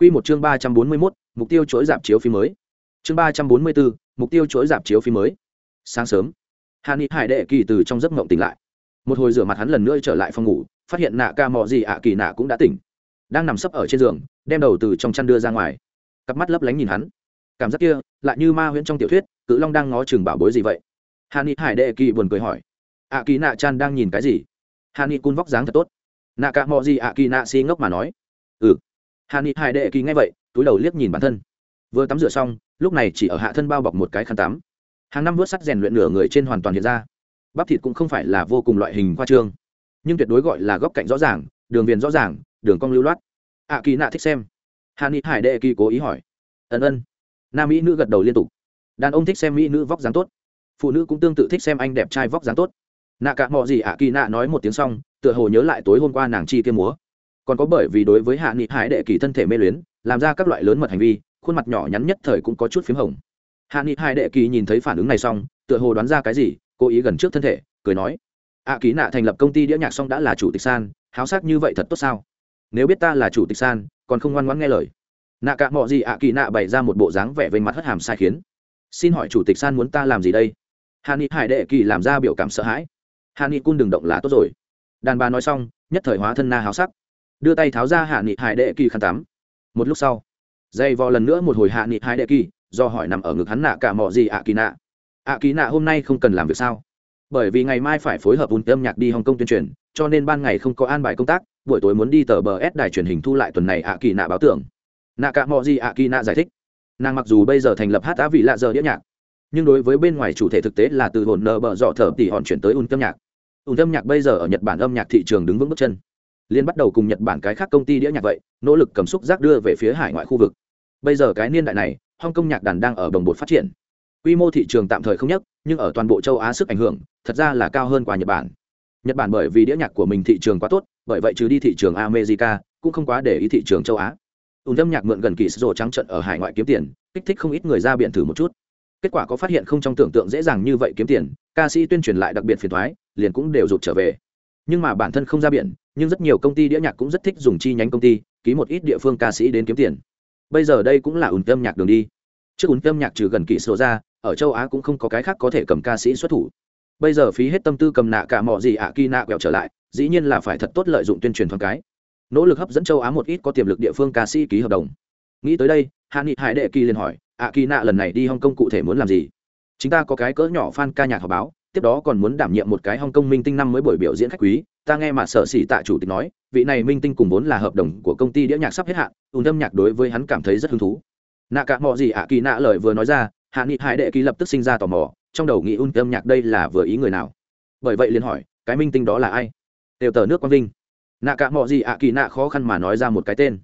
Quy một chương ba trăm bốn mươi 341, mục tiêu chuỗi dạp chiếu phim mới. Chương ba trăm bốn mươi 344, mục tiêu chuỗi dạp chiếu phim mới. Sáng sớm, Hàn Nghị Hải Đệ Kỳ từ trong giấc mộng tỉnh lại. Một hồi rửa mặt hắn lần nữa trở lại phòng ngủ, phát hiện nạ ca mọ gì ạ kỳ nạ cũng đã tỉnh. Đang nằm sấp ở trên giường, đem đầu từ trong chăn đưa ra ngoài. Cặp mắt lấp lánh nhìn hắn. Cảm giác kia, lại như ma huyễn trong tiểu thuyết, Cự Long đang ngó chừng bảo bối gì vậy. Hàn Nghị Hải Đệ Kỳ buồn cười hỏi: "ạ kỳ nạ chan đang nhìn cái gì?" Hàn Nghị cun vóc dáng thật tốt. Nạ ca mọ gì ạ kỳ nạ si ngốc mà nói: "Ừ." Hàn ni Hải Đệ Kỳ nghe vậy, túi đầu liếc nhìn bản thân. Vừa tắm rửa xong lúc này chỉ ở hạ thân bao bọc một cái khăn tắm. Hàng năm vớt sắt rèn luyện nửa người trên hoàn toàn hiện ra. Bắp thịt cũng không phải là vô cùng loại hình khoa trương nhưng tuyệt đối gọi là góc cạnh rõ ràng đường viền rõ ràng đường cong lưu loát. Ạ kỳ nạ thích xem. Hàn ni hải đệ kỳ cố ý hỏi. Ân ân. Nam mỹ nữ gật đầu liên tục. Đàn ông thích xem mỹ nữ vóc dáng tốt. Phụ nữ cũng tương tự thích xem anh đẹp trai vóc dáng tốt. Nạ cả mọi gì ạ kỳ nạ nói một tiếng xong tựa hồ nhớ lại tối hôm qua nàng chi kia múa còn có bởi vì đối với hạ nghị hải đệ kỳ thân thể mê luyến làm ra các loại lớn mật hành vi khuôn mặt nhỏ nhắn nhất thời cũng có chút p h í m hồng. Hạ nghị Hải đệ kỳ nhìn thấy phản ứng này xong tựa hồ đoán ra cái gì cố ý gần trước thân thể cười nói ạ à, ký nạ thành lập công ty đĩa nhạc xong đã là chủ tịch san háo sắc như vậy thật tốt sao? Nếu biết ta là chủ tịch san còn không ngoan ngoãn nghe lời. Nạ cả mọi gì ạ kỳ nạ bày ra một bộ dáng vẻ về mặt hất hàm sai khiến. Xin hỏi chủ tịch san muốn ta làm gì đây? Hạ ni hải đệ kỳ làm ra biểu cảm sợ hãi. Hạ ni cun đừng động là tốt rồi. Đàn bà nói xong nhất thời hóa thân na háo sắc đưa tay tháo ra hạ nghị hải đệ kỳ khăn tắm. Một lúc sau dây vò lần nữa một hồi hạ nghị hải đệ kỳ, do hỏi nằm ở ngực hắn nạ cả mò gì ạ kỳ nạ. Ạ kỳ nạ hôm nay không cần làm việc sao? Bởi vì ngày mai phải phối hợp ùn âm nhạc đi hồng kông tuyên truyền, cho nên ban ngày không có an bài công tác, buổi tối muốn đi tờ bờ s đài truyền hình thu lại tuần này ạ kỳ nạ báo tưởng. Nạ cả mò gì ạ kỳ nạ giải thích. Nàng mặc dù bây giờ thành lập hát á vị lạ giờ đĩa nhạc, nhưng đối với bên ngoài chủ thể thực tế là từ hồn nờ bờ dọ thở tỉ hòn chuyển tới ùn âm nhạc. Ùn âm nhạc bây giờ ở nhật bản âm nhạc thị trường đứng vững bước chân liên bắt đầu cùng nhật bản cái khác công ty đĩa nhạc vậy, nỗ lực cầm xúc giác đưa về phía hải ngoại khu vực. Bây giờ cái niên đại này, hong kong nhạc đàn đang ở đồng bột phát triển. Quy mô thị trường tạm thời không nhất nhưng ở toàn bộ châu á sức ảnh hưởng, thật ra là cao hơn qua nhật bản. Nhật bản bởi vì đĩa nhạc của mình thị trường quá tốt, bởi vậy trừ đi thị trường america, cũng không quá để ý thị trường châu á. Ùn âm nhạc mượn gần kỳ sổ trắng trận ở hải ngoại kiếm tiền, kích thích không ít người ra biện thử một chút. Kết quả có phát hiện không trong tưởng tượng dễ dàng như vậy kiếm tiền, ca sĩ tuyên truyền lại đặc biệt phiền thoái, liền cũng đều rụt trở về nhưng mà bản thân không ra biển, nhưng rất nhiều công ty đĩa nhạc cũng rất thích dùng chi nhánh công ty, ký một ít địa phương ca sĩ đến kiếm tiền. Bây giờ đây cũng là ủn tâm nhạc đường đi. Trước ủn tâm nhạc trừ gần kỹ số ra, ở châu á cũng không có cái khác có thể cầm ca sĩ xuất thủ. Bây giờ phí hết tâm tư cầm nạ cả mỏ gì ạ kỳ nạ quẹo trở lại, dĩ nhiên là phải thật tốt lợi dụng tuyên truyền thoáng cái. Nỗ lực hấp dẫn châu á một ít có tiềm lực địa phương ca sĩ ký hợp đồng. Nghĩ tới đây, hạ nghị hải đệ kỳ liền hỏi, ạ kỳ nạ lần này đi hong kong cụ thể muốn làm gì? Chúng ta có cái cỡ nhỏ fan ca nhạc họp báo tiếp đó còn muốn đảm nhiệm một cái hong kong minh tinh năm mới buổi biểu diễn khách quý. Ta nghe mà sở sỉ tạ chủ tịch nói, vị này minh tinh cùng vốn là hợp đồng của công ty đĩa nhạc sắp hết hạn, ùn âm nhạc đối với hắn cảm thấy rất hứng thú. Nạ cả mọi gì ạ, kỳ nạ lời vừa nói ra, hạ nghị hải đệ kỳ lập tức sinh ra tò mò, trong đầu nghĩ ùn âm nhạc đây là vừa ý người nào. Bởi vậy liền hỏi, cái minh tinh đó là ai? Đều tờ nước quang vinh. Nạ cả mọi gì ạ, kỳ nạ khó khăn mà nói ra một cái tên.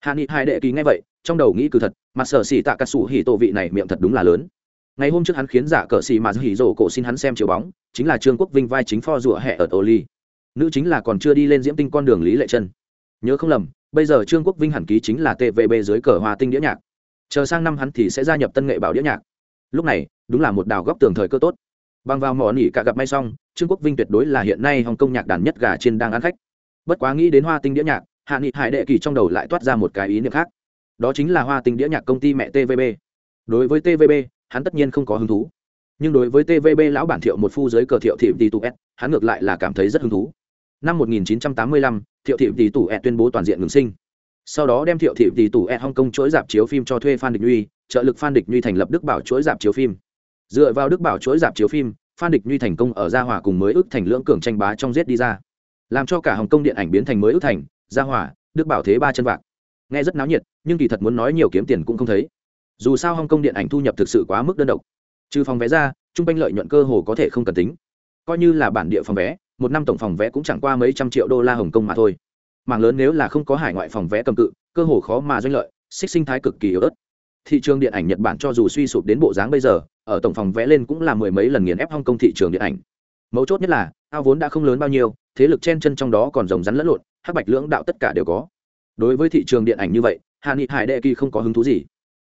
Hạ nghị hải đệ kỳ nghe vậy, trong đầu nghĩ cứ thật, mà sở sỉ tạ cà sủ hỉ tổ vị này miệng thật đúng là lớn ngày hôm trước hắn khiến giả cờ xì mà hỉ rổ cổ xin hắn xem chiều bóng, chính là trương quốc vinh vai chính pho rủa hẹ ở tổ ly. Nữ chính là còn chưa đi lên diễm tinh con đường lý lệ chân nhớ không lầm, bây giờ trương quốc vinh hẳn ký chính là tvb dưới cờ hoa tinh đĩa nhạc. Chờ sang năm hắn thì sẽ gia nhập tân nghệ bảo đĩa nhạc. Lúc này, đúng là một đào góc tường thời cơ tốt. Bằng vào mỏ nỉ cả gặp may xong, trương quốc vinh tuyệt đối là hiện nay hồng kông nhạc đàn nhất gà trên đang ăn khách. Bất quá nghĩ đến hoa tinh đĩa nhạc, hạ nghị hải đệ kỳ trong đầu lại toát ra một cái ý niệm khác. Đó chính là hoa tinh đĩa nhạc công ty mẹ tvb đối với tvb hắn tất nhiên không có hứng thú. Nhưng đối với tvb lão bản thiệu một phu giới cờ thiệu thị tỷ tụ s hắn ngược lại là cảm thấy rất hứng thú. Năm 1985, thiệu thị tỷ tụ s tuyên bố toàn diện ngừng sinh. Sau đó đem thiệu thị tỷ tụ s hong kong chuỗi dạp chiếu phim cho thuê phan địch nhuy trợ lực phan địch nhuy thành lập đức bảo chuỗi dạp chiếu phim. Dựa vào đức bảo chuỗi dạp chiếu phim phan địch nhuy thành công ở gia hòa cùng mới ước thành lưỡng cường tranh bá trong giết đi ra. Làm cho cả hồng kông điện ảnh biến thành mới ước thành gia hòa đức bảo thế ba chân vạc. Nghe rất náo nhiệt nhưng kỳ thật muốn nói nhiều kiếm tiền cũng không thấy dù sao hong kong điện ảnh thu nhập thực sự quá mức đơn độc. Trừ phòng vé ra trung quanh lợi nhuận cơ hồ có thể không cần tính. Coi như là bản địa phòng vé, một năm tổng phòng vé cũng chẳng qua mấy trăm triệu đô la hồng kông mà thôi. Mảng lớn nếu là không có hải ngoại phòng vé cầm cự, cơ hồ khó mà doanh lợi, xích sinh thái cực kỳ yếu ớt. Thị trường điện ảnh nhật bản cho dù suy sụp đến bộ dáng bây giờ, ở tổng phòng vé lên cũng là mười mấy lần nghiền ép hong kong thị trường điện ảnh. Mấu chốt nhất là, ao vốn đã không lớn bao nhiêu, thế lực chen chân trong đó còn rồng rắn lẫn lộn, hắc bạch lưỡng đạo tất cả đều có. Đối với thị trường điện ảnh như vậy hà nghị hải đệ kỳ không có hứng thú gì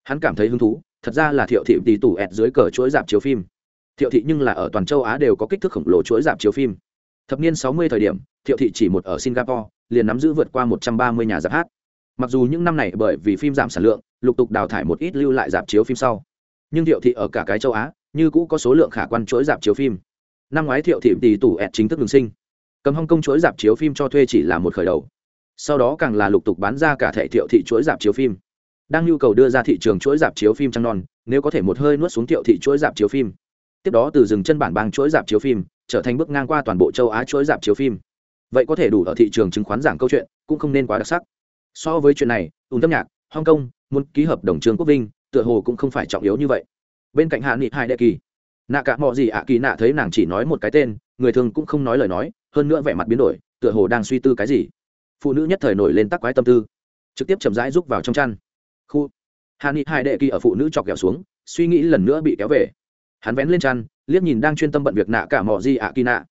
hắn cảm thấy hứng thú, thật ra là thiệu thị tỷ tủ ẹt dưới cờ chuỗi dạp chiếu phim. Thiệu thị nhưng là ở toàn châu á đều có kích thước khổng lồ chuỗi dạp chiếu phim. Thập niên sáu mươi thời điểm, thiệu thị chỉ một ở singapore, liền nắm giữ vượt qua một trăm ba mươi nhà dạp hát. Mặc dù những năm này bởi vì phim giảm sản lượng, lục tục đào thải một ít lưu lại dạp chiếu phim sau. Nhưng thiệu thị ở cả cái châu á, như cũ có số lượng khả quan chuỗi dạp chiếu phim. Năm ngoái thiệu thị tỷ tủ ẹt chính thức đường sinh. Cầm hong kông chuỗi dạp chiếu phim cho thuê chỉ là một khởi đầu. Sau đó càng là lục tục bán ra cả thẻ thiệu thị chuỗi dạp chiếu phim đang nhu cầu đưa ra thị trường chuỗi dạp chiếu phim trăng non, nếu có thể một hơi nuốt xuống thiệu thị chuỗi dạp chiếu phim. Tiếp đó từ dừng chân bản bang chuỗi dạp chiếu phim, trở thành bước ngang qua toàn bộ châu á chuỗi dạp chiếu phim. Vậy có thể đủ ở thị trường chứng khoán giảng câu chuyện, cũng không nên quá đặc sắc. So với chuyện này ùn tâm nhạc, hong kong, muốn ký hợp đồng trường quốc vinh, tựa hồ cũng không phải trọng yếu như vậy. Bên cạnh hạ nghị hai đệ kỳ, nạ cả mọi gì ạ kỳ nạ thấy nàng chỉ nói một cái tên, người thường cũng không nói lời nói, hơn nữa vẻ mặt biến đổi, tựa hồ đang suy tư cái gì. Phụ nữ nhất thời nổi lên tắc quái tâm tư, trực tiếp chậm rãi rút vào trong chăn khu. Hạ nghị hai đệ kỳ ở phụ nữ chọc ghẹo xuống, suy nghĩ lần nữa bị kéo về. Hắn vén lên chăn, liếc nhìn đang chuyên tâm bận việc nạ cả mò di ạ kỳ nạ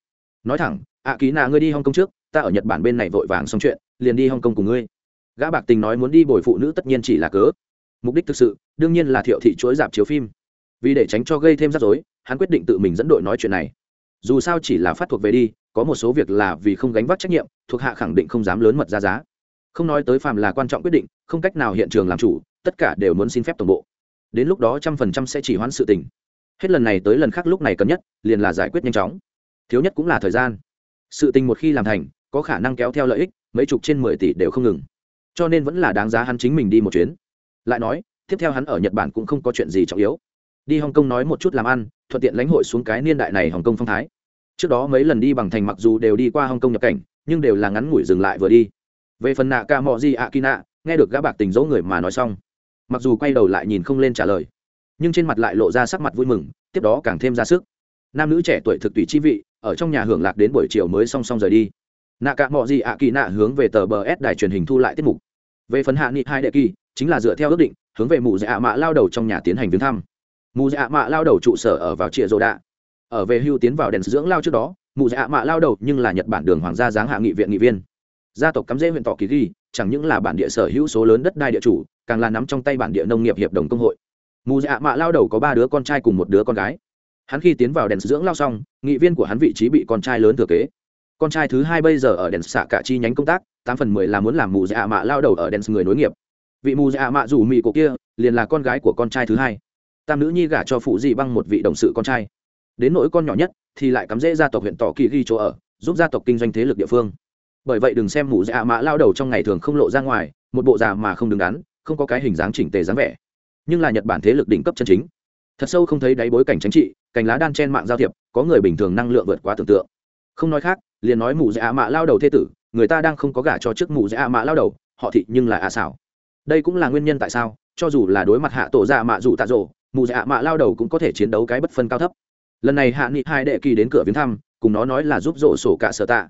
nói thẳng ạ kỳ nạ ngươi đi hong kong trước, ta ở nhật bản bên này vội vàng xong chuyện, liền đi hong kong cùng ngươi. Gã bạc tình nói muốn đi bồi phụ nữ tất nhiên chỉ là cớ. Mục đích thực sự, đương nhiên là thiệu thị chuỗi dạp chiếu phim. Vì để tránh cho gây thêm rắc rối, hắn quyết định tự mình dẫn đội nói chuyện này. Dù sao chỉ là phát thuộc về đi, có một số việc là vì không gánh vác trách nhiệm, thuộc hạ khẳng định không dám lớn mật ra giá. Không nói tới phàm là quan trọng quyết định không cách nào hiện trường làm chủ, tất cả đều muốn xin phép tổng bộ. Đến lúc đó trăm phần trăm sẽ chỉ hoãn sự tình. Hết lần này tới lần khác lúc này cần nhất, liền là giải quyết nhanh chóng. Thiếu nhất cũng là thời gian. Sự tình một khi làm thành, có khả năng kéo theo lợi ích, mấy chục trên mười tỷ đều không ngừng. Cho nên vẫn là đáng giá hắn chính mình đi một chuyến. Lại nói, tiếp theo hắn ở nhật bản cũng không có chuyện gì trọng yếu. Đi hồng kông nói một chút làm ăn, thuận tiện lãnh hội xuống cái niên đại này hồng kông phong thái. Trước đó mấy lần đi bằng thành mặc dù đều đi qua hồng kông nhập cảnh, nhưng đều là ngắn ngủi dừng lại vừa đi. Về phần nạ ca mò di ạ kina nghe được gã bạc tình dỗ người mà nói xong. Mặc dù quay đầu lại nhìn không lên trả lời, nhưng trên mặt lại lộ ra sắc mặt vui mừng, tiếp đó càng thêm ra sức. Nam nữ trẻ tuổi thực tùy chi vị, ở trong nhà hưởng lạc đến buổi chiều mới song song rời đi. Nạ cả mọi gì ạ kỳ nạ hướng về tờ bờ s đài truyền hình thu lại tiết mục. Về phần hạ nghị hai đệ kỳ, chính là dựa theo ước định, hướng về mù dạ mạ lao đầu trong nhà tiến hành viếng thăm. Mù dạ mạ lao đầu trụ sở ở vào trịa rô đạ. Ở về hưu tiến vào đèn dưỡng lao trước đó mù dạ mạ lao đầu nhưng là nhật bản đường hoàng gia giáng hạ nghị viện nghị viên gia tộc cắm rễ huyện tỏ kỳ ghi, chẳng những là bản địa sở hữu số lớn đất đai địa chủ, càng là nắm trong tay bản địa nông nghiệp hiệp đồng công hội. Mù dạ mạ lao đầu có ba đứa con trai cùng một đứa con gái. Hắn khi tiến vào đèn dưỡng lao xong, nghị viên của hắn vị trí bị con trai lớn thừa kế. Con trai thứ hai bây giờ ở đèn xạ cả chi nhánh công tác, tám phần mười là muốn làm mù dạ mạ lao đầu ở đèn người nối nghiệp. Vị mù dạ mạ rủ mị cổ kia, liền là con gái của con trai thứ hai. Tam nữ nhi gả cho phụ dị băng một vị đồng sự con trai. Đến nỗi con nhỏ nhất, thì lại cắm rễ gia tộc huyện tỏ kỳ ghi chỗ ở, giúp gia tộc kinh doanh thế lực địa phương bởi vậy đừng xem mù dạ mã lao đầu trong ngày thường không lộ ra ngoài, một bộ già mà không đứng đắn, không có cái hình dáng chỉnh tề dáng vẻ. Nhưng là nhật bản thế lực đỉnh cấp chân chính. Thật sâu không thấy đáy bối cảnh chính trị, cành lá đan trên mạng giao thiệp, có người bình thường năng lượng vượt quá tưởng tượng. Không nói khác, liền nói mù dạ mã lao đầu thế tử, người ta đang không có gả cho trước mù dạ mã lao đầu, họ thị nhưng là ạ à xảo. Đây cũng là nguyên nhân tại sao, cho dù là đối mặt hạ tổ dạ mạ dù tạ rộ mù dạ mạ lao đầu cũng có thể chiến đấu cái bất phân cao thấp. Lần này hạ nghị hai đệ kỳ đến cửa viếng thăm, cùng nó nói là giúp rộ sổ cả sở tạ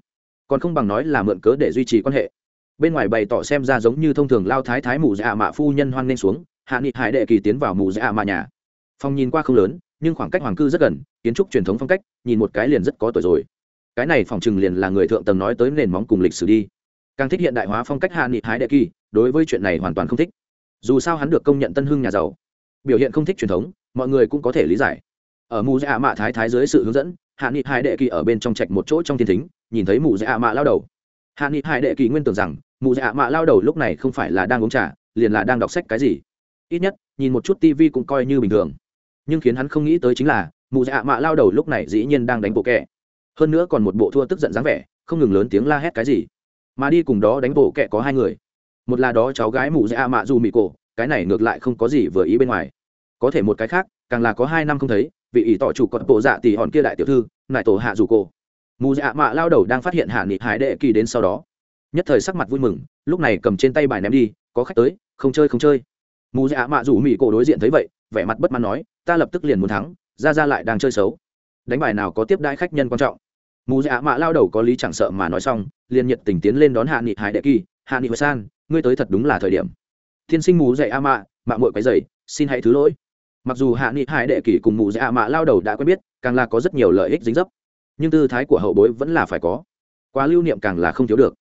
còn không bằng nói là mượn cớ để duy trì quan hệ. Bên ngoài bày tỏ xem ra giống như thông thường lao thái thái mù dạ mạ phu nhân hoan nên xuống, hạ nghị hải đệ kỳ tiến vào mù dạ mạ nhà. Phòng nhìn qua không lớn, nhưng khoảng cách hoàng cư rất gần, kiến trúc truyền thống phong cách, nhìn một cái liền rất có tuổi rồi. Cái này phòng chừng liền là người thượng tầng nói tới nền móng cùng lịch sử đi. Càng thích hiện đại hóa phong cách hạ nghị hái đệ kỳ, đối với chuyện này hoàn toàn không thích. Dù sao hắn được công nhận tân hưng nhà giàu. Biểu hiện không thích truyền thống, mọi người cũng có thể lý giải. Ở mù dạ mạ thái thái dưới sự hướng dẫn hạ nghị hải đệ kỳ ở bên trong trạch một chỗ trong thiên thính, nhìn thấy mụ dạ mạ lao đầu. Hạ nghị hải đệ kỳ nguyên tưởng rằng, mụ dạ mạ lao đầu lúc này không phải là đang uống trà, liền là đang đọc sách cái gì. Ít nhất, nhìn một chút tivi cũng coi như bình thường. Nhưng khiến hắn không nghĩ tới chính là, mụ dạ mạ lao đầu lúc này dĩ nhiên đang đánh bộ kẹ. Hơn nữa còn một bộ thua tức giận dáng vẻ, không ngừng lớn tiếng la hét cái gì. Mà đi cùng đó đánh bộ kẹ có hai người. Một là đó cháu gái mụ dạ mạ dù mị cổ, cái này ngược lại không có gì vừa ý bên ngoài. Có thể một cái khác, càng là có hai năm không thấy vị ỷ tỏ chủ cọt bộ dạ tỷ hòn kia đại tiểu thư lại tổ hạ dù cô mù dạ mạ lao đầu đang phát hiện hạ nghị hải đệ kỳ đến sau đó. Nhất thời sắc mặt vui mừng, lúc này cầm trên tay bài ném đi, có khách tới, không chơi không chơi. Mù dạ mạ rủ mỹ cổ đối diện thấy vậy, vẻ mặt bất mãn nói, ta lập tức liền muốn thắng, ra ra lại đang chơi xấu. Đánh bài nào có tiếp đãi khách nhân quan trọng. Mù dạ mạ lao đầu có lý chẳng sợ mà nói xong, liền nhiệt tình tiến lên đón hạ nghị hải đệ kỳ hạ nghị hồi san, ngươi tới thật đúng là thời điểm. Thiên sinh mù dạy a mạ mạ mội quấy dày xin hãy thứ lỗi mặc dù hạ nghị hải đệ kỳ cùng mụ dạ mạ lao đầu đã quen biết, càng là có rất nhiều lợi ích dính dấp. Nhưng tư thái của hậu bối vẫn là phải có. Quá lưu niệm càng là không thiếu được.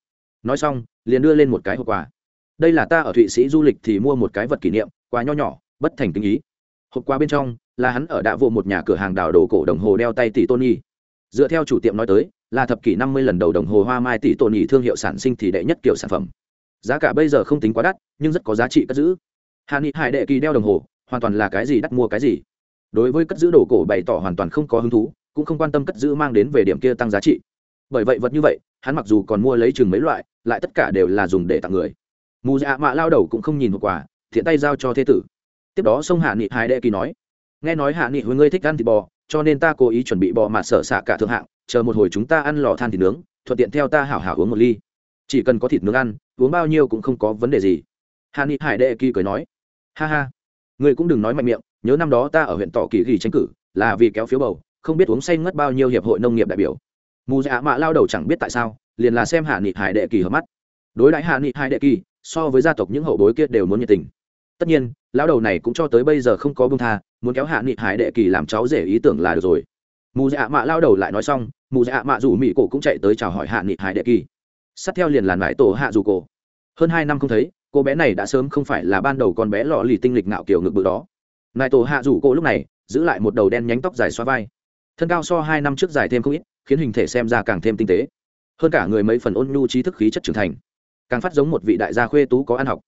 Nói xong, liền đưa lên một cái hộp quà. Đây là ta ở thụy sĩ du lịch thì mua một cái vật kỷ niệm, quà nho nhỏ, bất thành kinh ý. Hộp quà bên trong là hắn ở đạ vô một nhà cửa hàng đào đồ cổ đồng hồ đeo tay tỷ tôn dựa theo chủ tiệm nói tới, là thập kỷ năm mươi lần đầu đồng hồ hoa mai tỷ tôn thương hiệu sản sinh thì đệ nhất kiểu sản phẩm. Giá cả bây giờ không tính quá đắt, nhưng rất có giá trị cất giữ. Hạ nghị hải đệ kỳ đeo đồng hồ hoàn toàn là cái gì đắt mua cái gì. Đối với cất giữ đồ cổ bày tỏ hoàn toàn không có hứng thú, cũng không quan tâm cất giữ mang đến về điểm kia tăng giá trị. Bởi vậy vật như vậy, hắn mặc dù còn mua lấy chừng mấy loại, lại tất cả đều là dùng để tặng người. Mù dạ mạ lao đầu cũng không nhìn hậu quả, thiện tay giao cho thế tử. Tiếp đó sông hạ nghị hải đệ kỳ nói, nghe nói hạ nghị huế ngươi thích ăn thịt bò, cho nên ta cố ý chuẩn bị bò mà sở xạ cả thượng hạng, chờ một hồi chúng ta ăn lò than thịt nướng, thuận tiện theo ta hảo hảo uống một ly. Chỉ cần có thịt nướng ăn, uống bao nhiêu cũng không có vấn đề gì. Hạ nghị hải đệ kỳ cười nói, ha ha ngươi cũng đừng nói mạnh miệng, nhớ năm đó ta ở huyện tỏ kỳ ghi tranh cử, là vì kéo phiếu bầu, không biết uống say ngất bao nhiêu hiệp hội nông nghiệp đại biểu. Mù dạ mạ lao đầu chẳng biết tại sao, liền là xem hạ nghị hải đệ kỳ hợp mắt. Đối đãi hạ nghị hải đệ kỳ, so với gia tộc những hậu bối kia đều muốn nhiệt tình. Tất nhiên lão đầu này cũng cho tới bây giờ không có bông tha, muốn kéo hạ nghị hải đệ kỳ làm cháu rể ý tưởng là được rồi. Mù dạ mạ lao đầu lại nói xong, mù dạ mạ rủ mỹ cổ cũng chạy tới chào hỏi hạ nghị hải đệ kỳ. Sát theo liền làn lại tổ hạ dù cổ. Hơn hai năm không thấy cô bé này đã sớm không phải là ban đầu con bé lọ lì tinh lịch ngạo kiểu ngực bự đó. Nại tổ hạ rủ cô lúc này, giữ lại một đầu đen nhánh tóc dài xoa vai. Thân cao so hai năm trước dài thêm không ít, khiến hình thể xem ra càng thêm tinh tế. Hơn cả người mấy phần ôn nhu trí thức khí chất trưởng thành. Càng phát giống một vị đại gia khuê tú có ăn học.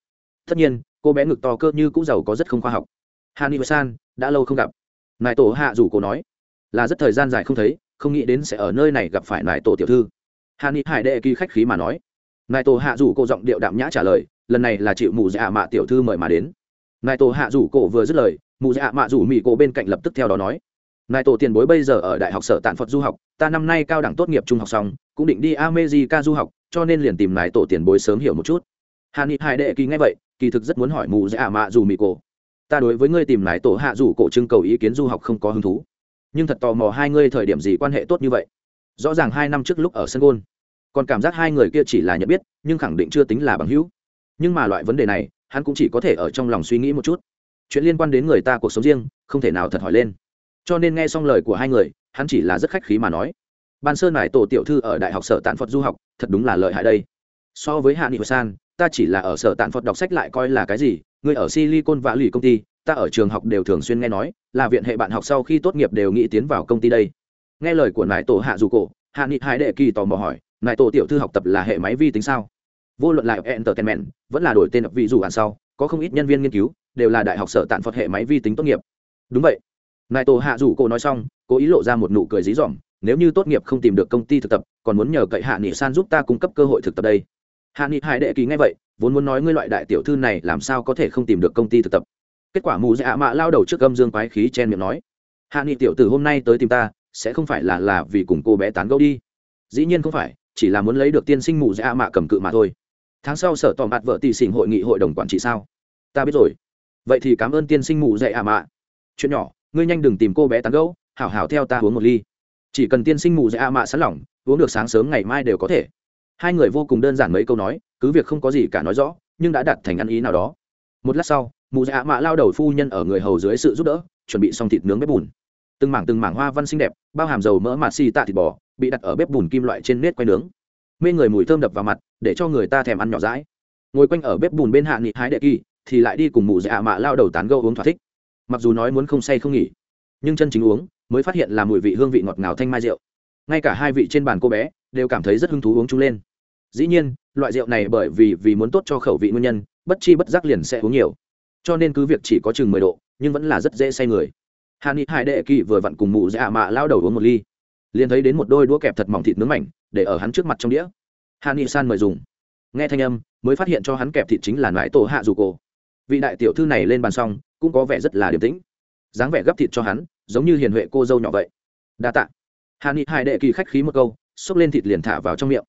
Tất nhiên, cô bé ngực to cơ như cũng giàu có rất không khoa học. Hani san đã lâu không gặp. Nại tổ hạ rủ cô nói, là rất thời gian dài không thấy, không nghĩ đến sẽ ở nơi này gặp phải nại tổ tiểu thư. Hani hải đệ kỳ khách khí mà nói. Nại tổ hạ rủ cô giọng điệu đạm nhã trả lời lần này là chịu mù dạ mạ tiểu thư mời mà đến. Nại tổ hạ rủ cổ vừa dứt lời, mù dạ mạ rủ mỹ cổ bên cạnh lập tức theo đó nói nại tổ tiền bối bây giờ ở đại học sở tạn phật du học, ta năm nay cao đẳng tốt nghiệp trung học xong, cũng định đi amejica du học, cho nên liền tìm nại tổ tiền bối sớm hiểu một chút. Hà ni hai đệ kỳ nghe vậy, kỳ thực rất muốn hỏi mù dạ mạ rủ mỹ cổ, ta đối với ngươi tìm nại tổ hạ rủ cổ trưng cầu ý kiến du học không có hứng thú, nhưng thật tò mò hai ngươi thời điểm gì quan hệ tốt như vậy. Rõ ràng hai năm trước lúc ở sân gôn, còn cảm giác hai người kia chỉ là nhận biết, nhưng khẳng định chưa tính là bằng hữu nhưng mà loại vấn đề này, hắn cũng chỉ có thể ở trong lòng suy nghĩ một chút. Chuyện liên quan đến người ta cuộc sống riêng, không thể nào thật hỏi lên. Cho nên nghe xong lời của hai người, hắn chỉ là rất khách khí mà nói. Ban sơn mải tổ tiểu thư ở đại học sở tạn phật du học, thật đúng là lợi hại đây. So với hạ nghị san, ta chỉ là ở sở tạn phật đọc sách lại coi là cái gì người ở silicon vã lì công ty, ta ở trường học đều thường xuyên nghe nói, là viện hệ bạn học sau khi tốt nghiệp đều nghĩ tiến vào công ty đây. Nghe lời của nải tổ hạ dù cổ, hạ nghị hải đệ kỳ tò mò hỏi, nải tổ tiểu thư học tập là hệ máy vi tính sao? Vô luận lại entertainment, vẫn là đổi tên vị dù hạn sau, có không ít nhân viên nghiên cứu, đều là đại học sở tạn phật hệ máy vi tính tốt nghiệp. Đúng vậy. Nại tổ hạ rủ cô nói xong, cố ý lộ ra một nụ cười dí dỏm, nếu như tốt nghiệp không tìm được công ty thực tập, còn muốn nhờ cậy hạ nghị san giúp ta cung cấp cơ hội thực tập đây. Hạ nghị hải đệ kỳ ngay vậy, vốn muốn nói ngươi loại đại tiểu thư này làm sao có thể không tìm được công ty thực tập. Kết quả mù dạ mạ lao đầu trước gâm dương quái khí chen miệng nói, hạ nghị tiểu tử hôm nay tới tìm ta, sẽ không phải là là vì cùng cô bé tán gẫu đi. Dĩ nhiên không phải, chỉ là muốn lấy được tiên sinh mù dạ mạ cầm cự mà thôi tháng sau sở tỏ mặt vợ tỷ xỉn hội nghị hội đồng quản trị sao? Ta biết rồi. Vậy thì cảm ơn tiên sinh mù dạy ạ mạ. Chuyện nhỏ ngươi nhanh đừng tìm cô bé tán gẫu hảo hảo theo ta uống một ly. Chỉ cần tiên sinh mù dạy ạ mạ sẵn lòng, uống được sáng sớm ngày mai đều có thể. Hai người vô cùng đơn giản mấy câu nói cứ việc không có gì cả nói rõ nhưng đã đặt thành ăn ý nào đó. Một lát sau mù dạ mạ lao đầu phu nhân ở người hầu dưới sự giúp đỡ chuẩn bị xong thịt nướng bếp bùn. Từng mảng từng mảng hoa văn xinh đẹp bao hàm dầu mỡ mạt xì tạ thịt bò bị đặt ở bếp bùn kim loại trên nết quay nướng mê người mùi thơm đập vào mặt, để cho người ta thèm ăn nhỏ rãi ngồi quanh ở bếp bùn bên hạ nghị hái đệ kỳ, thì lại đi cùng mụ dạ mạ lao đầu tán gâu uống thỏa thích. Mặc dù nói muốn không say không nghỉ, nhưng chân chính uống mới phát hiện là mùi vị hương vị ngọt ngào thanh mai rượu. Ngay cả hai vị trên bàn cô bé đều cảm thấy rất hứng thú uống chung lên. Dĩ nhiên, loại rượu này bởi vì vì muốn tốt cho khẩu vị nguyên nhân, bất chi bất giác liền sẽ uống nhiều. Cho nên cứ việc chỉ có chừng mười độ, nhưng vẫn là rất dễ say người. Hà ni hải đệ kỳ vừa vặn cùng mụ dạ mạ lao đầu uống một ly, liền thấy đến một đôi đũa kẹp thật mỏng thịt nướng mảnh để ở hắn trước mặt trong đĩa. Hà ni san mời dùng. Nghe thanh âm, mới phát hiện cho hắn kẹp thịt chính là nãi tổ hạ dù cổ. Vị đại tiểu thư này lên bàn xong, cũng có vẻ rất là điềm tĩnh. Dáng vẻ gấp thịt cho hắn, giống như hiền huệ cô dâu nhỏ vậy. Đa tạ. Hà ni hai đệ kỳ khách khí một câu, xốc lên thịt liền thả vào trong miệng.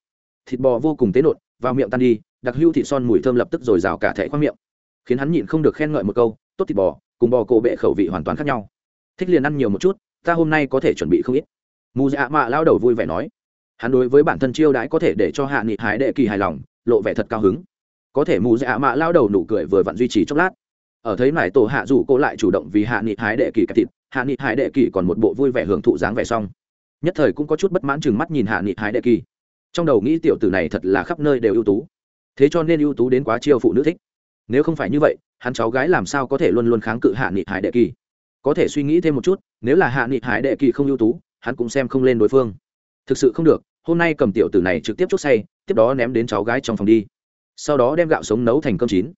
Thịt bò vô cùng tế nột vào miệng tan đi, đặc hưu thịt son mùi thơm lập tức rồi rào cả thẻ khoang miệng. Khiến hắn nhịn không được khen ngợi một câu, tốt thịt bò, cùng bò cổ bệ khẩu vị hoàn toàn khác nhau. Thích liền ăn nhiều một chút, ta hôm nay có thể chuẩn bị không ít. Mù dạ mạ lao đầu vui vẻ nói hắn đối với bản thân chiêu đãi có thể để cho hạ nghị hái đệ kỳ hài lòng, lộ vẻ thật cao hứng. Có thể mù dạ mạ lao đầu nụ cười vừa vặn duy trì chốc lát. Ở thấy mải tổ hạ rủ cô lại chủ động vì hạ nghị hái đệ kỳ cắt thịt, hạ nghị hái đệ kỳ còn một bộ vui vẻ hưởng thụ dáng vẻ xong. Nhất thời cũng có chút bất mãn chừng mắt nhìn hạ nghị hái đệ kỳ. Trong đầu nghĩ tiểu tử này thật là khắp nơi đều ưu tú. Thế cho nên ưu tú đến quá chiêu phụ nữ thích. Nếu không phải như vậy, hắn cháu gái làm sao có thể luôn luôn kháng cự hạ nghị hải đệ kỳ? Có thể suy nghĩ thêm một chút, nếu là hạ nghị hải đệ kỳ không ưu tú, hắn cũng xem không lên đối phương thực sự không được, hôm nay cầm tiểu tử này trực tiếp chốt say, tiếp đó ném đến cháu gái trong phòng đi. Sau đó đem gạo sống nấu thành cơm chín.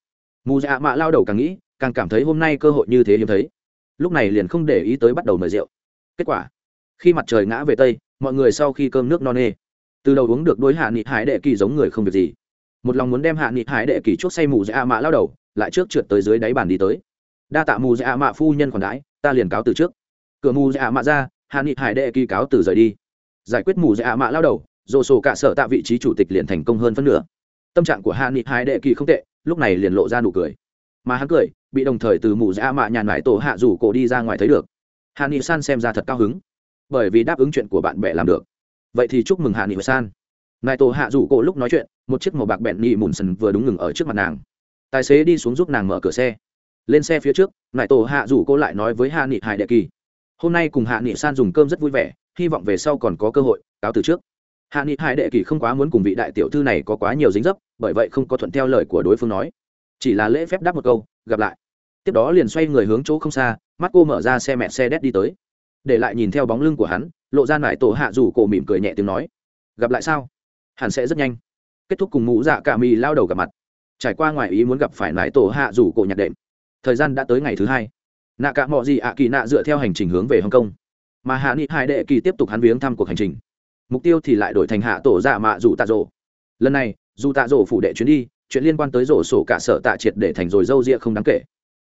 Mù dạ mạ lao đầu càng nghĩ, càng cảm thấy hôm nay cơ hội như thế hiếm thấy. Lúc này liền không để ý tới bắt đầu mời rượu. Kết quả, khi mặt trời ngã về tây, mọi người sau khi cơm nước no nê, từ đầu uống được đối hạ nghị hải đệ kỳ giống người không việc gì. Một lòng muốn đem hạ nghị hải đệ kỳ chuốc say mù dạ mạ lao đầu, lại trước trượt tới dưới đáy bàn đi tới. Đa tạ mù dạ mạ phu nhân còn đãi, ta liền cáo từ trước. Cửa mù dạ mạ ra, hạ nghị hải đệ kỳ cáo từ rời đi giải quyết mù dạ mạ lao đầu dồ sổ cả sở tạ vị trí chủ tịch liền thành công hơn phân nửa. Tâm trạng của hạ nghị hải đệ kỳ không tệ, lúc này liền lộ ra nụ cười. Mà hắn cười, bị đồng thời từ mù dạ mạ nhàn mãi tổ hạ rủ cổ đi ra ngoài thấy được. Hạ nghị san xem ra thật cao hứng. Bởi vì đáp ứng chuyện của bạn bè làm được. Vậy thì chúc mừng hạ nghị san. Nại tổ hạ rủ cổ lúc nói chuyện, một chiếc màu bạc bẹn nhị mùn sần vừa đúng ngừng ở trước mặt nàng. Tài xế đi xuống giúp nàng mở cửa xe. Lên xe phía trước nại tổ hạ rủ cô lại nói với hạ nghị hải đệ kỳ. Hôm nay cùng hạ nghị san dùng cơm rất vui vẻ hy vọng về sau còn có cơ hội, cáo từ trước. Hạ nghị hải đệ kỳ không quá muốn cùng vị đại tiểu thư này có quá nhiều dính dấp, bởi vậy không có thuận theo lời của đối phương nói. Chỉ là lễ phép đáp một câu, gặp lại. Tiếp đó liền xoay người hướng chỗ không xa, mắt cô mở ra xe mẹ xe đét đi tới. Để lại nhìn theo bóng lưng của hắn, lộ ra nải tổ hạ rủ cổ mỉm cười nhẹ tiếng nói. Gặp lại sao? Hẳn sẽ rất nhanh. Kết thúc cùng mũ dạ cả mì lao đầu gặp mặt. Trải qua ngoài ý muốn gặp phải nải tổ hạ rủ cổ nhạc đệm. Thời gian đã tới ngày thứ hai. Nạ cả mọi gì ạ kỳ nạ dựa theo hành trình hướng về hồng kông mà hạ nghị hai đệ kỳ tiếp tục hắn viếng thăm cuộc hành trình. Mục tiêu thì lại đổi thành hạ tổ dạ mạ dù tạ rổ lần này, dù tạ rổ phủ đệ chuyến đi, chuyện liên quan tới rổ sổ cả sở tạ triệt để thành rồi dâu ria không đáng kể.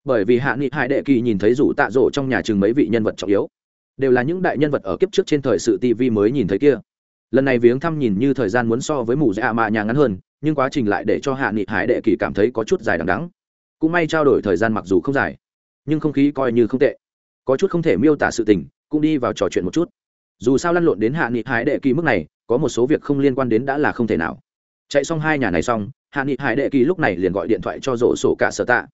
Bởi vì hạ nghị hai đệ kỳ nhìn thấy rủ tạ rổ trong nhà chừng mấy vị nhân vật trọng yếu, đều là những đại nhân vật ở kiếp trước trên thời sự tv mới nhìn thấy kia. Lần này viếng thăm nhìn như thời gian muốn so với mù dạ mạ nhà ngắn hơn, nhưng quá trình lại để cho hạ nghị hải đệ kỳ cảm thấy có chút dài đằng đắng cũng may trao đổi thời gian mặc dù không dài, nhưng không khí coi như không tệ. Có chút không thể miêu tả sự tình cũng đi vào trò chuyện một chút. Dù sao lăn lộn đến hạ nghị hải đệ kỳ mức này, có một số việc không liên quan đến đã là không thể nào. Chạy xong hai nhà này xong, hạ nghị hải đệ kỳ lúc này liền gọi điện thoại cho rổ sổ cả sở tạ.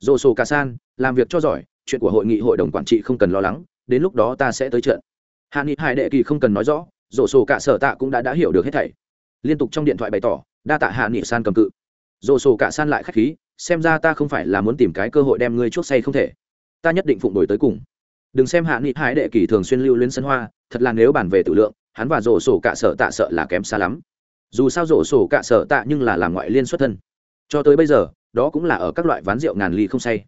Rổ sổ cả san, làm việc cho giỏi, chuyện của hội nghị hội đồng quản trị không cần lo lắng, đến lúc đó ta sẽ tới trận. Hạ nghị hải đệ kỳ không cần nói rõ, rổ sổ cả sở tạ cũng đã đã hiểu được hết thảy. Liên tục trong điện thoại bày tỏ, đa tạ hạ nghị san cầm cự. Rổ sổ cả san lại khách khí, xem ra ta không phải là muốn tìm cái cơ hội đem ngươi chuốc say không thể. Ta nhất định phụng đổi tới cùng đừng xem hạ nghị hải đệ kỳ thường xuyên lưu luyến sân hoa, thật là nếu bàn về tự lượng, hắn và rổ sổ cạ sở tạ sợ là kém xa lắm. Dù sao rổ sổ cạ sở tạ nhưng là làm ngoại liên xuất thân. Cho tới bây giờ, đó cũng là ở các loại ván rượu ngàn ly không say.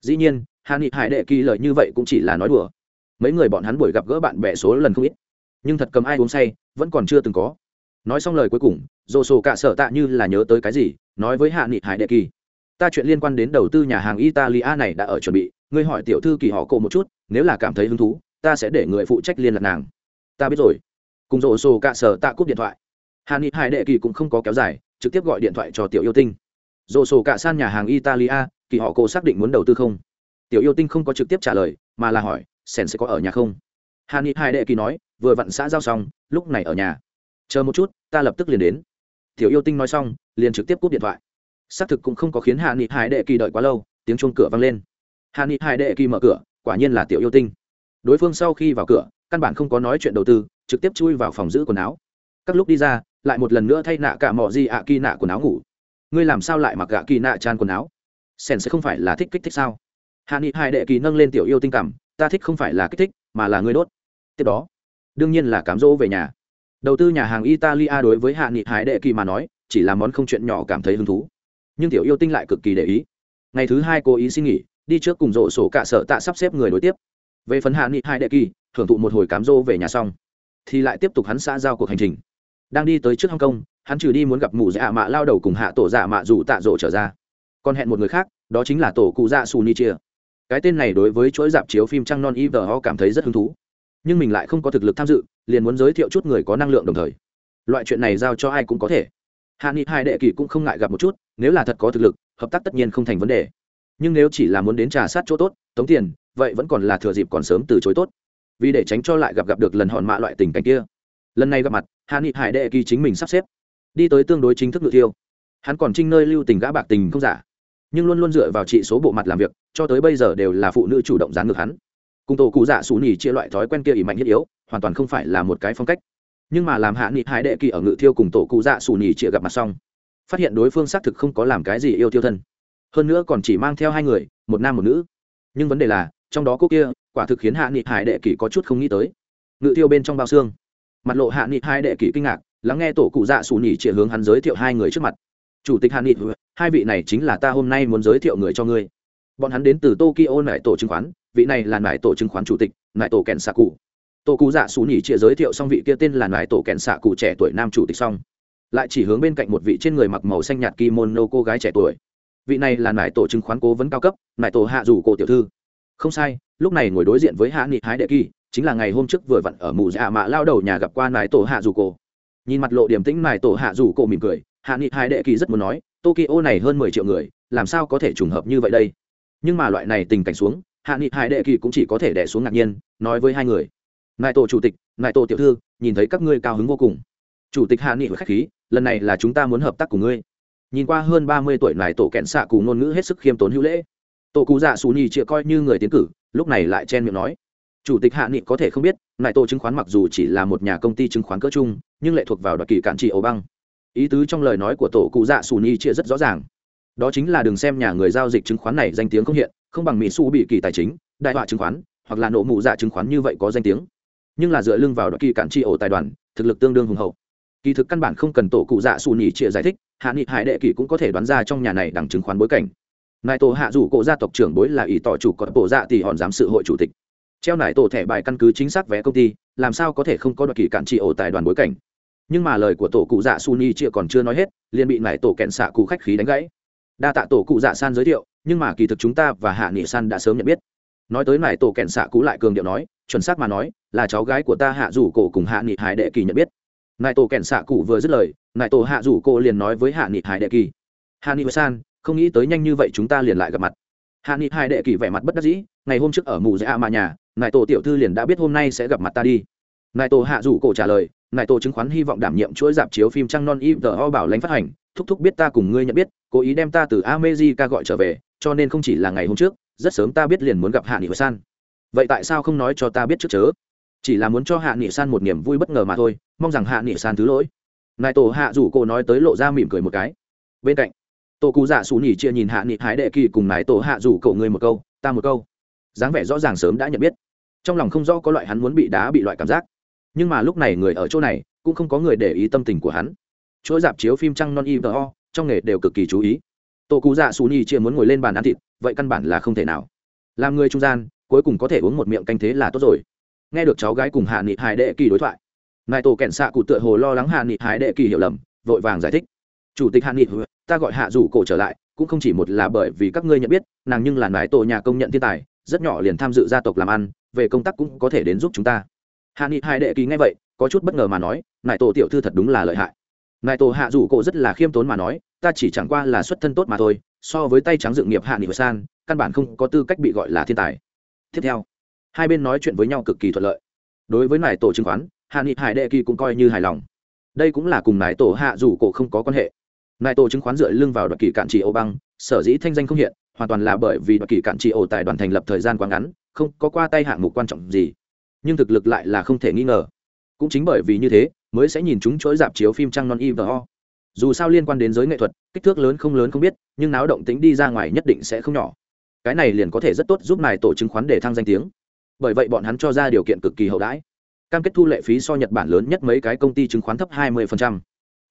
Dĩ nhiên, hạ nghị hải đệ kỳ lời như vậy cũng chỉ là nói đùa. Mấy người bọn hắn buổi gặp gỡ bạn bè số lần không ít. Nhưng thật cầm ai uống say, vẫn còn chưa từng có. Nói xong lời cuối cùng dồ sổ cả sở tạ như là nhớ tới cái gì, nói với hạ nghị hải đệ kỳ. Ta chuyện liên quan đến đầu tư nhà hàng italia này đã ở chuẩn bị ngươi hỏi tiểu thư kỳ họ cổ một chút, nếu là cảm thấy hứng thú, ta sẽ để người phụ trách liên lạc nàng. Ta biết rồi. Cùng rổ sổ cả sở tạ cúp điện thoại. Hạ ni hải đệ kỳ cũng không có kéo dài, trực tiếp gọi điện thoại cho tiểu yêu tinh. Rổ sổ cả san nhà hàng italia, kỳ họ cổ xác định muốn đầu tư không? Tiểu yêu tinh không có trực tiếp trả lời, mà là hỏi sen sẽ có ở nhà không? Hạ ni hải đệ kỳ nói, vừa vặn xã giao xong, lúc này ở nhà. Chờ một chút, ta lập tức liền đến. Tiểu yêu tinh nói xong, liền trực tiếp cúp điện thoại. Xác thực cũng không có khiến hạ nghị hải đệ kỳ đợi quá lâu, tiếng chuông cửa vang lên hà ni hai đệ kỳ mở cửa, quả nhiên là tiểu yêu tinh. Đối phương sau khi vào cửa, căn bản không có nói chuyện đầu tư, trực tiếp chui vào phòng giữ quần áo. Các lúc đi ra, lại một lần nữa thay nạ cả mỏ di ạ kỳ nạ quần áo ngủ. Ngươi làm sao lại mặc gạ kỳ nạ tràn quần áo? Sèn sẽ không phải là thích kích thích sao? Hạ nghị hai đệ kỳ nâng lên tiểu yêu tinh cảm, ta thích không phải là kích thích, mà là ngươi đốt. Tiếp đó, đương nhiên là cám dỗ về nhà. Đầu tư nhà hàng italia đối với hạ nghị hải đệ kỳ mà nói, chỉ là món không chuyện nhỏ cảm thấy hứng thú. Nhưng tiểu yêu tinh lại cực kỳ để ý. Ngày thứ hai cô ý xin nghỉ đi trước cùng rộ sổ cả sở tạ sắp xếp người đối tiếp. Về phần hạ nghị hai đệ kỳ, thưởng thụ một hồi cám dỗ về nhà xong, thì lại tiếp tục hắn xã giao cuộc hành trình. Đang đi tới trước hong kong, hắn trừ đi muốn gặp mụ dạ mạ lao đầu cùng hạ tổ dạ mạ dù tạ rộ trở ra. Còn hẹn một người khác, đó chính là tổ cụ dạ su ni chia. Cái tên này đối với chuỗi dạp chiếu phim trăng non y vờ ho cảm thấy rất hứng thú. Nhưng mình lại không có thực lực tham dự, liền muốn giới thiệu chút người có năng lượng đồng thời. Loại chuyện này giao cho ai cũng có thể. Hạ nghị hai đệ kỳ cũng không ngại gặp một chút, nếu là thật có thực lực, hợp tác tất nhiên không thành vấn đề nhưng nếu chỉ là muốn đến trà sát chỗ tốt, tống tiền, vậy vẫn còn là thừa dịp còn sớm từ chối tốt. Vì để tránh cho lại gặp gặp được lần hòn mạ loại tình cảnh kia. Lần này gặp mặt hạ nghị hải đệ kỳ chính mình sắp xếp. Đi tới tương đối chính thức ngự thiêu hắn còn trinh nơi lưu tình gã bạc tình không giả. Nhưng luôn luôn dựa vào trị số bộ mặt làm việc, cho tới bây giờ đều là phụ nữ chủ động dán ngược hắn. Cùng tổ cụ dạ xù nỉ chia loại thói quen kia ỉ mạnh thiết yếu, hoàn toàn không phải là một cái phong cách. Nhưng mà làm hạ nghị hải đệ kỳ ở ngự thiêu cùng tổ cụ dạ xù nỉ chia gặp mặt xong, phát hiện đối phương xác thực không có làm cái gì yêu thiêu thân hơn nữa còn chỉ mang theo hai người, một nam một nữ. Nhưng vấn đề là, trong đó cô kia, quả thực khiến hạ nghị hải đệ kỷ có chút không nghĩ tới. Ngự thiêu bên trong bao xương. Mặt lộ hạ nghị hai đệ kỷ kinh ngạc, lắng nghe tổ cụ dạ xù nhỉ chia hướng hắn giới thiệu hai người trước mặt. Chủ tịch hạ nghị, hai vị này chính là ta hôm nay muốn giới thiệu người cho ngươi. Bọn hắn đến từ tokyo nải tổ chứng khoán, vị này là nải tổ chứng khoán chủ tịch, nải tổ kèn xạ cụ. Tổ cụ dạ xù nhỉ chia giới thiệu xong vị kia tên là nải tổ kèn xạ cụ trẻ tuổi nam chủ tịch xong. Lại chỉ hướng bên cạnh một vị trên người mặc màu xanh nhạt kimono cô gái trẻ tuổi vị này là nải tổ chứng khoán cố vấn cao cấp, nải tổ hạ dù cổ tiểu thư. Không sai, lúc này ngồi đối diện với hạ nghị hái đệ kỳ, chính là ngày hôm trước vừa vặn ở mù dạ mạ lao đầu nhà gặp qua nải tổ hạ dù cổ. Nhìn mặt lộ điểm tĩnh nải tổ hạ dù cổ mỉm cười, hạ nghị hái đệ kỳ rất muốn nói, tokyo này hơn mười triệu người, làm sao có thể trùng hợp như vậy đây? Nhưng mà loại này tình cảnh xuống, hạ nghị hải đệ kỳ cũng chỉ có thể đẻ xuống ngạc nhiên, nói với hai người nại tổ chủ tịch nại tổ tiểu thư, nhìn thấy các ngươi cao hứng vô cùng. Chủ tịch hạ nghị khách khí, lần này là chúng ta muốn hợp tác cùng ngươi nhìn qua hơn ba mươi tuổi này tổ kẹn xạ cùng ngôn ngữ hết sức khiêm tốn hữu lễ. Tổ cụ dạ xù nhì chịa coi như người tiến cử, lúc này lại chen miệng nói. Chủ tịch hạ nghị có thể không biết nại tổ chứng khoán mặc dù chỉ là một nhà công ty chứng khoán cỡ chung nhưng lệ thuộc vào đoạt kỳ cản trị ấu băng ý tứ trong lời nói của tổ cụ dạ xù nhì chịa rất rõ ràng. Đó chính là đừng xem nhà người giao dịch chứng khoán này danh tiếng không hiện, không bằng mỹ su bị kỳ tài chính, đại họa chứng khoán, hoặc là nổ mụ dạ chứng khoán như vậy có danh tiếng. Nhưng là dựa lưng vào đoạt kỳ cản trị ổ tài đoàn, thực lực tương đương hùng hậu. Kỳ thực căn bản không cần tổ cụ dạ xù nhì chịa giải thích hạ nghị hải đệ kỳ cũng có thể đoán ra trong nhà này đằng chứng khoán bối cảnh. Nại tổ hạ dù cổ gia tộc trưởng bối là ý tỏ chủ cọt bộ dạ thì hòn giám sự hội chủ tịch. Treo nải tổ thẻ bài căn cứ chính xác vé công ty, làm sao có thể không có đoạn kỳ cản trị ổ tài đoàn bối cảnh. Nhưng mà lời của tổ cụ dạ su ni chia còn chưa nói hết, liền bị nải tổ kẹn xạ cụ khách khí đánh gãy. Đa tạ tổ cụ dạ san giới thiệu, nhưng mà kỳ thực chúng ta và hạ nghị san đã sớm nhận biết. Nói tới nải tổ kẹn xạ cụ lại cường điệu nói, chuẩn xác mà nói, là cháu gái của ta hạ rủ cổ cùng hạ nghị hải đệ kỳ nhận biết. Nải tổ kẹn xạ cụ vừa dứt lời Ngài tổ hạ rủ cô liền nói với hạ nghị hải đệ kỳ. Hạ nghị san, không nghĩ tới nhanh như vậy chúng ta liền lại gặp mặt. Hạ nghị hải đệ kỳ vẻ mặt bất đắc dĩ, ngày hôm trước ở mù dạ mà nhà ngài tổ tiểu thư liền đã biết hôm nay sẽ gặp mặt ta đi. Ngài tổ hạ rủ cổ trả lời, nại tổ chứng khoán hy vọng đảm nhiệm chuỗi dạp chiếu phim trăng non y tờ ho bảo lãnh phát hành, thúc thúc biết ta cùng ngươi nhận biết, cố ý đem ta từ amejica gọi trở về, cho nên không chỉ là ngày hôm trước, rất sớm ta biết liền muốn gặp hạ nghị san. Vậy tại sao không nói cho ta biết trước chớ? Chỉ là muốn cho hạ nghị san một niềm vui bất ngờ mà thôi, mong rằng hạ nghị san thứ lỗi nại tổ hạ rủ cô nói tới lộ ra mỉm cười một cái. Bên cạnh tổ cụ dạ xù nhỉ chia nhìn hạ nghị hái đệ kỳ cùng nại tổ hạ rủ cổ người một câu, ta một câu. Dáng vẻ rõ ràng sớm đã nhận biết. Trong lòng không rõ có loại hắn muốn bị đá bị loại cảm giác. Nhưng mà lúc này người ở chỗ này, cũng không có người để ý tâm tình của hắn. Chuỗi dạp chiếu phim trăng non y vờ o, trong nghề đều cực kỳ chú ý. Tổ cụ dạ xù nhi chia muốn ngồi lên bàn ăn thịt, vậy căn bản là không thể nào. Làm người trung gian, cuối cùng có thể uống một miệng canh thế là tốt rồi. Nghe được cháu gái cùng hạ nghị hải đệ kỳ đối thoại nại tổ kẹn xạ cụ tựa hồ lo lắng hạ nghị hái đệ kỳ hiểu lầm, vội vàng giải thích. Chủ tịch hạ nghị, ta gọi hạ rủ cổ trở lại, cũng không chỉ một là bởi vì các ngươi nhận biết, nàng nhưng là nại tổ nhà công nhận thiên tài, rất nhỏ liền tham dự gia tộc làm ăn, về công tác cũng có thể đến giúp chúng ta. Hạ nghị hai đệ kỳ nghe vậy, có chút bất ngờ mà nói, nại tổ tiểu thư thật đúng là lợi hại. Nại tổ hạ rủ cổ rất là khiêm tốn mà nói, ta chỉ chẳng qua là xuất thân tốt mà thôi, so với tay trắng dự nghiệp hạ nghị san, căn bản không có tư cách bị gọi là thiên tài. Tiếp theo, hai bên nói chuyện với nhau cực kỳ thuận lợi. Đối với nại tổ chứng khoán hạ nghị hải đệ kỳ cũng coi như hài lòng. Đây cũng là cùng nải tổ hạ dù cổ không có quan hệ. Nải tổ chứng khoán dựa lưng vào đặc kỳ cạn trị ô băng, sở dĩ thanh danh không hiện, hoàn toàn là bởi vì đặc kỳ cạn trị ô tại đoàn thành lập thời gian quá ngắn, không có qua tay hạng mục quan trọng gì. Nhưng thực lực lại là không thể nghi ngờ. Cũng chính bởi vì như thế, mới sẽ nhìn chúng chuỗi dạp chiếu phim trăng non ivo. Dù sao liên quan đến giới nghệ thuật, kích thước lớn không lớn không biết, nhưng náo động tính đi ra ngoài nhất định sẽ không nhỏ. Cái này liền có thể rất tốt giúp nài tổ chứng khoán để thăng danh tiếng. Bởi vậy bọn hắn cho ra điều kiện cực kỳ hậu đãi cam kết thu lệ phí so nhật bản lớn nhất mấy cái công ty chứng khoán thấp 20%.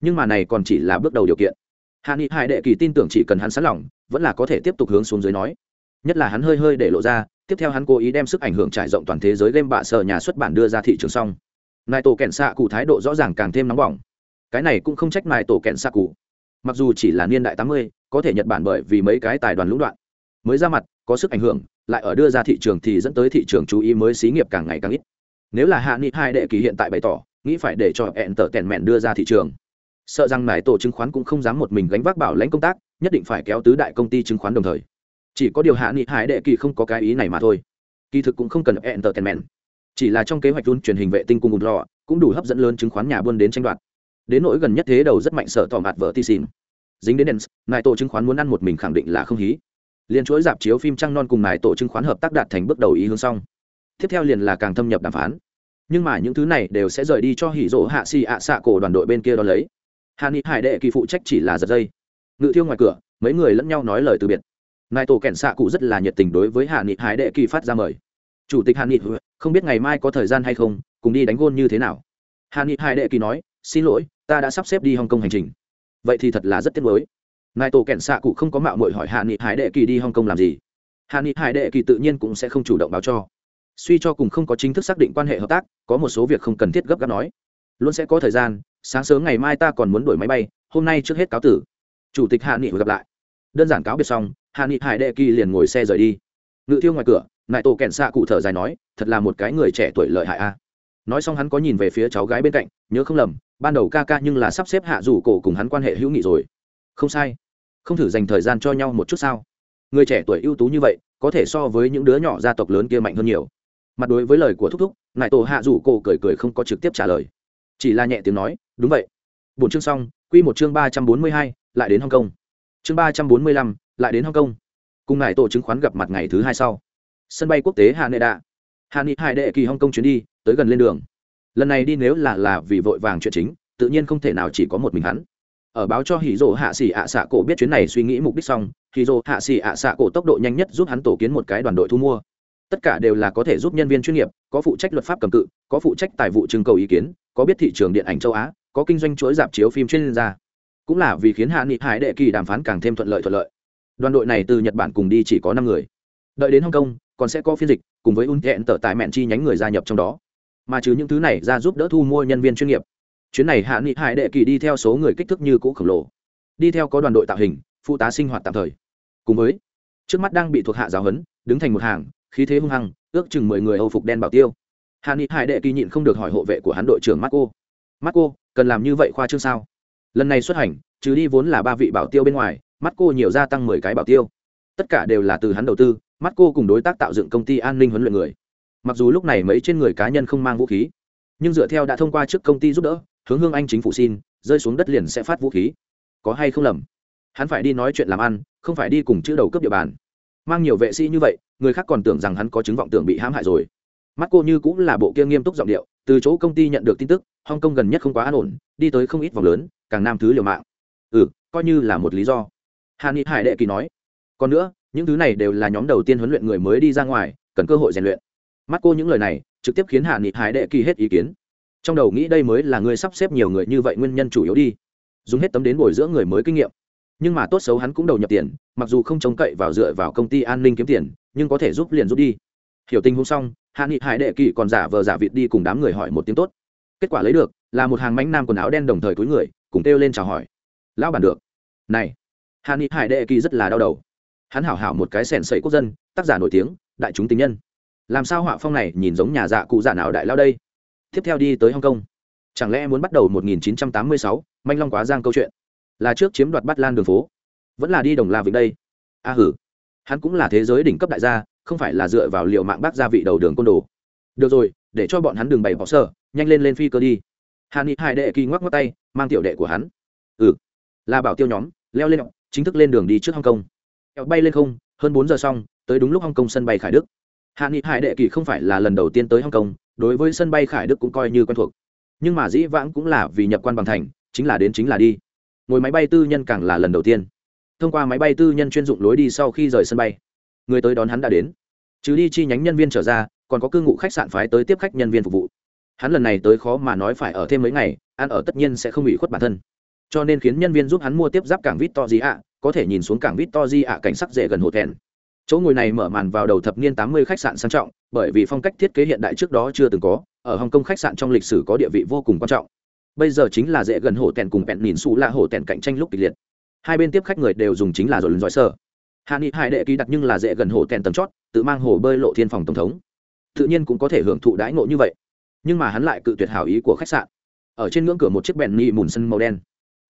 nhưng mà này còn chỉ là bước đầu điều kiện. Hạ nghị hải đệ kỳ tin tưởng chỉ cần hắn sẵn lòng, vẫn là có thể tiếp tục hướng xuống dưới nói. Nhất là hắn hơi hơi để lộ ra, tiếp theo hắn cố ý đem sức ảnh hưởng trải rộng toàn thế giới game bạ sở nhà xuất bản đưa ra thị trường xong. Nai tổ kẹn xạ cụ thái độ rõ ràng càng thêm nóng bỏng. Cái này cũng không trách nai tổ kẹn xạ cụ. Mặc dù chỉ là niên đại tám mươi, có thể nhật bản bởi vì mấy cái tài đoàn lũng đoạn mới ra mặt, có sức ảnh hưởng, lại ở đưa ra thị trường thì dẫn tới thị trường chú ý mới xí nghiệp càng ngày càng ít nếu là hạ nghị hai đệ kỳ hiện tại bày tỏ, nghĩ phải để cho hẹn tở tèn mẹn đưa ra thị trường. Sợ rằng nải tổ chứng khoán cũng không dám một mình gánh vác bảo lãnh công tác, nhất định phải kéo tứ đại công ty chứng khoán đồng thời. Chỉ có điều hạ nghị hải đệ kỳ không có cái ý này mà thôi. Kỳ thực cũng không cần entertainment. Chỉ là trong kế hoạch run truyền hình vệ tinh cùng một lọ cũng đủ hấp dẫn lớn chứng khoán nhà buôn đến tranh đoạt. Đến nỗi gần nhất thế đầu rất mạnh sợ tỏ mặt vợ ti xin dính đến đèn nại tổ chứng khoán muốn ăn một mình khẳng định là không hí. Liên chuỗi dạp chiếu phim trăng non cùng nại tổ chứng khoán hợp tác đạt thành bước đầu ý hướng xong tiếp theo liền là càng thâm nhập đàm phán. Nhưng mà những thứ này đều sẽ rời đi cho hỉ rỗ hạ xì ạ xạ cổ đoàn đội bên kia đo lấy. Hạ nghị hải đệ kỳ phụ trách chỉ là giật dây. Ngự thiêu ngoài cửa, mấy người lẫn nhau nói lời từ biệt. Nai tổ kẹn xạ cụ rất là nhiệt tình đối với hạ nghị hải đệ kỳ phát ra mời. Chủ tịch hạ nghị, không biết ngày mai có thời gian hay không, cùng đi đánh gôn như thế nào? Hạ nghị hải đệ kỳ nói, xin lỗi, ta đã sắp xếp đi hong kông hành trình. Vậy thì thật là rất tiếc nuối. Nai tổ kẹn xạ cụ không có mạo mội hỏi hạ nghị hải đệ kỳ đi hong kông làm gì. Hạ nghị hải đệ kỳ tự nhiên cũng sẽ không chủ động báo cho suy cho cùng không có chính thức xác định quan hệ hợp tác, có một số việc không cần thiết gấp gáp nói. Luôn sẽ có thời gian, sáng sớm ngày mai ta còn muốn đổi máy bay, hôm nay trước hết cáo tử. Chủ tịch hạ nghị gặp lại. Đơn giản cáo biệt xong, hạ nghị hải đệ kỳ liền ngồi xe rời đi. Ngự thiêu ngoài cửa, nại tổ kẹn xạ cụ thở dài nói, thật là một cái người trẻ tuổi lợi hại a. Nói xong hắn có nhìn về phía cháu gái bên cạnh, nhớ không lầm, ban đầu ca ca nhưng là sắp xếp hạ rủ cổ cùng hắn quan hệ hữu nghị rồi. Không sai. Không thử dành thời gian cho nhau một chút sao? Người trẻ tuổi ưu tú như vậy, có thể so với những đứa nhỏ gia tộc lớn kia mạnh hơn nhiều mặt đối với lời của thúc thúc nại tổ hạ rủ cổ cười cười không có trực tiếp trả lời. Chỉ là nhẹ tiếng nói đúng vậy. Bốn chương xong quy một chương ba trăm bốn mươi hai lại đến Hồng Kông, chương ba trăm bốn mươi lăm lại đến Hồng Kông, cùng ngài tổ chứng khoán gặp mặt ngày thứ hai sau. Sân bay quốc tế hà nệ đạ. Hà nị hải đệ kỳ Hồng Kông chuyến đi tới gần lên đường. Lần này đi nếu là là vì vội vàng chuyện chính tự nhiên không thể nào chỉ có một mình hắn. Ở báo cho hì dỗ hạ xỉ ạ xạ cổ biết chuyến này suy nghĩ mục đích xong hì dỗ hạ xỉ ạ xạ cổ tốc độ nhanh nhất giúp hắn tổ kiến một cái đoàn đội thu mua tất cả đều là có thể giúp nhân viên chuyên nghiệp, có phụ trách luật pháp cầm cự, có phụ trách tài vụ trưng cầu ý kiến, có biết thị trường điện ảnh châu á, có kinh doanh chuỗi dạp chiếu phim chuyên gia. Cũng là vì khiến hạ nghị hải đệ kỳ đàm phán càng thêm thuận lợi thuận lợi. Đoàn đội này từ nhật bản cùng đi chỉ có năm người. Đợi đến hong kong, còn sẽ có phiên dịch, cùng với un thẹn tờ tại mẹn chi nhánh người gia nhập trong đó. Mà trừ những thứ này ra giúp đỡ thu mua nhân viên chuyên nghiệp. Chuyến này hạ nghị hải đệ kỳ đi theo số người kích thước như cũ khổng lồ. Đi theo có đoàn đội tạo hình, phụ tá sinh hoạt tạm thời. Cùng với, trước mắt đang bị thuộc hạ giáo huấn, đứng thành một hàng khí thế hung hăng, ước chừng mười người âu phục đen bảo tiêu. Hà ni hải đệ kỳ nhịn không được hỏi hộ vệ của hắn đội trưởng marco. Marco, cần làm như vậy khoa trương sao? Lần này xuất hành, trừ đi vốn là ba vị bảo tiêu bên ngoài, marco nhiều gia tăng mười cái bảo tiêu. Tất cả đều là từ hắn đầu tư, marco cùng đối tác tạo dựng công ty an ninh huấn luyện người. Mặc dù lúc này mấy trên người cá nhân không mang vũ khí, nhưng dựa theo đã thông qua trước công ty giúp đỡ, hướng hương anh chính phủ xin, rơi xuống đất liền sẽ phát vũ khí. Có hay không lầm? Hắn phải đi nói chuyện làm ăn, không phải đi cùng chữ đầu cấp địa bàn mang nhiều vệ sĩ như vậy, người khác còn tưởng rằng hắn có chứng vọng tưởng bị hãm hại rồi. Mắt cô như cũng là bộ kia nghiêm túc giọng điệu, từ chỗ công ty nhận được tin tức, hong kong gần nhất không quá an ổn, đi tới không ít vòng lớn, càng nam thứ liều mạng. Ừ coi như là một lý do. Hàn ni hải đệ kỳ nói. Còn nữa, những thứ này đều là nhóm đầu tiên huấn luyện người mới đi ra ngoài, cần cơ hội rèn luyện. Mắt cô những lời này, trực tiếp khiến hàn ni hải đệ kỳ hết ý kiến. Trong đầu nghĩ đây mới là người sắp xếp nhiều người như vậy nguyên nhân chủ yếu đi. Dùng hết tấm đến bồi dưỡng người mới kinh nghiệm nhưng mà tốt xấu hắn cũng đầu nhập tiền mặc dù không trông cậy vào dựa vào công ty an ninh kiếm tiền nhưng có thể giúp liền giúp đi. Hiểu tình hôm xong hạ nghị hải đệ kỳ còn giả vờ giả vịt đi cùng đám người hỏi một tiếng tốt. Kết quả lấy được là một hàng mánh nam quần áo đen đồng thời túi người cùng kêu lên chào hỏi. Lão bản được. Này. Hạ nghị hải đệ kỳ rất là đau đầu. Hắn hảo hảo một cái sẻn sẩy quốc dân tác giả nổi tiếng đại chúng tình nhân. Làm sao họa phong này nhìn giống nhà dạ cụ giả nào đại lao đây? Tiếp theo đi tới hong kong. Chẳng lẽ muốn bắt đầu 1986, manh long quá giang câu chuyện? Là trước chiếm đoạt bát lan đường phố. Vẫn là đi đồng la vịnh đây. A hử. Hắn cũng là thế giới đỉnh cấp đại gia không phải là dựa vào liệu mạng bác gia vị đầu đường côn đồ. Được rồi để cho bọn hắn đường bày bỏ sở, nhanh lên lên phi cơ đi. Hà ni hai đệ kỳ ngoắc ngoắc tay mang tiểu đệ của hắn. Ừ. Là bảo tiêu nhóm leo lên chính thức lên đường đi trước hong kong. Bay lên không hơn bốn giờ xong tới đúng lúc hong kong sân bay khải đức. Hạ nghị hải đệ kỳ không phải là lần đầu tiên tới hong kong đối với sân bay khải đức cũng coi như quen thuộc. Nhưng mà dĩ vãng cũng là vì nhập quan bằng thành chính là đến chính là đi ngồi máy bay tư nhân càng là lần đầu tiên. Thông qua máy bay tư nhân chuyên dụng lối đi sau khi rời sân bay, người tới đón hắn đã đến. Chứ đi chi nhánh nhân viên trở ra, còn có cư ngụ khách sạn phái tới tiếp khách nhân viên phục vụ. Hắn lần này tới khó mà nói phải ở thêm mấy ngày, ăn ở tất nhiên sẽ không bị khuất bản thân. Cho nên khiến nhân viên giúp hắn mua tiếp giáp cảng vít to gì ạ có thể nhìn xuống cảng vít to di ạ cảnh sắc dễ gần hồ thẹn chỗ ngồi này mở màn vào đầu thập niên tám mươi khách sạn sang trọng, bởi vì phong cách thiết kế hiện đại trước đó chưa từng có, ở hồng kông khách sạn trong lịch sử có địa vị vô cùng quan trọng bây giờ chính là dễ gần hổ tèn cùng bẹn nhìn xù là hổ tèn cạnh tranh lúc kịch liệt. Hai bên tiếp khách người đều dùng chính là rồi lần giỏi sơ. Hạ nghị hải đệ ký đặt nhưng là dễ gần hổ tèn tầm chót, tự mang hồ bơi lộ thiên phòng tổng thống. Tự nhiên cũng có thể hưởng thụ đãi ngộ như vậy. Nhưng mà hắn lại cự tuyệt hảo ý của khách sạn. Ở trên ngưỡng cửa một chiếc bẹn nhị mùn sân màu đen.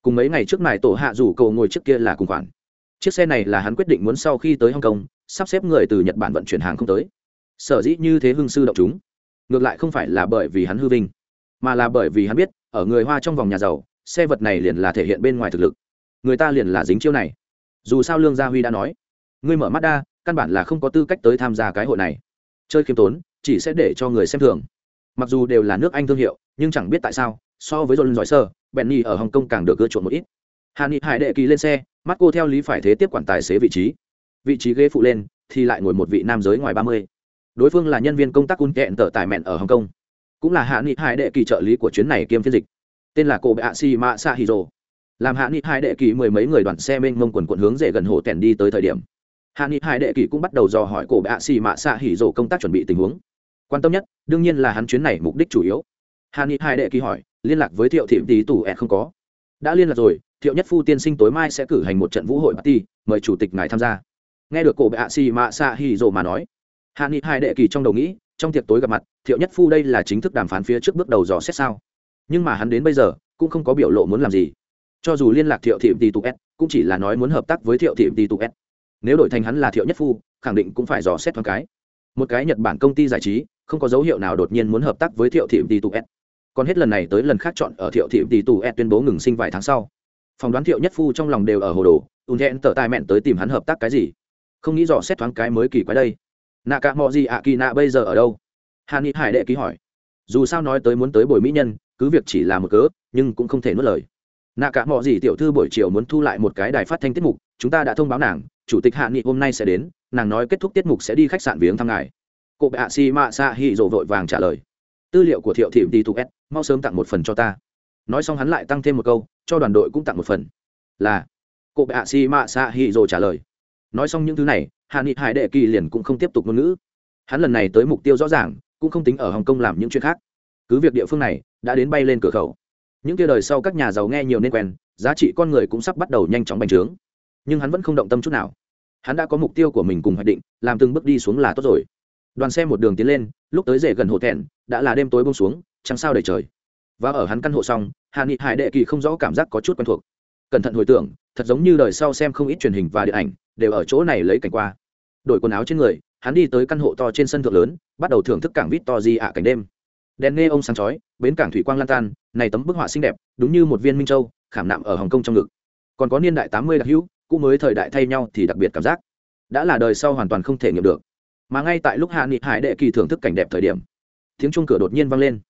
Cùng mấy ngày trước này tổ hạ rủ cầu ngồi trước kia là cùng khoản. Chiếc xe này là hắn quyết định muốn sau khi tới hong kong, sắp xếp người từ nhật bản vận chuyển hàng không tới. Sở dĩ như thế hưng sư động chúng. Ngược lại không phải là bởi vì hắn hư vinh, mà là bởi vì hắn biết ở người hoa trong vòng nhà giàu, xe vật này liền là thể hiện bên ngoài thực lực. Người ta liền là dính chiêu này. Dù sao lương gia huy đã nói, ngươi mở mắt đa căn bản là không có tư cách tới tham gia cái hội này. Chơi khiêm tốn, chỉ sẽ để cho người xem thường. Mặc dù đều là nước anh thương hiệu, nhưng chẳng biết tại sao, so với dồn giỏi sơ benny ở hồng kông càng được ưa chuộng một ít. Hà ni hải đệ kỳ lên xe, mắt cô theo lý phải thế tiếp quản tài xế vị trí. Vị trí ghế phụ lên, thì lại ngồi một vị nam giới ngoài ba mươi. Đối phương là nhân viên công tác un kẹn tở tài mẹn ở hồng kông cũng là hạ nghị hải đệ kỳ trợ lý của chuyến này kiêm phiên dịch. Tên là cô bệ ạ si ma sa hiro làm hạ nghị hai đệ kỳ mười mấy người đoàn xe mênh mông quần quận hướng dễ gần hồ tèn đi tới thời điểm. Hạ nghị hai đệ kỳ cũng bắt đầu dò hỏi cổ bạ xì mạ xạ hỉ rổ công tác chuẩn bị tình huống. Quan tâm nhất, đương nhiên là hắn chuyến này mục đích chủ yếu. Hạ nghị hai đệ kỳ hỏi, liên lạc với thiệu thị tí tù ẹ không có? Đã liên lạc rồi, thiệu nhất phu tiên sinh tối mai sẽ cử hành một trận vũ hội party, mời chủ tịch ngài tham gia. Nghe được cổ bạ xì mạ xạ hỉ rổ mà nói, hạ nghị hai đệ kỳ trong đầu nghĩ trong tiệc tối gặp mặt, thiệu nhất phu đây là chính thức đàm phán phía trước bước đầu dò xét sao. Nhưng mà hắn đến bây giờ, cũng không có biểu lộ muốn làm gì. Cho dù liên lạc thiệu thị tỷ tục s, cũng chỉ là nói muốn hợp tác với thiệu thị tỷ tục s. Nếu đổi thành hắn là thiệu nhất phu, khẳng định cũng phải dò xét thoáng cái. Một cái nhật bản công ty giải trí, không có dấu hiệu nào đột nhiên muốn hợp tác với thiệu thị tỷ tục s. Còn hết lần này tới lần khác chọn ở thiệu thị tỷ tục s tuyên bố ngừng sinh vài tháng sau. Phỏng đoán thiệu nhất phu trong lòng đều ở hồ đồ, ùn thẹn tở tài mẹn tới tìm hắn hợp tác cái gì. Không nghĩ dò xét thoáng cái mới kỳ quái đây nạ cả mọi gì ạ kỳ nạ bây giờ ở đâu? Hàn ni hải đệ ký hỏi. Dù sao nói tới muốn tới bồi mỹ nhân, cứ việc chỉ là một cớ, nhưng cũng không thể nuốt lời. Nạ cả mọi gì tiểu thư buổi chiều muốn thu lại một cái đài phát thanh tiết mục, chúng ta đã thông báo nàng, chủ tịch hạ nghị hôm nay sẽ đến, nàng nói kết thúc tiết mục sẽ đi khách sạn viếng thăm ngài. Cụ bạ si mạ sa hì rồ vội vàng trả lời. Tư liệu của thiệu thị đi tục s, mau sớm tặng một phần cho ta. Nói xong hắn lại tăng thêm một câu, cho đoàn đội cũng tặng một phần. Là cụ bạ si mạ sa hì rồ trả lời. Nói xong những thứ này hạ nghị hải đệ kỳ liền cũng không tiếp tục ngôn ngữ. Hắn lần này tới mục tiêu rõ ràng, cũng không tính ở hồng kông làm những chuyện khác. Cứ việc địa phương này đã đến bay lên cửa khẩu. Những kia đời sau các nhà giàu nghe nhiều nên quen, giá trị con người cũng sắp bắt đầu nhanh chóng bành trướng. Nhưng hắn vẫn không động tâm chút nào. Hắn đã có mục tiêu của mình cùng hoạch định, làm từng bước đi xuống là tốt rồi. Đoàn xe một đường tiến lên, lúc tới rể gần hồ thẹn, đã là đêm tối bông xuống, trăng sao đầy trời. Và ở hắn căn hộ xong hà nghị hải đệ kỳ không rõ cảm giác có chút quen thuộc. Cẩn thận hồi tưởng, thật giống như đời sau xem không ít truyền hình và điện ảnh đều ở chỗ này lấy cảnh qua. Đổi quần áo trên người, hắn đi tới căn hộ to trên sân thượng lớn, bắt đầu thưởng thức cảng vít to di ạ cảnh đêm. Đèn nghe ông sáng chói, bến cảng thủy quang lan tan, này tấm bức họa xinh đẹp, đúng như một viên minh châu, khảm nạm ở hồng kông trong ngực. Còn có niên đại tám mươi đặc hữu, cũ mới thời đại thay nhau thì đặc biệt cảm giác. Đã là đời sau hoàn toàn không thể nghiệm được. Mà ngay tại lúc hạ nghị hải đệ kỳ thưởng thức cảnh đẹp thời điểm, tiếng chuông cửa đột nhiên vang lên.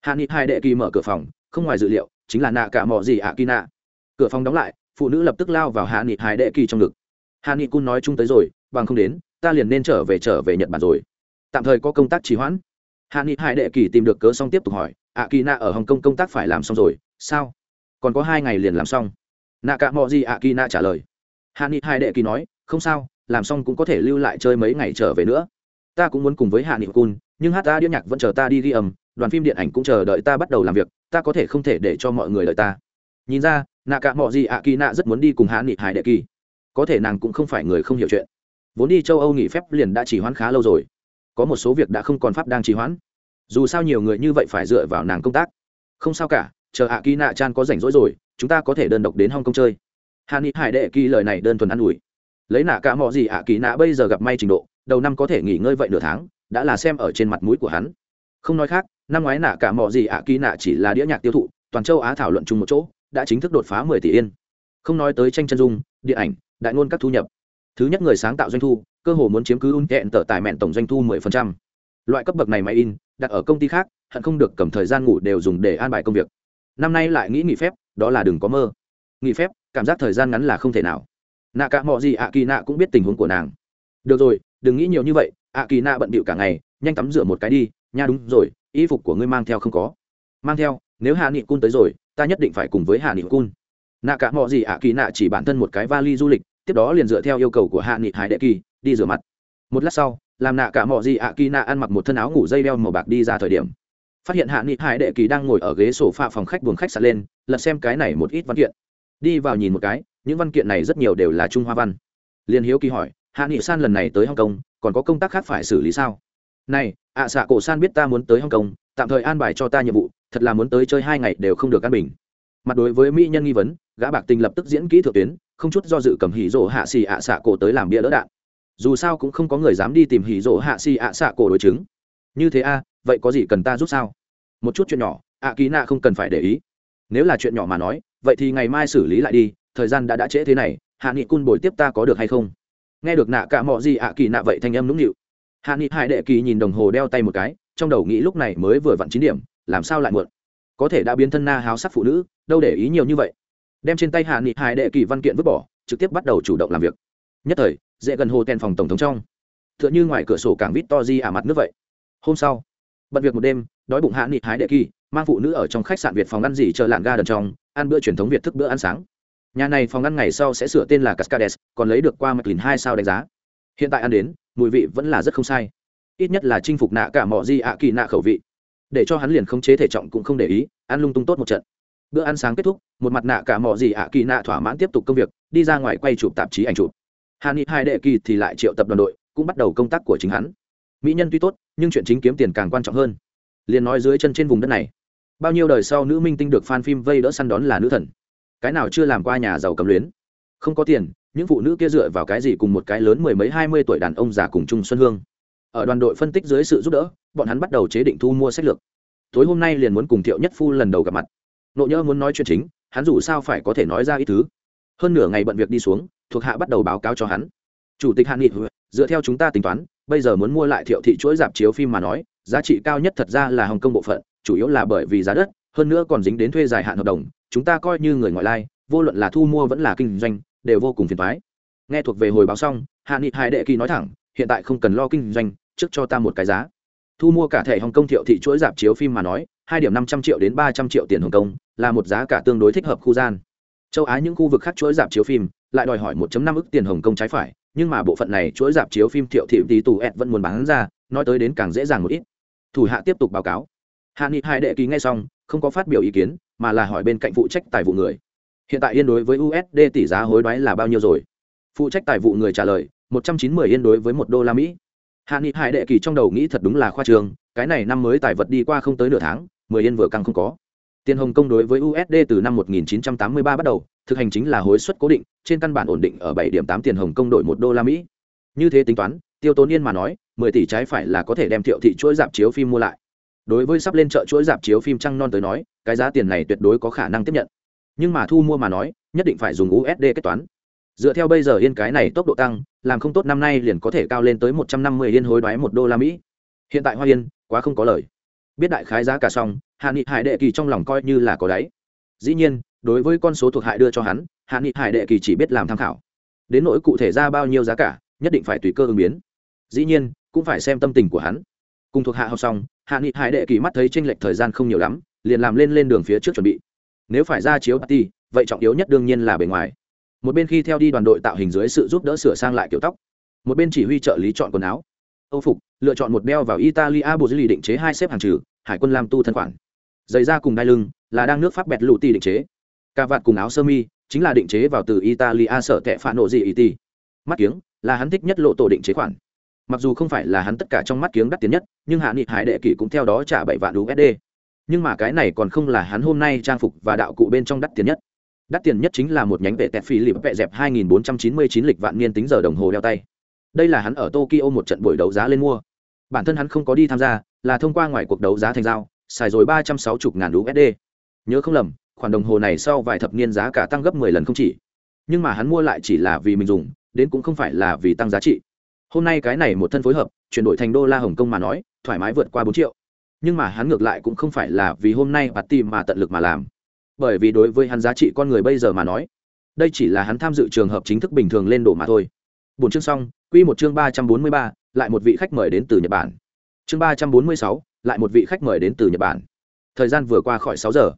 Hạ nghị hải đệ kỳ mở cửa phòng, không ngoài dự liệu, chính là nạ cả mò gì ạ kỳ nạ. Cửa phòng đóng lại, phụ nữ lập tức lao vào hạ nghị hải đệ kỳ trong ngực. Hà nghị cun nói chung tới rồi, bằng không đến, ta liền nên trở về trở về nhật bản rồi. Tạm thời có công tác trì hoãn. Hạ nghị hải đệ kỳ tìm được cớ xong tiếp tục hỏi, ạ kỳ nạ ở hồng kông công tác phải làm xong rồi, sao? Còn có hai ngày liền làm xong. Nạ cả mọi gì ạ kỳ nạ trả lời. Hạ nghị hải đệ kỳ nói, không sao, làm xong cũng có thể lưu lại chơi mấy ngày trở về nữa. Ta cũng muốn cùng với hạ nghị cun, nhưng hát ta đĩa nhạc vẫn chờ ta đi ghi âm, đoàn phim điện ảnh cũng chờ đợi ta bắt đầu làm việc, ta có thể không thể để cho mọi người đợi ta. Nhìn ra, nạ cả mọi gì ạ kỳ nạ rất muốn đi cùng hạ nghị hải đệ kỳ có thể nàng cũng không phải người không hiểu chuyện. Vốn đi châu âu nghỉ phép liền đã chỉ hoãn khá lâu rồi. Có một số việc đã không còn pháp đang trì hoãn. Dù sao nhiều người như vậy phải dựa vào nàng công tác. Không sao cả, chờ hạ kỳ nạ chan có rảnh rỗi rồi, chúng ta có thể đơn độc đến hong kong chơi. Hạ nghị hải đệ kỳ lời này đơn thuần ă n ủi. Lấy nạ cả mọi gì hạ kỳ nạ bây giờ gặp may trình độ, đầu năm có thể nghỉ ngơi vậy nửa tháng, đã là xem ở trên mặt mũi của hắn. Không nói khác, năm ngoái nạ cả mọi gì hạ kỳ nạ chỉ là đĩa nhạc tiêu thụ, toàn châu á thảo luận chung một chỗ, đã chính thức đột phá mười tỷ yên. Không nói tới tranh chân dung, điện ảnh đại ngôn các thu nhập. Thứ nhất người sáng tạo doanh thu, cơ hồ muốn chiếm cứ un hẹn tờ tài mẹn tổng doanh thu 10%. loại cấp bậc này máy in, đặt ở công ty khác, hận không được cầm thời gian ngủ đều dùng để an bài công việc. Năm nay lại nghĩ nghỉ phép, đó là đừng có mơ. Nghỉ phép, cảm giác thời gian ngắn là không thể nào. Nạ cả mọi gì ạ kỳ nạ cũng biết tình huống của nàng. Được rồi, đừng nghĩ nhiều như vậy ạ kỳ nạ bận bịu cả ngày, nhanh tắm rửa một cái đi, nha đúng rồi, y phục của ngươi mang theo không có. Mang theo, nếu hạ nghị cun tới rồi, ta nhất định phải cùng với hạ nghị cun nạ cả mọi gì ạ, kỳ nạ chỉ bản thân một cái vali du lịch, tiếp đó liền dựa theo yêu cầu của hạ nghị hải đệ kỳ, đi rửa mặt. Một lát sau, làm nạ cả mọi gì ạ, kỳ nạ ăn mặc một thân áo ngủ dây đeo màu bạc đi ra thời điểm. Phát hiện hạ nghị hải đệ kỳ đang ngồi ở ghế sổ pha phòng khách buồng khách sạt lên, lật xem cái này một ít văn kiện. Đi vào nhìn một cái, những văn kiện này rất nhiều đều là trung hoa văn. Liền hiếu kỳ hỏi, hạ nghị san lần này tới hồng kông còn có công tác khác phải xử lý sao? Này, ạ xạ cổ san biết ta muốn tới hồng kông tạm thời an bài cho ta nhiệm vụ, thật là muốn tới chơi hai ngày đều không được an bình. Mặt đối với mỹ nhân nghi vấn gã bạc tình lập tức diễn kỹ thượng tuyến, không chút do dự cầm hỉ rỗ hạ xì ạ xạ cổ tới làm bia đỡ đạn. Dù sao cũng không có người dám đi tìm hỉ rỗ hạ xì ạ xạ cổ đối chứng. Như thế a, vậy có gì cần ta giúp sao? Một chút chuyện nhỏ, ạ kỳ nạ không cần phải để ý. Nếu là chuyện nhỏ mà nói, vậy thì ngày mai xử lý lại đi, thời gian đã đã trễ thế này, hạ nghị cun bồi tiếp ta có được hay không? Nghe được nạ cả mọi gì ạ kỳ nạ vậy thanh âm nũng nịu. Hạ nghị hải đệ kỳ nhìn đồng hồ đeo tay một cái, trong đầu nghĩ lúc này mới vừa vặn chín điểm, làm sao lại muộn? Có thể đã biến thân na háo sắc phụ nữ, đâu để ý nhiều như vậy đem trên tay hạ nghị hải đệ kỳ văn kiện vứt bỏ, trực tiếp bắt đầu chủ động làm việc. Nhất thời, dễ gần hồ tèn phòng tổng thống trong. T h ư ợ n h ư ngoài cửa sổ cảng vít to di ả mặt nước vậy. Hôm sau, bận việc một đêm, đói bụng hạ nghị hái đệ kỳ, mang phụ nữ ở trong khách sạn việt phòng ăn gì chờ lạn ga đần trong, ăn bữa truyền thống việt thức bữa ăn sáng. Nhà này phòng ăn ngày sau sẽ sửa tên là cascades, còn lấy được qua mạch lìn hai sao đánh giá. Hiện tại ăn đến, mùi vị vẫn là rất không sai. Ít nhất là chinh phục nạ cả mọi di ạ kỳ nạ khẩu vị. Để cho hắn liền khống chế thể trọng cũng không để ý, ăn lung tung tốt một trận bữa ăn sáng kết thúc, một mặt nạ cả mọi gì ạ kỳ nạ thỏa mãn tiếp tục công việc, đi ra ngoài quay chụp tạp chí ảnh chụp. Hà ni hai đệ kỳ thì lại triệu tập đoàn đội, cũng bắt đầu công tác của chính hắn. Mỹ nhân tuy tốt, nhưng chuyện chính kiếm tiền càng quan trọng hơn. Liền nói dưới chân trên vùng đất này, bao nhiêu đời sau nữ minh tinh được fan phim vây đỡ săn đón là nữ thần. Cái nào chưa làm qua nhà giàu cầm luyến. Không có tiền, những phụ nữ kia dựa vào cái gì cùng một cái lớn mười mấy, hai mươi tuổi đàn ông già cùng chung xuân hương. Ở đoàn đội phân tích dưới sự giúp đỡ, bọn hắn bắt đầu chế định thu mua sách lược. Tối hôm nay liền muốn cùng thiệu nhất phu lần đầu gặp mặt nộ nhỡ muốn nói chuyện chính, hắn dù sao phải có thể nói ra ít thứ. Hơn nửa ngày bận việc đi xuống, thuộc hạ bắt đầu báo cáo cho hắn. Chủ tịch Hàn nghị, dựa theo chúng ta tính toán, bây giờ muốn mua lại thiệu thị chuỗi dạp chiếu phim mà nói, giá trị cao nhất thật ra là hồng kông bộ phận, chủ yếu là bởi vì giá đất, hơn nữa còn dính đến thuê dài hạn hợp đồng, chúng ta coi như người ngoại lai, vô luận là thu mua vẫn là kinh doanh, đều vô cùng phiền thoái nghe thuộc về hồi báo xong hạ nghị hai đệ kỳ nói thẳng, hiện tại không cần lo kinh doanh, trước cho ta một cái giá. Thu mua cả thẻ hồng kông thiệu thị chuỗi dạp chiếu phim mà nói hai điểm năm trăm triệu đến ba trăm triệu tiền hồng kông, là một giá cả tương đối thích hợp khu gian. Châu á những khu vực khác chuỗi dạp chiếu phim, lại đòi hỏi một năm ức tiền hồng kông trái phải, nhưng mà bộ phận này chuỗi dạp chiếu phim thiệu thị tí tù ed vẫn muốn bán ra, nói tới đến càng dễ dàng một ít. Thủ hạ tiếp tục báo cáo. Hạ nghị hai đệ ký ngay xong, không có phát biểu ý kiến, mà là hỏi bên cạnh phụ trách tài vụ người. Hiện tại yên đối với usd tỷ giá hối đoái là bao nhiêu rồi? Phụ trách tài vụ người trả lời, một trăm chín mươi yên đối với một đô la mỹ. Hạ nghị hải đệ kỳ trong đầu nghĩ thật đúng là khoa trường, cái này năm mới tài vật đi qua không tới nửa tháng mười yên vừa căng không có. Tiền hồng kông đối với usd từ năm 1983 bắt đầu, thực hành chính là hối suất cố định, trên căn bản ổn định ở 7.8 tiền hồng kông đổi 1 đô la mỹ. Như thế tính toán, tiêu tốn yên mà nói 10 tỷ trái phải là có thể đem thiệu thị chuỗi dạp chiếu phim mua lại. Đối với sắp lên chợ chuỗi dạp chiếu phim trăng non tới nói, cái giá tiền này tuyệt đối có khả năng tiếp nhận. Nhưng mà thu mua mà nói, nhất định phải dùng usd kết toán. Dựa theo bây giờ yên cái này tốc độ tăng, làm không tốt năm nay liền có thể cao lên tới 150 yên hối đoái 1 đô la mỹ. Hiện tại hoa yên, quá không có lời biết đại khái giá cả xong, hạ nghị hải đệ kỳ trong lòng coi như là có đáy. Dĩ nhiên, đối với con số thuộc hại đưa cho hắn, hạ nghị hải đệ kỳ chỉ biết làm tham khảo. Đến nỗi cụ thể ra bao nhiêu giá cả, nhất định phải tùy cơ ứng biến. Dĩ nhiên, cũng phải xem tâm tình của hắn. Cùng thuộc hạ học xong, hạ nghị hải đệ kỳ mắt thấy tranh lệch thời gian không nhiều lắm, liền làm lên lên đường phía trước chuẩn bị. Nếu phải ra chiếu party, vậy trọng yếu nhất đương nhiên là bề ngoài. Một bên khi theo đi đoàn đội tạo hình dưới sự giúp đỡ sửa sang lại kiểu tóc. Một bên chỉ huy trợ lý chọn quần áo âu phục, lựa chọn một đeo vào italia bộ dưới lì định chế hai xếp hàng trừ, hải quân làm tu thân khoản. Giày da cùng đai lưng là đang nước pháp bẹt lụ tỷ định chế. Cà vạt cùng áo sơ mi chính là định chế vào từ italia sở tệ phản nộ gì ý ti mắt kiếng là hắn thích nhất lộ tổ định chế khoản. Mặc dù không phải là hắn tất cả trong mắt kiếng đắt tiền nhất, nhưng hạ nghị hải đệ kỷ cũng theo đó trả bảy vạn usd nhưng mà cái này còn không là hắn hôm nay trang phục và đạo cụ bên trong đắt tiền nhất. Đắt tiền nhất chính là một nhánh vệ tẹt phi lịp vẹ dẹp 2499 lịch vạn niên tính giờ đồng hồ đeo tay đây là hắn ở tokyo một trận buổi đấu giá lên mua. Bản thân hắn không có đi tham gia, là thông qua ngoài cuộc đấu giá thành giao, xài rồi ba trăm sáu mươi ngàn usd nhớ không lầm, khoản đồng hồ này sau vài thập niên giá cả tăng gấp mười lần không chỉ. Nhưng mà hắn mua lại chỉ là vì mình dùng, đến cũng không phải là vì tăng giá trị. Hôm nay cái này một thân phối hợp, chuyển đổi thành đô la hồng kông mà nói, thoải mái vượt qua bốn triệu. Nhưng mà hắn ngược lại cũng không phải là vì hôm nay bà tìm mà tận lực mà làm. Bởi vì đối với hắn giá trị con người bây giờ mà nói, đây chỉ là hắn tham dự trường hợp chính thức bình thường lên đồ mà thôi bốn chương xong, quy một chương ba trăm bốn mươi ba, lại một vị khách mời đến từ nhật bản. Chương ba trăm bốn mươi sáu, lại một vị khách mời đến từ nhật bản. Thời gian vừa qua khỏi sáu giờ.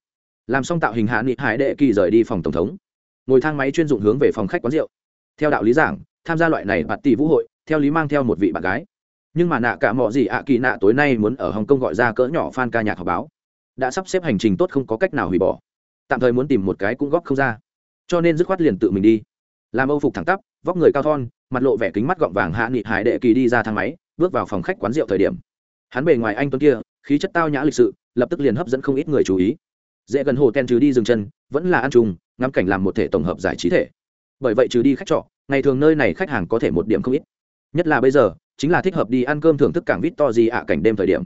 Làm xong tạo hình hạ nghị hải đệ kỳ rời đi phòng tổng thống. Ngồi thang máy chuyên dụng hướng về phòng khách quán rượu. Theo đạo lý giảng, tham gia loại này bạt tỷ vũ hội, theo lý mang theo một vị bạn gái. Nhưng mà nạ cả mọi gì ạ kỳ nạ tối nay muốn ở hồng kông gọi ra cỡ nhỏ fan ca nhạc họp báo. Đã sắp xếp hành trình tốt không có cách nào hủy bỏ. Tạm thời muốn tìm một cái cũng góp không ra. Cho nên dứt khoát liền tự mình đi. Làm âu phục thẳng tắp, vóc người cao thon mặt lộ vẻ kính mắt gọng vàng hạ nghị hải đệ kỳ đi ra thang máy, bước vào phòng khách quán rượu thời điểm. Hắn bề ngoài anh tuấn kia, khí chất tao nhã lịch sự, lập tức liền hấp dẫn không ít người chú ý. Dễ gần hồ ten trừ đi dừng chân, vẫn là ăn trùng ngắm cảnh làm một thể tổng hợp giải trí thể. Bởi vậy trừ đi khách trọ, ngày thường nơi này khách hàng có thể một điểm không ít. Nhất là bây giờ, chính là thích hợp đi ăn cơm thưởng thức cảng vít to gì ạ cảnh đêm thời điểm.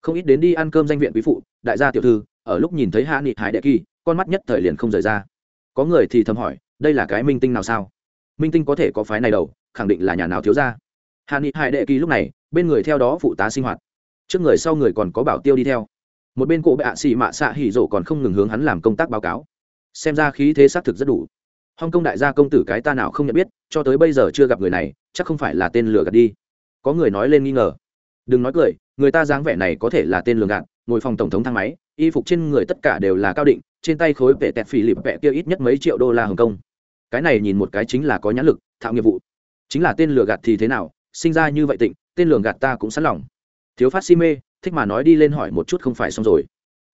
Không ít đến đi ăn cơm danh viện quý phụ, đại gia tiểu thư, ở lúc nhìn thấy hạ nghị hải đệ kỳ, con mắt nhất thời liền không rời ra. Có người thì thầm hỏi, đây là cái minh tinh nào sao? Minh tinh có thể có phái này đầu khẳng định là nhà nào thiếu ra hà nghị hải đệ kỳ lúc này, bên người theo đó phụ tá sinh hoạt. Trước người sau người còn có bảo tiêu đi theo. Một bên cụ bệ ạ xì mạ xạ hỉ rổ còn không ngừng hướng hắn làm công tác báo cáo. Xem ra khí thế xác thực rất đủ. Hong kông đại gia công tử cái ta nào không nhận biết, cho tới bây giờ chưa gặp người này, chắc không phải là tên lừa gạt đi. Có người nói lên nghi ngờ. Đừng nói cười, người ta dáng vẻ này có thể là tên lừa gạt, ngồi phòng tổng thống thang máy, y phục trên người tất cả đều là cao định, trên tay khối vệ tẹt phì lịp vẹ kia ít nhất mấy triệu đô la hồng kông. Cái này nhìn một cái chính là có nhãn lực, thạo nghiệp vụ chính là tên lừa gạt thì thế nào, sinh ra như vậy tịnh, tên lường gạt ta cũng sẵn lòng. Thiếu phát si mê, thích mà nói đi lên hỏi một chút không phải xong rồi.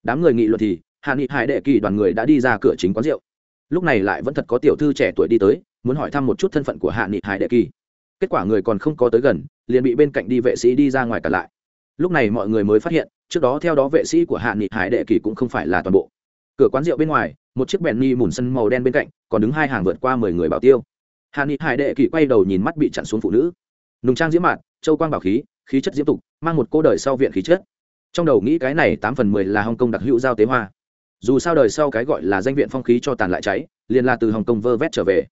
Đám người nghị luận thì, hạ nghị hải đệ kỳ đoàn người đã đi ra cửa chính quán rượu. Lúc này lại vẫn thật có tiểu thư trẻ tuổi đi tới, muốn hỏi thăm một chút thân phận của hạ nghị hải đệ kỳ. Kết quả người còn không có tới gần, liền bị bên cạnh đi vệ sĩ đi ra ngoài cả lại. Lúc này mọi người mới phát hiện, trước đó theo đó vệ sĩ của hạ nghị hải đệ kỳ cũng không phải là toàn bộ. Cửa quán rượu bên ngoài, một chiếc bèn ni mùn sân màu đen bên cạnh, còn đứng hai hàng vượt qua mười người bảo tiêu hà ni hải đệ kỳ quay đầu nhìn mắt bị chặn xuống phụ nữ. Nùng trang diễm mạn châu quang bảo khí khí chất diễm tục, mang một cô đời sau viện khí chất. Trong đầu nghĩ cái này tám phần mười là hồng kông đặc hữu giao tế hoa. Dù sao đời sau cái gọi là danh viện phong khí cho tàn lại cháy, liền là từ hồng kông vơ vét trở về.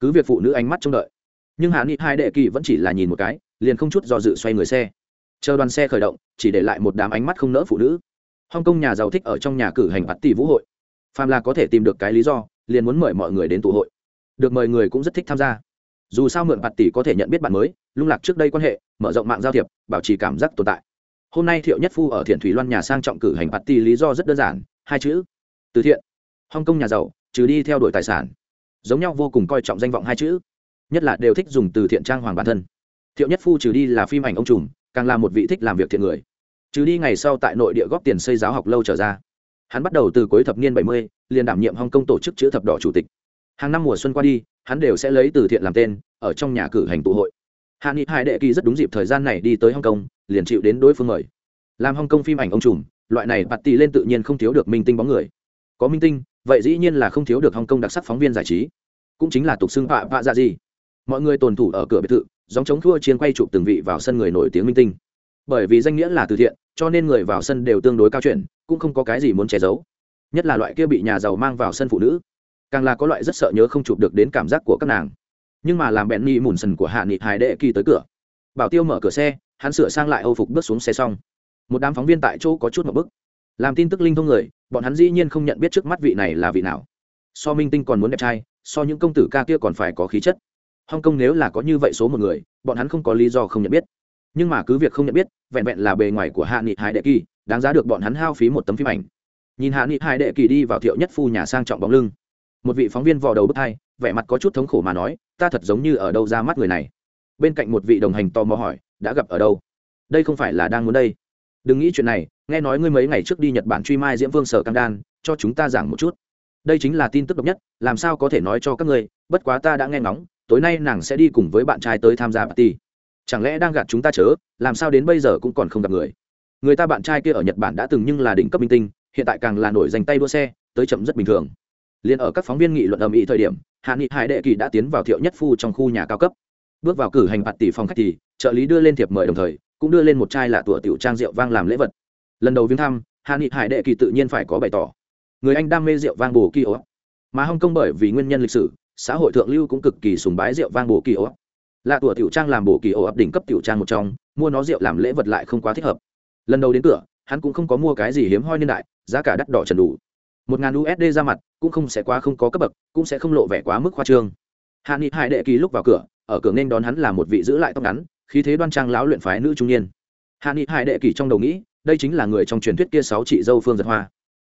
Cứ việc phụ nữ ánh mắt trông đợi, nhưng hạ nghị hai đệ kỳ vẫn chỉ là nhìn một cái, liền không chút do dự xoay người xe. Chờ đoàn xe khởi động, chỉ để lại một đám ánh mắt không nỡ phụ nữ. Hồng kông nhà giàu thích ở trong nhà cử hành bạt tỷ vũ hội. Phàm là có thể tìm được cái lý do, liền muốn mời mọi người đến tụ hội được mời người cũng rất thích tham gia. Dù sao mượn bạt tỷ có thể nhận biết bạn mới, lung lạc trước đây quan hệ, mở rộng mạng giao thiệp, bảo trì cảm giác tồn tại. Hôm nay thiệu nhất phu ở thiện thủy loan nhà sang trọng cử hành bạt tỷ lý do rất đơn giản, hai chữ. Từ thiện. Hong kong nhà giàu, trừ đi theo đuổi tài sản. Giống nhau vô cùng coi trọng danh vọng hai chữ. Nhất là đều thích dùng từ thiện trang hoàng bản thân. Thiệu nhất phu trừ đi là phim ảnh ông trùm, càng là một vị thích làm việc thiện người. Trừ đi ngày sau tại nội địa góp tiền xây giáo học lâu trở ra. Hắn bắt đầu từ cuối thập niên bảy mươi, liền đảm nhiệm hong kông tổ chức chữ thập đỏ chủ tịch hàng năm mùa xuân qua đi, hắn đều sẽ lấy từ thiện làm tên, ở trong nhà cử hành tụ hội. Hạ nghị hai đệ kỳ rất đúng dịp thời gian này đi tới hong kong, liền chịu đến đối phương mời. Làm hong kong phim ảnh ông trùm, loại này bạt tì lên tự nhiên không thiếu được minh tinh bóng người. Có minh tinh, vậy dĩ nhiên là không thiếu được hong kong đặc sắc phóng viên giải trí. Cũng chính là tục xưng pạ pạ dạ gì mọi người tồn thủ ở cửa biệt thự dòng chống thua chiến quay chụp từng vị vào sân người nổi tiếng minh tinh. Bởi vì danh nghĩa là từ thiện, cho nên người vào sân đều tương đối cao chuyện cũng không có cái gì muốn che giấu. Nhất là loại kia bị nhà giàu mang vào sân phụ nữ càng là có loại rất sợ nhớ không chụp được đến cảm giác của các nàng. Nhưng mà làm bẹn nhị mùn sần của hạ nghị hải đệ kỳ tới cửa. Bảo tiêu mở cửa xe, hắn sửa sang lại âu phục bước xuống xe xong. Một đám phóng viên tại chỗ có chút một bức. Làm tin tức linh thông người, bọn hắn dĩ nhiên không nhận biết trước mắt vị này là vị nào. So minh tinh còn muốn đẹp trai, so những công tử ca kia còn phải có khí chất. Hong kong nếu là có như vậy số một người, bọn hắn không có lý do không nhận biết. Nhưng mà cứ việc không nhận biết, vẹn vẹn là bề ngoài của hạ nghị hải đệ kỳ, đáng giá được bọn hắn hao phí một tấm phim ảnh. Nhìn hạ nghị hải đệ kỳ đi vào thiệu nhất phu nhà sang trọng bóng lưng một vị phóng viên vò đầu bức thai, vẻ mặt có chút thống khổ mà nói, ta thật giống như ở đâu ra mắt người này. Bên cạnh một vị đồng hành tò mò hỏi, đã gặp ở đâu? Đây không phải là đang muốn đây. Đừng nghĩ chuyện này, nghe nói ngươi mấy ngày trước đi nhật bản truy mai diễm vương sở cam đan, cho chúng ta giảng một chút. Đây chính là tin tức độc nhất, làm sao có thể nói cho các ngươi, bất quá ta đã nghe ngóng, tối nay nàng sẽ đi cùng với bạn trai tới tham gia party. Chẳng lẽ đang gạt chúng ta chớ, làm sao đến bây giờ cũng còn không gặp người? Người ta bạn trai kia ở nhật bản đã từng nhưng là đỉnh cấp minh tinh, hiện tại càng là nổi danh tay đua xe, tới chậm rất bình thường liền ở các phóng viên nghị luận ầm ĩ thời điểm, hạ nghị hải đệ kỳ đã tiến vào thiệu nhất phu trong khu nhà cao cấp. Bước vào cử hành bạt tỷ phòng khách thì, trợ lý đưa lên thiệp mời đồng thời, cũng đưa lên một chai là tủa tiểu trang rượu vang làm lễ vật. Lần đầu viếng thăm, hạ nghị hải đệ kỳ tự nhiên phải có bày tỏ. Người anh đam mê rượu vang bồ kỳ ố. Mà hong kông bởi vì nguyên nhân lịch sử, xã hội thượng lưu cũng cực kỳ sùng bái rượu vang bồ kỳ ố. Là tủa tiểu trang làm bồ kỳ ố ấp đỉnh cấp tiểu trang một trong, mua nó rượu làm lễ vật lại không quá thích hợp. Lần đầu đến cửa, hắn cũng không có mua cái gì hiếm hoi niên đại, giá cả đắt đỏ trần đủ một ngàn usd ra mặt, cũng không sẽ quá không có cấp bậc, cũng sẽ không lộ vẻ quá mức khoa trương. Hạ nghị hải đệ kỳ lúc vào cửa, ở cửa nên đón hắn là một vị giữ lại tóc ngắn, khí thế đoan trang lão luyện phái nữ trung niên. Hạ nghị hải đệ kỳ trong đầu nghĩ, đây chính là người trong truyền thuyết kia sáu chị dâu phương giật hoa.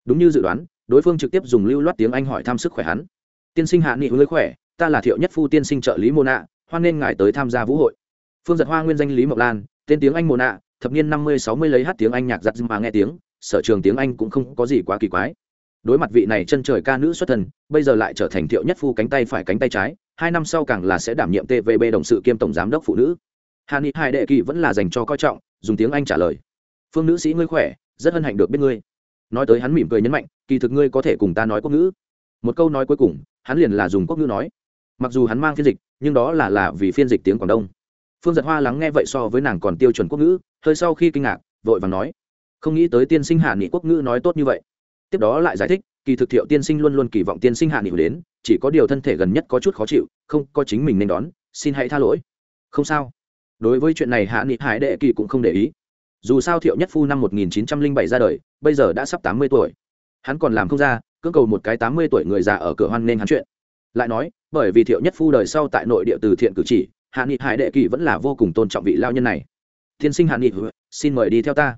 Đúng như dự đoán, đối phương trực tiếp dùng lưu loát tiếng anh hỏi thăm sức khỏe hắn. Tiên sinh hạ nghị hứa khỏe? Ta là thiệu nhất phu tiên sinh trợ lý mô nạ, hoan nên ngài tới tham gia vũ hội. Phương giật hoa nguyên danh lý mộc lan, tên tiếng anh mô nạ, thập niên năm mươi sáu mươi lấy hát tiếng anh nhạc giặt mà nghe tiếng, sở trường tiếng anh cũng không có gì quá kỳ quái đối mặt vị này chân trời ca nữ xuất thân, bây giờ lại trở thành thiệu nhất phu cánh tay phải cánh tay trái, hai năm sau càng là sẽ đảm nhiệm tvb đồng sự kiêm tổng giám đốc phụ nữ. Hà ni hai đệ kỳ vẫn là dành cho coi trọng, dùng tiếng anh trả lời. Phương nữ sĩ ngươi khỏe, rất hân hạnh được biết ngươi. Nói tới hắn mỉm cười nhấn mạnh, kỳ thực ngươi có thể cùng ta nói quốc ngữ. Một câu nói cuối cùng, hắn liền là dùng quốc ngữ nói. Mặc dù hắn mang phiên dịch, nhưng đó là là vì phiên dịch tiếng quảng đông. Phương giật hoa lắng nghe vậy so với nàng còn tiêu chuẩn quốc ngữ, hơi sau khi kinh ngạc, vội vàng nói. Không nghĩ tới tiên sinh hạ nghị quốc ngữ nói tốt như vậy tiếp đó lại giải thích, kỳ thực thiệu tiên sinh luôn luôn kỳ vọng tiên sinh hạ nghị đến, chỉ có điều thân thể gần nhất có chút khó chịu, không có chính mình nên đón, xin hãy tha lỗi. Không sao. Đối với chuyện này hạ nghị hải đệ kỳ cũng không để ý. Dù sao thiệu nhất phu năm 1907 ra đời, bây giờ đã sắp 80 tuổi. Hắn còn làm không ra, cưỡng cầu một cái 80 tuổi người già ở cửa hoan nên hắn chuyện. Lại nói, bởi vì thiệu nhất phu đời sau tại nội địa từ thiện cử chỉ, hạ nghị hải đệ kỳ vẫn là vô cùng tôn trọng vị lao nhân này. Tiên sinh hạ nghị xin mời đi theo ta.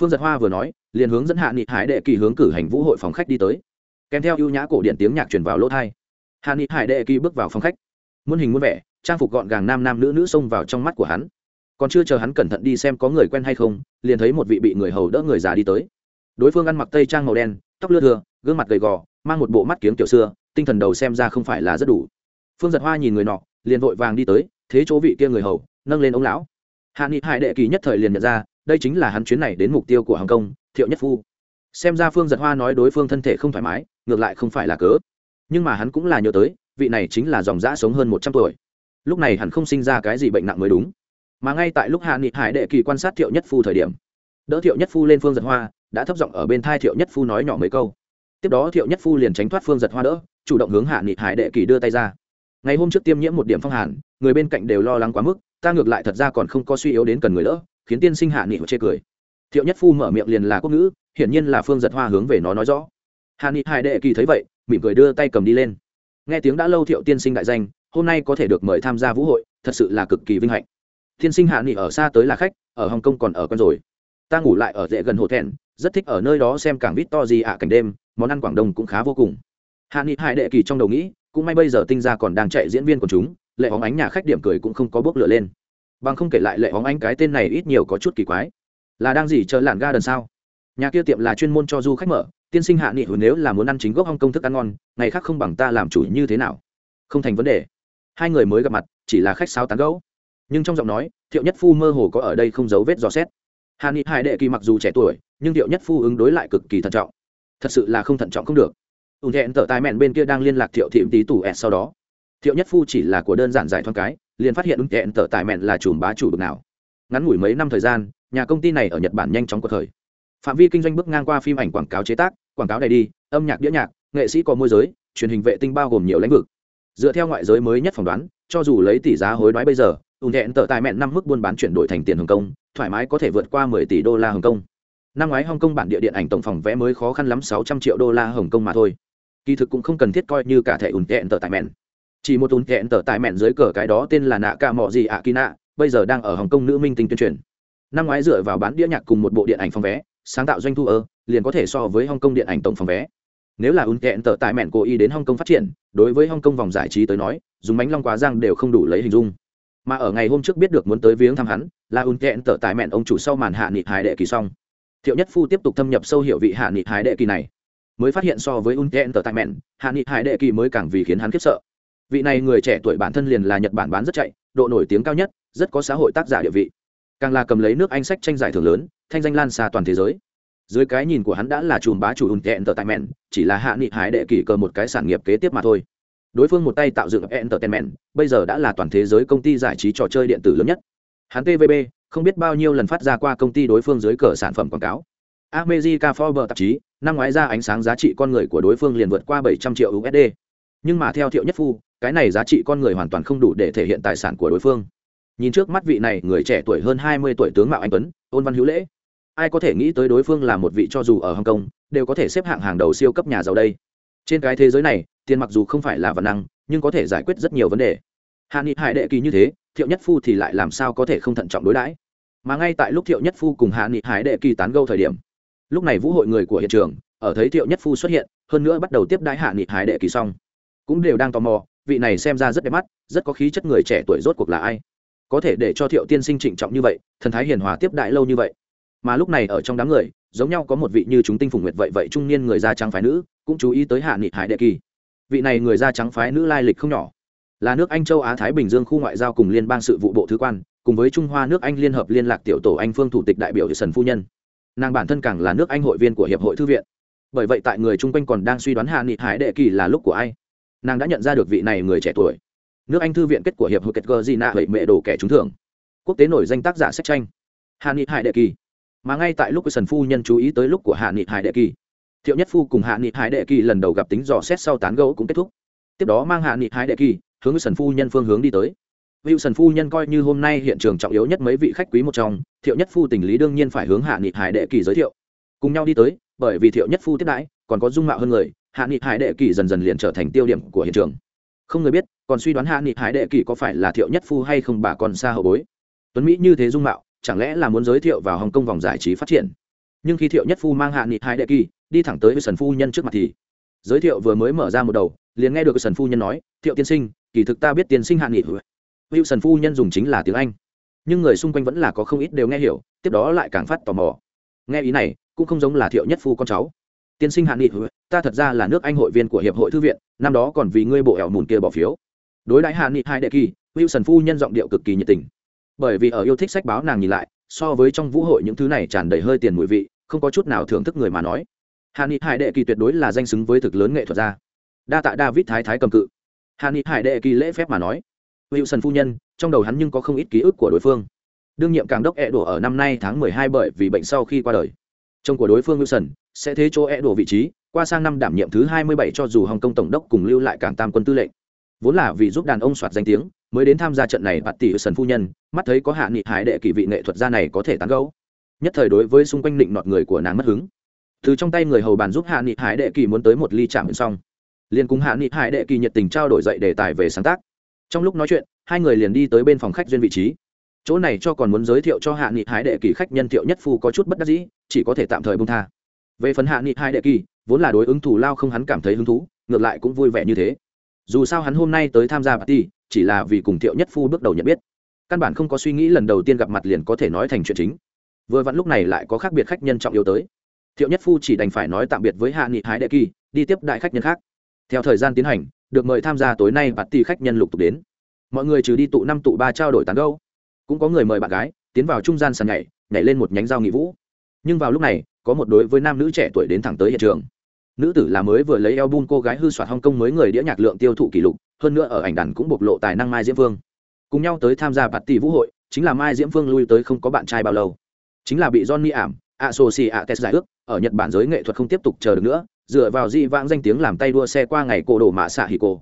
Phương giật hoa vừa nói liền hướng dẫn hạ nghị hải đệ kỳ hướng cử hành vũ hội phòng khách đi tới. Kèm theo ưu nhã cổ điện tiếng nhạc truyền vào lỗ thai hạ nghị hải đệ kỳ bước vào phòng khách. Muôn hình muôn vẻ, trang phục gọn gàng nam nam nữ nữ xông vào trong mắt của hắn. Còn chưa chờ hắn cẩn thận đi xem có người quen hay không, liền thấy một vị bị người hầu đỡ người già đi tới. Đối phương ăn mặc tây trang màu đen, tóc lưa thưa gương mặt gầy gò, mang một bộ mắt kiếm kiểu xưa, tinh thần đầu xem ra không phải là rất đủ. Phương giật hoa nhìn người nọ, liền vội vàng đi tới, thế chỗ vị kia người hầu, nâng lên ông lão. Hạ nghị hải đệ kỳ nhất thời liền nhận ra đây chính là hắn chuyến này đến mục tiêu của hàng công thiệu nhất phu. Xem ra phương giật hoa nói đối phương thân thể không thoải mái, ngược lại không phải là cớ. Nhưng mà hắn cũng là nhớ tới, vị này chính là dòng dã sống hơn một trăm tuổi. Lúc này hắn không sinh ra cái gì bệnh nặng mới đúng. Mà ngay tại lúc hạ nghị hải đệ kỳ quan sát thiệu nhất phu thời điểm, đỡ thiệu nhất phu lên phương giật hoa, đã thấp giọng ở bên thai thiệu nhất phu nói nhỏ mấy câu. Tiếp đó thiệu nhất phu liền tránh thoát phương giật hoa đỡ, chủ động hướng hạ nghị hải đệ kỳ đưa tay ra. Ngày hôm trước tiêm nhiễm một điểm phong hàn, người bên cạnh đều lo lắng quá mức, ta ngược lại thật ra còn không có suy yếu đến cần người đỡ khiến tiên sinh hạ nghị chê cười. Thiệu nhất phu mở miệng liền là quốc ngữ, hiển nhiên là phương giật hoa hướng về nó nói rõ. Hạ nghị hải đệ kỳ thấy vậy, mỉm cười đưa tay cầm đi lên. Nghe tiếng đã lâu thiệu tiên sinh đại danh, hôm nay có thể được mời tham gia vũ hội, thật sự là cực kỳ vinh hạnh. Tiên sinh hạ nghị ở xa tới là khách, ở hồng kông còn ở con rồi. Ta ngủ lại ở dễ gần hồ thẹn, rất thích ở nơi đó xem cảng vít to gì ạ, cảnh đêm, món ăn quảng đông cũng khá vô cùng. Hạ nghị hải đệ kỳ trong đầu nghĩ, cũng may bây giờ tinh ra còn đang chạy diễn viên của chúng, lệ hóng ánh nhà khách điểm cười cũng không có bước lửa lên bằng không kể lại lệ hóng ánh cái tên này ít nhiều có chút kỳ quái. Là đang gì chờ làn ga đần sao? Nhà kia tiệm là chuyên môn cho du khách mở, tiên sinh hạ nghị hồi nếu là muốn ăn chính gốc hong công thức ăn ngon, ngày khác không bằng ta làm chủ như thế nào? Không thành vấn đề. Hai người mới gặp mặt, chỉ là khách sáo tán gẫu. Nhưng trong giọng nói, thiệu nhất phu mơ hồ có ở đây không giấu vết dò xét. Hạ nghị hải đệ kỳ mặc dù trẻ tuổi, nhưng thiệu nhất phu ứng đối lại cực kỳ thận trọng. Thật sự là không thận trọng không được. Ủng thẹn tở tài mẹn bên kia đang liên lạc thiệu thị tí tủ ẹt sau đó. Thiệu nhất phu chỉ là của đơn giản giải thoáng cái liền phát hiện ứng thẹn tở tài mẹn là chùm bá chủ bực nào. Ngắn ngủi mấy năm thời gian, nhà công ty này ở nhật bản nhanh chóng có thời phạm vi kinh doanh bước ngang qua phim ảnh quảng cáo chế tác, quảng cáo này đi, âm nhạc đĩa nhạc, nghệ sĩ có môi giới, truyền hình vệ tinh bao gồm nhiều lĩnh vực. Dựa theo ngoại giới mới nhất phỏng đoán, cho dù lấy tỷ giá hối đoái bây giờ ùn thẹn tờ tài mẹn năm mức buôn bán chuyển đổi thành tiền hồng kông, thoải mái có thể vượt qua mười tỷ đô la hồng kông. Năm ngoái hồng kông bản địa điện ảnh tổng phòng vẽ mới khó khăn lắm sáu trăm triệu đô la hồng kông mà thôi. Kỳ thực cũng không cần thiết coi như cả thẻ ùn thẹn tờ tài mẹn chỉ một ùn thẹn tở tại mẹn dưới cờ cái đó tên là nạ ca mọ gì ạ kỳ nạ, bây giờ đang ở hồng kông nữ minh tinh tuyên truyền. Năm ngoái dựa vào bán đĩa nhạc cùng một bộ điện ảnh phòng vé, sáng tạo doanh thu ơ, liền có thể so với hồng kông điện ảnh tổng phòng vé. Nếu là ùn kẹn tở tại mẹn cố ý đến hồng kông phát triển, đối với hồng kông vòng giải trí tới nói, dùng bánh long quá giang đều không đủ lấy hình dung. Mà ở ngày hôm trước biết được muốn tới viếng thăm hắn, là ùn kẹn tở tại mẹn ông chủ sau màn hạ nghị hải đệ kỳ xong. Thiệu nhất phu tiếp tục thâm nhập sâu hiệu vị hạ nghị hải đệ kỳ này. Mới phát hiện so với ùn kẹn tở tại mẹn, hạ nghị hải đệ kỳ mới càng vì khiến hắn khiếp sợ vị này người trẻ tuổi bản thân liền là nhật bản bán rất chạy, độ nổi tiếng cao nhất, rất có xã hội tác giả địa vị. Càng là cầm lấy nước anh sách tranh giải thưởng lớn, thanh danh lan xa toàn thế giới. Dưới cái nhìn của hắn đã là chùm bá chủ ùn tẹn tờ tại mẹn chỉ là hạ nghị hải đệ kỷ cờ một cái sản nghiệp kế tiếp mà thôi. Đối phương một tay tạo dựng entertainment, bây giờ đã là toàn thế giới công ty giải trí trò chơi điện tử lớn nhất. Hắn tvb không biết bao nhiêu lần phát ra qua công ty đối phương dưới cờ sản phẩm quảng cáo. America Forbes tạp chí, năm ngoái ra ánh sáng giá trị con người của đối phương liền vượt qua 700 triệu USD. Nhưng mà theo Thiệu Nhất Phu, cái này giá trị con người hoàn toàn không đủ để thể hiện tài sản của đối phương. Nhìn trước mắt vị này, người trẻ tuổi hơn 20 tuổi tướng mạo anh tuấn, ôn văn hữu lễ, ai có thể nghĩ tới đối phương là một vị cho dù ở hồng kông đều có thể xếp hạng hàng đầu siêu cấp nhà giàu đây. Trên cái thế giới này tiền mặc dù không phải là vật năng nhưng có thể giải quyết rất nhiều vấn đề. Hạ nghị hải đệ kỳ như thế thiệu nhất phu thì lại làm sao có thể không thận trọng đối đãi? Mà ngay tại lúc thiệu nhất phu cùng hạ nghị hải đệ kỳ tán gâu thời điểm lúc này vũ hội người của hiện trường ở thấy thiệu nhất phu xuất hiện hơn nữa bắt đầu tiếp đãi hạ nghị hải đệ kỳ xong cũng đều đang tò mò, vị này xem ra rất đẹp mắt, rất có khí chất người trẻ tuổi rốt cuộc là ai? Có thể để cho thiệu tiên sinh trịnh trọng như vậy, thần thái hiền hòa tiếp đại lâu như vậy. Mà lúc này ở trong đám người, giống nhau có một vị như chúng tinh phùng nguyệt vậy vậy trung niên người da trắng phái nữ, cũng chú ý tới hạ nghị hải đệ kỳ. Vị này người da trắng phái nữ lai lịch không nhỏ. Là nước anh châu á thái bình dương khu ngoại giao cùng liên bang sự vụ bộ thứ quan, cùng với trung hoa nước anh liên hợp liên lạc tiểu tổ anh phương thủ tịch đại biểu sần phu nhân. Nàng bản thân càng là nước anh hội viên của hiệp hội thư viện. Bởi vậy tại người chung quanh còn đang suy đoán hạ nghị hải đệ kỳ là lúc của ai nàng đã nhận ra được vị này người trẻ tuổi. Nước anh thư viện kết của hiệp hội kết gờ di nạ vậy mẹ đồ kẻ trúng thưởng. Quốc tế nổi danh tác giả sách tranh. Hạ nghị hải đệ kỳ. Mà ngay tại lúc sần phu nhân chú ý tới lúc của hạ nghị hải đệ kỳ thiệu nhất phu cùng hạ nghị hải đệ kỳ lần đầu gặp tính dò xét sau tán gẫu cũng kết thúc. Tiếp đó mang hạ nghị hải đệ kỳ hướng sần phu nhân phương hướng đi tới. Hữu Sần phu nhân coi như hôm nay hiện trường trọng yếu nhất mấy vị khách quý một trong, Thiệu Nhất phu tình lý đương nhiên phải hướng Hạ Nghị Hải đệ kỳ giới thiệu. Cùng nhau đi tới, bởi vì Thiệu Nhất phu tiếp đãi, còn có dung mạo hơn người, Hạ Nghị Hải đệ kỳ dần dần liền trở thành tiêu điểm của hiện trường. Không người biết, còn suy đoán Hạ Nghị Hải đệ kỳ có phải là Thiệu Nhất phu hay không bà còn xa hậu bối. Tuấn Mỹ như thế dung mạo, chẳng lẽ là muốn giới thiệu vào hồng kông vòng giải trí phát triển? Nhưng khi thiệu nhất phu mang hạ nghị hải đệ kỳ đi thẳng tới với sần phu nhân trước mặt thì giới thiệu vừa mới mở ra một đầu liền nghe được sần phu nhân nói thiệu tiên sinh kỳ thực ta biết tiên sinh hạ nghị hữu sần phu nhân dùng chính là tiếng anh. Nhưng người xung quanh vẫn là có không ít đều nghe hiểu tiếp đó lại càng phát tò mò. Nghe ý này cũng không giống là thiệu nhất phu con cháu tiên sinh hạn nghị, ta thật ra là nước anh hội viên của hiệp hội thư viện, năm đó còn vì ngươi bộ ẻo mùn kia bỏ phiếu. Đối đãi hạn nghị hai đệ kỳ, wilson phu nhân giọng điệu cực kỳ nhiệt tình. Bởi vì ở yêu thích sách báo nàng nhìn lại, so với trong vũ hội những thứ này tràn đầy hơi tiền mùi vị, không có chút nào thưởng thức người mà nói. Hạn nghị hải đệ kỳ tuyệt đối là danh xứng với thực lớn nghệ thuật gia. Đa tạ david thái thái cầm cự. Hạn nghị hải đệ kỳ lễ phép mà nói. Wilson phu nhân, trong đầu hắn nhưng có không ít ký ức của đối phương. Đương nhiệm càng đốc e đổ ở năm nay tháng mười hai bởi vì bệnh sau khi qua đời chồng của đối phương wilson, sẽ thế chỗ e đổ vị trí, qua sang năm đảm nhiệm thứ hai mươi bảy cho dù hồng kông tổng đốc cùng lưu lại cảng tam quân tư lệnh. Vốn là vì giúp đàn ông soạt danh tiếng, mới đến tham gia trận này bạt tỷ sần phu nhân, mắt thấy có hạ nghị hải đệ kỳ vị nghệ thuật gia này có thể tán gấu nhất thời đối với xung quanh định nọt người của nàng mất hứng. Từ trong tay người hầu bàn giúp hạ nghị hải đệ kỳ muốn tới một ly chạm xong, liền cùng hạ nghị hải đệ kỳ nhiệt tình trao đổi dậy đề tài về sáng tác. Trong lúc nói chuyện, hai người liền đi tới bên phòng khách duyên vị trí chỗ này cho còn muốn giới thiệu cho hạ nghị hái đệ kỳ khách nhân thiệu nhất phu có chút bất đắc dĩ, chỉ có thể tạm thời bông tha. Về phần hạ nghị hai đệ kỳ, vốn là đối ứng thủ lao không hắn cảm thấy hứng thú, ngược lại cũng vui vẻ như thế. Dù sao hắn hôm nay tới tham gia party, chỉ là vì cùng thiệu nhất phu bước đầu nhận biết. Căn bản không có suy nghĩ lần đầu tiên gặp mặt liền có thể nói thành chuyện chính. Vừa vặn lúc này lại có khác biệt khách nhân trọng yếu tới. Thiệu nhất phu chỉ đành phải nói tạm biệt với hạ nghị hái đệ kỳ, đi tiếp đại khách nhân khác. Theo thời gian tiến hành, được mời tham gia tối nay party khách nhân lục tục đến. Mọi người trừ đi tụ năm tụ ba trao đổi tán gâu cũng có người mời bạn gái, tiến vào trung gian sàn nhảy nhảy lên một nhánh dao nghị vũ. Nhưng vào lúc này, có một đối với nam nữ trẻ tuổi đến thẳng tới hiện trường. Nữ tử là mới vừa lấy album cô gái hư soạt hong kong mới người đĩa nhạc lượng tiêu thụ kỷ lục, hơn nữa ở ảnh đàn cũng bộc lộ tài năng mai diễm phương cùng nhau tới tham gia bạt tỷ vũ hội, chính là mai diễm phương lui tới không có bạn trai bao lâu. Chính là bị johnny ảm associ a test giải ước, ở nhật bản giới nghệ thuật không tiếp tục chờ được nữa, dựa vào di vãng danh tiếng làm tay đua xe qua ngày cổ đồ mạ xạ hì cổ.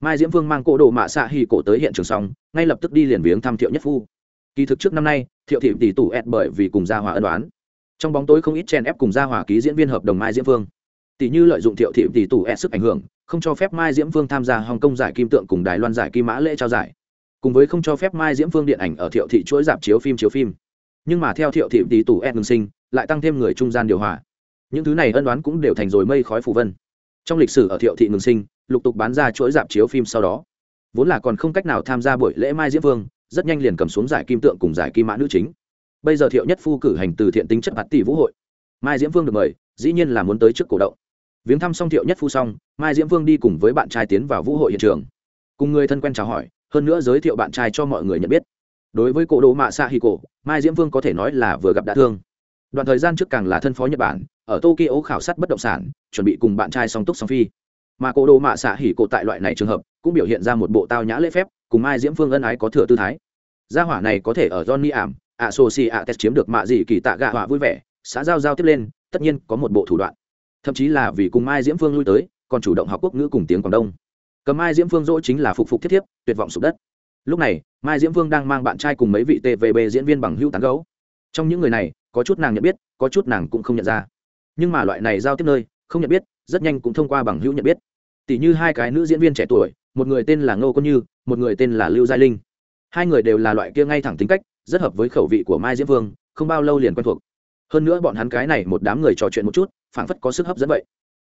Mai diễm phương mang cổ đồ mạ xạ hì cổ tới hiện trường xong, ngay lập tức đi liền viếng thăm thiệu nhất phu kỳ thực trước năm nay, thiệu thị tỷ tủ ẹt bởi vì cùng gia hòa ân đoán trong bóng tối không ít chen ép cùng gia hòa ký diễn viên hợp đồng mai diễm phương tỷ như lợi dụng thiệu thị tỷ tủ ép sức ảnh hưởng, không cho phép mai diễm phương tham gia hồng kông giải kim tượng cùng đài loan giải kim mã lễ trao giải. Cùng với không cho phép mai diễm phương điện ảnh ở thiệu thị chuỗi dạp chiếu phim chiếu phim. Nhưng mà theo thiệu thị tỷ tủ ép ngừng sinh, lại tăng thêm người trung gian điều hòa. Những thứ này ân đoán cũng đều thành rồi mây khói phù vân. Trong lịch sử ở thiệu thị ngừng sinh, lục tục bán ra chuỗi dạp chiếu phim sau đó. Vốn là còn không cách nào tham gia buổi lễ mai diễm vương rất nhanh liền cầm xuống giải kim tượng cùng giải kim mã nữ chính. Bây giờ thiệu nhất phu cử hành từ thiện tính chất mặt tỷ vũ hội. Mai diễm vương được mời, dĩ nhiên là muốn tới trước cổ động. Viếng thăm xong thiệu nhất phu xong, mai diễm vương đi cùng với bạn trai tiến vào vũ hội hiện trường. Cùng người thân quen chào hỏi, hơn nữa giới thiệu bạn trai cho mọi người nhận biết. Đối với cổ đồ mạ xạ hì cổ, mai diễm vương có thể nói là vừa gặp đã thương. Đoạn thời gian trước càng là thân phó nhật bản, ở tokyo khảo sát bất động sản, chuẩn bị cùng bạn trai song túc song phi. Mà cổ đồ mạ xạ hỉ cổ tại loại này trường hợp, cũng biểu hiện ra một bộ tao nhã lễ phép cùng mai diễm phương ân ái có thừa tư thái. Gia hỏa này có thể ở johnny ảm ạ sô si ạ test chiếm được mạ gì kỳ tạ gạ hỏa vui vẻ, xã giao giao tiếp lên, tất nhiên có một bộ thủ đoạn. Thậm chí là vì cùng mai diễm phương lui tới, còn chủ động học quốc ngữ cùng tiếng quảng đông. Cầm mai diễm phương dỗ chính là phục phục thiết thiếp, tuyệt vọng sụp đất. Lúc này, mai diễm phương đang mang bạn trai cùng mấy vị tvb diễn viên bằng hữu tán gấu trong những người này, có chút nàng nhận biết, có chút nàng cũng không nhận ra. Nhưng mà loại này giao tiếp nơi, không nhận biết, rất nhanh cũng thông qua bằng hữu nhận biết. Tỷ như hai cái nữ diễn viên trẻ tuổi một người tên là ngô quân như một người tên là lưu giai linh. Hai người đều là loại kia ngay thẳng tính cách rất hợp với khẩu vị của mai diễm Vương, không bao lâu liền quen thuộc. Hơn nữa bọn hắn cái này một đám người trò chuyện một chút phảng phất có sức hấp dẫn vậy.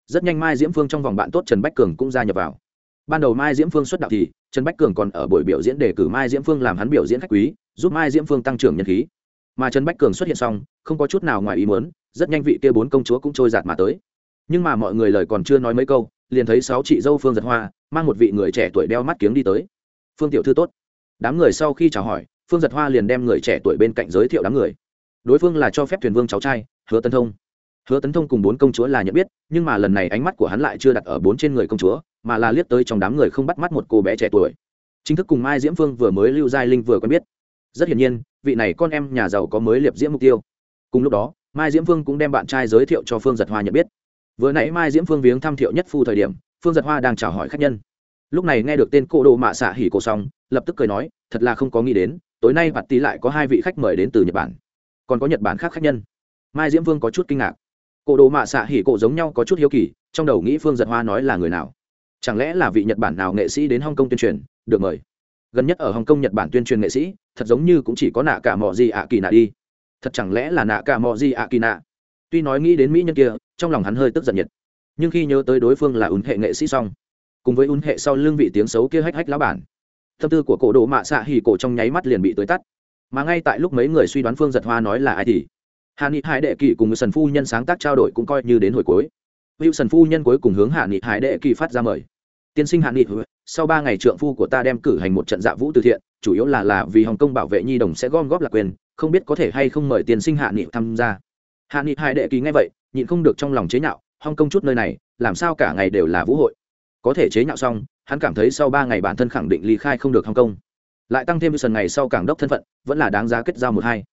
Rất nhanh mai diễm phương trong vòng bạn tốt trần bách cường cũng gia nhập vào. Ban đầu mai diễm phương xuất đạo thì trần bách cường còn ở buổi biểu diễn đề cử mai diễm phương làm hắn biểu diễn khách quý giúp mai diễm phương tăng trưởng nhân khí. Mà trần bách cường xuất hiện xong không có chút nào ngoài ý muốn rất nhanh vị kia bốn công chúa cũng trôi giạt mà tới. Nhưng mà mọi người lời còn chưa nói mấy câu liền thấy sáu chị dâu phương giật hoa mang một vị người trẻ tuổi đeo mắt kiếng đi tới. Phương tiểu thư tốt. Đám người sau khi chào hỏi, phương giật hoa liền đem người trẻ tuổi bên cạnh giới thiệu đám người. Đối phương là cho phép thuyền vương cháu trai, hứa Tấn thông. Hứa tấn thông cùng bốn công chúa là nhận biết, nhưng mà lần này ánh mắt của hắn lại chưa đặt ở bốn trên người công chúa, mà là liếc tới trong đám người không bắt mắt một cô bé trẻ tuổi. Chính thức cùng mai diễm phương vừa mới lưu giai linh vừa quen biết. Rất hiển nhiên, vị này con em nhà giàu có mới liệp diễm mục tiêu. Cùng lúc đó, mai diễm phương cũng đem bạn trai giới thiệu cho phương giật hoa nhận biết. Vừa nãy mai diễm phương viếng thăm thiệu nhất phu thời điểm phương giật hoa đang chào hỏi khách nhân. Lúc này nghe được tên cô đồ mạ xạ hỉ cổ xong, lập tức cười nói, thật là không có nghĩ đến, tối nay bạt tí lại có hai vị khách mời đến từ nhật bản. Còn có nhật bản khác khách nhân. Mai diễm Vương có chút kinh ngạc. Cổ đồ mạ xạ hỉ cổ giống nhau có chút hiếu kỳ, trong đầu nghĩ phương giật hoa nói là người nào. Chẳng lẽ là vị nhật bản nào nghệ sĩ đến hong kong tuyên truyền? Được mời. Gần nhất ở hồng kông nhật bản tuyên truyền nghệ sĩ, thật giống như cũng chỉ có nạ cả mò gì ạ kỳ nạ đi. Thật chẳng lẽ là nạ cả mò gì ạ kỳ nạ? Tuy nói nghĩ đến mỹ nhân kia, trong lòng hắn hơi tức giận nhiệt nhưng khi nhớ tới đối phương là ứng hệ nghệ sĩ xong, cùng với ứng hệ sau lưng vị tiếng xấu kia hách hách lá bản, tâm tư của cổ độ mạ xạ hỉ cổ trong nháy mắt liền bị tới tắt. Mà ngay tại lúc mấy người suy đoán phương giật hoa nói là ai thì, hạ nghị hải đệ kỳ cùng người sần phu nhân sáng tác trao đổi cũng coi như đến hồi cuối. Hữu sần phu nhân cuối cùng hướng hạ nghị hải đệ kỳ phát ra mời. Tiên sinh hạ nghị, sau ba ngày trượng phu của ta đem cử hành một trận dạ vũ từ thiện, chủ yếu là là vì hồng kông bảo vệ nhi đồng sẽ gom góp lạc quyền, không biết có thể hay không mời tiên sinh hạ nghị tham gia. Hạ nghị hải đệ kỳ nghe vậy, nhịn không được trong lòng chế nhạo hong công chút nơi này làm sao cả ngày đều là vũ hội. Có thể chế nhạo xong hắn cảm thấy sau ba ngày bản thân khẳng định ly khai không được hong công, lại tăng thêm sần ngày sau cảng đốc thân phận vẫn là đáng giá kết giao một hai.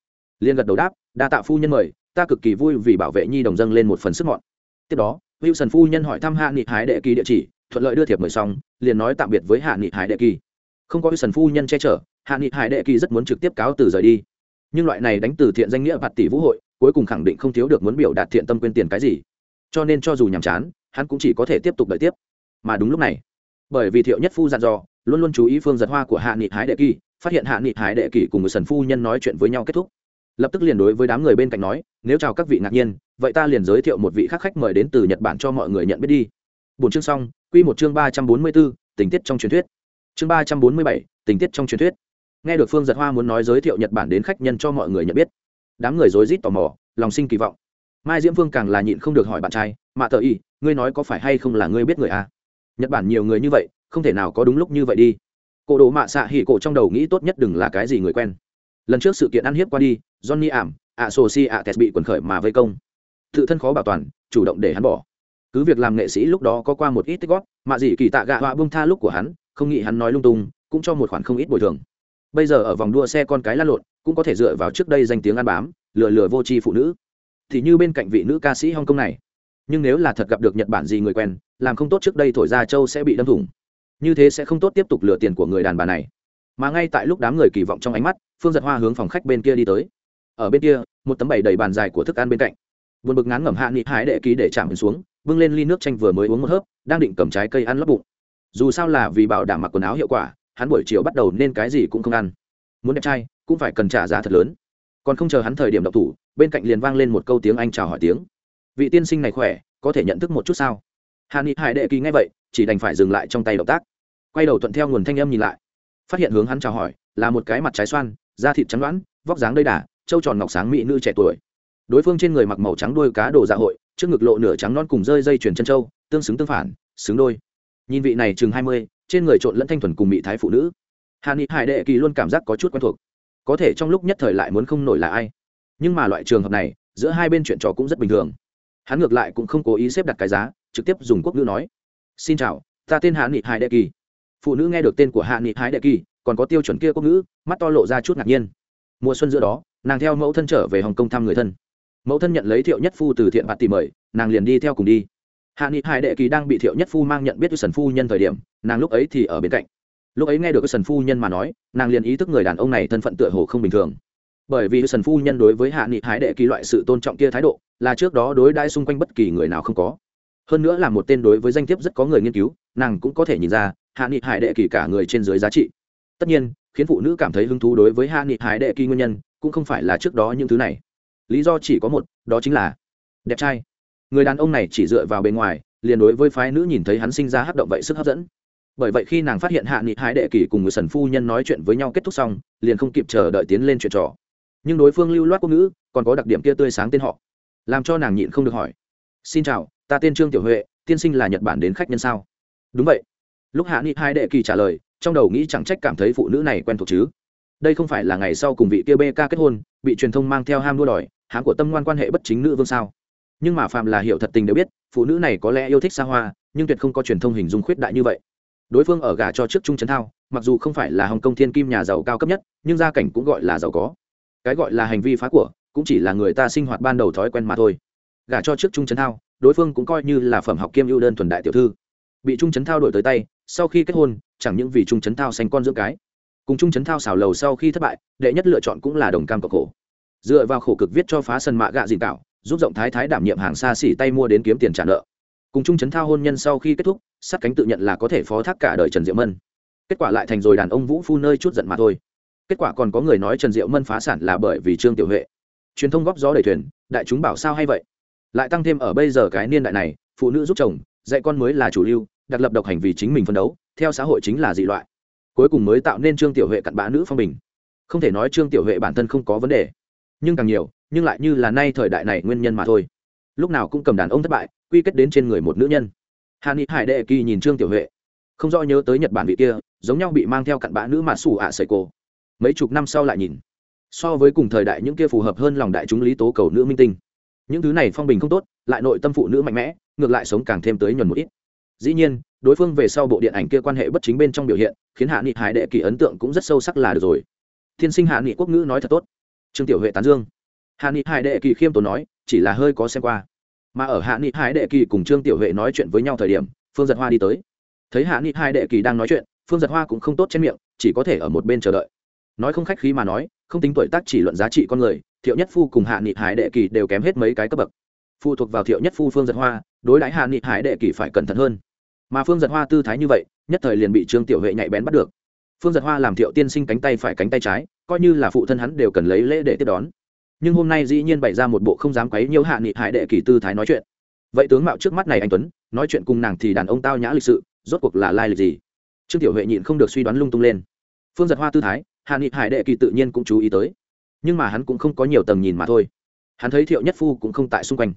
Liên gật đầu đáp đa tạ phu nhân mời ta cực kỳ vui vì bảo vệ nhi đồng dâng lên một phần sức mọn. Tiếp đó wilson phu nhân hỏi thăm hạ nghị hái đệ kỳ địa chỉ thuận lợi đưa thiệp mời xong liền nói tạm biệt với hạ nghị hải đệ kỳ. Không có sần phu nhân che chở hạ nghị hải đệ kỳ rất muốn trực tiếp cáo từ rời đi. Nhưng loại này đánh từ thiện danh nghĩa vặt tỷ vũ hội cuối cùng khẳng định không thiếu được muốn biểu đạt thiện tâm quên tiền cái gì cho nên cho dù nhàm chán hắn cũng chỉ có thể tiếp tục đợi tiếp. Mà đúng lúc này bởi vì thiệu nhất phu dặn dò luôn luôn chú ý phương giật hoa của hạ nghị hái đệ kỳ phát hiện hạ nghị hái đệ kỳ cùng người sần phu nhân nói chuyện với nhau kết thúc. Lập tức liền đối với đám người bên cạnh nói nếu chào các vị ngạc nhiên vậy ta liền giới thiệu một vị khác khách mời đến từ nhật bản cho mọi người nhận biết đi. Bốn chương xong quy một chương ba trăm bốn mươi 344, tình tiết trong truyền thuyết. Chương ba trăm bốn mươi bảy tình tiết trong truyền thuyết. Nghe được phương giật hoa muốn nói giới thiệu nhật bản đến khách nhân cho mọi người nhận biết đám người rối rít tò mò lòng sinh kỳ vọng mai diễm phương càng là nhịn không được hỏi bạn trai, mạ tờ y, ngươi nói có phải hay không là ngươi biết người à? nhật bản nhiều người như vậy, không thể nào có đúng lúc như vậy đi. Cổ đồ mạ xạ hỉ cổ trong đầu nghĩ tốt nhất đừng là cái gì người quen. Lần trước sự kiện ăn hiếp qua đi, johnny ảm, ạ sô si ạ tes bị quần khởi mà vây công. Tự thân khó bảo toàn, chủ động để hắn bỏ. Cứ việc làm nghệ sĩ lúc đó có qua một ít tích góp, mà gì kỳ tạ gạ họa bông tha lúc của hắn, không nghĩ hắn nói lung tung, cũng cho một khoản không ít bồi thường. Bây giờ ở vòng đua xe con cái la lộn, cũng có thể dựa vào trước đây danh tiếng ăn bám, lừa lừa vô tri phụ nữ thì như bên cạnh vị nữ ca sĩ hong kong này. Nhưng nếu là thật gặp được nhật bản gì người quen, làm không tốt trước đây thổi ra châu sẽ bị đâm thủng. Như thế sẽ không tốt tiếp tục lừa tiền của người đàn bà này. Mà ngay tại lúc đám người kỳ vọng trong ánh mắt, phương giật hoa hướng phòng khách bên kia đi tới. Ở bên kia, một tấm bày đầy bàn dài của thức ăn bên cạnh. Buồn bực ngán ngẩm hạ nghị hái đệ ký để chạm xuống, bưng lên ly nước chanh vừa mới uống một hớp, đang định cầm trái cây ăn lấp bụng. Dù sao là vì bảo đảm mặc quần áo hiệu quả, hắn buổi chiều bắt đầu nên cái gì cũng không ăn. Muốn đẹp trai, cũng phải cần trả giá thật lớn còn không chờ hắn thời điểm độc thủ, bên cạnh liền vang lên một câu tiếng anh chào hỏi tiếng. Vị tiên sinh này khỏe, có thể nhận thức một chút sao? Hàn ni hải đệ kỳ nghe vậy, chỉ đành phải dừng lại trong tay động tác. Quay đầu thuận theo nguồn thanh âm nhìn lại. Phát hiện hướng hắn chào hỏi, là một cái mặt trái xoan, da thịt trắng đoán vóc dáng đầy đà, trâu tròn ngọc sáng mỹ nữ trẻ tuổi. Đối phương trên người mặc màu trắng đôi cá đồ dạ hội, trước ngực lộ nửa trắng non cùng rơi dây chuyền chân trâu, tương xứng tương phản, xứng đôi. Nhìn vị này chừng hai mươi, trên người trộn lẫn thanh thuần cùng mỹ thái phụ nữ. Hàn ni hải đệ kỳ luôn cảm giác có chút quen thuộc có thể trong lúc nhất thời lại muốn không nổi là ai. Nhưng mà loại trường hợp này, giữa hai bên chuyện trò cũng rất bình thường. Hắn ngược lại cũng không cố ý xếp đặt cái giá, trực tiếp dùng quốc ngữ nói. Xin chào, ta tên hạ nghị hải đệ kỳ. Phụ nữ nghe được tên của hạ nghị hải đệ kỳ, còn có tiêu chuẩn kia quốc ngữ, mắt to lộ ra chút ngạc nhiên. Mùa xuân giữa đó, nàng theo mẫu thân trở về hồng kông thăm người thân. Mẫu thân nhận lấy thiệu nhất phu từ thiện bạt tìm mời, nàng liền đi theo cùng đi. Hạ nghị hải đệ kỳ đang bị thiệu nhất phu mang nhận biết sần phu nhân thời điểm, nàng lúc ấy thì ở bên cạnh lúc ấy nghe được cái sần phu nhân mà nói, nàng liền ý thức người đàn ông này thân phận tựa hồ không bình thường. Bởi vì sần phu nhân đối với hạ nghị hái đệ kỳ loại sự tôn trọng kia thái độ, là trước đó đối đãi xung quanh bất kỳ người nào không có. Hơn nữa là một tên đối với danh thiếp rất có người nghiên cứu, nàng cũng có thể nhìn ra, hạ nghị hải đệ kỳ cả người trên dưới giá trị. Tất nhiên, khiến phụ nữ cảm thấy hứng thú đối với hạ nghị hải đệ kỳ nguyên nhân, cũng không phải là trước đó những thứ này. Lý do chỉ có một, đó chính là đẹp trai. Người đàn ông này chỉ dựa vào bề ngoài, liền đối với phái nữ nhìn thấy hắn sinh ra hấp động vậy sức hấp dẫn bởi vậy khi nàng phát hiện hạ nghị hải đệ kỳ cùng người sần phu nhân nói chuyện với nhau kết thúc xong, liền không kịp chờ đợi tiến lên chuyện trò. Nhưng đối phương lưu loát quốc ngữ, còn có đặc điểm kia tươi sáng tên họ. Làm cho nàng nhịn không được hỏi. Xin chào, ta tên trương tiểu huệ, tiên sinh là nhật bản đến khách nhân sao? Đúng vậy. Lúc hạ nghị hai đệ kỳ trả lời, trong đầu nghĩ chẳng trách cảm thấy phụ nữ này quen thuộc chứ. Đây không phải là ngày sau cùng vị kia bk kết hôn, bị truyền thông mang theo ham đua đòi, hãng của tâm ngoan quan hệ bất chính nữ vương sao? Nhưng mà phạm là hiểu thật tình đều biết, phụ nữ này có lẽ yêu thích xa hoa, nhưng tuyệt không có truyền thông hình dung khuyết đại như vậy đối phương ở gà cho trước trung trấn thao, mặc dù không phải là hồng kông thiên kim nhà giàu cao cấp nhất, nhưng gia cảnh cũng gọi là giàu có. Cái gọi là hành vi phá của, cũng chỉ là người ta sinh hoạt ban đầu thói quen mà thôi. Gả cho trước trung trấn thao, đối phương cũng coi như là phẩm học kiêm ưu đơn thuần đại tiểu thư. Bị trung trấn thao đổi tới tay, sau khi kết hôn, chẳng những vì trung trấn thao sinh con dưỡng cái, cùng trung trấn thao xào lầu sau khi thất bại, đệ nhất lựa chọn cũng là đồng cam cộng khổ. Dựa vào khổ cực viết cho phá sân mạ gạ dìn tạo, giúp rộng thái thái đảm nhiệm hàng xa xỉ tay mua đến kiếm tiền trả nợ cùng chung chấn thao hôn nhân sau khi kết thúc, sát cánh tự nhận là có thể phó thác cả đời trần diệu mân. Kết quả lại thành rồi đàn ông vũ phu nơi chút giận mà thôi. Kết quả còn có người nói trần diệu mân phá sản là bởi vì trương tiểu huệ. Truyền thông góp gió đầy thuyền, đại chúng bảo sao hay vậy? Lại tăng thêm ở bây giờ cái niên đại này, phụ nữ giúp chồng, dạy con mới là chủ lưu, đặc lập độc hành vì chính mình phân đấu, theo xã hội chính là dị loại. Cuối cùng mới tạo nên trương tiểu huệ cặn bã nữ phong bình. Không thể nói trương tiểu huệ bản thân không có vấn đề, nhưng càng nhiều, nhưng lại như là nay thời đại này nguyên nhân mà thôi lúc nào cũng cầm đàn ông thất bại, quy kết đến trên người một nữ nhân. Hà ni hải đệ kỳ nhìn trương tiểu huệ, không rõ nhớ tới nhật bản vị kia, giống nhau bị mang theo cặn bã nữ mà xù ạ à sợi cô mấy chục năm sau lại nhìn. So với cùng thời đại những kia phù hợp hơn lòng đại chúng lý tố cầu nữ minh tinh. Những thứ này phong bình không tốt, lại nội tâm phụ nữ mạnh mẽ, ngược lại sống càng thêm tới nhuần một ít. Dĩ nhiên, đối phương về sau bộ điện ảnh kia quan hệ bất chính bên trong biểu hiện, khiến hạ nghị hải đệ kỳ ấn tượng cũng rất sâu sắc là được rồi. Thiên sinh hạ nghị quốc ngữ nói thật tốt. Trương tiểu huệ tán dương. Hạ nghị hải đệ kỳ khiêm tốn nói chỉ là hơi có xem qua. Mà ở hạ nghị hải đệ kỳ cùng trương tiểu huệ nói chuyện với nhau thời điểm, phương giật hoa đi tới. Thấy hạ nghị hải đệ kỳ đang nói chuyện, phương giật hoa cũng không tốt trên miệng, chỉ có thể ở một bên chờ đợi. Nói không khách khí mà nói, không tính tuổi tác chỉ luận giá trị con người, thiệu nhất phu cùng hạ nghị hải đệ kỳ đều kém hết mấy cái cấp bậc. Phụ thuộc vào thiệu nhất phu phương giật hoa, đối đãi hạ nghị hải đệ kỳ phải cẩn thận hơn. Mà phương giật hoa tư thái như vậy, nhất thời liền bị trương tiểu huệ nhạy bén bắt được. Phương giật hoa làm thiệu tiên sinh cánh tay phải cánh tay trái, coi như là phụ thân hắn đều cần lấy lễ để tiếp đón nhưng hôm nay dĩ nhiên bày ra một bộ không dám quấy nhiễu hạ nghị hải đệ kỳ tư thái nói chuyện. Vậy tướng mạo trước mắt này anh tuấn, nói chuyện cùng nàng thì đàn ông tao nhã lịch sự, rốt cuộc là lai lịch gì? Trương tiểu huệ nhịn không được suy đoán lung tung lên. Phương giật hoa tư thái, hạ nghị hải đệ kỳ tự nhiên cũng chú ý tới. Nhưng mà hắn cũng không có nhiều tầng nhìn mà thôi. Hắn thấy thiệu nhất phu cũng không tại xung quanh.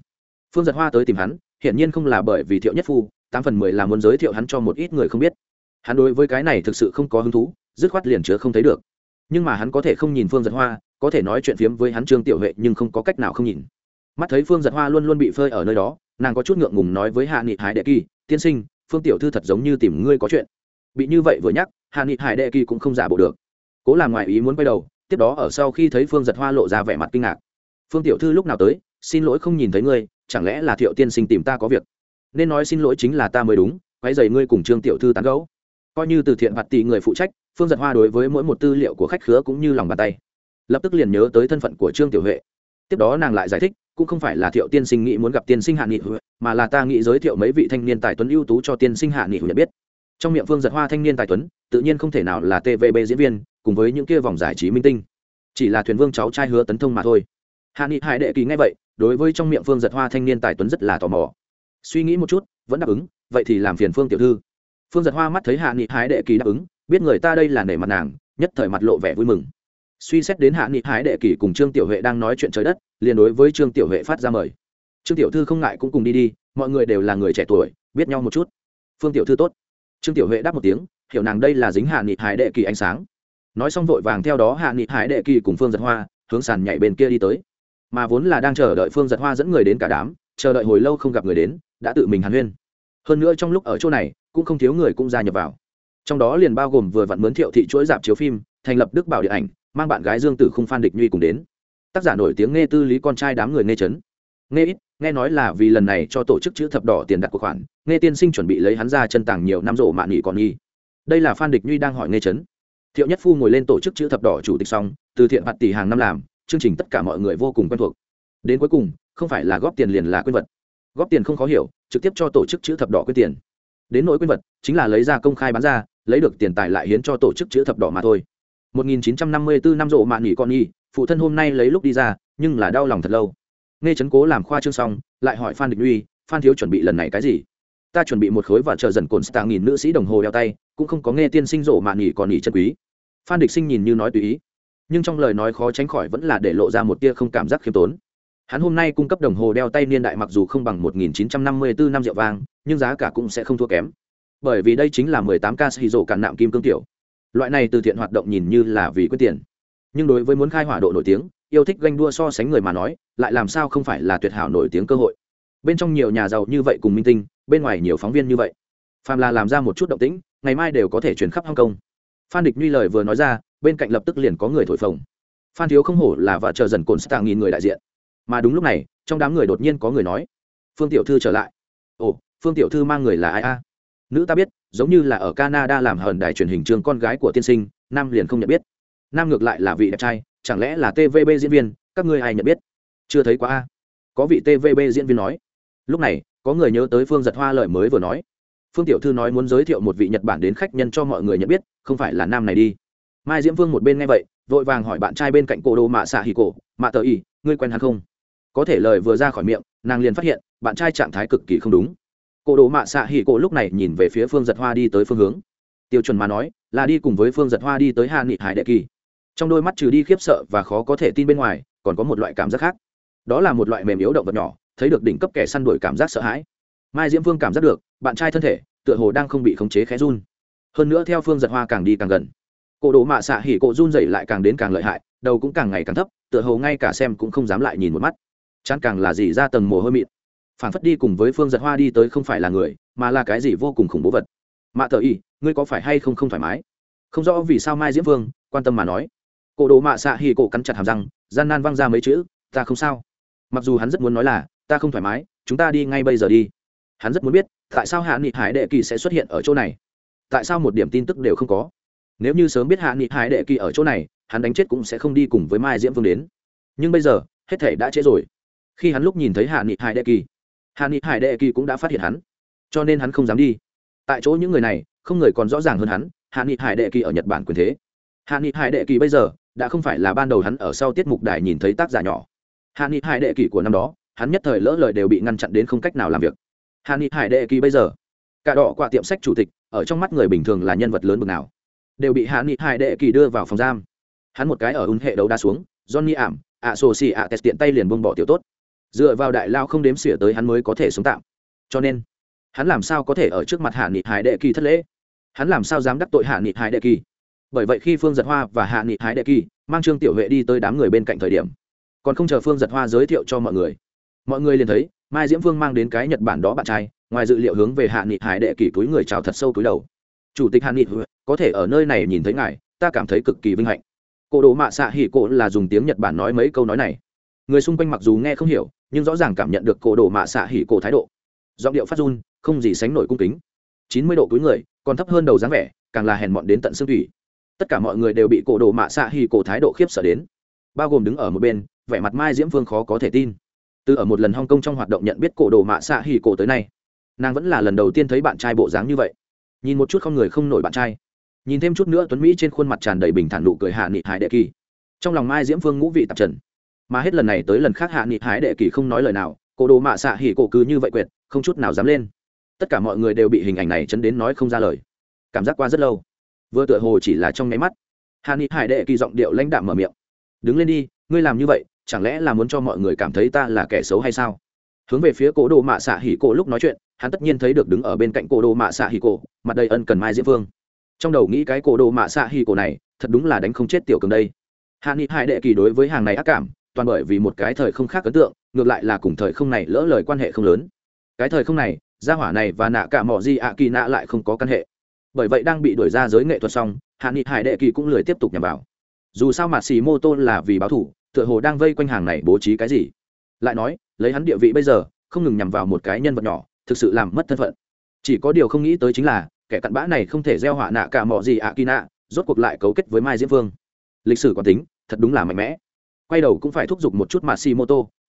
Phương giật hoa tới tìm hắn, hiển nhiên không là bởi vì thiệu nhất phu, tám phần mười là muốn giới thiệu hắn cho một ít người không biết. Hắn đối với cái này thực sự không có hứng thú, dứt khoát liền chứa không thấy được nhưng mà hắn có thể không nhìn phương giật hoa, có thể nói chuyện phiếm với hắn trương tiểu huệ nhưng không có cách nào không nhìn. Mắt thấy phương giật hoa luôn luôn bị phơi ở nơi đó, nàng có chút ngượng ngùng nói với hạ nghị hải đệ kỳ, tiên sinh, phương tiểu thư thật giống như tìm ngươi có chuyện. Bị như vậy vừa nhắc, hạ nghị hải đệ kỳ cũng không giả bộ được. Cố làm ngoại ý muốn quay đầu, tiếp đó ở sau khi thấy phương giật hoa lộ ra vẻ mặt kinh ngạc. Phương tiểu thư lúc nào tới, xin lỗi không nhìn thấy ngươi, chẳng lẽ là thiệu tiên sinh tìm ta có việc? Nên nói xin lỗi chính là ta mới đúng quay dày ngươi cùng trương tiểu thư tán gấu coi như từ thiện vặt tỷ người phụ trách phương giật hoa đối với mỗi một tư liệu của khách khứa cũng như lòng bàn tay. Lập tức liền nhớ tới thân phận của trương tiểu huệ. Tiếp đó nàng lại giải thích, cũng không phải là thiệu tiên sinh nghĩ muốn gặp tiên sinh hạ nghị huệ, mà là ta nghĩ giới thiệu mấy vị thanh niên tài tuấn ưu tú cho tiên sinh hạ nghị huệ biết. Trong miệng phương giật hoa thanh niên tài tuấn, tự nhiên không thể nào là tvb diễn viên, cùng với những kia vòng giải trí minh tinh. Chỉ là thuyền vương cháu trai hứa tấn thông mà thôi. Hạ nghị hải đệ kỳ ngay vậy, đối với trong miệng phương giật hoa thanh niên tài tuấn rất là tò mò. Suy nghĩ một chút, vẫn đáp ứng, vậy thì làm phiền phương tiểu thư. Phương giật hoa mắt thấy hạ nghị Hải đệ kỳ đáp ứng biết người ta đây là nể mặt nàng, nhất thời mặt lộ vẻ vui mừng. Suy xét đến hạ nghị hái đệ kỳ cùng trương tiểu huệ đang nói chuyện trời đất, liền đối với trương tiểu huệ phát ra mời. Trương tiểu thư không ngại cũng cùng đi đi, mọi người đều là người trẻ tuổi, biết nhau một chút. Phương tiểu thư tốt. Trương tiểu huệ đáp một tiếng, hiểu nàng đây là dính hạ nghị hải đệ kỳ ánh sáng. Nói xong vội vàng theo đó hạ nghị hải đệ kỳ cùng phương giật hoa, hướng sàn nhảy bên kia đi tới. Mà vốn là đang chờ đợi phương giật hoa dẫn người đến cả đám, chờ đợi hồi lâu không gặp người đến, đã tự mình hàn huyên. Hơn nữa trong lúc ở chỗ này, cũng không thiếu người cũng gia nhập vào trong đó liền bao gồm vừa vặn mướn thiệu thị chuỗi dạp chiếu phim, thành lập đức bảo điện ảnh, mang bạn gái dương tử không phan địch nhuy cùng đến. Tác giả nổi tiếng nghe tư lý con trai đám người nghe chấn. Nghe ít, nghe nói là vì lần này cho tổ chức chữ thập đỏ tiền đặt của khoản, nghe tiên sinh chuẩn bị lấy hắn ra chân tàng nhiều năm rộ mạn nghỉ còn nghi đây là phan địch nhuy đang hỏi nghe chấn. Thiệu nhất phu ngồi lên tổ chức chữ thập đỏ chủ tịch xong, từ thiện mặt tỷ hàng năm làm, chương trình tất cả mọi người vô cùng quen thuộc. Đến cuối cùng, không phải là góp tiền liền là quyên vật. Góp tiền không khó hiểu, trực tiếp cho tổ chức chữ thập đỏ quyên tiền. Đến nỗi quyên vật, chính là lấy ra công khai bán ra lấy được tiền tài lại hiến cho tổ chức chữ thập đỏ mà thôi. 1954 năm rộ mạn nghỉ con nhi phụ thân hôm nay lấy lúc đi ra, nhưng là đau lòng thật lâu. Nghe chấn cố làm khoa trương xong, lại hỏi phan địch uy, phan thiếu chuẩn bị lần này cái gì? Ta chuẩn bị một khối và chờ dần cồn stạng nghìn nữ sĩ đồng hồ đeo tay, cũng không có nghe tiên sinh rộ mạn nghỉ còn nghỉ chân quý. Phan địch sinh nhìn như nói tùy ý, nhưng trong lời nói khó tránh khỏi vẫn là để lộ ra một tia không cảm giác khiêm tốn. Hắn hôm nay cung cấp đồng hồ đeo tay niên đại mặc dù không bằng 1954 năm rượu vang, nhưng giá cả cũng sẽ không thua kém bởi vì đây chính là 18 ca xì rổ cản nạm kim cương tiểu. Loại này từ thiện hoạt động nhìn như là vì quyết tiền. Nhưng đối với muốn khai hỏa độ nổi tiếng, yêu thích ganh đua so sánh người mà nói, lại làm sao không phải là tuyệt hảo nổi tiếng cơ hội. Bên trong nhiều nhà giàu như vậy cùng minh tinh, bên ngoài nhiều phóng viên như vậy. Phàm là làm ra một chút động tĩnh, ngày mai đều có thể chuyển khắp hong kong. Phan địch nhuy lời vừa nói ra, bên cạnh lập tức liền có người thổi phồng. Phan thiếu không hổ là vợ chờ dần cồn stạng nghìn người đại diện. Mà đúng lúc này, trong đám người đột nhiên có người nói, phương tiểu thư trở lại. Ồ, phương tiểu thư mang người là ai a? Nữ ta biết, giống như là ở canada làm hờn đài truyền hình trường con gái của tiên sinh, nam liền không nhận biết. Nam ngược lại là vị đẹp trai, chẳng lẽ là tvb diễn viên, các ngươi ai nhận biết? Chưa thấy quá a. Có vị tvb diễn viên nói. Lúc này, có người nhớ tới phương giật hoa lời mới vừa nói. Phương tiểu thư nói muốn giới thiệu một vị nhật bản đến khách nhân cho mọi người nhận biết, không phải là nam này đi. Mai diễm vương một bên nghe vậy, vội vàng hỏi bạn trai bên cạnh cổ đồ mạ xạ hì cổ, mạ tờ ỉ ngươi quen hắn không? Có thể lời vừa ra khỏi miệng, nàng liền phát hiện, bạn trai trạng thái cực kỳ không đúng cổ đồ mạ xạ hỉ cổ lúc này nhìn về phía phương giật hoa đi tới phương hướng. Tiêu chuẩn mà nói, là đi cùng với phương giật hoa đi tới hạ nghị hải đệ kỳ. Trong đôi mắt trừ đi khiếp sợ và khó có thể tin bên ngoài, còn có một loại cảm giác khác. Đó là một loại mềm yếu động vật nhỏ, thấy được đỉnh cấp kẻ săn đuổi cảm giác sợ hãi. Mai diễm phương cảm giác được, bạn trai thân thể, tựa hồ đang không bị khống chế khẽ run. Hơn nữa theo phương giật hoa càng đi càng gần. Cổ đồ mạ xạ hỉ cổ run dậy lại càng đến càng lợi hại, đầu cũng càng ngày càng thấp, tựa hồ ngay cả xem cũng không dám lại nhìn một mắt. Chán càng là gì ra tầng mồ hôi mịn phản phất đi cùng với phương giật hoa đi tới không phải là người, mà là cái gì vô cùng khủng bố vật. Mạ thợ y, ngươi có phải hay không không thoải mái? Không rõ vì sao mai diễm vương quan tâm mà nói. Cổ đồ mạ xạ hì cổ cắn chặt hàm răng, gian nan văng ra mấy chữ, ta không sao. Mặc dù hắn rất muốn nói là, ta không thoải mái, chúng ta đi ngay bây giờ đi. Hắn rất muốn biết, tại sao hạ nghị hải đệ kỳ sẽ xuất hiện ở chỗ này? Tại sao một điểm tin tức đều không có? Nếu như sớm biết hạ nghị hải đệ kỳ ở chỗ này, hắn đánh chết cũng sẽ không đi cùng với mai diễm vương đến. Nhưng bây giờ, hết thể đã trễ rồi. Khi hắn lúc nhìn thấy hạ nghị hải đệ kỳ hà ni hải đệ kỳ cũng đã phát hiện hắn, cho nên hắn không dám đi. Tại chỗ những người này, không người còn rõ ràng hơn hắn hạ nghị hải đệ kỳ ở nhật bản quyền thế. Hạ nghị hải đệ kỳ bây giờ, đã không phải là ban đầu hắn ở sau tiết mục đài nhìn thấy tác giả nhỏ. Hạ nghị hải đệ kỳ của năm đó, hắn nhất thời lỡ lời đều bị ngăn chặn đến không cách nào làm việc. Hạ nghị hải đệ kỳ bây giờ, cả đỏ qua tiệm sách chủ tịch, ở trong mắt người bình thường là nhân vật lớn bực nào, đều bị hạ nghị hải đệ kỳ đưa vào phòng giam. Hắn một cái ở ún hệ đấu đa xuống, johnny ảm ạ sô xì ạ test tiện tay liền buông bỏ tiểu tốt dựa vào đại lao không đếm xỉa tới hắn mới có thể sống tạm. Cho nên, hắn làm sao có thể ở trước mặt hạ nghị hải đệ kỳ thất lễ? Hắn làm sao dám đắc tội hạ nghị hải đệ kỳ? Bởi vậy khi phương giật hoa và hạ nghị hải đệ kỳ mang trương tiểu huệ đi tới đám người bên cạnh thời điểm, còn không chờ phương giật hoa giới thiệu cho mọi người mọi người liền thấy mai diễm phương mang đến cái nhật bản đó bạn trai, ngoài dự liệu hướng về hạ nghị hải đệ kỳ túi người chào thật sâu túi đầu. Chủ tịch hạ nghị, có thể ở nơi này nhìn thấy ngài, ta cảm thấy cực kỳ vinh hạnh. Cổ đồ mạ xạ hỉ cổ là dùng tiếng nhật bản nói mấy câu nói này. Người xung quanh mặc dù nghe không hiểu nhưng rõ ràng cảm nhận được cổ đồ mạ xạ hỉ cổ thái độ. Giọng điệu phát run, không gì sánh nổi cung kính. Chín mươi độ túi người, còn thấp hơn đầu dáng vẻ, càng là hèn mọn đến tận xương thủy. Tất cả mọi người đều bị cổ đồ mạ xạ hỉ cổ thái độ khiếp sợ đến. Bao gồm đứng ở một bên, vẻ mặt mai diễm phương khó có thể tin. Từ ở một lần hong kong trong hoạt động nhận biết cổ đồ mạ xạ hỉ cổ tới nay, nàng vẫn là lần đầu tiên thấy bạn trai bộ dáng như vậy. Nhìn một chút không người không nổi bạn trai. Nhìn thêm chút nữa tuấn mỹ trên khuôn mặt tràn đầy bình thản nụ cười hạ nghị hải đệ kỳ. Trong lòng mai diễm phương ngũ vị tạp trần mà hết lần này tới lần khác hạ nghị hải đệ kỳ không nói lời nào, cổ đồ mạ xạ hỉ cổ cứ như vậy quyệt không chút nào dám lên. Tất cả mọi người đều bị hình ảnh này chấn đến nói không ra lời. Cảm giác qua rất lâu. Vừa tựa hồ chỉ là trong nháy mắt. Hạ nghị hải đệ kỳ giọng điệu lãnh đạm mở miệng. Đứng lên đi, ngươi làm như vậy, chẳng lẽ là muốn cho mọi người cảm thấy ta là kẻ xấu hay sao? Hướng về phía cổ đồ mạ xạ hỉ cổ lúc nói chuyện, hắn tất nhiên thấy được đứng ở bên cạnh cổ đồ mạ xạ hỉ cổ, mặt đầy ân cần mai diễm phương trong đầu nghĩ cái cổ đồ mạ xạ hỉ cổ này, thật đúng là đánh không chết tiểu cường đây. Hạ nghị hải đệ kỳ đối với hàng này ác cảm toàn bởi vì một cái thời không khác ấn tượng, ngược lại là cùng thời không này lỡ lời quan hệ không lớn. Cái thời không này, gia hỏa này và nạ cả mỏ di ạ kỳ nạ lại không có căn hệ. Bởi vậy đang bị đuổi ra giới nghệ thuật xong, hạ nghị hải đệ kỳ cũng lười tiếp tục nhằm vào. Dù sao mà xì mô tô là vì báo thủ, tựa hồ đang vây quanh hàng này bố trí cái gì. Lại nói, lấy hắn địa vị bây giờ, không ngừng nhằm vào một cái nhân vật nhỏ, thực sự làm mất thân phận. Chỉ có điều không nghĩ tới chính là, kẻ cặn bã này không thể gieo họa nạ cả mọ gì ạ kỳ nạ, rốt cuộc lại cấu kết với mai diễm vương. Lịch sử quán tính, thật đúng là mạnh mẽ quay đầu cũng phải thúc giục một chút mà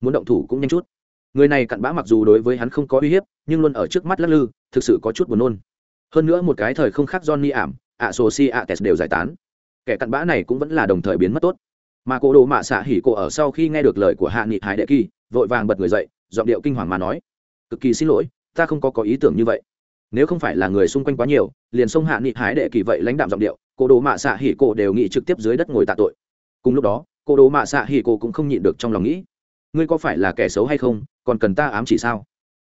muốn động thủ cũng nhanh chút. Người này cặn bã mặc dù đối với hắn không có uy hiếp, nhưng luôn ở trước mắt lắc lư, thực sự có chút buồn nôn. Hơn nữa một cái thời không khác johnny ảm Associates đều giải tán. Kẻ cặn bã này cũng vẫn là đồng thời biến mất tốt. Mà cô đồ mạ xạ hỉ cô ở sau khi nghe được lời của hạ nghị hải đệ kỳ, vội vàng bật người dậy, giọng điệu kinh hoàng mà nói, cực kỳ xin lỗi, ta không có có ý tưởng như vậy. Nếu không phải là người xung quanh quá nhiều, liền xông hạ nghị hải đệ kỳ vậy lãnh đạm giọng điệu cô đồ mạ xạ hỉ cô đều nghĩ trực tiếp dưới đất ngồi tạ tội. Cùng lúc đó cô đồ mạ xạ hỉ cô cũng không nhịn được trong lòng nghĩ. Ngươi có phải là kẻ xấu hay không, còn cần ta ám chỉ sao?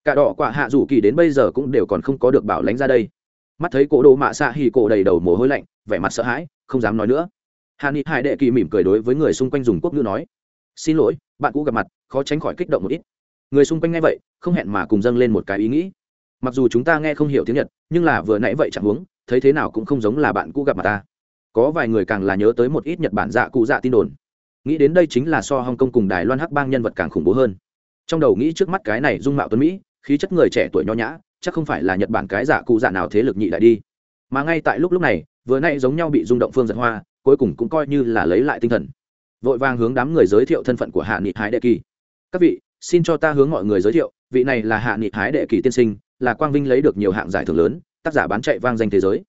Cả đỏ quả hạ rủ kỳ đến bây giờ cũng đều còn không có được bảo lánh ra đây. Mắt thấy cô đồ mạ xạ hỉ cô đầy đầu mồ hôi lạnh, vẻ mặt sợ hãi, không dám nói nữa. Hà ni hải đệ kỳ mỉm cười đối với người xung quanh dùng quốc ngữ nói, xin lỗi, bạn cũ gặp mặt, khó tránh khỏi kích động một ít. Người xung quanh nghe vậy, không hẹn mà cùng dâng lên một cái ý nghĩ. Mặc dù chúng ta nghe không hiểu tiếng nhật, nhưng là vừa nãy vậy chẳng huống, thấy thế nào cũng không giống là bạn cũ gặp mặt ta. Có vài người càng là nhớ tới một ít nhật bản dạ cụ dạ tin đồn nghĩ đến đây chính là so hong kong cùng đài loan hắc bang nhân vật càng khủng bố hơn. Trong đầu nghĩ trước mắt cái này dung mạo tuấn mỹ, khí chất người trẻ tuổi nho nhã, chắc không phải là nhật bản cái giả cụ giả nào thế lực nhị lại đi. Mà ngay tại lúc lúc này, vừa nay giống nhau bị rung động phương giật hoa, cuối cùng cũng coi như là lấy lại tinh thần. Vội vàng hướng đám người giới thiệu thân phận của hạ nghị hái đệ kỳ. Các vị, xin cho ta hướng mọi người giới thiệu, vị này là hạ nghị hái đệ kỳ tiên sinh, là quang vinh lấy được nhiều hạng giải thưởng lớn, tác giả bán chạy vang danh thế giới.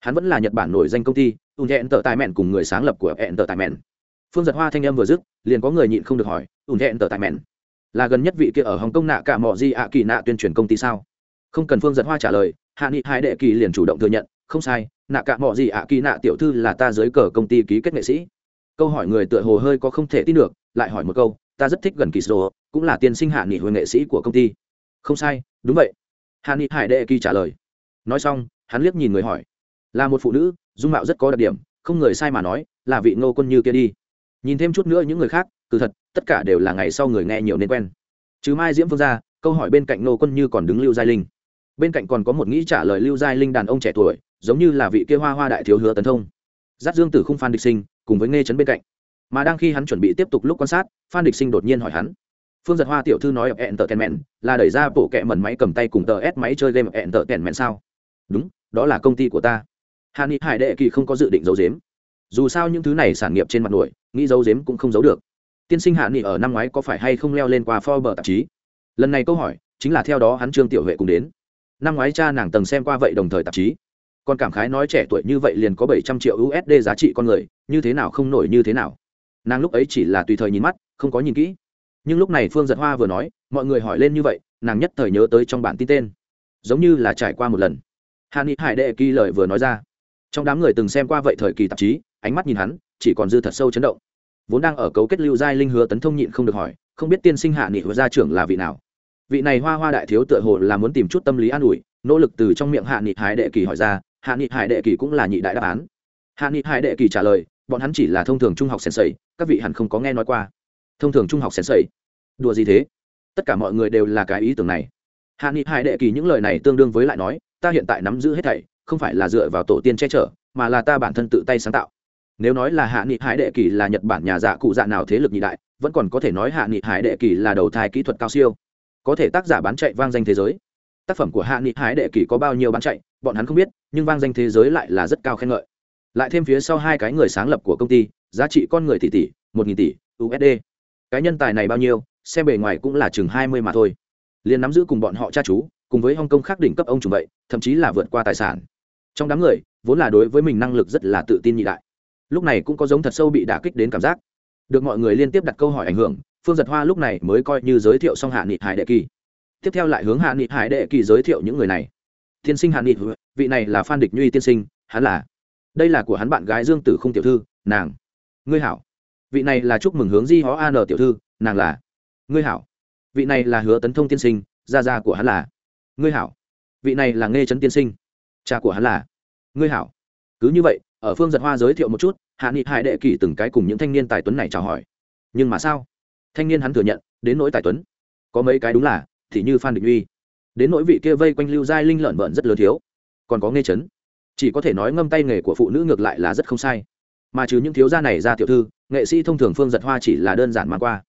Hắn vẫn là nhật bản nổi danh công ty ung hẹn tờ tài mẹn cùng người sáng lập của hẹn tờ tài mẹn phương giật hoa thanh em vừa dứt, liền có người nhịn không được hỏi, ủn hẹn tờ tại mẹn? Là gần nhất vị kia ở hồng kông nạ cả mọi di ạ kỳ nạ tuyên truyền công ty sao? Không cần phương giật hoa trả lời, hạ nghị hai đệ kỳ liền chủ động thừa nhận, không sai, nạ cả mọi di ạ kỳ nạ tiểu thư là ta dưới cờ công ty ký kết nghệ sĩ. Câu hỏi người tựa hồ hơi có không thể tin được, lại hỏi một câu, ta rất thích gần kỳ sô, cũng là tiên sinh hạ nghị hồi nghệ sĩ của công ty. Không sai, đúng vậy. Hạ nghị hải đệ kỳ trả lời. Nói xong, hắn liếc nhìn người hỏi, là một phụ nữ, dung mạo rất có đặc điểm, không người sai mà nói, là vị ngô quân như kia đi nhìn thêm chút nữa những người khác từ thật, tất cả đều là ngày sau người nghe nhiều nên quen. Chứ mai diễm phương ra, câu hỏi bên cạnh Nô quân như còn đứng lưu giai linh. Bên cạnh còn có một nghĩ trả lời lưu giai linh đàn ông trẻ tuổi, giống như là vị kia hoa hoa đại thiếu hứa tấn thông. Giáp dương tử không phan địch sinh, cùng với nghe chấn bên cạnh. Mà đang khi hắn chuẩn bị tiếp tục lúc quan sát, phan địch sinh đột nhiên hỏi hắn. Phương giật hoa tiểu thư nói ở hẹn tờ tèn mẹn, là đẩy ra bộ kẹ mẩn máy cầm tay cùng tờ ép máy chơi game hẹn tờ tèn mẹn sao? Đúng, đó là công ty của ta. Hà ni hải đệ kỳ không có dự định giấu dếm dù sao những thứ này sản nghiệp trên mặt nổi, nghĩ giấu dếm cũng không giấu được. Tiên sinh hạ nghị ở năm ngoái có phải hay không leo lên qua forbes tạp chí? Lần này câu hỏi, chính là theo đó hắn trương tiểu huệ cùng đến. Năm ngoái cha nàng tầng xem qua vậy đồng thời tạp chí. Còn cảm khái nói trẻ tuổi như vậy liền có bảy trăm triệu usd giá trị con người, như thế nào không nổi như thế nào. Nàng lúc ấy chỉ là tùy thời nhìn mắt, không có nhìn kỹ. Nhưng lúc này phương giật hoa vừa nói, mọi người hỏi lên như vậy, nàng nhất thời nhớ tới trong bản tin tên. Giống như là trải qua một lần. Hạ nghị hải đệ kỳ lời vừa nói ra. Trong đám người từng xem qua vậy thời kỳ tạp chí ánh mắt nhìn hắn, chỉ còn dư thật sâu chấn động. Vốn đang ở cấu kết lưu giai linh hứa tấn thông nhịn không được hỏi, không biết tiên sinh hạ nghị hứa gia trưởng là vị nào? Vị này hoa hoa đại thiếu tựa hồ là muốn tìm chút tâm lý an ủi, nỗ lực từ trong miệng hạ nghị hải đệ kỳ hỏi ra, hạ nghị hải đệ kỳ cũng là nhị đại đáp án. Hạ nghị hải đệ kỳ trả lời, bọn hắn chỉ là thông thường trung học sen sầy, các vị hẳn không có nghe nói qua. Thông thường trung học sen sầy? Đùa gì thế? Tất cả mọi người đều là cái ý tưởng này. Hạ nghị hải đệ kỳ những lời này tương đương với lại nói, ta hiện tại nắm giữ hết thảy, không phải là dựa vào tổ tiên che chở, mà là ta bản thân tự tay sáng tạo nếu nói là hạ nghị hải đệ kỳ là nhật bản nhà dạ cụ dạ nào thế lực nhị đại, vẫn còn có thể nói hạ nghị hải đệ kỳ là đầu thai kỹ thuật cao siêu. Có thể tác giả bán chạy vang danh thế giới. Tác phẩm của hạ nghị hải đệ kỳ có bao nhiêu bán chạy, bọn hắn không biết, nhưng vang danh thế giới lại là rất cao khen ngợi. Lại thêm phía sau hai cái người sáng lập của công ty, giá trị con người tỷ tỷ, một nghìn tỷ usd cái nhân tài này bao nhiêu, xem bề ngoài cũng là chừng hai mươi mà thôi. Liền nắm giữ cùng bọn họ cha chú, cùng với hong kong khác đỉnh cấp ông chủ vậy, thậm chí là vượt qua tài sản. Trong đám người, vốn là đối với mình năng lực rất là tự tin nhị đại lúc này cũng có giống thật sâu bị đả kích đến cảm giác. Được mọi người liên tiếp đặt câu hỏi ảnh hưởng, phương giật hoa lúc này mới coi như giới thiệu xong hạ nghị hải đệ kỳ. Tiếp theo lại hướng hạ nghị hải đệ kỳ giới thiệu những người này. Tiên sinh hạ nghị, vị này là phan địch nhuy tiên sinh, hắn là. Đây là của hắn bạn gái dương tử không tiểu thư, nàng. Ngươi hảo. Vị này là chúc mừng hướng di hó an tiểu thư, nàng là. Ngươi hảo. Vị này là hứa tấn thông tiên sinh, gia gia của hắn là. Ngươi hảo. Vị này là nghe trấn tiên sinh, cha của hắn là. Ngươi hảo. Cứ như vậy ở phương giật hoa giới thiệu một chút, hạ nghị hải đệ kỳ từng cái cùng những thanh niên tài tuấn này chào hỏi. Nhưng mà sao? Thanh niên hắn thừa nhận, đến nỗi tài tuấn. Có mấy cái đúng là, thì như phan định uy. Đến nỗi vị kia vây quanh lưu giai linh lợn vợn rất lớn thiếu. Còn có nghe chấn. Chỉ có thể nói ngâm tay nghề của phụ nữ ngược lại là rất không sai. Mà trừ những thiếu gia này ra tiểu thư, nghệ sĩ thông thường phương giật hoa chỉ là đơn giản mà qua.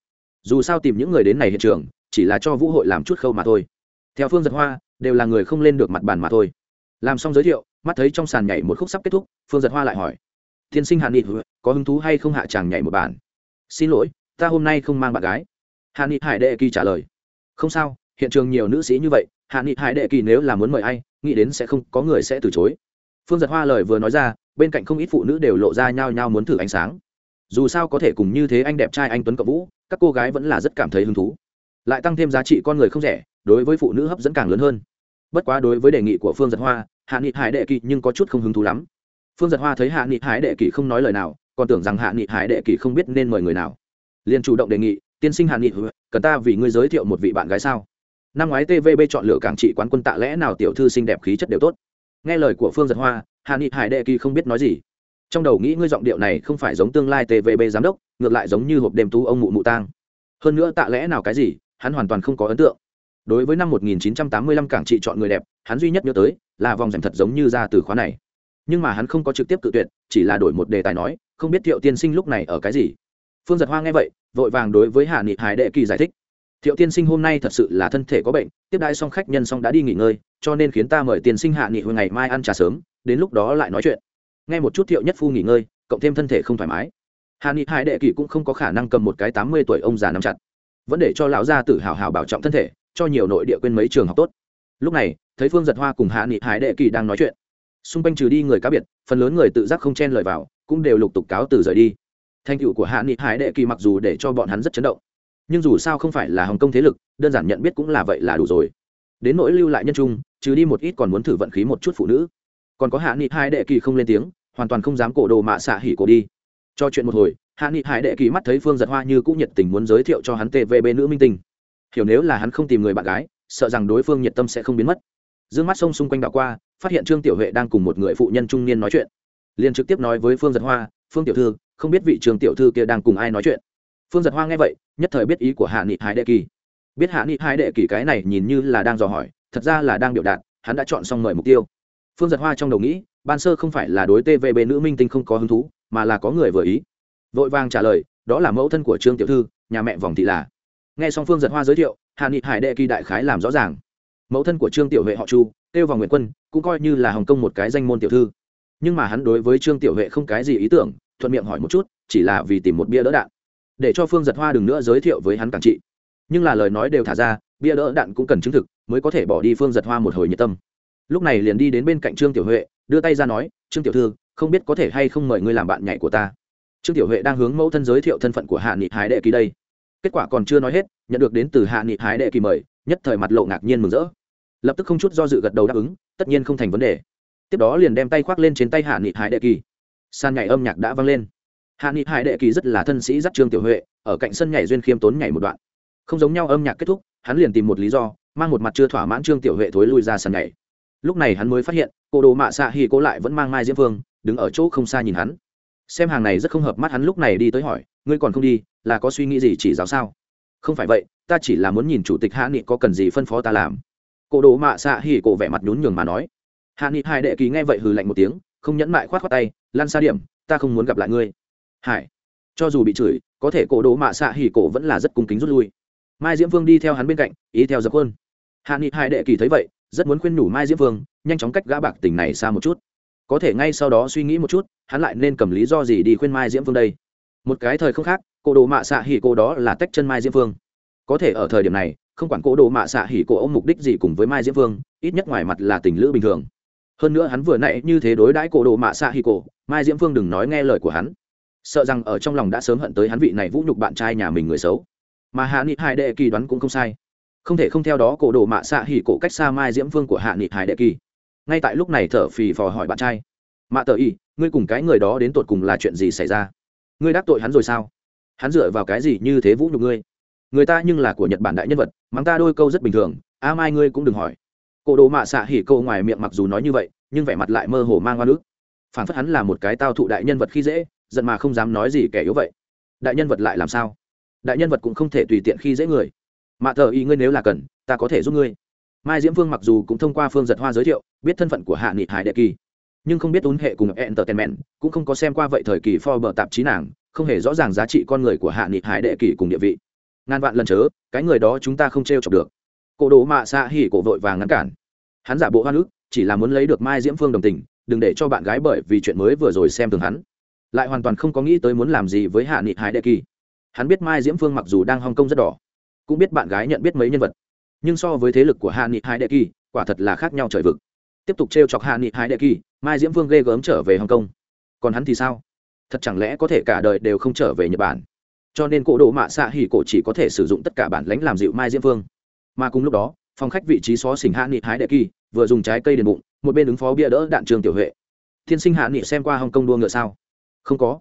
Dù sao tìm những người đến này hiện trường, chỉ là cho vũ hội làm chút khâu mà thôi. Theo phương giật hoa, đều là người không lên được mặt bàn mà thôi. Làm xong giới thiệu mắt thấy trong sàn nhảy một khúc sắp kết thúc, phương giật hoa lại hỏi, tiên sinh hàn ni có hứng thú hay không hạ chàng nhảy một bản? Xin lỗi, ta hôm nay không mang bạn gái. Hàn ni hải đệ kỳ trả lời, không sao, hiện trường nhiều nữ sĩ như vậy hàn ni hải đệ kỳ nếu là muốn mời ai, nghĩ đến sẽ không có người sẽ từ chối. Phương giật hoa lời vừa nói ra, bên cạnh không ít phụ nữ đều lộ ra nhao nhao muốn thử ánh sáng. Dù sao có thể cùng như thế anh đẹp trai anh tuấn cậu vũ, các cô gái vẫn là rất cảm thấy hứng thú. Lại tăng thêm giá trị con người không rẻ, đối với phụ nữ hấp dẫn càng lớn hơn. Bất quá đối với đề nghị của phương giật hoa hạ nghị hải đệ kỳ nhưng có chút không hứng thú lắm. Phương giật hoa thấy hạ nghị hải đệ kỳ không nói lời nào, còn tưởng rằng hạ nghị hải đệ kỳ không biết nên mời người nào. Liền chủ động đề nghị, tiên sinh hạ nghị, cần ta vì ngươi giới thiệu một vị bạn gái sao? Năm ngoái tvb chọn lựa cảng trị quán quân tạ lẽ nào tiểu thư xinh đẹp khí chất đều tốt. Nghe lời của phương giật hoa, hạ nghị hải đệ kỳ không biết nói gì. Trong đầu nghĩ ngươi giọng điệu này không phải giống tương lai tvb giám đốc, ngược lại giống như hộp đêm tú ông mụ mụ tang. Hơn nữa tạ lẽ nào cái gì, hắn hoàn toàn không có ấn tượng. Đối với năm 1985 cảng trị chọn người đẹp, hắn duy nhất nhớ tới là vòng rèm thật giống như ra từ khóa này. Nhưng mà hắn không có trực tiếp cự tuyệt, chỉ là đổi một đề tài nói, không biết thiệu tiên sinh lúc này ở cái gì. Phương giật hoa nghe vậy, vội vàng đối với hạ nghị hải đệ kỳ giải thích. Thiệu tiên sinh hôm nay thật sự là thân thể có bệnh, tiếp đãi xong khách nhân xong đã đi nghỉ ngơi, cho nên khiến ta mời tiên sinh hạ nghị hồi ngày mai ăn trà sớm, đến lúc đó lại nói chuyện. Nghe một chút thiệu nhất phu nghỉ ngơi, cộng thêm thân thể không thoải mái. Hạ nghị hải đệ kỳ cũng không có khả năng cầm một cái tám mươi tuổi ông già nắm chặt. Vẫn để cho lão gia tử hào hào bảo trọng thân thể, cho nhiều nội địa quên mấy trường học tốt. Lúc này thấy phương giật hoa cùng hạ nghị hải đệ kỳ đang nói chuyện. Xung quanh trừ đi người cá biệt, phần lớn người tự giác không chen lời vào, cũng đều lục tục cáo từ rời đi. Thành tựu của hạ nghị hải đệ kỳ mặc dù để cho bọn hắn rất chấn động, nhưng dù sao không phải là hồng kông thế lực, đơn giản nhận biết cũng là vậy là đủ rồi. Đến nỗi lưu lại nhân trung, trừ đi một ít còn muốn thử vận khí một chút phụ nữ. Còn có hạ nghị hai đệ kỳ không lên tiếng, hoàn toàn không dám cổ đồ mạ xạ hỉ cổ đi. Cho chuyện một hồi, hạ nghị hải đệ kỳ mắt thấy phương giật hoa như cũng nhiệt tình muốn giới thiệu cho hắn tvb nữ minh tinh. Hiểu nếu là hắn không tìm người bạn gái, sợ rằng đối phương nhiệt tâm sẽ không biến mất dương mắt sông xung quanh đảo qua, phát hiện trương tiểu huệ đang cùng một người phụ nhân trung niên nói chuyện. Liền trực tiếp nói với phương giật hoa, phương tiểu thư, không biết vị trường tiểu thư kia đang cùng ai nói chuyện. Phương giật hoa nghe vậy, nhất thời biết ý của hạ nghị hải đệ kỳ. Biết hạ nghị hải đệ kỳ cái này nhìn như là đang dò hỏi, thật ra là đang biểu đạt, hắn đã chọn xong mời mục tiêu. Phương giật hoa trong đầu nghĩ, ban sơ không phải là đối tvb nữ minh tinh không có hứng thú, mà là có người vừa ý. Vội vàng trả lời, đó là mẫu thân của trương tiểu thư, nhà mẹ vòng thị là. Nghe xong phương giật hoa giới thiệu, hạ nghị hải đệ kỳ đại khái làm rõ ràng mẫu thân của trương tiểu huệ họ chu kêu vào nguyễn quân cũng coi như là hồng kông một cái danh môn tiểu thư nhưng mà hắn đối với trương tiểu huệ không cái gì ý tưởng thuận miệng hỏi một chút chỉ là vì tìm một bia đỡ đạn để cho phương giật hoa đừng nữa giới thiệu với hắn càng trị nhưng là lời nói đều thả ra bia đỡ đạn cũng cần chứng thực mới có thể bỏ đi phương giật hoa một hồi nhiệt tâm lúc này liền đi đến bên cạnh trương tiểu huệ đưa tay ra nói trương tiểu thư không biết có thể hay không mời ngươi làm bạn nhảy của ta trương tiểu huệ đang hướng mẫu thân giới thiệu thân phận của hạ nghị hái đệ ký đây kết quả còn chưa nói hết, nhận được đến từ hạ nghị hái đệ kỳ mời, nhất thời mặt lộ ngạc nhiên mừng rỡ. Lập tức không chút do dự gật đầu đáp ứng, tất nhiên không thành vấn đề. Tiếp đó liền đem tay khoác lên trên tay hạ nghị hái đệ kỳ. San nhảy âm nhạc đã vang lên. Hạ nghị hải đệ kỳ rất là thân sĩ dắt trương tiểu huệ, ở cạnh sân nhảy duyên khiêm tốn nhảy một đoạn. Không giống nhau âm nhạc kết thúc, hắn liền tìm một lý do, mang một mặt chưa thỏa mãn trương tiểu huệ thối lui ra sân nhảy. Lúc này hắn mới phát hiện, cô đồ mạ xạ hì cô lại vẫn mang mai diễm phương đứng ở chỗ không xa nhìn hắn. Xem hàng này rất không hợp mắt hắn lúc này đi tới hỏi ngươi còn không đi, là có suy nghĩ gì chỉ giáo sao? Không phải vậy, ta chỉ là muốn nhìn chủ tịch hạ nghị có cần gì phân phó ta làm. Cổ đồ mạ xạ hỉ cổ vẻ mặt nhún nhường mà nói. Hạ nghị hai đệ kỳ nghe vậy hừ lạnh một tiếng, không nhẫn mại khoát khoát tay, lan xa điểm, ta không muốn gặp lại ngươi. Hải, cho dù bị chửi, có thể cổ đồ mạ xạ hỉ cổ vẫn là rất cung kính rút lui. Mai diễm vương đi theo hắn bên cạnh, ý theo dập hơn hạ nghị hai đệ kỳ thấy vậy, rất muốn khuyên nhủ mai diễm vương, nhanh chóng cách gã bạc tình này xa một chút. Có thể ngay sau đó suy nghĩ một chút, hắn lại nên cầm lý do gì đi khuyên mai diễm Vương đây? Một cái thời không khác cô đồ mạ xạ hỉ cô đó là tách chân mai diễm phương có thể ở thời điểm này, không quản cô đồ mạ xạ hỉ cô ông mục đích gì cùng với mai diễm phương ít nhất ngoài mặt là tình lữ bình thường. Hơn nữa hắn vừa nãy như thế đối đãi cô đồ mạ xạ hỉ cô mai diễm phương đừng nói nghe lời của hắn. Sợ rằng ở trong lòng đã sớm hận tới hắn vị này vũ nhục bạn trai nhà mình người xấu. Mà hạ nghị hai đệ kỳ đoán cũng không sai. Không thể không theo đó cổ đồ mạ xạ hỉ cổ cách xa mai diễm phương của hạ nghị hai đệ kỳ. Ngay tại lúc này thở phì phò hỏi bạn trai. Mạ tờ y, ngươi cùng cái người đó đến tột cùng là chuyện gì xảy ra? Ngươi đắc tội hắn rồi sao? Hắn dựa vào cái gì như thế vũ nhục ngươi? Người ta nhưng là của nhật bản đại nhân vật, mắng ta đôi câu rất bình thường, a mai ngươi cũng đừng hỏi. Cổ đồ mạ xạ hỉ câu ngoài miệng mặc dù nói như vậy, nhưng vẻ mặt lại mơ hồ mang oan nước phản phất hắn là một cái tao thụ đại nhân vật khi dễ, giận mà không dám nói gì kẻ yếu vậy. Đại nhân vật lại làm sao? Đại nhân vật cũng không thể tùy tiện khi dễ người. Mạ thờ y ngươi nếu là cần, ta có thể giúp ngươi. Mai diễm phương mặc dù cũng thông qua phương giật hoa giới thiệu, biết thân phận của hạ nghị hải đệ kỳ nhưng không biết ún hệ cùng entertainment cũng không có xem qua vậy thời kỳ Forbes tạp chí nàng, không hề rõ ràng giá trị con người của hạ nghị hải đệ kỳ cùng địa vị. Ngàn vạn lần chớ, cái người đó chúng ta không t r chọc được. Cổ đồ mạ xạ hỉ cổ vội vàng ngăn cản. Hắn giả bộ hoa nước chỉ là muốn lấy được mai diễm phương đồng tình, đừng để cho bạn gái bởi vì chuyện mới vừa rồi xem thường hắn. Lại hoàn toàn không có nghĩ tới muốn làm gì với hạ nghị hải đệ kỳ hắn biết mai diễm phương mặc dù đang hong kong rất đỏ, cũng biết bạn gái nhận biết mấy nhân vật, nhưng so với thế lực của hạ nghị hải đệ kỳ quả thật là khác nhau trời vực tiếp tục t r e o chọc hạ nghị hải đệ kỳ, mai diễm vương ghê gớm trở về hồng kông. Còn hắn thì sao? Thật chẳng lẽ có thể cả đời đều không trở về nhật bản? Cho nên cổ độ mạ xạ hỉ cổ chỉ có thể sử dụng tất cả bản lãnh làm dịu mai diễm vương. Mà cùng lúc đó, phòng khách vị trí xó xỉnh hạ nghị hái đệ kỳ, vừa dùng trái cây đền bụng, một bên ứng phó bia đỡ đạn trường tiểu huệ. Tiên sinh hạ nghị xem qua hồng kông đua ngựa sao? Không có.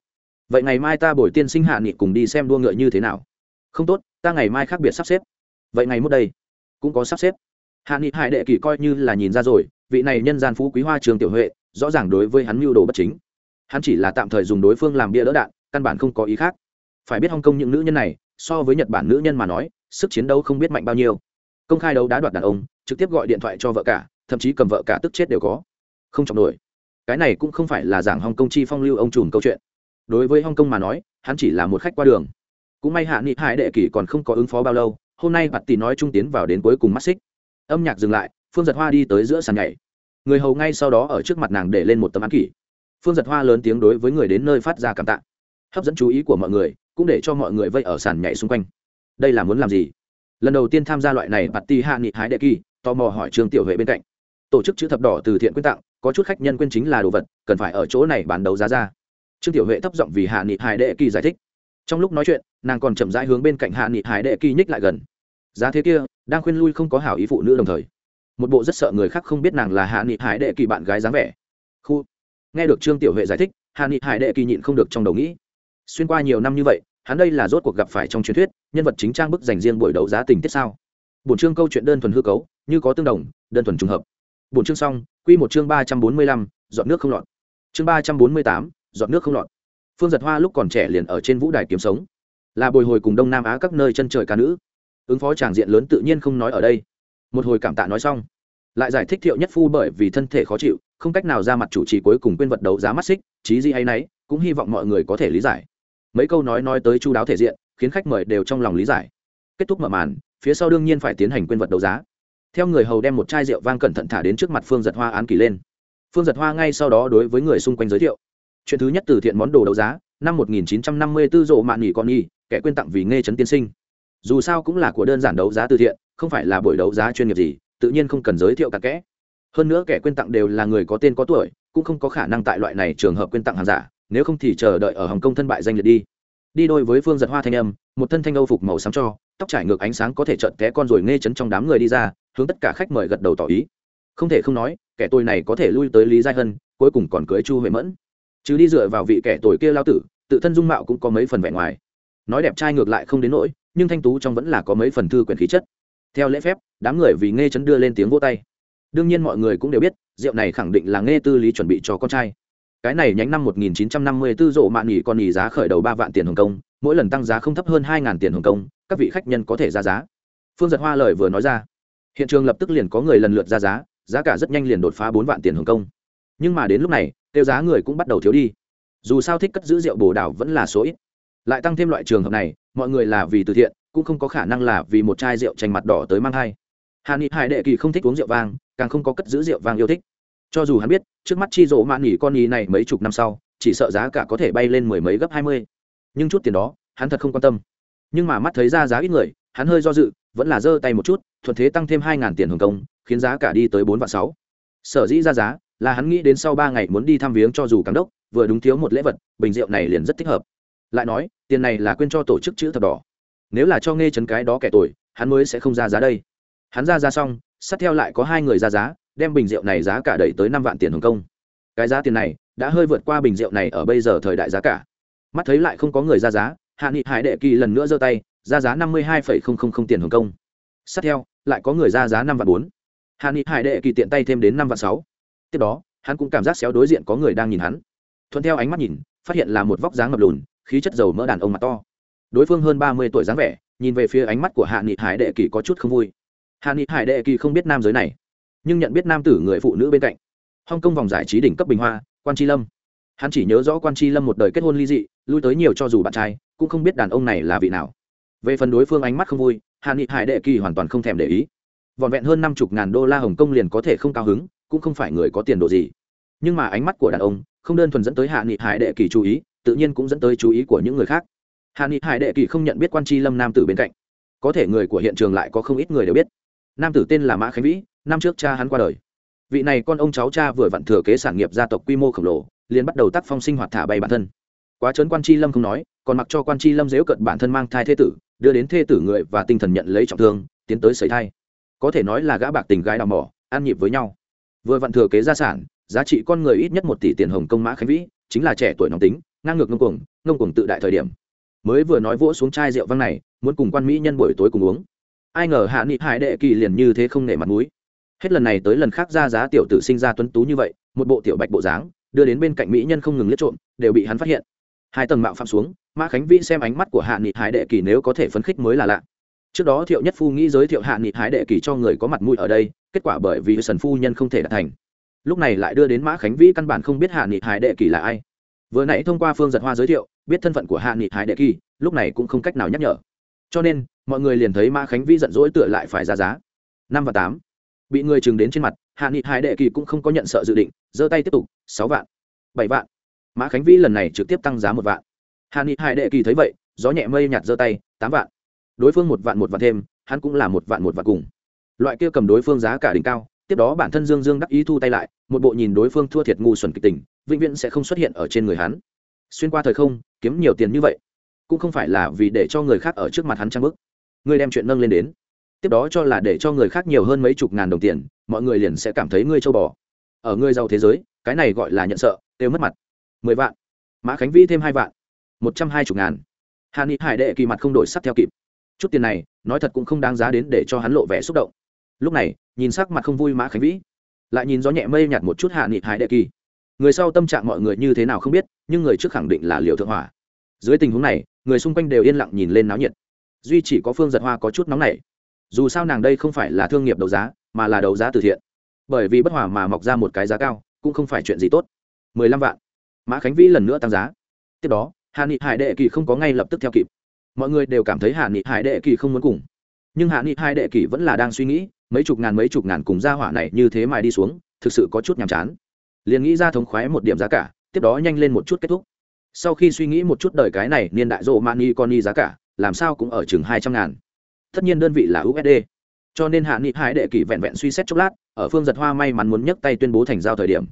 Vậy ngày mai ta bồi tiên sinh hạ nghị cùng đi xem đua ngựa như thế nào? Không tốt, ta ngày mai khác biệt sắp xếp. Vậy ngày mốt đây cũng có sắp xếp. Hạ nghị hải đệ kỳ coi như là nhìn ra rồi vị này nhân gian phú quý hoa trường tiểu huệ, rõ ràng đối với hắn mưu đồ bất chính. Hắn chỉ là tạm thời dùng đối phương làm bia đỡ đạn, căn bản không có ý khác. Phải biết hong kong những nữ nhân này, so với nhật bản nữ nhân mà nói, sức chiến đấu không biết mạnh bao nhiêu. Công khai đấu đá đoạt đàn ông, trực tiếp gọi điện thoại cho vợ cả, thậm chí cầm vợ cả tức chết đều có. Không trọng nổi. Cái này cũng không phải là giảng hong kong chi phong lưu ông trùm câu chuyện. Đối với hong kong mà nói, hắn chỉ là một khách qua đường. Cũng may hạ nghị hải đệ kỷ còn không có ứng phó bao lâu, hôm nay bạt tỷ nói trung tiến vào đến cuối cùng mắt xích. Âm nhạc dừng lại phương giật hoa đi tới giữa sàn nhảy. Người hầu ngay sau đó ở trước mặt nàng để lên một tấm án kỷ. Phương giật hoa lớn tiếng đối với người đến nơi phát ra cảm tạ. Hấp dẫn chú ý của mọi người, cũng để cho mọi người vây ở sàn nhảy xung quanh. Đây là muốn làm gì? Lần đầu tiên tham gia loại này bạt ti hạ nghị hái đệ kỳ, tò mò hỏi trương tiểu huệ bên cạnh. Tổ chức chữ thập đỏ từ thiện quyên tặng, có chút khách nhân quyên chính là đồ vật, cần phải ở chỗ này bán đấu giá ra. Trương tiểu huệ thấp giọng vì hạ nghị hải đệ kỳ giải thích. Trong lúc nói chuyện, nàng còn chậm rãi hướng bên cạnh hạ nghị hải đệ kỳ nhích lại gần. Giá thế kia, đang khuyên lui không có hảo ý phụ nữ đồng thời một bộ rất sợ người khác không biết nàng là hạ nghị hải đệ kỳ bạn gái dáng vẻ. Khu. Nghe được trương tiểu huệ giải thích, hạ nghị hải đệ kỳ nhịn không được trong đầu nghĩ. Xuyên qua nhiều năm như vậy, hắn đây là rốt cuộc gặp phải trong truyền thuyết, nhân vật chính trang bức dành riêng buổi đấu giá tình tiết sao? Bổn chương câu chuyện đơn thuần hư cấu, như có tương đồng, đơn thuần trùng hợp. Bổn chương xong, quy một chương ba trăm bốn mươi lăm dọn nước không lọt. Chương ba trăm bốn mươi tám dọn nước không lọt. Phương giật hoa lúc còn trẻ liền ở trên vũ đài kiếm sống. Là bồi hồi cùng đông nam á các nơi chân trời ca nữ. Ứng phó tràng diện lớn tự nhiên không nói ở đây. Một hồi cảm tạ nói xong lại giải thích thiệu nhất phu bởi vì thân thể khó chịu, không cách nào ra mặt chủ trì cuối cùng quên vật đấu giá mắt xích trí gì hay nấy, cũng hy vọng mọi người có thể lý giải. Mấy câu nói nói tới chu đáo thể diện, khiến khách mời đều trong lòng lý giải. Kết thúc mở màn, phía sau đương nhiên phải tiến hành quên vật đấu giá. Theo người hầu đem một chai rượu vang cẩn thận thả đến trước mặt phương giật hoa án kỳ lên. Phương giật hoa ngay sau đó đối với người xung quanh giới thiệu. Chuyện thứ nhất từ thiện món đồ đấu giá, năm 1954 rộ mạn nghỉ con nghi kẻ quên tặng vì nghe trấn tiên sinh. Dù sao cũng là của đơn giản đấu giá từ thiện, không phải là buổi đấu giá chuyên nghiệp gì tự nhiên không cần giới thiệu cả kẽ. Hơn nữa kẻ quên tặng đều là người có tên có tuổi, cũng không có khả năng tại loại này trường hợp quên tặng hàng giả, nếu không thì chờ đợi ở hồng kông thân bại danh liệt đi. Đi đôi với phương giật hoa thanh âm, một thân thanh âu phục màu xám cho, tóc trải ngược ánh sáng có thể trợn té con rồi nghe chấn trong đám người đi ra, hướng tất cả khách mời gật đầu tỏ ý. Không thể không nói, kẻ tôi này có thể lui tới lý giai hân, cuối cùng còn cưới chu huệ mẫn. Chứ đi dựa vào vị kẻ tuổi kia lao tử, tự thân dung mạo cũng có mấy phần vẻ ngoài. Nói đẹp trai ngược lại không đến nỗi, nhưng thanh tú trong vẫn là có mấy phần thư quyền khí chất theo lễ phép, đám người vì nghe chấn đưa lên tiếng vô tay. Đương nhiên mọi người cũng đều biết, rượu này khẳng định là nghe tư lý chuẩn bị cho con trai. Cái này nhánh năm 1954 rộ mạn nghỉ con nghỉ giá khởi đầu ba vạn tiền hồng công mỗi lần tăng giá không thấp hơn hai ngàn tiền hồng công các vị khách nhân có thể ra giá. Phương giật hoa lời vừa nói ra. Hiện trường lập tức liền có người lần lượt ra giá giá cả rất nhanh liền đột phá bốn vạn tiền hồng công nhưng mà đến lúc này, tiêu giá người cũng bắt đầu thiếu đi. Dù sao thích cất giữ rượu bồ đào vẫn là số ít. Lại tăng thêm loại trường hợp này, mọi người là vì từ thiện cũng không có khả năng là vì một chai rượu tranh mặt đỏ tới mang hai hà nghị hải đệ kỳ không thích uống rượu vang, càng không có cất giữ rượu vang yêu thích. Cho dù hắn biết, trước mắt chi rỗ mạn nghỉ con nhì này mấy chục năm sau, chỉ sợ giá cả có thể bay lên mười mấy gấp hai mươi. Nhưng chút tiền đó, hắn thật không quan tâm. Nhưng mà mắt thấy ra giá ít người, hắn hơi do dự, vẫn là giơ tay một chút, thuận thế tăng thêm hai ngàn tiền hồng công, khiến giá cả đi tới bốn vạn sáu. Sở dĩ ra giá, là hắn nghĩ đến sau ba ngày muốn đi thăm viếng cho dù cắm đốc, vừa đúng thiếu một lễ vật, bình rượu này liền rất thích hợp. Lại nói, tiền này là quên cho tổ chức chữ thập đỏ nếu là cho nghe chấn cái đó kẻ tuổi hắn mới sẽ không ra giá đây. Hắn ra giá xong, sát theo lại có hai người ra giá, đem bình rượu này giá cả đẩy tới năm vạn tiền hồng công. Cái giá tiền này đã hơi vượt qua bình rượu này ở bây giờ thời đại giá cả. Mắt thấy lại không có người ra giá, hạ nghị hải đệ kỳ lần nữa giơ tay, ra giá năm mươi hai tiền hồng công. Sát theo, lại có người ra giá năm vạn bốn. Hạ nghị hải đệ kỳ tiện tay thêm đến năm vạn sáu. Tiếp đó, hắn cũng cảm giác xéo đối diện có người đang nhìn hắn. Thuận theo ánh mắt nhìn, phát hiện là một vóc dáng ngập lùn, khí chất dầu mỡ đàn ông mặt to đối phương hơn ba mươi tuổi dáng vẻ, nhìn về phía ánh mắt của hạ nghị hải đệ kỳ có chút không vui. Hạ nghị hải đệ kỳ không biết nam giới này, nhưng nhận biết nam tử người phụ nữ bên cạnh. Hong kông vòng giải trí đỉnh cấp bình hoa, quan tri lâm. Hắn chỉ nhớ rõ quan tri lâm một đời kết hôn ly dị, lui tới nhiều cho dù bạn trai, cũng không biết đàn ông này là vị nào. Về phần đối phương ánh mắt không vui, hạ nghị hải đệ kỳ hoàn toàn không thèm để ý. Vòn vẹn hơn năm chục ngàn đô la hồng kông liền có thể không cao hứng, cũng không phải người có tiền đồ gì. Nhưng mà ánh mắt của đàn ông không đơn thuần dẫn tới hạ nghị hải đệ kỳ chú ý, tự nhiên cũng dẫn tới chú ý của những người khác hạ nghị hải đệ kỳ không nhận biết quan tri lâm nam tử bên cạnh. Có thể người của hiện trường lại có không ít người đều biết. Nam tử tên là mã khánh vĩ, năm trước cha hắn qua đời. Vị này con ông cháu cha vừa vặn thừa kế sản nghiệp gia tộc quy mô khổng lồ, liền bắt đầu tác phong sinh hoạt thả bay bản thân. Quá trấn quan tri lâm không nói, còn mặc cho quan tri lâm dếu cận bản thân mang thai thế tử, đưa đến thê tử người và tinh thần nhận lấy trọng thương, tiến tới sấy thai. Có thể nói là gã bạc tình gái đào mỏ, an nhịp với nhau. Vừa vặn thừa kế gia sản, giá trị con người ít nhất một tỷ tiền hồng công mã khánh vĩ, chính là trẻ tuổi nóng tính, ngang ngược ngông cuồng ngông cuồng tự đại thời điểm mới vừa nói vỗ xuống chai rượu văng này, muốn cùng quan mỹ nhân buổi tối cùng uống. Ai ngờ hạ nghị hải đệ kỳ liền như thế không nể mặt mũi. Hết lần này tới lần khác ra giá tiểu tử sinh ra tuấn tú như vậy, một bộ tiểu bạch bộ dáng, đưa đến bên cạnh mỹ nhân không ngừng liếc trộm, đều bị hắn phát hiện. Hai tầng mạo phạm xuống, mã khánh vĩ xem ánh mắt của hạ nghị hải đệ kỳ nếu có thể phấn khích mới là lạ. Trước đó thiệu nhất phu nghĩ giới thiệu hạ nghị hải đệ kỳ cho người có mặt mũi ở đây, kết quả bởi vì sần phu nhân không thể đạt thành. Lúc này lại đưa đến mã khánh vĩ căn bản không biết hạ nghị hải đệ kỳ là ai. Vừa nãy thông qua phương giật hoa giới thiệu biết thân phận của hạ nghị hải đệ kỳ, lúc này cũng không cách nào nhắc nhở. Cho nên, mọi người liền thấy mã khánh vĩ giận dỗi tựa lại phải ra giá. Năm và tám. Bị người chừng đến trên mặt, hạ nghị hải đệ kỳ cũng không có nhận sợ dự định, giơ tay tiếp tục, sáu vạn, bảy vạn. Mã khánh vĩ lần này trực tiếp tăng giá một vạn. Hạ nghị hải đệ kỳ thấy vậy, gió nhẹ mây nhạt giơ tay, tám vạn. Đối phương một vạn một vạn thêm, hắn cũng là một vạn một vạn cùng. Loại kia cầm đối phương giá cả đỉnh cao, tiếp đó bản thân dương dương đắc ý thu tay lại, một bộ nhìn đối phương thua thiệt ngu xuẩn kịch tình, vĩnh viễn sẽ không xuất hiện ở trên người hắn xuyên qua thời không, kiếm nhiều tiền như vậy, cũng không phải là vì để cho người khác ở trước mặt hắn trang bức. Ngươi đem chuyện nâng lên đến. Tiếp đó cho là để cho người khác nhiều hơn mấy chục ngàn đồng tiền, mọi người liền sẽ cảm thấy ngươi châu bò. Ở ngươi giàu thế giới, cái này gọi là nhận sợ tiêu mất mặt. Mười vạn. Mã khánh vĩ thêm hai vạn. Một trăm hai chục ngàn. Hà ni hải đệ kỳ mặt không đổi sắc theo kịp. Chút tiền này, nói thật cũng không đáng giá đến để cho hắn lộ vẻ xúc động. Lúc này, nhìn sắc mặt không vui mã khánh vĩ. Lại nhìn gió nhẹ mây nhạt một chút hạ nghị hải đệ kỳ người sau tâm trạng mọi người như thế nào không biết, nhưng người trước khẳng định là liều thượng hỏa. Dưới tình huống này, người xung quanh đều yên lặng nhìn lên náo nhiệt. Duy chỉ có phương giật hoa có chút nóng nảy. Dù sao nàng đây không phải là thương nghiệp đấu giá, mà là đấu giá từ thiện. Bởi vì bất hòa mà mọc ra một cái giá cao, cũng không phải chuyện gì tốt. Mười lăm vạn. Mã khánh vĩ lần nữa tăng giá. Tiếp đó hạ nghị hải đệ kỳ không có ngay lập tức theo kịp. Mọi người đều cảm thấy hạ nghị hải đệ kỳ không muốn cùng. Nhưng hạ nghị hải đệ kỳ vẫn là đang suy nghĩ, mấy chục ngàn mấy chục ngàn cùng gia hỏa này như thế mài đi xuống, thực sự có chút nhàm chán liền nghĩ ra thống khoái một điểm giá cả, tiếp đó nhanh lên một chút kết thúc. Sau khi suy nghĩ một chút đời cái này niên đại rộ mani con giá cả, làm sao cũng ở chừng hai trăm ngàn. Tất nhiên đơn vị là usd cho nên hạ nghị hải đệ kỳ vẹn vẹn suy xét chốc lát, ở phương giật hoa may mắn muốn nhấc tay tuyên bố thành giao thời điểm,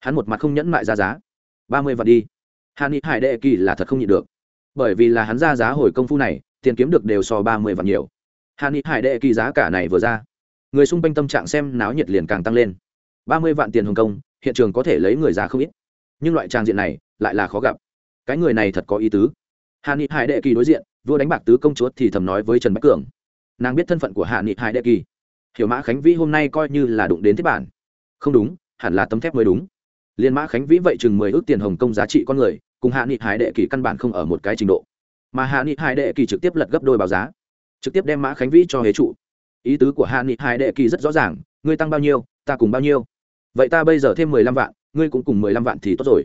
hắn một mặt không nhẫn mại ra giá. Ba mươi vạn đi. Hạ nghị hải đệ kỳ là thật không nhịn được. Bởi vì là hắn ra giá hồi công phu này, tiền kiếm được đều so ba mươi vạn nhiều. Hạ nghị hải đệ kỳ giá cả này vừa ra, người xung quanh tâm trạng xem náo nhiệt liền càng tăng lên. Ba mươi vạn tiền hồng công hiện trường có thể lấy người ra không ít. Nhưng loại trang diện này lại là khó gặp. Cái người này thật có ý tứ. Hạ nghị hải đệ kỳ đối diện, vua đánh bạc tứ công chúa thì thầm nói với trần bách cường. Nàng biết thân phận của hạ nghị hải đệ kỳ. Hiểu mã khánh vĩ hôm nay coi như là đụng đến thiết bản. Không đúng, hẳn là tấm thép mới đúng. Liên mã khánh vĩ vậy chừng mười ước tiền hồng công giá trị con người, cùng hạ nghị hải đệ kỳ căn bản không ở một cái trình độ. Mà hạ nghị hải đệ kỳ trực tiếp lật gấp đôi báo giá, trực tiếp đem mã khánh vĩ cho hế trụ. Ý tứ của hạ nghị hải đệ kỳ rất rõ ràng, ngươi tăng bao nhiêu, ta cùng bao nhiêu vậy ta bây giờ thêm mười lăm vạn, ngươi cũng cùng mười lăm vạn thì tốt rồi.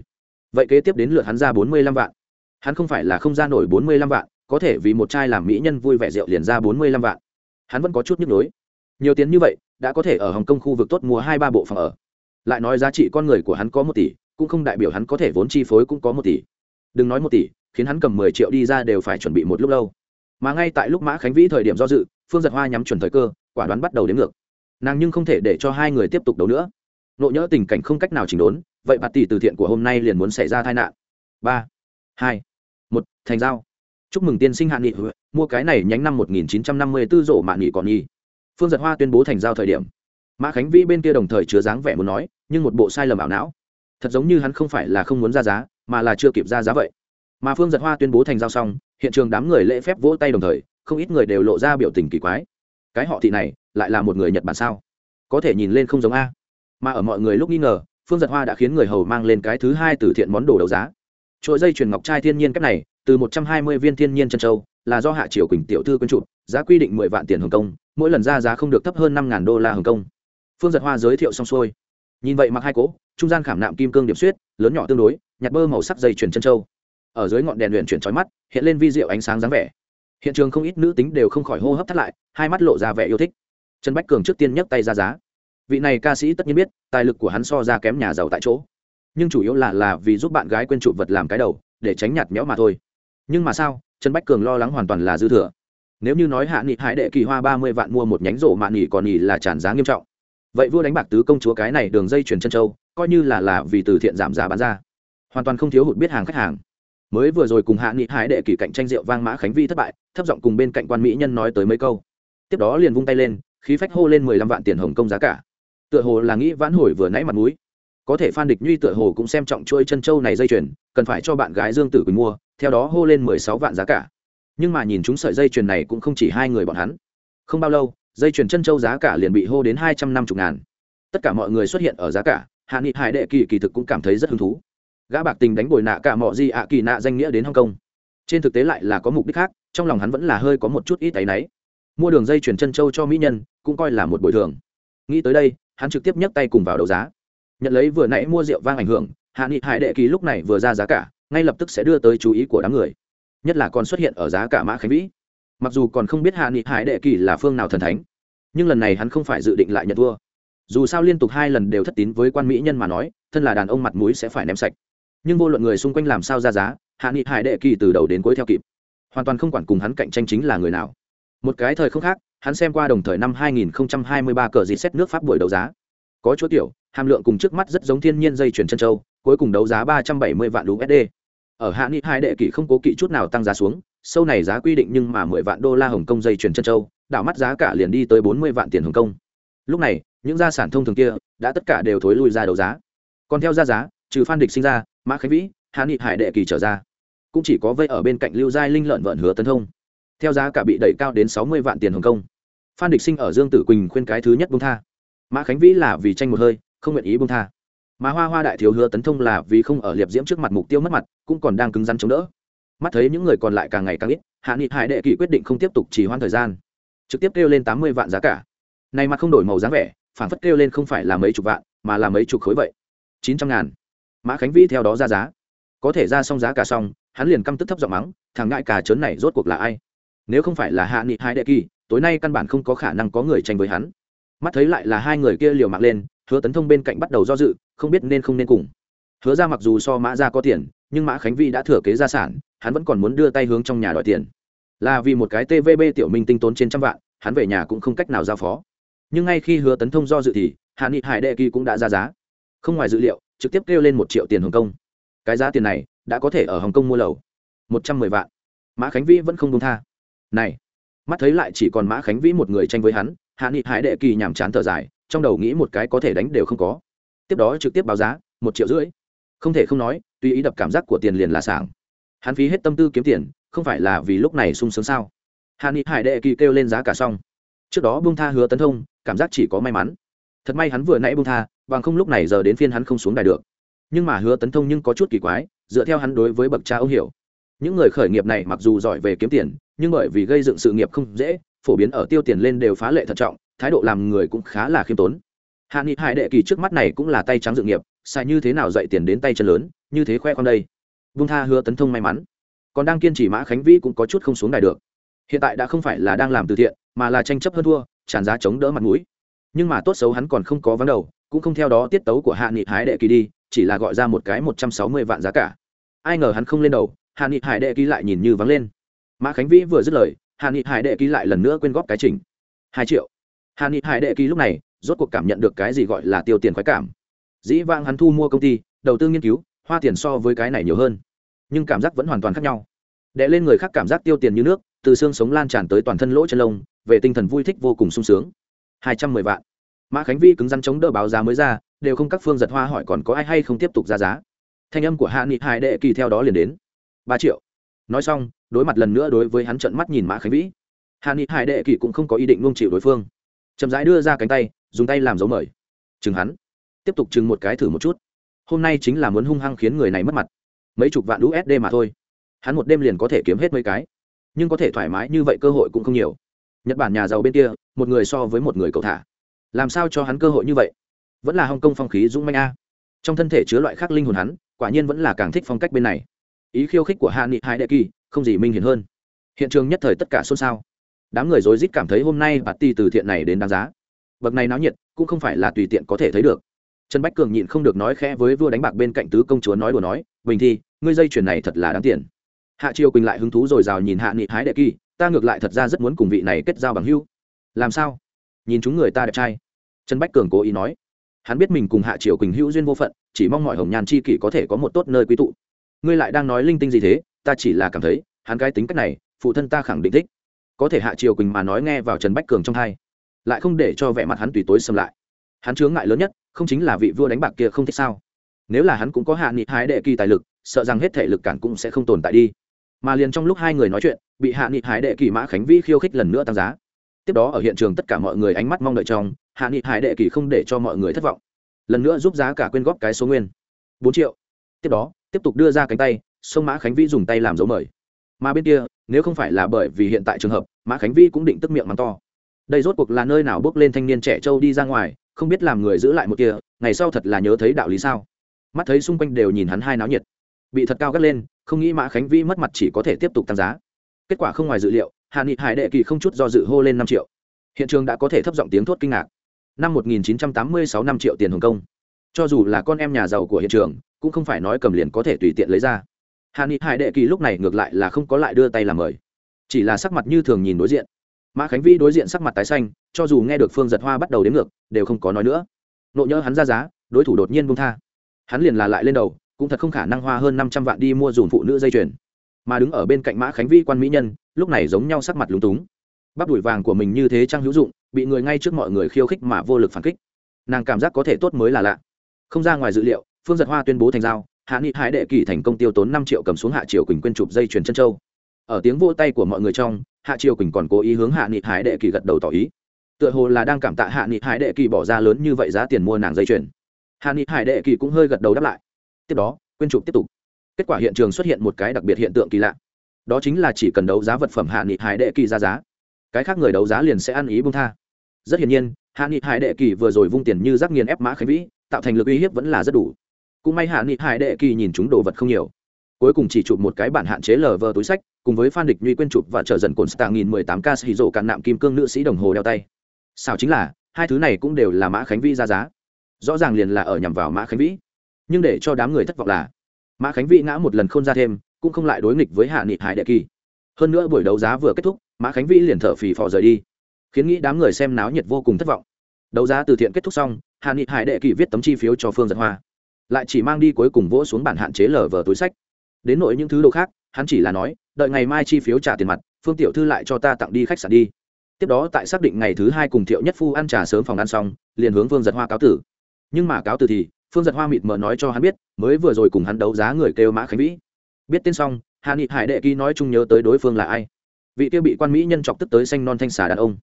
Vậy kế tiếp đến lượt hắn ra bốn mươi lăm vạn. Hắn không phải là không ra nổi bốn mươi lăm vạn, có thể vì một chai làm mỹ nhân vui vẻ rượu liền ra bốn mươi lăm vạn. Hắn vẫn có chút nhức nhối. Nhiều tiền như vậy, đã có thể ở hồng kông khu vực tốt mua hai ba bộ phòng ở. Lại nói giá trị con người của hắn có một tỷ, cũng không đại biểu hắn có thể vốn chi phối cũng có một tỷ. Đừng nói một tỷ, khiến hắn cầm mười triệu đi ra đều phải chuẩn bị một lúc lâu. Mà ngay tại lúc mã khánh vĩ thời điểm do dự, phương giật hoa nhắm chuẩn thời cơ, quả đoán bắt đầu đến ngược. Nàng nhưng không thể để cho hai người tiếp tục đấu nữa nộ nhỡ tình cảnh không cách nào chỉnh đốn, vậy bà tỷ từ thiện của hôm nay liền muốn xảy ra tai nạn. Ba, hai, một, thành giao. Chúc mừng tiên sinh hạ nghị mua cái này nhánh năm một nghìn chín trăm năm mươi 1954 rổ mạn nghị còn nghi phương giật hoa tuyên bố thành giao thời điểm. Mã khánh vĩ bên kia đồng thời chứa dáng vẻ muốn nói, nhưng một bộ sai lầm ảo não. Thật giống như hắn không phải là không muốn ra giá, mà là chưa kịp ra giá vậy. Mà phương giật hoa tuyên bố thành giao xong, hiện trường đám người lễ phép vỗ tay đồng thời, không ít người đều lộ ra biểu tình kỳ quái. Cái họ thị này, lại là một người nhật bản sao? Có thể nhìn lên không giống a mà ở mọi người lúc nghi ngờ, phương giật hoa đã khiến người hầu mang lên cái thứ hai từ thiện món đồ đấu giá. Chuỗi dây chuyền ngọc trai thiên nhiên cách này, từ một trăm hai mươi viên thiên nhiên chân châu, là do hạ triều quỳnh tiểu thư quân chụp giá quy định mười vạn tiền hồng công mỗi lần ra giá không được thấp hơn năm ngàn đô la hồng công phương giật hoa giới thiệu xong xuôi. Nhìn vậy mặc hai cỗ, trung gian khảm nạm kim cương điểm suyết, lớn nhỏ tương đối, nhặt bơ màu sắc dây chuyền chân châu. Ở dưới ngọn đèn luyện chuyển trói mắt, hiện lên vi diệu ánh sáng dáng vẻ. Hiện trường không ít nữ tính đều không khỏi hô hấp thắt lại, hai mắt lộ ra vẻ yêu thích. Trần bách cường trước tiên nhấc tay ra giá vị này ca sĩ tất nhiên biết, tài lực của hắn so ra kém nhà giàu tại chỗ. Nhưng chủ yếu là là vì giúp bạn gái quên trụ vật làm cái đầu, để tránh nhạt nhẽo mà thôi. Nhưng mà sao, trần bách cường lo lắng hoàn toàn là dư thừa. Nếu như nói hạ nghị hải đệ kỳ hoa ba mươi vạn mua một nhánh rổ mạn nghỉ còn nghỉ là tràn giá nghiêm trọng. Vậy vua đánh bạc tứ công chúa cái này đường dây chuyển chân châu, coi như là là vì từ thiện giảm giá bán ra. Hoàn toàn không thiếu hụt biết hàng khách hàng. Mới vừa rồi cùng hạ nghị hải đệ kỳ cạnh tranh rượu vang mã khánh vi thất bại, thấp giọng cùng bên cạnh quan mỹ nhân nói tới mấy câu. Tiếp đó liền vung tay lên, khí phách hô lên mười lăm vạn tiền hồng công giá cả tựa hồ là nghĩ vãn hồi vừa nãy mặt mũi. Có thể phan địch nhuy tựa hồ cũng xem trọng chuỗi chân châu này dây chuyền, cần phải cho bạn gái dương tử quỳnh mua, theo đó hô lên mười sáu vạn giá cả. Nhưng mà nhìn chúng sợi dây chuyền này cũng không chỉ hai người bọn hắn. Không bao lâu, dây chuyền chân châu giá cả liền bị hô đến hai trăm năm mươi ngàn. Tất cả mọi người xuất hiện ở giá cả, hạ nghị hải đệ kỳ kỳ thực cũng cảm thấy rất hứng thú. Gã bạc tình đánh bồi nạ cả mọi gì ạ kỳ nạ danh nghĩa đến hong kong. Trên thực tế lại là có mục đích khác, trong lòng hắn vẫn là hơi có một chút ít áy náy. Mua đường dây chuyển chân châu cho mỹ nhân, cũng coi là một bồi thường. Nghĩ tới đây hắn trực tiếp nhấc tay cùng vào đấu giá. Nhận lấy vừa nãy mua rượu vang ảnh hưởng, hạ nghị hải đệ kỳ lúc này vừa ra giá cả, ngay lập tức sẽ đưa tới chú ý của đám người. Nhất là còn xuất hiện ở giá cả mã khánh vĩ. Mặc dù còn không biết hạ nghị hải đệ kỳ là phương nào thần thánh, nhưng lần này hắn không phải dự định lại nhận thua. Dù sao liên tục hai lần đều thất tín với quan mỹ nhân mà nói, thân là đàn ông mặt mũi sẽ phải ném sạch. Nhưng vô luận người xung quanh làm sao ra giá, hạ nghị hải đệ kỳ từ đầu đến cuối theo kịp. Hoàn toàn không quản cùng hắn cạnh tranh chính là người nào một cái thời không khác, hắn xem qua đồng thời năm 2023 cờ dịt xét nước pháp buổi đấu giá. Có chỗ tiểu, hàm lượng cùng trước mắt rất giống thiên nhiên dây chuyển chân châu, cuối cùng đấu giá 370 vạn usd ở hạ nghị hai đệ kỷ không cố kỵ chút nào tăng giá xuống, sâu này giá quy định nhưng mà mười vạn đô la hồng kông dây chuyển chân châu, đảo mắt giá cả liền đi tới bốn mươi vạn tiền hồng kông. Lúc này, những gia sản thông thường kia đã tất cả đều thối lui ra đấu giá. Còn theo ra giá, trừ phan địch sinh ra, mã khánh vĩ, hạ nghị hải đệ kỳ trở ra. Cũng chỉ có vây ở bên cạnh lưu giai linh lợn vợn hứa tấn thông theo giá cả bị đẩy cao đến sáu mươi vạn tiền hồng kông. Phan địch sinh ở dương tử quỳnh khuyên cái thứ nhất buông tha. Mã khánh vĩ là vì tranh một hơi, không nguyện ý buông tha. Mà hoa hoa đại thiếu hứa tấn thông là vì không ở liệp diễm trước mặt mục tiêu mất mặt, cũng còn đang cứng rắn chống đỡ. Mắt thấy những người còn lại càng ngày càng ít, hạ nghị hải đệ kỳ quyết định không tiếp tục trì hoãn thời gian. Trực tiếp kêu lên tám mươi vạn giá cả. Này mặt không đổi màu dáng vẻ, phản phất kêu lên không phải là mấy chục vạn, mà là mấy chục khối vậy. Chín trăm ngàn. Mã khánh vĩ theo đó ra giá. Có thể ra xong giá cả xong, hắn liền căm tức thấp giọng mắng, thằng ngại cả trớn này rốt cuộc là ai? Nếu không phải là hạ nghị hai đệ kỳ, tối nay căn bản không có khả năng có người tranh với hắn. Mắt thấy lại là hai người kia liều mạng lên, hứa tấn thông bên cạnh bắt đầu do dự, không biết nên không nên cùng. Hứa ra mặc dù so mã ra có tiền, nhưng mã khánh vi đã thừa kế gia sản, hắn vẫn còn muốn đưa tay hướng trong nhà đòi tiền. Là vì một cái tvb tiểu minh tinh tốn trên trăm vạn, hắn về nhà cũng không cách nào giao phó. Nhưng ngay khi hứa tấn thông do dự thì, hạ nghị hải đệ kỳ cũng đã ra giá. Không ngoài dự liệu, trực tiếp kêu lên một triệu tiền hồng kông. Cái giá tiền này, đã có thể ở hồng kông mua lầu. Một trăm mười vạn. Mã khánh vĩ vẫn không công tha này, mắt thấy lại chỉ còn mã khánh vĩ một người tranh với hắn, hạ nghị hải đệ kỳ nhàm chán thở dài, trong đầu nghĩ một cái có thể đánh đều không có. Tiếp đó trực tiếp báo giá, một triệu rưỡi. Không thể không nói, tùy ý đập cảm giác của tiền liền là sảng. Hắn phí hết tâm tư kiếm tiền, không phải là vì lúc này sung sướng sao? Hạ nghị hải đệ kỳ kêu lên giá cả xong. Trước đó bung tha hứa tấn thông, cảm giác chỉ có may mắn. Thật may hắn vừa nãy bung tha, bằng không lúc này giờ đến phiên hắn không xuống đài được. Nhưng mà hứa tấn thông nhưng có chút kỳ quái, dựa theo hắn đối với bậc cha ông hiểu. Những người khởi nghiệp này mặc dù giỏi về kiếm tiền nhưng bởi vì gây dựng sự nghiệp không dễ, phổ biến ở tiêu tiền lên đều phá lệ thận trọng, thái độ làm người cũng khá là khiêm tốn. Hạ nghị hải đệ kỳ trước mắt này cũng là tay trắng dự nghiệp xài như thế nào dạy tiền đến tay chân lớn, như thế khoe con đây. Vung tha hứa tấn thông may mắn. Còn đang kiên trì mã khánh vĩ cũng có chút không xuống đài được. Hiện tại đã không phải là đang làm từ thiện, mà là tranh chấp hơn thua, tràn giá chống đỡ mặt mũi. Nhưng mà tốt xấu hắn còn không có vắng đầu, cũng không theo đó tiết tấu của hạ nghị hải đệ kỳ đi, chỉ là gọi ra một cái một trăm sáu mươi vạn giá cả. Ai ngờ hắn không lên đầu, hạ nghị hải đệ kỳ lại nhìn như vắng lên mã khánh vĩ vừa dứt lời, Hàn nghị hải đệ ký lại lần nữa quyên góp cái trình hai triệu. Hàn nghị hải đệ ký lúc này, rốt cuộc cảm nhận được cái gì gọi là tiêu tiền khoái cảm. Dĩ vang hắn thu mua công ty, đầu tư nghiên cứu, hoa tiền so với cái này nhiều hơn. Nhưng cảm giác vẫn hoàn toàn khác nhau. Đệ lên người khác cảm giác tiêu tiền như nước, từ xương sống lan tràn tới toàn thân lỗ chân lông, về tinh thần vui thích vô cùng sung sướng. Hai trăm mười vạn. Mã khánh vi cứng rắn chống đỡ báo giá mới ra, đều không các phương giật hoa hỏi còn có ai hay không tiếp tục ra giá. Thanh âm của hạ nghị hải đệ kỳ theo đó liền đến. Ba triệu nói xong, đối mặt lần nữa đối với hắn trận mắt nhìn mã khánh vĩ. Hà ni hải đệ kỳ cũng không có ý định nung chịu đối phương. Chậm rãi đưa ra cánh tay, dùng tay làm dấu mời. Chừng hắn. Tiếp tục chừng một cái thử một chút. Hôm nay chính là muốn hung hăng khiến người này mất mặt. Mấy chục vạn usd mà thôi. Hắn một đêm liền có thể kiếm hết mấy cái. Nhưng có thể thoải mái như vậy cơ hội cũng không nhiều. Nhật bản nhà giàu bên kia, một người so với một người cầu thả. Làm sao cho hắn cơ hội như vậy? Vẫn là hong kông phong khí dũng manh a. Trong thân thể chứa loại khác linh hồn hắn, quả nhiên vẫn là càng thích phong cách bên này ý khiêu khích của hạ nghị hai đệ kỳ, không gì minh hiển hơn. Hiện trường nhất thời tất cả xôn xao. Đám người rối rít cảm thấy hôm nay bà ti từ thiện này đến đáng giá. Bậc này náo nhiệt, cũng không phải là tùy tiện có thể thấy được. Trần bách cường nhịn không được nói khẽ với vua đánh bạc bên cạnh tứ công chúa nói đùa nói, bình thi, ngươi dây chuyền này thật là đáng tiền. Hạ triều quỳnh lại hứng thú rồi rào nhìn hạ nghị hái đệ kỳ, ta ngược lại thật ra rất muốn cùng vị này kết giao bằng hưu làm sao? Nhìn chúng người ta đẹp trai. Trần bách cường cố ý nói. Hắn biết mình cùng hạ triều quỳnh hữu duyên vô phận, chỉ mong mọi hồng nhàn chi kỷ có thể có một tốt nơi quý tụ ngươi lại đang nói linh tinh gì thế? Ta chỉ là cảm thấy, hắn cái tính cách này, phụ thân ta khẳng định thích. Có thể hạ triều quỳnh mà nói nghe vào trần bách cường trong hai lại không để cho vẻ mặt hắn tùy tối xâm lại. Hắn chướng ngại lớn nhất, không chính là vị vua đánh bạc kia không thích sao? Nếu là hắn cũng có hạ nghị hái đệ kỳ tài lực, sợ rằng hết thể lực cản cũng sẽ không tồn tại đi. Mà liền trong lúc hai người nói chuyện, bị hạ nghị hái đệ kỳ mã khánh vĩ khiêu khích lần nữa tăng giá. Tiếp đó ở hiện trường tất cả mọi người ánh mắt mong đợi trong, hạ nghị hải đệ kỳ không để cho mọi người thất vọng. Lần nữa giúp giá cả quyên góp cái số nguyên. Bốn triệu. Tiếp đó tiếp tục đưa ra cánh tay, sông mã khánh vĩ dùng tay làm dấu mời. Mà bên kia, nếu không phải là bởi vì hiện tại trường hợp, mã khánh vĩ cũng định tức miệng mắng to. Đây rốt cuộc là nơi nào bước lên thanh niên trẻ trâu đi ra ngoài, không biết làm người giữ lại một kia, ngày sau thật là nhớ thấy đạo lý sao? Mắt thấy xung quanh đều nhìn hắn hai náo nhiệt. Bị thật cao gắt lên, không nghĩ mã khánh vĩ mất mặt chỉ có thể tiếp tục tăng giá. Kết quả không ngoài dự liệu hạ nghị hải đệ kỳ không chút do dự hô lên năm triệu. Hiện trường đã có thể thấp giọng tiếng thốt kinh ngạc. Năm 1986 năm triệu tiền hồng kông. Cho dù là con em nhà giàu của hiện trường cũng không phải nói cầm liền có thể tùy tiện lấy ra. Hạ nghị hải đệ kỳ lúc này ngược lại là không có lại đưa tay làm mời. Chỉ là sắc mặt như thường nhìn đối diện. Mã khánh vĩ đối diện sắc mặt tái xanh, cho dù nghe được phương giật hoa bắt đầu đến ngược, đều không có nói nữa. Nộ nhỡ hắn ra giá, đối thủ đột nhiên bung tha. Hắn liền là lại lên đầu, cũng thật không khả năng hoa hơn năm trăm vạn đi mua dùm phụ nữ dây chuyền. Mà đứng ở bên cạnh mã khánh vĩ quan mỹ nhân, lúc này giống nhau sắc mặt lúng túng. Bắp đùi vàng của mình như thế trang hữu dụng, bị người ngay trước mọi người khiêu khích mà vô lực phản kích. Nàng cảm giác có thể tốt mới là lạ. Không ra ngoài dự liệu phương giật hoa tuyên bố thành giao, hạ nghị hải đệ kỳ thành công tiêu tốn năm triệu cầm xuống hạ triều quỳnh quên chụp dây chuyền chân châu. Ở tiếng vỗ tay của mọi người trong, hạ triều quỳnh còn cố ý hướng hạ nghị hải đệ kỳ gật đầu tỏ ý. Tựa hồ là đang cảm tạ hạ nghị hải đệ kỳ bỏ ra lớn như vậy giá tiền mua nàng dây chuyền. Hạ nghị hải đệ kỳ cũng hơi gật đầu đáp lại. Tiếp đó, quên chụp tiếp tục. Kết quả hiện trường xuất hiện một cái đặc biệt hiện tượng kỳ lạ. Đó chính là chỉ cần đấu giá vật phẩm hạ nghị hải đệ kỳ ra giá, cái khác người đấu giá liền sẽ ăn ý bung tha. Rất hiển nhiên, hạ nghị hải đệ kỳ vừa rồi vung tiền như rắc nghiền ép mã khánh vĩ, tạo thành lực uy hiếp vẫn là rất đủ cũng may hạ nghị hải đệ kỳ nhìn chúng đồ vật không nhiều. Cuối cùng chỉ chụp một cái bản hạn chế lờ vờ túi sách, cùng với phan địch nhuy quên chụp và trở dần cồn stạng nghìn mười tám k xì rổ cạn nạm kim cương nữ sĩ đồng hồ đeo tay. Sao chính là, hai thứ này cũng đều là mã khánh vĩ ra giá. Rõ ràng liền là ở nhằm vào mã khánh vĩ. Nhưng để cho đám người thất vọng là, mã khánh vĩ ngã một lần không ra thêm, cũng không lại đối nghịch với hạ nghị hải đệ kỳ. Hơn nữa buổi đấu giá vừa kết thúc, mã khánh vĩ liền thở phì phò rời đi, khiến nghĩ đám người xem náo nhiệt vô cùng thất vọng. Đấu giá từ thiện kết thúc xong, hạ nghị hải đệ kỳ viết tấm chi phiếu cho phương giật hoa lại chỉ mang đi cuối cùng vỗ xuống bản hạn chế lở vờ túi sách. Đến nội những thứ đồ khác, hắn chỉ là nói, đợi ngày mai chi phiếu trả tiền mặt, phương tiểu thư lại cho ta tặng đi khách sạn đi. Tiếp đó tại xác định ngày thứ hai cùng thiệu nhất phu ăn trà sớm phòng ăn xong, liền hướng phương giật hoa cáo tử. Nhưng mà cáo tử thì, phương giật hoa mịt mờ nói cho hắn biết, mới vừa rồi cùng hắn đấu giá người kêu mã khánh vĩ. Biết tên xong, hà nghị hải đệ kỳ nói chung nhớ tới đối phương là ai. Vị kia bị quan mỹ nhân chọc tức tới xanh non thanh xà đàn ông.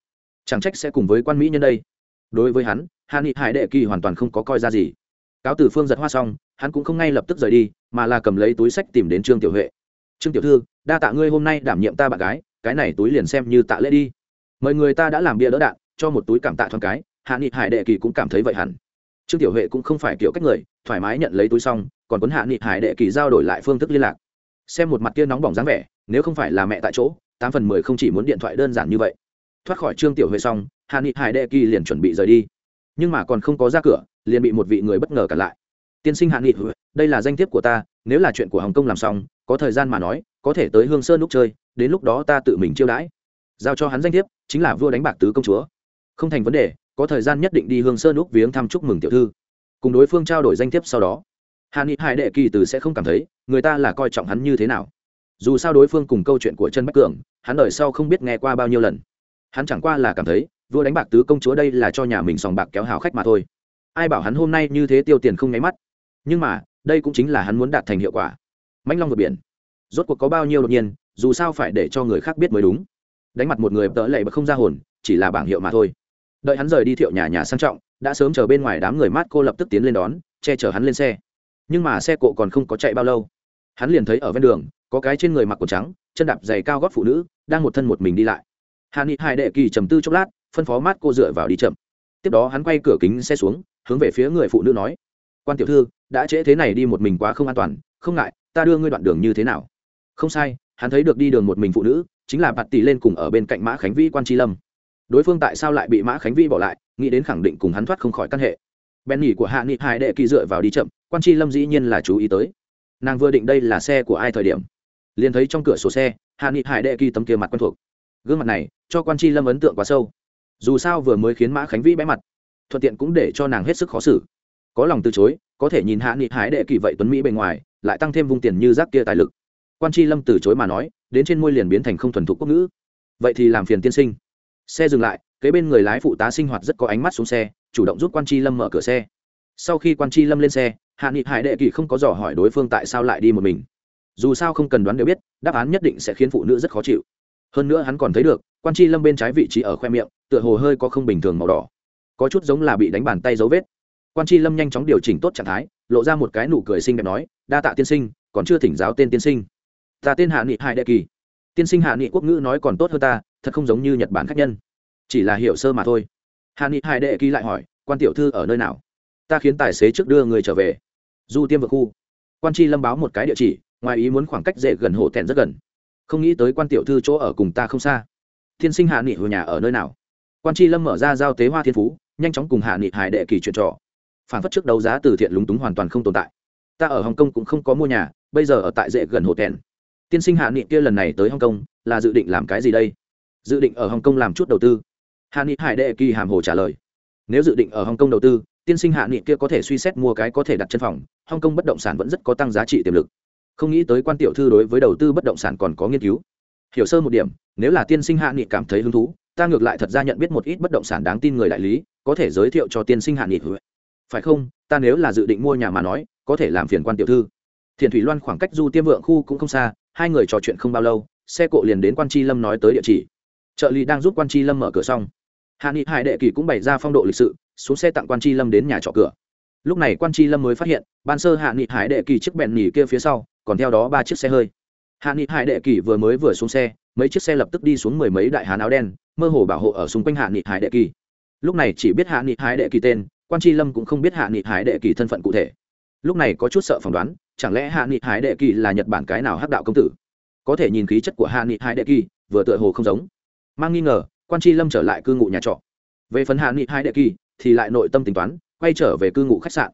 Chẳng trách sẽ cùng với quan mỹ nhân đây. Đối với hắn, hà nghị hải đệ kỳ hoàn toàn không có coi ra gì cáo từ phương giật hoa xong, hắn cũng không ngay lập tức rời đi, mà là cầm lấy túi sách tìm đến trương tiểu huệ. Trương tiểu thư, đa tạ ngươi hôm nay đảm nhiệm ta bạn gái, cái này túi liền xem như tạ lễ đi. Mời người ta đã làm bia đỡ đạn, cho một túi cảm tạ thoáng cái, hạ nghị hải đệ kỳ cũng cảm thấy vậy hẳn. Trương tiểu huệ cũng không phải kiểu cách người, thoải mái nhận lấy túi xong, còn cuốn hạ nghị hải đệ kỳ giao đổi lại phương thức liên lạc. Xem một mặt kia nóng bỏng dáng vẻ, nếu không phải là mẹ tại chỗ, tám phần mười không chỉ muốn điện thoại đơn giản như vậy. Thoát khỏi trương tiểu huệ xong, hạ nghị hải đệ kỳ liền chuẩn bị rời đi nhưng mà còn không có ra cửa, liền bị một vị người bất ngờ cản lại. Tiên sinh hạ nghị, đây là danh thiếp của ta, nếu là chuyện của hồng kông làm xong, có thời gian mà nói, có thể tới hương sơn lúc chơi, đến lúc đó ta tự mình chiêu đãi. Giao cho hắn danh thiếp, chính là vua đánh bạc tứ công chúa. Không thành vấn đề, có thời gian nhất định đi hương sơn lúc viếng thăm chúc mừng tiểu thư. Cùng đối phương trao đổi danh thiếp sau đó, hạ nghị hải đệ kỳ từ sẽ không cảm thấy, người ta là coi trọng hắn như thế nào. Dù sao đối phương cùng câu chuyện của Trần bách cường, hắn đời sau không biết nghe qua bao nhiêu lần. Hắn chẳng qua là cảm thấy vua đánh bạc tứ công chúa đây là cho nhà mình sòng bạc kéo hào khách mà thôi. Ai bảo hắn hôm nay như thế tiêu tiền không nháy mắt? Nhưng mà, đây cũng chính là hắn muốn đạt thành hiệu quả. Mãnh long vượt biển. Rốt cuộc có bao nhiêu đột nhiên, dù sao phải để cho người khác biết mới đúng. Đánh mặt một người tớ lệ bậc không ra hồn, chỉ là bảng hiệu mà thôi. Đợi hắn rời đi thiệu nhà nhà sang trọng, đã sớm chờ bên ngoài đám người mát cô lập tức tiến lên đón, che chở hắn lên xe. Nhưng mà xe cộ còn không có chạy bao lâu. Hắn liền thấy ở ven đường, có cái trên người mặc quần trắng, chân đạp giày cao gót phụ nữ, đang một thân một mình đi lại. Hà nghị hải đệ kỳ trầm tư chốc lát phân phó mát cô dựa vào đi chậm. Tiếp đó hắn quay cửa kính xe xuống, hướng về phía người phụ nữ nói, quan tiểu thư, đã trễ thế này đi một mình quá không an toàn, không ngại, ta đưa ngươi đoạn đường như thế nào? Không sai, hắn thấy được đi đường một mình phụ nữ, chính là bạt tỷ lên cùng ở bên cạnh mã khánh vĩ quan tri lâm. Đối phương tại sao lại bị mã khánh vĩ bỏ lại, nghĩ đến khẳng định cùng hắn thoát không khỏi căn hệ. Bèn nghỉ của hạ nghị hai đệ kỳ dựa vào đi chậm, quan tri lâm dĩ nhiên là chú ý tới. Nàng vừa định đây là xe của ai thời điểm, liền thấy trong cửa sổ xe, hạ nghị hải đệ kỳ tấm kia mặt quen thuộc. Gương mặt này, cho quan tri lâm ấn tượng quá sâu dù sao vừa mới khiến mã khánh vĩ bẽ mặt, thuận tiện cũng để cho nàng hết sức khó xử. Có lòng từ chối, có thể nhìn hạ nghị hải đệ kỳ vậy tuấn mỹ bề ngoài, lại tăng thêm vung tiền như rác kia tài lực. Quan tri lâm từ chối mà nói, đến trên môi liền biến thành không thuần thục quốc ngữ. Vậy thì làm phiền tiên sinh. Xe dừng lại, kế bên người lái phụ tá sinh hoạt rất có ánh mắt xuống xe, chủ động giúp quan tri lâm mở cửa xe. Sau khi quan tri lâm lên xe, hạ nghị hải đệ kỳ không có dò hỏi đối phương tại sao lại đi một mình. Dù sao không cần đoán đều biết, đáp án nhất định sẽ khiến phụ nữ rất khó chịu hơn nữa hắn còn thấy được, quan tri lâm bên trái vị trí ở khoe miệng, tựa hồ hơi có không bình thường màu đỏ. Có chút giống là bị đánh bàn tay dấu vết. Quan tri lâm nhanh chóng điều chỉnh tốt trạng thái, lộ ra một cái nụ cười xinh đẹp nói, đa tạ tiên sinh, còn chưa thỉnh giáo tên tiên sinh. Ta tên hạ nghị hải đệ kỳ. Tiên sinh hạ nghị quốc ngữ nói còn tốt hơn ta, thật không giống như nhật bản khách nhân. Chỉ là hiểu sơ mà thôi. Hạ nghị hải đệ kỳ lại hỏi, quan tiểu thư ở nơi nào? Ta khiến tài xế trước đưa người trở về. Du tiêm vào khu. Quan tri lâm báo một cái địa chỉ, ngoài ý muốn khoảng cách dễ gần hồ thẹn rất gần không nghĩ tới quan tiểu thư chỗ ở cùng ta không xa. Thiên sinh hạ nghị hồi nhà ở nơi nào? Quan tri lâm mở ra giao tế hoa thiên phú, nhanh chóng cùng hạ nghị hải đệ kỳ chuyện trò. Phản phất trước đấu giá từ thiện lúng túng hoàn toàn không tồn tại. Ta ở hồng kông cũng không có mua nhà, bây giờ ở tại dễ gần hồ tèn tiên sinh hạ nghị kia lần này tới hồng kông, là dự định làm cái gì đây? Dự định ở hồng kông làm chút đầu tư. Hạ nghị hải đệ kỳ hàm hồ trả lời. Nếu dự định ở hồng kông đầu tư, tiên sinh hạ nghị kia có thể suy xét mua cái có thể đặt chân phòng, hồng kông bất động sản vẫn rất có tăng giá trị tiềm lực không nghĩ tới quan tiểu thư đối với đầu tư bất động sản còn có nghiên cứu. Hiểu sơ một điểm, nếu là tiên sinh hạ nghị cảm thấy hứng thú, ta ngược lại thật ra nhận biết một ít bất động sản đáng tin người đại lý, có thể giới thiệu cho tiên sinh hạ nghị. Phải không? Ta nếu là dự định mua nhà mà nói, có thể làm phiền quan tiểu thư. Thiền thủy loan khoảng cách du tiêm vượng khu cũng không xa, hai người trò chuyện không bao lâu, xe cộ liền đến quan tri lâm nói tới địa chỉ. Trợ lý đang giúp quan tri lâm mở cửa xong. Hạ nghị hải đệ kỳ cũng bày ra phong độ lịch sự, xuống xe tặng quan tri lâm đến nhà trọ cửa. Lúc này quan tri lâm mới phát hiện, ban sơ hạ nghị hải đệ kỳ chiếc bẹn nhì kia phía sau còn theo đó ba chiếc xe hơi. Hạ nghị hải đệ kỳ vừa mới vừa xuống xe, mấy chiếc xe lập tức đi xuống mười mấy đại hán áo đen, mơ hồ bảo hộ ở xung quanh hạ nghị hải đệ kỳ lúc này chỉ biết hạ nghị hải đệ kỳ tên, quan tri lâm cũng không biết hạ nghị hải đệ kỳ thân phận cụ thể. Lúc này có chút sợ phỏng đoán, chẳng lẽ hạ nghị hải đệ kỳ là nhật bản cái nào hắc đạo công tử? Có thể nhìn khí chất của hạ nghị hải đệ kỳ vừa tựa hồ không giống. Mang nghi ngờ, quan tri lâm trở lại cư ngụ nhà trọ. Về phần hạ nghị hải đệ kỳ thì lại nội tâm tính toán, quay trở về cư ngụ khách sạn.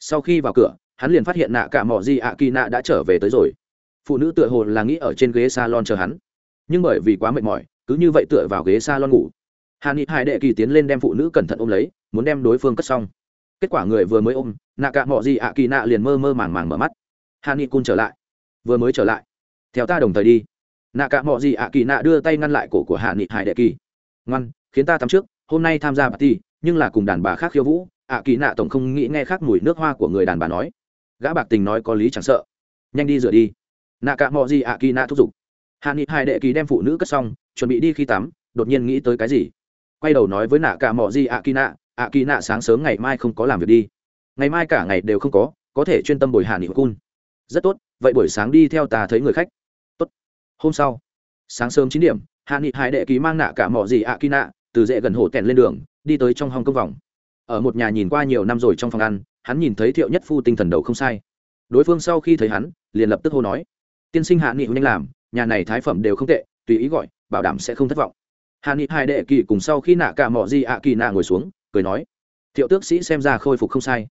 Sau khi vào cửa hắn liền phát hiện nạ cả mỏ di ạ kỳ nạ đã trở về tới rồi. Phụ nữ tựa hồ là nghĩ ở trên ghế salon chờ hắn. Nhưng bởi vì quá mệt mỏi, cứ như vậy tựa vào ghế salon ngủ. Hạ nghị hải đệ kỳ tiến lên đem phụ nữ cẩn thận ôm lấy, muốn đem đối phương cất xong. Kết quả người vừa mới ôm, nạ cả mỏ di ạ kỳ nạ liền mơ mơ màng màng mở mắt. Hạ nghị cun trở lại. Vừa mới trở lại. Theo ta đồng thời đi. Nạ cả mỏ di ạ kỳ nạ đưa tay ngăn lại cổ của hạ nghị hải đệ kỳ. Ngoan, khiến ta tắm trước, hôm nay tham gia party, nhưng là cùng đàn bà khác khiêu vũ. Ạ kỳ nạ tổng không nghĩ nghe khác mùi nước hoa của người đàn bà nói gã bạc tình nói có lý chẳng sợ. Nhanh đi rửa đi. Nạ cả mò gì ạ kỳ nạ thúc giục. Hạ nghị hai đệ kỳ đem phụ nữ cất xong, chuẩn bị đi khi tắm, đột nhiên nghĩ tới cái gì. Quay đầu nói với nạ cả mò gì ạ kỳ nạ, ạ kỳ nạ, sáng sớm ngày mai không có làm việc đi. Ngày mai cả ngày đều không có có thể chuyên tâm bồi hạ nghị cun. Rất tốt, vậy buổi sáng đi theo ta thấy người khách. Tốt. Hôm sau. Sáng sớm chín điểm hạ nghị hai đệ kỳ mang nạ cả mỏ gì ạ kỳ nạ từ dễ gần hồ tèn lên đường, đi tới trong hong công vòng. Ở một nhà nhìn qua nhiều năm rồi trong phòng ăn hắn nhìn thấy thiệu nhất phu tinh thần đầu không sai. Đối phương sau khi thấy hắn, liền lập tức hô nói, tiên sinh hạ nghị nhanh làm, nhà này thái phẩm đều không tệ, tùy ý gọi, bảo đảm sẽ không thất vọng. Hạ nghị hai đệ kỳ cùng sau khi nạ cả mỏ di ạ kỳ nạ ngồi xuống, cười nói, thiệu tước sĩ xem ra khôi phục không sai.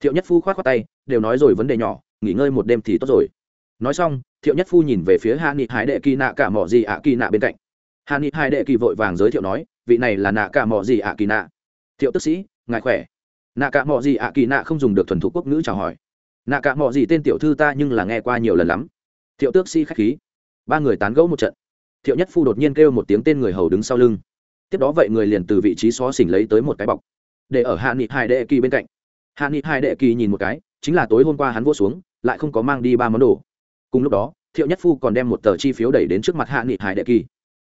Thiệu nhất phu k h o á t khoác tay, đều nói rồi vấn đề nhỏ, nghỉ ngơi một đêm thì tốt rồi. Nói xong, thiệu nhất phu nhìn về phía hạ nghị hai đệ kỳ nạ cả mỏ di ạ kỳ nạ bên cạnh. Hạ nghị hai đệ kỳ vội vàng giới thiệu nói, vị này là nạ cả mỏ di ạ kỳ nạ? Thiệu tước sĩ, ngài khỏe? Nạ cả mọi gì ạ kỳ nạ không dùng được thuần thục quốc ngữ chào hỏi. Nạ cả mọi gì tên tiểu thư ta nhưng là nghe qua nhiều lần lắm. Thiệu tước si khách khí. Ba người tán gẫu một trận. Thiệu nhất phu đột nhiên kêu một tiếng tên người hầu đứng sau lưng. Tiếp đó vậy người liền từ vị trí xó xỉnh lấy tới một cái bọc. Để ở hạ nghị hai đệ kỳ bên cạnh. Hạ nghị hai đệ kỳ nhìn một cái, chính là tối hôm qua hắn vô xuống, lại không có mang đi ba món đồ. Cùng lúc đó, thiệu nhất phu còn đem một tờ chi phiếu đẩy đến trước mặt hạ nghị hải đệ kỳ.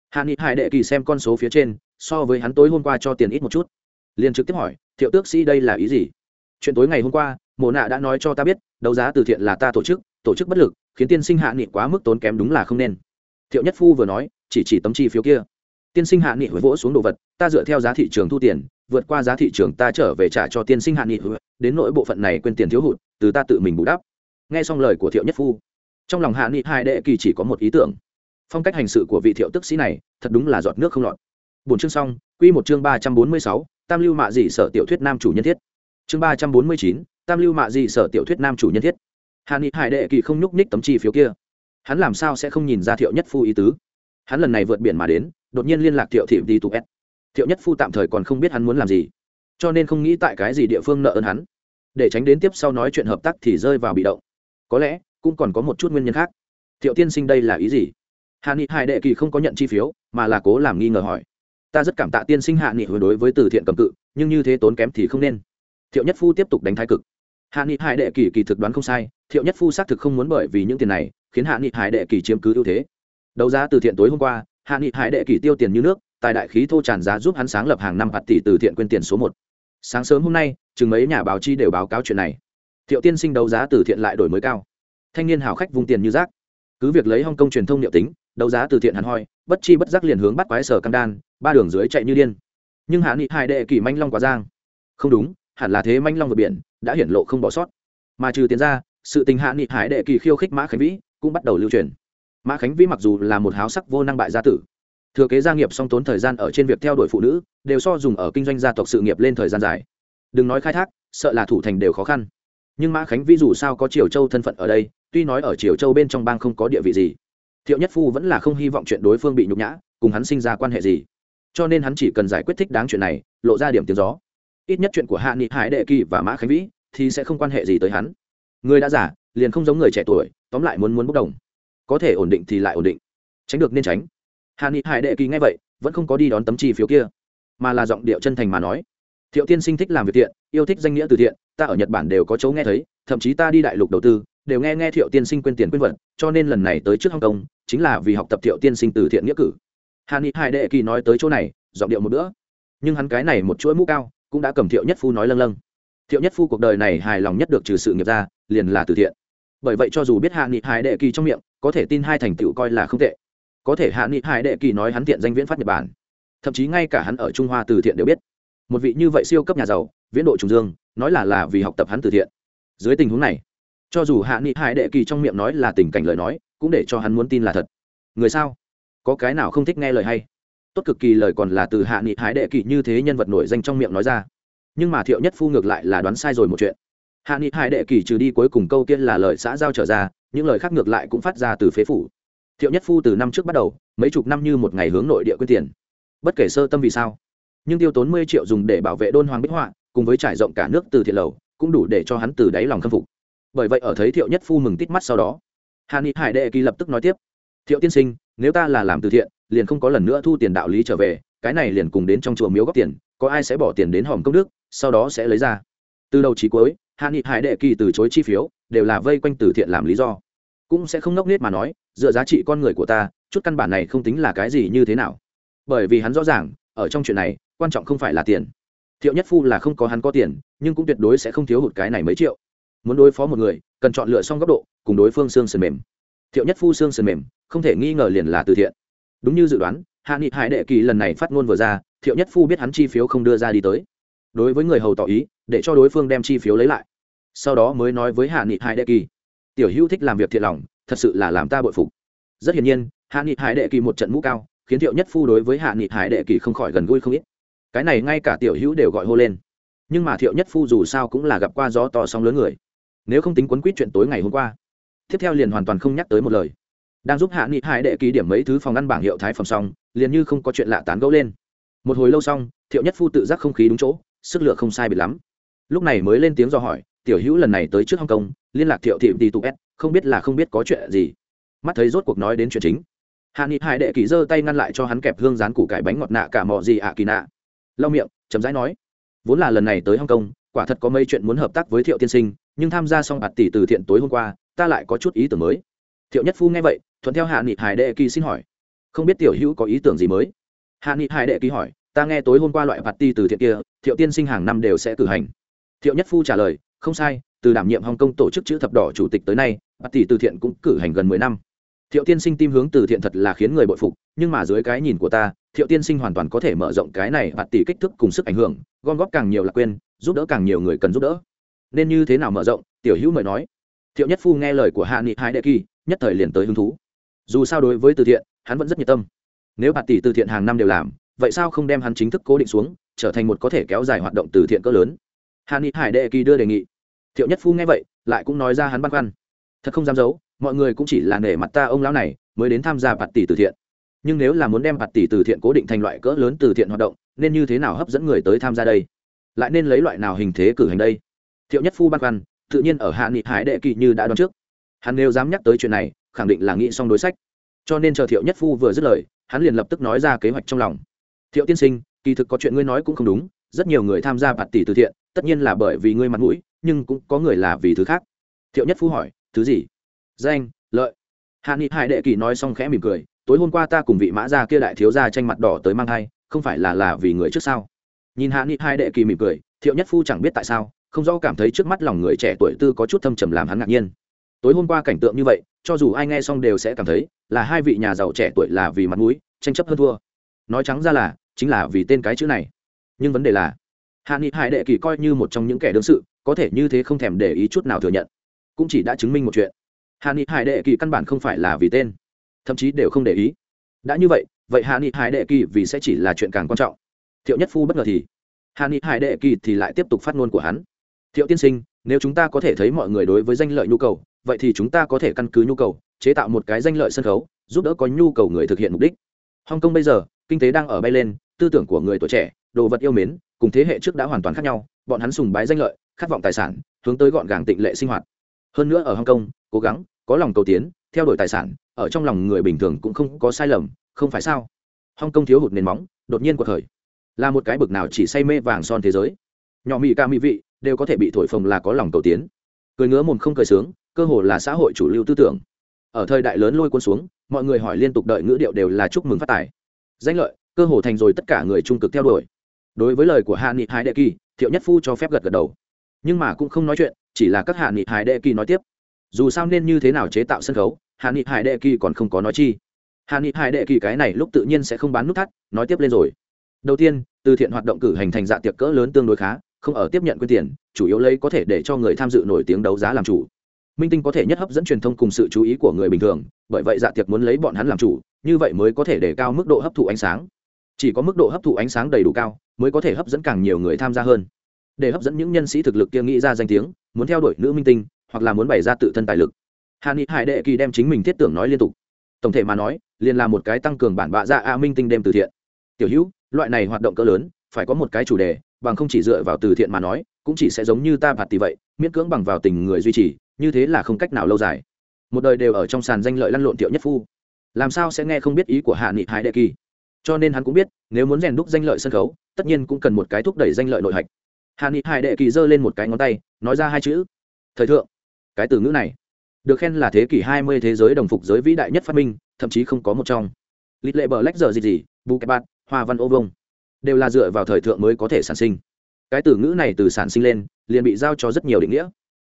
Hạ nghị hải đệ kỳ xem con số phía trên, so với hắn tối hôm qua cho tiền ít một chút. Liền trực tiếp hỏi thiệu tước sĩ đây là ý gì? Chuyện tối ngày hôm qua mồ nạ đã nói cho ta biết, đấu giá từ thiện là ta tổ chức tổ chức bất lực, khiến tiên sinh hạ nghị quá mức tốn kém đúng là không nên. Thiệu nhất phu vừa nói, chỉ chỉ tấm chi phiếu kia. Tiên sinh hạ nghị huệ vỗ xuống đồ vật, ta dựa theo giá thị trường thu tiền, vượt qua giá thị trường ta trở về trả cho tiên sinh hạ nghị đến nỗi bộ phận này quên tiền thiếu hụt, từ ta tự mình bù đắp. Nghe xong lời của thiệu nhất phu, trong lòng hạ nghị hai đệ kỳ chỉ có một ý tưởng. Phong cách hành sự của vị thiệu tức sĩ này, thật đúng là giọt nước không lọt. Bốn chương xong, quy một chương ba trăm bốn mươi sáu tam lưu mạ dị sở tiểu thuyết nam chủ nhân thiết. Chương ba trăm bốn mươi chín, tam lưu mạ dị sở tiểu thuyết nam chủ nhân thiết. Hà ni hải đệ kỳ không nhúc ních tấm chi phiếu kia. Hắn làm sao sẽ không nhìn ra thiệu nhất phu ý tứ? Hắn lần này vượt biển mà đến, đột nhiên liên lạc thiệu thị đi tụ s. Thiệu nhất phu tạm thời còn không biết hắn muốn làm gì, cho nên không nghĩ tại cái gì địa phương nợ ơn hắn. Để tránh đến tiếp sau nói chuyện hợp tác thì rơi vào bị động. Có lẽ, cũng còn có một chút nguyên nhân khác. Thiệu tiên sinh đây là ý gì? Hàn ni hải đệ kỳ không có nhận chi phiếu, mà là cố làm nghi ngờ hỏi ta rất cảm tạ tiên sinh hạ nghị hồi đối với từ thiện cầm cự, nhưng như thế tốn kém thì không nên. Thiệu nhất phu tiếp tục đánh thái cực. Hạ nghị hải đệ kỳ kỳ thực đoán không sai, thiệu nhất phu xác thực không muốn bởi vì những tiền này, khiến hạ nghị hải đệ kỳ chiếm cứ ưu thế. Đấu giá từ thiện tối hôm qua, hạ nghị hải đệ kỳ tiêu tiền như nước, tài đại khí thô tràn giá giúp hắn sáng lập hàng năm hạt tỷ từ thiện quyên tiền số một. Sáng sớm hôm nay, chừng mấy nhà báo chi đều báo cáo chuyện này. Thiệu tiên sinh đấu giá từ thiện lại đổi mới cao. Thanh niên hào khách vung tiền như rác. Cứ việc lấy hong kông truyền thông niệm tính, đấu giá từ thiện hắn hoi, bất chi bất giác liền hướng bắt quái sở cam đan ba đường dưới chạy như điên. Nhưng hạ nghị hải đệ kỳ manh long quá giang. Không đúng, hẳn là thế manh long vượt biển, đã hiển lộ không bỏ sót. Mà trừ tiền ra, sự tình hạ nghị hải đệ kỳ khiêu khích mã khánh vĩ cũng bắt đầu lưu truyền. Mã khánh vĩ mặc dù là một háo sắc vô năng bại gia tử, thừa kế gia nghiệp song tốn thời gian ở trên việc theo đuổi phụ nữ, đều so dùng ở kinh doanh gia tộc sự nghiệp lên thời gian dài. Đừng nói khai thác, sợ là thủ thành đều khó khăn. Nhưng mã khánh vĩ dù sao có triều châu thân phận ở đây, tuy nói ở triều châu bên trong bang không có địa vị gì, thiệu nhất phu vẫn là không hy vọng chuyện đối phương bị nhục nhã, cùng hắn sinh ra quan hệ gì cho nên hắn chỉ cần giải quyết thích đáng chuyện này, lộ ra điểm tiếng gió. Ít nhất chuyện của hạ nghị hải đệ kỳ và mã khánh vĩ thì sẽ không quan hệ gì tới hắn. Người đã giả liền không giống người trẻ tuổi, tóm lại muốn muốn bốc đồng. Có thể ổn định thì lại ổn định. Tránh được nên tránh. Hạ nghị hải đệ kỳ nghe vậy, vẫn không có đi đón tấm chi phiếu kia, mà là giọng điệu chân thành mà nói. Thiệu tiên sinh thích làm việc thiện, yêu thích danh nghĩa từ thiện, ta ở nhật bản đều có chỗ nghe thấy, thậm chí ta đi đại lục đầu tư, đều nghe nghe thiệu tiên sinh quên tiền quên vật, cho nên lần này tới trước hong kong, chính là vì học tập thiệu tiên sinh từ thiện nghĩa cử hà ni hải đệ kỳ nói tới chỗ này, giọng điệu một bữa. Nhưng hắn cái này một chuỗi mũ cao, cũng đã cầm thiệu nhất phu nói lâng lâng. Thiệu nhất phu cuộc đời này hài lòng nhất được trừ sự nghiệp ra, liền là từ thiện. Bởi vậy cho dù biết hạ nghị hải đệ kỳ trong miệng, có thể tin hai thành tựu coi là không tệ. Có thể hạ nghị hải đệ kỳ nói hắn thiện danh viễn phát nhật bản. Thậm chí ngay cả hắn ở trung hoa từ thiện đều biết. Một vị như vậy siêu cấp nhà giàu, viễn độ trùng dương, nói là là vì học tập hắn từ thiện. Dưới tình huống này, cho dù hạ nghị hải đệ kỳ trong miệng nói là tình cảnh lời nói, cũng để cho hắn muốn tin là thật. Người sao? Có cái nào không thích nghe lời hay? Tốt cực kỳ lời còn là từ hạ nghị hái đệ kỳ như thế nhân vật nổi danh trong miệng nói ra. Nhưng mà thiệu nhất phu ngược lại là đoán sai rồi một chuyện. Hạ nghị hải đệ kỳ trừ đi cuối cùng câu tiên là lời xã giao trở ra, những lời khác ngược lại cũng phát ra từ phế phủ. Thiệu nhất phu từ năm trước bắt đầu, mấy chục năm như một ngày hướng nội địa quyên tiền. Bất kể sơ tâm vì sao, nhưng tiêu tốn mươi triệu dùng để bảo vệ đôn hoàng bích họa, cùng với trải rộng cả nước từ thiện lầu, cũng đủ để cho hắn từ đáy lòng khâm phục. Bởi vậy ở thấy thiệu nhất phu mừng tít mắt sau đó, hạ nghị hải đệ kỳ lập tức nói tiếp, thiệu tiên sinh nếu ta là làm từ thiện, liền không có lần nữa thu tiền đạo lý trở về, cái này liền cùng đến trong chùa miếu góp tiền, có ai sẽ bỏ tiền đến hòm công đức, sau đó sẽ lấy ra. Từ đầu chí cuối, hạ nghị hải đệ kỳ từ chối chi phiếu, đều là vây quanh từ thiện làm lý do. Cũng sẽ không ngốc nghếch mà nói, dựa giá trị con người của ta, chút căn bản này không tính là cái gì như thế nào. Bởi vì hắn rõ ràng, ở trong chuyện này, quan trọng không phải là tiền. Thiệu nhất phu là không có hắn có tiền, nhưng cũng tuyệt đối sẽ không thiếu hụt cái này mấy triệu. Muốn đối phó một người, cần chọn lựa xong góc độ, cùng đối phương xương sườn mềm thiệu nhất phu xương sườn mềm, không thể nghi ngờ liền là từ thiện. Đúng như dự đoán, hạ nghị hải đệ kỳ lần này phát ngôn vừa ra, thiệu nhất phu biết hắn chi phiếu không đưa ra đi tới. Đối với người hầu tỏ ý, để cho đối phương đem chi phiếu lấy lại. Sau đó mới nói với hạ nghị hải đệ kỳ, tiểu hữu thích làm việc thiện lòng, thật sự là làm ta bội phục. Rất hiển nhiên, hạ nghị hải đệ kỳ một trận mũ cao, khiến thiệu nhất phu đối với hạ nghị hải đệ kỳ không khỏi gần gũi không ít. Cái này ngay cả tiểu hữu đều gọi hô lên. Nhưng mà thiệu nhất phu dù sao cũng là gặp qua gió to sóng lớn người. Nếu không tính quấn quýt chuyện tối ngày hôm qua tiếp theo liền hoàn toàn không nhắc tới một lời. Đang giúp hạ nghị hải đệ ký điểm mấy thứ phòng ăn bảng hiệu thái phẩm xong, liền như không có chuyện lạ tán gẫu lên. Một hồi lâu xong, thiệu nhất phu tự giác không khí đúng chỗ, sức lựa không sai biệt lắm. Lúc này mới lên tiếng do hỏi, tiểu hữu lần này tới trước hong kong liên lạc thiệu thị đi tụ s, không biết là không biết có chuyện gì? Mắt thấy rốt cuộc nói đến chuyện chính, hạ nghị hải đệ kỳ giơ tay ngăn lại cho hắn kẹp hương rán củ cải bánh ngọt nạ cả mò gì ạ kỳ nạ. Lau miệng chấm dãi nói, vốn là lần này tới hong kong quả thật có mấy chuyện muốn hợp tác với thiệu tiên sinh, nhưng tham gia xong ạt tỷ từ thiện tối hôm qua ta lại có chút ý tưởng mới. Thiệu nhất phu nghe vậy, thuận theo hạ nghị hải đệ kỳ xin hỏi, không biết tiểu hữu có ý tưởng gì mới? Hạ nghị hải đệ kỳ hỏi, ta nghe tối hôm qua loại hạt ti từ thiện kia, thiệu tiên sinh hàng năm đều sẽ cử hành. Thiệu nhất phu trả lời, không sai, từ đảm nhiệm hồng kông tổ chức chữ thập đỏ chủ tịch tới nay hạt tỷ từ thiện cũng cử hành gần mười năm. Thiệu tiên sinh tim hướng từ thiện thật là khiến người bội phục, nhưng mà dưới cái nhìn của ta, thiệu tiên sinh hoàn toàn có thể mở rộng cái này bạt tỷ kích thước cùng sức ảnh hưởng, gom góp càng nhiều là quên, giúp đỡ càng nhiều người cần giúp đỡ. Nên như thế nào mở rộng, tiểu hữu mời nói thiệu nhất phu nghe lời của hạ nghị hai đệ kỳ, nhất thời liền tới hứng thú. Dù sao đối với từ thiện, hắn vẫn rất nhiệt tâm. Nếu bạt tỷ từ thiện hàng năm đều làm, vậy sao không đem hắn chính thức cố định xuống, trở thành một có thể kéo dài hoạt động từ thiện cỡ lớn? Hạ nghị hải đệ kỳ đưa đề nghị. Thiệu nhất phu nghe vậy, lại cũng nói ra hắn băn khoăn. Thật không dám giấu, mọi người cũng chỉ là nể mặt ta ông lão này, mới đến tham gia bạt tỷ từ thiện. Nhưng nếu là muốn đem bạt tỷ từ thiện cố định thành loại cỡ lớn từ thiện hoạt động, nên như thế nào hấp dẫn người tới tham gia đây? Lại nên lấy loại nào hình thế cử hành đây? Thiệu nhất phu băn khoăn tự nhiên ở hạ nghị hải đệ kỳ như đã đoán trước. Hắn nếu dám nhắc tới chuyện này, khẳng định là nghĩ xong đối sách. Cho nên chờ thiệu nhất phu vừa dứt lời, hắn liền lập tức nói ra kế hoạch trong lòng. Thiệu tiên sinh, kỳ thực có chuyện ngươi nói cũng không đúng, rất nhiều người tham gia bạt tỷ từ thiện, tất nhiên là bởi vì ngươi mặt mũi, nhưng cũng có người là vì thứ khác. Thiệu nhất phu hỏi, thứ gì? Danh, lợi. Hạ nghị hải đệ kỳ nói xong khẽ mỉm cười, tối hôm qua ta cùng vị mã gia kia đại thiếu gia tranh mặt đỏ tới mang thai, không phải là là vì người trước sao? Nhìn hạ nghị hai đệ kỳ mỉm cười, thiệu nhất phu chẳng biết tại sao không rõ cảm thấy trước mắt lòng người trẻ tuổi tư có chút thâm trầm làm hắn ngạc nhiên. Tối hôm qua cảnh tượng như vậy, cho dù ai nghe xong đều sẽ cảm thấy là hai vị nhà giàu trẻ tuổi là vì mặt mũi, tranh chấp hơn thua. Nói trắng ra là, chính là vì tên cái chữ này. Nhưng vấn đề là, hạ nghị hải đệ kỳ coi như một trong những kẻ đương sự, có thể như thế không thèm để ý chút nào thừa nhận. Cũng chỉ đã chứng minh một chuyện. Hạ nghị hải đệ kỳ căn bản không phải là vì tên, thậm chí đều không để ý. Đã như vậy vậy hạ nghị hải đệ kỳ vì sẽ chỉ là chuyện càng quan trọng. Thiệu nhất phu bất ngờ thì, hạ nghị hải đệ kỳ thì lại tiếp tục phát ngôn của hắn thiệu tiên sinh, nếu chúng ta có thể thấy mọi người đối với danh lợi nhu cầu, vậy thì chúng ta có thể căn cứ nhu cầu, chế tạo một cái danh lợi sân khấu, giúp đỡ có nhu cầu người thực hiện mục đích. Hong kong bây giờ, kinh tế đang ở bay lên, tư tưởng của người tuổi trẻ, đồ vật yêu mến, cùng thế hệ trước đã hoàn toàn khác nhau, bọn hắn sùng bái danh lợi, khát vọng tài sản, hướng tới gọn gàng tịnh lệ sinh hoạt. Hơn nữa ở hong kong, cố gắng, có lòng cầu tiến, theo đuổi tài sản, ở trong lòng người bình thường cũng không có sai lầm, không phải sao? Hong kong thiếu hụt nền móng, đột nhiên cuộc khởi. Là một cái bực nào chỉ say mê vàng son thế giới. Nhỏ mỹ ca mỹ vị đều có thể bị thổi phồng là có lòng cầu tiến. Cười ngứa mồm không cười sướng, cơ hồ là xã hội chủ lưu tư tưởng. Ở thời đại lớn lôi cuốn xuống, mọi người hỏi liên tục đợi ngữ điệu đều là chúc mừng phát tài. Danh lợi, cơ hồ thành rồi tất cả người trung cực theo đuổi. Đối với lời của hạ nghị hải đệ kỳ, thiệu nhất phu cho phép gật gật đầu. Nhưng mà cũng không nói chuyện, chỉ là các hạ nghị hải đệ kỳ nói tiếp. Dù sao nên như thế nào chế tạo sân khấu, hạ nghị hải đệ kỳ còn không có nói chi. Hạ nghị hải đệ kỳ cái này lúc tự nhiên sẽ không bán nút thắt, nói tiếp lên rồi. Đầu tiên, từ thiện hoạt động cử hành thành dạ tiệc cỡ lớn tương đối khá không ở tiếp nhận quyên tiền, chủ yếu lấy có thể để cho người tham dự nổi tiếng đấu giá làm chủ. Minh tinh có thể nhất hấp dẫn truyền thông cùng sự chú ý của người bình thường, bởi vậy dạ tiệc muốn lấy bọn hắn làm chủ, như vậy mới có thể để cao mức độ hấp thụ ánh sáng. Chỉ có mức độ hấp thụ ánh sáng đầy đủ cao, mới có thể hấp dẫn càng nhiều người tham gia hơn. Để hấp dẫn những nhân sĩ thực lực kia nghĩ ra danh tiếng, muốn theo đuổi nữ minh tinh, hoặc là muốn bày ra tự thân tài lực. Hàn ni hải đệ kỳ đem chính mình thiết tưởng nói liên tục. Tổng thể mà nói, liền là một cái tăng cường bản bạ ra a minh tinh đêm từ thiện. Tiểu hữu, loại này hoạt động cỡ lớn, phải có một cái chủ đề bằng không chỉ dựa vào từ thiện mà nói, cũng chỉ sẽ giống như ta bạt tỷ vậy, miễn cưỡng bằng vào tình người duy trì, như thế là không cách nào lâu dài. Một đời đều ở trong sàn danh lợi lăn lộn thiệu nhất phu. Làm sao sẽ nghe không biết ý của hạ nghị hải đệ kỳ? Cho nên hắn cũng biết, nếu muốn rèn đúc danh lợi sân khấu, tất nhiên cũng cần một cái thúc đẩy danh lợi nội hạch. Hạ nghị hải đệ kỳ giơ lên một cái ngón tay, nói ra hai chữ. Thời thượng. Cái từ ngữ này, được khen là thế kỷ hai mươi thế giới đồng phục giới vĩ đại nhất phát minh, thậm chí không có một trong. Lịch lệ bờ lách giờ gì gì bù kẹp bát hoa văn ô vông đều là dựa vào thời thượng mới có thể sản sinh. Cái từ ngữ này từ sản sinh lên, liền bị giao cho rất nhiều định nghĩa.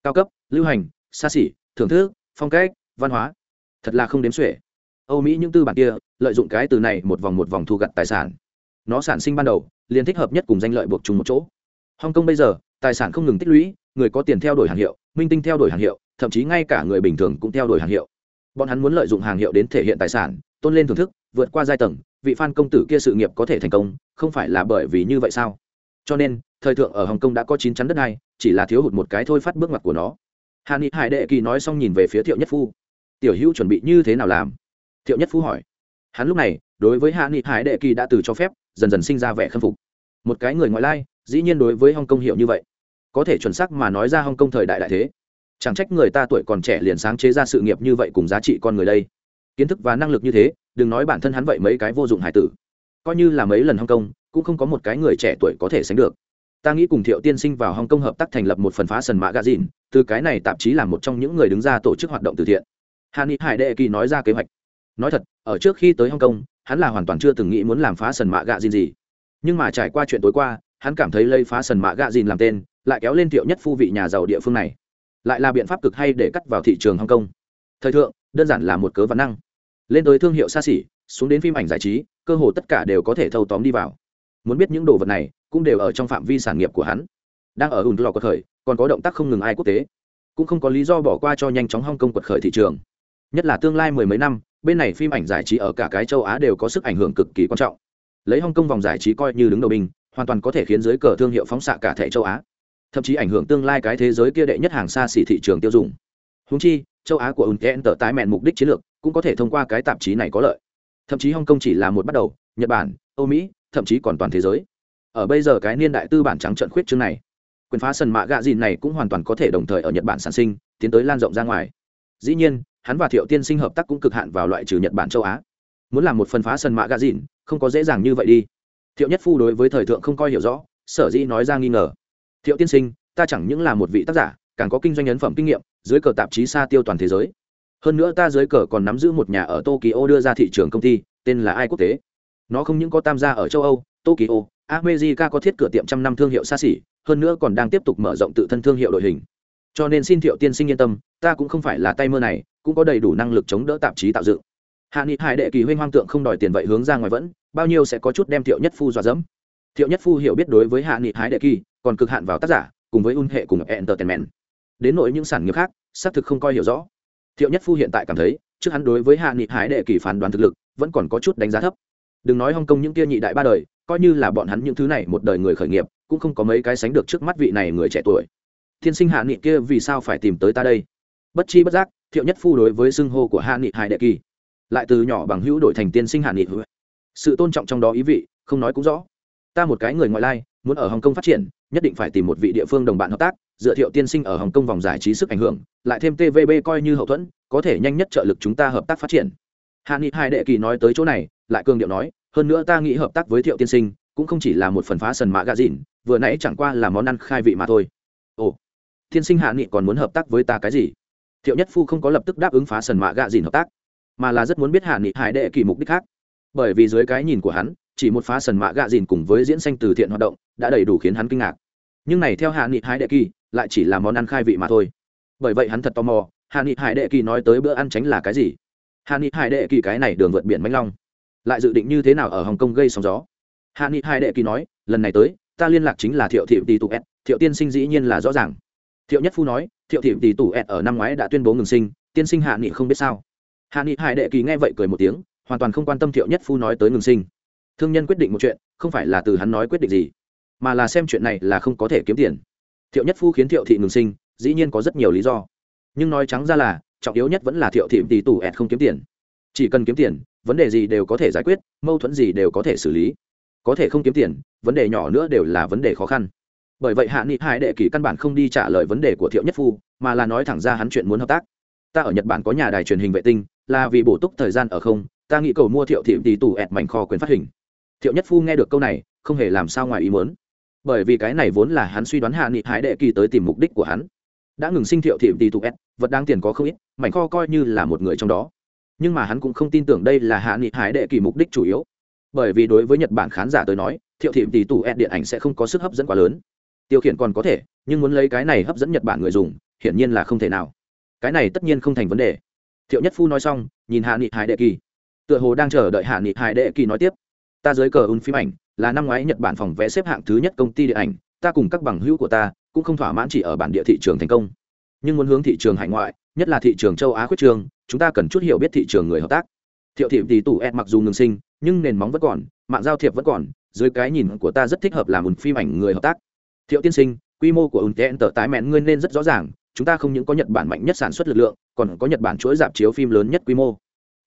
Cao cấp, lưu hành, xa xỉ, thưởng thức, phong cách, văn hóa. Thật là không đếm xuể. Âu mỹ những tư bản kia lợi dụng cái từ này một vòng một vòng thu gặt tài sản. Nó sản sinh ban đầu, liền thích hợp nhất cùng danh lợi buộc chung một chỗ. Hong kong bây giờ, tài sản không ngừng tích lũy, người có tiền theo đuổi hàng hiệu, minh tinh theo đuổi hàng hiệu, thậm chí ngay cả người bình thường cũng theo đuổi hàng hiệu. Bọn hắn muốn lợi dụng hàng hiệu đến thể hiện tài sản, tôn lên thưởng thức vượt qua giai tầng, vị phan công tử kia sự nghiệp có thể thành công, không phải là bởi vì như vậy sao? Cho nên, thời thượng ở hồng kông đã có chín chắn đất này chỉ là thiếu hụt một cái thôi phát bước ngoặt của nó. Hà ni hải đệ kỳ nói xong nhìn về phía thiệu nhất phu. Tiểu hữu chuẩn bị như thế nào làm? Thiệu nhất phu hỏi. Hắn lúc này, đối với hạ nghị hải đệ kỳ đã từ cho phép, dần dần sinh ra vẻ khâm phục. Một cái người ngoại lai, dĩ nhiên đối với hong kông hiểu như vậy. Có thể chuẩn xác mà nói ra hong kông thời đại đại thế. Chẳng trách người ta tuổi còn trẻ liền sáng chế ra sự nghiệp như vậy cùng giá trị con người đây kiến thức và năng lực như thế, đừng nói bản thân hắn vậy mấy cái vô dụng hải tử. Coi như là mấy lần hong kong, cũng không có một cái người trẻ tuổi có thể sánh được. Ta nghĩ cùng thiệu tiên sinh vào hong kong hợp tác thành lập một phần phá sần mã gà dìn từ cái này tạp chí là một trong những người đứng ra tổ chức hoạt động từ thiện. Hàn ni hải đệ kỳ nói ra kế hoạch. Nói thật, ở trước khi tới hong kong, hắn là hoàn toàn chưa từng nghĩ muốn làm phá sần mạ gạ dìn gì. Nhưng mà trải qua chuyện tối qua, hắn cảm thấy lấy phá sần mạ gạ dìn làm tên, lại kéo lên thiệu nhất phu vị nhà giàu địa phương này. Lại là biện pháp cực hay để cắt vào thị trường hong kong. Thời thượng đơn giản là một cớ văn năng. Lên tới thương hiệu xa xỉ, xuống đến phim ảnh giải trí, cơ hồ tất cả đều có thể thâu tóm đi vào. Muốn biết những đồ vật này, cũng đều ở trong phạm vi sản nghiệp của hắn. Đang ở ủn lò quật khởi, còn có động tác không ngừng ai quốc tế. Cũng không có lý do bỏ qua cho nhanh chóng hong kông quật khởi thị trường. Nhất là tương lai mười mấy năm, bên này phim ảnh giải trí ở cả cái châu á đều có sức ảnh hưởng cực kỳ quan trọng. Lấy hong kông vòng giải trí coi như đứng đầu binh, hoàn toàn có thể khiến giới cờ thương hiệu phóng xạ cả thể châu á. Thậm chí ảnh hưởng tương lai cái thế giới kia đệ nhất hàng xa xỉ thị trường tiêu dùng. Húng chi châu á của unten tờ tái mẹn mục đích chiến lược cũng có thể thông qua cái tạp chí này có lợi. Thậm chí hong kong chỉ là một bắt đầu, nhật bản, âu mỹ, thậm chí còn toàn thế giới. Ở bây giờ cái niên đại tư bản trắng trận khuyết chương này, quyền phá sân mạ gạ dìn này cũng hoàn toàn có thể đồng thời ở nhật bản sản sinh, tiến tới lan rộng ra ngoài. Dĩ nhiên, hắn và thiệu tiên sinh hợp tác cũng cực hạn vào loại trừ nhật bản, châu á. Muốn làm một phần phá sân mạ gạ dìn, không có dễ dàng như vậy đi. Thiệu nhất phu đối với thời thượng không coi hiểu rõ, sở dĩ nói ra nghi ngờ. Thiệu tiên sinh, ta chẳng những là một vị tác giả càng có kinh doanh ấn phẩm kinh nghiệm, dưới cờ tạp chí xa tiêu toàn thế giới. Hơn nữa ta dưới cờ còn nắm giữ một nhà ở tokyo đưa ra thị trường công ty, tên là ai quốc tế. Nó không những có tham gia ở châu âu, tokyo, america có thiết cửa tiệm trăm năm thương hiệu xa xỉ, hơn nữa còn đang tiếp tục mở rộng tự thân thương hiệu đội hình. Cho nên xin thiệu tiên sinh yên tâm, ta cũng không phải là tay mơ này, cũng có đầy đủ năng lực chống đỡ tạp chí tạo dựng. Hạ nghị hải đệ kỳ huynh hoang tượng không đòi tiền vậy hướng ra ngoài vẫn, bao nhiêu sẽ có chút đem thiệu nhất phu dọa dẫm. Thiệu nhất phu hiểu biết đối với hạ nghị hải đệ kỳ, còn cực hạn vào tác giả, cùng với un hệ cùng entertainment đến nội những sản nghiệp khác, xác thực không coi hiểu rõ. Thiệu nhất phu hiện tại cảm thấy, trước hắn đối với hạ nghị hải đệ kỳ phán đoán thực lực, vẫn còn có chút đánh giá thấp. Đừng nói hong kông những kia nhị đại ba đời, coi như là bọn hắn những thứ này một đời người khởi nghiệp, cũng không có mấy cái sánh được trước mắt vị này người trẻ tuổi. Thiên sinh hạ nghị kia vì sao phải tìm tới ta đây? Bất chi bất giác, thiệu nhất phu đối với xưng hô của hạ nghị hải đệ kỳ, lại từ nhỏ bằng hữu đổi thành tiên sinh hạ nghị. Sự tôn trọng trong đó ý vị, không nói cũng rõ. Ta một cái người ngoại lai, muốn ở hồng kông phát triển, nhất định phải tìm một vị địa phương đồng bạn hợp tác dựa thiệu tiên sinh ở hồng kông vòng giải trí sức ảnh hưởng, lại thêm tvb coi như hậu thuẫn, có thể nhanh nhất trợ lực chúng ta hợp tác phát triển. Hạ nghị hai đệ kỳ nói tới chỗ này, lại cường điệu nói, hơn nữa ta nghĩ hợp tác với thiệu tiên sinh, cũng không chỉ là một phần phá sần mã gà dịn, vừa nãy chẳng qua là món ăn khai vị mà thôi. Ồ, tiên sinh hạ nghị còn muốn hợp tác với ta cái gì? Thiệu nhất phu không có lập tức đáp ứng phá sần mã gà dịn hợp tác, mà là rất muốn biết hạ nghị hải đệ kỳ mục đích khác. Bởi vì dưới cái nhìn của hắn, chỉ một phá sần mã gạ dìn cùng với diễn sanh từ thiện hoạt động, đã đầy đủ khiến hắn kinh ngạc nhưng này theo hạ nghị hải đệ kỳ, lại chỉ là món ăn khai vị mà thôi. Bởi vậy hắn thật tò mò, hạ nghị hải đệ kỳ nói tới bữa ăn tránh là cái gì? Hạ nghị hải đệ kỳ cái này đường vượt biển mánh long, lại dự định như thế nào ở hồng kông gây sóng gió? Hạ nghị hải đệ kỳ nói, lần này tới, ta liên lạc chính là thiệu thị tỷ tụ s, thiệu tiên sinh dĩ nhiên là rõ ràng. Thiệu nhất phu nói, thiệu thị tỷ tụ s ở năm ngoái đã tuyên bố ngừng sinh, tiên sinh hạ nghị không biết sao. Hạ nghị hải đệ kỳ nghe vậy cười một tiếng, hoàn toàn không quan tâm thiệu nhất phu nói tới ngừng sinh. Thương nhân quyết định một chuyện, không phải là từ hắn nói quyết định gì mà là xem chuyện này là không có thể kiếm tiền. Thiệu nhất phu khiến thiệu thị ngừng sinh, dĩ nhiên có rất nhiều lý do. Nhưng nói trắng ra là, trọng yếu nhất vẫn là thiệu thị tỷ tủ ẹt không kiếm tiền. Chỉ cần kiếm tiền, vấn đề gì đều có thể giải quyết, mâu thuẫn gì đều có thể xử lý. Có thể không kiếm tiền, vấn đề nhỏ nữa đều là vấn đề khó khăn. Bởi vậy hạ nghị hải đệ kỳ căn bản không đi trả lời vấn đề của thiệu nhất phu, mà là nói thẳng ra hắn chuyện muốn hợp tác. Ta ở nhật bản có nhà đài truyền hình vệ tinh, là vì bổ túc thời gian ở không, ta nghĩ cầu mua thiệu thị tỷ tủ ẹt mảnh kho quyền phát hình. Thiệu nhất phu nghe được câu này, không hề làm sao ngoài ý muốn bởi vì cái này vốn là hắn suy đoán hạ nghị hải đệ kỳ tới tìm mục đích của hắn. Đã ngừng sinh thiệu thị tỷ tụ s vật đáng tiền có không ít, mảnh kho coi như là một người trong đó. Nhưng mà hắn cũng không tin tưởng đây là hạ nghị hải đệ kỳ mục đích chủ yếu. Bởi vì đối với nhật bản khán giả tới nói, thiệu thị tỷ tụ s điện ảnh sẽ không có sức hấp dẫn quá lớn. Tiêu khiển còn có thể, nhưng muốn lấy cái này hấp dẫn nhật bản người dùng, hiển nhiên là không thể nào. Cái này tất nhiên không thành vấn đề. Thiệu nhất phu nói xong, nhìn hạ nghị hải đệ kỳ. Tựa hồ đang chờ đợi hạ nghị hải đệ kỳ nói tiếp. Ta dưới cờ un phim ảnh là năm ngoái nhật bản phòng vé xếp hạng thứ nhất công ty điện ảnh, ta cùng các bằng hữu của ta cũng không thỏa mãn chỉ ở bản địa thị trường thành công. Nhưng muốn hướng thị trường hải ngoại, nhất là thị trường châu á khuyết trường, chúng ta cần chút hiểu biết thị trường người hợp tác. Thiệu thị tỷ tủ ẹt mặc dù ngừng sinh, nhưng nền móng vẫn còn, mạng giao thiệp vẫn còn, dưới cái nhìn của ta rất thích hợp làm ùn phim ảnh người hợp tác. Thiệu tiên sinh, quy mô của ùn tẹn tờ tái mẹn ngươi nên rất rõ ràng, chúng ta không những có nhật bản mạnh nhất sản xuất lực lượng, còn có nhật bản chuỗi dạp chiếu phim lớn nhất quy mô.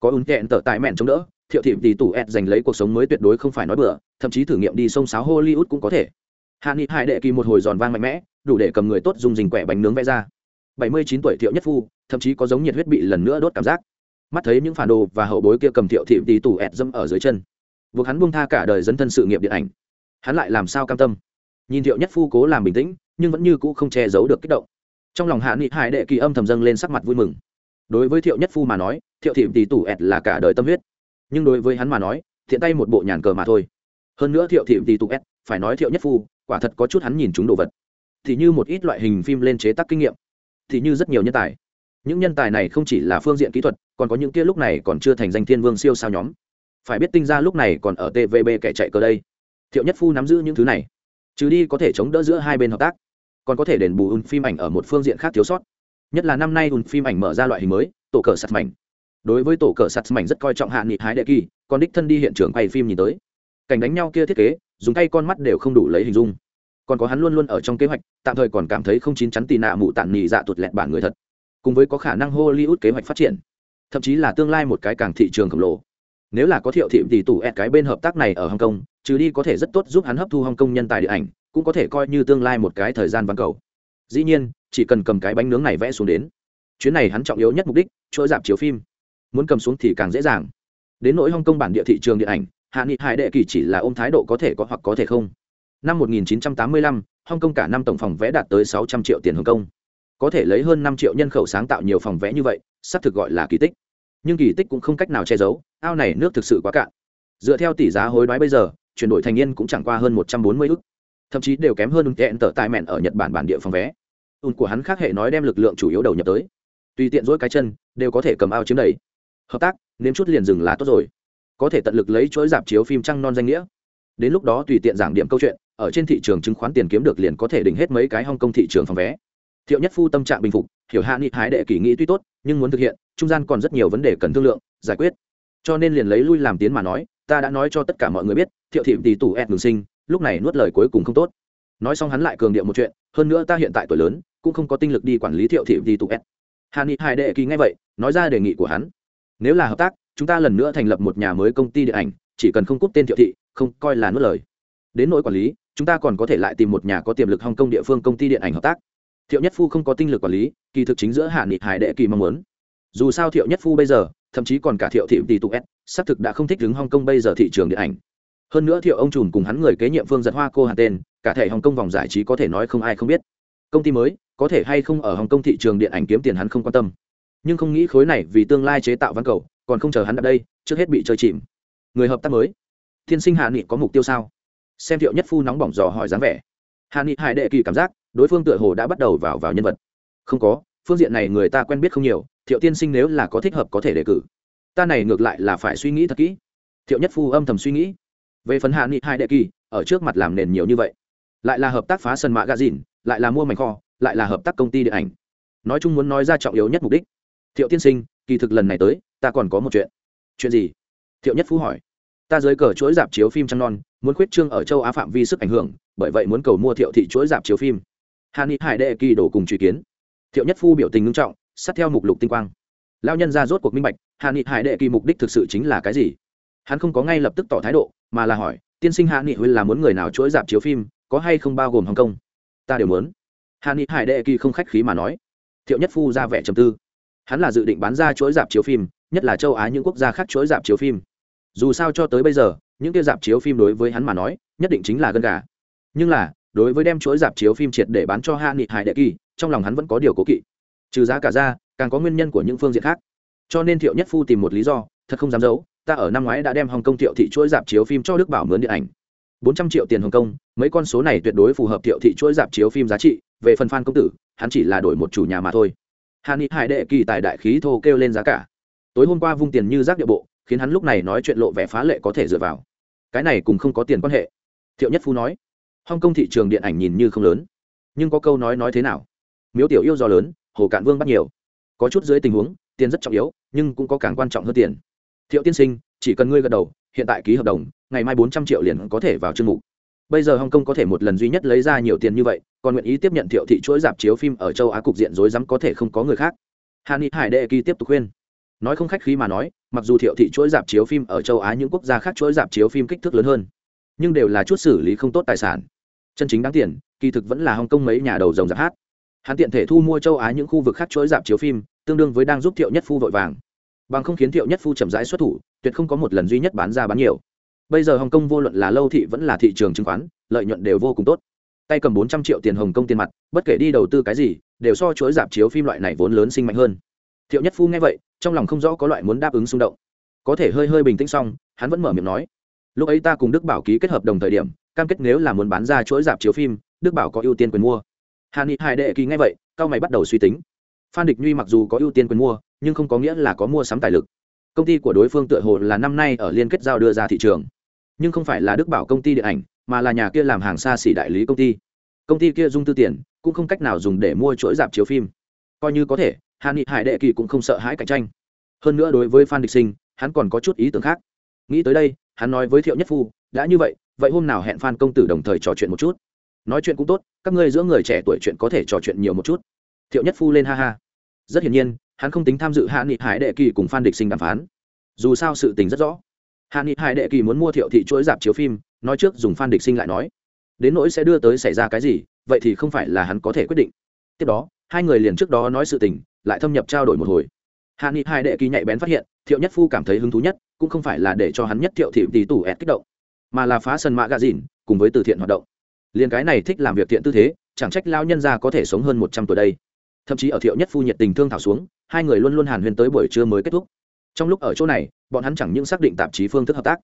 Có ùn tẹn tờ tái mẹn chống đỡ thiệu thị tỷ tủ ed giành lấy cuộc sống mới tuyệt đối không phải nói bừa, thậm chí thử nghiệm đi sông sáo hollywood cũng có thể. Hạ nghị hải đệ kỳ một hồi giòn vang mạnh mẽ, đủ để cầm người tốt dùng dình quẻ bánh nướng vẽ ra. Bảy mươi chín tuổi thiệu nhất phu, thậm chí có giống nhiệt huyết bị lần nữa đốt cảm giác. Mắt thấy những phản đồ và hậu bối kia cầm thiệu thị tỷ tủ ed dâm ở dưới chân. Buộc hắn buông tha cả đời dấn thân sự nghiệp điện ảnh. Hắn lại làm sao cam tâm? Nhìn thiệu nhất phu cố làm bình tĩnh, nhưng vẫn như cũ không che giấu được kích động. Trong lòng hạ nghị hải đệ kỳ âm thầm dâng lên sắc mặt vui mừng. Đối với thiệu nhất phu mà nói, thiệu thị tỷ tủ ẹt là cả đời tâm huyết nhưng đối với hắn mà nói, thiện tay một bộ nhàn cờ mà thôi. Hơn nữa thiệu thị tỷ tủ s, phải nói thiệu nhất phu, quả thật có chút hắn nhìn chúng đồ vật. Thì như một ít loại hình phim lên chế tác kinh nghiệm. Thì như rất nhiều nhân tài. Những nhân tài này không chỉ là phương diện kỹ thuật, còn có những kia lúc này còn chưa thành danh thiên vương siêu sao nhóm. Phải biết tinh ra lúc này còn ở tvb kẻ chạy cờ đây. Thiệu nhất phu nắm giữ những thứ này. Trừ đi có thể chống đỡ giữa hai bên hợp tác, còn có thể đền bù un phim ảnh ở một phương diện khác thiếu sót. Nhất là năm nay un phim ảnh mở ra loại hình mới, tổ cờ sạt mảnh đối với tổ cờ sạt mảnh rất coi trọng hạ nghị hái đệ kỳ, còn đích thân đi hiện trường quay phim nhìn tới. Cảnh đánh nhau kia thiết kế, dùng tay con mắt đều không đủ lấy hình dung. Còn có hắn luôn luôn ở trong kế hoạch, tạm thời còn cảm thấy không chín chắn tì nạ mụ tản nhì dạ tuột lẹt bản người thật. Cùng với có khả năng hollywood kế hoạch phát triển, thậm chí là tương lai một cái càng thị trường khổng lồ. Nếu là có thiệu thị thì tủ ẹt cái bên hợp tác này ở hồng kông trừ đi có thể rất tốt giúp hắn hấp thu hồng kông nhân tài điện ảnh, cũng có thể coi như tương lai một cái thời gian văn cầu. Dĩ nhiên, chỉ cần cầm cái bánh nướng này vẽ xuống đến. Chuyến này hắn trọng yếu nhất mục đích, chỗ dạp chiếu phim muốn cầm xuống thì càng dễ dàng. Đến nỗi hong kong bản địa thị trường điện ảnh hạ nghị hải đệ kỳ chỉ là ôm thái độ có thể có hoặc có thể không. Năm 1985, hong kong cả năm tổng phòng vẽ đạt tới 600 triệu tiền hồng kông. Có thể lấy hơn 5 triệu nhân khẩu sáng tạo nhiều phòng vẽ như vậy xác thực gọi là kỳ tích. Nhưng kỳ tích cũng không cách nào che giấu ao này nước thực sự quá cạn. Dựa theo tỷ giá hối đoái bây giờ chuyển đổi thành yên cũng chẳng qua hơn 140 ức. Thậm chí đều kém hơn tẹn tợ tài mẹn ở nhật bản bản địa phòng vé. Ùn của hắn khác hệ nói đem lực lượng chủ yếu đầu nhập tới. Tùy tiện dỗi cái chân đều có thể cầm ao chiếm đầy hợp tác, nếm chút liền dừng là tốt rồi. Có thể tận lực lấy chuỗi dạp chiếu phim trăng non danh nghĩa. Đến lúc đó tùy tiện giảng điểm câu chuyện, ở trên thị trường chứng khoán tiền kiếm được liền có thể đỉnh hết mấy cái hong kong thị trường phòng vé. Thiệu nhất phu tâm trạng bình phục, hiểu hạ nghị hái đệ kỷ nghĩ tuy tốt, nhưng muốn thực hiện, trung gian còn rất nhiều vấn đề cần thương lượng, giải quyết. Cho nên liền lấy lui làm tiến mà nói, ta đã nói cho tất cả mọi người biết, thiệu thị tỷ tủ ed ngừng sinh, lúc này nuốt lời cuối cùng không tốt. Nói xong hắn lại cường điệu một chuyện, hơn nữa ta hiện tại tuổi lớn, cũng không có tinh lực đi quản lý thiệu thị tỷ tủ ed hà nghị hải đệ kỳ nghe vậy, nói ra đề nghị của hắn nếu là hợp tác, chúng ta lần nữa thành lập một nhà mới công ty điện ảnh, chỉ cần không cúp tên thiệu thị, không coi là nuốt lời. Đến nỗi quản lý, chúng ta còn có thể lại tìm một nhà có tiềm lực hong kong địa phương công ty điện ảnh hợp tác. Thiệu nhất phu không có tinh lực quản lý, kỳ thực chính giữa hạ nghị hải đệ kỳ mong muốn. Dù sao thiệu nhất phu bây giờ, thậm chí còn cả thiệu thị tỷ tụ s xác thực đã không thích đứng hong kong bây giờ thị trường điện ảnh. Hơn nữa thiệu ông trùm cùng hắn người kế nhiệm phương giật hoa cô hà tên, cả thể hong kong vòng giải trí có thể nói không ai không biết. Công ty mới, có thể hay không ở hong kong thị trường điện ảnh kiếm tiền hắn không quan tâm nhưng không nghĩ khối này vì tương lai chế tạo văn cầu, còn không chờ hắn đặt đây, trước hết bị chơi chìm. Người hợp tác mới. Thiên sinh hạ nghị có mục tiêu sao? Xem thiệu nhất phu nóng bỏng dò hỏi dáng vẻ. Hạ nghị hải đệ kỳ cảm giác, đối phương tựa hồ đã bắt đầu vào vào nhân vật. Không có, phương diện này người ta quen biết không nhiều, thiệu tiên sinh nếu là có thích hợp có thể đề cử. Ta này ngược lại là phải suy nghĩ thật kỹ. Thiệu nhất phu âm thầm suy nghĩ. Về phần hạ nghị hai đệ kỳ, ở trước mặt làm nền nhiều như vậy. Lại là hợp tác phá sân mạ gà dìn lại là mua mảnh kho, lại là hợp tác công ty điện ảnh. Nói chung muốn nói ra trọng yếu nhất mục đích thiệu tiên sinh, kỳ thực lần này tới, ta còn có một chuyện. Chuyện gì? Thiệu nhất phú hỏi. Ta dưới cờ chuỗi dạp chiếu phim trăng non, muốn khuyết trương ở châu á phạm vi sức ảnh hưởng, bởi vậy muốn cầu mua thiệu thị chuỗi dạp chiếu phim. Hà ni hải đệ kỳ đổ cùng truy kiến. Thiệu nhất phu biểu tình ngưng trọng, sát theo mục lục tinh quang. Lao nhân ra rốt cuộc minh bạch hà ni hải đệ kỳ mục đích thực sự chính là cái gì? Hắn không có ngay lập tức tỏ thái độ, mà là hỏi, tiên sinh hạ nghị huyên là muốn người nào chuỗi dạp chiếu phim, có hay không bao gồm hồng kông? Ta đều muốn. Hạ nghị hải đệ kỳ không khách khí mà nói. Thiệu nhất phu ra vẻ trầm tư hắn là dự định bán ra chuỗi dạp chiếu phim, nhất là châu á những quốc gia khác chuỗi dạp chiếu phim. Dù sao cho tới bây giờ, những kia dạp chiếu phim đối với hắn mà nói, nhất định chính là gân gà. Nhưng là, đối với đem chuỗi dạp chiếu phim triệt để bán cho hạ nghị hải đệ kỳ, trong lòng hắn vẫn có điều cố kỵ. Trừ giá cả ra, càng có nguyên nhân của những phương diện khác. Cho nên thiệu nhất phu tìm một lý do, thật không dám giấu, ta ở năm ngoái đã đem hồng kông thiệu thị chuỗi dạp chiếu phim cho đức bảo mướn điện ảnh. Bốn trăm triệu tiền hồng kông, mấy con số này tuyệt đối phù hợp thiệu thị chuỗi dạp chiếu phim giá trị, về phần phan công tử, hắn chỉ là đổi một chủ nhà mà thôi hàn ni hải đệ kỳ tài đại khí thô kêu lên giá cả. Tối hôm qua vung tiền như rác địa bộ, khiến hắn lúc này nói chuyện lộ vẻ phá lệ có thể dựa vào. Cái này cùng không có tiền quan hệ. Thiệu nhất phu nói, hong kong thị trường điện ảnh nhìn như không lớn. Nhưng có câu nói nói thế nào? Miếu tiểu yêu do lớn, hồ cạn vương bắt nhiều. Có chút dưới tình huống, tiền rất trọng yếu, nhưng cũng có càng quan trọng hơn tiền. Thiệu tiên sinh, chỉ cần ngươi gật đầu, hiện tại ký hợp đồng, ngày mai bốn trăm triệu liền có thể vào chương mục bây giờ hong Kông có thể một lần duy nhất lấy ra nhiều tiền như vậy, còn nguyện ý tiếp nhận thiệu thị chuỗi dạp chiếu phim ở châu á cục diện rối rắm có thể không có người khác. Hàn ni hải đệ kỳ tiếp tục khuyên. Nói không khách khí mà nói, mặc dù thiệu thị chuỗi dạp chiếu phim ở châu á những quốc gia khác chuỗi dạp chiếu phim kích thước lớn hơn, nhưng đều là chút xử lý không tốt tài sản. Chân chính đáng tiền, kỳ thực vẫn là hong Kông mấy nhà đầu dòng giáp hát. Hắn tiện thể thu mua châu á những khu vực khác chuỗi dạp chiếu phim, tương đương với đang giúp thiệu nhất phu vội vàng. Bằng không khiến thiệu nhất phu chậm rãi xuất thủ, tuyệt không có một lần duy nhất bán ra bán nhiều bây giờ hồng kông vô luận là lâu thị vẫn là thị trường chứng khoán, lợi nhuận đều vô cùng tốt. Tay cầm bốn trăm triệu tiền hồng kông tiền mặt, bất kể đi đầu tư cái gì, đều so chuỗi dạp chiếu phim loại này vốn lớn sinh mạnh hơn. Thiệu nhất phu nghe vậy, trong lòng không rõ có loại muốn đáp ứng xung động. Có thể hơi hơi bình tĩnh xong, hắn vẫn mở miệng nói, lúc ấy ta cùng đức bảo ký kết hợp đồng thời điểm, cam kết nếu là muốn bán ra chuỗi dạp chiếu phim, đức bảo có ưu tiên quyền mua. Hà ni Hải đệ kỳ nghe vậy cao mày bắt đầu suy tính. Phan địch nhuy mặc dù có ưu tiên quyền mua, nhưng không có nghĩa là có mua sắm tài lực. Công ty của đối phương tựa hồ là năm nay ở liên kết giao đưa ra thị trường nhưng không phải là đức bảo công ty điện ảnh, mà là nhà kia làm hàng xa xỉ đại lý công ty. Công ty kia dung tư tiền, cũng không cách nào dùng để mua chuỗi dạp chiếu phim. Coi như có thể hà nghị hải đệ kỳ cũng không sợ hãi cạnh tranh. Hơn nữa đối với phan địch sinh, hắn còn có chút ý tưởng khác. Nghĩ tới đây, hắn nói với thiệu nhất phu, đã như vậy vậy hôm nào hẹn phan công tử đồng thời trò chuyện một chút. Nói chuyện cũng tốt, các ngươi giữa người trẻ tuổi chuyện có thể trò chuyện nhiều một chút. Thiệu nhất phu lên ha ha. Rất hiển nhiên, hắn không tính tham dự hạ nghị hải đệ kỳ cùng phan địch sinh đàm phán. Dù sao sự tình rất rõ hạ nghị hải đệ kỳ muốn mua thiệu thị chuỗi dạp chiếu phim, nói trước dùng phan địch sinh lại nói. Đến nỗi sẽ đưa tới xảy ra cái gì, vậy thì không phải là hắn có thể quyết định. Tiếp đó, hai người liền trước đó nói sự tình, lại thâm nhập trao đổi một hồi. Hạ nghị hải đệ kỳ nhạy bén phát hiện, thiệu nhất phu cảm thấy hứng thú nhất, cũng không phải là để cho hắn nhất thiệu thị tỷ tủ ép kích động, mà là phá sân mạ gà dìn, cùng với từ thiện hoạt động. Liền cái này thích làm việc thiện tư thế, chẳng trách lao nhân ra có thể sống hơn một trăm tuổi đây. Thậm chí ở thiệu nhất phu nhiệt tình thương thảo xuống, hai người luôn luôn hàn huyên tới buổi trưa mới kết thúc. Trong lúc ở chỗ này bọn hắn chẳng những xác định tạp chí phương thức hợp tác,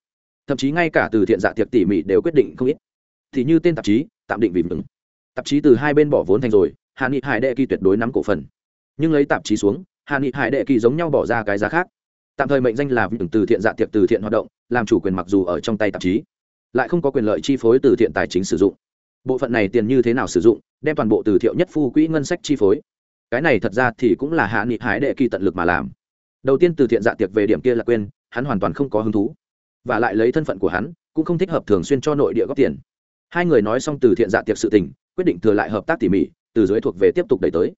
thậm chí ngay cả từ thiện dạ tiệc tỉ mỉ đều quyết định không ít. Thì như tên tạp chí, tạm định vì vững. Tạp chí từ hai bên bỏ vốn thành rồi, hà nghị hải đệ kỳ tuyệt đối nắm cổ phần. Nhưng lấy tạp chí xuống, hà nghị hải đệ kỳ giống nhau bỏ ra cái giá khác. Tạm thời mệnh danh là vững từ thiện dạ tiệc từ thiện hoạt động, làm chủ quyền mặc dù ở trong tay tạp chí, lại không có quyền lợi chi phối từ thiện tài chính sử dụng. Bộ phận này tiền như thế nào sử dụng, đem toàn bộ từ thiệu nhất phu quỹ ngân sách chi phối. Cái này thật ra thì cũng là hạ nghị hải đệ kỳ tận lực mà làm đầu tiên từ thiện dạ tiệc về điểm kia là quên, hắn hoàn toàn không có hứng thú. Và lại lấy thân phận của hắn, cũng không thích hợp thường xuyên cho nội địa góp tiền. Hai người nói xong từ thiện dạ tiệc sự tình, quyết định thừa lại hợp tác tỉ mỉ, từ dưới thuộc về tiếp tục đẩy tới.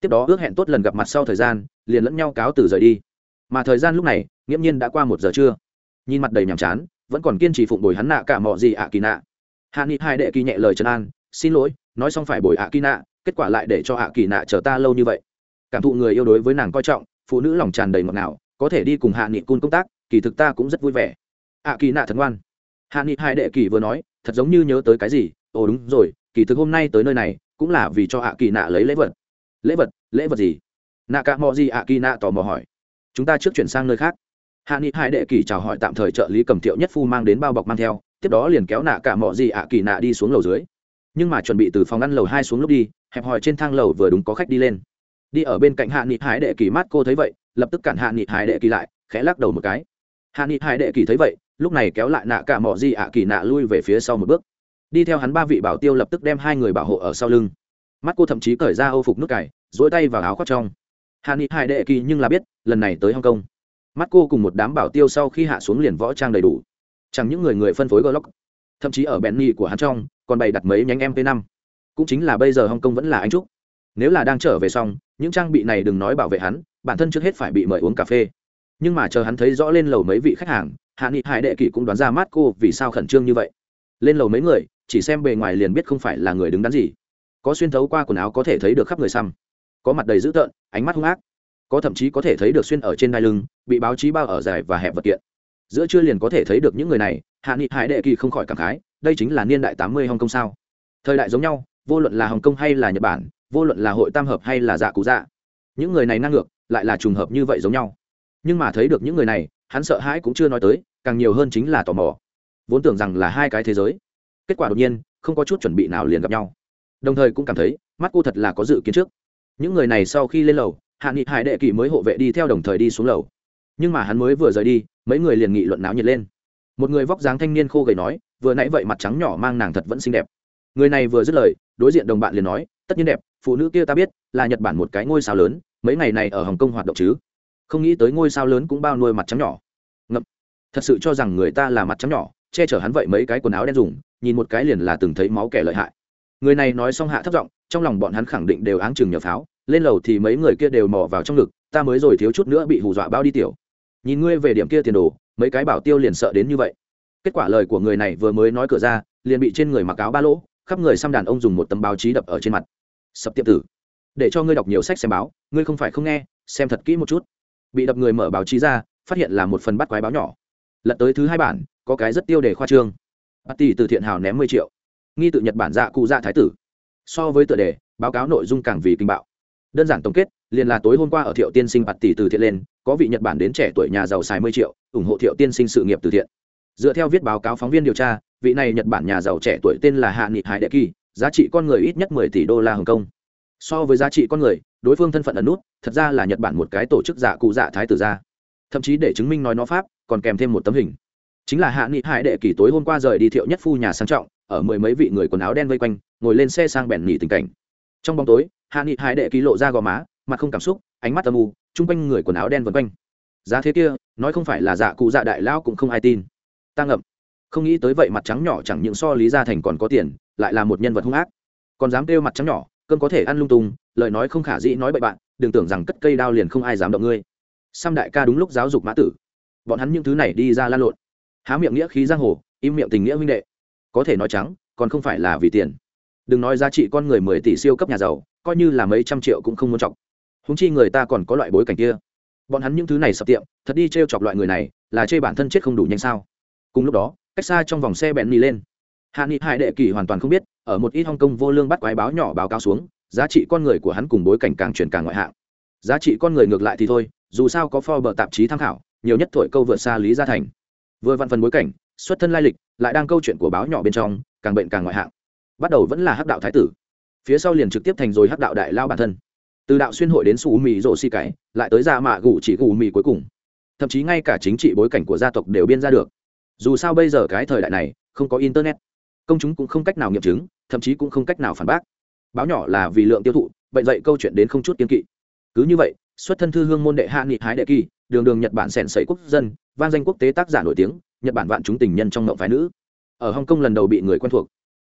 Tiếp đó ước hẹn tốt lần gặp mặt sau thời gian, liền lẫn nhau cáo từ rời đi. Mà thời gian lúc này, nghiễm nhiên đã qua một giờ trưa. Nhìn mặt đầy nhàm chán, vẫn còn kiên trì phụng bồi hắn nạ cả mọi gì ạ kỳ nạ. Hạ nghị hai đệ kỳ nhẹ lời trấn an, xin lỗi, nói xong phải bồi ạ kỳ nạ, kết quả lại để cho ạ kỳ nạ chờ ta lâu như vậy. Cảm thụ người yêu đối với nàng coi trọng phụ nữ lòng tràn đầy ngọt ngào, có thể đi cùng hạ nghị cun công tác, kỳ thực ta cũng rất vui vẻ. Ạ kỳ nạ thần ngoan. Hạ nghị hai đệ kỳ vừa nói, thật giống như nhớ tới cái gì, ồ, đúng rồi, kỳ thực hôm nay tới nơi này, cũng là vì cho hạ kỳ nạ lấy lễ vật. Lễ vật? Lễ vật gì? Nạ cả mò gì ạ kỳ nạ tò mò hỏi. Chúng ta trước chuyển sang nơi khác. Hạ nghị hai đệ kỳ chào hỏi tạm thời trợ lý cầm thiệu nhất phu mang đến bao bọc mang theo, tiếp đó liền kéo nạ cả mò gì ạ kỳ nạ đi xuống lầu dưới. Nhưng mà chuẩn bị từ phòng ăn lầu hai xuống lúc đi, hẹp hòi trên thang lầu vừa đúng có khách đi lên đi ở bên cạnh hạ nghị hải đệ kỳ mát cô thấy vậy, lập tức cản hạ nghị hải đệ kỳ lại, khẽ lắc đầu một cái. Hạ nghị hải đệ kỳ thấy vậy, lúc này kéo lại nạ cả mỏ di ạ kỳ nạ lui về phía sau một bước. Đi theo hắn ba vị bảo tiêu lập tức đem hai người bảo hộ ở sau lưng. Mắt cô thậm chí cởi ra ô phục nước cải dỗi tay vào áo khoác trong. Hạ nghị hải đệ kỳ nhưng là biết, lần này tới hong kong. Mắt cô cùng một đám bảo tiêu sau khi hạ xuống liền võ trang đầy đủ. Chẳng những người người phân phối glock, thậm chí ở bèn nhì của hắn trong, còn bày đặt mấy nhánh mp 5 cũng chính là bây giờ hong kong vẫn là anh trúc nếu là đang trở về xong, những trang bị này đừng nói bảo vệ hắn, bản thân trước hết phải bị mời uống cà phê. Nhưng mà chờ hắn thấy rõ lên lầu mấy vị khách hàng, hạ nghị hải đệ kỷ cũng đoán ra mát cô vì sao khẩn trương như vậy. Lên lầu mấy người, chỉ xem bề ngoài liền biết không phải là người đứng đắn gì. Có xuyên thấu qua quần áo có thể thấy được khắp người xăm. Có mặt đầy dữ tợn, ánh mắt hung ác. Có thậm chí có thể thấy được xuyên ở trên đai lưng, bị báo chí bao ở dài và hẹp vật kiện. Giữa trưa liền có thể thấy được những người này, hạ nghị hải đệ kỳ không khỏi cảm khái, đây chính là niên đại tám mươi hồng kông sao? Thời đại giống nhau, vô luận là hồng kông hay là nhật bản vô luận là hội tam hợp hay là dạ cụ dạ những người này năng ngược, lại là trùng hợp như vậy giống nhau. Nhưng mà thấy được những người này, hắn sợ hãi cũng chưa nói tới, càng nhiều hơn chính là tò mò. Vốn tưởng rằng là hai cái thế giới. Kết quả đột nhiên, không có chút chuẩn bị nào liền gặp nhau. Đồng thời cũng cảm thấy, mắt cô thật là có dự kiến trước. Những người này sau khi lên lầu, hạ nghị hải đệ kỳ mới hộ vệ đi theo đồng thời đi xuống lầu. Nhưng mà hắn mới vừa rời đi, mấy người liền nghị luận náo nhiệt lên. Một người vóc dáng thanh niên khô gầy nói, vừa nãy vậy mặt trắng nhỏ mang nàng thật vẫn xinh đẹp. Người này vừa dứt lời, đối diện đồng bạn liền nói, tất nhiên đẹp phụ nữ kia ta biết, là nhật bản một cái ngôi sao lớn, mấy ngày này ở hồng kông hoạt động chứ. Không nghĩ tới ngôi sao lớn cũng bao nuôi mặt trắng nhỏ. Ngậm. Thật sự cho rằng người ta là mặt trắng nhỏ, che chở hắn vậy mấy cái quần áo đen dùng, nhìn một cái liền là từng thấy máu kẻ lợi hại. Người này nói xong hạ thấp giọng, trong lòng bọn hắn khẳng định đều áng chừng nhờ pháo, lên lầu thì mấy người kia đều mò vào trong ngực, ta mới rồi thiếu chút nữa bị hù dọa bao đi tiểu. Nhìn ngươi về điểm kia tiền đồ, mấy cái bảo tiêu liền sợ đến như vậy. Kết quả lời của người này vừa mới nói cửa ra, liền bị trên người mặc áo ba lỗ, khắp người xăm đàn ông dùng một tấm báo chí đập ở trên mặt sập tiệm tử. Để cho ngươi đọc nhiều sách xem báo, ngươi không phải không nghe, xem thật kỹ một chút. Bị đập người mở báo chí ra, phát hiện là một phần bắt quái báo nhỏ. Lật tới thứ hai bản, có cái rất tiêu đề khoa trương. Bà tỷ từ thiện hào ném mười triệu. Nghi tự nhật bản dạ cụ dạ thái tử. So với tựa đề, báo cáo nội dung càng vì kinh bạo. Đơn giản tổng kết, liền là tối hôm qua ở thiệu tiên sinh bạt tỷ từ thiện lên, có vị nhật bản đến trẻ tuổi nhà giàu xài mười triệu, ủng hộ thiệu tiên sinh sự nghiệp từ thiện. Dựa theo viết báo cáo phóng viên điều tra, vị này nhật bản nhà giàu trẻ tuổi tên là hạ nghị hải đệ kỳ giá trị con người ít nhất mười tỷ đô la hồng kông. So với giá trị con người, đối phương thân phận ẩn nút, thật ra là nhật bản một cái tổ chức giả cụ dạ thái tử gia. Thậm chí để chứng minh nói nó pháp, còn kèm thêm một tấm hình. Chính là hạ nghị hải đệ kỳ tối hôm qua rời đi thiệu nhất phu nhà sang trọng, ở mười mấy vị người quần áo đen vây quanh, ngồi lên xe sang bèn nghỉ tình cảnh. Trong bóng tối, hạ nghị hải đệ kỳ lộ ra gò má, mặt không cảm xúc, ánh mắt âm u, chung quanh người quần áo đen vân quanh. Giá thế kia, nói không phải là dạ cụ dạ đại lão cũng không ai tin. Ta ngậm. Không nghĩ tới vậy mặt trắng nhỏ chẳng những so lý gia thành còn có tiền lại là một nhân vật hung ác. Còn dám kêu mặt trắng nhỏ cơn có thể ăn lung tung, lời nói không khả dĩ nói bậy bạn, đừng tưởng rằng cất cây đao liền không ai dám động ngươi. Sam đại ca đúng lúc giáo dục mã tử. Bọn hắn những thứ này đi ra lan lộn. Há miệng nghĩa khí giang hồ, im miệng tình nghĩa huynh đệ. Có thể nói trắng, còn không phải là vì tiền. Đừng nói giá trị con người mười tỷ siêu cấp nhà giàu, coi như là mấy trăm triệu cũng không muốn chọc. Húng chi người ta còn có loại bối cảnh kia. Bọn hắn những thứ này sập tiệm, thật đi t r e o chọc loại người này, là chê bản thân chết không đủ nhanh sao? Cùng lúc đó, cách xa trong vòng xe bẹn mì lên hạ nghị hải đệ kỳ hoàn toàn không biết, ở một ít hong kong vô lương bắt quái báo nhỏ báo cáo xuống, giá trị con người của hắn cùng bối cảnh càng chuyển càng ngoại hạng. Giá trị con người ngược lại thì thôi, dù sao có Forbes tạp chí tham khảo, nhiều nhất thổi câu vượt xa lý gia thành. Vừa vặn phần bối cảnh, xuất thân lai lịch, lại đang câu chuyện của báo nhỏ bên trong, càng bệnh càng ngoại hạng. Bắt đầu vẫn là hắc đạo thái tử. Phía sau liền trực tiếp thành rồi hắc đạo đại lao bản thân. Từ đạo xuyên hội đến xù mì rổ xi cải lại tới ra mạ gù chỉ gù mì cuối cùng. Thậm chí ngay cả chính trị bối cảnh của gia tộc đều biên ra được. Dù sao bây giờ cái thời đại này, không có internet công chúng cũng không cách nào nghiệm chứng, thậm chí cũng không cách nào phản bác. Báo nhỏ là vì lượng tiêu thụ bệnh dạy câu chuyện đến không chút kiên kỵ. Cứ như vậy, xuất thân thư hương môn đệ hạ nghị hái đệ kỳ, đường đường nhật bản sẻn sẩy quốc dân van danh quốc tế tác giả nổi tiếng, nhật bản vạn chúng tình nhân trong mộng phái nữ. Ở hong kong lần đầu bị người quen thuộc,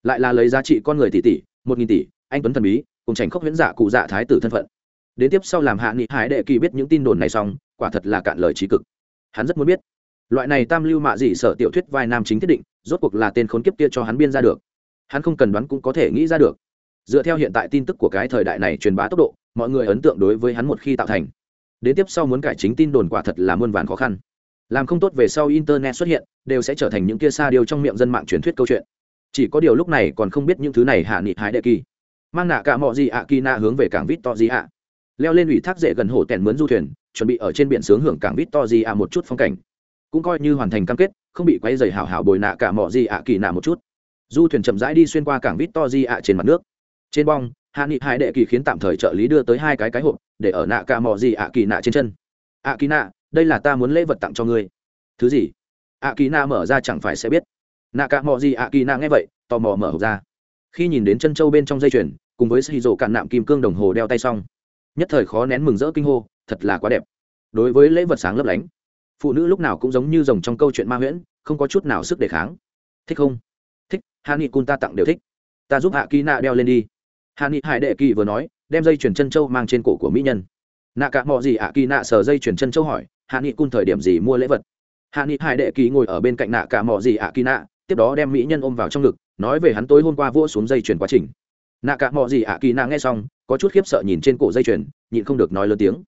lại là lấy giá trị con người tỷ tỷ, một nghìn tỷ, anh tuấn thần bí, cùng tránh khốc huyễn giả cụ dạ thái tử thân phận. Đến tiếp sau làm hạ nghị hái đệ kỳ biết những tin đồn này xong, quả thật là cạn lời trí cực. Hắn rất muốn biết loại này tam lưu mạ dị sở tiểu thuyết vai nam chính thiết định, rốt cuộc là tên khốn kiếp kia cho hắn biên ra được. Hắn không cần đoán cũng có thể nghĩ ra được. Dựa theo hiện tại tin tức của cái thời đại này truyền bá tốc độ, mọi người ấn tượng đối với hắn một khi tạo thành. Đến tiếp sau muốn cải chính tin đồn quả thật là muôn vàn khó khăn. Làm không tốt về sau internet xuất hiện, đều sẽ trở thành những kia xa điều trong miệng dân mạng truyền thuyết câu chuyện. Chỉ có điều lúc này còn không biết những thứ này hạ nghị hái đệ kỳ. Mang nạ cả mọi gì ạ kỳ nạ hướng về cảng vít to gì ạ. Leo lên ủy thác dễ gần hồ tèn mướn du thuyền, chuẩn bị ở trên biển sướng hưởng cảng vít to gì ạ một chút phong cảnh cũng coi như hoàn thành cam kết, không bị quay dày hảo hảo bồi nạ cả mỏ gì ạ kỳ nạ một chút. Du thuyền chậm rãi đi xuyên qua cảng vít to di ạ trên mặt nước. Trên bong, hạ nghị hai đệ kỳ khiến tạm thời trợ lý đưa tới hai cái cái hộp, để ở nạ cả mỏ gì ạ kỳ nạ trên chân. Ạ kỳ nạ, đây là ta muốn lễ vật tặng cho ngươi. Thứ gì? Ạ kỳ nạ mở ra chẳng phải sẽ biết. Nạ cả mỏ gì ạ kỳ nạ nghe vậy, tò mò mở hộp ra. Khi nhìn đến chân châu bên trong dây chuyền, cùng với xì rổ cạn nạm kim cương đồng hồ đeo tay xong, nhất thời khó nén mừng rỡ kinh hô, thật là quá đẹp. Đối với lễ vật sáng lấp lánh phụ nữ lúc nào cũng giống như rồng trong câu chuyện ma huyễn, không có chút nào sức đề kháng. Thích không? Thích, hạ nghị cun ta tặng đều thích. Ta giúp hạ kỳ nạ đeo lên đi. Hạ nghị hải đệ kỳ vừa nói, đem dây chuyền chân châu mang trên cổ của mỹ nhân. Nạ cả mọi gì hạ kỳ nạ sờ dây chuyền chân châu hỏi, hạ nghị cun thời điểm gì mua lễ vật? Hạ nghị hải đệ kỳ ngồi ở bên cạnh nạ cả mọi gì hạ kỳ nạ, tiếp đó đem mỹ nhân ôm vào trong ngực, nói về hắn tối hôm qua vỗ xuống dây chuyền quá trình. Nạ cả mọi gì ạ kỳ nạ nghe xong, có chút khiếp sợ nhìn trên cổ dây chuyền, nhịn không được nói lớn tiếng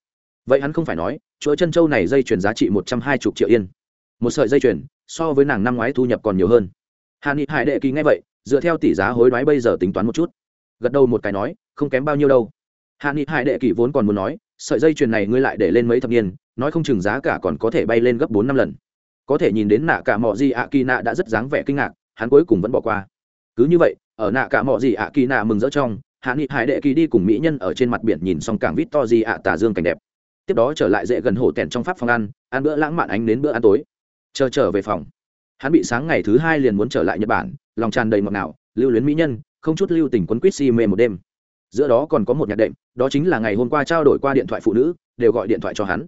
vậy hắn không phải nói, chuỗi chân châu này dây chuyền giá trị một trăm hai mươi triệu yên. Một sợi dây chuyền, so với nàng năm ngoái thu nhập còn nhiều hơn. Hà ni hải đệ kỳ nghe vậy, dựa theo tỷ giá hối đoái bây giờ tính toán một chút. Gật đầu một cái nói, không kém bao nhiêu đâu. Hạ nghị hải đệ kỳ vốn còn muốn nói, sợi dây chuyền này ngươi lại để lên mấy thập niên, nói không chừng giá cả còn có thể bay lên gấp bốn năm lần. Có thể nhìn đến nạ cả mọi gì ạ kỳ nạ đã rất dáng vẻ kinh ngạc, hắn cuối cùng vẫn bỏ qua. Cứ như vậy, ở nạ cả mọi gì ạ kỳ nạ mừng rỡ trong hạ nghị hải đệ kỳ đi cùng mỹ nhân ở trên mặt biển nhìn xong cảng vít to gì ạ tà dương cảnh đẹp tiếp đó trở lại dễ gần hồ tẻn trong pháp phòng ăn ăn bữa lãng mạn ánh đến bữa ăn tối. Chờ trở về phòng, hắn bị sáng ngày thứ hai liền muốn trở lại nhật bản, lòng tràn đầy ngọt ngào, lưu luyến mỹ nhân, không chút lưu tình quấn quýt si mê một đêm. Giữa đó còn có một nhạc đệm, đó chính là ngày hôm qua trao đổi qua điện thoại phụ nữ, đều gọi điện thoại cho hắn.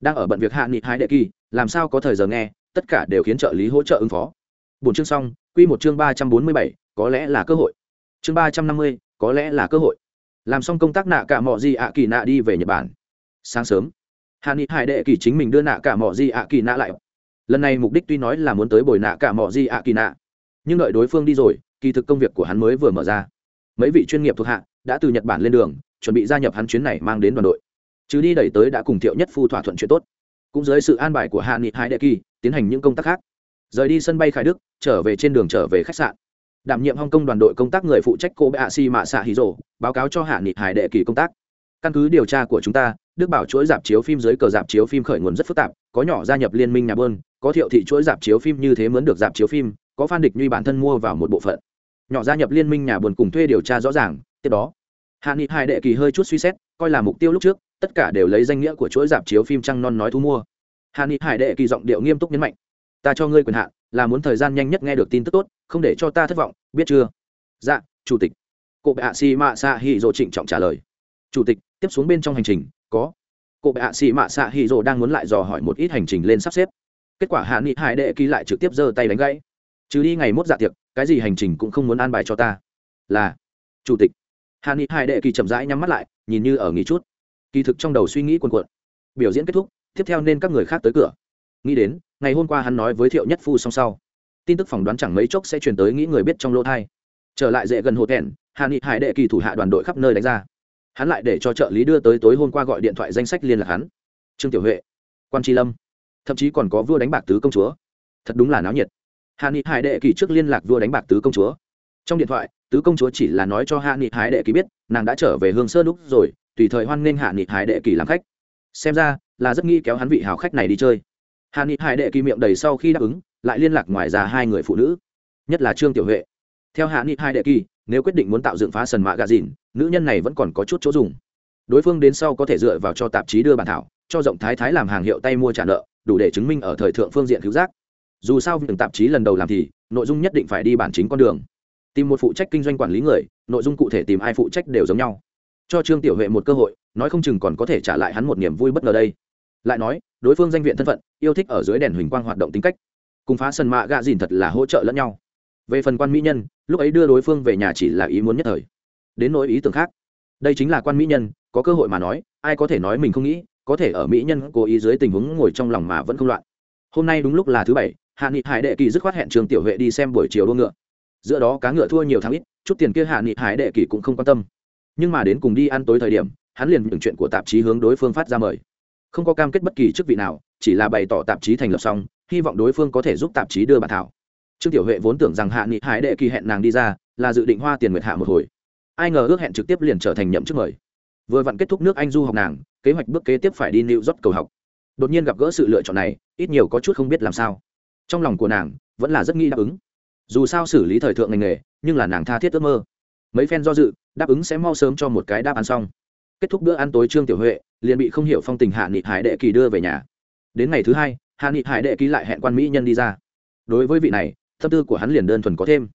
Đang ở bận việc hạ nghị hai đệ kỳ, làm sao có thời giờ nghe, tất cả đều khiến trợ lý hỗ trợ ứng phó. Bốn chương xong, quy một chương ba trăm bốn mươi bảy, có lẽ là cơ hội. Chương ba trăm năm mươi, có lẽ là cơ hội. Làm xong công tác nạ cả mọi gì ạ kỳ nạ đi về nhật bản sáng sớm. Hạ nghị hải đệ kỳ chính mình đưa nạ cả mỏ di ạ kỳ nạ lại. Lần này mục đích tuy nói là muốn tới bồi nạ cả mỏ di ạ kỳ nạ, nhưng đợi đối phương đi rồi, kỳ thực công việc của hắn mới vừa mở ra. Mấy vị chuyên nghiệp thuộc hạ đã từ nhật bản lên đường, chuẩn bị gia nhập hắn chuyến này mang đến đoàn đội. Chứ đi đẩy tới đã cùng thiệu nhất phu thỏa thuận chuyện tốt. Cũng dưới sự an bài của hạ nghị hải đệ kỳ tiến hành những công tác khác. Rời đi sân bay khải đức, trở về trên đường trở về khách sạn. Đảm nhiệm hong kong đoàn đội công tác người phụ trách cô bệ hạ si mạ xạ hí rồ, báo cáo cho hạ nghị hải đệ kỳ công tác. Căn cứ điều tra của chúng ta đức bảo chuỗi dạp chiếu phim dưới cờ dạp chiếu phim khởi nguồn rất phức tạp, có nhỏ gia nhập liên minh nhà bơn, có thiệu thị chuỗi dạp chiếu phim như thế mướn được dạp chiếu phim, có phan địch nhuy bản thân mua vào một bộ phận. Nhỏ gia nhập liên minh nhà buồn cùng thuê điều tra rõ ràng, tiếp đó, hạ nghị hải đệ kỳ hơi chút suy xét, coi là mục tiêu lúc trước, tất cả đều lấy danh nghĩa của chuỗi dạp chiếu phim trăng non nói thu mua. Hạ nghị hải đệ kỳ giọng điệu nghiêm túc nhấn mạnh, ta cho ngươi quyền hạn, là muốn thời gian nhanh nhất nghe được tin tức tốt, không để cho ta thất vọng, biết chưa? Dạ chủ tịch. Cụ bệ hạ si mạ xạ hì dỗ trịnh trọng trả lời. Chủ tịch, tiếp xuống bên trong hành trình có. Cụ bệ hạ xì mạ xạ hì rồ đang muốn lại dò hỏi một ít hành trình lên sắp xếp. Kết quả hạ nghị hải đệ ký lại trực tiếp giơ tay đánh gãy. Trừ đi ngày mốt dạ tiệc, cái gì hành trình cũng không muốn an bài cho ta. Là, chủ tịch. Hạ nghị hải đệ kỳ chậm rãi nhắm mắt lại, nhìn như ở nghỉ chút. Kỳ thực trong đầu suy nghĩ quần quận biểu diễn kết thúc, tiếp theo nên các người khác tới cửa. Nghĩ đến, ngày hôm qua hắn nói với thiệu nhất phu song sau. Tin tức phỏng đoán chẳng mấy chốc sẽ truyền tới nghĩ người biết trong lô thai. Trở lại dễ gần hồ thẹn, hạ nghị hải đệ kỳ thủ hạ đoàn đội khắp nơi đánh ra hắn lại để cho trợ lý đưa tới tối hôm qua gọi điện thoại danh sách liên lạc hắn. Trương tiểu huệ, quan tri lâm, thậm chí còn có vua đánh bạc tứ công chúa. Thật đúng là náo nhiệt. Hạ nghị hải đệ kỳ trước liên lạc vua đánh bạc tứ công chúa. Trong điện thoại, tứ công chúa chỉ là nói cho hạ nghị hải đệ kỳ biết, nàng đã trở về hương sơn lúc rồi, tùy thời hoan nghênh hạ nghị hải đệ kỳ làm khách. Xem ra, là rất nghi kéo hắn vị hào khách này đi chơi. Hạ nghị hải đệ kỳ miệng đầy sau khi đáp ứng, lại liên lạc ngoài ra hai người phụ nữ, nhất là trương tiểu huệ. Theo hạ nghị hải đệ kỳ nếu quyết định muốn tạo dựng phá sần mạ gà dìn, nữ nhân này vẫn còn có chút chỗ dùng. Đối phương đến sau có thể dựa vào cho tạp chí đưa bản thảo, cho rộng thái thái làm hàng hiệu tay mua trả nợ, đủ để chứng minh ở thời thượng phương diện cứu giác. Dù sao việc tạp chí lần đầu làm thì, nội dung nhất định phải đi bản chính con đường. Tìm một phụ trách kinh doanh quản lý người, nội dung cụ thể tìm ai phụ trách đều giống nhau. Cho trương tiểu huệ một cơ hội, nói không chừng còn có thể trả lại hắn một niềm vui bất ngờ đây. Lại nói, đối phương danh viện thân phận, yêu thích ở dưới đèn huỳnh quang hoạt động tính cách. Cùng phá sân mạ gạ dìn thật là hỗ trợ lẫn nhau về phần quan mỹ nhân, lúc ấy đưa đối phương về nhà chỉ là ý muốn nhất thời. Đến nỗi ý tưởng khác, đây chính là quan mỹ nhân, có cơ hội mà nói, ai có thể nói mình không nghĩ, có thể ở mỹ nhân cố ý dưới tình huống ngồi trong lòng mà vẫn không loạn. Hôm nay đúng lúc là thứ bảy, hạ nghị hải đệ kỳ dứt khoát hẹn trường tiểu huệ đi xem buổi chiều đua ngựa. Giữa đó cá ngựa thua nhiều tháng ít, chút tiền kia hạ nghị hải đệ kỳ cũng không quan tâm. Nhưng mà đến cùng đi ăn tối thời điểm, hắn liền những chuyện của tạp chí hướng đối phương phát ra mời. Không có cam kết bất kỳ chức vị nào, chỉ là bày tỏ tạp chí thành lập xong, hy vọng đối phương có thể giúp tạp chí đưa bản thảo trương tiểu huệ vốn tưởng rằng hạ nghị hải đệ kỳ hẹn nàng đi ra, là dự định hoa tiền nguyệt hạ một hồi. Ai ngờ ước hẹn trực tiếp liền trở thành nhậm chức mời. Vừa vặn kết thúc nước anh du học nàng, kế hoạch bước kế tiếp phải đi new york cầu học. Đột nhiên gặp gỡ sự lựa chọn này, ít nhiều có chút không biết làm sao. Trong lòng của nàng, vẫn là rất nghĩ đáp ứng. Dù sao xử lý thời thượng ngành nghề, nhưng là nàng tha thiết ước mơ. Mấy phen do dự, đáp ứng sẽ mau sớm cho một cái đáp ăn xong. Kết thúc bữa ăn tối trương tiểu huệ, liền bị không hiểu phong tình hạ nghị hải đệ kỳ đưa về nhà. Đến ngày thứ hai, hạ nghị hải đệ ký lại hẹn quan mỹ nhân đi ra. Đối với vị này tâm tư của hắn liền đơn thuần có thêm.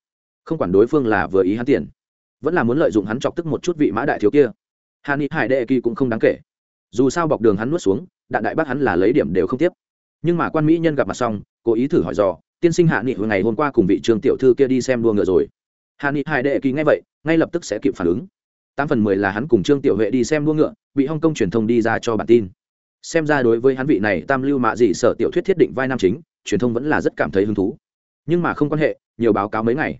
Không quản đối phương là vừa ý hắn tiền, vẫn là muốn lợi dụng hắn chọc tức một chút vị mã đại thiếu kia. Hàn ni hải đệ kỳ cũng không đáng kể. Dù sao bọc đường hắn nuốt xuống, đạn đại bác hắn là lấy điểm đều không tiếp. Nhưng mà quan mỹ nhân gặp mặt xong, cố ý thử hỏi dò, tiên sinh hạ nghị hồi ngày hôm qua cùng vị trường tiểu thư kia đi xem đua ngựa rồi. Hạ nghị hải đệ kỳ ngay vậy, ngay lập tức sẽ kịp phản ứng. Tám phần mười là hắn cùng trương tiểu huệ đi xem đua ngựa, bị hong kong truyền thông đi ra cho bản tin. Xem ra đối với hắn vị này tam lưu mạ dị sở tiểu thuyết thiết định vai nam chính, truyền thông vẫn là rất cảm thấy hứng thú nhưng mà không quan hệ, nhiều báo cáo mấy ngày.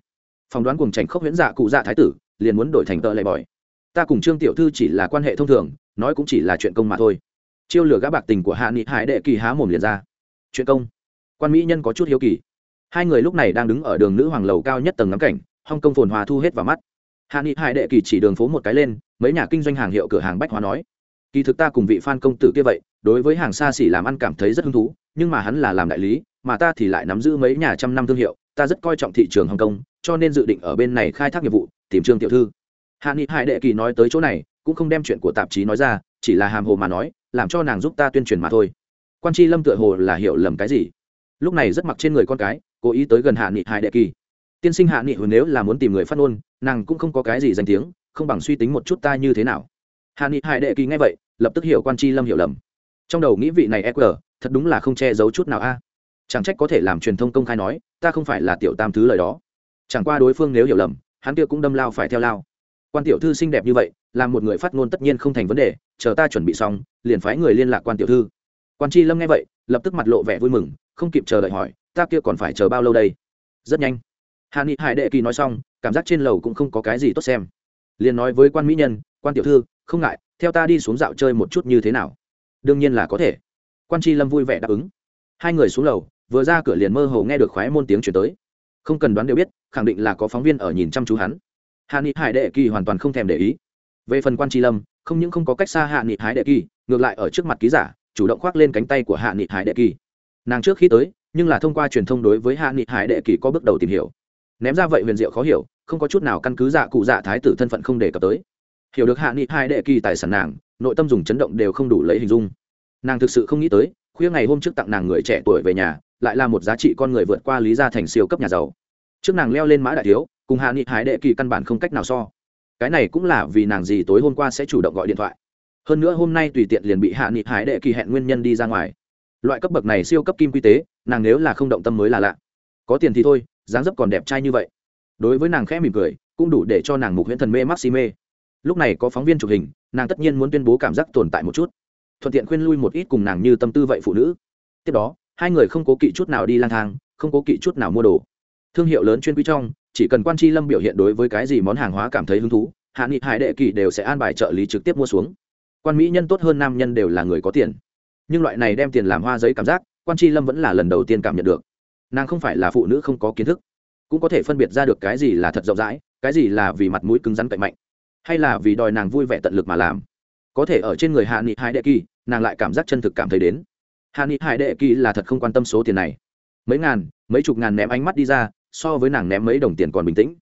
Phỏng đoán cùng trành khốc huyễn dạ cụ dạ thái tử, liền muốn đổi thành tợ lệ bòi. Ta cùng trương tiểu thư chỉ là quan hệ thông thường, nói cũng chỉ là chuyện công mà thôi. Chiêu lửa gã bạc tình của hạ nghị hải đệ kỳ há mồm liền ra. Chuyện công. Quan mỹ nhân có chút hiếu kỳ. Hai người lúc này đang đứng ở đường nữ hoàng lầu cao nhất tầng ngắm cảnh, hong kong phồn hòa thu hết vào mắt. Hạ nghị hải đệ kỳ chỉ đường phố một cái lên, mấy nhà kinh doanh hàng hiệu cửa hàng bách hóa nói. Kỳ thực ta cùng vị phan công tử kia vậy, đối với hàng xa xỉ làm ăn cảm thấy rất hứng thú, nhưng mà hắn là làm đại lý mà ta thì lại nắm giữ mấy nhà trăm năm thương hiệu, ta rất coi trọng thị trường hồng kông, cho nên dự định ở bên này khai thác nghiệp vụ, tìm trương tiểu thư. Hạ nghị hải đệ kỳ nói tới chỗ này, cũng không đem chuyện của tạp chí nói ra, chỉ là hàm hồ mà nói, làm cho nàng giúp ta tuyên truyền mà thôi. Quan tri lâm tựa hồ là hiểu lầm cái gì. Lúc này rất mặc trên người con cái, cố ý tới gần hạ nghị hải đệ kỳ. Tiên sinh hạ nghị, hồi nếu là muốn tìm người phát ngôn, nàng cũng không có cái gì danh tiếng, không bằng suy tính một chút ta như thế nào. Hạ nghị hải đệ kỳ nghe vậy, lập tức hiểu quan tri lâm hiểu lầm. Trong đầu nghĩ vị này e qr thật đúng là không che giấu chút nào a chẳng trách có thể làm truyền thông công khai nói, ta không phải là tiểu tam thứ lời đó. Chẳng qua đối phương nếu hiểu lầm, hắn kia cũng đâm lao phải theo lao. Quan tiểu thư xinh đẹp như vậy, làm một người phát ngôn tất nhiên không thành vấn đề, chờ ta chuẩn bị xong, liền phái người liên lạc quan tiểu thư. Quan tri lâm nghe vậy, lập tức mặt lộ vẻ vui mừng, không kịp chờ đợi hỏi, ta kia còn phải chờ bao lâu đây? Rất nhanh. Hà ni hải đệ kỳ nói xong, cảm giác trên lầu cũng không có cái gì tốt xem. Liền nói với quan mỹ nhân, quan tiểu thư, không ngại, theo ta đi xuống dạo chơi một chút như thế nào? Đương nhiên là có thể. Quan tri lâm vui vẻ đáp ứng. Hai người xuống lầu vừa ra cửa liền mơ hồ nghe được khoái môn tiếng chuyển tới. Không cần đoán đều biết, khẳng định là có phóng viên ở nhìn chăm chú hắn. Hạ nghị hải đệ kỳ hoàn toàn không thèm để ý. Về phần quan tri lâm, không những không có cách xa hạ nghị hải đệ kỳ, ngược lại ở trước mặt ký giả, chủ động khoác lên cánh tay của hạ nghị hải đệ kỳ. Nàng trước khi tới, nhưng là thông qua truyền thông đối với hạ nghị hải đệ kỳ có bước đầu tìm hiểu. Ném ra vậy huyền diệu khó hiểu, không có chút nào căn cứ dạ cụ dạ thái tử thân phận không đề cập tới. Hiểu được hạ nghị hải đệ kỳ tài sản nàng, nội tâm dùng chấn động đều không đủ lấy hình dung. Nàng thực sự không nghĩ tới, khuya ngày hôm trước tặng nàng người trẻ tuổi về nhà lại là một giá trị con người vượt qua lý gia thành siêu cấp nhà giàu. Trước nàng leo lên mã đại thiếu, cùng hạ nghị hải đệ kỳ căn bản không cách nào so. Cái này cũng là vì nàng gì tối hôm qua sẽ chủ động gọi điện thoại. Hơn nữa hôm nay tùy tiện liền bị hạ nghị hải đệ kỳ hẹn nguyên nhân đi ra ngoài. Loại cấp bậc này siêu cấp kim quy tế, nàng nếu là không động tâm mới là lạ. Có tiền thì thôi, dáng dấp còn đẹp trai như vậy. Đối với nàng khẽ mỉm cười, cũng đủ để cho nàng mục huyễn thần mê mắc si mê lúc này có phóng viên chụp hình, nàng tất nhiên muốn tuyên bố cảm giác tồn tại một chút. Thuận tiện khuyên lui một ít cùng nàng như tâm tư vậy phụ nữ. Tiếp đó hai người không cố kỵ chút nào đi lang thang, không cố kỵ chút nào mua đồ. Thương hiệu lớn chuyên quý trong, chỉ cần quan tri lâm biểu hiện đối với cái gì món hàng hóa cảm thấy hứng thú, hạ nghị hải đệ kỳ đều sẽ an bài trợ lý trực tiếp mua xuống. Quan mỹ nhân tốt hơn nam nhân đều là người có tiền. Nhưng loại này đem tiền làm hoa giấy cảm giác, quan tri lâm vẫn là lần đầu tiên cảm nhận được. Nàng không phải là phụ nữ không có kiến thức, cũng có thể phân biệt ra được cái gì là thật rộng rãi, cái gì là vì mặt mũi cứng rắn cậy mạnh, hay là vì đòi nàng vui vẻ tận lực mà làm. Có thể ở trên người hạ nghị hải đệ kỳ, nàng lại cảm giác chân thực cảm thấy đến hạ nghị hải đệ kỳ là thật không quan tâm số tiền này. Mấy ngàn, mấy chục ngàn ném ánh mắt đi ra, so với nàng ném mấy đồng tiền còn bình tĩnh.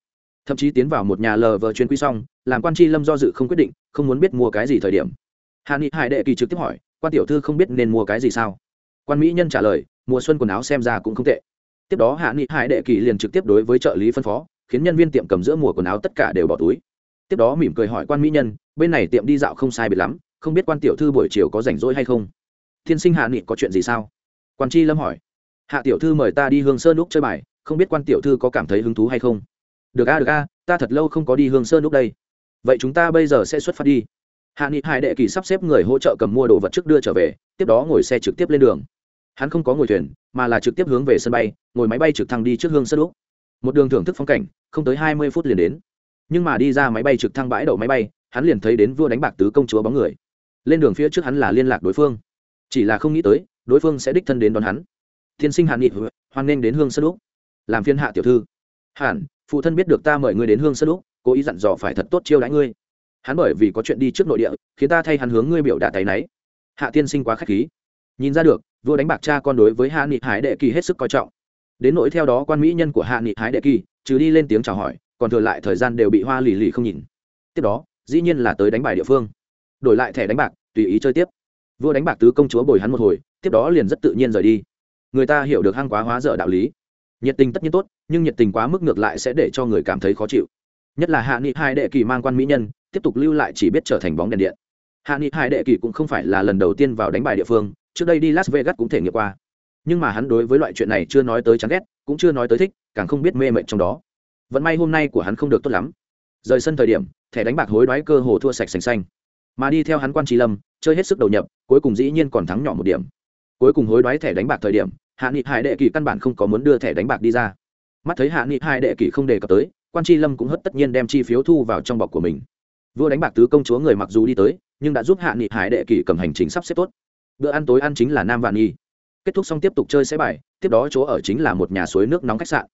Thậm chí tiến vào một nhà lờ vờ chuyên quy xong, làm quan tri lâm do dự không quyết định, không muốn biết mua cái gì thời điểm. Hạ nghị hải đệ kỳ trực tiếp hỏi, quan tiểu thư không biết nên mua cái gì sao? Quan mỹ nhân trả lời mùa xuân quần áo xem ra cũng không tệ. Tiếp đó hạ nghị hải đệ kỳ liền trực tiếp đối với trợ lý phân phó, khiến nhân viên tiệm cầm giữa mùa quần áo tất cả đều bỏ túi. Tiếp đó mỉm cười hỏi quan mỹ nhân, bên này tiệm đi dạo không sai biệt lắm, không biết quan tiểu thư buổi chiều có rảnh rỗi hay không? Tiên sinh hạ nghị có chuyện gì sao? Quan tri lâm hỏi. Hạ tiểu thư mời ta đi hương sơn lúc chơi bài, không biết quan tiểu thư có cảm thấy hứng thú hay không? Được a được a, ta thật lâu không có đi hương sơn lúc đây. Vậy chúng ta bây giờ sẽ xuất phát đi. Hạ nghị hải đệ kỳ sắp xếp người hỗ trợ cầm mua đồ vật trước đưa trở về, tiếp đó ngồi xe trực tiếp lên đường. Hắn không có ngồi thuyền, mà là trực tiếp hướng về sân bay, ngồi máy bay trực thăng đi trước hương sơn lúc một đường thưởng thức phong cảnh, không tới hai mươi phút liền đến. Nhưng mà đi ra máy bay trực thăng bãi đậu máy bay, hắn liền thấy đến vua đánh bạc tứ công chúa bóng người. Lên đường phía trước hắn là liên lạc đối phương chỉ là không nghĩ tới, đối phương sẽ đích thân đến đón hắn. Tiên sinh Hàn nghị, hoan nghênh đến hương sơn úc. Làm phiên hạ tiểu thư. Hẳn, phụ thân biết được ta mời ngươi đến hương sơn úc, cố ý dặn dò phải thật tốt chiêu đãi ngươi. Hắn bởi vì có chuyện đi trước nội địa, khiến ta thay hắn hướng ngươi biểu đạ tay náy. Hạ tiên sinh quá k h á c h khí. Nhìn ra được, vua đánh bạc cha con đối với hạ nghị hải đệ kỳ hết sức coi trọng. Đến nỗi theo đó quan mỹ nhân của hạ nghị hải đệ kỳ, trừ đi lên tiếng chào hỏi, còn thừa lại thời gian đều bị hoa lì lì không nhìn. Tiếp đó, dĩ nhiên là tới đánh bài địa phương. Đổi lại thẻ đánh bạc, tùy ý chơi tiếp vua đánh bạc tứ công chúa bồi hắn một hồi, tiếp đó liền rất tự nhiên rời đi. Người ta hiểu được hăng quá hóa dở đạo lý. Nhiệt tình tất nhiên tốt, nhưng nhiệt tình quá mức ngược lại sẽ để cho người cảm thấy khó chịu. Nhất là hạ nghị hai đệ kỳ mang quan mỹ nhân, tiếp tục lưu lại chỉ biết trở thành bóng đèn điện. Hạ nghị hai đệ kỳ cũng không phải là lần đầu tiên vào đánh bài địa phương, trước đây đi las vegas cũng thể nghiệm qua. Nhưng mà hắn đối với loại chuyện này chưa nói tới chán ghét, cũng chưa nói tới thích, càng không biết mê mệt trong đó. Vận may hôm nay của hắn không được tốt lắm. Rời sân thời điểm, thẻ đánh bạc hối đoái cơ hồ thua sạch sành xanh. Mà đi theo hắn quan trí lâm chơi hết sức đầu nhập, cuối cùng dĩ nhiên còn thắng nhỏ một điểm. Cuối cùng hối đoái thẻ đánh bạc thời điểm, hạ nghị hải đệ kỳ căn bản không có muốn đưa thẻ đánh bạc đi ra. Mắt thấy hạ nghị hải đệ kỳ không đề cập tới, quan tri lâm cũng hất tất nhiên đem chi phiếu thu vào trong bọc của mình. Vua đánh bạc tứ công chúa người mặc dù đi tới, nhưng đã giúp hạ nghị hải đệ kỳ cầm hành trình sắp xếp tốt. Bữa ăn tối ăn chính là nam vạn nhi. Kết thúc xong tiếp tục chơi sẽ bài, tiếp đó chỗ ở chính là một nhà suối nước nóng khách sạn.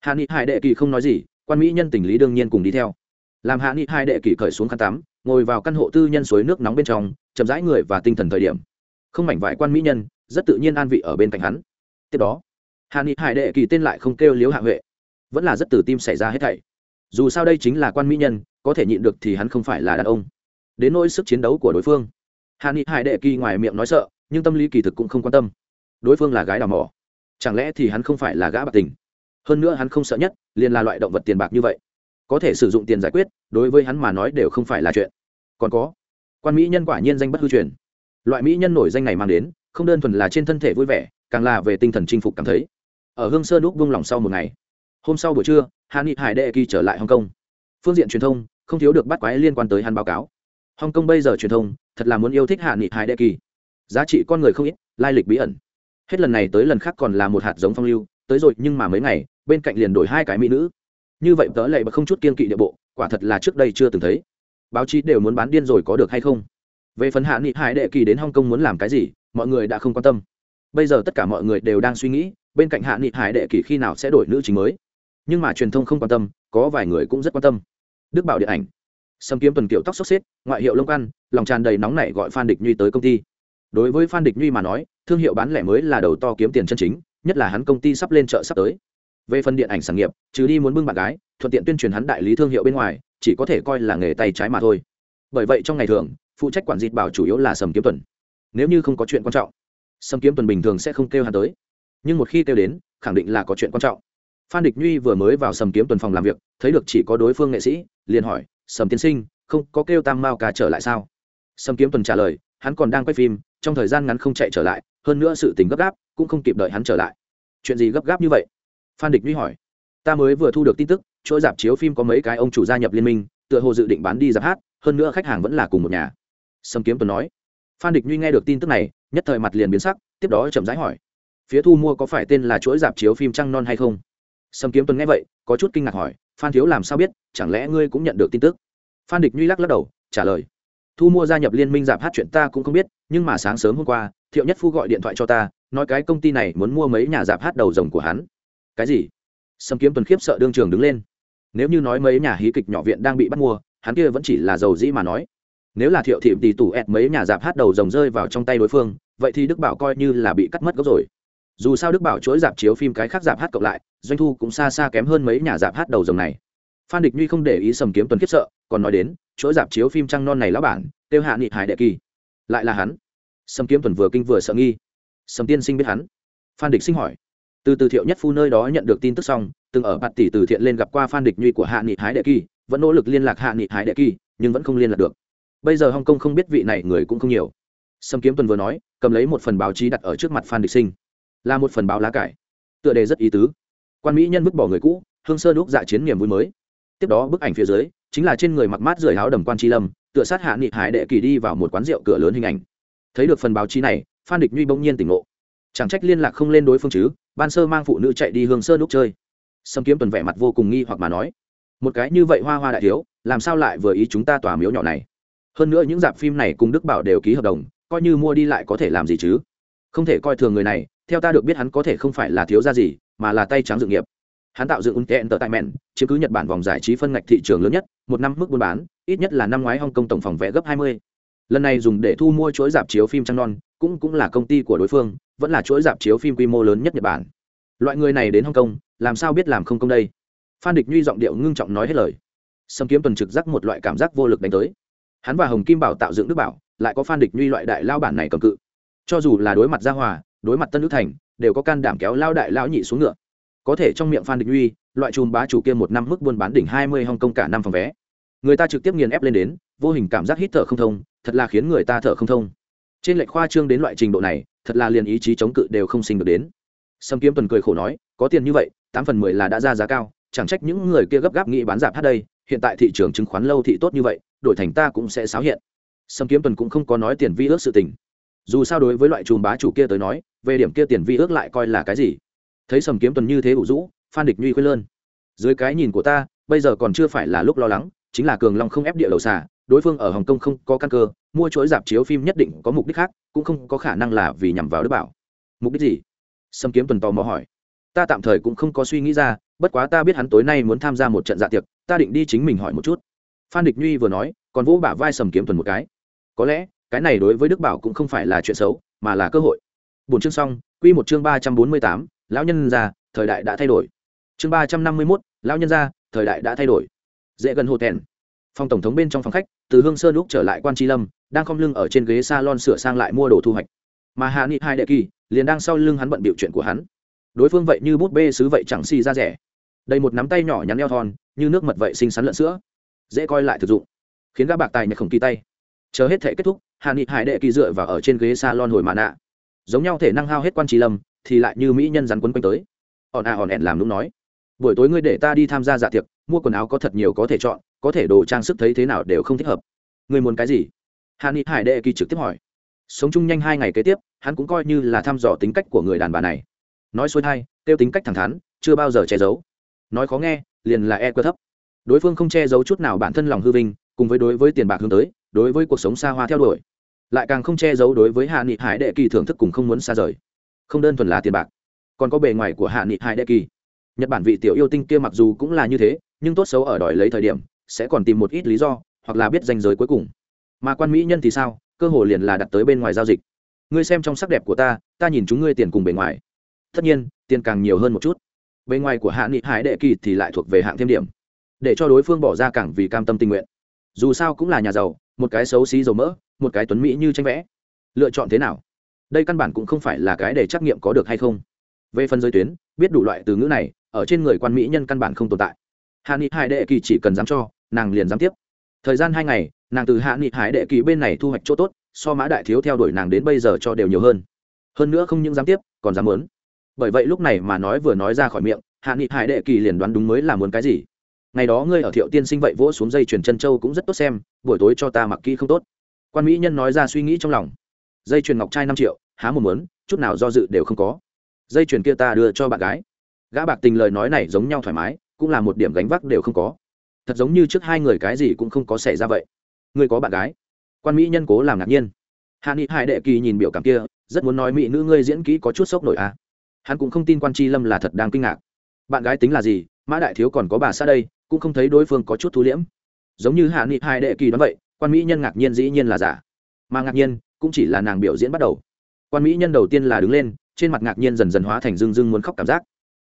Hạ nghị hải đệ kỳ không nói gì, quan mỹ nhân tình lý đương nhiên cùng đi theo. Làm hạ nghị hải đệ kỳ cởi xuống khăn tắm, ngồi vào căn hộ tư nhân suối nước nóng bên trong chậm rãi người và tinh thần thời điểm. Không mảnh vải quan mỹ nhân, rất tự nhiên an vị ở bên cạnh hắn. Tiếp đó hạ nghị hải đệ kỳ tên lại không kêu liếu hạ huệ. Vẫn là rất từ tim xảy ra hết thảy. Dù sao đây chính là quan mỹ nhân, có thể nhịn được thì hắn không phải là đàn ông. Đến nỗi sức chiến đấu của đối phương. Hạ nghị hải đệ kỳ ngoài miệng nói sợ, nhưng tâm lý kỳ thực cũng không quan tâm. Đối phương là gái đào mỏ. Chẳng lẽ thì hắn không phải là gã bạc tình? Hơn nữa hắn không sợ nhất, liền là loại động vật tiền bạc như vậy. Có thể sử dụng tiền giải quyết, đối với hắn mà nói đều không phải là chuyện. Còn có quan mỹ nhân quả nhiên danh bất hư truyền. Loại mỹ nhân nổi danh này mang đến, không đơn thuần là trên thân thể vui vẻ, càng là về tinh thần chinh phục cảm thấy. Ở hương sơn lúc vung lòng sau một ngày, hôm sau buổi trưa hạ nghị hải đệ kỳ trở lại hồng kông. Phương diện truyền thông, không thiếu được bắt quái liên quan tới hắn báo cáo. Hồng kông bây giờ truyền thông, thật là muốn yêu thích hạ nghị hải đệ kỳ. Giá trị con người không ít, lai lịch bí ẩn. Hết lần này tới lần khác còn là một hạt giống phong lưu, tới rồi nhưng mà mấy ngày, bên cạnh liền đổi hai cái mỹ nữ. Như vậy tớ lệ mà không chút kiên kỵ địa bộ, quả thật là trước đây chưa từng thấy báo chí đều muốn bán điên rồi có được hay không? Về phần hạ nghị hải đệ kỳ đến hong kong muốn làm cái gì, mọi người đã không quan tâm. Bây giờ tất cả mọi người đều đang suy nghĩ, bên cạnh hạ nghị hải đệ kỳ khi nào sẽ đổi nữ chính mới. Nhưng mà truyền thông không quan tâm, có vài người cũng rất quan tâm. Đức bảo điện ảnh. Sâm kiếm tuần kiểu tóc sốc xếp, ngoại hiệu lông ăn, lòng tràn đầy nóng nảy gọi phan địch nhuy tới công ty. Đối với phan địch nhuy mà nói, thương hiệu bán lẻ mới là đầu to kiếm tiền chân chính, nhất là hắn công ty sắp lên chợ sắp tới. Về phần điện ảnh sản nghiệp, trừ đi muốn bưng bạn gái, thuận tiện tuyên truyền hắn đại lý thương hiệu bên ngoài chỉ có thể coi là nghề tay trái mà thôi. Bởi vậy trong ngày thường, phụ trách quản dịch bảo chủ yếu là sầm kiếm tuần. Nếu như không có chuyện quan trọng, sầm kiếm tuần bình thường sẽ không kêu hắn tới. Nhưng một khi kêu đến, khẳng định là có chuyện quan trọng. Phan địch nhuy vừa mới vào sầm kiếm tuần phòng làm việc, thấy được chỉ có đối phương nghệ sĩ, liền hỏi, sầm tiên sinh, không có kêu tam mao ca trở lại sao? Sầm kiếm tuần trả lời, hắn còn đang quay phim, trong thời gian ngắn không chạy trở lại, hơn nữa sự tình gấp gáp, cũng không kịp đợi hắn trở lại. Chuyện gì gấp gáp như vậy? Phan địch nhuy hỏi. Ta mới vừa thu được tin tức chuỗi dạp chiếu phim có mấy cái ông chủ gia nhập liên minh, tựa hồ dự định bán đi dạp hát, hơn nữa khách hàng vẫn là cùng một nhà. Sâm kiếm tuấn nói. Phan địch nhuy nghe được tin tức này, nhất thời mặt liền biến sắc, tiếp đó chậm rãi hỏi. Phía thu mua có phải tên là chuỗi dạp chiếu phim trăng non hay không? Sâm kiếm tuấn nghe vậy, có chút kinh ngạc hỏi. Phan thiếu làm sao biết, chẳng lẽ ngươi cũng nhận được tin tức? Phan địch nhuy lắc lắc đầu, trả lời. Thu mua gia nhập liên minh dạp hát chuyện ta cũng không biết, nhưng mà sáng sớm hôm qua, thiệu nhất phu gọi điện thoại cho ta, nói cái công ty này muốn mua mấy nhà dạp hát đầu rồng của hắn. Cái gì? Sâm kiếm tuần khiếp sợ đương trường đứng lên nếu như nói mấy nhà hí kịch nhỏ viện đang bị bắt mua, hắn kia vẫn chỉ là dầu dĩ mà nói. Nếu là thiệu thị tỷ tủ ẹt mấy nhà dạp hát đầu rồng rơi vào trong tay đối phương, vậy thì đức bảo coi như là bị cắt mất gốc rồi. Dù sao đức bảo chuỗi dạp chiếu phim cái khác dạp hát cộng lại, doanh thu cũng xa xa kém hơn mấy nhà dạp hát đầu rồng này. Phan địch nhuy không để ý sầm kiếm tuần khiếp sợ, còn nói đến, chuỗi dạp chiếu phim trăng non này lão bản, tiêu hạ nghị hải đệ kỳ. Lại là hắn. Sầm kiếm tuần vừa kinh vừa sợ nghi. Sầm tiên sinh biết hắn. Phan địch sinh hỏi từ từ thiệu nhất phu nơi đó nhận được tin tức xong, từng ở bạt tỷ từ thiện lên gặp qua phan địch nhuy của hạ nghị hái đệ kỳ, vẫn nỗ lực liên lạc hạ nghị hái đệ kỳ, nhưng vẫn không liên lạc được. Bây giờ hong kong không biết vị này người cũng không nhiều. Sâm kiếm tuần vừa nói, cầm lấy một phần báo chí đặt ở trước mặt phan địch sinh. Là một phần báo lá cải. Tựa đề rất ý tứ. Quan mỹ nhân vứt bỏ người cũ, hương sơ đúc dạ chiến niềm vui mới. Tiếp đó bức ảnh phía dưới, chính là trên người mặc mát rời áo đầm quan tri lâm, tựa sát hạ nghị hải đệ kỳ đi vào một quán rượu cửa lớn hình ảnh. Thấy được phần báo chí này, phan địch nhuy bỗng nhiên tỉnh ngộ. Chẳng trách liên lạc không lên đối phương chứ ban sơ mang phụ nữ chạy đi hương sơn lúc chơi. Sâm kiếm tuần vẻ mặt vô cùng nghi hoặc mà nói, một cái như vậy hoa hoa đại thiếu, làm sao lại vừa ý chúng ta tòa miếu nhỏ này? Hơn nữa những dạp phim này cùng đức bảo đều ký hợp đồng, coi như mua đi lại có thể làm gì chứ? Không thể coi thường người này, theo ta được biết hắn có thể không phải là thiếu gia gì, mà là tay trắng dự nghiệp. Hắn tạo dựng unten tờ tại mẹn chiếm cứ nhật bản vòng giải trí phân ngạch thị trường lớn nhất, một năm mức buôn bán, ít nhất là năm ngoái hong kong tổng phòng vẽ gấp hai mươi. Lần này dùng để thu mua chuỗi dạp chiếu phim trăng non, cũng cũng là công ty của đối phương vẫn là chuỗi dạp chiếu phim quy mô lớn nhất nhật bản. Loại người này đến Hồng Kông, làm sao biết làm không công đây? Phan địch nhuy giọng điệu ngưng trọng nói hết lời. Sâm kiếm tuần trực giác một loại cảm giác vô lực đánh tới. Hắn và hồng kim bảo tạo dựng đức bảo lại có phan địch nhuy loại đại lao bản này cầm cự. Cho dù là đối mặt gia hòa đối mặt tân đức thành đều có can đảm kéo lao đại lao nhị xuống ngựa. Có thể trong miệng phan địch nhuy loại chùm bá chủ kia một năm mức buôn bán đỉnh hai mươi Hồng Kông cả năm phòng vé. Người ta trực tiếp nghiền ép lên đến vô hình cảm giác hít thở không thông thật là khiến người ta thở không thông. Trên lệch khoa trương đến loại trình độ này thật là liền ý chí chống cự đều không sinh được đến. Sâm kiếm tuần cười khổ nói, có tiền như vậy, tám phần mười là đã ra giá cao, chẳng trách những người kia gấp gáp nghĩ bán giảm hát đây, hiện tại thị trường chứng khoán lâu thị tốt như vậy, đổi thành ta cũng sẽ xáo hiện. Sâm kiếm tuần cũng không có nói tiền vi ước sự tình. Dù sao đối với loại chùm bá chủ kia tới nói, về điểm kia tiền vi ước lại coi là cái gì? Thấy sầm kiếm tuần như thế ủ rũ, phan địch nhuy khuyên lơn. Dưới cái nhìn của ta, bây giờ còn chưa phải là lúc lo lắng, chính là cường long không ép địa đầu xả đối phương ở hồng kông không có căn cơ mua chuỗi dạp chiếu phim nhất định có mục đích khác, cũng không có khả năng là vì nhằm vào đức bảo. Mục đích gì? Sâm kiếm tuần tò mò hỏi. Ta tạm thời cũng không có suy nghĩ ra, bất quá ta biết hắn tối nay muốn tham gia một trận dạ tiệc, ta định đi chính mình hỏi một chút. Phan địch nhuy vừa nói, còn vỗ bả vai sầm kiếm tuần một cái. Có lẽ, cái này đối với đức bảo cũng không phải là chuyện xấu, mà là cơ hội. Bốn chương xong, quy một chương ba trăm bốn mươi tám, lão nhân già thời đại đã thay đổi. Chương ba trăm năm mươi mốt, lão nhân gia thời đại đã thay đổi. Dễ gần hồ thèn phòng tổng thống bên trong phòng khách, từ hương sơn lúc trở lại quan tri lâm đang khom lưng ở trên ghế salon sửa sang lại mua đồ thu hoạch. Mà hạ nghị hai đệ kỳ liền đang sau lưng hắn bận bịu chuyện của hắn. Đối phương vậy như bút bê xứ vậy chẳng xì ra rẻ. Đầy một nắm tay nhỏ nhắn eo thon, như nước mật vậy xinh xắn lợn sữa. Dễ coi lại thực dụng. Khiến gã bạc tài nhật khổng kỳ tay. Chờ hết thể kết thúc hạ nghị hải đệ kỳ dựa vào ở trên ghế s a lon hồi mà nạ. Giống nhau thể năng hao hết quan trí lâm, thì lại như mỹ nhân rắn quấn quanh tới. Ỏn à ỏn ẹn làm nũng nói, buổi tối ngươi để ta đi tham gia dạ tiệc, mua quần áo có thật nhiều có thể chọn, có thể đồ trang sức thấy thế nào đều không thích hợp. Ngươi muốn cái gì? Hạ ni hải đệ kỳ trực tiếp hỏi. Sống chung nhanh hai ngày kế tiếp, hắn cũng coi như là thăm dò tính cách của người đàn bà này. Nói xuôi thay tiêu tính cách thẳng thắn, chưa bao giờ che giấu. Nói khó nghe, liền là e cơ thấp. Đối phương không che giấu chút nào bản thân lòng hư vinh, cùng với đối với tiền bạc hướng tới, đối với cuộc sống xa hoa theo đuổi. Lại càng không che giấu đối với hạ nghị hải đệ kỳ thưởng thức cùng không muốn xa rời. Không đơn thuần là tiền bạc, còn có bề ngoài của hạ nghị hải đệ kỳ. Nhật bản vị tiểu yêu tinh kia mặc dù cũng là như thế, nhưng tốt xấu ở đòi lấy thời điểm, sẽ còn tìm một ít lý do, hoặc là biết danh giới cuối cùng mà quan mỹ nhân thì sao? Cơ hội liền là đặt tới bên ngoài giao dịch. Ngươi xem trong sắc đẹp của ta ta nhìn chúng ngươi tiền cùng bề ngoài. Tất nhiên, tiền càng nhiều hơn một chút. Bề ngoài của hạ nghị hải đệ kỳ thì lại thuộc về hạng thêm điểm. Để cho đối phương bỏ ra càng vì cam tâm tình nguyện. Dù sao cũng là nhà giàu, một cái xấu xí dầu mỡ, một cái tuấn mỹ như tranh vẽ. Lựa chọn thế nào? Đây căn bản cũng không phải là cái để trắc nghiệm có được hay không. Về phần giới tuyến, biết đủ loại từ ngữ này, ở trên người quan mỹ nhân căn bản không tồn tại. Hạ nghị hải đệ kỳ chỉ cần dám cho, nàng liền dám tiếp. Thời gian hai ngày nàng từ hạ nghị hải đệ kỳ bên này thu hoạch chỗ tốt, so mã đại thiếu theo đuổi nàng đến bây giờ cho đều nhiều hơn. Hơn nữa không những dám tiếp, còn dám muốn. Bởi vậy lúc này mà nói vừa nói ra khỏi miệng, hạ nghị hải đệ kỳ liền đoán đúng mới là muốn cái gì. Ngày đó ngươi ở thiệu tiên sinh vậy vỗ xuống dây chuyền chân châu cũng rất tốt xem, buổi tối cho ta mặc kỹ không tốt. Quan mỹ nhân nói ra suy nghĩ trong lòng. Dây chuyền ngọc trai năm triệu, há một mớn chút nào do dự đều không có. Dây chuyền kia ta đưa cho bạn gái. Gã bạc tình lời nói này giống nhau thoải mái, cũng là một điểm gánh vác đều không có. Thật giống như trước hai người cái gì cũng không có xảy ra vậy ngươi có bạn gái. Quan mỹ nhân cố làm ngạc nhiên. Hạ nghị hải đệ kỳ nhìn biểu cảm kia, rất muốn nói mỹ nữ ngươi diễn kỹ có chút sốc nổi à. hắn cũng không tin quan tri lâm là thật đang kinh ngạc. Bạn gái tính là gì? Mã đại thiếu còn có bà xa đây, cũng không thấy đối phương có chút thu liễm. Giống như hạ nghị hải đệ kỳ nói vậy, quan mỹ nhân ngạc nhiên dĩ nhiên là giả. Mà ngạc nhiên, cũng chỉ là nàng biểu diễn bắt đầu. Quan mỹ nhân đầu tiên là đứng lên, trên mặt ngạc nhiên dần dần hóa thành dưng dưng muốn khóc cảm giác.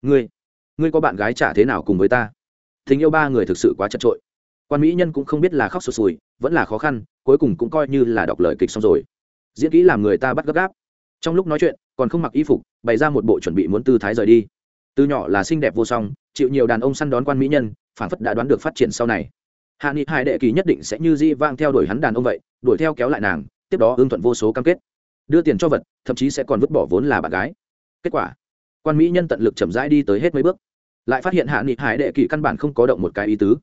Ngươi ngươi có bạn gái trả thế nào cùng với ta? Tình yêu ba người thực sự quá chật trội quan mỹ nhân cũng không biết là khóc sụt sùi vẫn là khó khăn, cuối cùng cũng coi như là đọc lời kịch xong rồi. Diễn kỹ làm người ta bắt gấp gáp. Trong lúc nói chuyện, còn không mặc y phục, bày ra một bộ chuẩn bị muốn tư thái rời đi. Từ nhỏ là xinh đẹp vô song, chịu nhiều đàn ông săn đón quan mỹ nhân phản phất đã đoán được phát triển sau này. Hạ nghị hải đệ kỳ nhất định sẽ như di vang theo đuổi hắn đàn ông vậy, đuổi theo kéo lại nàng, tiếp đó ưng thuận vô số cam kết. Đưa tiền cho vật, thậm chí sẽ còn vứt bỏ vốn là bạn gái. Kết quả, quan mỹ nhân tận lực chậm rãi đi tới hết mấy bước. Lại phát hiện hạ nghị hải đệ kỳ căn bản không có động một cái ý tứ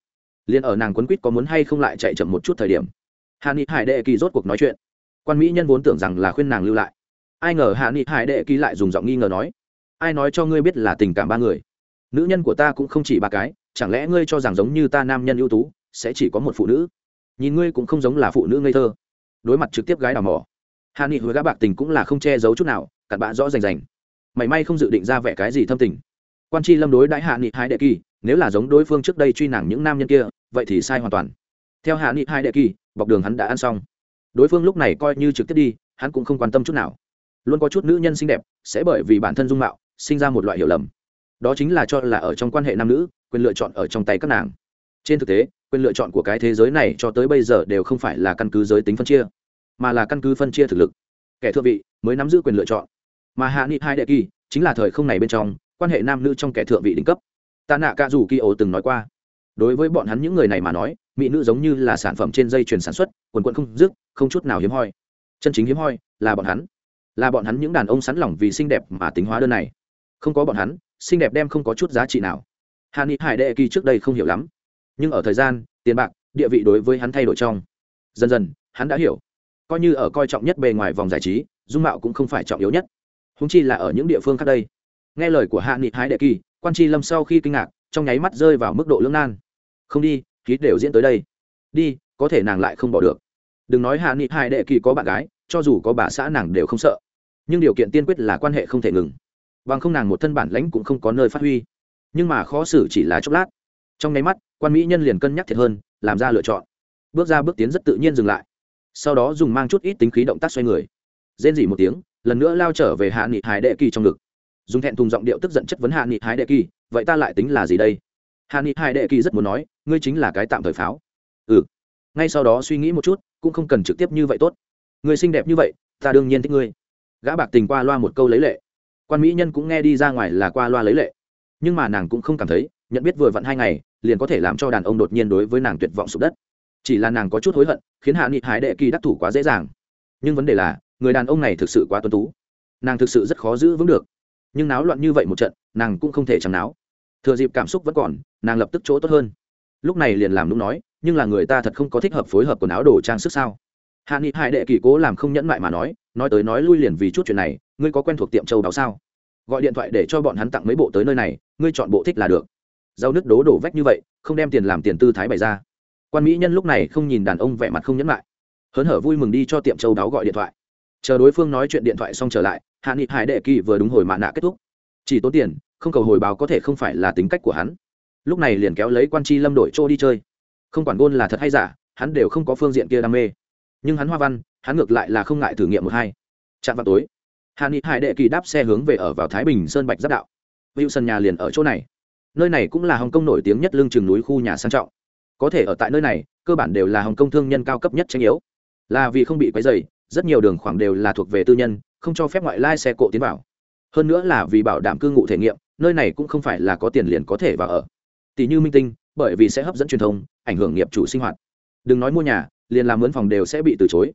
liền ở nàng quấn quýt có muốn hay không lại chạy chậm một chút thời điểm. Hạ nghị hải đệ kỳ rốt cuộc nói chuyện. Quan mỹ nhân vốn tưởng rằng là khuyên nàng lưu lại. Ai ngờ hạ nghị hải đệ kỳ lại dùng giọng nghi ngờ nói, ai nói cho ngươi biết là tình cảm ba người? Nữ nhân của ta cũng không chỉ ba cái, chẳng lẽ ngươi cho rằng giống như ta nam nhân ưu tú, sẽ chỉ có một phụ nữ? Nhìn ngươi cũng không giống là phụ nữ ngây thơ. Đối mặt trực tiếp gái đào mỏ, hạ nghị huế gã bạc tình cũng là không che giấu chút nào, cặn bã rõ rành rành. Mảy may không dự định ra vẻ cái gì thâm tình. Quan tri lâm đối đãi hạ nghị hai đệ kỳ nếu là giống đối phương trước đây truy nàng những nam nhân kia, vậy thì sai hoàn toàn. Theo hạ nghị hai đệ kỳ, bọc đường hắn đã ăn xong. Đối phương lúc này coi như trực tiếp đi, hắn cũng không quan tâm chút nào. Luôn có chút nữ nhân xinh đẹp, sẽ bởi vì bản thân dung mạo, sinh ra một loại hiểu lầm. Đó chính là cho là ở trong quan hệ nam nữ, quyền lựa chọn ở trong tay các nàng. Trên thực tế, quyền lựa chọn của cái thế giới này cho tới bây giờ đều không phải là căn cứ giới tính phân chia, mà là căn cứ phân chia thực lực. Kẻ thượng vị mới nắm giữ quyền lựa chọn. Mà hạ nghị hai đệ kỳ chính là thời không này bên trong, quan hệ nam nữ trong kẻ thượng vị đỉnh cấp tạ nạ cả dù kỳ ổ từng nói qua. Đối với bọn hắn những người này mà nói, mỹ nữ giống như là sản phẩm trên dây chuyền sản xuất, quần quận không dứt, không chút nào hiếm hoi. Chân chính hiếm hoi là bọn hắn. Là bọn hắn những đàn ông sẵn lòng vì xinh đẹp mà tính hóa đơn này. Không có bọn hắn, xinh đẹp đem không có chút giá trị nào. Hà ni hải đệ kỳ trước đây không hiểu lắm. Nhưng ở thời gian, tiền bạc, địa vị đối với hắn thay đổi trong. Dần dần, hắn đã hiểu. Coi như ở coi trọng nhất bề ngoài vòng giải trí, dung mạo cũng không phải trọng yếu nhất. Húng chi là ở những địa phương khác đây. Nghe lời của hạ nghị hái đệ kỳ quan tri lâm sau khi kinh ngạc, trong nháy mắt rơi vào mức độ lưỡng nan. Không đi, khí đều diễn tới đây. Đi, có thể nàng lại không bỏ được. Đừng nói hạ nghị hai đệ kỳ có bạn gái, cho dù có bà xã nàng đều không sợ. Nhưng điều kiện tiên quyết là quan hệ không thể ngừng. Bằng không nàng một thân bản lãnh cũng không có nơi phát huy. Nhưng mà khó xử chỉ là chốc lát. Trong nháy mắt, quan mỹ nhân liền cân nhắc thiệt hơn, làm ra lựa chọn. Bước ra bước tiến rất tự nhiên dừng lại. Sau đó dùng mang chút ít tính khí động tác xoay người. Rên dỉ một tiếng, lần nữa lao trở về hạ nghị hải đệ kỳ trong ngực dùng thẹn thùng giọng điệu tức giận chất vấn hạ nghị hải đệ kỳ, vậy ta lại tính là gì đây? Hạ nghị hải đệ kỳ rất muốn nói, ngươi chính là cái tạm thời pháo. Ừ. Ngay sau đó suy nghĩ một chút, cũng không cần trực tiếp như vậy tốt. Người xinh đẹp như vậy, ta đương nhiên thích ngươi. Gã bạc tình qua loa một câu lấy lệ. Quan mỹ nhân cũng nghe đi ra ngoài là qua loa lấy lệ. Nhưng mà nàng cũng không cảm thấy, nhận biết vừa vặn hai ngày, liền có thể làm cho đàn ông đột nhiên đối với nàng tuyệt vọng sụp đất. Chỉ là nàng có chút hối hận, khiến hạ nghị hải đệ kỳ đắc thủ quá dễ dàng. Nhưng vấn đề là, người đàn ông này thực sự quá tuân tú. Nàng thực sự rất khó giữ vững được nhưng náo loạn như vậy một trận, nàng cũng không thể chẳng náo. Thừa dịp cảm xúc vẫn còn, nàng lập tức chỗ tốt hơn. Lúc này liền làm đúng nói, nhưng là người ta thật không có thích hợp phối hợp quần áo đồ trang sức sao? Hạ nghị hải đệ kỳ cố làm không nhẫn mại mà nói nói tới nói lui liền vì chút chuyện này, ngươi có quen thuộc tiệm châu đáo sao? Gọi điện thoại để cho bọn hắn tặng mấy bộ tới nơi này, ngươi chọn bộ thích là được. Rau nước đố đổ vách như vậy, không đem tiền làm tiền tư thái bày ra. Quan mỹ nhân lúc này không nhìn đàn ông vẻ mặt không nhẫn lại hớn hở vui mừng đi cho tiệm châu đáo gọi điện thoại. Chờ đối phương nói chuyện điện thoại xong trở lại hạ nghị hải đệ kỳ vừa đúng hồi mạ nạ kết thúc. Chỉ tốn tiền, không cầu hồi báo có thể không phải là tính cách của hắn. Lúc này liền kéo lấy quan tri lâm đổi chỗ đi chơi. Không quản gôn là thật hay giả, hắn đều không có phương diện kia đam mê. Nhưng hắn hoa văn, hắn ngược lại là không ngại thử nghiệm một hai. Chạm vào tối, hạ nghị hải đệ kỳ đáp xe hướng về ở vào thái bình sơn bạch giáp đạo. Wilson nhà liền ở chỗ này. Nơi này cũng là hồng kông nổi tiếng nhất lương trường núi khu nhà sang trọng. Có thể ở tại nơi này, cơ bản đều là hồng kông thương nhân cao cấp nhất tranh yếu. Là vì không bị quấy dày rất nhiều đường khoảng đều là thuộc về tư nhân không cho phép ngoại lai xe cộ tiến vào. Hơn nữa là vì bảo đảm cư ngụ thể nghiệm, nơi này cũng không phải là có tiền liền có thể vào ở. Tỷ như minh tinh, bởi vì sẽ hấp dẫn truyền thông, ảnh hưởng nghiệp chủ sinh hoạt. Đừng nói mua nhà, liền làm mướn phòng đều sẽ bị từ chối.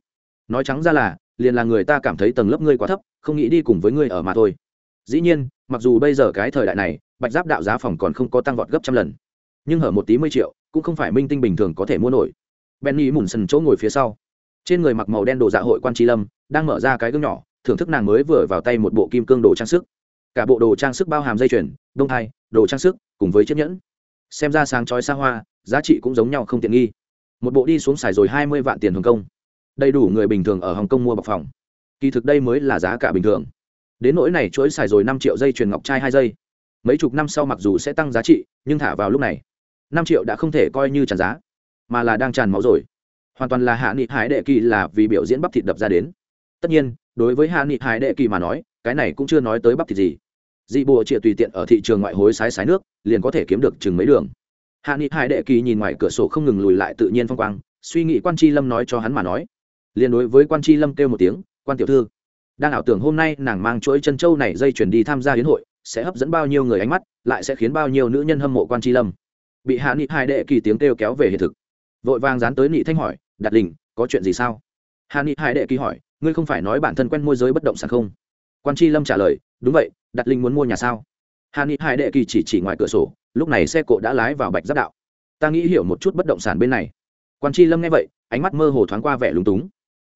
Nói trắng ra là, liền là người ta cảm thấy tầng lớp ngươi quá thấp, không nghĩ đi cùng với ngươi ở mà thôi. Dĩ nhiên, mặc dù bây giờ cái thời đại này, bạch giáp đạo giá phòng còn không có tăng vọt gấp trăm lần. Nhưng hở một tí mươi triệu, cũng không phải minh tinh bình thường có thể mua nổi. Benny mùn sần chỗ ngồi phía sau. Trên người mặc màu đen đồ dạ hội quan tri lâm, đang mở ra cái gương nhỏ thưởng thức nàng mới vừa vào tay một bộ kim cương đồ trang sức. Cả bộ đồ trang sức bao hàm dây chuyền, đông thai, đồ trang sức, cùng với chiếc nhẫn. Xem ra sáng chói xa hoa, giá trị cũng giống nhau không tiện nghi. Một bộ đi xuống xài rồi hai mươi vạn tiền hồng kông. Đầy đủ người bình thường ở hồng kông mua bọc phòng. Kỳ thực đây mới là giá cả bình thường. Đến nỗi này chuỗi xài rồi năm triệu dây chuyền ngọc trai hai giây mấy chục năm sau mặc dù sẽ tăng giá trị, nhưng thả vào lúc này, năm triệu đã không thể coi như tràn giá, mà là đang tràn máu rồi. Hoàn toàn là hạ nghị hải đệ kỳ là vì biểu diễn bắp thịt đập ra đến. Tất nhiên đối với hạ nghị hải đệ kỳ mà nói, cái này cũng chưa nói tới bắp thịt gì. Dị bộ chịa tùy tiện ở thị trường ngoại hối sái sái nước, liền có thể kiếm được chừng mấy đường. Hạ nghị hải đệ kỳ nhìn ngoài cửa sổ không ngừng lùi lại tự nhiên phong quang, suy nghĩ quan tri lâm nói cho hắn mà nói. Liền đối với quan tri lâm kêu một tiếng, quan tiểu thư, đang ảo tưởng hôm nay nàng mang chuỗi chân trâu này dây chuyển đi tham gia hiến hội, sẽ hấp dẫn bao nhiêu người ánh mắt, lại sẽ khiến bao nhiêu nữ nhân hâm mộ quan tri lâm? Bị hạ nghị hải đệ kỳ tiếng kêu kéo về hiện thực. Vội vàng dán tới nị thanh hỏi đặt đình, có chuyện gì sao? Hạ nghị hải đệ kỳ hỏi ngươi không phải nói bản thân quen môi giới bất động sản không? Quan tri lâm trả lời, đúng vậy đặt linh muốn mua nhà sao? Hạ ni hải đệ kỳ chỉ chỉ ngoài cửa sổ, lúc này xe cộ đã lái vào bạch giáp đạo. Ta nghĩ hiểu một chút bất động sản bên này. Quan tri lâm nghe vậy, ánh mắt mơ hồ thoáng qua vẻ lúng túng.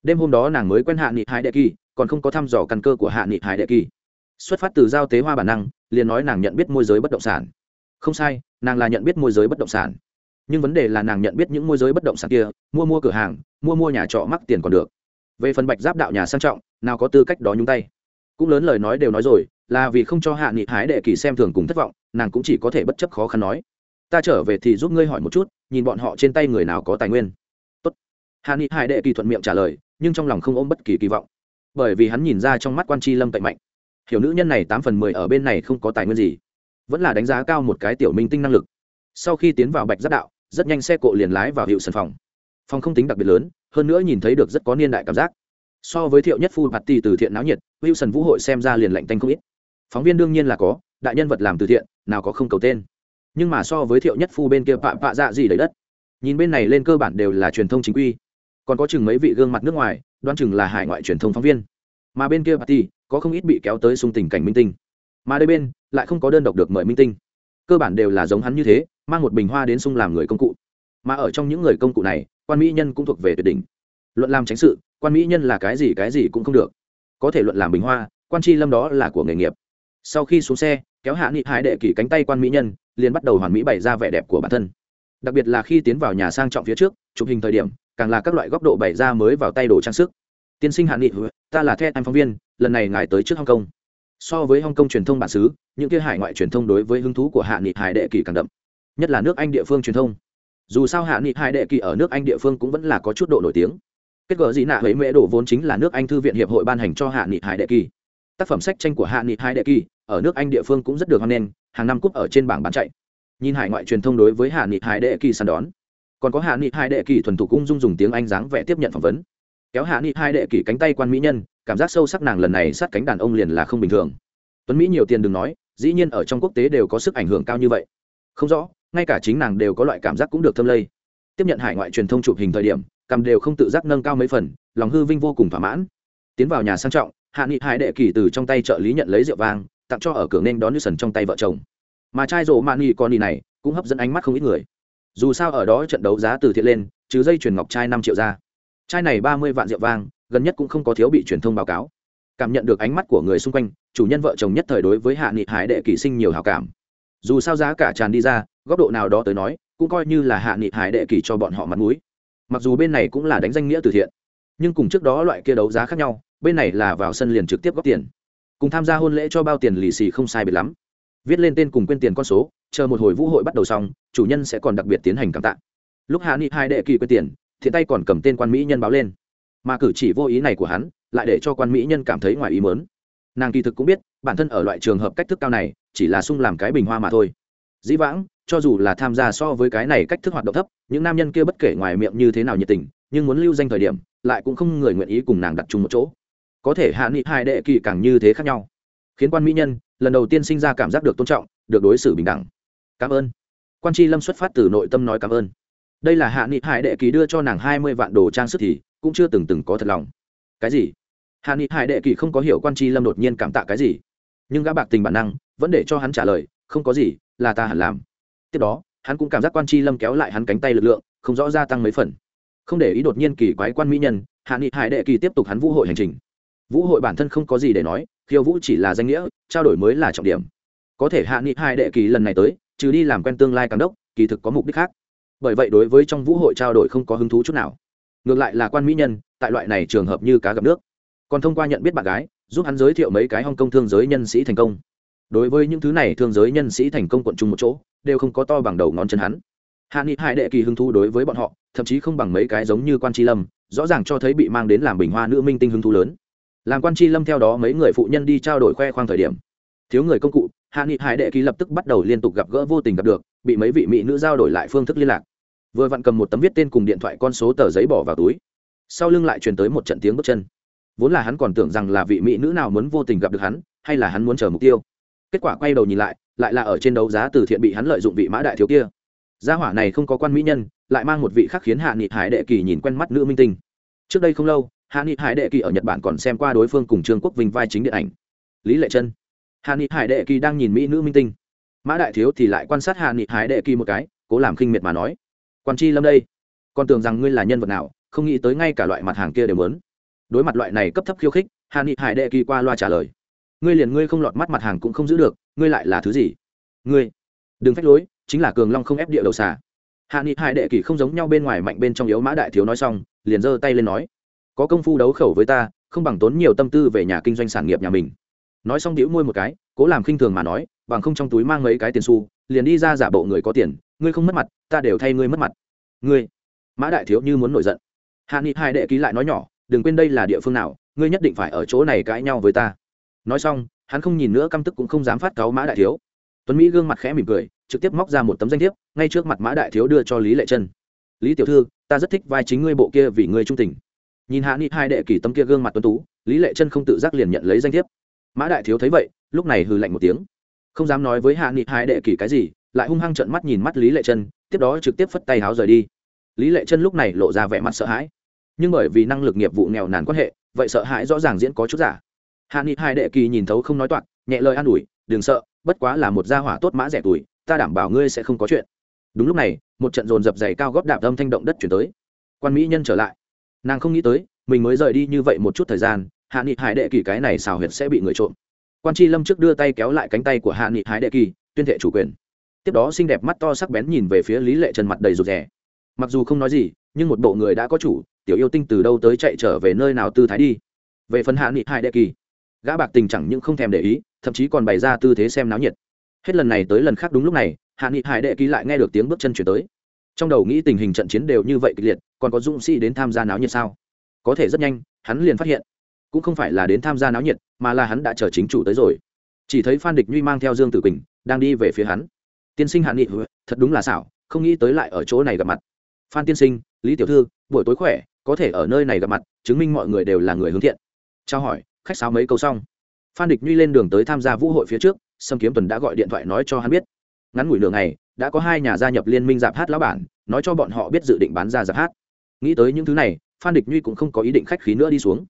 Đêm hôm đó nàng mới quen hạ nghị hải đệ kỳ, còn không có thăm dò căn cơ của hạ nghị hải đệ kỳ. Xuất phát từ giao tế hoa bản năng, liền nói nàng nhận biết môi giới bất động sản. Không sai, nàng là nhận biết môi giới bất động sản. Nhưng vấn đề là nàng nhận biết những môi giới bất động sản kia, mua mua cửa hàng, mua mua nhà trọ mắc tiền còn được về phần bạch giáp đạo nhà sang trọng, nào có tư cách đó nhúng tay. Cũng lớn lời nói đều nói rồi, là vì không cho hạ nghị hái đệ kỳ xem thường cùng thất vọng, nàng cũng chỉ có thể bất chấp khó khăn nói. Ta trở về thì giúp ngươi hỏi một chút, nhìn bọn họ trên tay người nào có tài nguyên. Tốt. Hạ nghị hải đệ kỳ thuận miệng trả lời, nhưng trong lòng không ôm bất kỳ kỳ vọng. Bởi vì hắn nhìn ra trong mắt quan tri lâm tệ mạnh. Hiểu nữ nhân này tám phần mười ở bên này không có tài nguyên gì. Vẫn là đánh giá cao một cái tiểu minh tinh năng lực. Sau khi tiến vào bạch giáp đạo, rất nhanh xe cộ liền lái vào hiệu sân phòng. Phòng không tính đặc biệt lớn hơn nữa nhìn thấy được rất có niên đại cảm giác. So với thiệu nhất phu mặt tì từ thiện náo nhiệt, wilson vũ hội xem ra liền lạnh tanh không ít. Phóng viên đương nhiên là có, đại nhân vật làm từ thiện, nào có không cầu tên. Nhưng mà so với thiệu nhất phu bên kia pạ pạ dạ gì đấy đất, nhìn bên này lên cơ bản đều là truyền thông chính quy. Còn có chừng mấy vị gương mặt nước ngoài, đoán chừng là hải ngoại truyền thông phóng viên. Mà bên kia party có không ít bị kéo tới xung tình cảnh minh tinh. Mà đây bên, lại không có đơn độc được mời minh tinh. Cơ bản đều là giống hắn như thế, mang một bình hoa đến xung làm người công cụ. Mà ở trong những người công cụ này quan mỹ nhân cũng thuộc về tuyệt đỉnh. Luận làm tránh sự, quan mỹ nhân là cái gì cái gì cũng không được. Có thể luận làm bình hoa, quan tri lâm đó là của nghề nghiệp. Sau khi xuống xe, kéo hạ nghị hải đệ kỷ cánh tay quan mỹ nhân, liền bắt đầu hoàn mỹ bày ra vẻ đẹp của bản thân. Đặc biệt là khi tiến vào nhà sang trọng phía trước, chụp hình thời điểm, càng là các loại góc độ bày ra mới vào tay đồ trang sức. Tiên sinh hạ nghị ta là the anh phóng viên, lần này ngài tới trước hong kong. So với hong kong truyền thông bản xứ, những kia hải ngoại truyền thông đối với hứng thú của hạ nghị hải đệ kỷ càng đậm, nhất là nước anh địa phương truyền thông dù sao hạ nghị hải đệ kỳ ở nước anh địa phương cũng vẫn là có chút độ nổi tiếng. Kết gỡ gì nạ ấy mễ đổ vốn chính là nước anh thư viện hiệp hội ban hành cho hạ nghị hải đệ kỳ. Tác phẩm sách tranh của hạ nghị hải đệ kỳ ở nước anh địa phương cũng rất được hoan nghênh, hàng năm cúp ở trên bảng bán chạy. Nhìn hải ngoại truyền thông đối với hạ nghị hải đệ kỳ săn đón. Còn có hạ nghị hải đệ kỳ thuần thủ cung dung dùng tiếng anh dáng vẽ tiếp nhận phỏng vấn. Kéo hạ nghị hai đệ kỳ cánh tay quan mỹ nhân, cảm giác sâu sắc nàng lần này sát cánh đàn ông liền là không bình thường. Tuấn mỹ nhiều tiền đừng nói, dĩ nhiên ở trong quốc tế đều có sức ảnh hưởng cao như vậy. Không rõ ngay cả chính nàng đều có loại cảm giác cũng được thâm lây. Tiếp nhận hải ngoại truyền thông chụp hình thời điểm cầm đều không tự giác nâng cao mấy phần, lòng hư vinh vô cùng thỏa mãn. Tiến vào nhà sang trọng, hạ nghị hải đệ kỳ từ trong tay trợ lý nhận lấy rượu vang, tặng cho ở cửa nên đón như sần trong tay vợ chồng. Mà trai rộ mani con đi này cũng hấp dẫn ánh mắt không ít người. Dù sao ở đó trận đấu giá từ thiện lên chứ dây chuyền ngọc trai năm triệu ra. Chai này ba mươi vạn rượu vang, gần nhất cũng không có thiếu bị truyền thông báo cáo. Cảm nhận được ánh mắt của người xung quanh, chủ nhân vợ chồng nhất thời đối với hạ nghị hải đệ kỳ sinh nhiều hào cảm dù sao giá cả tràn đi ra, góc độ nào đó tới nói, cũng coi như là hạ nghị hải đệ kỳ cho bọn họ mặt mũi. Mặc dù bên này cũng là đánh danh nghĩa từ thiện, nhưng cùng trước đó loại kia đấu giá khác nhau, bên này là vào sân liền trực tiếp góp tiền. Cùng tham gia hôn lễ cho bao tiền lì xì không sai biệt lắm. Viết lên tên cùng quên tiền con số, chờ một hồi vũ hội bắt đầu xong, chủ nhân sẽ còn đặc biệt tiến hành cảm tạ. Lúc hạ nghị hai đệ kỳ quên tiền, thiện tay còn cầm tên quan mỹ nhân báo lên. Mà cử chỉ vô ý này của hắn, lại để cho quan mỹ nhân cảm thấy ngoài ý mớn nàng kỳ thực cũng biết, bản thân ở loại trường hợp cách thức cao này chỉ là sung làm cái bình hoa mà thôi. Dĩ vãng, cho dù là tham gia so với cái này cách thức hoạt động thấp, những nam nhân kia bất kể ngoài miệng như thế nào nhiệt tình, nhưng muốn lưu danh thời điểm, lại cũng không người nguyện ý cùng nàng đặt chung một chỗ. Có thể hạ nghị hai đệ kỳ càng như thế khác nhau. Khiến quan mỹ nhân, lần đầu tiên sinh ra cảm giác được tôn trọng, được đối xử bình đẳng. Cảm ơn. Quan tri lâm xuất phát từ nội tâm nói cảm ơn. Đây là hạ nghị hải đệ kỳ đưa cho nàng hai mươi vạn đồ trang sức thì, cũng chưa từng từng có thật lòng. Cái gì? Hạ nghị hải đệ kỳ không có hiểu quan tri lâm đột nhiên cảm tạ cái gì nhưng gã bạc tình bản năng vẫn để cho hắn trả lời, không có gì, là ta hẳn làm. Tiếp đó, hắn cũng cảm giác quan tri lâm kéo lại hắn cánh tay lực lượng, không rõ gia tăng mấy phần. Không để ý đột nhiên kỳ quái quan mỹ nhân, hạ nghị hải đệ kỳ tiếp tục hắn vũ hội hành trình. Vũ hội bản thân không có gì để nói, khiêu vũ chỉ là danh nghĩa, trao đổi mới là trọng điểm. Có thể hạ nghị hải đệ kỳ lần này tới, trừ đi làm quen tương lai càng đốc, kỳ thực có mục đích khác. Bởi vậy đối với trong vũ hội trao đổi không có hứng thú chút nào. Ngược lại là quan mỹ nhân, tại loại này trường hợp như cá gặp nước. Còn thông qua nhận biết bạn gái giúp hắn giới thiệu mấy cái hong kong thương giới nhân sĩ thành công. Đối với những thứ này, thương giới nhân sĩ thành công quận chung một chỗ, đều không có to bằng đầu ngón chân hắn. Hạ nghị hải đệ kỳ hứng thú đối với bọn họ, thậm chí không bằng mấy cái giống như quan tri lâm, rõ ràng cho thấy bị mang đến làm bình hoa nữ minh tinh hứng thú lớn. Làm quan tri lâm theo đó mấy người phụ nhân đi trao đổi khoe khoang thời điểm, thiếu người công cụ, hạ nghị hải đệ kỳ lập tức bắt đầu liên tục gặp gỡ vô tình gặp được, bị mấy vị mỹ nữ giao đổi lại phương thức liên lạc. Vừa vặn cầm một tấm viết tên cùng điện thoại con số tờ giấy bỏ vào túi. Sau lưng lại truyền tới một trận tiếng bước chân vốn là hắn còn tưởng rằng là vị mỹ nữ nào muốn vô tình gặp được hắn, hay là hắn muốn chờ mục tiêu. Kết quả quay đầu nhìn lại lại là ở trên đấu giá từ thiện bị hắn lợi dụng vị mã đại thiếu kia. Gia hỏa này không có quan mỹ nhân, lại mang một vị khác khiến hạ nghị hải đệ kỳ nhìn quen mắt nữ minh tinh. Trước đây không lâu, hạ nghị hải đệ kỳ ở nhật bản còn xem qua đối phương cùng trương quốc vinh vai chính điện ảnh. Lý lệ chân hạ nghị hải đệ kỳ đang nhìn mỹ nữ minh tinh. Mã đại thiếu thì lại quan sát hạ nghị hải đệ kỳ một cái, cố làm khinh miệt mà nói. Quan chi lâm đây còn tưởng rằng ngươi là nhân vật nào, không nghĩ tới ngay cả loại mặt hàng kia đều muốn đối mặt loại này cấp thấp khiêu khích, hà nghị hải đệ kỳ qua loa trả lời. Ngươi liền ngươi không lọt mắt mặt hàng cũng không giữ được, ngươi lại là thứ gì? Ngươi. Đừng phách lối, chính là cường long không ép địa đầu xà. Hạ nghị hải đệ kỳ không giống nhau bên ngoài mạnh bên trong yếu mã đại thiếu nói xong, liền giơ tay lên nói. Có công phu đấu khẩu với ta, không bằng tốn nhiều tâm tư về nhà kinh doanh sản nghiệp nhà mình. Nói xong đĩu môi một cái, cố làm khinh thường mà nói, bằng không trong túi mang mấy cái tiền xu, liền đi ra giả bộ người có tiền, ngươi không mất mặt, ta đều thay ngươi mất mặt. Ngươi. Mã đại thiếu như muốn nổi giận. Hạ nghị hai đệ ký lại nói nhỏ đừng quên đây là địa phương nào, ngươi nhất định phải ở chỗ này cãi nhau với ta. Nói xong, hắn không nhìn nữa căm tức cũng không dám phát cáo mã đại thiếu. Tuấn mỹ gương mặt khẽ mỉm cười, trực tiếp móc ra một tấm danh thiếp, ngay trước mặt mã đại thiếu đưa cho lý lệ chân lý tiểu thư, ta rất thích vai chính ngươi bộ kia vì ngươi trung tình. Nhìn hạ nghị hai đệ kỷ tấm kia gương mặt tuấn tú, lý lệ chân không tự giác liền nhận lấy danh thiếp. Mã đại thiếu thấy vậy, lúc này hừ lạnh một tiếng. Không dám nói với hạ nghị hai đệ kỷ cái gì, lại hung hăng trợn mắt nhìn mắt lý lệ chân tiếp đó trực tiếp phất tay háo rời đi. Lý lệ chân lúc này lộ ra vẻ mặt sợ hãi nhưng bởi vì năng lực nghiệp vụ nghèo nàn quan hệ, vậy sợ hãi rõ ràng diễn có chút giả. Hạ nghị hai đệ kỳ nhìn thấu không nói toạc, nhẹ lời an ủi, đừng sợ, bất quá là một gia hỏa tốt mã rẻ tuổi, ta đảm bảo ngươi sẽ không có chuyện. Đúng lúc này, một trận dồn dập dày cao góp đạp âm thanh động đất chuyển tới. Quan mỹ nhân trở lại. Nàng không nghĩ tới, mình mới rời đi như vậy một chút thời gian, hạ nghị hải đệ kỳ cái này xào huyệt sẽ bị người trộm. Quan tri lâm trước đưa tay kéo lại cánh tay của hạ nghị hải đệ kỳ, tuyên thệ chủ quyền. Tiếp đó xinh đẹp mắt to sắc bén nhìn về phía lý lệ trần mặt đầy rụt rè mặc dù không nói gì, nhưng một bộ người đã có chủ, tiểu yêu tinh từ đâu tới chạy trở về nơi nào tư thái đi? Về phần hạ nghị hải đệ kỳ, gã bạc tình chẳng những không thèm để ý, thậm chí còn bày ra tư thế xem náo nhiệt. Hết lần này tới lần khác đúng lúc này, hạ nghị hải đệ kỳ lại nghe được tiếng bước chân chuyển tới. Trong đầu nghĩ tình hình trận chiến đều như vậy kịch liệt, còn có dũng sĩ đến tham gia náo nhiệt sao? Có thể rất nhanh, hắn liền phát hiện, cũng không phải là đến tham gia náo nhiệt, mà là hắn đã chờ chính chủ tới rồi. Chỉ thấy phan địch nhuy mang theo dương tử quỳnh, đang đi về phía hắn. Tiên sinh hạ nghị, thật đúng là xảo, không nghĩ tới lại ở chỗ này gặp mặt phan tiên sinh, lý tiểu thư, buổi tối khỏe, có thể ở nơi này gặp mặt, chứng minh mọi người đều là người hướng thiện. Trao hỏi, khách sáo mấy câu xong. Phan địch nhuy lên đường tới tham gia vũ hội phía trước, sâm kiếm tuần đã gọi điện thoại nói cho hắn biết. Ngắn ngủi nửa ngày, đã có hai nhà gia nhập liên minh giạp hát lão bản, nói cho bọn họ biết dự định bán ra giạp hát. Nghĩ tới những thứ này, phan địch nhuy cũng không có ý định khách khí nữa đi xuống.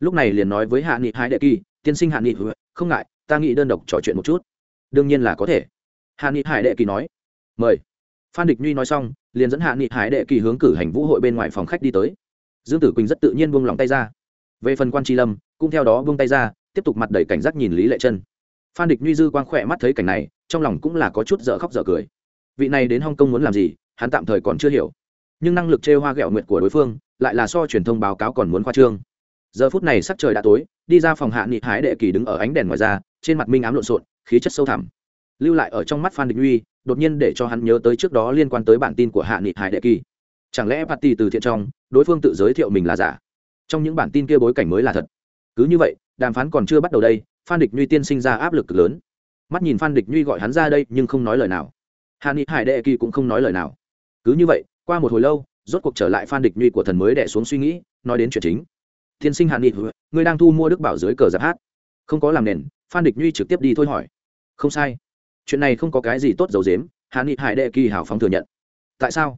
Lúc này liền nói với hạ nghị hai đệ kỳ, tiên sinh hạ nghị ừ, không ngại, ta nghĩ đơn độc trò chuyện một chút. Đương nhiên là có thể. Hạ nghị hải đệ kỳ nói. Mời. Phan địch nhuy nói xong liền dẫn hạ nghị hải đệ kỳ hướng cử hành vũ hội bên ngoài phòng khách đi tới. Dương tử quỳnh rất tự nhiên buông lỏng tay ra. Về phần quan tri lâm, cũng theo đó buông tay ra, tiếp tục mặt đầy cảnh giác nhìn lý lệ chân phan địch nhuy dư quang khỏe mắt thấy cảnh này, trong lòng cũng là có chút dở khóc dở cười. Vị này đến hong kông muốn làm gì, hắn tạm thời còn chưa hiểu. Nhưng năng lực chê hoa ghẹo nguyệt của đối phương, lại là so truyền thông báo cáo còn muốn khoa trương. Giờ phút này sắc trời đã tối, đi ra phòng hạ nghị hái đệ kỳ đứng ở ánh đèn ngoài ra, trên mặt minh ám lộn xộn, khí chất sâu thẳm lưu lại ở trong mắt phan địch uy đột nhiên để cho hắn nhớ tới trước đó liên quan tới bản tin của hạ nghị hải đệ kỳ. Chẳng lẽ party từ thiện trong, đối phương tự giới thiệu mình là giả? Trong những bản tin kia bối cảnh mới là thật. Cứ như vậy, đàm phán còn chưa bắt đầu đây, phan địch nhuy tiên sinh ra áp lực cực lớn. Mắt nhìn phan địch nhuy gọi hắn ra đây nhưng không nói lời nào. Hạ nghị hải đệ kỳ cũng không nói lời nào. Cứ như vậy, qua một hồi lâu, rốt cuộc trở lại phan địch nhuy của thần mới đẻ xuống suy nghĩ, nói đến chuyện chính. Tiên sinh hạ nghị, ngươi đang thu mua đức bảo dưới cờ giáp hát. Không có làm nền, phan địch nhuy trực tiếp đi thôi hỏi. Không sai chuyện này không có cái gì tốt dầu dếm hạ nghị hải đệ kỳ hào phóng thừa nhận. Tại sao?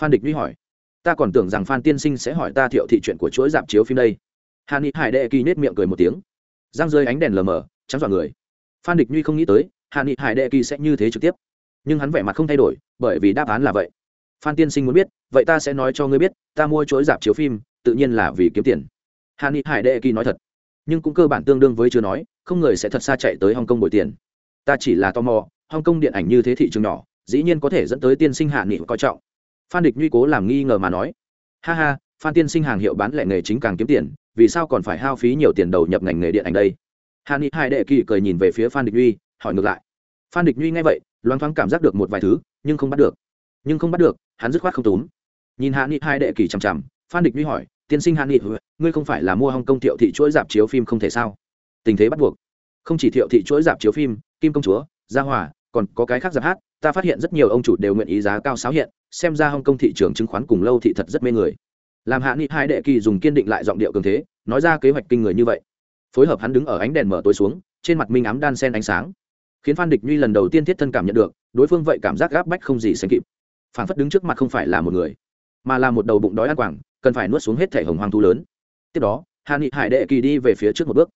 Phan địch duy hỏi. Ta còn tưởng rằng phan tiên sinh sẽ hỏi ta thiệu thị chuyện của chuỗi dạp chiếu phim đây. Hạ nghị hải đệ kỳ nết miệng cười một tiếng. Giang rơi ánh đèn lờ mờ, trắng dọa người. Phan địch duy không nghĩ tới hạ nghị hải đệ kỳ sẽ như thế trực tiếp. Nhưng hắn vẻ mặt không thay đổi, bởi vì đáp án là vậy. Phan tiên sinh muốn biết, vậy ta sẽ nói cho ngươi biết, ta mua chuỗi dạp chiếu phim, tự nhiên là vì kiếm tiền. Hạ nghị hải đệ kỳ nói thật. Nhưng cũng cơ bản tương đương với chưa nói, không người sẽ thật xa chạy tới hồng kông bồi tiền ta chỉ là tò mò, hong kông điện ảnh như thế thị trường nhỏ, dĩ nhiên có thể dẫn tới tiên sinh hạ nghị coi trọng. Phan địch nhuy cố làm nghi ngờ mà nói, ha ha, phan tiên sinh hàng hiệu bán lẻ nghề chính càng kiếm tiền, vì sao còn phải hao phí nhiều tiền đầu nhập ngành nghề điện ảnh đây? Hạ nghị hai đệ kỳ cười nhìn về phía phan địch nhuy, hỏi ngược lại, phan địch nhuy nghe vậy, loáng thoáng cảm giác được một vài thứ, nhưng không bắt được. Nhưng không bắt được, hắn dứt khoát không túm. Nhìn hạ nghị hai đệ kỳ chằm chằm, phan địch nhuy hỏi, tiên sinh hạ nghị, ngươi không phải là mua hong kông thiệu thị chuỗi dạp chiếu phim không thể sao? Tình thế bắt buộc. Không chỉ thiệu thị chuỗi dạp chiếu phim kim công chúa, gia hòa, còn có cái khác giáp hát, ta phát hiện rất nhiều ông chủ đều nguyện ý giá cao sáo hiện, xem ra hong kong thị trường chứng khoán cùng lâu thị thật rất mê người. Làm hạ nghị hai đệ kỳ dùng kiên định lại giọng điệu cường thế, nói ra kế hoạch kinh người như vậy. Phối hợp hắn đứng ở ánh đèn mở tối xuống, trên mặt minh ám đan sen ánh sáng. Khiến phan địch nhuy lần đầu tiên thiết thân cảm nhận được, đối phương vậy cảm giác gáp bách không gì sánh kịp. Phản phất đứng trước mặt không phải là một người, mà là một đầu bụng đói ăn quảng, cần phải nuốt xuống hết thẻ hồng hoang thu lớn. Tiếp đó, hạ nghị hải đệ kỳ đi về phía trước một bước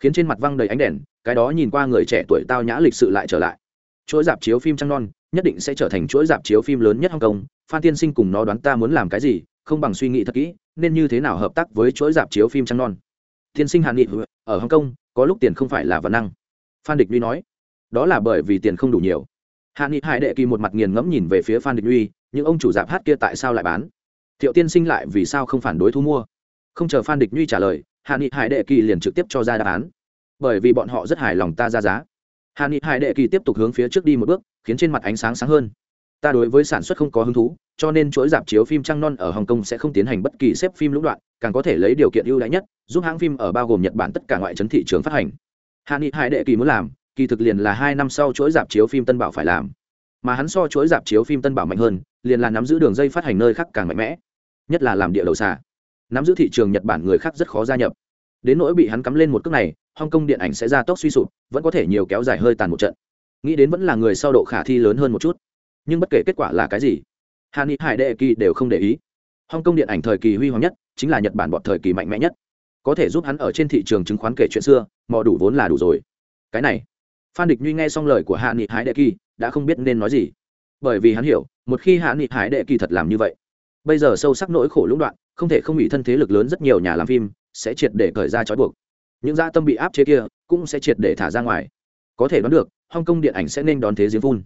khiến trên mặt văng đầy ánh đèn, cái đó nhìn qua người trẻ tuổi tao nhã lịch sự lại trở lại. Chuỗi dạp chiếu phim trăng non, nhất định sẽ trở thành chuỗi dạp chiếu phim lớn nhất Hồng Kông. phan tiên sinh cùng nó đoán ta muốn làm cái gì, không bằng suy nghĩ thật kỹ, nên như thế nào hợp tác với chuỗi dạp chiếu phim trăng non. Tiên sinh Hàn nghị, ở Hồng Kông có lúc tiền không phải là vật năng. Phan địch duy nói, đó là bởi vì tiền không đủ nhiều. Hạ nghị hải đệ kỳ một mặt nghiền ngẫm nhìn về phía phan địch uy những ông chủ dạp hát kia tại sao lại bán? Thiệu tiên sinh lại vì sao không phản đối thu mua? Không chờ phan địch uy trả lời hạ nghị hải đệ kỳ liền trực tiếp cho ra đáp án. Bởi vì bọn họ rất hài lòng ta ra giá. Hạ nghị hải đệ kỳ tiếp tục hướng phía trước đi một bước, khiến trên mặt ánh sáng sáng hơn. Ta đối với sản xuất không có hứng thú, cho nên chuỗi dạp chiếu phim trăng non ở hồng kông sẽ không tiến hành bất kỳ xếp phim lũng đoạn, càng có thể lấy điều kiện ưu đãi nhất, giúp hãng phim ở bao gồm nhật bản tất cả ngoại trấn thị trường phát hành. Hạ nghị hải đệ kỳ muốn làm, kỳ thực liền là hai năm sau chuỗi dạp chiếu phim tân bảo phải làm. Mà hắn so chuỗi dạp chiếu phim tân bảo mạnh hơn, liền là nắm giữ đường dây phát hành nơi khác càng mạnh mẽ, nhất là làm địa đầu xà nắm giữ thị trường nhật bản người khác rất khó gia nhập. Đến nỗi bị hắn cắm lên một cước này, hong kong điện ảnh sẽ ra tốc suy sụp, vẫn có thể nhiều kéo dài hơi tàn một trận. Nghĩ đến vẫn là người sau độ khả thi lớn hơn một chút. Nhưng bất kể kết quả là cái gì hà ni hải đệ kỳ đều không để ý. Hong kong điện ảnh thời kỳ huy hoàng nhất, chính là nhật bản bọn thời kỳ mạnh mẽ nhất. Có thể giúp hắn ở trên thị trường chứng khoán kể chuyện xưa, mò đủ vốn là đủ rồi. Cái này, phan địch nhuy nghe xong lời của hạ nghị hải đệ kỳ, đã không biết nên nói gì. Bởi vì hắn hiểu, một khi hạ nghị hải đệ kỳ thật làm như vậy, bây giờ sâu sắc nỗi khổ lũng đoạn không thể không bị thân thế lực lớn rất nhiều nhà làm phim sẽ triệt để khởi ra trói buộc. Những gia tâm bị áp chế kia cũng sẽ triệt để thả ra ngoài. Có thể đoán được, hong kong điện ảnh sẽ nên đón thế giếng phun.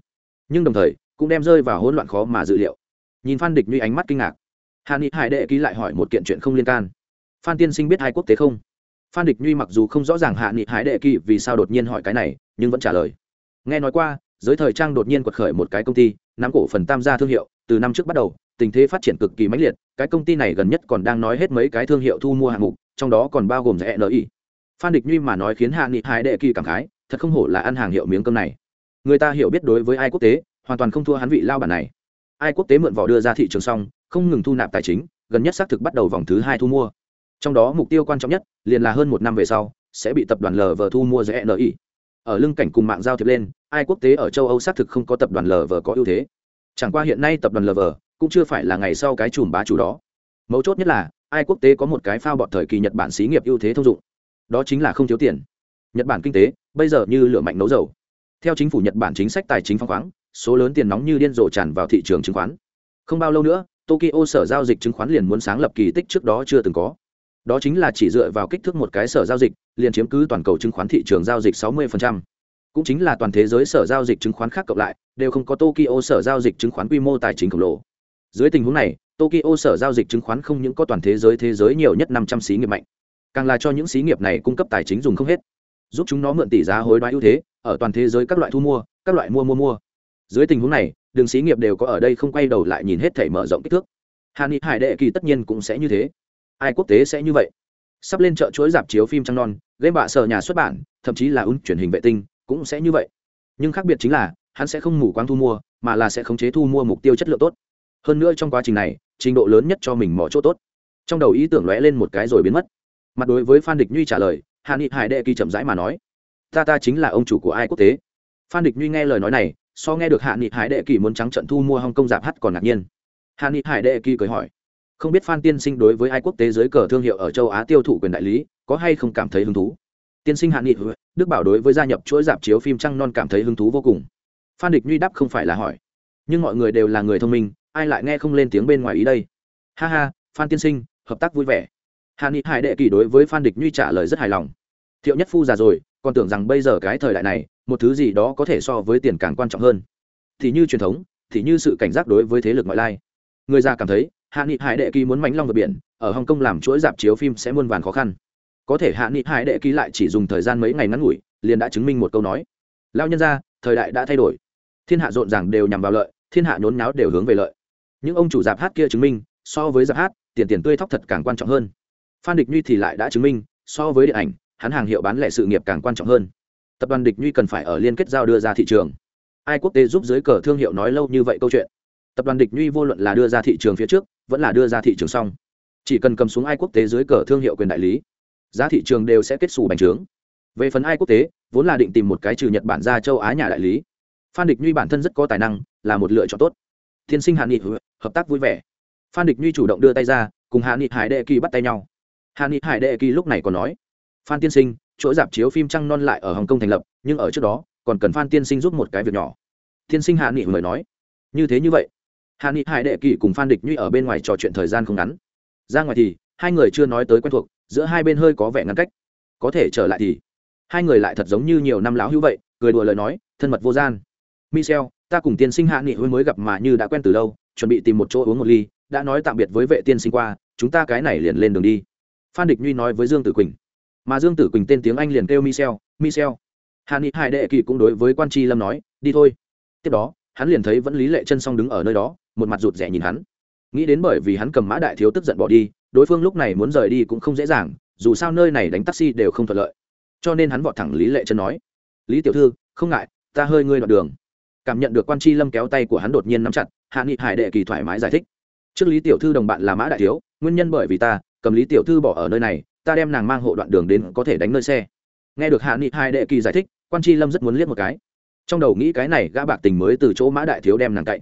Nhưng đồng thời, cũng đem rơi vào hỗn loạn khó mà dự liệu. Nhìn phan địch như ánh mắt kinh ngạc. Hà ni hải đệ ký lại hỏi một kiện chuyện không liên can. Phan tiên sinh biết hai quốc tế không? Phan địch nhuy mặc dù không rõ ràng hạ nghị hải đệ kỳ vì sao đột nhiên hỏi cái này, nhưng vẫn trả lời. Nghe nói qua, giới thời trang đột nhiên quật khởi một cái công ty, nắm cổ phần tam gia thương hiệu, từ năm trước bắt đầu tình thế phát triển cực kỳ mãnh liệt, cái công ty này gần nhất còn đang nói hết mấy cái thương hiệu thu mua hạng mục, trong đó còn bao gồm rẻ ni phan địch nhuy mà nói khiến hạ nghị hai đệ kỳ cảm khái, thật không hổ là ăn hàng hiệu miếng cơm này. Người ta hiểu biết đối với ai quốc tế, hoàn toàn không thua hắn vị lao bản này. Ai quốc tế mượn vỏ đưa ra thị trường xong, không ngừng thu nạp tài chính, gần nhất xác thực bắt đầu vòng thứ hai thu mua. Trong đó mục tiêu quan trọng nhất, liền là hơn một năm về sau, sẽ bị tập đoàn lv thu mua rẽ ni ở lưng cảnh cùng mạng giao thiệp lên, ai quốc tế ở châu âu xác thực không có tập đoàn lv có ưu thế. Chẳng qua hiện nay tập đoàn lv cũng chưa phải là ngày sau cái chùm bá chủ đó. Mấu chốt nhất là, ai quốc tế có một cái phao bọt thời kỳ nhật bản xí nghiệp ưu thế thông dụng. Đó chính là không thiếu tiền. Nhật bản kinh tế, bây giờ như lửa mạnh nấu dầu. Theo chính phủ nhật bản chính sách tài chính phong khoáng, số lớn tiền nóng như điên rồ tràn vào thị trường chứng khoán. Không bao lâu nữa, tokyo sở giao dịch chứng khoán liền muốn sáng lập kỳ tích trước đó chưa từng có. Đó chính là chỉ dựa vào kích thước một cái sở giao dịch, liền chiếm cứ toàn cầu chứng khoán thị trường giao dịch 60%. cũng chính là toàn thế giới sở giao dịch chứng khoán khác cộng lại, đều không có tokyo sở giao dịch chứng khoán quy mô tài chính khổng lồ dưới tình huống này, tokyo sở giao dịch chứng khoán không những có toàn thế giới thế giới nhiều nhất 500 xí nghiệp mạnh, càng là cho những xí nghiệp này cung cấp tài chính dùng không hết, giúp chúng nó mượn tỷ giá hối đoái ưu thế ở toàn thế giới các loại thu mua, các loại mua mua mua. Dưới tình huống này, đường xí nghiệp đều có ở đây không quay đầu lại nhìn hết thể mở rộng kích thước. Hàn ni hải đệ kỳ tất nhiên cũng sẽ như thế. Ai quốc tế sẽ như vậy? Sắp lên chợ chuỗi dạp chiếu phim trăng non, game bạ sở nhà xuất bản, thậm chí là ứng truyền hình vệ tinh, cũng sẽ như vậy. Nhưng khác biệt chính là, hắn sẽ không mù quáng thu mua, mà là sẽ khống chế thu mua mục tiêu chất lượng tốt hơn nữa trong quá trình này, trình độ lớn nhất cho mình mỏ chỗ tốt. Trong đầu ý tưởng lóe lên một cái rồi biến mất. Mặt đối với phan địch nhuy trả lời hạ nghị hải đệ kỳ chậm rãi mà nói, ta ta chính là ông chủ của ai quốc tế? Phan địch nhuy nghe lời nói này, so nghe được hạ nghị hải đệ kỳ muốn trắng trận thu mua hong kông giạp hát còn ngạc nhiên. Hạ nghị hải đệ kỳ cười hỏi, không biết phan tiên sinh đối với ai quốc tế dưới cờ thương hiệu ở châu á tiêu thụ quyền đại lý, có hay không cảm thấy hứng thú? Tiên sinh hạ nghị đức bảo đối với gia nhập chuỗi dạp chiếu phim trăng non cảm thấy hứng thú vô cùng. Phan địch nhuy đáp không phải là hỏi, nhưng mọi người đều là người thông minh ai lại nghe không lên tiếng bên ngoài ý đây? Ha ha, phan tiên sinh, hợp tác vui vẻ. Hạ ni hải đệ kỳ đối với phan địch nhuy trả lời rất hài lòng. Thiệu nhất phu già rồi, còn tưởng rằng bây giờ cái thời đại này, một thứ gì đó có thể so với tiền càng quan trọng hơn. Thì như truyền thống, thì như sự cảnh giác đối với thế lực ngoại lai. Người già cảm thấy, hạ nghị hải đệ kỳ muốn mánh long vượt biển, ở hồng kông làm chuỗi dạp chiếu phim sẽ muôn vàn khó khăn. Có thể hạ nghị hải đệ kỳ lại chỉ dùng thời gian mấy ngày ngắn ngủi, liền đã chứng minh một câu nói. Lao nhân ra thời đại đã thay đổi. Thiên hạ rộn ràng đều nhằm vào lợi, thiên hạ nhốn nháo đều hướng về lợi những ông chủ dạp hát kia chứng minh, so với dạp hát, tiền tiền tươi thóc thật càng quan trọng hơn. Phan địch nhuy thì lại đã chứng minh, so với điện ảnh, hắn hàng hiệu bán lẻ sự nghiệp càng quan trọng hơn. Tập đoàn địch nhuy cần phải ở liên kết giao đưa ra thị trường. Ai quốc tế giúp dưới cờ thương hiệu nói lâu như vậy câu chuyện. Tập đoàn địch nhuy vô luận là đưa ra thị trường phía trước, vẫn là đưa ra thị trường xong. Chỉ cần cầm xuống ai quốc tế dưới cờ thương hiệu quyền đại lý, giá thị trường đều sẽ kết xù bành trướng. Về phần ai quốc tế, vốn là định tìm một cái trừ nhật bản ra châu á nhà đại lý. Phan địch nhuy bản thân rất có tài năng, là một lựa chọn tốt. Thiên sinh hạn nghị hợp tác vui vẻ. Phan địch nhi chủ động đưa tay ra, cùng hạ nghị hải đệ kỳ bắt tay nhau. Hạ nghị hải đệ kỳ lúc này còn nói, phan tiên sinh chỗ dạp chiếu phim trăng non lại ở hồng kông thành lập, nhưng ở trước đó, còn cần phan tiên sinh giúp một cái việc nhỏ. Tiên sinh hạ nghị mời nói, như thế như vậy. Hạ nghị hải đệ kỳ cùng phan địch nhi ở bên ngoài trò chuyện thời gian không ngắn. Ra ngoài thì, hai người chưa nói tới quen thuộc, giữa hai bên hơi có vẻ ngăn cách. Có thể trở lại thì, hai người lại thật giống như nhiều năm lão hữu vậy, cười đùa lời nói, thân mật vô gian. Michel, ta cùng tiên sinh hạ nghị huy mới gặp mà như đã quen từ lâu chuẩn bị tìm một chỗ uống một ly, đã nói tạm biệt với vệ tiên sinh qua, chúng ta cái này liền lên đường đi. Phan địch nhuy nói với dương tử quỳnh. Mà dương tử quỳnh tên tiếng anh liền kêu michel michel. Hà nghị hải đệ kỳ cũng đối với quan tri lâm nói, đi thôi. Tiếp đó, hắn liền thấy vẫn lý lệ chân song đứng ở nơi đó, một mặt rụt rẻ nhìn hắn. Nghĩ đến bởi vì hắn cầm mã đại thiếu tức giận bỏ đi, đối phương lúc này muốn rời đi cũng không dễ dàng, dù sao nơi này đánh taxi đều không thuận lợi. Cho nên hắn vọt thẳng lý lệ chân nói, lý tiểu thư, không ngại, ta hơi ngươi đoạn đường. Cảm nhận được quan tri lâm kéo tay của hắn đột nhiên nắm chặt hạ nghị hải đệ kỳ thoải mái giải thích. Trước lý tiểu thư đồng bạn là mã đại thiếu, nguyên nhân bởi vì ta, cầm lý tiểu thư bỏ ở nơi này, ta đem nàng mang hộ đoạn đường đến có thể đánh nơi xe. Nghe được hạ nghị hải đệ kỳ giải thích, quan tri lâm rất muốn liếc một cái. Trong đầu nghĩ cái này gã bạc tình mới từ chỗ mã đại thiếu đem nàng cậy.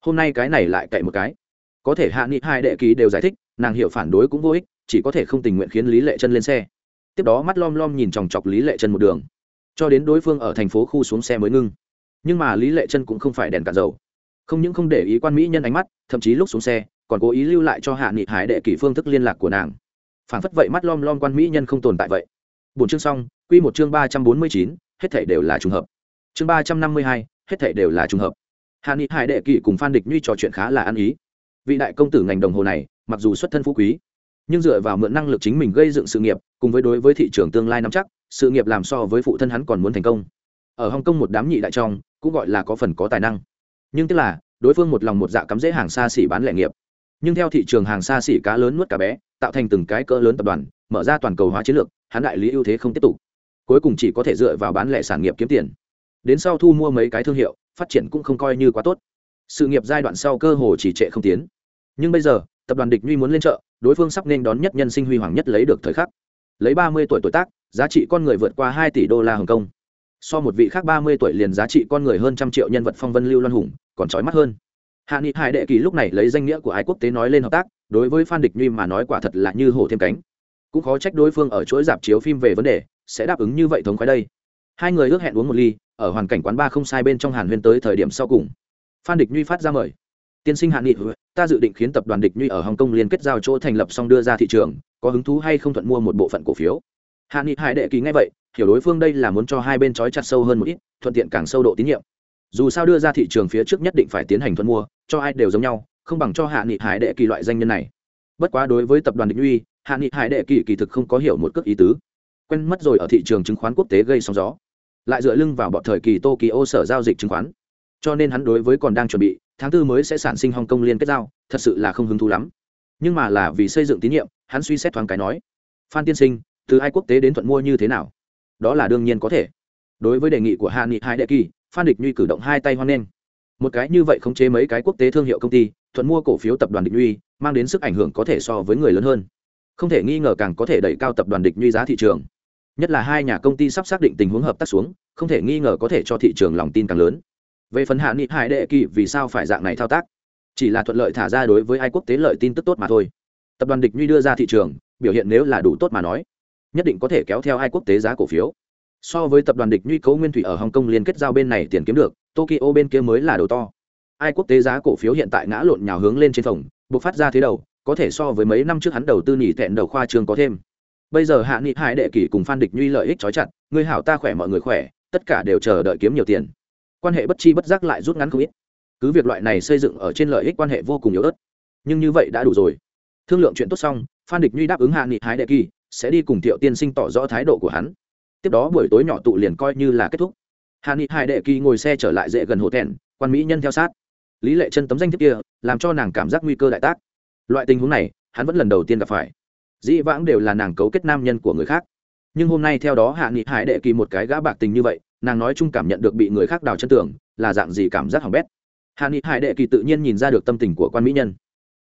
Hôm nay cái này lại cậy một cái. Có thể hạ nghị hai đệ kỳ đều giải thích, nàng hiểu phản đối cũng vô ích, chỉ có thể không tình nguyện khiến lý lệ chân lên xe. Tiếp đó mắt lom lom nhìn chòng chọc lý lệ chân một đường. Cho đến đối phương ở thành phố khu xuống xe mới ngưng. Nhưng mà lý lệ chân cũng không phải đèn cạn dầu không những không để ý quan mỹ nhân ánh mắt, thậm chí lúc xuống xe, còn cố ý lưu lại cho hạ nghị hải đệ kỷ phương thức liên lạc của nàng. Phản phất vậy mắt lom lom quan mỹ nhân không tồn tại vậy. Bốn chương xong, quy một chương ba trăm bốn mươi chín, hết thể đều là trùng hợp. Chương ba trăm năm mươi hai, hết thể đều là trùng hợp. Hạ nghị hải đệ kỷ cùng phan địch nhuy trò chuyện khá là ăn ý. Vị đại công tử ngành đồng hồ này, mặc dù xuất thân phú quý, nhưng dựa vào mượn năng lực chính mình gây dựng sự nghiệp, cùng với đối với thị trường tương lai nắm chắc, sự nghiệp làm so với phụ thân hắn còn muốn thành công. Ở hong kong một đám nhị đại trong, cũng gọi là có phần có tài năng nhưng tức là, đối phương một lòng một dạ cắm dễ hàng xa xỉ bán lẻ nghiệp. Nhưng theo thị trường hàng xa xỉ cá lớn nuốt cá bé, tạo thành từng cái cỡ lớn tập đoàn, mở ra toàn cầu hóa chiến lược, hắn đại lý ưu thế không tiếp tục. Cuối cùng chỉ có thể dựa vào bán lẻ sản nghiệp kiếm tiền. Đến sau thu mua mấy cái thương hiệu, phát triển cũng không coi như quá tốt. Sự nghiệp giai đoạn sau cơ hồ chỉ trệ không tiến. Nhưng bây giờ, tập đoàn địch duy muốn lên chợ, đối phương sắp nên đón nhất nhân sinh huy hoàng nhất lấy được thời khắc. Lấy ba mươi tuổi tuổi tác, giá trị con người vượt qua hai tỷ đô la hồng kông. So một vị khác ba mươi tuổi liền giá trị con người hơn trăm triệu nhân vật phong vân lưu loan hùng còn trói mắt hơn. Hạ nghị hải đệ kỳ lúc này lấy danh nghĩa của ái quốc tế nói lên hợp tác, đối với phan địch nhuy mà nói quả thật là như hổ thêm cánh. Cũng khó trách đối phương ở chuỗi dạp chiếu phim về vấn đề, sẽ đáp ứng như vậy thống khoái đây. Hai người ước hẹn uống một ly, ở hoàn cảnh quán ba không sai bên trong hàn huyên tới thời điểm sau cùng. Phan địch nhuy phát ra mời. Tiên sinh hạ nghị, ta dự định khiến tập đoàn địch nhuy ở hồng kông liên kết giao chỗ thành lập xong đưa ra thị trường, có hứng thú hay không thuận mua một bộ phận cổ phiếu? Hạ nghị hải đệ kỳ ngay vậy, hiểu đối phương đây là muốn cho hai bên trói chặt sâu hơn một ít, thuận tiện càng sâu độ tín nhiệm dù sao đưa ra thị trường phía trước nhất định phải tiến hành thuận mua, cho ai đều giống nhau, không bằng cho hạ nghị hải đệ kỳ loại danh nhân này. Bất quá đối với tập đoàn địch uy, hạ nghị hải đệ kỳ kỳ thực không có hiểu một cước ý tứ. Quen mất rồi ở thị trường chứng khoán quốc tế gây sóng gió. Lại dựa lưng vào bọn thời kỳ tokyo sở giao dịch chứng khoán. Cho nên hắn đối với còn đang chuẩn bị, tháng tư mới sẽ sản sinh hong kong liên kết giao, thật sự là không hứng thú lắm. Nhưng mà là vì xây dựng tín nhiệm, hắn suy xét thoáng cái nói, phan tiên sinh, từ ai quốc tế đến thuận mua như thế nào? Đó là đương nhiên có thể. Đối với đề nghị của hạ nghị hai đệ kỳ phan địch nhuy cử động hai tay hoan nghênh. Một cái như vậy khống chế mấy cái quốc tế thương hiệu công ty, thuận mua cổ phiếu tập đoàn địch nhuy, mang đến sức ảnh hưởng có thể so với người lớn hơn. Không thể nghi ngờ càng có thể đẩy cao tập đoàn địch nhuy giá thị trường. Nhất là hai nhà công ty sắp xác định tình huống hợp tác xuống, không thể nghi ngờ có thể cho thị trường lòng tin càng lớn. Về phần hạ nghị hải đệ kỳ, vì sao phải dạng này thao tác? Chỉ là thuận lợi thả ra đối với ai quốc tế lợi tin tức tốt mà thôi. Tập đoàn địch nhuy đưa ra thị trường, biểu hiện nếu là đủ tốt mà nói, nhất định có thể kéo theo hai quốc tế giá cổ phiếu so với tập đoàn địch nhuy cấu nguyên thủy ở hồng kông liên kết giao bên này tiền kiếm được, tokyo bên kia mới là đầu to. Ai quốc tế giá cổ phiếu hiện tại ngã lộn nhào hướng lên trên phòng buộc phát ra thế đầu, có thể so với mấy năm trước hắn đầu tư nhỉ thẹn đầu khoa trường có thêm. Bây giờ hạ nghị hải đệ kỷ cùng phan địch nhuy lợi ích trói chặt, người hảo ta khỏe mọi người khỏe, tất cả đều chờ đợi kiếm nhiều tiền. Quan hệ bất chi bất giác lại rút ngắn không ít. Cứ việc loại này xây dựng ở trên lợi ích quan hệ vô cùng yếu ớt, nhưng như vậy đã đủ rồi. Thương lượng chuyện tốt xong, phan địch nhuy đáp ứng hạ nghị Hải đệ kỳ sẽ đi cùng thiệu tiên sinh tỏ rõ thái độ của hắn tiếp đó buổi tối nhỏ tụ liền coi như là kết thúc. Hà nghị hải đệ kỳ ngồi xe trở lại dễ gần hồ thẹn, quan mỹ nhân theo sát. Lý lệ chân tấm danh thiếp kia, làm cho nàng cảm giác nguy cơ đại tác. Loại tình huống này, hắn vẫn lần đầu tiên gặp phải. Dĩ vãng đều là nàng cấu kết nam nhân của người khác. Nhưng hôm nay theo đó hạ nghị hải đệ kỳ một cái gã bạc tình như vậy, nàng nói chung cảm nhận được bị người khác đào chân tưởng là dạng gì cảm giác hỏng bét. Hạ nghị hải đệ kỳ tự nhiên nhìn ra được tâm tình của quan mỹ nhân.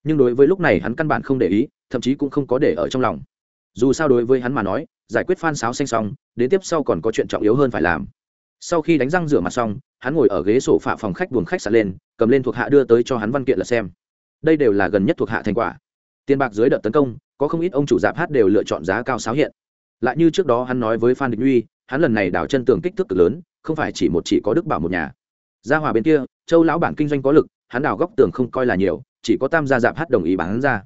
Nhưng đối với lúc này hắn căn bản không để ý, thậm chí cũng không có để ở trong lòng. Dù sao đối với hắn mà nói giải quyết phan sáo xanh xong, đến tiếp sau còn có chuyện trọng yếu hơn phải làm. Sau khi đánh răng rửa mặt xong, hắn ngồi ở ghế sổ phạ phòng khách buồng khách sạt lên, cầm lên thuộc hạ đưa tới cho hắn văn kiện là xem. Đây đều là gần nhất thuộc hạ thành quả. Tiền bạc dưới đợt tấn công, có không ít ông chủ dạp hát đều lựa chọn giá cao sáo hiện. Lại như trước đó hắn nói với phan đình uy, hắn lần này đào chân tường kích thước cực lớn, không phải chỉ một chỉ có đức bảo một nhà. Gia hòa bên kia, châu lão bản kinh doanh có lực, hắn đào góc tường không coi là nhiều, chỉ có tam gia dạp hát đồng ý bán ra.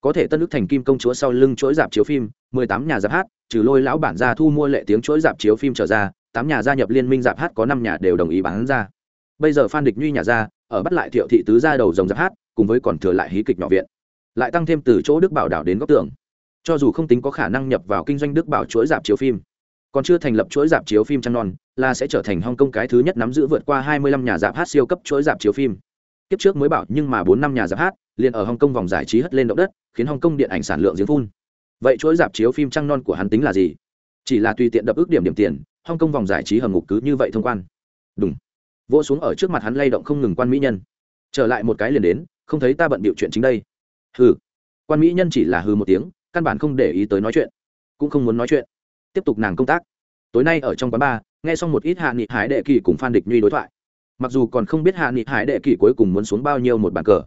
Có thể tân đức thành kim công chúa sau lưng chuỗi dạp chiếu phim, mười tám nhà dạp hát trừ lôi lão bản ra thu mua lệ tiếng chuỗi dạp chiếu phim trở ra, tám nhà gia nhập liên minh dạp hát có năm nhà đều đồng ý bán ra. Bây giờ phan địch nhuy nhà ra, ở bắt lại thiệu thị tứ ra đầu dòng dạp hát, cùng với còn thừa lại hí kịch nhỏ viện. Lại tăng thêm từ chỗ đức bảo đảo đến góc tường. Cho dù không tính có khả năng nhập vào kinh doanh đức bảo chuỗi dạp chiếu phim, còn chưa thành lập chuỗi dạp chiếu phim trăng non, là sẽ trở thành hong kong cái thứ nhất nắm giữ vượt qua 25 nhà dạp hát siêu cấp chuỗi dạp chiếu phim. Kiếp trước mới bảo nhưng mà bốn năm nhà dạp hát liền ở hong kong vòng giải trí hất lên động đất, khiến hong kong điện ảnh sản lượng giếng phun vậy chuỗi dạp chiếu phim trăng non của hắn tính là gì? Chỉ là tùy tiện đập ước điểm điểm tiền, hong kong vòng giải trí hầm ngục cứ như vậy thông quan. Đúng vỗ xuống ở trước mặt hắn lay động không ngừng quan mỹ nhân. Trở lại một cái liền đến, không thấy ta bận bịu chuyện chính đây. Hừ. Quan mỹ nhân chỉ là hừ một tiếng, căn bản không để ý tới nói chuyện. Cũng không muốn nói chuyện. Tiếp tục nàng công tác. Tối nay ở trong quán bar, nghe xong một ít hạ nghị hải đệ kỳ cùng phan địch nhuy đối thoại. Mặc dù còn không biết hạ nghị hải đệ kỳ cuối cùng muốn xuống bao nhiêu một bàn cờ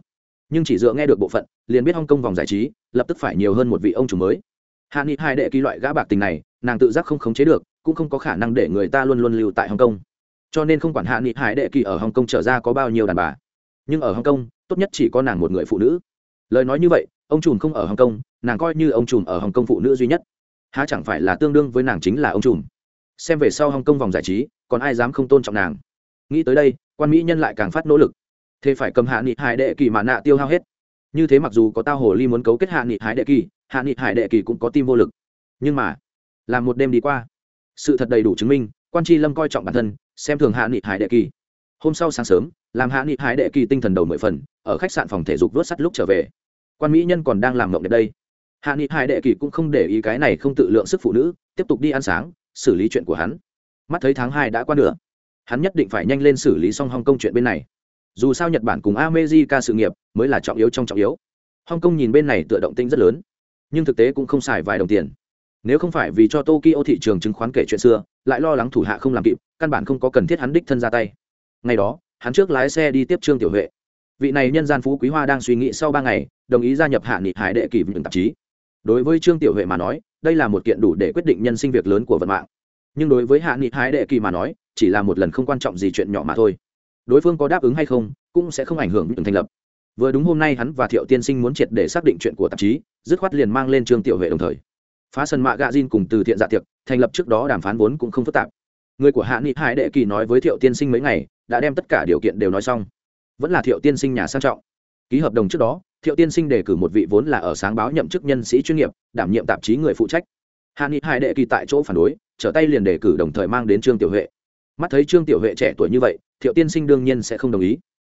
nhưng chỉ dựa nghe được bộ phận, liền biết hong kong vòng giải trí, lập tức phải nhiều hơn một vị ông chủ mới. Hạ nghị hải đệ kỳ loại gã bạc tình này, nàng tự giác không khống chế được, cũng không có khả năng để người ta luôn luôn lưu tại hong kong. Cho nên không quản hạ nghị hải đệ kỳ ở hong kong trở ra có bao nhiêu đàn bà, nhưng ở hong kong, tốt nhất chỉ có nàng một người phụ nữ. Lời nói như vậy, ông trùm không ở hong kong, nàng coi như ông trùm ở hong kong phụ nữ duy nhất. Há chẳng phải là tương đương với nàng chính là ông trùm. Xem về sau hong kong vòng giải trí, còn ai dám không tôn trọng nàng? Nghĩ tới đây, quan mỹ nhân lại càng phát nỗ lực thế phải cầm hạ nghị hải đệ kỳ mà nạ tiêu hao hết. Như thế mặc dù có tao hồ ly muốn cấu kết hạ nghị hải đệ kỳ, hạ nghị hải đệ kỳ cũng có tim vô lực. Nhưng mà, làm một đêm đi qua, sự thật đầy đủ chứng minh, quan tri lâm coi trọng bản thân, xem thường hạ nghị hải đệ kỳ. Hôm sau sáng sớm, làm hạ nghị hải đệ kỳ tinh thần đầu mười phần, ở khách sạn phòng thể dục vớt sắt lúc trở về. Quan mỹ nhân còn đang làm mộng đến đây. Hạ nghị hải đệ kỳ cũng không để ý cái này không tự lượng sức phụ nữ, tiếp tục đi ăn sáng, xử lý chuyện của hắn. Mắt thấy tháng hai đã qua nữa hắn nhất định phải nhanh lên xử lý xong hong công chuyện bên này dù sao nhật bản cùng amejica sự nghiệp mới là trọng yếu trong trọng yếu. Hong kong nhìn bên này tựa động tinh rất lớn, nhưng thực tế cũng không xài vài đồng tiền. Nếu không phải vì cho tokyo thị trường chứng khoán kể chuyện xưa, lại lo lắng thủ hạ không làm kịp, căn bản không có cần thiết hắn đích thân ra tay. Ngày đó, hắn trước lái xe đi tiếp trương tiểu huệ. Vị này nhân gian phú quý hoa đang suy nghĩ sau ba ngày, đồng ý gia nhập hạ nghị hải đệ kỳ vựng tạp chí. Đối với trương tiểu huệ mà nói, đây là một kiện đủ để quyết định nhân sinh việc lớn của vận mạng. Nhưng đối với hạ nghị hải đệ kỳ mà nói, chỉ là một lần không quan trọng gì chuyện nhỏ mà thôi đối phương có đáp ứng hay không cũng sẽ không ảnh hưởng đến thành lập. Vừa đúng hôm nay hắn và thiệu tiên sinh muốn triệt để xác định chuyện của tạp chí, dứt khoát liền mang lên trương tiểu huệ đồng thời. Phá sân mạ gạ diên cùng từ thiện dạ tiệc, thành lập trước đó đàm phán vốn cũng không phức tạp. Người của hạ nghị hải đệ kỳ nói với thiệu tiên sinh mấy ngày, đã đem tất cả điều kiện đều nói xong. Vẫn là thiệu tiên sinh nhà sang trọng. Ký hợp đồng trước đó, thiệu tiên sinh đề cử một vị vốn là ở sáng báo nhậm chức nhân sĩ chuyên nghiệp, đảm nhiệm tạp chí người phụ trách. Hạ nghị hải đệ kỳ tại chỗ phản đối, trở tay liền đề cử đồng thời mang đến trương tiểu huệ. Mắt thấy trương tiểu huệ trẻ tuổi như vậy thiệu tiên sinh đương nhiên sẽ không đồng ý.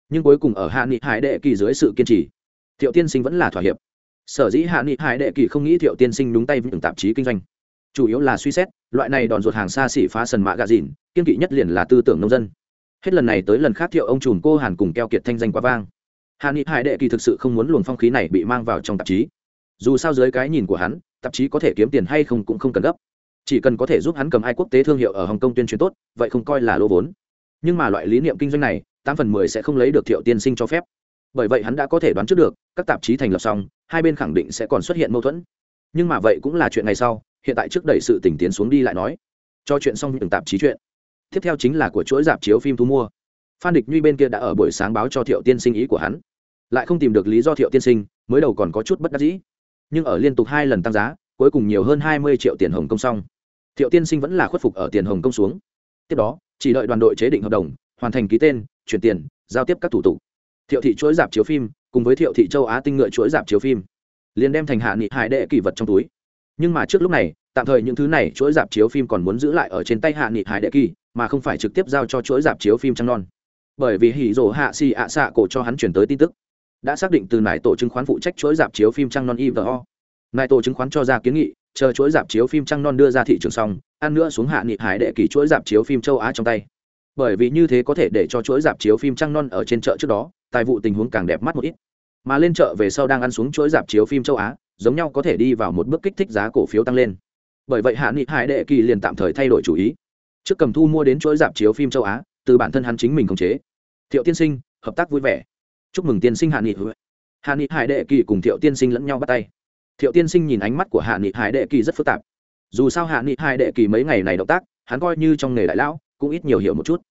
Nhưng cuối cùng ở hạ nghị hải đệ kỳ dưới sự kiên trì, thiệu tiên sinh vẫn là thỏa hiệp. Sở dĩ hạ nghị hải đệ kỳ không nghĩ thiệu tiên sinh đúng tay với từng tạp chí kinh doanh. Chủ yếu là suy xét, loại này đòn ruột hàng xa xỉ phá sần mạ gà dìn kiên kỵ nhất liền là tư tưởng nông dân. Hết lần này tới lần khác thiệu ông trùm cô hàn cùng keo kiệt thanh danh quá vang. Hạ nghị hải đệ kỳ thực sự không muốn luồng phong khí này bị mang vào trong tạp chí. Dù sao dưới cái nhìn của hắn, tạp chí có thể kiếm tiền hay không cũng không cần gấp. Chỉ cần có thể giúp hắn cầm ai quốc tế thương hiệu ở hồng kông tuyên truyền tốt, vậy không coi là lô vốn nhưng mà loại lý niệm kinh doanh này, tám phần mười sẽ không lấy được thiệu tiên sinh cho phép. Bởi vậy hắn đã có thể đoán trước được, các tạp chí thành lập xong, hai bên khẳng định sẽ còn xuất hiện mâu thuẫn. Nhưng mà vậy cũng là chuyện ngày sau, hiện tại trước đẩy sự tỉnh tiến xuống đi lại nói. Cho chuyện xong từng tạp chí chuyện. Tiếp theo chính là của chuỗi dạp chiếu phim thu mua. Phan địch nhuy bên kia đã ở buổi sáng báo cho thiệu tiên sinh ý của hắn. Lại không tìm được lý do thiệu tiên sinh, mới đầu còn có chút bất đắc dĩ. Nhưng ở liên tục hai lần tăng giá, cuối cùng nhiều hơn hai mươi triệu tiền hồng công xong. Thiệu tiên sinh vẫn là khuất phục ở tiền hồng công xuống tiếp đó, chỉ đợi đoàn đội chế định hợp đồng, hoàn thành ký tên, chuyển tiền, giao tiếp các thủ tục. Thiệu thị chuỗi dạp chiếu phim, cùng với thiệu thị châu á tinh ngựa chuỗi dạp chiếu phim, liền đem thành hạ nghị hải đệ kỷ vật trong túi. Nhưng mà trước lúc này, tạm thời những thứ này chuỗi dạp chiếu phim còn muốn giữ lại ở trên tay hạ nghị hải đệ kỳ, mà không phải trực tiếp giao cho chuỗi dạp chiếu phim trăng non. Bởi vì hỉ rổ hạ xì ạ xạ cổ cho hắn chuyển tới tin tức. Đã xác định từ nải tổ chứng khoán phụ trách chuỗi dạp chiếu phim trăng non ivo nải tổ chứng khoán cho ra kiến nghị, chờ chuỗi dạp chiếu phim trăng non đưa ra thị trường xong ăn nữa xuống hạ nghị hải đệ kỳ chuỗi dạp chiếu phim châu á trong tay. Bởi vì như thế có thể để cho chuỗi dạp chiếu phim trăng non ở trên chợ trước đó, tài vụ tình huống càng đẹp mắt một ít. Mà lên chợ về sau đang ăn xuống chuỗi dạp chiếu phim châu á, giống nhau có thể đi vào một bước kích thích giá cổ phiếu tăng lên. Bởi vậy hạ nghị hải đệ kỳ liền tạm thời thay đổi chủ ý. Trước cầm thu mua đến chuỗi dạp chiếu phim châu á, từ bản thân hắn chính mình khống chế. Thiệu tiên sinh, hợp tác vui vẻ. Chúc mừng tiên sinh hạ nghị hạ nghị hải đệ kỳ cùng thiệu tiên sinh lẫn nhau bắt tay. Thiệu tiên sinh nhìn ánh mắt của hạ nghị hải đệ kỳ rất phức tạp dù sao hạ nghị hải đệ kỳ mấy ngày này động tác, hắn coi như trong nghề đại lão, cũng ít nhiều hiểu một chút.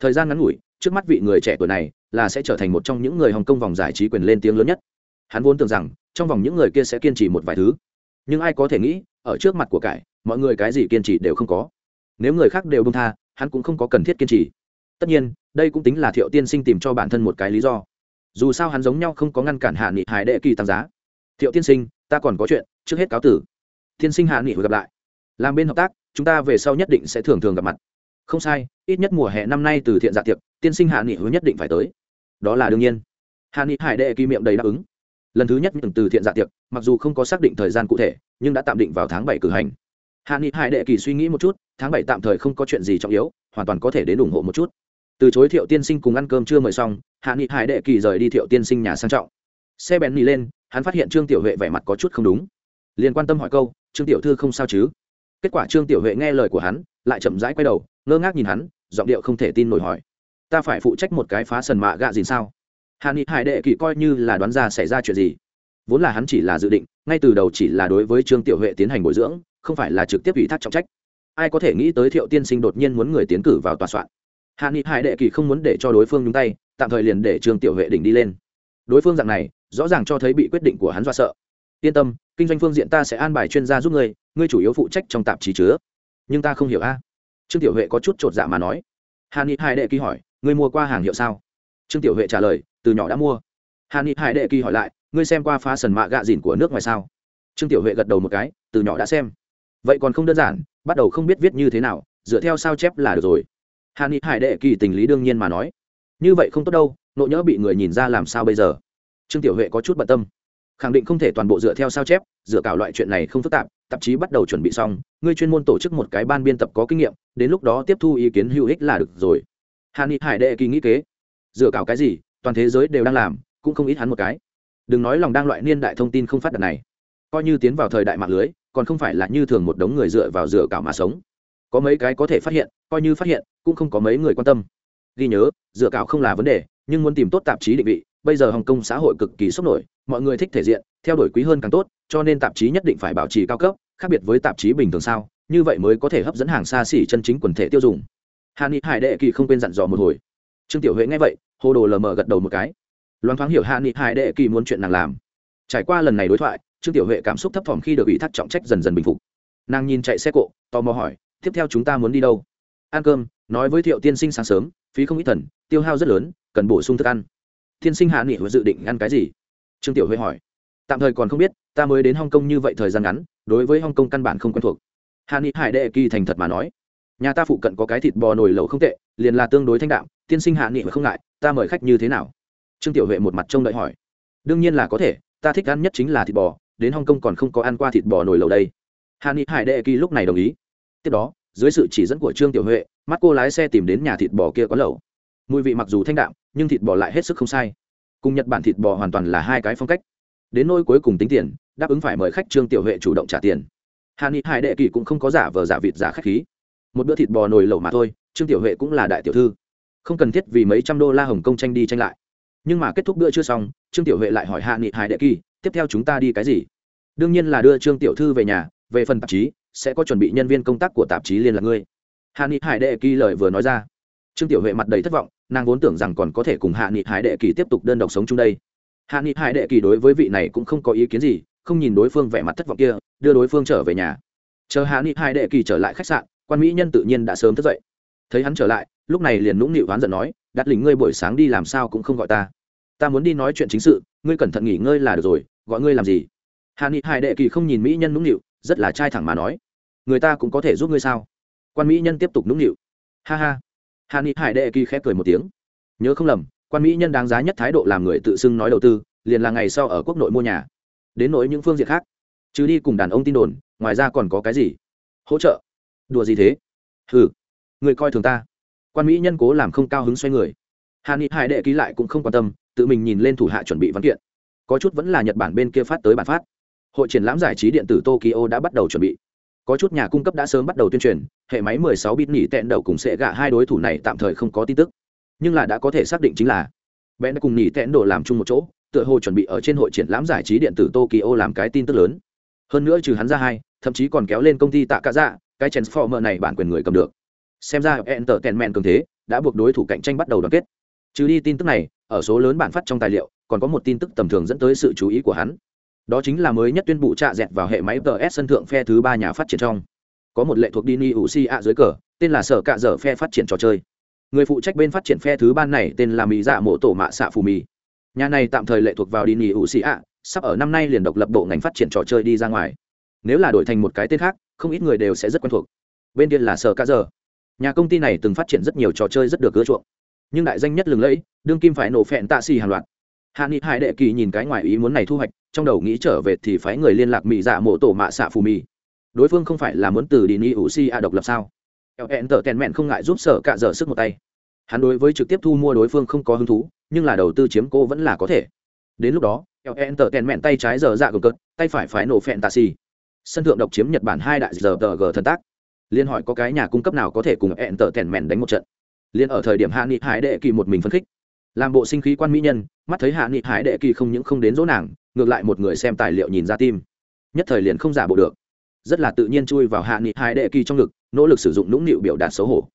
Thời gian ngắn ngủi, trước mắt vị người trẻ tuổi này là sẽ trở thành một trong những người hồng kông vòng giải trí quyền lên tiếng lớn nhất. Hắn vốn tưởng rằng, trong vòng những người kia sẽ kiên trì một vài thứ. Nhưng ai có thể nghĩ, ở trước mặt của cải, mọi người cái gì kiên trì đều không có. Nếu người khác đều bông tha, hắn cũng không có cần thiết kiên trì. Tất nhiên, đây cũng tính là thiệu tiên sinh tìm cho bản thân một cái lý do. Dù sao hắn giống nhau không có ngăn cản hạ nghị hải đệ kỳ tăng giá. Thiệu tiên sinh, ta còn có chuyện, trước hết cáo tử. Tiên sinh hạ nghị gặp lại làm bên hợp tác, chúng ta về sau nhất định sẽ thường thường gặp mặt. Không sai, ít nhất mùa hè năm nay từ thiện dạ tiệc, tiên sinh hạ nghị hứa nhất định phải tới. Đó là đương nhiên. Hạ nghị hải đệ kỳ miệng đầy đáp ứng. Lần thứ nhất từ thiện dạ tiệc, mặc dù không có xác định thời gian cụ thể, nhưng đã tạm định vào tháng bảy cử hành. Hạ nghị hải đệ kỳ suy nghĩ một chút, tháng bảy tạm thời không có chuyện gì trọng yếu, hoàn toàn có thể đến ủng hộ một chút. Từ chối thiệu tiên sinh cùng ăn cơm chưa mời xong, hạ nghị hải đệ kỳ rời đi thiệu tiên sinh nhà sang trọng. Xe bèn nỉ lên, hắn phát hiện trương tiểu huệ vẻ mặt có chút không đúng. Liền quan tâm hỏi câu, trương tiểu thư không sao chứ? Kết quả trương tiểu huệ nghe lời của hắn, lại chậm rãi quay đầu, ngơ ngác nhìn hắn, giọng điệu không thể tin nổi hỏi. Ta phải phụ trách một cái phá sần mạ gạ gì sao? Hạ nghị hải đệ kỳ coi như là đoán ra xảy ra chuyện gì. Vốn là hắn chỉ là dự định, ngay từ đầu chỉ là đối với trương tiểu huệ tiến hành bồi dưỡng, không phải là trực tiếp ủy thác trọng trách. Ai có thể nghĩ tới thiệu tiên sinh đột nhiên muốn người tiến cử vào tòa soạn. Hạ nghị hải đệ kỳ không muốn để cho đối phương nhúng tay, tạm thời liền để trương tiểu huệ đỉnh đi lên. Đối phương dạng này, rõ ràng cho thấy bị quyết định của hắn do sợ. Yên tâm, kinh doanh phương diện ta sẽ an bài chuyên gia giúp ngươi ngươi chủ yếu phụ trách trong tạp chí chứa. Nhưng ta không hiểu a. Trương tiểu huệ có chút chột dạ mà nói. Hàn ni hai đệ kỳ hỏi, ngươi mua qua hàng hiệu sao? Trương tiểu huệ trả lời, từ nhỏ đã mua. Hàn ni hai đệ kỳ hỏi lại, ngươi xem qua phá sần mạ gạ dìn của nước ngoài sao? Trương tiểu huệ gật đầu một cái, từ nhỏ đã xem. Vậy còn không đơn giản, bắt đầu không biết viết như thế nào, dựa theo sao chép là được rồi. Hàn ni hải đệ kỳ tình lý đương nhiên mà nói. Như vậy không tốt đâu nỗi nhỡ bị người nhìn ra làm sao bây giờ? Trương tiểu huệ có chút bận tâm. Khẳng định không thể toàn bộ dựa theo sao chép, dựa cả loại chuyện này không phức tạp tạp chí bắt đầu chuẩn bị xong, ngươi chuyên môn tổ chức một cái ban biên tập có kinh nghiệm, đến lúc đó tiếp thu ý kiến hữu ích là được rồi. Hàn ni hải đệ kỳ nghĩ kế. Dựa cào cái gì, toàn thế giới đều đang làm, cũng không ít hắn một cái. Đừng nói lòng đang loại niên đại thông tin không phát đạt này. Coi như tiến vào thời đại mạng lưới, còn không phải là như thường một đống người dựa vào dựa cào mà sống. Có mấy cái có thể phát hiện, coi như phát hiện, cũng không có mấy người quan tâm. Ghi nhớ, dựa cào không là vấn đề, nhưng muốn tìm tốt tạp chí định vị, bây giờ hồng kông xã hội cực kỳ sốc nổi mọi người thích thể diện, theo đuổi quý hơn càng tốt, cho nên tạp chí nhất định phải bảo trì cao cấp, khác biệt với tạp chí bình thường sao? Như vậy mới có thể hấp dẫn hàng xa xỉ chân chính quần thể tiêu dùng. Hàn ni hải đệ kỳ không quên dặn dò một hồi. Trương tiểu huệ nghe vậy hồ đồ lờ mờ gật đầu một cái. Loan thoáng hiểu hàn ni hải đệ kỳ muốn chuyện nàng làm. Trải qua lần này đối thoại, trương tiểu huệ cảm xúc thấp thỏm khi được ủy thác trọng trách dần dần bình phục. Nàng nhìn chạy xe cộ, tò mò hỏi, tiếp theo chúng ta muốn đi đâu? Ăn cơm. Nói với thiệu tiên sinh sáng sớm, phí không ít thần, tiêu hao rất lớn, cần bổ sung thức ăn. Tiên sinh hạ nghị dự định ăn cái gì? Trương tiểu huệ hỏi. Tạm thời còn không biết, ta mới đến hong kong như vậy thời gian ngắn, đối với hong kong căn bản không quen thuộc. Hà ni hải đệ kỳ thành thật mà nói. Nhà ta phụ cận có cái thịt bò nổi lẩu không tệ, liền là tương đối thanh đạm, tiên sinh hạ nghị không ngại, ta mời khách như thế nào? Trương tiểu huệ một mặt trông đợi hỏi. Đương nhiên là có thể, ta thích ăn nhất chính là thịt bò, đến hong kong còn không có ăn qua thịt bò nổi lẩu đây. Hà nghị hải đệ kỳ lúc này đồng ý. Tiếp đó, dưới sự chỉ dẫn của trương tiểu huệ, mắt cô lái xe tìm đến nhà thịt bò kia có lẩu. Mùi vị mặc dù thanh đạm, nhưng thịt bò lại hết sức không sai cùng nhật bản thịt bò hoàn toàn là hai cái phong cách. Đến nôi cuối cùng tính tiền, đáp ứng phải mời khách trương tiểu huệ chủ động trả tiền. Hà ni hải đệ kỳ cũng không có giả vờ giả vịt giả khách khí. Một bữa thịt bò nồi lẩu mà thôi, trương tiểu huệ cũng là đại tiểu thư. Không cần thiết vì mấy trăm đô la hồng kông tranh đi tranh lại. Nhưng mà kết thúc bữa chưa xong, trương tiểu huệ lại hỏi hạ nghị hải đệ kỳ, tiếp theo chúng ta đi cái gì? Đương nhiên là đưa trương tiểu thư về nhà, về phần tạp chí, sẽ có chuẩn bị nhân viên công tác của tạp chí liên lạc ngươi. Hạ nghị hải đệ kỳ lời vừa nói ra trương tiểu huệ mặt đầy thất vọng, nàng vốn tưởng rằng còn có thể cùng hạ nghị hải đệ kỳ tiếp tục đơn độc sống chung đây. Hạ nghị hải đệ kỳ đối với vị này cũng không có ý kiến gì, không nhìn đối phương vẻ mặt thất vọng kia, đưa đối phương trở về nhà. Chờ hạ nghị hải đệ kỳ trở lại khách sạn, quan mỹ nhân tự nhiên đã sớm thức dậy. Thấy hắn trở lại, lúc này liền nũng nịu oán giận nói, đặt lính ngươi buổi sáng đi làm sao cũng không gọi ta. Ta muốn đi nói chuyện chính sự, ngươi cẩn thận nghỉ ngơi là được rồi, gọi ngươi làm gì? Hạ nghị hải đệ kỳ không nhìn mỹ nhân nũng nịu, rất là trai thẳng mà nói, người ta cũng có thể giúp ngươi sao? Quan mỹ nhân tiếp tục nũng nịu, ha ha hà ni hải đệ kỳ khép cười một tiếng. Nhớ không lầm, quan mỹ nhân đáng giá nhất thái độ làm người tự xưng nói đầu tư, liền là ngày sau ở quốc nội mua nhà. Đến nỗi những phương diện khác. Chứ đi cùng đàn ông tin đồn, ngoài ra còn có cái gì? Hỗ trợ? Đùa gì thế? Ừ người coi thường ta. Quan mỹ nhân cố làm không cao hứng xoay người. Hà ni hải đệ ký lại cũng không quan tâm, tự mình nhìn lên thủ hạ chuẩn bị văn kiện. Có chút vẫn là nhật bản bên kia phát tới bản phát. Hội triển lãm giải trí điện tử tokyo đã bắt đầu chuẩn bị có chút nhà cung cấp đã sớm bắt đầu tuyên truyền, hệ máy 16 bit nỉ tẹn đầu cùng sẽ gạ hai đối thủ này tạm thời không có tin tức. Nhưng là đã có thể xác định chính là bé đã cùng nỉ tẹn đồ làm chung một chỗ, tựa hồ chuẩn bị ở trên hội triển lãm giải trí điện tử tokyo làm cái tin tức lớn. Hơn nữa trừ hắn ra hai, thậm chí còn kéo lên công ty tạ cả dạ cái transformer này bản quyền người cầm được. Xem ra entertainment cường thế đã buộc đối thủ cạnh tranh bắt đầu đoàn kết. Trừ đi tin tức này, ở số lớn bản phát trong tài liệu, còn có một tin tức tầm thường dẫn tới sự chú ý của hắn đó chính là mới nhất tuyên bố trạ dẹt vào hệ máy ts sân thượng phe thứ ba nhà phát triển trong. Có một lệ thuộc dini u si a dưới cờ, tên là sở cạ dở phe phát triển trò chơi. Người phụ trách bên phát triển phe thứ ban này tên là mỹ dạ mộ tổ mạ xạ phù mì. Nhà này tạm thời lệ thuộc vào dini nghỉ ủ ạ sắp ở năm nay liền độc lập bộ ngành phát triển trò chơi đi ra ngoài. Nếu là đổi thành một cái tên khác, không ít người đều sẽ rất quen thuộc. Bên kia là sở cạ dở. Nhà công ty này từng phát triển rất nhiều trò chơi rất được ưa chuộng. Nhưng đại danh nhất lừng lẫy, đương kim phải nổ phẹn tạ xì hàng loạt hạ nghị hải đệ kỳ nhìn cái ngoài ý muốn này thu hoạch, trong đầu nghĩ trở về thì phái người liên lạc mỹ dạ mộ tổ mạ xạ phù mì đối phương không phải là muốn từ đi ni ủ si a độc lập sao? Eo hẹn tờ tèn mẹn không ngại giúp sở cạ dở sức một tay. Hắn đối với trực tiếp thu mua đối phương không có hứng thú, nhưng là đầu tư chiếm cô vẫn là có thể. Đến lúc đó eo hẹn tờ tèn mẹn tay trái giờ dạ gờ cợt, tay phải phải nổ phẹn tạ xì. Sân thượng độc chiếm nhật bản hai đại giờ tờ g thần tác. Liên hỏi có cái nhà cung cấp nào có thể cùng hẹn tờ tèn mẹn đánh một trận. Liên ở thời điểm hạ nghị hải đệ kỳ một mình phân khích làm bộ sinh khí quan mỹ nhân, mắt thấy hạ nghị hải đệ kỳ không những không đến dỗ nàng, ngược lại một người xem tài liệu nhìn ra tim. Nhất thời liền không giả bộ được. Rất là tự nhiên chui vào hạ nghị hải đệ kỳ trong ngực, nỗ lực sử dụng nũng nịu biểu đạt xấu hổ.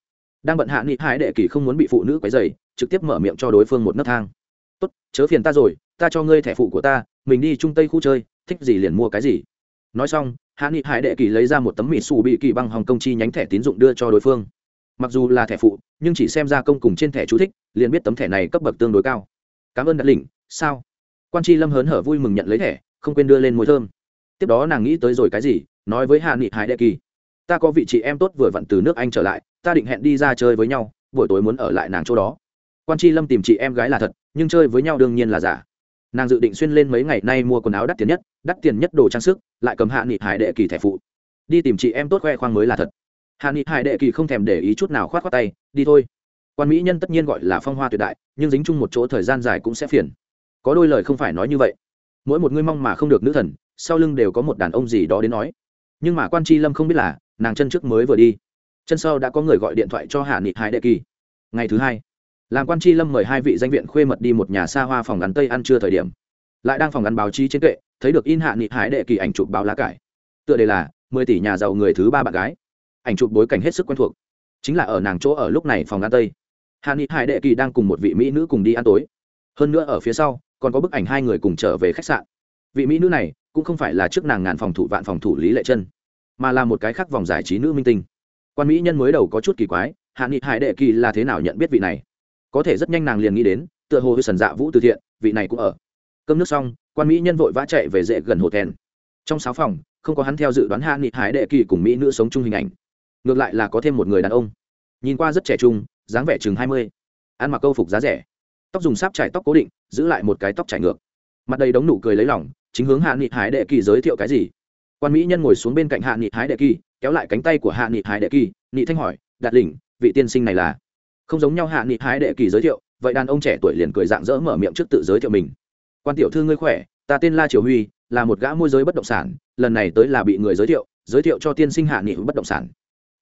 Đang bận hạ nghị hải đệ kỳ không muốn bị phụ nữ quấy dày trực tiếp mở miệng cho đối phương một nấc thang. Tốt, chớ phiền ta rồi, ta cho ngươi thẻ phụ của ta, mình đi trung tây khu chơi, thích gì liền mua cái gì. Nói xong, hạ nghị hải đệ kỳ lấy ra một tấm mì xù bị kỳ băng hồng công chi nhánh thẻ tín dụng đưa cho đối phương. Mặc dù là thẻ phụ, nhưng chỉ xem ra công cùng trên thẻ chú thích liền biết tấm thẻ này cấp bậc tương đối cao. Cảm ơn đặt lỉnh sao? Quan tri lâm hớn hở vui mừng nhận lấy thẻ, không quên đưa lên môi thơm. Tiếp đó nàng nghĩ tới rồi cái gì, nói với hạ nghị hải đệ kỳ. Ta có vị chị em tốt vừa vặn từ nước anh trở lại, ta định hẹn đi ra chơi với nhau, buổi tối muốn ở lại nàng chỗ đó. Quan tri lâm tìm chị em gái là thật, nhưng chơi với nhau đương nhiên là giả. Nàng dự định xuyên lên mấy ngày nay mua quần áo đắt tiền nhất, đắt tiền nhất đồ trang sức, lại cầm hạ nghị hải đệ kỳ thẻ phụ. Đi tìm chị em tốt khoe khoang mới là thật. Hạ nghị hải đệ kỳ không thèm để ý chút nào khoát khoát tay, đi thôi quan mỹ nhân tất nhiên gọi là phong hoa tuyệt đại, nhưng dính chung một chỗ thời gian dài cũng sẽ phiền. Có đôi lời không phải nói như vậy. Mỗi một ngươi mong mà không được nữ thần, sau lưng đều có một đàn ông gì đó đến nói. Nhưng mà quan tri lâm không biết là, nàng chân trước mới vừa đi. Chân sau đã có người gọi điện thoại cho hạ nghị hải đệ kỳ. Ngày thứ hai, làm quan tri lâm mời hai vị danh viện khuê mật đi một nhà xa hoa phòng ngắn tây ăn trưa thời điểm. Lại đang phòng ngắn báo chí trên kệ, thấy được in hạ nghị hải đệ kỳ ảnh chụp báo lá cải. Tựa đề là, mười tỷ nhà giàu người thứ ba bạn gái. Ảnh chụp bối cảnh hết sức quen thuộc. Chính là ở nàng chỗ ở lúc này phòng ăn tây hạ nghị hải đệ kỳ đang cùng một vị mỹ nữ cùng đi ăn tối. Hơn nữa ở phía sau, còn có bức ảnh hai người cùng trở về khách sạn. Vị mỹ nữ này cũng không phải là trước nàng ngàn phòng thủ vạn phòng thủ lý lệ chân mà là một cái khác vòng giải trí nữ minh tinh. Quan mỹ nhân mới đầu có chút kỳ quái hạ nghị hải đệ kỳ là thế nào nhận biết vị này? Có thể rất nhanh nàng liền nghĩ đến, tựa hồ hơi sần dạ vũ từ thiện, vị này cũng ở. Cơm nước xong, quan mỹ nhân vội vã chạy về dễ gần hồ thèn trong sáu phòng, không có hắn theo dự đoán hạ nghị hải đệ kỳ cùng mỹ nữ sống chung hình ảnh. Ngược lại là có thêm một người đàn ông. Nhìn qua rất trẻ trung dáng vẻ chừng hai mươi. Ăn mặc câu phục giá rẻ. Tóc dùng sáp trải tóc cố định, giữ lại một cái tóc trải ngược. Mặt đầy đống nụ cười lấy lỏng chính hướng hạ nghị hải đệ kỳ giới thiệu cái gì? Quan mỹ nhân ngồi xuống bên cạnh hạ nghị hải đệ kỳ, kéo lại cánh tay của hạ nghị hải đệ kỳ, nghị thanh hỏi, đạt lỉnh vị tiên sinh này là? Không giống nhau hạ nghị hải đệ kỳ giới thiệu, vậy đàn ông trẻ tuổi liền cười dạng dỡ mở miệng trước tự giới thiệu mình. Quan tiểu thư ngươi khỏe, ta tên la triều huy, là một gã môi giới bất động sản, lần này tới là bị người giới thiệu giới thiệu cho tiên sinh hạ nghị bất động sản.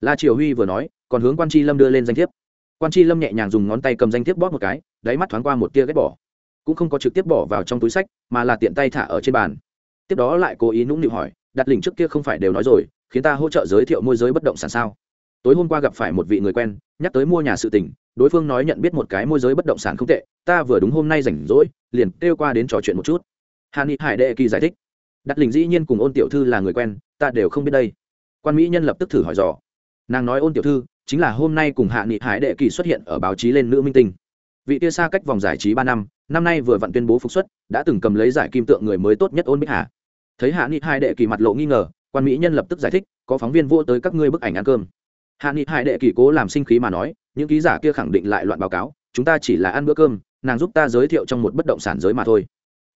La triều huy vừa nói, còn hướng quan tri lâm đưa lên danh thiếp quan tri lâm nhẹ nhàng dùng ngón tay cầm danh thiếp bóp một cái, đáy mắt thoáng qua một tia ghét bỏ. Cũng không có trực tiếp bỏ vào trong túi sách, mà là tiện tay thả ở trên bàn. Tiếp đó lại cố ý nũng nịu hỏi, đặt lỉnh trước kia không phải đều nói rồi, khiến ta hỗ trợ giới thiệu môi giới bất động sản sao? Tối hôm qua gặp phải một vị người quen, nhắc tới mua nhà sự tình, đối phương nói nhận biết một cái môi giới bất động sản không tệ, ta vừa đúng hôm nay rảnh rỗi, liền kêu qua đến trò chuyện một chút. Hà ni hải đệ kỳ giải thích. Đặt lỉnh dĩ nhiên cùng ôn tiểu thư là người quen, ta đều không biết đây. Quan mỹ nhân lập tức thử hỏi dò. Nàng nói ôn tiểu thư chính là hôm nay cùng hạ nghị hải đệ kỳ xuất hiện ở báo chí lên nữ minh tinh. Vị tia xa cách vòng giải trí ba năm năm nay vừa vặn tuyên bố phục xuất, đã từng cầm lấy giải kim tượng người mới tốt nhất ôn bích hà. Thấy hạ nghị hải đệ kỳ mặt lộ nghi ngờ, quan mỹ nhân lập tức giải thích, có phóng viên vô tới các ngươi bức ảnh ăn cơm. Hạ nghị hải đệ kỳ cố làm sinh khí mà nói, những ký giả kia khẳng định lại loạn báo cáo, chúng ta chỉ là ăn bữa cơm, nàng giúp ta giới thiệu trong một bất động sản giới mà thôi.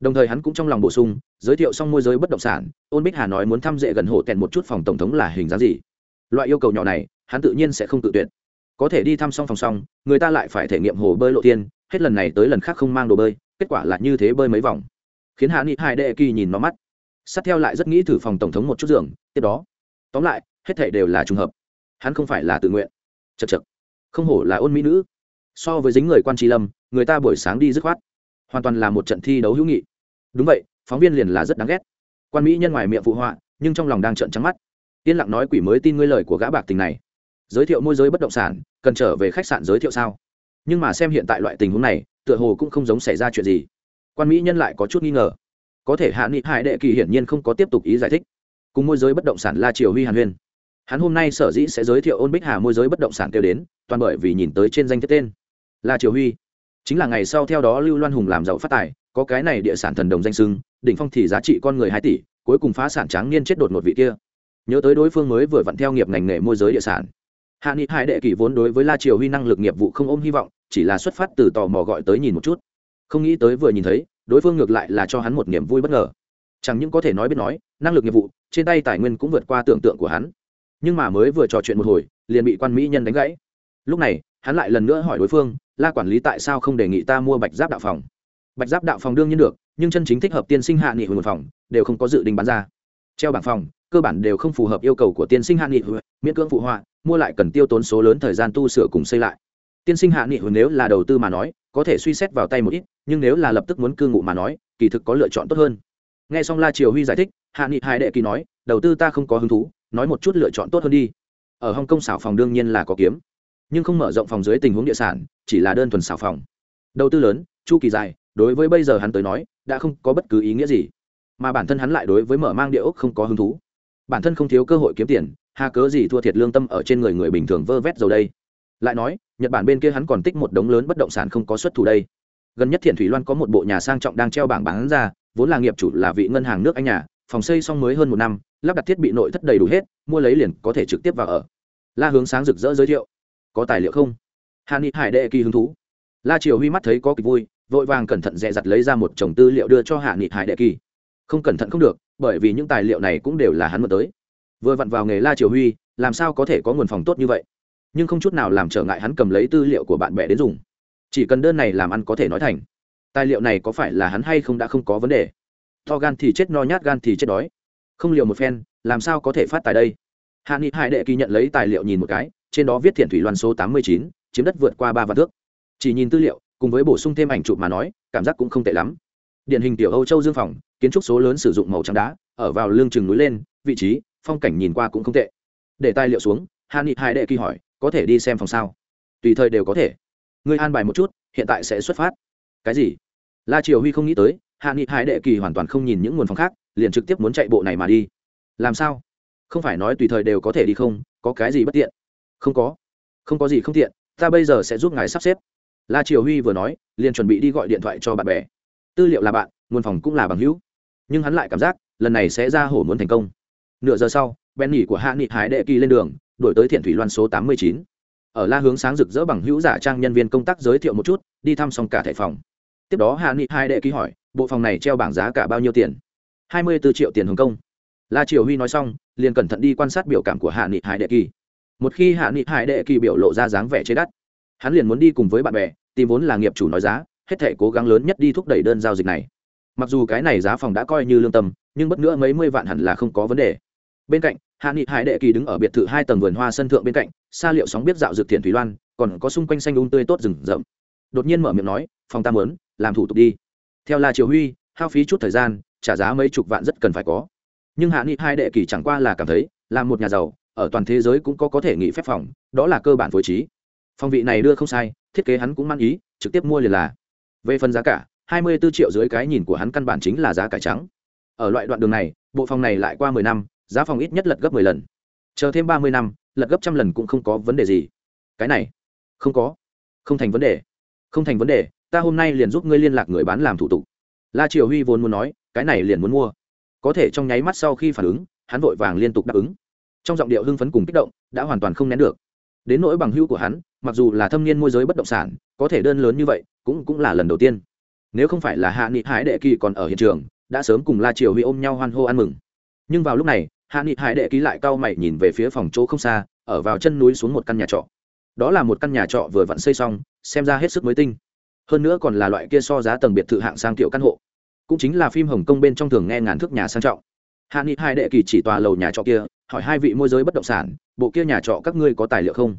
Đồng thời hắn cũng trong lòng bổ sung, giới thiệu xong môi giới bất động sản, ôn bích hà nói muốn thăm dễ gần hộ tèn một chút phòng tổng thống là hình dáng gì. Loại yêu cầu nhỏ này hắn tự nhiên sẽ không tự tuyệt. Có thể đi thăm xong phòng xong, người ta lại phải thể nghiệm hồ bơi lộ tiên hết lần này tới lần khác không mang đồ bơi, kết quả là như thế bơi mấy vòng. Khiến hạ nghị hai đệ kỳ nhìn nó mắt. Sát theo lại rất nghĩ thử phòng tổng thống một chút giường, tiếp đó. Tóm lại, hết thể đều là trùng hợp. Hắn không phải là tự nguyện. Chật chật không hổ là ôn mỹ nữ. So với dính người quan tri lâm, người ta buổi sáng đi dứt khoát. Hoàn toàn là một trận thi đấu hữu nghị. Đúng vậy, phóng viên liền là rất đáng ghét. Quan mỹ nhân ngoài miệng phụ họa, nhưng trong lòng đang trợn trắng mắt. Yên lặng nói quỷ mới tin ngươi lời của gã bạc tình này giới thiệu môi giới bất động sản, cần trở về khách sạn giới thiệu sao? Nhưng mà xem hiện tại loại tình huống này, tựa hồ cũng không giống xảy ra chuyện gì. Quan mỹ nhân lại có chút nghi ngờ. Có thể hạ nghị hải đệ kỳ hiển nhiên không có tiếp tục ý giải thích. Cùng môi giới bất động sản la triều huy hàn huyên. Hắn hôm nay sở dĩ sẽ giới thiệu ôn bích hà môi giới bất động sản kêu đến, toàn bởi vì nhìn tới trên danh thiết tên. Là triều huy. Chính là ngày sau theo đó lưu loan hùng làm giàu phát tài, có cái này địa sản thần đồng danh sưng đỉnh phong thì giá trị con người hai tỷ, cuối cùng phá sản tráng niên chết đột một vị kia. Nhớ tới đối phương mới vừa vặn theo nghiệp ngành nghề môi giới địa sản hạ nghị hải đệ kỷ vốn đối với la triều huy năng lực nghiệp vụ không ôm hy vọng, chỉ là xuất phát từ tò mò gọi tới nhìn một chút. Không nghĩ tới vừa nhìn thấy, đối phương ngược lại là cho hắn một niềm vui bất ngờ. Chẳng những có thể nói biết nói, năng lực nghiệp vụ, trên tay tài nguyên cũng vượt qua tưởng tượng của hắn. Nhưng mà mới vừa trò chuyện một hồi, liền bị quan mỹ nhân đánh gãy. Lúc này, hắn lại lần nữa hỏi đối phương, la quản lý tại sao không đề nghị ta mua bạch giáp đạo phòng? Bạch giáp đạo phòng đương nhiên được, nhưng chân chính thích hợp tiên sinh hạ nghị hồi một phòng, đều không có dự định bán ra. Treo bảng phòng cơ bản đều không phù hợp yêu cầu của tiên sinh hạ nghị hồi miễn cưỡng phụ họa, mua lại cần tiêu tốn số lớn thời gian tu sửa cùng xây lại. Tiên sinh hạ nghị hồi nếu là đầu tư mà nói, có thể suy xét vào tay một ít, nhưng nếu là lập tức muốn cư ngụ mà nói, kỳ thực có lựa chọn tốt hơn. Nghe xong la triều huy giải thích, hạ nghị hai đệ kỳ nói, đầu tư ta không có hứng thú, nói một chút lựa chọn tốt hơn đi. Ở hong kông xảo phòng đương nhiên là có kiếm, nhưng không mở rộng phòng dưới tình huống địa sản, chỉ là đơn thuần xảo phòng. Đầu tư lớn, chu kỳ dài, đối với bây giờ hắn tới nói, đã không có bất cứ ý nghĩa gì. Mà bản thân hắn lại đối với mở mang địa ốc không có hứng thú bản thân không thiếu cơ hội kiếm tiền, hà cớ gì thua thiệt lương tâm ở trên người người bình thường vơ vét dầu đây? Lại nói, nhật bản bên kia hắn còn tích một đống lớn bất động sản không có xuất thủ đây. Gần nhất thiện thủy loan có một bộ nhà sang trọng đang treo bảng bán ra, vốn là nghiệp chủ là vị ngân hàng nước anh nhà, phòng xây xong mới hơn một năm, lắp đặt thiết bị nội thất đầy đủ hết, mua lấy liền có thể trực tiếp vào ở. La hướng sáng rực rỡ giới thiệu. Có tài liệu không? Hà ni hải đệ kỳ hứng thú. La triều huy mắt thấy có kịch vui, vội vàng cẩn thận dè dặt lấy ra một chồng tư liệu đưa cho hạ nghị hải đệ kỳ. Không cẩn thận không được bởi vì những tài liệu này cũng đều là hắn mượn tới. Vừa vặn vào nghề la triều huy, làm sao có thể có nguồn phòng tốt như vậy? Nhưng không chút nào làm trở ngại hắn cầm lấy tư liệu của bạn bè đến dùng. Chỉ cần đơn này làm ăn có thể nói thành. Tài liệu này có phải là hắn hay không đã không có vấn đề. To gan thì chết, no nhát gan thì chết đói. Không liệu một phen, làm sao có thể phát tài đây? Hạ nghị hải đệ kỳ nhận lấy tài liệu nhìn một cái, trên đó viết thiện thủy loan số tám mươi chín, chiếm đất vượt qua ba vạn thước. Chỉ nhìn tư liệu, cùng với bổ sung thêm ảnh chụp mà nói, cảm giác cũng không tệ lắm điển hình tiểu âu châu dương phòng, kiến trúc số lớn sử dụng màu trắng đá, ở vào lương chừng núi lên, vị trí, phong cảnh nhìn qua cũng không tệ. Để tài liệu xuống hạ nghị Hai đệ kỳ hỏi, có thể đi xem phòng sao? Tùy thời đều có thể. Ngươi an bài một chút, hiện tại sẽ xuất phát. Cái gì? La triều huy không nghĩ tới hạ nghị hải đệ kỳ hoàn toàn không nhìn những nguồn phòng khác, liền trực tiếp muốn chạy bộ này mà đi. Làm sao? Không phải nói tùy thời đều có thể đi không? Có cái gì bất tiện? Không có. Không có gì không tiện, ta bây giờ sẽ giúp ngài sắp xếp. La triều huy vừa nói, liền chuẩn bị đi gọi điện thoại cho bạn bè tư liệu là bạn, nguồn phòng cũng là bằng hữu. Nhưng hắn lại cảm giác, lần này sẽ ra hổ muốn thành công. Nửa giờ sau ben nghỉ của hạ nghị hải đệ kỳ lên đường đổi tới thiện thủy loan số tám mươi chín. Ở la hướng sáng rực rỡ bằng hữu giả trang nhân viên công tác giới thiệu một chút, đi thăm xong cả thẻ phòng. Tiếp đó hạ nghị hai đệ ký hỏi, bộ phòng này treo bảng giá cả bao nhiêu tiền? hai mươi b ố triệu tiền hồng kông. La triều huy nói xong, liền cẩn thận đi quan sát biểu cảm của hạ nghị hải đệ kỳ. Một khi hạ nghị hải đệ kỳ biểu lộ ra dáng vẻ chế đắt, hắn liền muốn đi cùng với bạn bè, tìm vốn là nghiệp chủ nói giá hết thể cố gắng lớn nhất đi thúc đẩy đơn giao dịch này. Mặc dù cái này giá phòng đã coi như lương tâm, nhưng bất nữa mấy mươi vạn hẳn là không có vấn đề. Bên cạnh, hạ nghị hải đệ kỳ đứng ở biệt thự hai tầng vườn hoa sân thượng bên cạnh, xa liệu sóng biết dạo dược thiện thủy loan còn có xung quanh xanh ung um tươi tốt rừng rậm. Đột nhiên mở miệng nói, phòng ta mớn làm thủ tục đi. Theo là triều huy, hao phí chút thời gian, trả giá mấy chục vạn rất cần phải có. Nhưng hạ nghị hai đệ kỳ chẳng qua là cảm thấy, là một nhà giàu, ở toàn thế giới cũng có có thể nghỉ phép phòng, đó là cơ bản phối trí. Phòng vị này đưa không sai, thiết kế hắn cũng mang ý, trực tiếp mua liền là về phần giá cả, hai mươi 24 triệu dưới cái nhìn của hắn căn bản chính là giá cải trắng. Ở loại đoạn đường này, bộ phòng này lại qua mười năm, giá phòng ít nhất lật gấp mười lần. Chờ thêm ba mươi năm, lật gấp trăm lần cũng không có vấn đề gì. Cái này, không có. Không thành vấn đề. Không thành vấn đề, ta hôm nay liền giúp ngươi liên lạc người bán làm thủ tục. La triều huy vốn muốn nói, cái này liền muốn mua. Có thể trong nháy mắt sau khi phản ứng, hắn vội vàng liên tục đáp ứng. Trong giọng điệu hưng phấn cùng kích động, đã hoàn toàn không nén được. Đến nỗi bằng hữu của hắn, mặc dù là thâm niên môi giới bất động sản, có thể đơn lớn như vậy cũng cũng là lần đầu tiên. Nếu không phải là hạ nghị hải đệ kỳ còn ở hiện trường, đã sớm cùng la triều huy ôm nhau hoan hô ăn mừng. Nhưng vào lúc này, hạ nghị hải đệ ký lại cau mày nhìn về phía phòng chỗ không xa, ở vào chân núi xuống một căn nhà trọ. Đó là một căn nhà trọ vừa vặn xây xong, xem ra hết sức mới tinh. Hơn nữa còn là loại kia so giá tầng biệt thự hạng sang kiểu căn hộ. Cũng chính là phim hồng kông bên trong thường nghe ngàn thước nhà sang trọng. Hạ nghị hai đệ kỳ chỉ tòa lầu nhà trọ kia, hỏi hai vị môi giới bất động sản, bộ kia nhà trọ các ngươi có tài liệu không?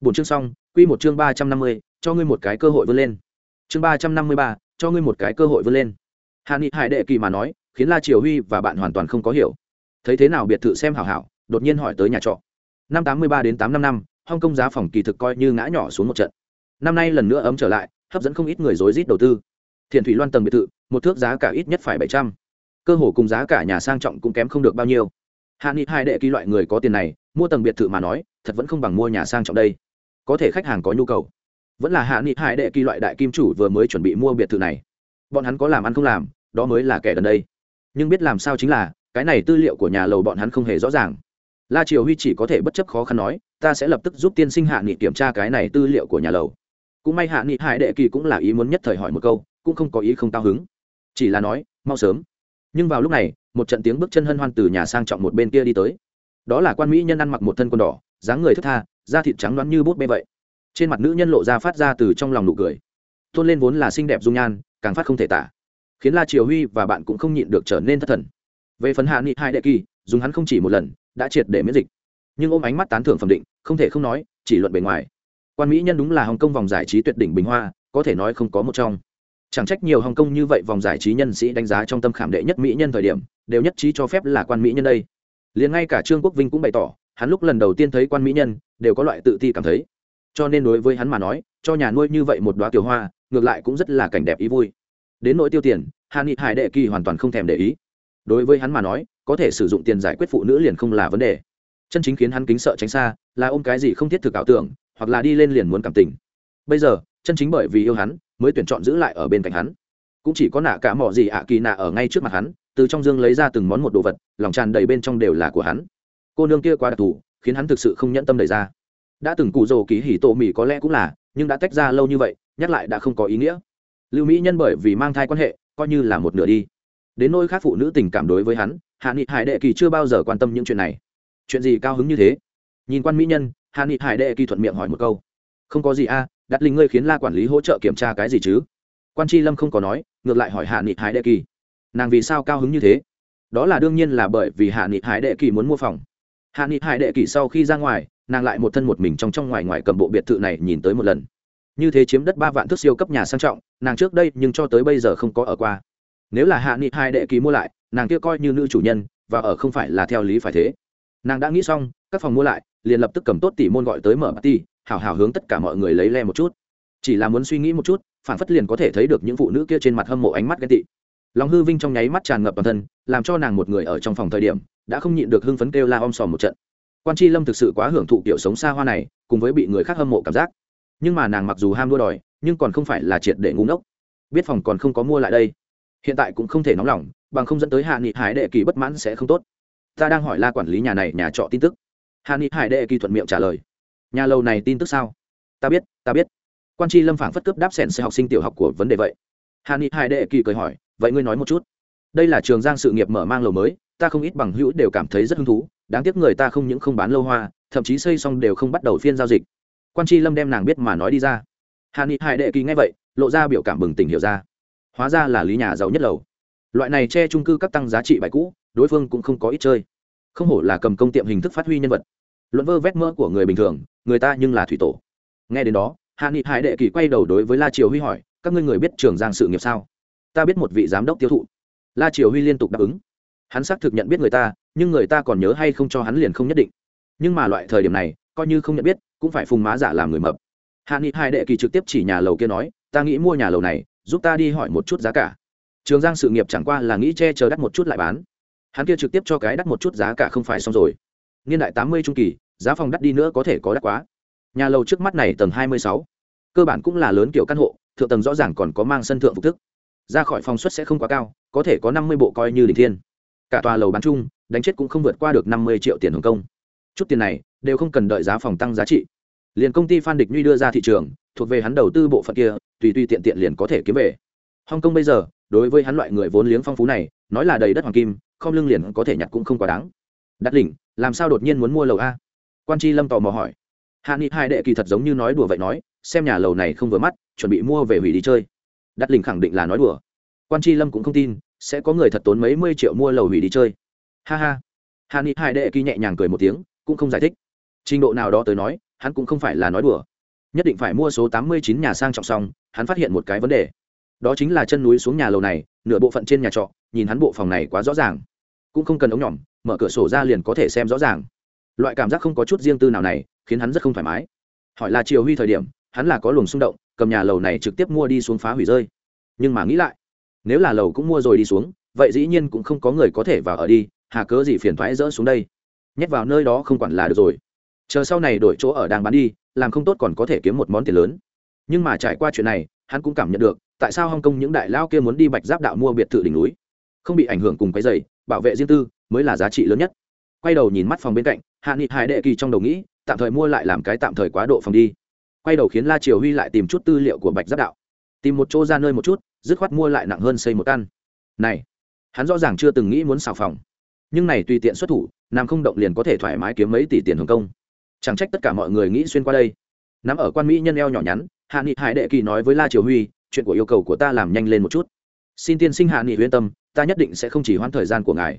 Bốn chương xong, quy một chương ba trăm năm mươi, cho ngươi một cái cơ hội vươn lên chương ba trăm năm mươi ba, cho ngươi một cái cơ hội vươn lên. Hạ nghị hải đệ kỳ mà nói, khiến la triều huy và bạn hoàn toàn không có hiểu. Thấy thế nào biệt thự xem hảo hảo, đột nhiên hỏi tới nhà trọ. Năm tám mươi ba đến tám năm năm, hong kong giá phòng kỳ thực coi như ngã nhỏ xuống một trận. Năm nay lần nữa ấm trở lại, hấp dẫn không ít người rối rít đầu tư. Thiền thủy loan tầng biệt thự, một thước giá cả ít nhất phải bảy trăm. Cơ hồ cùng giá cả nhà sang trọng cũng kém không được bao nhiêu. Hạ nghị hai đệ kỳ loại người có tiền này, mua tầng biệt thự mà nói, thật vẫn không bằng mua nhà sang trọng đây. Có thể khách hàng có nhu cầu vẫn là hạ nghị hải đệ kỳ loại đại kim chủ vừa mới chuẩn bị mua biệt thự này. Bọn hắn có làm ăn không làm, đó mới là kẻ gần đây. Nhưng biết làm sao chính là, cái này tư liệu của nhà lầu bọn hắn không hề rõ ràng. La triều huy chỉ có thể bất chấp khó khăn nói, ta sẽ lập tức giúp tiên sinh hạ nghị kiểm tra cái này tư liệu của nhà lầu. Cũng may hạ nghị hải đệ kỳ cũng là ý muốn nhất thời hỏi một câu, cũng không có ý không cao hứng. Chỉ là nói, mau sớm. Nhưng vào lúc này, một trận tiếng bước chân hân hoan từ nhà sang trọng một bên kia đi tới. Đó là quan mỹ nhân ăn mặc một thân quần đỏ, dáng người thất tha, da thịt trắng đoán như bút bê vậy trên mặt nữ nhân lộ ra phát ra từ trong lòng nụ cười. Tôn lên vốn là xinh đẹp dung nhan, càng phát không thể tả. Khiến la triều huy và bạn cũng không nhịn được trở nên thất thần. Về phần hạ nghị hai đệ kỳ, dùng hắn không chỉ một lần, đã triệt để miễn dịch. Nhưng ôm ánh mắt tán thưởng phẩm định, không thể không nói, chỉ luận bề ngoài. Quan mỹ nhân đúng là hồng kông vòng giải trí tuyệt đỉnh bình hoa, có thể nói không có một trong. Chẳng trách nhiều hồng kông như vậy vòng giải trí nhân sĩ đánh giá trong tâm khảm đệ nhất mỹ nhân thời điểm, đều nhất trí cho phép là quan mỹ nhân đây. Liền ngay cả trương quốc vinh cũng bày tỏ, hắn lúc lần đầu tiên thấy quan mỹ nhân, đều có loại tự ti cảm thấy cho nên đối với hắn mà nói, cho nhà nuôi như vậy một đoá tiểu hoa, ngược lại cũng rất là cảnh đẹp ý vui. Đến nỗi tiêu tiền hà nghị hải đệ kỳ hoàn toàn không thèm để ý. Đối với hắn mà nói, có thể sử dụng tiền giải quyết phụ nữ liền không là vấn đề. Chân chính khiến hắn kính sợ tránh xa là ôm cái gì không thiết thực ảo tưởng, hoặc là đi lên liền muốn cảm tình. Bây giờ, chân chính bởi vì yêu hắn, mới tuyển chọn giữ lại ở bên cạnh hắn. Cũng chỉ có nạ cả mỏ gì ạ kỳ nạ ở ngay trước mặt hắn, từ trong dương lấy ra từng món một đồ vật, lòng tràn đầy bên trong đều là của hắn. Cô nương kia quá đặc thù, khiến hắn thực sự không nhẫn tâm đẩy ra đã từng cụ rồ ký hỉ tổ mì có lẽ cũng là, nhưng đã tách ra lâu như vậy, nhắc lại đã không có ý nghĩa. Lưu mỹ nhân bởi vì mang thai quan hệ, coi như là một nửa đi. Đến nôi khác phụ nữ tình cảm đối với hắn, hạ nghị hải đệ kỳ chưa bao giờ quan tâm những chuyện này. Chuyện gì cao hứng như thế? Nhìn quan mỹ nhân, hạ nghị hải đệ kỳ thuận miệng hỏi một câu. Không có gì a đặt linh ngươi khiến la quản lý hỗ trợ kiểm tra cái gì chứ? Quan tri lâm không có nói, ngược lại hỏi hạ nghị hải đệ kỳ. Nàng vì sao cao hứng như thế? Đó là đương nhiên là bởi vì hạ nghị hải đệ kỳ muốn mua phòng. Hạ nghị hải đệ kỳ sau khi ra ngoài nàng lại một thân một mình trong trong ngoài ngoài cầm bộ biệt thự này nhìn tới một lần. Như thế chiếm đất ba vạn thước siêu cấp nhà sang trọng, nàng trước đây nhưng cho tới bây giờ không có ở qua. Nếu là hạ nghị hai đệ ký mua lại, nàng kia coi như nữ chủ nhân, và ở không phải là theo lý phải thế. Nàng đã nghĩ xong, các phòng mua lại, liền lập tức cầm tốt tỷ môn gọi tới mở party, hảo hảo hướng tất cả mọi người lấy le một chút. Chỉ là muốn suy nghĩ một chút, phản phất liền có thể thấy được những phụ nữ kia trên mặt hâm mộ ánh mắt ghen tị. Lòng hư vinh trong nháy mắt tràn ngập toàn thân, làm cho nàng một người ở trong phòng thời điểm, đã không nhịn được hưng phấn kêu la om sòm một trận quan tri lâm thực sự quá hưởng thụ kiểu sống xa hoa này, cùng với bị người khác hâm mộ cảm giác. Nhưng mà nàng mặc dù ham đua đòi, nhưng còn không phải là triệt để ngu ngốc. Biết phòng còn không có mua lại đây. Hiện tại cũng không thể nóng lòng, bằng không dẫn tới hạ nghị hải đệ kỳ bất mãn sẽ không tốt. Ta đang hỏi la quản lý nhà này nhà trọ tin tức. Hạ nghị hải đệ kỳ thuận miệng trả lời. Nhà lầu này tin tức sao? Ta biết ta biết. Quan tri lâm phảng phất cướp đáp sẻn sẽ học sinh tiểu học của vấn đề vậy. Hạ nghị hải đệ kỳ cười hỏi, vậy ngươi nói một chút. Đây là trường giang sự nghiệp mở mang lầu mới ta không ít bằng hữu đều cảm thấy rất hứng thú, đáng tiếc người ta không những không bán lâu hoa, thậm chí xây xong đều không bắt đầu phiên giao dịch. Quan tri lâm đem nàng biết mà nói đi ra. Hạ nghị hải đệ kỳ nghe vậy, lộ ra biểu cảm bừng tỉnh hiểu ra. Hóa ra là lý nhà giàu nhất lầu. Loại này che trung cư các tăng giá trị bài cũ, đối phương cũng không có ít chơi. Không hổ là cầm công tiệm hình thức phát huy nhân vật. Luận vơ vét mỡ của người bình thường, người ta nhưng là thủy tổ. Nghe đến đó hạ nghị hải đệ kỳ quay đầu đối với la triều huy hỏi, các ngươi người biết trường giang sự nghiệp sao? Ta biết một vị giám đốc tiêu thụ. La triều huy liên tục đáp ứng hắn xác thực nhận biết người ta, nhưng người ta còn nhớ hay không cho hắn liền không nhất định. Nhưng mà loại thời điểm này, coi như không nhận biết, cũng phải phùng má giả làm người mập. Hạ nghị hai đệ kỳ trực tiếp chỉ nhà lầu kia nói, ta nghĩ mua nhà lầu này, giúp ta đi hỏi một chút giá cả. Trường giang sự nghiệp chẳng qua là nghĩ che chờ đắt một chút lại bán. Hắn kia trực tiếp cho cái đắt một chút giá cả không phải xong rồi. Niên đại tám mươi trung kỳ, giá phòng đắt đi nữa có thể có đắt quá. Nhà lầu trước mắt này tầng hai mươi sáu. Cơ bản cũng là lớn kiểu căn hộ, thượng tầng rõ ràng còn có mang sân thượng phục thức. Ra khỏi phòng suất sẽ không quá cao, có thể có năm mươi bộ coi như đỉnh thiên cả tòa lầu bán chung, đánh chết cũng không vượt qua được năm mươi triệu tiền hồng công. Chút tiền này, đều không cần đợi giá phòng tăng giá trị. Liền công ty phan địch nhuy đưa ra thị trường, thuộc về hắn đầu tư bộ phận kia, tùy tùy tiện tiện liền có thể kiếm về. Hồng kông bây giờ, đối với hắn loại người vốn liếng phong phú này, nói là đầy đất hoàng kim, không lưng liền có thể nhặt cũng không quá đáng. Đắt đỉnh, làm sao đột nhiên muốn mua lầu a? Quan tri lâm tò mò hỏi. Hạ nghị hai đệ kỳ thật giống như nói đùa vậy nói, xem nhà lầu này không vừa mắt, chuẩn bị mua về hủy đi chơi. Đắt đỉnh khẳng định là nói đùa. Quan tri lâm cũng không tin sẽ có người thật tốn mấy mươi triệu mua lầu hủy đi chơi. Ha ha. Hà ni hai đệ kỳ nhẹ nhàng cười một tiếng, cũng không giải thích. Trình độ nào đó tới nói, hắn cũng không phải là nói đùa. Nhất định phải mua số tám mươi chín nhà sang trọng xong, hắn phát hiện một cái vấn đề. Đó chính là chân núi xuống nhà lầu này, nửa bộ phận trên nhà trọ, nhìn hắn bộ phòng này quá rõ ràng. Cũng không cần ống nhỏm mở cửa sổ ra liền có thể xem rõ ràng. Loại cảm giác không có chút riêng tư nào này, khiến hắn rất không thoải mái. Hỏi là triều huy thời điểm, hắn là có luồng xung động, cầm nhà lầu này trực tiếp mua đi xuống phá hủy rơi. Nhưng mà nghĩ lại nếu là lầu cũng mua rồi đi xuống, vậy dĩ nhiên cũng không có người có thể vào ở đi, hà cớ gì phiền thoái dỡ xuống đây. Nhét vào nơi đó không quản là được rồi. Chờ sau này đổi chỗ ở đang bán đi, làm không tốt còn có thể kiếm một món tiền lớn. Nhưng mà trải qua chuyện này, hắn cũng cảm nhận được, tại sao hong kong những đại lao kia muốn đi bạch giáp đạo mua biệt thự đỉnh núi. Không bị ảnh hưởng cùng cái giày, bảo vệ riêng tư, mới là giá trị lớn nhất. Quay đầu nhìn mắt phòng bên cạnh, hạ nghị hải đệ kỳ trong đầu nghĩ, tạm thời mua lại làm cái tạm thời quá độ phòng đi. Quay đầu khiến la triều huy lại tìm chút tư liệu của bạch giáp đạo. Tìm một chỗ ra nơi một chút dứt khoát mua lại nặng hơn xây một căn. Này, hắn rõ ràng chưa từng nghĩ muốn xào phòng. Nhưng này tùy tiện xuất thủ, nam không động liền có thể thoải mái kiếm mấy tỷ tiền hồng công. Chẳng trách tất cả mọi người nghĩ xuyên qua đây. Nắm ở quan mỹ nhân eo nhỏ nhắn, hạ nghị hải đệ kỳ nói với la triều huy, chuyện của yêu cầu của ta làm nhanh lên một chút. Xin tiên sinh hạ nghị yên tâm, ta nhất định sẽ không chỉ hoãn thời gian của ngài.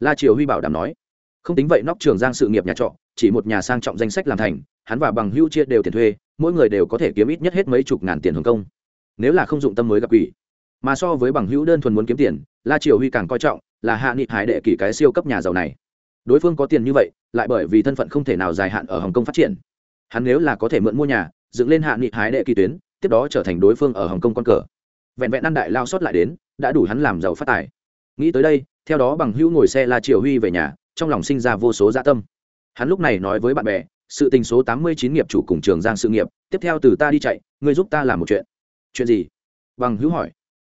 La triều huy bảo đảm nói. Không tính vậy nóc trường giang sự nghiệp nhà trọ, chỉ một nhà sang trọng danh sách làm thành, hắn và bằng hưu chia đều tiền thuê, mỗi người đều có thể kiếm ít nhất hết mấy chục ngàn tiền hồng công. Nếu là không dụng tâm mới gặp quỷ mà so với bằng hữu đơn thuần muốn kiếm tiền, la triều huy càng coi trọng là hạ nghị hải đệ kỷ cái siêu cấp nhà giàu này. Đối phương có tiền như vậy, lại bởi vì thân phận không thể nào dài hạn ở hồng kông phát triển. Hắn nếu là có thể mượn mua nhà, dựng lên hạ nghị hái đệ kỳ tuyến, tiếp đó trở thành đối phương ở hồng kông con cờ. Vẹn vẹn ăn đại lao sót lại đến, đã đủ hắn làm giàu phát tài. Nghĩ tới đây, theo đó bằng hữu ngồi xe la triều huy về nhà, trong lòng sinh ra vô số dạ tâm. Hắn lúc này nói với bạn bè, sự tình số tám mươi chín nghiệp chủ cùng trường giang sự nghiệp, tiếp theo từ ta đi chạy, ngươi giúp ta làm một chuyện. Chuyện gì? Bằng hữu hỏi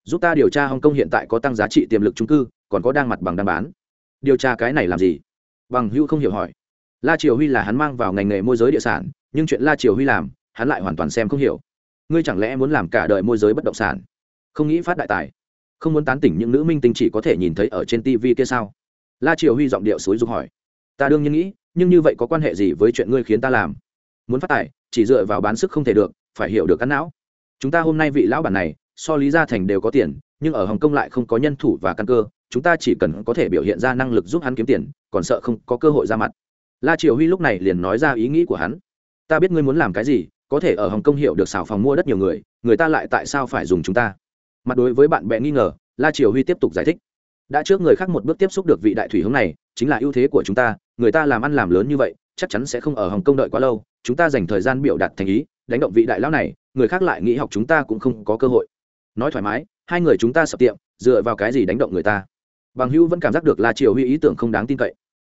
giúp ta điều tra hồng kông hiện tại có tăng giá trị tiềm lực trung cư, còn có đang mặt bằng đang bán. Điều tra cái này làm gì? Bằng hữu không hiểu hỏi. La triều huy là hắn mang vào ngành nghề môi giới địa sản, nhưng chuyện la triều huy làm, hắn lại hoàn toàn xem không hiểu. Ngươi chẳng lẽ muốn làm cả đời môi giới bất động sản? Không nghĩ phát đại tài. Không muốn tán tỉnh những nữ minh tinh chỉ có thể nhìn thấy ở trên tv kia sao? La triều huy giọng điệu xối dục hỏi. Ta đương nhiên nghĩ, nhưng như vậy có quan hệ gì với chuyện ngươi khiến ta làm? Muốn phát tài, chỉ dựa vào bán sức không thể được, phải hiểu được cắn não. Chúng ta hôm nay vị lão bản này so lý gia thành đều có tiền, nhưng ở hồng kông lại không có nhân thủ và căn cơ, chúng ta chỉ cần có thể biểu hiện ra năng lực giúp hắn kiếm tiền, còn sợ không có cơ hội ra mặt. La triều huy lúc này liền nói ra ý nghĩ của hắn. Ta biết ngươi muốn làm cái gì, có thể ở hồng kông hiểu được xào phòng mua đất nhiều người người ta lại tại sao phải dùng chúng ta? Mặt đối với bạn bè nghi ngờ, la triều huy tiếp tục giải thích. Đã trước người khác một bước tiếp xúc được vị đại thủy hướng này, chính là ưu thế của chúng ta, người ta làm ăn làm lớn như vậy, chắc chắn sẽ không ở hồng kông đợi quá lâu, chúng ta dành thời gian biểu đạt thành ý, đánh động vị đại lão này, người khác lại nghĩ học chúng ta cũng không có cơ hội nói thoải mái, hai người chúng ta sập tiệm, dựa vào cái gì đánh động người ta? Bằng hữu vẫn cảm giác được la triều huy ý tưởng không đáng tin cậy.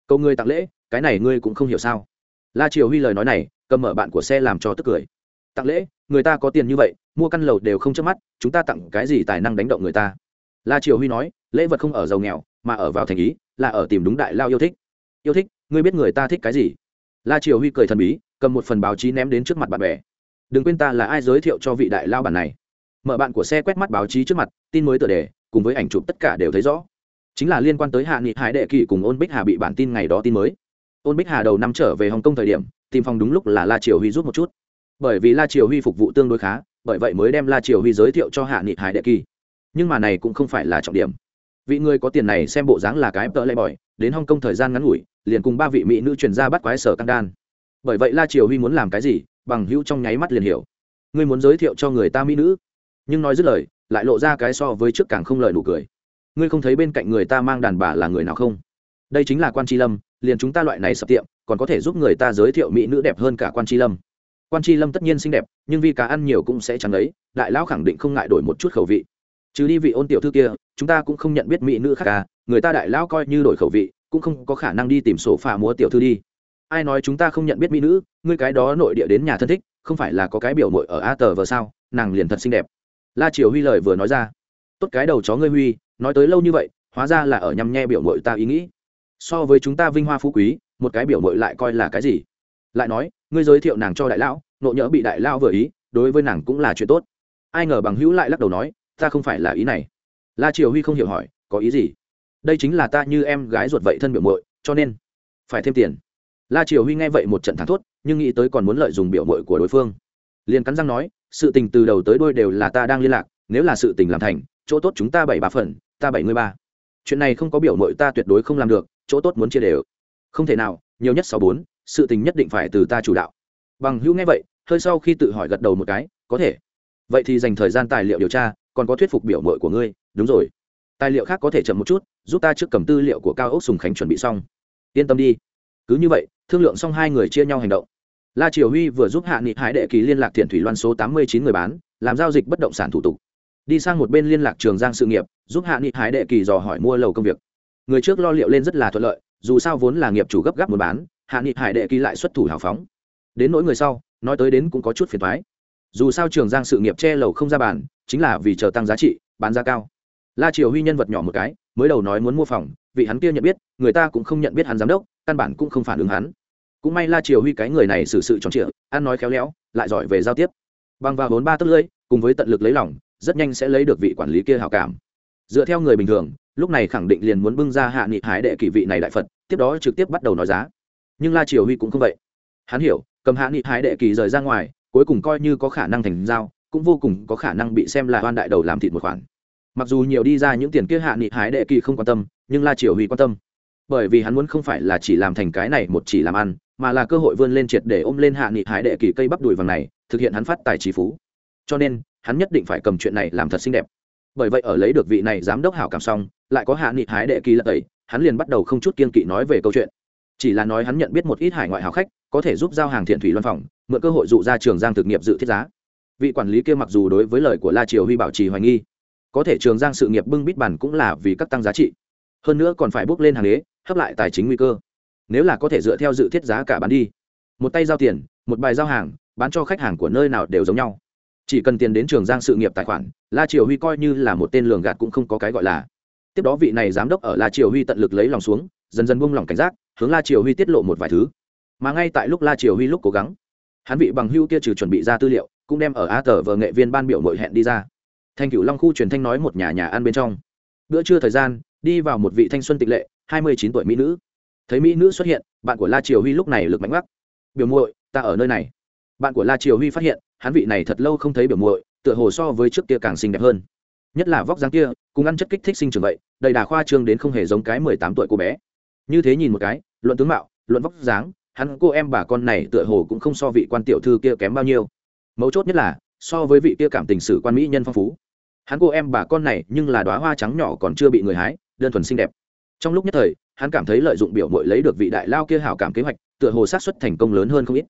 Câu ngươi tặng lễ, cái này ngươi cũng không hiểu sao? La triều huy lời nói này, cầm mở bạn của xe làm cho tức cười. Tặng lễ, người ta có tiền như vậy, mua căn lầu đều không chớp mắt, chúng ta tặng cái gì tài năng đánh động người ta? La triều huy nói, lễ vật không ở giàu nghèo, mà ở vào thành ý, là ở tìm đúng đại lao yêu thích. Yêu thích, ngươi biết người ta thích cái gì? La triều huy cười thần bí, cầm một phần báo chí ném đến trước mặt bạn bè. Đừng quên ta là ai giới thiệu cho vị đại lao bản này? Mở bạn của xe quét mắt báo chí trước mặt, tin mới tựa đề, cùng với ảnh chụp tất cả đều thấy rõ. Chính là liên quan tới hạ nghị hải đệ kỳ cùng ôn bích hà bị bản tin ngày đó tin mới. Ôn bích hà đầu năm trở về hồng kông thời điểm, tìm phòng đúng lúc là la triều huy rút một chút. Bởi vì la triều huy phục vụ tương đối khá, bởi vậy mới đem la triều huy giới thiệu cho hạ nghị hải đệ kỳ nhưng mà này cũng không phải là trọng điểm. Vị người có tiền này xem bộ dáng là cái tợ lay bỏi đến hồng kông thời gian ngắn ngủi, liền cùng ba vị mỹ nữ truyền ra bắt quái sở căng đan. Bởi vậy la triều huy muốn làm cái gì, bằng hữu trong nháy mắt liền hiểu. Ngươi muốn giới thiệu cho người ta mỹ nữ? Nhưng nói dứt lời, lại lộ ra cái so với trước càng không lời nụ cười. Ngươi không thấy bên cạnh người ta mang đàn bà là người nào không? Đây chính là quan tri lâm, liền chúng ta loại này sập tiệm, còn có thể giúp người ta giới thiệu mỹ nữ đẹp hơn cả quan tri lâm. Quan tri lâm tất nhiên xinh đẹp, nhưng vì cá ăn nhiều cũng sẽ chẳng ấy, đại lão khẳng định không ngại đổi một chút khẩu vị. Trừ đi vị ôn tiểu thư kia, chúng ta cũng không nhận biết mỹ nữ khác cả, người ta đại lão coi như đổi khẩu vị, cũng không có khả năng đi tìm sổ phà múa tiểu thư đi. Ai nói chúng ta không nhận biết mỹ nữ, ngươi cái đó nội địa đến nhà thân thích, không phải là có cái biểu mội ở a tờ vờ sao, nàng liền thật xinh đẹp la triều huy lời vừa nói ra. Tốt cái đầu chó ngươi huy, nói tới lâu như vậy, hóa ra là ở nhằm nhe biểu mội ta ý nghĩ. So với chúng ta vinh hoa phú quý, một cái biểu mội lại coi là cái gì? Lại nói, ngươi giới thiệu nàng cho đại lão, nộ nhỡ bị đại lão vừa ý, đối với nàng cũng là chuyện tốt. Ai ngờ bằng hữu lại lắc đầu nói, ta không phải là ý này. La triều huy không hiểu hỏi, có ý gì? Đây chính là ta như em gái ruột vậy thân biểu mội cho nên phải thêm tiền. La triều huy nghe vậy một trận thắng thốt, nhưng nghĩ tới còn muốn lợi dụng biểu mội của đối phương. Liền cắn răng nói sự tình từ đầu tới đôi đều là ta đang liên lạc, nếu là sự tình làm thành, chỗ tốt chúng ta bảy ba phần, ta bảy mươi ba. Chuyện này không có biểu mội ta tuyệt đối không làm được, chỗ tốt muốn chia đều. Không thể nào, nhiều nhất sáu bốn, sự tình nhất định phải từ ta chủ đạo. Bằng hữu nghe vậy, hơi sau khi tự hỏi gật đầu một cái, có thể. Vậy thì dành thời gian tài liệu điều tra, còn có thuyết phục biểu mội của ngươi, đúng rồi. Tài liệu khác có thể chậm một chút, giúp ta trước cầm tư liệu của cao ốc sùng khánh chuẩn bị xong. Yên tâm đi. Cứ như vậy, thương lượng xong hai người chia nhau hành động la triều huy vừa giúp hạ nghị hải đệ ký liên lạc thiện thủy loan số tám mươi chín người bán, làm giao dịch bất động sản thủ tục. Đi sang một bên liên lạc trường giang sự nghiệp, giúp hạ nghị hải đệ kỳ dò hỏi mua lầu công việc. Người trước lo liệu lên rất là thuận lợi, dù sao vốn là nghiệp chủ gấp gáp muốn bán, hạ nghị hải đệ kỳ lại xuất thủ hào phóng. Đến nỗi người sau, nói tới đến cũng có chút phiền thoái dù sao trường giang sự nghiệp che lầu không ra bàn, chính là vì chờ tăng giá trị, bán giá cao. La triều huy nhân vật nhỏ một cái, mới đầu nói muốn mua phòng, vị hắn kia nhận biết, người ta cũng không nhận biết hắn giám đốc, căn bản cũng không phản ứng hắn cũng may la triều huy cái người này xử sự tròn trịa, ăn nói khéo léo, lại giỏi về giao tiếp. Bằng vào vốn ba tấc lưỡi, cùng với tận lực lấy lòng, rất nhanh sẽ lấy được vị quản lý kia hảo cảm. Dựa theo người bình thường, lúc này khẳng định liền muốn bưng ra hạ nghị hái đệ kỳ vị này đại phật, tiếp đó trực tiếp bắt đầu nói giá. Nhưng la triều huy cũng không vậy. Hắn hiểu, cầm hạ nghị hái đệ kỳ rời ra ngoài, cuối cùng coi như có khả năng thành giao, cũng vô cùng có khả năng bị xem là oan đại đầu làm thịt một khoản. Mặc dù nhiều đi ra những tiền kia hạ nghị hái đệ kỳ không quan tâm, nhưng la triều huy quan tâm. Bởi vì hắn muốn không phải là chỉ làm thành cái này một chỉ làm ăn mà là cơ hội vươn lên triệt để ôm lên hạ nghị hải đệ kỳ cây bắp đùi vàng này, thực hiện hắn phát tài trí phú. Cho nên, hắn nhất định phải cầm chuyện này làm thật xinh đẹp. Bởi vậy ở lấy được vị này giám đốc hảo cảm xong, lại có hạ nghị hải đệ kỳ lật tẩy, hắn liền bắt đầu không chút kiên kỵ nói về câu chuyện. Chỉ là nói hắn nhận biết một ít hải ngoại hào khách, có thể giúp giao hàng thiện thủy loan phòng, mượn cơ hội dụ ra trường giang thực nghiệp dự thiết giá. Vị quản lý kia mặc dù đối với lời của la triều huy bảo trì hoài nghi, có thể trường giang sự nghiệp bưng bít bàn cũng là vì các tăng giá trị. Hơn nữa còn phải bước lên hàng đế hấp lại tài chính nguy cơ nếu là có thể dựa theo dự thiết giá cả bán đi. Một tay giao tiền, một bài giao hàng, bán cho khách hàng của nơi nào đều giống nhau. Chỉ cần tiền đến trường giang sự nghiệp tài khoản, la triều huy coi như là một tên lường gạt cũng không có cái gọi là. Tiếp đó vị này giám đốc ở la triều huy tận lực lấy lòng xuống, dần dần buông lỏng cảnh giác, hướng la triều huy tiết lộ một vài thứ. Mà ngay tại lúc la triều huy lúc cố gắng, hắn vị bằng hưu kia trừ chuẩn bị ra tư liệu, cũng đem ở a tờ vờ nghệ viên ban biểu mội hẹn đi ra. Thanh cửu long khu truyền thanh nói một nhà nhà ăn bên trong. Bữa trưa thời gian, đi vào một vị thanh xuân tịch lệ, hai mươi chín tuổi mỹ nữ thấy mỹ nữ xuất hiện, bạn của la triều huy lúc này lực mạnh mắc. Biểu muội, ta ở nơi này. Bạn của la triều huy phát hiện, hắn vị này thật lâu không thấy biểu muội, tựa hồ so với trước kia càng xinh đẹp hơn. Nhất là vóc dáng kia, cùng ăn chất kích thích sinh trưởng vậy, đầy đà khoa trương đến không hề giống cái mười tám tuổi cô bé. Như thế nhìn một cái, luận tướng mạo, luận vóc dáng, hắn, cô em bà con này tựa hồ cũng không so vị quan tiểu thư kia kém bao nhiêu. Mấu chốt nhất là, so với vị kia cảm tình sử quan mỹ nhân phong phú. Hắn, cô em bà con này nhưng là đoá hoa trắng nhỏ còn chưa bị người hái, đơn thuần xinh đẹp. Trong lúc nhất thời hắn cảm thấy lợi dụng biểu mội lấy được vị đại lao kia hảo cảm kế hoạch, tựa hồ sát xuất thành công lớn hơn không ít.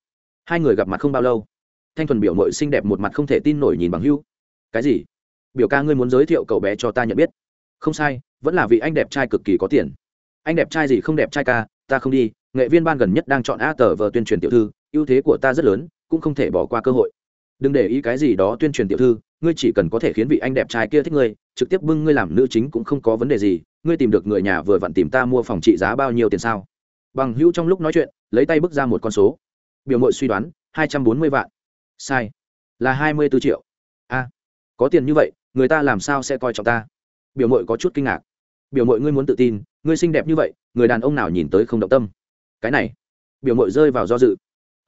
Hai người gặp mặt không bao lâu, thanh thuần biểu mội xinh đẹp một mặt không thể tin nổi nhìn bằng hưu cái gì? Biểu ca ngươi muốn giới thiệu cậu bé cho ta nhận biết? Không sai, vẫn là vị anh đẹp trai cực kỳ có tiền. Anh đẹp trai gì không đẹp trai ca, ta không đi, nghệ viên ban gần nhất đang chọn a tờ vờ tuyên truyền tiểu thư, ưu thế của ta rất lớn, cũng không thể bỏ qua cơ hội. Đừng để ý cái gì đó tuyên truyền tiểu thư, ngươi chỉ cần có thể khiến vị anh đẹp trai kia thích ngươi, trực tiếp bưng ngươi làm nữ chính cũng không có vấn đề gì ngươi tìm được người nhà vừa vặn tìm ta mua phòng trị giá bao nhiêu tiền sao? Bằng hữu trong lúc nói chuyện, lấy tay bước ra một con số. Biểu mội suy đoán, hai trăm bốn mươi vạn. Sai. Là hai mươi b ố triệu. A. Có tiền như vậy, người ta làm sao sẽ coi trọng ta? Biểu mội có chút kinh ngạc. Biểu mội ngươi muốn tự tin, ngươi xinh đẹp như vậy, người đàn ông nào nhìn tới không động tâm? Cái này. Biểu mội rơi vào do dự.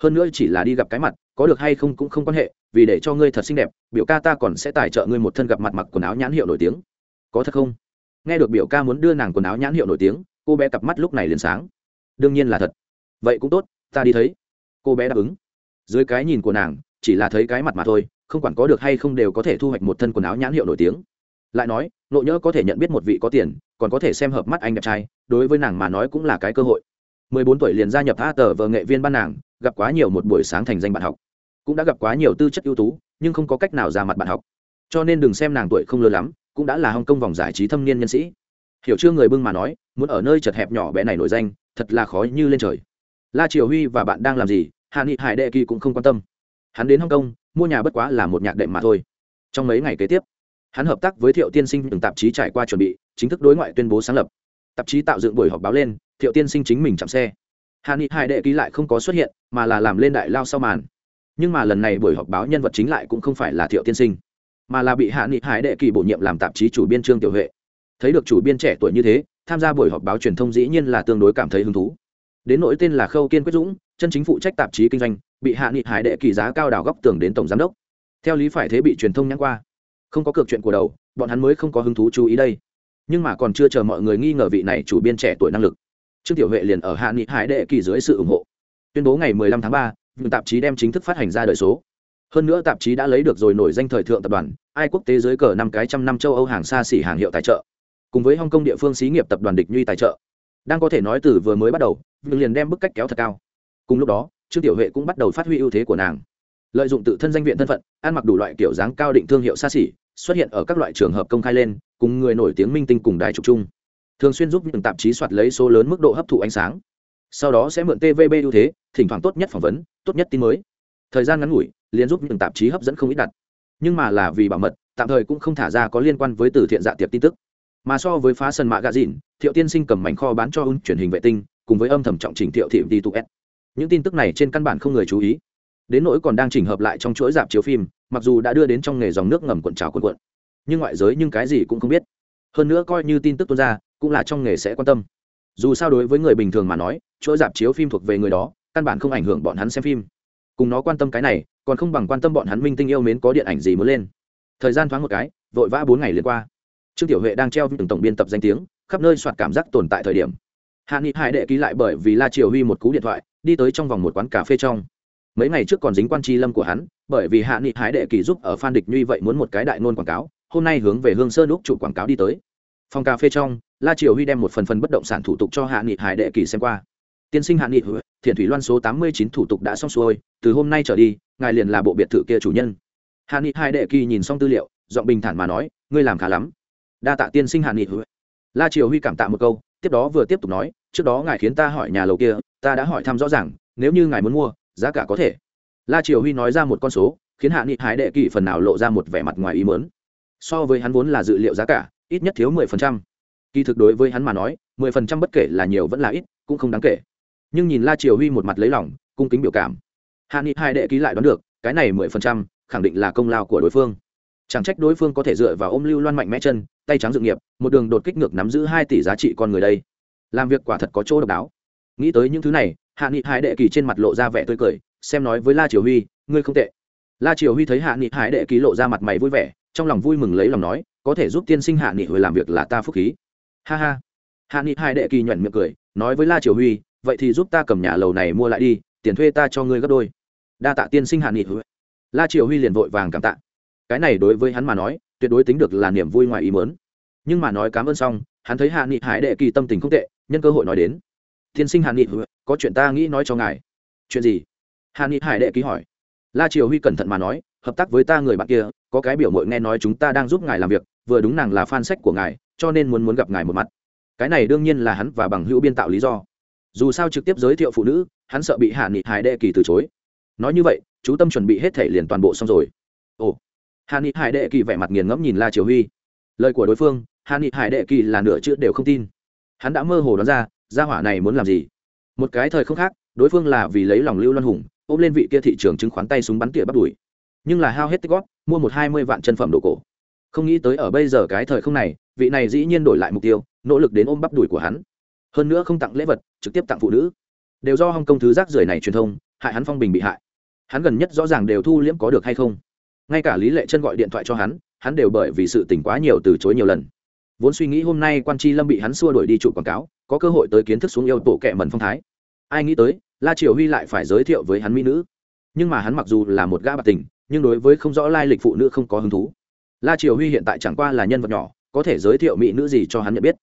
Hơn nữa chỉ là đi gặp cái mặt, có được hay không cũng không quan hệ, vì để cho ngươi thật xinh đẹp, biểu ca ta còn sẽ tài trợ ngươi một thân gặp mặt mặc quần áo nhãn hiệu nổi tiếng. Có thật không? Nghe được biểu ca muốn đưa nàng quần áo nhãn hiệu nổi tiếng, cô bé cặp mắt lúc này liền sáng. Đương nhiên là thật. Vậy cũng tốt, ta đi thấy. Cô bé đáp ứng. Dưới cái nhìn của nàng, chỉ là thấy cái mặt mà thôi, không quản có được hay không đều có thể thu hoạch một thân quần áo nhãn hiệu nổi tiếng. Lại nói nộ nhỡ có thể nhận biết một vị có tiền, còn có thể xem hợp mắt anh đẹp trai, đối với nàng mà nói cũng là cái cơ hội. Mười bốn tuổi liền gia nhập a tờ vờ nghệ viên ban nàng, gặp quá nhiều một buổi sáng thành danh bạn học. Cũng đã gặp quá nhiều tư chất ưu tú, nhưng không có cách nào ra mặt bạn học. Cho nên đừng xem nàng tuổi không lớn lắm cũng đã là hong kông vòng giải trí thâm niên nhân sĩ. Hiểu chưa người bưng mà nói, muốn ở nơi chật hẹp nhỏ bé này nổi danh, thật là khó như lên trời. La triều huy và bạn đang làm gì hạ nghị hải đệ kỳ cũng không quan tâm. Hắn đến hong kông mua nhà bất quá là một nhạc đệm mà thôi. Trong mấy ngày kế tiếp, hắn hợp tác với thiệu tiên sinh từng tạp chí trải qua chuẩn bị, chính thức đối ngoại tuyên bố sáng lập. Tạp chí tạo dựng buổi họp báo lên, thiệu tiên sinh chính mình chạm xe. Hạ nghị hải đệ ký lại không có xuất hiện, mà là làm lên đại lao sau màn. Nhưng mà lần này buổi họp báo nhân vật chính lại cũng không phải là thiệu tiên sinh mà là bị hạ nghị hải đệ kỳ bổ nhiệm làm tạp chí chủ biên trương tiểu huệ. Thấy được chủ biên trẻ tuổi như thế tham gia buổi họp báo truyền thông dĩ nhiên là tương đối cảm thấy hứng thú. Đến nỗi tên là khâu kiên quyết dũng chân chính phụ trách tạp chí kinh doanh bị hạ nghị hải đệ kỳ giá cao đào góc tường đến tổng giám đốc. Theo lý phải thế bị truyền thông nhắc qua. Không có cược chuyện của đầu bọn hắn mới không có hứng thú chú ý đây. Nhưng mà còn chưa chờ mọi người nghi ngờ vị này chủ biên trẻ tuổi năng lực trương tiểu huệ liền ở hạ nghị hải đệ kỳ dưới sự ủng hộ. Tuyên bố ngày 15 tháng 3, tạp chí đem chính thức phát hành ra đời số hơn nữa tạp chí đã lấy được rồi nổi danh thời thượng tập đoàn, ai quốc tế dưới cờ năm cái trăm năm châu âu hàng xa xỉ hàng hiệu tài trợ. Cùng với hong kong địa phương xí nghiệp tập đoàn địch nhuy tài trợ. Đang có thể nói từ vừa mới bắt đầu, vương liền đem bức cách kéo thật cao. Cùng lúc đó, trương tiểu huệ cũng bắt đầu phát huy ưu thế của nàng. Lợi dụng tự thân danh viện thân phận, ăn mặc đủ loại kiểu dáng cao định thương hiệu xa xỉ, xuất hiện ở các loại trường hợp công khai lên, cùng người nổi tiếng minh tinh cùng đài trục chung. Thường xuyên giúp những tạp chí soạt lấy số lớn mức độ hấp thụ ánh sáng. Sau đó sẽ mượn tvb ưu thế, thỉnh thoảng tốt nhất phỏng vấn, tốt nhất tin mới. Thời gian ngắn ngủi liền giúp những tạp chí hấp dẫn không ít đặt. Nhưng mà là vì bảo mật, tạm thời cũng không thả ra có liên quan với từ thiện dạ tiệp tin tức. Mà so với phá sân mạ gà dìn thiệu tiên sinh cầm mảnh kho bán cho ưng truyền hình vệ tinh, cùng với âm thầm trọng trình thiệu thị đi tụ s. Những tin tức này trên căn bản không người chú ý. Đến nỗi còn đang chỉnh hợp lại trong chuỗi dạp chiếu phim, mặc dù đã đưa đến trong nghề dòng nước ngầm cuộn trào cuộn cuộn. Nhưng ngoại giới nhưng cái gì cũng không biết. Hơn nữa coi như tin tức tuôn ra, cũng là trong nghề sẽ quan tâm. Dù sao đối với người bình thường mà nói, chuỗi dạp chiếu phim thuộc về người đó, căn bản không ảnh hưởng bọn hắn xem phim. Cùng nó quan tâm cái này còn không bằng quan tâm bọn hắn minh tinh yêu mến có điện ảnh gì mới lên. Thời gian thoáng một cái, vội vã bốn ngày liền qua. Trương tiểu huệ đang treo từng tổng biên tập danh tiếng, khắp nơi soạt cảm giác tồn tại thời điểm. Hạ nghị hải đệ ký lại bởi vì la triều huy một cú điện thoại, đi tới trong vòng một quán cà phê trong. Mấy ngày trước còn dính quan tri lâm của hắn, bởi vì hạ nghị hải đệ kỳ giúp ở phan địch nhuy vậy muốn một cái đại nôn quảng cáo, hôm nay hướng về hương sơn lúc trụ quảng cáo đi tới. Phòng cà phê trong, la triều huy đem một phần phần bất động sản thủ tục cho hạ nghị hải đệ kỳ xem qua tiên sinh hạn nghị thiện thủy loan số tám mươi chín thủ tục đã xong xuôi, từ hôm nay trở đi, ngài liền là bộ biệt thự kia chủ nhân. Hạn nghị hai đệ kỳ nhìn xong tư liệu, giọng bình thản mà nói, ngươi làm khá lắm. Đa tạ tiên sinh hạn nghị la triều huy cảm tạ một câu, tiếp đó vừa tiếp tục nói, trước đó ngài khiến ta hỏi nhà lầu kia, ta đã hỏi thăm rõ ràng, nếu như ngài muốn mua, giá cả có thể. La triều huy nói ra một con số, khiến hạ nghị hải đệ kỳ phần nào lộ ra một vẻ mặt ngoài ý mớn so với hắn vốn là dự liệu giá cả, ít nhất thiếu mười phần trăm. Kỳ thực đối với hắn mà nói, mười phần trăm bất kể là nhiều vẫn là ít, cũng không đáng kể nhưng nhìn la triều huy một mặt lấy lòng, cung kính biểu cảm. Hạ nghị Hai đệ ký lại đoán được, cái này mười phần trăm, khẳng định là công lao của đối phương. Chẳng trách đối phương có thể dựa vào ôm lưu loan mạnh mẽ chân, tay trắng dự nghiệp, một đường đột kích ngược nắm giữ hai tỷ giá trị con người đây. Làm việc quả thật có chỗ độc đáo. Nghĩ tới những thứ này, hạ nghị hải đệ kỳ trên mặt lộ ra vẻ tươi cười, xem nói với la triều huy, ngươi không tệ. La triều huy thấy hạ nghị hải đệ kỳ lộ ra mặt mày vui vẻ, trong lòng vui mừng lấy lòng nói, có thể giúp tiên sinh hạ nghị hồi làm việc là ta phúc khí. Ha ha. Hạ nghị hải đệ kỳ nhuận miệng cười, nói với la triều huy vậy thì giúp ta cầm nhà lầu này mua lại đi, tiền thuê ta cho ngươi gấp đôi. Đa tạ tiên sinh hạ nghị la triều huy liền vội vàng cảm tạ. Cái này đối với hắn mà nói, tuyệt đối tính được là niềm vui ngoài ý mớn nhưng mà nói cảm ơn xong, hắn thấy hạ nghị hải đệ kỳ tâm tình không tệ, nhân cơ hội nói đến. Tiên sinh hạ nghị có chuyện ta nghĩ nói cho ngài. Chuyện gì? Hạ nghị hải đệ ký hỏi. La triều huy cẩn thận mà nói, hợp tác với ta người bạn kia, có cái biểu mội nghe nói chúng ta đang giúp ngài làm việc, vừa đúng nàng là fan sách của ngài, cho nên muốn muốn gặp ngài một mặt. Cái này đương nhiên là hắn và bằng hữu biên tạo lý do dù sao trực tiếp giới thiệu phụ nữ, hắn sợ bị hạ nghị hải đệ kỳ từ chối. Nói như vậy, chú tâm chuẩn bị hết thể liền toàn bộ xong rồi. Ồ. Hạ nghị hải đệ kỳ vẻ mặt nghiền ngẫm nhìn la triều huy. Lời của đối phương, hạ nghị hải đệ kỳ là nửa chữ đều không tin. Hắn đã mơ hồ đoán ra, gia hỏa này muốn làm gì. Một cái thời không khác, đối phương là vì lấy lòng lưu loan hùng, ôm lên vị kia thị trường chứng khoán tay súng bắn tỉa bắt đuổi. Nhưng là hao hết tích góp, mua một hai mươi vạn chân phẩm đồ cổ. Không nghĩ tới ở bây giờ cái thời không này, vị này dĩ nhiên đổi lại mục tiêu, nỗ lực đến ôm bắp đùi của hắn. Hơn nữa không tặng lễ vật trực tiếp tặng phụ nữ. Đều do hong công thứ rác rưởi này truyền thông, hại hắn phong bình bị hại. Hắn gần nhất rõ ràng đều thu liễm có được hay không. Ngay cả lý lệ chân gọi điện thoại cho hắn hắn đều bởi vì sự tỉnh quá nhiều từ chối nhiều lần. Vốn suy nghĩ hôm nay quan tri lâm bị hắn xua đuổi đi trụ quảng cáo, có cơ hội tới kiến thức xuống yêu tổ kệ mần phong thái. Ai nghĩ tới, la triều huy lại phải giới thiệu với hắn mỹ nữ. Nhưng mà hắn mặc dù là một gã bạc tình, nhưng đối với không rõ lai lịch phụ nữ không có hứng thú. La triều huy hiện tại chẳng qua là nhân vật nhỏ, có thể giới thiệu mỹ nữ gì cho hắn nhận biết.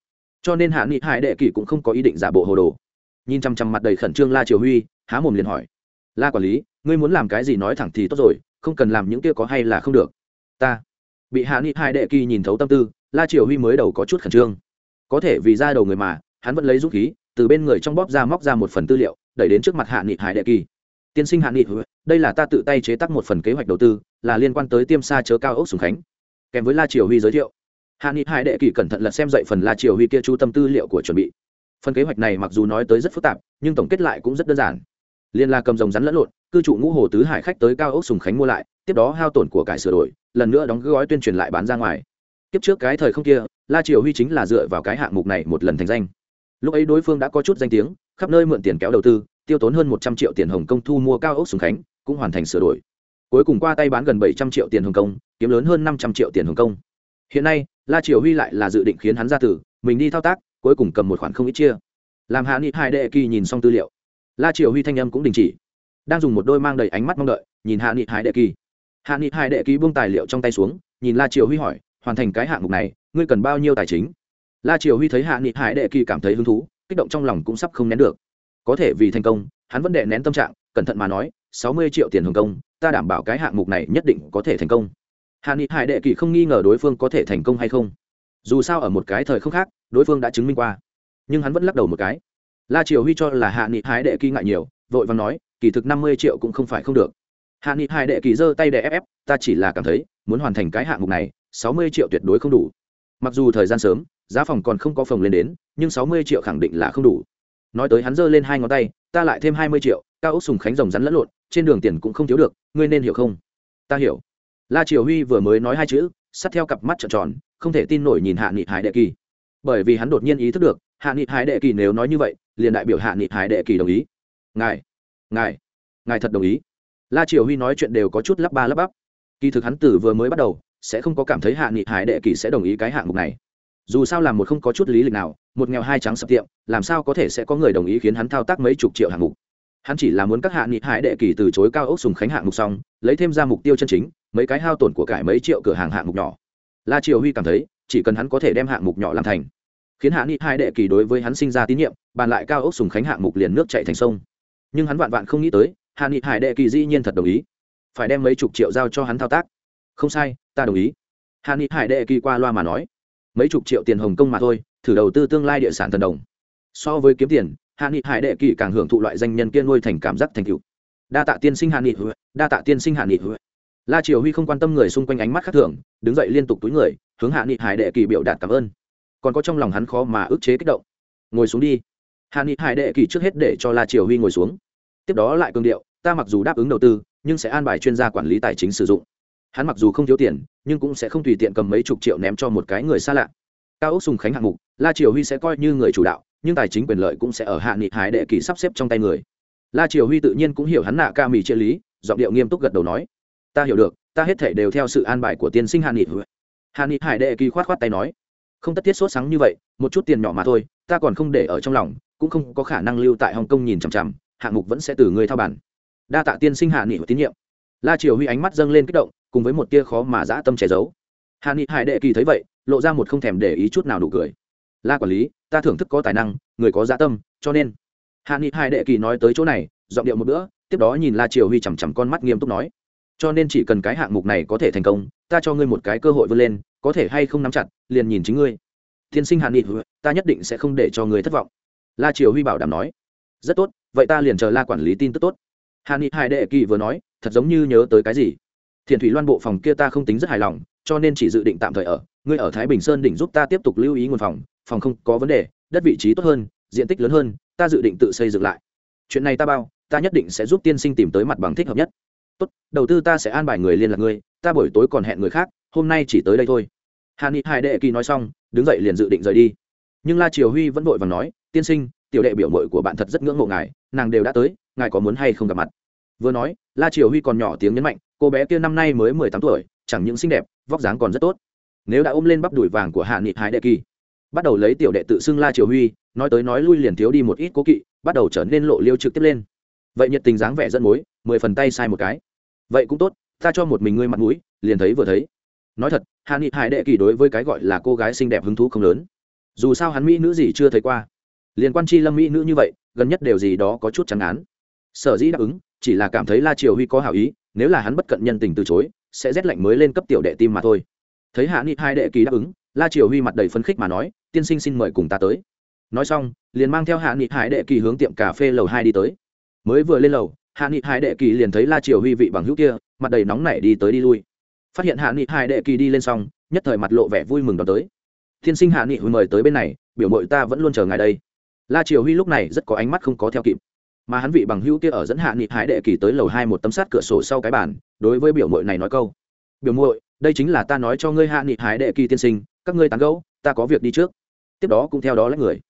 Cho nên hạ nghị hải đệ kỳ cũng không có ý định giả bộ hồ đồ nhìn chăm chăm mặt đầy khẩn trương la triều huy, há mồm liền hỏi. La quản lý, ngươi muốn làm cái gì nói thẳng thì tốt rồi, không cần làm những kia có hay là không được. Ta. Bị hạ nghị hải đệ kỳ nhìn thấu tâm tư, la triều huy mới đầu có chút khẩn trương. Có thể vì ra đầu người mà, hắn vẫn lấy dũng khí, từ bên người trong bóp ra móc ra một phần tư liệu, đẩy đến trước mặt hạ nghị hải đệ kỳ. Tiên sinh hạ nghị, đây là ta tự tay chế tác một phần kế hoạch đầu tư, là liên quan tới tiêm xa chớ cao ốc sùng khánh. Kèm với la triều huy giới thiệu, hạ nghị hải đệ kỳ cẩn thận lật xem dậy phần la triều huy kia chú tâm tư liệu của chuẩn bị phần kế hoạch này mặc dù nói tới rất phức tạp nhưng tổng kết lại cũng rất đơn giản. Liên la cầm rồng rắn lẫn lộn cư trụ ngũ hồ tứ hải khách tới cao ốc sùng khánh mua lại tiếp đó hao tổn của cải sửa đổi lần nữa đóng gói tuyên truyền lại bán ra ngoài. Tiếp trước cái thời không kia la triều huy chính là dựa vào cái hạng mục này một lần thành danh. Lúc ấy đối phương đã có chút danh tiếng khắp nơi mượn tiền kéo đầu tư tiêu tốn hơn một trăm triệu tiền hồng Công thu mua cao ốc sùng khánh cũng hoàn thành sửa đổi. Cuối cùng qua tay bán gần bảy trăm triệu tiền hồng Công, kiếm lớn hơn năm trăm triệu tiền hồng Công. hiện nay la triều huy lại là dự định khiến hắn ra tử mình đi thao tác cuối cùng cầm một khoản không ít chia. Làm hạ nghị hai đệ kỳ nhìn xong tư liệu. La triều huy thanh âm cũng đình chỉ. Đang dùng một đôi mang đầy ánh mắt mong đợi, nhìn hạ nghị hai đệ kỳ. Hạ nghị hai đệ kỳ buông tài liệu trong tay xuống, nhìn la triều huy hỏi, hoàn thành cái hạng mục này, ngươi cần bao nhiêu tài chính? La triều huy thấy hạ nghị hải đệ kỳ cảm thấy hứng thú, kích động trong lòng cũng sắp không nén được. Có thể vì thành công, hắn vẫn đệ nén tâm trạng, cẩn thận mà nói, sáu mươi triệu tiền hồng công, ta đảm bảo cái hạng mục này nhất định có thể thành công. Hạ nghị hải đệ kỳ không nghi ngờ đối phương có thể thành công hay không. Dù sao ở một cái thời không khác đối phương đã chứng minh qua. Nhưng hắn vẫn lắc đầu một cái. La triều huy cho là hạ nghị hái đệ kỳ ngại nhiều, vội và nói, kỳ thực năm mươi triệu cũng không phải không được. Hạ nghị hai đệ kỳ giơ tay để ép ép, ta chỉ là cảm thấy, muốn hoàn thành cái hạng mục này, sáu mươi triệu tuyệt đối không đủ. Mặc dù thời gian sớm, giá phòng còn không có phòng lên đến, nhưng sáu mươi triệu khẳng định là không đủ. Nói tới hắn giơ lên hai ngón tay, ta lại thêm hai mươi triệu, cao ốc sùng khánh rồng rắn lẫn lộn, trên đường tiền cũng không thiếu được, ngươi nên hiểu không? Ta hiểu. La triều huy vừa mới nói hai chữ sát theo cặp mắt trợn tròn, không thể tin nổi nhìn hạ nghị hải đệ kỳ bởi vì hắn đột nhiên ý thức được, hạ nghị hải đệ kỳ nếu nói như vậy, liền đại biểu hạ nghị hải đệ kỳ đồng ý. Ngài ngài ngài thật đồng ý. La triều huy nói chuyện đều có chút lắp ba lắp bắp. Kỳ thực hắn tử vừa mới bắt đầu, sẽ không có cảm thấy hạ nghị hải đệ kỳ sẽ đồng ý cái hạng mục này. Dù sao làm một không có chút lý lịch nào, một nghèo hai trắng sập tiệm, làm sao có thể sẽ có người đồng ý khiến hắn thao tác mấy chục triệu hạng mục? Hắn chỉ là muốn các hạ nghị hải đệ kỳ từ chối cao ốc sùng khánh hạng mục xong, lấy thêm ra mục tiêu chân chính, mấy cái hao tổn của cải mấy triệu cửa hàng hạng mục nhỏ. La triều huy cảm thấy chỉ cần hắn có thể đem hạng mục nhỏ làm thành. Khiến hạ nghị hải đệ kỳ đối với hắn sinh ra tín nhiệm, bàn lại cao ốc sùng khánh hạng mục liền nước chạy thành sông. Nhưng hắn vạn vạn không nghĩ tới, hạ nghị hải đệ kỳ dĩ nhiên thật đồng ý. Phải đem mấy chục triệu giao cho hắn thao tác. Không sai, ta đồng ý. Hạ nghị hải đệ kỳ qua loa mà nói. Mấy chục triệu tiền hồng kông mà thôi, thử đầu tư tương lai địa sản thần đồng. So với kiếm tiền, hạ nghị hải đệ kỳ càng hưởng thụ loại danh nhân kia nuôi thành cảm giác thành cựu đa tạ tiên sinh hạ nghị đa tạ tiên sinh hạ nghị la triều huy không quan tâm người xung quanh ánh mắt khác thường, đứng dậy liên tục túi người, hướng hạ nghị hải đệ kỳ biểu đạt cảm ơn. Còn có trong lòng hắn khó mà ức chế kích động. Ngồi xuống đi. Hạ nghị hải đệ kỳ trước hết để cho la triều huy ngồi xuống. Tiếp đó lại cương điệu, ta mặc dù đáp ứng đầu tư, nhưng sẽ an bài chuyên gia quản lý tài chính sử dụng. Hắn mặc dù không thiếu tiền, nhưng cũng sẽ không tùy tiện cầm mấy chục triệu ném cho một cái người xa lạ. Cao ốc sùng khánh hạng mục, la triều huy sẽ coi như người chủ đạo, nhưng tài chính quyền lợi cũng sẽ ở hạ nghị hải đệ kỳ sắp xếp trong tay người. La triều huy tự nhiên cũng hiểu hắn nạ ca mì triết lý, giọng điệu nghiêm túc gật đầu nói ta hiểu được, ta hết thể đều theo sự an bài của tiên sinh Hàn nghị Hàn nghị hải đệ kỳ khoát khoát tay nói, không tất thiết sốt sáng như vậy, một chút tiền nhỏ mà thôi, ta còn không để ở trong lòng, cũng không có khả năng lưu tại hồng kông nhìn chằm chằm, hạng mục vẫn sẽ từ người thao bản đa tạ tiên sinh hạ nghị tín nhiệm. La triều huy ánh mắt dâng lên kích động, cùng với một tia khó mà dã tâm che giấu. Hạ nghị hải đệ kỳ thấy vậy, lộ ra một không thèm để ý chút nào nụ cười. La quản lý, ta thưởng thức có tài năng, người có dã tâm, cho nên. Hạ nghị hải đệ kỳ nói tới chỗ này, giọng điệu một bữa, tiếp đó nhìn la triều huy chằm chằm con mắt nghiêm túc nói cho nên chỉ cần cái hạng mục này có thể thành công, ta cho ngươi một cái cơ hội vươn lên, có thể hay không nắm chặt, liền nhìn chính ngươi. Tiên sinh Hàn nghị, ta nhất định sẽ không để cho người thất vọng. La triều huy bảo đảm nói. Rất tốt, vậy ta liền chờ la quản lý tin tức tốt. Hàn nghị hải đệ kỳ vừa nói, thật giống như nhớ tới cái gì. Thiền thủy loan bộ phòng kia ta không tính rất hài lòng, cho nên chỉ dự định tạm thời ở. Ngươi ở thái bình sơn đỉnh giúp ta tiếp tục lưu ý nguồn phòng phòng không có vấn đề, đất vị trí tốt hơn, diện tích lớn hơn, ta dự định tự xây dựng lại. Chuyện này ta bao, ta nhất định sẽ giúp tiên sinh tìm tới mặt bằng thích hợp nhất tốt, đầu tư ta sẽ an bài người liên lạc ngươi, ta buổi tối còn hẹn người khác, hôm nay chỉ tới đây thôi. Hà ni hai đệ kỳ nói xong, đứng dậy liền dự định rời đi. Nhưng la triều huy vẫn vội và nói, tiên sinh, tiểu đệ biểu mội của bạn thật rất ngưỡng mộ ngài, nàng đều đã tới, ngài có muốn hay không gặp mặt? Vừa nói, la triều huy còn nhỏ tiếng nhấn mạnh, cô bé kia năm nay mới mười tám tuổi, chẳng những xinh đẹp, vóc dáng còn rất tốt. Nếu đã ôm lên bắp đùi vàng của hạ nghị hải đệ kỳ, bắt đầu lấy tiểu đệ tự xưng la triều huy, nói tới nói lui liền thiếu đi một ít cố kỵ, bắt đầu trở nên lộ liêu trực tiếp lên. Vậy nhiệt tình dáng vẻ dẫn mối, mười phần tay sai một cái vậy cũng tốt, ta cho một mình ngươi mặt mũi, liền thấy vừa thấy. Nói thật, hạ nghị hải đệ kỳ đối với cái gọi là cô gái xinh đẹp hứng thú không lớn. Dù sao hắn mỹ nữ gì chưa thấy qua. Liên quan chi lâm mỹ nữ như vậy, gần nhất đều gì đó có chút chẳng án sở dĩ đáp ứng, chỉ là cảm thấy la triều huy có hảo ý, nếu là hắn bất cận nhân tình từ chối, sẽ rét lạnh mới lên cấp tiểu đệ tim mà thôi. Thấy hạ nghị hai đệ kỳ đáp ứng, la triều huy mặt đầy phấn khích mà nói, tiên sinh xin mời cùng ta tới. Nói xong, liền mang theo hạ nghị hải đệ kỳ hướng tiệm cà phê lầu hai đi tới. Mới vừa lên lầu hạ nghị hải đệ kỳ liền thấy la triều huy vị bằng hữu kia, mặt đầy nóng nảy đi tới đi lui. Phát hiện hạ nghị hải đệ kỳ đi lên xong, nhất thời mặt lộ vẻ vui mừng đón tới. Tiên sinh hạ nghị huy mời tới bên này, biểu mội ta vẫn luôn chờ ngài đây. La triều huy lúc này rất có ánh mắt không có theo kịp. Mà hắn vị bằng hữu kia ở dẫn hạ nghị hải đệ kỳ tới lầu hai một tấm sát cửa sổ sau cái bàn, đối với biểu mội này nói câu, biểu muội, đây chính là ta nói cho ngươi hạ nghị hải đệ kỳ tiên sinh, các ngươi tán gẫu, ta có việc đi trước. Tiếp đó cũng theo đó lấy người.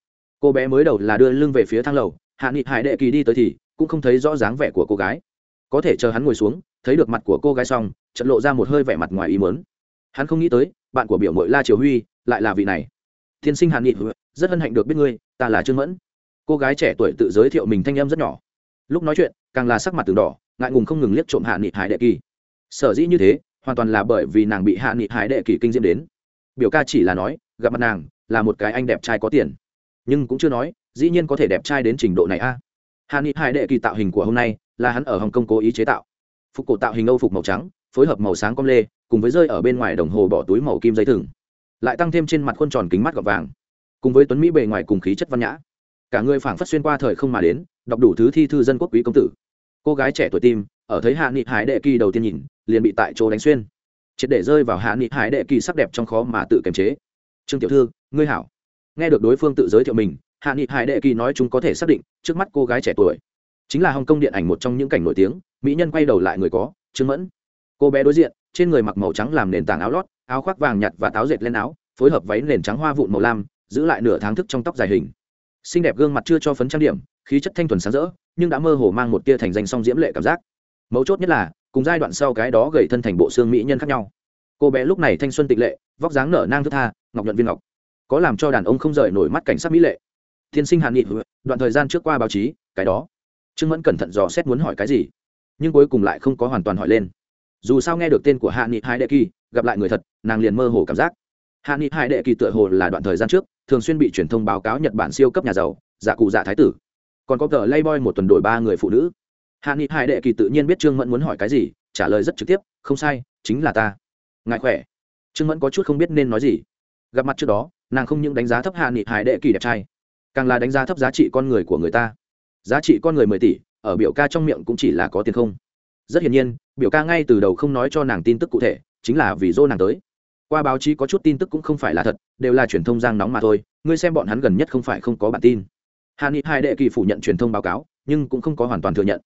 Cô bé mới đầu là đưa lưng về phía thang lầu, hạ nghị hải đệ kỳ đi tới thì cũng không thấy rõ dáng vẻ của cô gái. Có thể chờ hắn ngồi xuống, thấy được mặt của cô gái xong trận lộ ra một hơi vẻ mặt ngoài ý mớn hắn không nghĩ tới, bạn của biểu mội la triều huy lại là vị này. Tiên sinh Hàn nghị rất hân hạnh được biết ngươi, ta là trương mẫn. Cô gái trẻ tuổi tự giới thiệu mình thanh em rất nhỏ. Lúc nói chuyện, càng là sắc mặt từng đỏ, ngại ngùng không ngừng liếc trộm hạ nghị hải đệ kỳ. Sở dĩ như thế, hoàn toàn là bởi vì nàng bị hạ nghị hải đệ kỳ kinh diễm đến. Biểu ca chỉ là nói, gặp mặt nàng là một cái anh đẹp trai có tiền. Nhưng cũng chưa nói, dĩ nhiên có thể đẹp trai đến trình độ này a hạ nghị hải đệ kỳ tạo hình của hôm nay là hắn ở hồng kông cố ý chế tạo. Phục cổ tạo hình âu phục màu trắng, phối hợp màu sáng com lê, cùng với rơi ở bên ngoài đồng hồ bỏ túi màu kim dây thừng. Lại tăng thêm trên mặt khuôn tròn kính mắt gọt vàng. Cùng với tuấn mỹ bề ngoài cùng khí chất văn nhã. Cả người phảng phất xuyên qua thời không mà đến, đọc đủ thứ thi thư dân quốc quý công tử. Cô gái trẻ tuổi tim, ở thấy hạ nghị hải đệ kỳ đầu tiên nhìn, liền bị tại chỗ đánh xuyên. Triệt để rơi vào hạ nghị hải đệ kỳ sắc đẹp trong khó mà tự kiềm chế. Trương tiểu thư, ngươi hảo. Nghe được đối phương tự giới thiệu mình hạ nghị hải đệ kỳ nói chúng có thể xác định, trước mắt cô gái trẻ tuổi chính là hồng kông điện ảnh một trong những cảnh nổi tiếng, mỹ nhân quay đầu lại người có, trương mẫn. Cô bé đối diện, trên người mặc màu trắng làm nền tảng áo lót, áo khoác vàng nhạt và táo dệt lên áo, phối hợp váy nền trắng hoa vụn màu lam, giữ lại nửa tháng thức trong tóc dài hình. Xinh đẹp gương mặt chưa cho phấn trang điểm, khí chất thanh thuần sáng rỡ, nhưng đã mơ hồ mang một tia thành danh song diễm lệ cảm giác. Mấu chốt nhất là, cùng giai đoạn sau cái đó gầy thân thành bộ xương mỹ nhân khác nhau. Cô bé lúc này thanh xuân tịch lệ, vóc dáng nở nang thức tha, ngọc nhuận viên ngọc. Có làm cho đàn ông không rời nổi mắt cảnh sát mỹ lệ thiên sinh hàn nghị, đoạn thời gian trước qua báo chí, cái đó. Trương mẫn cẩn thận dò xét muốn hỏi cái gì, nhưng cuối cùng lại không có hoàn toàn hỏi lên. Dù sao nghe được tên của hạ nghị hai đệ kỳ, gặp lại người thật, nàng liền mơ hồ cảm giác. Hạ nghị hai đệ kỳ tựa hồ là đoạn thời gian trước, thường xuyên bị truyền thông báo cáo nhật bản siêu cấp nhà giàu dạ cụ dạ thái tử. Còn có tờ lay boy một tuần đổi ba người phụ nữ. Hạ nghị hai đệ kỳ tự nhiên biết trương mẫn muốn hỏi cái gì, trả lời rất trực tiếp, không sai, chính là ta. Ngài khỏe? Trương mẫn có chút không biết nên nói gì. Gặp mặt trước đó, nàng không những đánh giá thấp hạ nghị hải đệ kỳ đẹp trai càng là đánh giá thấp giá trị con người của người ta. Giá trị con người mười tỷ, ở biểu ca trong miệng cũng chỉ là có tiền không? Rất hiển nhiên, biểu ca ngay từ đầu không nói cho nàng tin tức cụ thể, chính là vì dô nàng tới. Qua báo chí có chút tin tức cũng không phải là thật, đều là truyền thông giang nóng mà thôi, ngươi xem bọn hắn gần nhất không phải không có bản tin. Hà ni hai đệ kỳ phủ nhận truyền thông báo cáo, nhưng cũng không có hoàn toàn thừa nhận.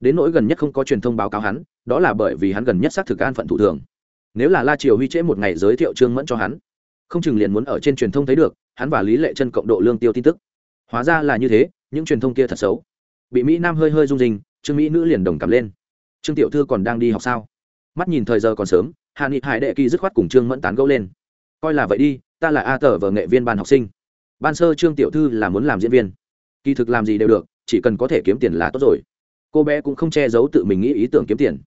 Đến nỗi gần nhất không có truyền thông báo cáo hắn, đó là bởi vì hắn gần nhất xác thực an phận thủ thường. Nếu là la triều huy trễ một ngày giới thiệu trương mẫn cho hắn, không chừng liền muốn ở trên truyền thông thấy được, hắn và lý lệ chân cộng độ lương tiêu tin tức hóa ra là như thế, những truyền thông kia thật xấu. Bị mỹ nam hơi hơi rung rinh, trương mỹ nữ liền đồng cảm lên. Trương tiểu thư còn đang đi học sao? Mắt nhìn thời giờ còn sớm, hạ nghị hải đệ kỳ dứt khoát cùng trương mẫn tán gẫu lên. Coi là vậy đi, ta là a tờ vở nghệ viên ban học sinh. Ban sơ trương tiểu thư là muốn làm diễn viên. Kỳ thực làm gì đều được, chỉ cần có thể kiếm tiền là tốt rồi. Cô bé cũng không che giấu tự mình nghĩ ý tưởng kiếm tiền.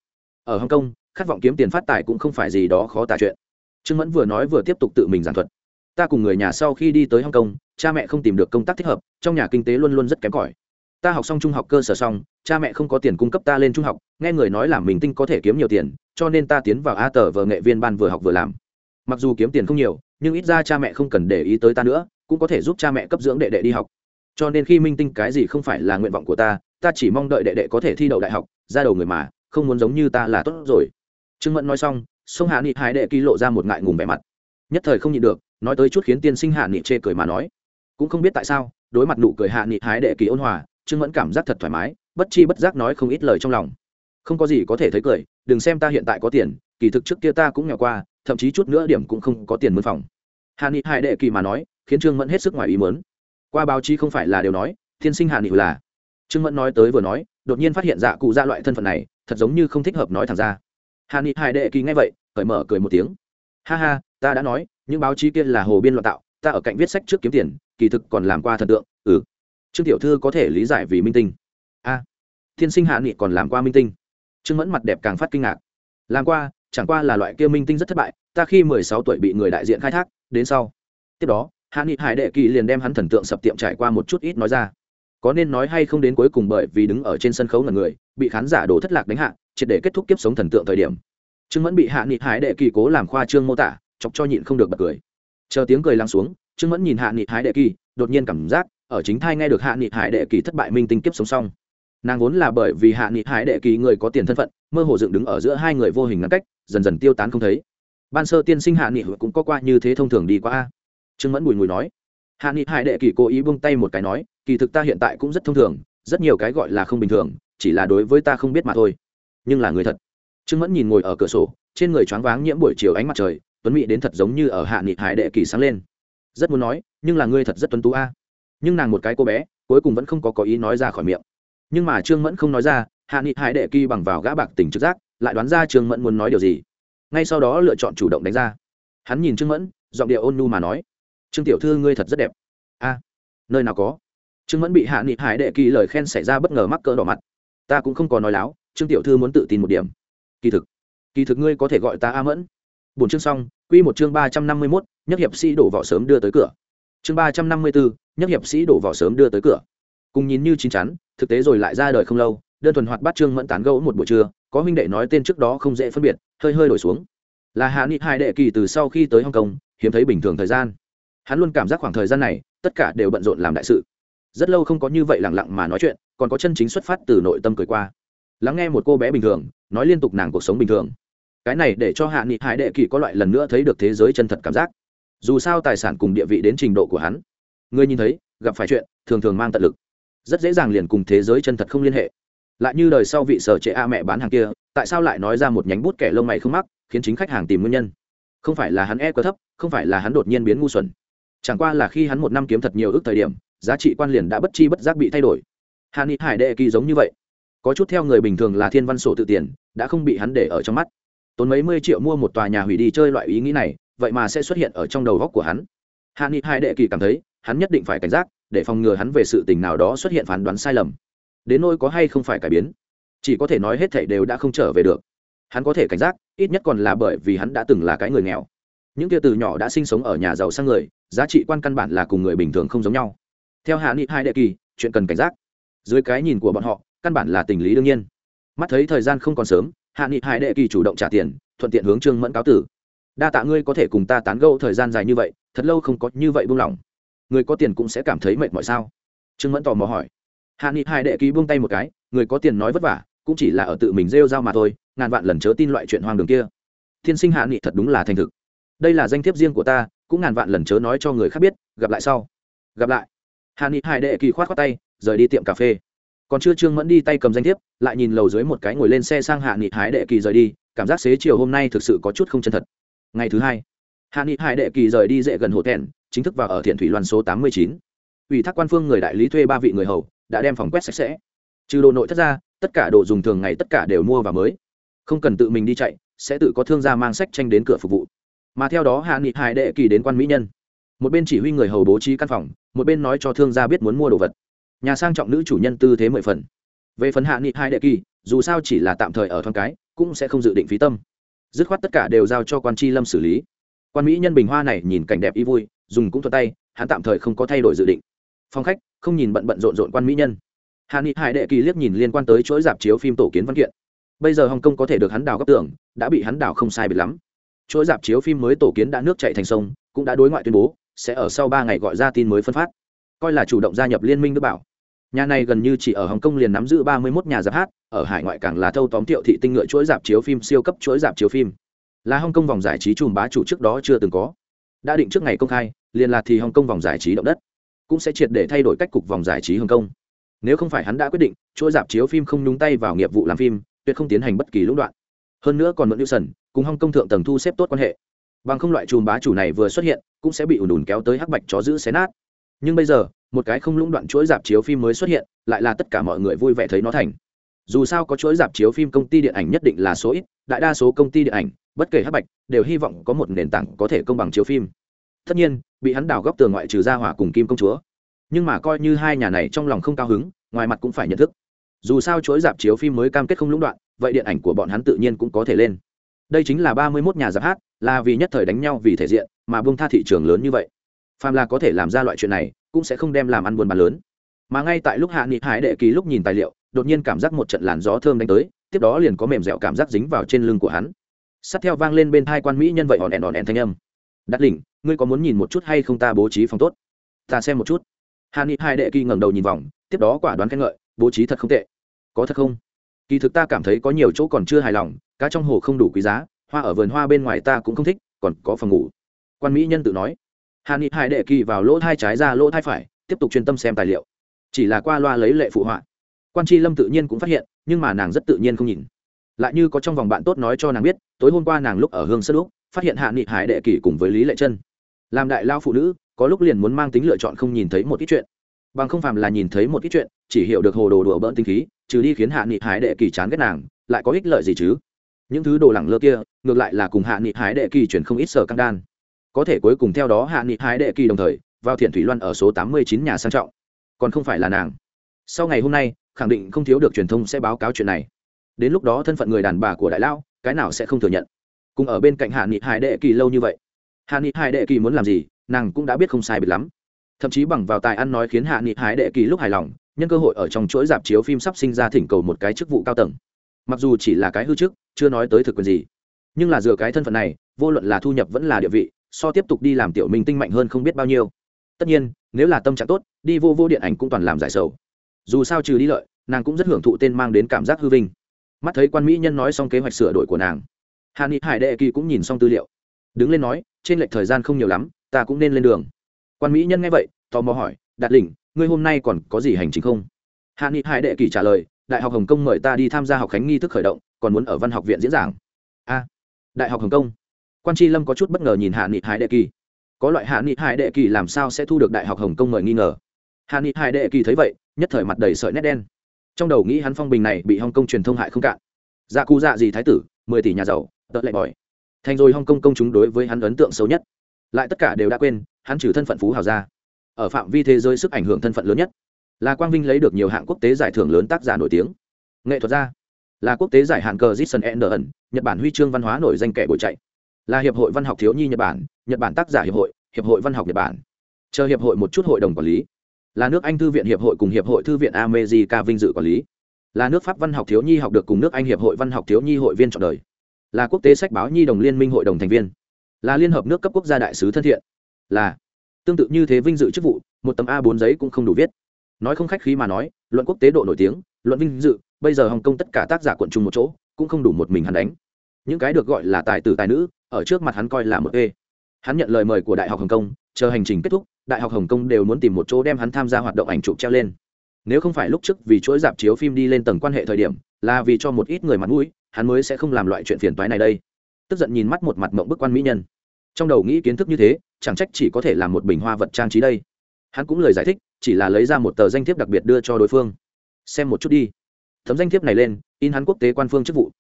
Ở hồng kông, khát vọng kiếm tiền phát tài cũng không phải gì đó khó tả chuyện. Trương mẫn vừa nói vừa tiếp tục tự mình giảng thuật ta cùng người nhà sau khi đi tới hồng kông cha mẹ không tìm được công tác thích hợp, trong nhà kinh tế luôn luôn rất kém cỏi. Ta học xong trung học cơ sở xong, cha mẹ không có tiền cung cấp ta lên trung học, nghe người nói làm mình tinh có thể kiếm nhiều tiền, cho nên ta tiến vào a tờ vờ nghệ viên ban vừa học vừa làm. Mặc dù kiếm tiền không nhiều, nhưng ít ra cha mẹ không cần để ý tới ta nữa, cũng có thể giúp cha mẹ cấp dưỡng đệ đệ đi học. Cho nên khi minh tinh cái gì không phải là nguyện vọng của ta ta chỉ mong đợi đệ đệ có thể thi đậu đại học, ra đầu người mà, không muốn giống như ta là tốt rồi. Trương mẫn nói xong, sông hạ nghị hải đệ ký lộ ra một ngại ngùng vẻ mặt. Nhất thời không nhịn được nói tới chút khiến tiên sinh hạ nghị chê cười mà nói. Cũng không biết tại sao, đối mặt nụ cười hạ nghị hái đệ kỳ ôn hòa, trương mẫn cảm giác thật thoải mái, bất chi bất giác nói không ít lời trong lòng. Không có gì có thể thấy cười, đừng xem ta hiện tại có tiền, kỳ thực trước kia ta cũng nghèo qua, thậm chí chút nữa điểm cũng không có tiền mướn phòng. Hạ nghị hải đệ kỳ mà nói, khiến trương mẫn hết sức ngoài ý mớn qua báo chí không phải là đều nói thiên sinh hạ nghị là. Trương mẫn nói tới vừa nói, đột nhiên phát hiện dạ cụ ra loại thân phận này, thật giống như không thích hợp nói thẳng ra. Hạ nghị hải đệ kỳ nghe vậy, cởi mở cười một tiếng. Ha ha, ta đã nói những báo chí kia là hồ biên loạn tạo, ta ở cạnh viết sách trước kiếm tiền, kỳ thực còn làm qua thần tượng ừ. Trương tiểu thư có thể lý giải vì minh tinh. A. Thiên sinh hạ nghị còn làm qua minh tinh. Trương mẫn mặt đẹp càng phát kinh ngạc. Làm qua, chẳng qua là loại kia minh tinh rất thất bại, ta khi mười sáu tuổi bị người đại diện khai thác, đến sau. Tiếp đó, hạ nghị hải đệ kỳ liền đem hắn thần tượng sập tiệm trải qua một chút ít nói ra. Có nên nói hay không đến cuối cùng bởi vì đứng ở trên sân khấu là người, bị khán giả đổ thất lạc đánh hạ, triệt để kết thúc kiếp sống thần tượng thời điểm. Trương mẫn bị hạ nghị hải đệ kỳ cố làm khoa trương mô tả chọc cho nhịn không được bật cười. Chờ tiếng cười lắng xuống, trương mẫn nhìn hạ nghị hải đệ kỳ, đột nhiên cảm giác, ở chính thai nghe được hạ nghị hải đệ kỳ thất bại minh tinh kiếp sống xong. Nàng vốn là bởi vì hạ nghị hải đệ kỳ người có tiền thân phận, mơ hồ dựng đứng ở giữa hai người vô hình ngăn cách, dần dần tiêu tán không thấy. Ban sơ tiên sinh hạ nghị cũng có qua như thế thông thường đi qua. A trương mẫn bùi ngùi nói. Hạ nghị hải đệ kỳ cố ý buông tay một cái nói, kỳ thực ta hiện tại cũng rất thông thường, rất nhiều cái gọi là không bình thường, chỉ là đối với ta không biết mà thôi. Nhưng là người thật. Trương mẫn nhìn ngồi ở cửa sổ, trên người choáng váng nhiễm buổi chiều ánh mặt trời tuấn mỹ đến thật giống như ở hạ nghị hải đệ kỳ sáng lên. Rất muốn nói, nhưng là ngươi thật rất tuấn tú a. Nhưng nàng một cái cô bé, cuối cùng vẫn không có có ý nói ra khỏi miệng. Nhưng mà trương mẫn không nói ra, hạ nghị hải đệ kỳ bằng vào gã bạc tỉnh trực giác, lại đoán ra trương mẫn muốn nói điều gì. Ngay sau đó lựa chọn chủ động đánh ra. Hắn nhìn trương mẫn, giọng điệu ôn nu mà nói, trương tiểu thư ngươi thật rất đẹp. A, nơi nào có. Trương mẫn bị hạ nghị hải đệ kỳ lời khen xảy ra bất ngờ mắc cỡ đỏ mặt. Ta cũng không có nói láo, trương tiểu thư muốn tự tin một điểm. Kỳ thực kỳ thực ngươi có thể gọi ta a mẫn bốn chương xong, quy một chương ba trăm năm mươi mốt, nhất hiệp sĩ đổ vỏ sớm đưa tới cửa. Chương ba trăm năm mươi bốn nhất hiệp sĩ đổ vỏ sớm đưa tới cửa. Cùng nhìn như chín chắn, thực tế rồi lại ra đời không lâu, đơn thuần hoạt bát trương mẫn tán gẫu một buổi trưa, có huynh đệ nói tên trước đó không dễ phân biệt, hơi hơi đổi xuống. Là hạ nghị hai đệ kỳ từ sau khi tới hồng kông hiếm thấy bình thường thời gian. Hắn luôn cảm giác khoảng thời gian này, tất cả đều bận rộn làm đại sự. Rất lâu không có như vậy lẳng lặng mà nói chuyện, còn có chân chính xuất phát từ nội tâm cười qua. Lắng nghe một cô bé bình thường, nói liên tục nàng cuộc sống bình thường cái này để cho hạ nghị hải đệ kỳ có loại lần nữa thấy được thế giới chân thật cảm giác. Dù sao tài sản cùng địa vị đến trình độ của hắn người nhìn thấy, gặp phải chuyện, thường thường mang tận lực. Rất dễ dàng liền cùng thế giới chân thật không liên hệ. Lại như đời sau vị sở trệ a mẹ bán hàng kia, tại sao lại nói ra một nhánh bút kẻ lông mày không mắc, khiến chính khách hàng tìm nguyên nhân? Không phải là hắn e quá thấp, không phải là hắn đột nhiên biến ngu xuẩn. Chẳng qua là khi hắn một năm kiếm thật nhiều ước thời điểm, giá trị quan liền đã bất chi bất giác bị thay đổi. Hàn ni hải đệ kỳ giống như vậy. Có chút theo người bình thường là thiên văn sổ tự tiền, đã không bị hắn để ở trong mắt tốn mấy mươi triệu mua một tòa nhà hủy đi chơi loại ý nghĩ này, vậy mà sẽ xuất hiện ở trong đầu góc của hắn. Hạ nghị hai đệ kỳ cảm thấy, hắn nhất định phải cảnh giác, để phòng ngừa hắn về sự tình nào đó xuất hiện phán đoán sai lầm. Đến nôi có hay không phải cải biến, chỉ có thể nói hết thảy đều đã không trở về được. Hắn có thể cảnh giác, ít nhất còn là bởi vì hắn đã từng là cái người nghèo. Những kia từ nhỏ đã sinh sống ở nhà giàu sang người, giá trị quan căn bản là cùng người bình thường không giống nhau. Theo hạ nghị hai đệ kỳ, chuyện cần cảnh giác. Dưới cái nhìn của bọn họ, căn bản là tình lý đương nhiên. Mắt thấy thời gian không còn sớm hạ nghị hải đệ kỳ chủ động trả tiền, thuận tiện hướng trương mẫn cáo tử. Đa tạ ngươi có thể cùng ta tán gẫu thời gian dài như vậy, thật lâu không có như vậy buông lỏng. Người có tiền cũng sẽ cảm thấy mệt mỏi sao? Trương mẫn tò mò hỏi. Hạ nghị hải đệ ký buông tay một cái, người có tiền nói vất vả, cũng chỉ là ở tự mình rêu r a o mà thôi, ngàn vạn lần chớ tin loại chuyện hoang đường kia. Thiên sinh hạ nghị thật đúng là thành thực. Đây là danh thiếp riêng của ta, cũng ngàn vạn lần chớ nói cho người khác biết, gặp lại sau. Gặp lại. Hạ nghị hải đệ kỳ k h o á t khoác tay, rời đi tiệm cà phê còn chưa trương mẫn đi tay cầm danh thiếp, lại nhìn lầu dưới một cái ngồi lên xe sang hạ nghị hái đệ kỳ rời đi, cảm giác xế chiều hôm nay thực sự có chút không chân thật. Ngày thứ hai, hạ nghị hải đệ kỳ rời đi dễ gần hồ thẹn, chính thức vào ở thiện thủy loan số tám mươi chín. Ủy thác quan phương người đại lý thuê ba vị người hầu, đã đem phòng quét sạch sẽ. Trừ đồ nội thất ra, tất cả đồ dùng thường ngày tất cả đều mua và mới. Không cần tự mình đi chạy, sẽ tự có thương gia mang sách tranh đến cửa phục vụ. Mà theo đó hạ nghị hải đệ kỳ đến quan mỹ nhân. Một bên chỉ huy người hầu bố trí căn phòng, một bên nói cho thương gia biết muốn mua đồ vật nhà sang trọng nữ chủ nhân tư thế mười phần. Về phần hạ nghị hai đệ kỳ, dù sao chỉ là tạm thời ở thoáng cái, cũng sẽ không dự định phí tâm. Dứt khoát tất cả đều giao cho quan tri lâm xử lý. Quan mỹ nhân bình hoa này nhìn cảnh đẹp y vui, dùng cũng thuật tay, hắn tạm thời không có thay đổi dự định. Phong khách, không nhìn bận bận rộn rộn quan mỹ nhân. Hạ nghị hải đệ kỳ liếc nhìn liên quan tới chuỗi dạp chiếu phim tổ kiến văn kiện. Bây giờ hồng kông có thể được hắn đào gấp tưởng đã bị hắn đào không sai biệt lắm. Chuỗi dạp chiếu phim mới tổ kiến đã nước chạy thành sông, cũng đã đối ngoại tuyên bố, sẽ ở sau ba ngày gọi ra tin mới phân phát coi là chủ động gia nhập liên minh đức bảo. Nhà này gần như chỉ ở hồng kông liền nắm giữ ba mươi 31 nhà giáp hát, ở hải ngoại càng là thâu tóm thiệu thị tinh ngựa chuỗi dạp chiếu phim, siêu cấp chuỗi dạp chiếu phim. Là hồng kông vòng giải trí chùm bá chủ trước đó chưa từng có. Đã định trước ngày công khai, liền là thì hồng kông vòng giải trí động đất. Cũng sẽ triệt để thay đổi cách cục vòng giải trí hồng kông. Nếu không phải hắn đã quyết định, chuỗi dạp chiếu phim không nhúng tay vào nghiệp vụ làm phim, tuyệt không tiến hành bất kỳ lũng đoạn. Hơn nữa còn mượn lưu sần cùng hồng kông thượng tầng thu xếp tốt quan hệ. Bằng không loại chùm bá chủ này vừa xuất hiện, cũng sẽ bị ùn ùn kéo tới hắc bạch chó giữ xé nát nhưng bây giờ, một cái không lũng đoạn chuỗi dạp chiếu phim mới xuất hiện, lại là tất cả mọi người vui vẻ thấy nó thành. Dù sao có chuỗi dạp chiếu phim công ty điện ảnh nhất định là số ít, đại đa số công ty điện ảnh, bất kể hát bạch, đều hy vọng có một nền tảng có thể công bằng chiếu phim. Tất nhiên, bị hắn đào góc tường ngoại trừ ra hỏa cùng kim công chúa. Nhưng mà coi như hai nhà này trong lòng không cao hứng, ngoài mặt cũng phải nhận thức. Dù sao chuỗi dạp chiếu phim mới cam kết không lũng đoạn, vậy điện ảnh của bọn hắn tự nhiên cũng có thể lên. Đây chính là ba mươi 31 nhà giáp hát, là vì nhất thời đánh nhau vì thể diện, mà bông tha thị trường lớn như vậy phàm là có thể làm ra loại chuyện này, cũng sẽ không đem làm ăn buôn bán lớn. Mà ngay tại lúc hạ nghị hải đệ kỳ lúc nhìn tài liệu, đột nhiên cảm giác một trận làn gió thơm đánh tới, tiếp đó liền có mềm dẻo cảm giác dính vào trên lưng của hắn. Sát theo vang lên bên thai quan mỹ nhân vậy hòn đèn hòn đèn thanh âm. Đắt đỉnh ngươi có muốn nhìn một chút hay không ta bố trí phòng tốt? Ta xem một chút. Hạ nghị hải đệ kỳ ngẩng đầu nhìn vòng, tiếp đó quả đoán khen ngợi, bố trí thật không tệ. Có thật không? Kỳ thực ta cảm thấy có nhiều chỗ còn chưa hài lòng, cá trong hồ không đủ quý giá, hoa ở vườn hoa bên ngoài ta cũng không thích, còn có phòng ngủ. Quan mỹ nhân tự nói hạ nghị hải đệ kỳ vào lỗ thai trái ra lỗ thai phải, tiếp tục chuyên tâm xem tài liệu. Chỉ là qua loa lấy lệ phụ họa. Quan tri lâm tự nhiên cũng phát hiện, nhưng mà nàng rất tự nhiên không nhìn. Lại như có trong vòng bạn tốt nói cho nàng biết, tối hôm qua nàng lúc ở hương sân lúc, phát hiện hạ nghị hải đệ kỳ cùng với lý lệ chân làm đại lao phụ nữ, có lúc liền muốn mang tính lựa chọn không nhìn thấy một ít chuyện. Bằng không phàm là nhìn thấy một ít chuyện, chỉ hiểu được hồ đồ đùa bỡn tinh khí, trừ đi khiến hạ nghị hải đệ kỳ chán ghét nàng, lại có ích lợi gì chứ? Những thứ đồ lẳng lơ kia, ngược lại là cùng hạ nghị hải đệ kỳ chuyển không ít sở căng đan có thể cuối cùng theo đó hạ nghị hái đệ kỳ đồng thời, vào thiện thủy loan ở số tám mươi chín nhà sang trọng. Còn không phải là nàng. Sau ngày hôm nay, khẳng định không thiếu được truyền thông sẽ báo cáo chuyện này. Đến lúc đó thân phận người đàn bà của đại lao cái nào sẽ không thừa nhận? Cùng ở bên cạnh hạ nghị hải đệ kỳ lâu như vậy. Hạ nghị hải đệ kỳ muốn làm gì, nàng cũng đã biết không sai biệt lắm. Thậm chí bằng vào tài ăn nói khiến hạ nghị hải đệ kỳ lúc hài lòng, nhân cơ hội ở trong chuỗi dạp chiếu phim sắp sinh ra thỉnh cầu một cái chức vụ cao tầng. Mặc dù chỉ là cái hư chức chưa nói tới thực quyền gì. Nhưng là dựa cái thân phận này, vô luận là thu nhập vẫn là địa vị so tiếp tục đi làm tiểu minh tinh mạnh hơn không biết bao nhiêu. Tất nhiên, nếu là tâm trạng tốt, đi vô vô điện ảnh cũng toàn làm giải sầu. Dù sao trừ đi lợi, nàng cũng rất hưởng thụ tên mang đến cảm giác hư vinh. Mắt thấy quan mỹ nhân nói xong kế hoạch sửa đổi của nàng, hàn ni hải đệ kỳ cũng nhìn xong tư liệu. Đứng lên nói, trên lệch thời gian không nhiều lắm, ta cũng nên lên đường. Quan mỹ nhân nghe vậy, tò mò hỏi, đạt lỉnh ngươi hôm nay còn có gì hành trình không? Hàn ni hải đệ kỳ trả lời, đại học hồng kông mời ta đi tham gia học khánh nghi thức khởi động, còn muốn ở văn học viện diễn giảng. A, đại học hồng kông? Quan tri lâm có chút bất ngờ nhìn hạ nghị hải đệ kỳ. Có loại hạ nghị hải đệ kỳ làm sao sẽ thu được đại học hồng kông mời nghi ngờ. Hạ nghị hải đệ kỳ thấy vậy nhất thời mặt đầy sợi nét đen. Trong đầu nghĩ hắn phong bình này bị hồng kông truyền thông hại không cạn. Dạ cụ dạ gì thái tử mười tỷ nhà giàu tợ lệ bòi. Thành rồi hồng kông công chúng đối với hắn ấn tượng xấu nhất. Lại tất cả đều đã quên hắn trừ thân phận phú hào ra. Ở phạm vi thế giới sức ảnh hưởng thân phận lớn nhất là quang vinh lấy được nhiều hạng quốc tế giải thưởng lớn tác giả nổi tiếng. Nghệ thuật gia là quốc tế giải hạn cờ Jason Anderson, Nhật Bản huy chương văn hóa nổi danh kẻ bồi chạy. Là hiệp hội văn học thiếu nhi Nhật Bản, Nhật Bản tác giả hiệp hội, hiệp hội văn học Nhật Bản. Chờ hiệp hội một chút hội đồng quản lý. Là nước Anh thư viện hiệp hội cùng hiệp hội thư viện America vinh dự quản lý. Là nước Pháp văn học thiếu nhi học được cùng nước Anh hiệp hội văn học thiếu nhi hội viên chọn đời. Là quốc tế sách báo nhi đồng liên minh hội đồng thành viên. Là liên hợp nước cấp quốc gia đại sứ thân thiện. Là tương tự như thế vinh dự chức vụ, một tấm A4 giấy cũng không đủ viết. Nói không khách khí mà nói, luận quốc tế độ nổi tiếng, luận vinh dự, bây giờ hồng kông tất cả tác giả quận chung một chỗ cũng không đủ một mình hắn đánh những cái được gọi là tài tử tài nữ, ở trước mặt hắn coi là một ê. Hắn nhận lời mời của đại học hồng kông, chờ hành trình kết thúc, đại học hồng kông đều muốn tìm một chỗ đem hắn tham gia hoạt động ảnh chụp treo lên. Nếu không phải lúc trước vì chuỗi dạp chiếu phim đi lên tầng quan hệ thời điểm, là vì cho một ít người mặt mũi, hắn mới sẽ không làm loại chuyện phiền toái này đây. Tức giận nhìn mắt một mặt mộng bức quan mỹ nhân. Trong đầu nghĩ kiến thức như thế, chẳng trách chỉ có thể làm một bình hoa vật trang trí đây. Hắn cũng lời giải thích, chỉ là lấy ra một tờ danh thiếp đặc biệt đưa cho đối phương. Xem một chút đi. Tấm danh thiếp này lên, in hắn quốc tế quan phương chức vụ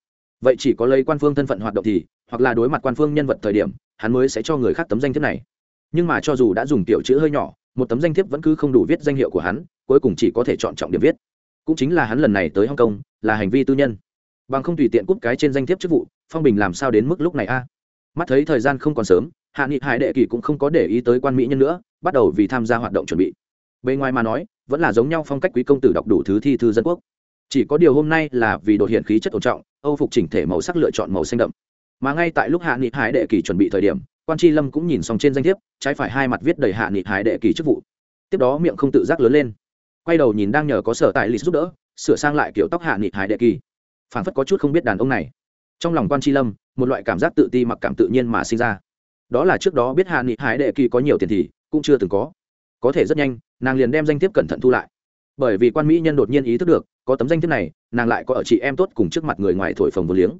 vậy chỉ có lấy quan phương thân phận hoạt động thì, hoặc là đối mặt quan phương nhân vật thời điểm, hắn mới sẽ cho người khác tấm danh thiếp này. Nhưng mà cho dù đã dùng tiểu chữ hơi nhỏ, một tấm danh thiếp vẫn cứ không đủ viết danh hiệu của hắn, cuối cùng chỉ có thể chọn trọng điểm viết. Cũng chính là hắn lần này tới hong kong, là hành vi tư nhân. Bằng không tùy tiện cúp cái trên danh thiếp chức vụ, phong bình làm sao đến mức lúc này a? Mắt thấy thời gian không còn sớm, hạ nghị hải đệ kỳ cũng không có để ý tới quan mỹ nhân nữa, bắt đầu vì tham gia hoạt động chuẩn bị. Bề ngoài mà nói, vẫn là giống nhau phong cách quý công tử đọc đủ thứ thi thư dân quốc. Chỉ có điều hôm nay là vì đột hiện khí chất ổn trọng âu phục chỉnh thể màu sắc lựa chọn màu xanh đậm. Mà ngay tại lúc hạ nghị hải đệ kỳ chuẩn bị thời điểm, quan tri lâm cũng nhìn xong trên danh thiếp, trái phải hai mặt viết đầy hạ nghị hải đệ kỳ chức vụ. Tiếp đó miệng không tự giác lớn lên. Quay đầu nhìn đang nhờ có sở tại lịch giúp đỡ, sửa sang lại kiểu tóc hạ nghị hải đệ kỳ. Phản phất có chút không biết đàn ông này. Trong lòng quan tri lâm, một loại cảm giác tự ti mặc cảm tự nhiên mà sinh ra. Đó là trước đó biết hạ nghị hải đệ kỳ có nhiều tiền thì, cũng chưa từng có. Có thể rất nhanh, nàng liền đem danh thiếp cẩn thận thu lại. Bởi vì quan mỹ nhân đột nhiên ý thức được có tấm danh thiếp này, nàng lại có ở chị em tốt cùng trước mặt người ngoài thổi phồng vô liếng.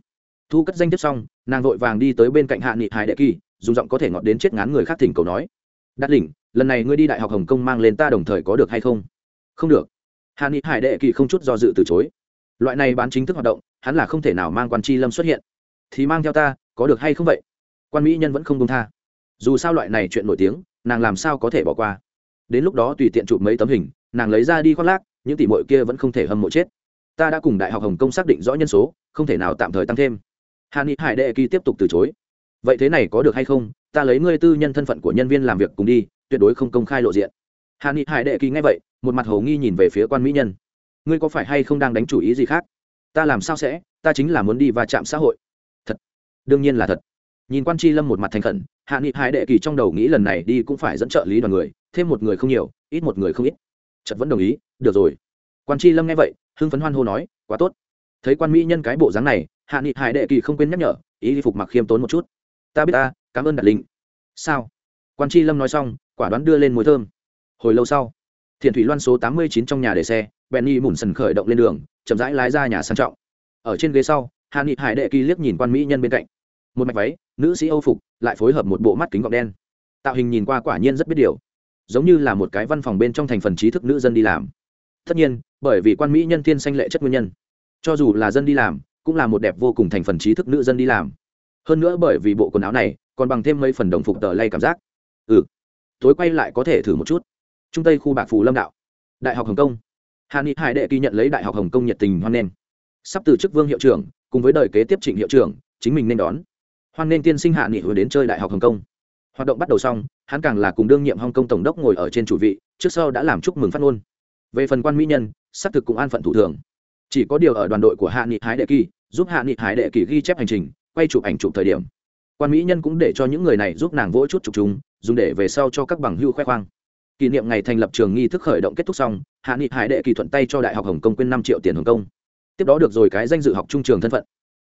Thu cất danh thiếp xong, nàng vội vàng đi tới bên cạnh hạ nghị hải đệ kỳ, dùng giọng có thể ngọt đến chết ngán người khác thỉnh cầu nói đắt đỉnh lần này ngươi đi đại học hồng kông mang lên ta đồng thời có được hay không? Không được. Hạ nghị hải đệ kỳ không chút do dự từ chối. Loại này bán chính thức hoạt động, hắn là không thể nào mang quan tri lâm xuất hiện. Thì mang theo ta, có được hay không vậy? Quan mỹ nhân vẫn không công tha. Dù sao loại này chuyện nổi tiếng, nàng làm sao có thể bỏ qua. Đến lúc đó tùy tiện chụp mấy tấm hình, nàng lấy ra đi khoác lác những tỷ muội kia vẫn không thể hâm mộ chết. Ta đã cùng đại học hồng kông xác định rõ nhân số, không thể nào tạm thời tăng thêm. Hà ni hải đệ kỳ tiếp tục từ chối. Vậy thế này có được hay không? Ta lấy ngươi tư nhân thân phận của nhân viên làm việc cùng đi, tuyệt đối không công khai lộ diện. Hà ni hải đệ kỳ nghe vậy, một mặt hồ nghi nhìn về phía quan mỹ nhân. Ngươi có phải hay không đang đánh chủ ý gì khác? Ta làm sao sẽ? Ta chính là muốn đi va chạm xã hội. Thật. Đương nhiên là thật. Nhìn quan tri lâm một mặt thành khẩn hạ nghị hải đệ kỳ trong đầu nghĩ lần này đi cũng phải dẫn trợ lý đoàn người, thêm một người không nhiều, ít một người không ít chật vẫn đồng ý, được rồi. Quan tri lâm nghe vậy, hưng phấn hoan hô nói, quá tốt. Thấy quan mỹ nhân cái bộ dáng này, hạ nghị hải đệ kỳ không quên nhắc nhở, ý phục mặc khiêm tốn một chút. Ta biết ta, cảm ơn đặt linh sao? Quan tri lâm nói xong, quả đoán đưa lên mùi thơm. Hồi lâu sau, thiện thủy loan số tám mươi chín trong nhà để xe, benny mủn sần khởi động lên đường, chậm rãi lái ra nhà sang trọng. Ở trên ghế sau, hạ nghị hải đệ kỳ liếc nhìn quan mỹ nhân bên cạnh. Một mạch váy, nữ sĩ âu phục, lại phối hợp một bộ mắt kính gọng đen. Tạo hình nhìn qua quả nhiên rất biết điều giống như là một cái văn phòng bên trong thành phần trí thức nữ dân đi làm. Tất nhiên, bởi vì quan mỹ nhân thiên sanh lệ chất nguyên nhân. Cho dù là dân đi làm, cũng là một đẹp vô cùng thành phần trí thức nữ dân đi làm. Hơn nữa bởi vì bộ quần áo này, còn bằng thêm mấy phần đồng phục tờ lay cảm giác. Ừ tối quay lại có thể thử một chút. Trung tây khu bạc phù lâm đạo. Đại học hồng kông. Hà ni hải đệ ghi nhận lấy đại học hồng kông nhiệt tình hoan nghênh. Sắp từ chức vương hiệu trưởng, cùng với đời kế tiếp trịnh hiệu trưởng, chính mình nên đón. Hoan nghênh tiên sinh hạ nghị hồi đến chơi đại học hồng kông hoạt động bắt đầu xong, hắn càng là cùng đương nhiệm hong kông tổng đốc ngồi ở trên chủ vị, trước sau đã làm chúc mừng phát ngôn. Về phần quan mỹ nhân, xác thực cũng an phận thủ thường. Chỉ có điều ở đoàn đội của hạ nghị hái đệ kỳ, giúp hạ nghị hái đệ kỳ ghi chép hành trình, quay chụp ảnh chụp thời điểm. Quan mỹ nhân cũng để cho những người này giúp nàng vỗ chút chụp chúng, dùng để về sau cho các bằng hưu khoe khoang. Kỷ niệm ngày thành lập trường nghi thức khởi động kết thúc xong, hạ nghị hải đệ kỳ thuận tay cho đại học hồng kông quyên năm triệu tiền hồng kông tiếp đó được rồi cái danh dự học trung trường thân phận.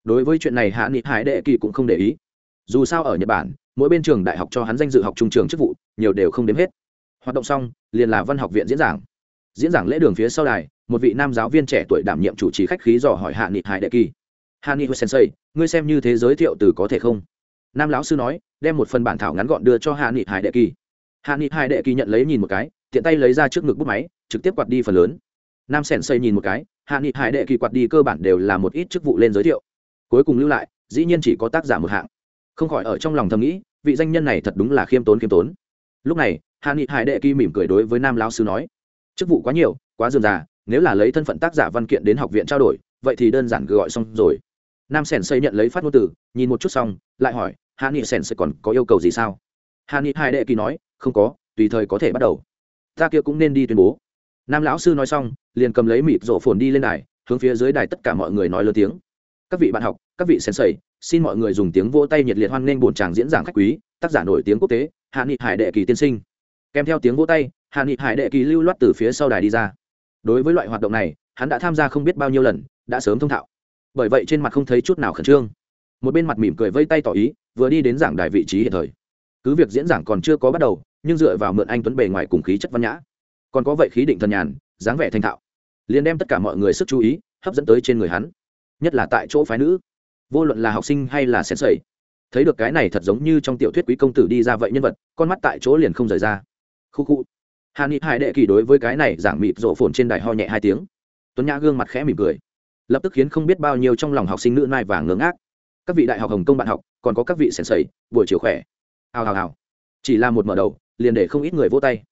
Đối với chuyện này, hạ nghị hải đệ kỳ cũng không để ý. Dù sao ở nhật bản mỗi bên trường đại học cho hắn danh dự học trung trường chức vụ, nhiều đều không đếm hết. Hoạt động xong, liền là văn học viện diễn giảng. Diễn giảng lễ đường phía sau đài, một vị nam giáo viên trẻ tuổi đảm nhiệm chủ trì khách khí dò hỏi hạ nghị hải đệ kỳ. Hạ nghị sensei, ngươi xem như thế giới thiệu từ có thể không? Nam lão sư nói, đem một phần bản thảo ngắn gọn đưa cho hạ nghị hải đệ kỳ. Hạ nghị hải đệ kỳ nhận lấy nhìn một cái, tiện tay lấy ra trước ngực bút máy, trực tiếp quạt đi phần lớn. Nam sèn xây nhìn một cái, hạ nghị hải đệ kỳ quạt đi cơ bản đều là một ít chức vụ lên giới thiệu. Cuối cùng lưu lại, dĩ nhiên chỉ có tác giả một hạng. Không khỏi ở trong lòng thầm nghĩ vị danh nhân này thật đúng là khiêm tốn khiêm tốn. Lúc này hạ nghị hải đệ kỳ mỉm cười đối với nam lão sư nói, chức vụ quá nhiều, quá dườm già, nếu là lấy thân phận tác giả văn kiện đến học viện trao đổi, vậy thì đơn giản gọi xong rồi. Nam sèn xây nhận lấy phát ngôn từ, nhìn một chút xong, lại hỏi hạ nghị sèn sẽ còn có yêu cầu gì sao? Hạ nghị hải đệ kỳ nói, không có, tùy thời có thể bắt đầu. Ta kia cũng nên đi tuyên bố. Nam lão sư nói xong, liền cầm lấy mịt rổ phồn đi lên đài, hướng phía dưới đài tất cả mọi người nói lớn tiếng, các vị bạn học các vị sensei, xin mọi người dùng tiếng vỗ tay nhiệt liệt hoan nghênh bổn tràng diễn giảng khách quý, tác giả nổi tiếng quốc tế, hạ nghị hải đệ kỳ tiên sinh. Kèm theo tiếng vỗ tay, hạ nghị hải đệ kỳ lưu loát từ phía sau đài đi ra. Đối với loại hoạt động này, hắn đã tham gia không biết bao nhiêu lần, đã sớm thông thạo. Bởi vậy trên mặt không thấy chút nào khẩn trương. Một bên mặt mỉm cười vây tay tỏ ý, vừa đi đến giảng đài vị trí hiện thời. Cứ việc diễn giảng còn chưa có bắt đầu, nhưng dựa vào mượn anh tuấn bề ngoài cùng khí chất văn nhã, còn có vậy khí định thần nhàn, dáng vẻ thành thạo, liền đem tất cả mọi người sức chú ý hấp dẫn tới trên người hắn, nhất là tại chỗ phái nữ vô luận là học sinh hay là sen sẩy. Thấy được cái này thật giống như trong tiểu thuyết quý công tử đi ra vậy nhân vật, con mắt tại chỗ liền không rời ra. Khu khu. Hà ni hải đệ kỳ đối với cái này giảng mịt rộ phồn trên đài ho nhẹ hai tiếng. Tuấn nhã gương mặt khẽ mỉm cười. Lập tức khiến không biết bao nhiêu trong lòng học sinh nữ nai và ngưỡng ác các vị đại học hồng công bạn học, còn có các vị sèn sầy buổi chiều khỏe. Hào hào hào. Chỉ là một mở đầu, liền để không ít người vô tay.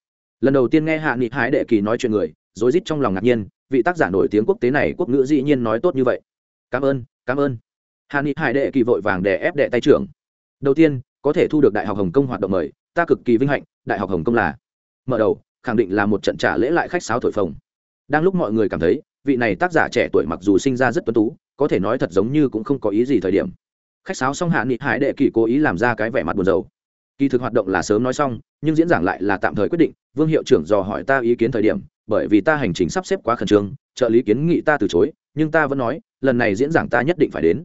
Lần đầu tiên nghe hạ nghị hái đệ kỳ nói chuyện người, rối rít trong lòng ngạc nhiên, vị tác giả nổi tiếng quốc tế này quốc ngữ dĩ nhiên nói tốt như vậy. Cảm ơn cảm ơn hà ni hải đệ kỳ vội vàng đè ép đệ tay trưởng. Đầu tiên, có thể thu được đại học hồng kông hoạt động mời, ta cực kỳ vinh hạnh, đại học hồng kông là. Mở đầu, khẳng định là một trận trả lễ lại khách sáo thổi phồng. Đang lúc mọi người cảm thấy, vị này tác giả trẻ tuổi mặc dù sinh ra rất tuấn tú, có thể nói thật giống như cũng không có ý gì thời điểm. Khách sáo xong hạ nghị hải đệ kỳ cố ý làm ra cái vẻ mặt buồn rầu. Kỳ thực hoạt động là sớm nói xong, nhưng diễn giảng lại là tạm thời quyết định, vương hiệu trưởng dò hỏi ta ý kiến thời điểm, bởi vì ta hành trình sắp xếp quá khẩn trương, trợ lý kiến nghị ta từ chối, nhưng ta vẫn nói, lần này diễn giảng ta nhất định phải đến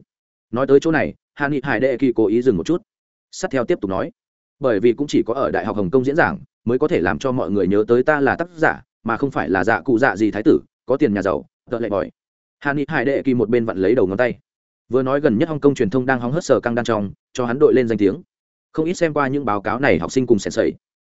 nói tới chỗ này, hạ nghị hải đệ kỳ cố ý dừng một chút. Sát theo tiếp tục nói, bởi vì cũng chỉ có ở đại học hồng kông diễn giảng mới có thể làm cho mọi người nhớ tới ta là tác giả, mà không phải là dạ cụ dạ gì thái tử, có tiền nhà giàu, tợ lệ bòi. Hạ nghị hải đệ kỳ một bên vặn lấy đầu ngón tay. Vừa nói gần nhất hồng kông truyền thông đang hóng hớt sờ căng đan trong, cho hắn đội lên danh tiếng. Không ít xem qua những báo cáo này học sinh cùng sèn sầy.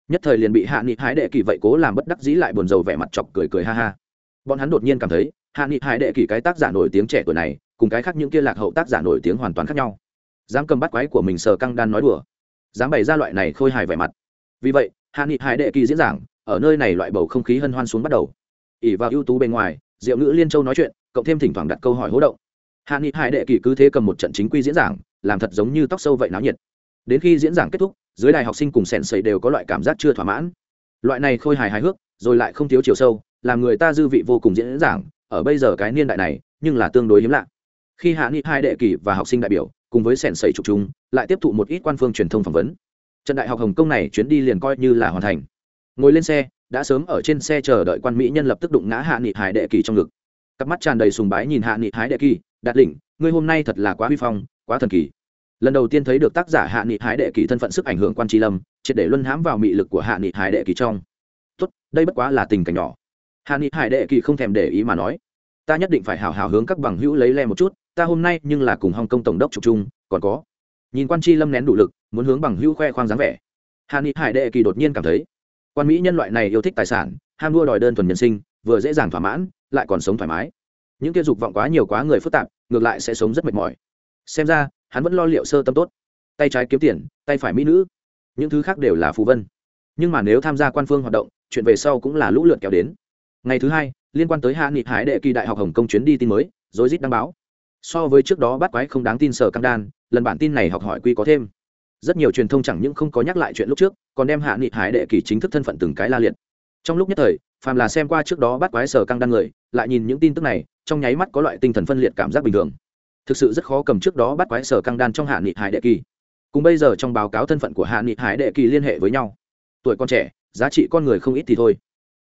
Nhất thời liền bị hạ nghị Hải đệ kỳ vậy cố làm bất đắc dĩ lại buồn rầu vẻ mặt chọc cười cười ha ha. Bọn hắn đột nhiên cảm thấy, hạ nghị Hải đệ kỳ cái tác giả nổi tiếng trẻ tuổi này cùng cái khác những kia lạc hậu tác giả nổi tiếng hoàn toàn khác nhau. Dám cầm bắt quái của mình sờ căng đan nói đùa. Dám bày ra loại này khôi hài vẻ mặt. Vì vậy, hạ nghị hải đệ kỳ diễn giảng, ở nơi này loại bầu không khí hân hoan xuống bắt đầu. Ỉ vào ưu tú bên ngoài, diệu ngữ liên châu nói chuyện, cộng thêm thỉnh thoảng đặt câu hỏi hỗ động. Hạ nghị hải đệ kỳ cứ thế cầm một trận chính quy diễn giảng, làm thật giống như tóc sâu vậy náo nhiệt. Đến khi diễn giảng kết thúc, dưới đài học sinh cùng sèn sầy đều có loại cảm giác chưa thỏa mãn. Loại này khôi hài hài hước, rồi lại không thiếu chiều sâu, làm người ta dư vị vô cùng diễn giảng, ở bây giờ cái niên đại này, nhưng là tương đối hiếm lạ khi hạ nghị hai đệ kỳ và học sinh đại biểu cùng với sẻn sầy trục chúng lại tiếp thụ một ít quan phương truyền thông phỏng vấn. Trận đại học hồng kông này chuyến đi liền coi như là hoàn thành. Ngồi lên xe, đã sớm ở trên xe chờ đợi quan mỹ nhân lập tức đụng ngã hạ nghị hải đệ kỳ trong ngực. Cặp mắt tràn đầy sùng bái nhìn hạ nghị hải đệ kỳ đạt đỉnh ngươi hôm nay thật là quá huy phong, quá thần kỳ. Lần đầu tiên thấy được tác giả hạ nghị hải đệ kỳ thân phận sức ảnh hưởng quan tri lâm, triệt để luân hãm vào mị lực của hạ nghị hải đệ kỳ trong. Tốt, đây bất quá là tình cảnh nhỏ. Hạ nghị hải đệ kỳ không thèm để ý mà nói, ta nhất định phải hào hào hướng các bằng hữu lấy le một chút ta hôm nay nhưng là cùng hồng kông tổng đốc trục chung, còn có. Nhìn quan tri lâm nén đủ lực, muốn hướng bằng hữu khoe khoang dáng vẻ. Hà ni hải đệ kỳ đột nhiên cảm thấy, quan mỹ nhân loại này yêu thích tài sản, ham đua đòi đơn thuần nhân sinh, vừa dễ dàng thỏa mãn, lại còn sống thoải mái. Những kia dục vọng quá nhiều quá người phức tạp, ngược lại sẽ sống rất mệt mỏi. Xem ra, hắn vẫn lo liệu sơ tâm tốt. Tay trái kiếm tiền, tay phải mỹ nữ. Những thứ khác đều là phù vân. Nhưng mà nếu tham gia quan phương hoạt động, chuyện về sau cũng là lũ lượt kéo đến. Ngày thứ hai, liên quan tới hạ nghị hải đệ kỳ đại học hồng kông chuyến đi tin mới, rối rít đăng báo so với trước đó bắt quái không đáng tin sở căng đan, lần bản tin này học hỏi quy có thêm. Rất nhiều truyền thông chẳng những không có nhắc lại chuyện lúc trước, còn đem hạ nghị hải đệ kỳ chính thức thân phận từng cái la liệt. Trong lúc nhất thời, phàm là xem qua trước đó bắt quái sở căng đan người, lại nhìn những tin tức này, trong nháy mắt có loại tinh thần phân liệt cảm giác bình thường. Thực sự rất khó cầm trước đó bắt quái sở căng đan trong hạ nghị hải đệ kỳ. Cùng bây giờ trong báo cáo thân phận của hạ nghị hải đệ kỳ liên hệ với nhau. Tuổi con trẻ, giá trị con người không ít thì thôi.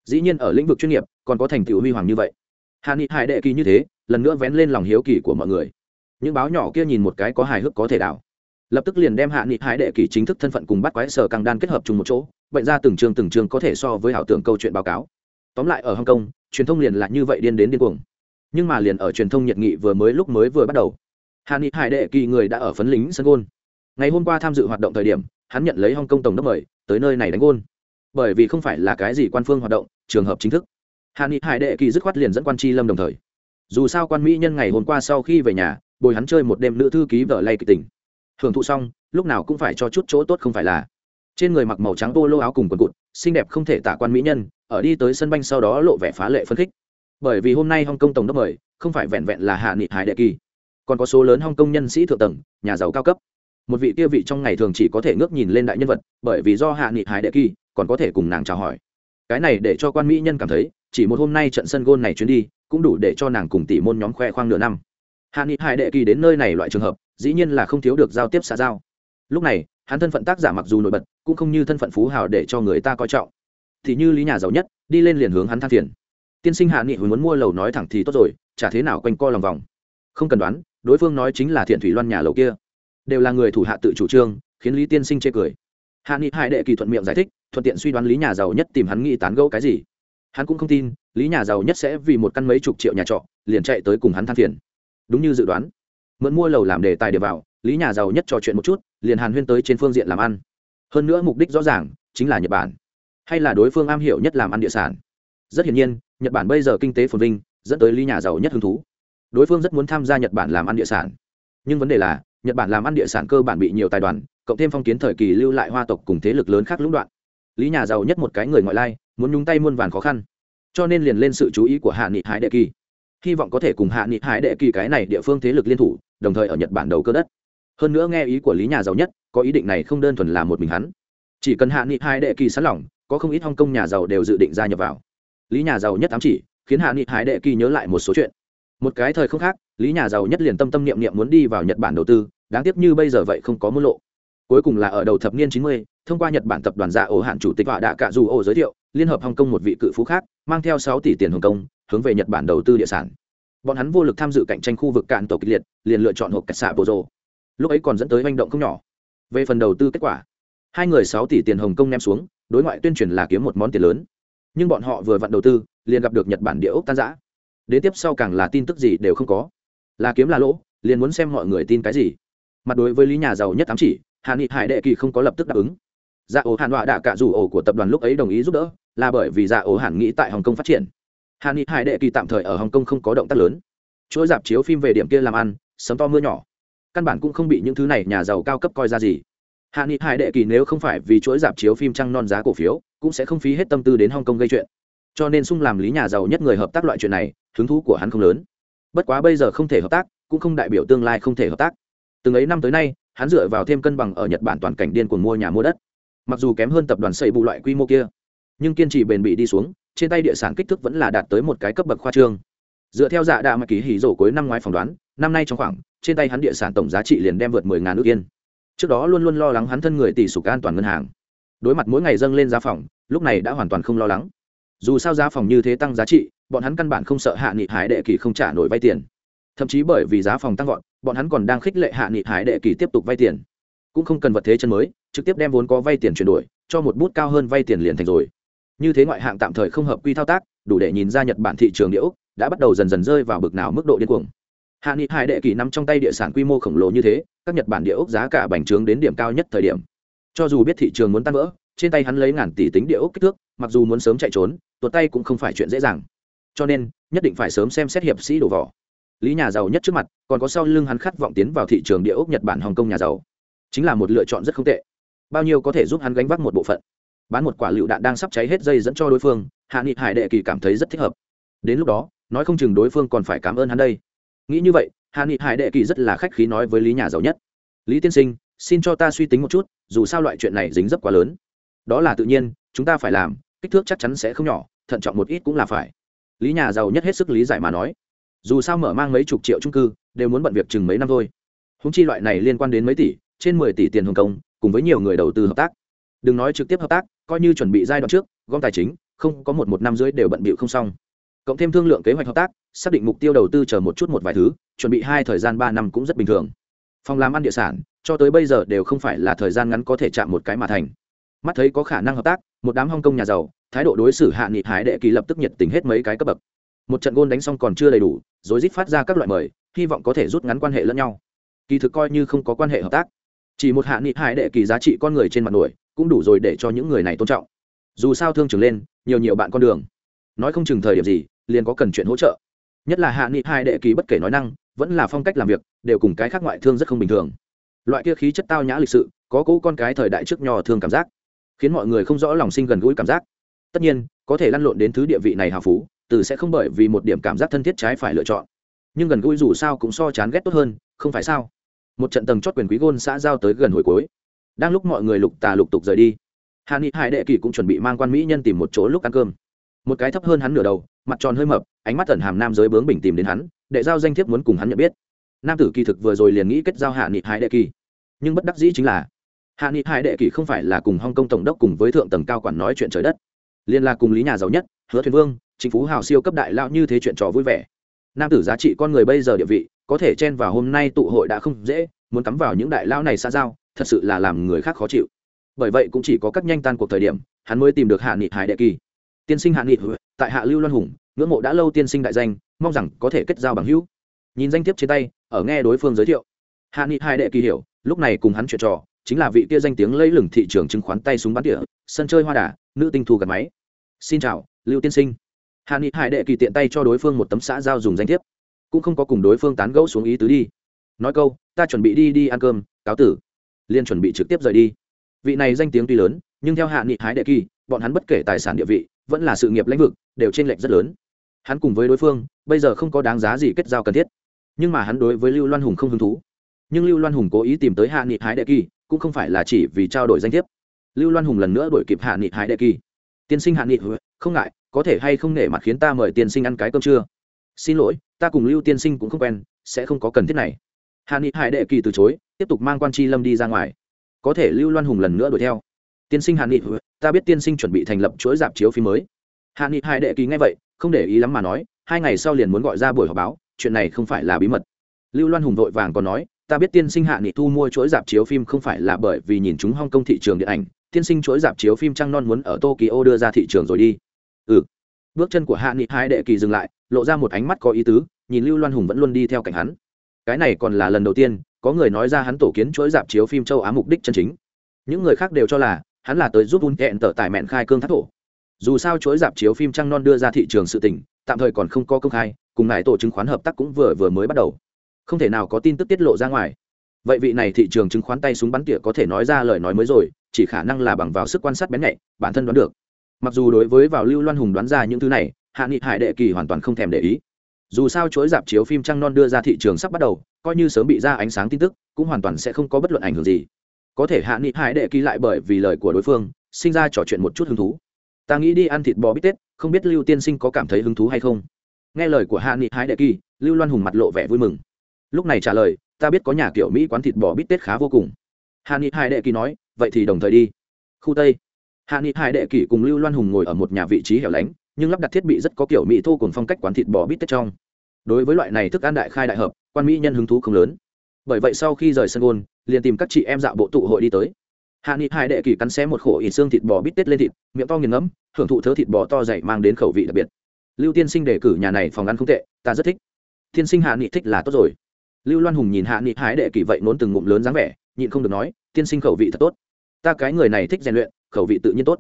Dĩ nhiên ở lĩnh vực chuyên nghiệp, còn có thành tựu huy hoàng như vậy. Hạ nghị hải đệ kỳ như thế lần nữa vén lên lòng hiếu kỳ của mọi người. Những báo nhỏ kia nhìn một cái có hài hước có thể đảo. Lập tức liền đem hạ nghị hải đệ kỳ chính thức thân phận cùng bắt quái sở càng đan kết hợp chung một chỗ, bệnh ra từng trường từng trường có thể so với ảo tưởng câu chuyện báo cáo. Tóm lại ở hồng kông, truyền thông liền là như vậy điên đến điên cuồng. Nhưng mà liền ở truyền thông nhiệt nghị vừa mới lúc mới vừa bắt đầu, hạ nghị hải đệ kỳ người đã ở phấn lính sân gôn. Ngày hôm qua tham dự hoạt động thời điểm, hắn nhận lấy hồng kông tổng đốc mời, tới nơi này đánh gôn. Bởi vì không phải là cái gì quan phương hoạt động, trường hợp chính thức. Hạ nghị hải đệ kỳ dứt khoát liền dẫn quan tri lâm đồng thời dù sao quan mỹ nhân ngày hôm qua sau khi về nhà, bồi hắn chơi một đêm nữ thư ký vợ lay kịch tình. Hưởng thụ xong, lúc nào cũng phải cho chút chỗ tốt không phải là. Trên người mặc màu trắng polo áo cùng quần cụt, xinh đẹp không thể tả quan mỹ nhân, ở đi tới sân banh sau đó lộ vẻ phá lệ phân khích. Bởi vì hôm nay hong kong tổng đốc mời, không phải vẹn vẹn là hạ nghị hải đệ kỳ. Còn có số lớn hong kong nhân sĩ thượng tầng, nhà giàu cao cấp. Một vị kia vị trong ngày thường chỉ có thể ngước nhìn lên đại nhân vật, bởi vì do hạ nghị hải đệ kỳ, còn có thể cùng nàng chào hỏi. Cái này để cho quan mỹ nhân cảm thấy, chỉ một hôm nay trận sân gôn này chuyến đi cũng đủ để cho nàng cùng tỷ môn nhóm khoe khoang nửa năm. Hạ nghị hải đệ kỳ đến nơi này loại trường hợp, dĩ nhiên là không thiếu được giao tiếp xã giao. Lúc này, hắn thân phận tác giả mặc dù nổi bật, cũng không như thân phận phú hào để cho người ta coi trọng. Thì như lý nhà giàu nhất, đi lên liền hướng hắn than phiền. Tiên sinh hạ nghị hồi muốn mua lầu nói thẳng thì tốt rồi, chả thế nào quanh co lòng vòng. Không cần đoán, đối phương nói chính là thiện thủy loan nhà lầu kia. Đều là người thủ hạ tự chủ trương, khiến lý tiên sinh chê cười. Hạ nghị hải đệ kỳ thuận miệng giải thích, thuận tiện suy đoán lý nhà giàu nhất tìm hắn nghĩ tán gẫu cái gì hắn cũng không tin, lý nhà giàu nhất sẽ vì một căn mấy chục triệu nhà trọ, liền chạy tới cùng hắn than phiền. Đúng như dự đoán. Mượn mua lầu làm đề tài để vào, lý nhà giàu nhất trò chuyện một chút, liền hàn huyên tới trên phương diện làm ăn. Hơn nữa mục đích rõ ràng, chính là nhật bản. Hay là đối phương am hiểu nhất làm ăn địa sản. Rất hiển nhiên, nhật bản bây giờ kinh tế phồn vinh, dẫn tới lý nhà giàu nhất hứng thú. Đối phương rất muốn tham gia nhật bản làm ăn địa sản. Nhưng vấn đề là, nhật bản làm ăn địa sản cơ bản bị nhiều tài đoàn, cộng thêm phong kiến thời kỳ lưu lại hoa tộc cùng thế lực lớn khác lũng đoạn. Lý nhà giàu nhất một cái người ngoại lai muốn nhúng tay muôn vàn khó khăn. Cho nên liền lên sự chú ý của hạ nghị hải đệ kỳ. Hy vọng có thể cùng hạ nghị hải đệ kỳ cái này địa phương thế lực liên thủ, đồng thời ở nhật bản đầu cơ đất. Hơn nữa nghe ý của lý nhà giàu nhất, có ý định này không đơn thuần là một mình hắn. Chỉ cần hạ nghị hải đệ kỳ sẵn lòng, có không ít hong kong nhà giàu đều dự định gia nhập vào. Lý nhà giàu nhất ám chỉ, khiến hạ nghị hải đệ kỳ nhớ lại một số chuyện. Một cái thời không khác, lý nhà giàu nhất liền tâm tâm niệm niệm muốn đi vào nhật bản đầu tư, đáng tiếc như bây giờ vậy không có môn lộ. Cuối cùng là ở đầu thập niên chín mươi, thông qua nhật bản tập đoàn dạ ổ hạn chủ tịch họa đạ cạ dù ổ giới thiệu liên hợp hồng kông một vị cự phú khác, mang theo sáu tỷ tiền hồng kông, hướng về nhật bản đầu tư địa sản. Bọn hắn vô lực tham dự cạnh tranh khu vực cạn tổ kịch liệt, liền lựa chọn hộp cạch xạ bộ rồ. Lúc ấy còn dẫn tới manh động không nhỏ. Về phần đầu tư kết quả, hai người sáu tỷ tiền hồng kông ném xuống, đối ngoại tuyên truyền là kiếm một món tiền lớn. Nhưng bọn họ vừa vặn đầu tư, liền gặp được nhật bản địa ốc tan giã đến tiếp sau càng là tin tức gì đều không có. Là kiếm là lỗ, liền muốn xem mọi người tin cái gì. Mặt đối với lý nhà giàu nhất ám chỉ hạ nghị hải đệ kỳ không có lập tức đáp ứng. Dạ ổ hàn họa đạ cả dù ổ của tập đoàn lúc ấy đồng ý giúp đỡ là bởi vì dạ ổ hàn nghĩ tại hồng kông phát triển. Hàn ni hải đệ kỳ tạm thời ở hồng kông không có động tác lớn. Chuỗi dạp chiếu phim về điểm kia làm ăn, sấm to mưa nhỏ. Căn bản cũng không bị những thứ này nhà giàu cao cấp coi ra gì. Hàn ni hải đệ kỳ nếu không phải vì chuỗi dạp chiếu phim trăng non giá cổ phiếu, cũng sẽ không phí hết tâm tư đến hồng kông gây chuyện. Cho nên sung làm lý nhà giàu nhất người hợp tác loại chuyện này, hứng thú của hắn không lớn. Bất quá bây giờ không thể hợp tác, cũng không đại biểu tương lai không thể hợp tác. Từng ấy năm tới nay, hắn dựa vào thêm cân bằng ở nhật bản toàn cảnh điên cuồng mua nhà mua đất. Mặc dù kém hơn tập đoàn xây bù loại quy mô kia nhưng kiên trì bền bỉ đi xuống, trên tay địa sản kích thước vẫn là đạt tới một cái cấp bậc khoa trương. Dựa theo dạ đạ mà ký hỉ rổ cuối năm ngoái phỏng đoán, năm nay trong khoảng, trên tay hắn địa sản tổng giá trị liền đem vượt mười ngàn ước yên. Trước đó luôn luôn lo lắng hắn thân người tỷ sục an toàn ngân hàng. Đối mặt mỗi ngày dâng lên giá phòng, lúc này đã hoàn toàn không lo lắng. Dù sao giá phòng như thế tăng giá trị, bọn hắn căn bản không sợ hạ nghị hải đệ kỳ không trả nổi vay tiền. Thậm chí bởi vì giá phòng tăng vọt, bọn hắn còn đang khích lệ hạ nghị hải đệ kỳ tiếp tục vay tiền. Cũng không cần vật thế chân mới, trực tiếp đem vốn có vay tiền chuyển đổi, cho một bút cao hơn vay tiền liền thành rồi như thế ngoại hạng tạm thời không hợp quy thao tác, đủ để nhìn ra nhật bản thị trường địa ốc đã bắt đầu dần dần rơi vào bực nào mức độ điên cuồng. Hạ nghị hải đệ kỳ nằm trong tay địa sản quy mô khổng lồ như thế, các nhật bản địa ốc giá cả bành trướng đến điểm cao nhất thời điểm. Cho dù biết thị trường muốn tan vỡ, trên tay hắn lấy ngàn tỷ tính địa ốc kích thước, mặc dù muốn sớm chạy trốn, tuột tay cũng không phải chuyện dễ dàng. Cho nên, nhất định phải sớm xem xét hiệp sĩ đổ vỏ. Lý nhà giàu nhất trước mặt, còn có sau lưng hắn khát vọng tiến vào thị trường địa ốc nhật bản hồng kông nhà giàu. Chính là một lựa chọn rất không tệ. Bao nhiêu có thể giúp hắn gánh vác một bộ phận bán một quả lựu đạn đang sắp cháy hết dây dẫn cho đối phương, hạ nghị hải đệ kỳ cảm thấy rất thích hợp. Đến lúc đó, nói không chừng đối phương còn phải cảm ơn hắn đây. Nghĩ như vậy, hạ nghị hải đệ kỳ rất là khách khí nói với lý nhà giàu nhất. Lý tiên sinh, xin cho ta suy tính một chút, dù sao loại chuyện này dính dấp quá lớn. Đó là tự nhiên, chúng ta phải làm, kích thước chắc chắn sẽ không nhỏ, thận trọng một ít cũng là phải. Lý nhà giàu nhất hết sức lý giải mà nói. Dù sao mở mang mấy chục triệu trung cư, đều muốn bận việc chừng mấy năm thôi. Húng chi loại này liên quan đến mấy tỷ, trên mười tỷ tiền hồng kông, cùng với nhiều người đầu tư hợp tác. Đừng nói trực tiếp hợp tác coi như chuẩn bị giai đoạn trước, gom tài chính, không có một một năm dưới đều bận bịu không xong. Cộng thêm thương lượng kế hoạch hợp tác, xác định mục tiêu đầu tư chờ một chút một vài thứ, chuẩn bị hai thời gian ba năm cũng rất bình thường. Phòng làm ăn địa sản, cho tới bây giờ đều không phải là thời gian ngắn có thể chạm một cái mà thành. Mắt thấy có khả năng hợp tác, một đám hong kong nhà giàu, thái độ đối xử hạ nghị hải đệ kỳ lập tức nhiệt tình hết mấy cái cấp bậc. Một trận gôn đánh xong còn chưa đầy đủ rồi rít phát ra các loại mời, hy vọng có thể rút ngắn quan hệ lẫn nhau. Kỳ thực coi như không có quan hệ hợp tác, chỉ một hạ nghị hải đệ kỳ giá trị con người trên mặt nổi cũng đủ rồi để cho những người này tôn trọng. Dù sao thương trường lên, nhiều nhiều bạn con đường. Nói không chừng thời điểm gì, liền có cần chuyện hỗ trợ. Nhất là hạ nghị hai đệ kỳ bất kể nói năng, vẫn là phong cách làm việc, đều cùng cái khác ngoại thương rất không bình thường. Loại kia khí chất tao nhã lịch sự, có cũ con cái thời đại trước nho thương cảm giác, khiến mọi người không rõ lòng sinh gần gũi cảm giác. Tất nhiên, có thể lăn lộn đến thứ địa vị này hào phú, từ sẽ không bởi vì một điểm cảm giác thân thiết trái phải lựa chọn. Nhưng gần gũi dù sao cũng so chán ghét tốt hơn, không phải sao? Một trận tầng chót quyền quý gôn xã giao tới gần hồi cuối đang lúc mọi người lục tà lục tục rời đi. Hà nghị hải đệ kỳ cũng chuẩn bị mang quan mỹ nhân tìm một chỗ lúc ăn cơm. Một cái thấp hơn hắn nửa đầu, mặt tròn hơi mập, ánh mắt tẩn hàm nam giới bướng bình tìm đến hắn, để giao danh thiếp muốn cùng hắn nhận biết. Nam tử kỳ thực vừa rồi liền nghĩ kết giao hạ nghị hải đệ kỳ. Nhưng bất đắc dĩ chính là hạ nghị hải đệ kỳ không phải là cùng hong kong tổng đốc cùng với thượng tầng cao quản nói chuyện trời đất. Liên là cùng lý nhà giàu nhất, hứa thuyền vương, chính phú hào siêu cấp đại lão như thế chuyện trò vui vẻ. Nam tử giá trị con người bây giờ địa vị, có thể chen vào hôm nay tụ hội đã không dễ, muốn cắm vào những đại lão này xa giao thật sự là làm người khác khó chịu. Bởi vậy cũng chỉ có các nhanh tan cuộc thời điểm, hắn mới tìm được hạ nghị hải đệ kỳ. Tiên sinh hạ nghị, tại hạ lưu loan hùng, ngưỡng mộ đã lâu tiên sinh đại danh, mong rằng có thể kết giao bằng hữu. Nhìn danh thiếp trên tay, ở nghe đối phương giới thiệu. Hạ nghị hải đệ kỳ hiểu, lúc này cùng hắn chuyện trò, chính là vị kia danh tiếng lấy lừng thị trường chứng khoán tay súng bắn tỉa, sân chơi hoa đà, nữ tinh thu gặt máy. Xin chào, lưu tiên sinh. Hạ nghị hải đệ kỳ tiện tay cho đối phương một tấm xã giao dùng danh thiếp. Cũng không có cùng đối phương tán gẫu xuống ý tứ đi. Nói câu, ta chuẩn bị đi đi ăn cơm, cáo tử liên chuẩn bị trực tiếp rời đi. Vị này danh tiếng tuy lớn, nhưng theo hạ nghị hái đệ kỳ, bọn hắn bất kể tài sản địa vị, vẫn là sự nghiệp lãnh vực, đều trên lệch rất lớn. Hắn cùng với đối phương, bây giờ không có đáng giá gì kết giao cần thiết. Nhưng mà hắn đối với lưu loan hùng không hứng thú. Nhưng lưu loan hùng cố ý tìm tới hạ nghị hái đệ kỳ, cũng không phải là chỉ vì trao đổi danh thiếp. Lưu loan hùng lần nữa đổi kịp hạ nghị hái đệ kỳ. Tiên sinh hạ nghị không ngại, có thể hay không nể mặt khiến ta mời tiên sinh ăn cái cơm trưa? Xin lỗi, ta cùng lưu tiên sinh cũng không quen, sẽ không có cần thiết này hạ ni hải đệ kỳ từ chối, tiếp tục mang quan tri lâm đi ra ngoài. Có thể lưu loan hùng lần nữa đuổi theo. Tiên sinh hạ ni ta biết tiên sinh chuẩn bị thành lập chuỗi dạp chiếu phim mới. Hạ ni hải đệ kỳ nghe vậy, không để ý lắm mà nói, hai ngày sau liền muốn gọi ra buổi họp báo, chuyện này không phải là bí mật. Lưu loan hùng vội vàng còn nói, ta biết tiên sinh hạ nghị thu mua chuỗi dạp chiếu phim không phải là bởi vì nhìn chúng hong kong thị trường điện ảnh, tiên sinh chuỗi dạp chiếu phim trăng non muốn ở tokyo đưa ra thị trường rồi đi. Ừ. Bước chân của hạ nghị hai đệ kỳ dừng lại, lộ ra một ánh mắt có ý tứ, nhìn lưu loan hùng vẫn luôn đi theo cạnh hắn cái này còn là lần đầu tiên, có người nói ra hắn tổ kiến chuỗi dạp chiếu phim châu á mục đích chân chính. Những người khác đều cho là, hắn là tới giúp un hẹn tở tài mẹn khai cương thác thổ. Dù sao chuỗi dạp chiếu phim trăng non đưa ra thị trường sự tỉnh tạm thời còn không có công khai, cùng ngài tổ chứng khoán hợp tác cũng vừa vừa mới bắt đầu. Không thể nào có tin tức tiết lộ ra ngoài. Vậy vị này thị trường chứng khoán tay súng bắn tỉa có thể nói ra lời nói mới rồi, chỉ khả năng là bằng vào sức quan sát bén nhạy, bản thân đoán được. Mặc dù đối với vào lưu loan hùng đoán ra những thứ này, hạ nghị hải đệ kỳ hoàn toàn không thèm để ý dù sao chuỗi dạp chiếu phim trăng non đưa ra thị trường sắp bắt đầu, coi như sớm bị ra ánh sáng tin tức, cũng hoàn toàn sẽ không có bất luận ảnh hưởng gì. Có thể hạ nghị hải đệ ký lại bởi vì lời của đối phương, sinh ra trò chuyện một chút hứng thú. Ta nghĩ đi ăn thịt bò bít tết, không biết lưu tiên sinh có cảm thấy hứng thú hay không? Nghe lời của hạ nghị hải đệ kỳ lưu loan hùng mặt lộ vẻ vui mừng. Lúc này trả lời, ta biết có nhà kiểu mỹ quán thịt bò bít tết khá vô cùng. Hạ nghị hải đệ kỳ nói, vậy thì đồng thời đi. Khu tây. Hạ nghị hải đệ kỳ cùng lưu loan hùng ngồi ở một nhà vị trí hẻo lánh nhưng lắp đặt thiết bị rất có kiểu mỹ thô cùng phong cách quán thịt bò bít tết trong. Đối với loại này thức ăn đại khai đại hợp, quan mỹ nhân hứng thú không lớn. Bởi vậy sau khi rời sân gôn, liền tìm các chị em dạo bộ tụ hội đi tới. Hạ nghị hai đệ kỳ cắn xé một khổ ít xương thịt bò bít tết lên thịt, miệng to nghiền ngẫm, hưởng thụ thớ thịt bò to dày mang đến khẩu vị đặc biệt. Lưu tiên sinh đề cử nhà này phòng ăn không tệ, ta rất thích. Tiên sinh hạ nghị thích là tốt rồi. Lưu loan hùng nhìn hạ nghị hái đệ kỳ vậy nốn từng ngụm lớn dáng vẻ, nhịn không được nói, tiên sinh khẩu vị thật tốt. Ta cái người này thích rèn luyện, khẩu vị tự nhiên tốt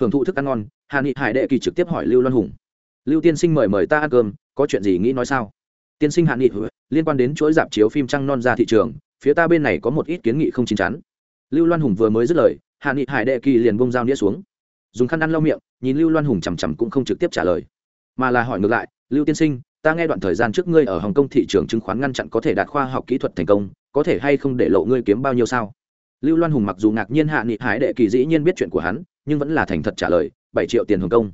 hưởng thụ thức ăn ngon Hà nghị hải đệ kỳ trực tiếp hỏi lưu loan hùng. Lưu tiên sinh mời mời ta ăn cơm, có chuyện gì nghĩ nói sao? Tiên sinh hạ nghị liên quan đến chuỗi dạp chiếu phim trăng non ra thị trường, phía ta bên này có một ít kiến nghị không chín chắn. Lưu loan hùng vừa mới dứt lời hạ nghị hải đệ kỳ liền bông dao nghĩa xuống. Dùng khăn ăn lau miệng, nhìn lưu loan hùng chằm chằm cũng không trực tiếp trả lời. Mà là hỏi ngược lại, lưu tiên sinh, ta nghe đoạn thời gian trước ngươi ở hồng kông thị trường chứng khoán ngăn chặn có thể đạt khoa học kỹ thuật thành công, có thể hay không để lộ ngươi kiếm bao nhiêu sao? Lưu loan hùng mặc dù ngạc nhiên hạ nghị hải đệ kỳ dĩ nhiên biết chuyện của hắn nhưng vẫn là thành thật trả lời, bảy triệu tiền hồng công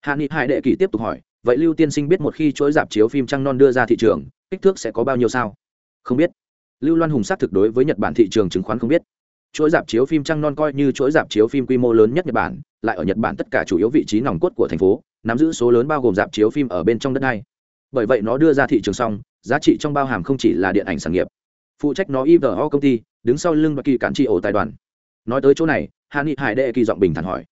hạ nghị hải đệ kỳ tiếp tục hỏi, vậy lưu tiên sinh biết một khi chuỗi dạp chiếu phim trăng non đưa ra thị trường, kích thước sẽ có bao nhiêu sao? Không biết. Lưu loan hùng xác thực đối với nhật bản thị trường chứng khoán không biết. Chuỗi dạp chiếu phim trăng non coi như chuỗi dạp chiếu phim quy mô lớn nhất nhật bản, lại ở nhật bản tất cả chủ yếu vị trí nòng cốt của thành phố, nắm giữ số lớn bao gồm dạp chiếu phim ở bên trong đất này. Bởi vậy nó đưa ra thị trường xong, giá trị trong bao hàm không chỉ là điện ảnh sản nghiệp. Phụ trách nó ivo công ty, đứng sau lưng bất kỳ cản trị ổ tài đoàn. Nói tới chỗ này Hạ nghị hải đệ kỳ giọng bình thản hỏi.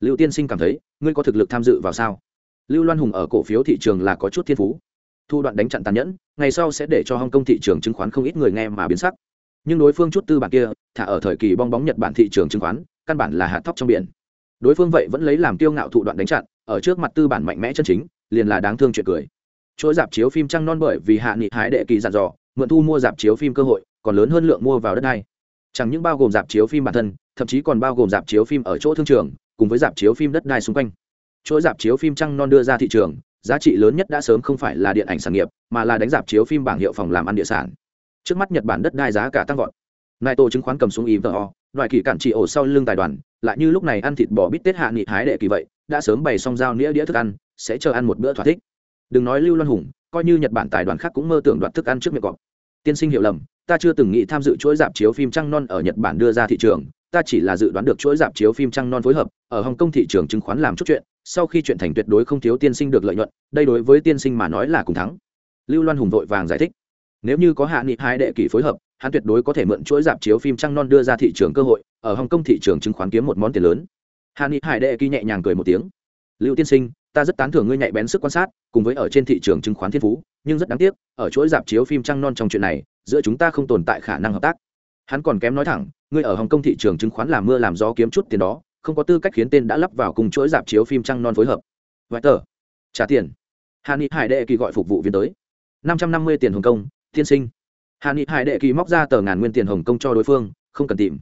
Lưu tiên sinh cảm thấy, ngươi có thực lực tham dự vào sao? Lưu loan hùng ở cổ phiếu thị trường là có chút thiên phú. Thu đoạn đánh chặn tàn nhẫn, ngày sau sẽ để cho hong kong thị trường chứng khoán không ít người nghe mà biến sắc. Nhưng đối phương chút tư bản kia, thả ở thời kỳ bong bóng nhật bản thị trường chứng khoán, căn bản là hạt thóc trong biển. Đối phương vậy vẫn lấy làm tiêu ngạo thụ đoạn đánh chặn ở trước mặt tư bản mạnh mẽ chân chính, liền là đáng thương chuyện cười. Chuỗi dạp chiếu phim trăng non bởi vì hạ nghị hái đệ kỳ dặn dò, mượn thu mua dạp chiếu phim cơ hội, còn lớn hơn lượng mua vào đất này chẳng những bao gồm dạp chiếu phim bản thân thậm chí còn bao gồm dạp chiếu phim ở chỗ thương trường, cùng với dạp chiếu phim đất đai xung quanh. Chuỗi dạp chiếu phim trăng non đưa ra thị trường, giá trị lớn nhất đã sớm không phải là điện ảnh sản nghiệp, mà là đánh dạp chiếu phim bảng hiệu phòng làm ăn địa sản. Trước mắt nhật bản đất đai giá cả tăng vọt. Nai tô chứng khoán cầm xuống tờ loại kỳ cản trị ổ sau lưng tài đoàn, lại như lúc này ăn thịt bò bít tết hạ nghị hái đệ kỳ vậy, đã sớm bày xong dao nĩa đĩa thức ăn, sẽ chờ ăn một bữa thỏa thích. Đừng nói lưu loan hùng, coi như nhật bản tài đoàn khác cũng mơ tưởng đoạt thức ăn trước miệng cọp. Tiên sinh hiểu lầm, ta chưa từng nghĩ tham dự chuỗi dạp chiếu phim trăng non ở nhật bản đưa ra thị trường ta chỉ là dự đoán được chuỗi dạp chiếu phim trăng non phối hợp, ở hồng kông thị trường chứng khoán làm chút chuyện, sau khi chuyện thành tuyệt đối không thiếu tiên sinh được lợi nhuận, đây đối với tiên sinh mà nói là cùng thắng. Lưu loan hùng vội vàng giải thích. Nếu như có hạ nghị hai đệ kỷ phối hợp, hắn tuyệt đối có thể mượn chuỗi dạp chiếu phim trăng non đưa ra thị trường cơ hội, ở hồng kông thị trường chứng khoán kiếm một món tiền lớn. Hạ nghị hải đệ kỳ nhẹ nhàng cười một tiếng. Lưu tiên sinh, ta rất tán thưởng ngươi nhạy bén sức quan sát, cùng với ở trên thị trường chứng khoán thiên phú, nhưng rất đáng tiếc, ở chuỗi dạp chiếu phim trăng non trong chuyện này, giữa chúng ta không tồn tại khả năng hợp tác. Hắn còn kém nói thẳng ngươi ở hồng kông thị trường chứng khoán làm mưa làm gió kiếm chút tiền đó, không có tư cách khiến tên đã lắp vào cùng chuỗi dạp chiếu phim trăng non phối hợp. Vài tờ. Trả tiền. Hà ni hải đệ kỳ gọi phục vụ viên tới. năm trăm năm mươi tiền hồng kông, tiên sinh. Hà ni hải đệ kỳ móc ra tờ ngàn nguyên tiền hồng kông cho đối phương, không cần tìm.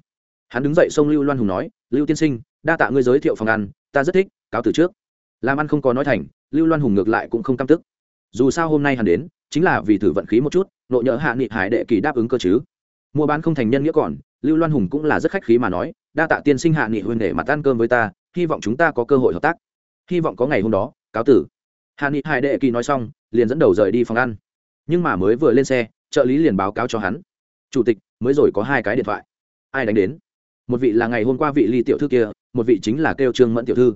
Hắn đứng dậy xông lưu loan hùng nói, lưu tiên sinh, đa tạ ngươi giới thiệu phòng ăn, ta rất thích, cáo từ trước. Làm ăn không có nói thành, lưu loan hùng ngược lại cũng không căm tức. Dù sao hôm nay hắn đến, chính là vì thử vận khí một chút, nội nhỡ hạ nghị hải đệ kỳ đáp ứng cơ chứ mua bán không thành nhân nghĩa còn, lưu loan hùng cũng là rất khách khí mà nói, đa tạ tiên sinh hạ nghị huynh để mặt ăn cơm với ta, hy vọng chúng ta có cơ hội hợp tác. Hy vọng có ngày hôm đó, cáo tử. Hạ nghị hải đệ kỳ nói xong, liền dẫn đầu rời đi phòng ăn. Nhưng mà mới vừa lên xe, trợ lý liền báo cáo cho hắn. Chủ tịch, mới rồi có hai cái điện thoại. Ai đánh đến? Một vị là ngày hôm qua vị ly tiểu thư kia, một vị chính là kêu trương mẫn tiểu thư.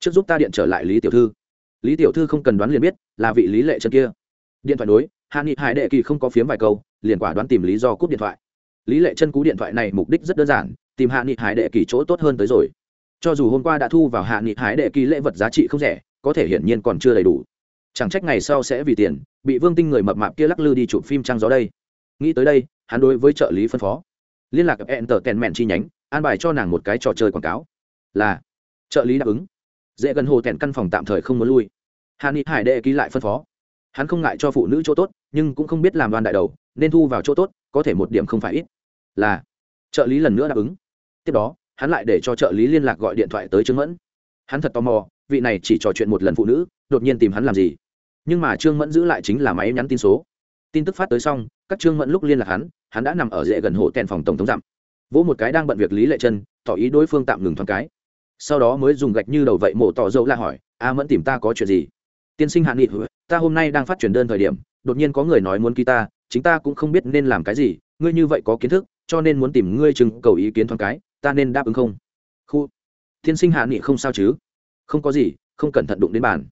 Trước giúp ta điện trở lại lý tiểu thư. Lý tiểu thư không cần đoán liền biết, là vị lý lệ chân kia. Điện thoại đối, hạ nghị hải đệ kỳ không có phiếm vài câu, liền quả đoán tìm lý do cúp điện thoại lý lệ chân cú điện thoại này mục đích rất đơn giản, tìm hạ nghị hải đệ kỳ chỗ tốt hơn tới rồi. Cho dù hôm qua đã thu vào hạ nghị hải đệ kỳ lễ vật giá trị không rẻ, có thể hiển nhiên còn chưa đầy đủ. Chẳng trách ngày sau sẽ vì tiền, bị vương tinh người mập mạp kia lắc lư đi chụp phim trăng gió đây. Nghĩ tới đây, hắn đối với trợ lý phân phó. Liên lạc hẹn tờ tèn mẹn chi nhánh, an bài cho nàng một cái trò chơi quảng cáo. Là, trợ lý đáp ứng. Dễ gần hồ tèn căn phòng tạm thời không muốn lui. Hà ni hải đệ ký lại phân phó. Hắn không ngại cho phụ nữ chỗ tốt, nhưng cũng không biết làm đoàn đại đầu, nên thu vào chỗ tốt có thể một điểm không phải ít. Là, trợ lý lần nữa đáp ứng. Tiếp đó, hắn lại để cho trợ lý liên lạc gọi điện thoại tới trương mẫn. Hắn thật tò mò, vị này chỉ trò chuyện một lần phụ nữ, đột nhiên tìm hắn làm gì? Nhưng mà trương mẫn giữ lại chính là máy nhắn tin số. Tin tức phát tới xong, các trương mẫn lúc liên lạc hắn hắn đã nằm ở rễ gần hộ tèn phòng tổng thống dặm vỗ một cái đang bận việc lý lệ chân tỏ ý đối phương tạm ngừng thoáng cái. Sau đó mới dùng gạch như đầu vậy mổ tỏ dâu la hỏi, a mẫn tìm ta có chuyện gì? Tiên sinh hạ nghị, ta hôm nay đang phát truyền đơn thời điểm, đột nhiên có người nói muốn ký ta chính ta cũng không biết nên làm cái gì, ngươi như vậy có kiến thức, cho nên muốn tìm ngươi chừng cầu ý kiến thoáng cái, ta nên đáp ứng không? Khu. Tiên sinh hạ nghị không sao chứ? Không có gì, không cẩn thận đụng đến bàn.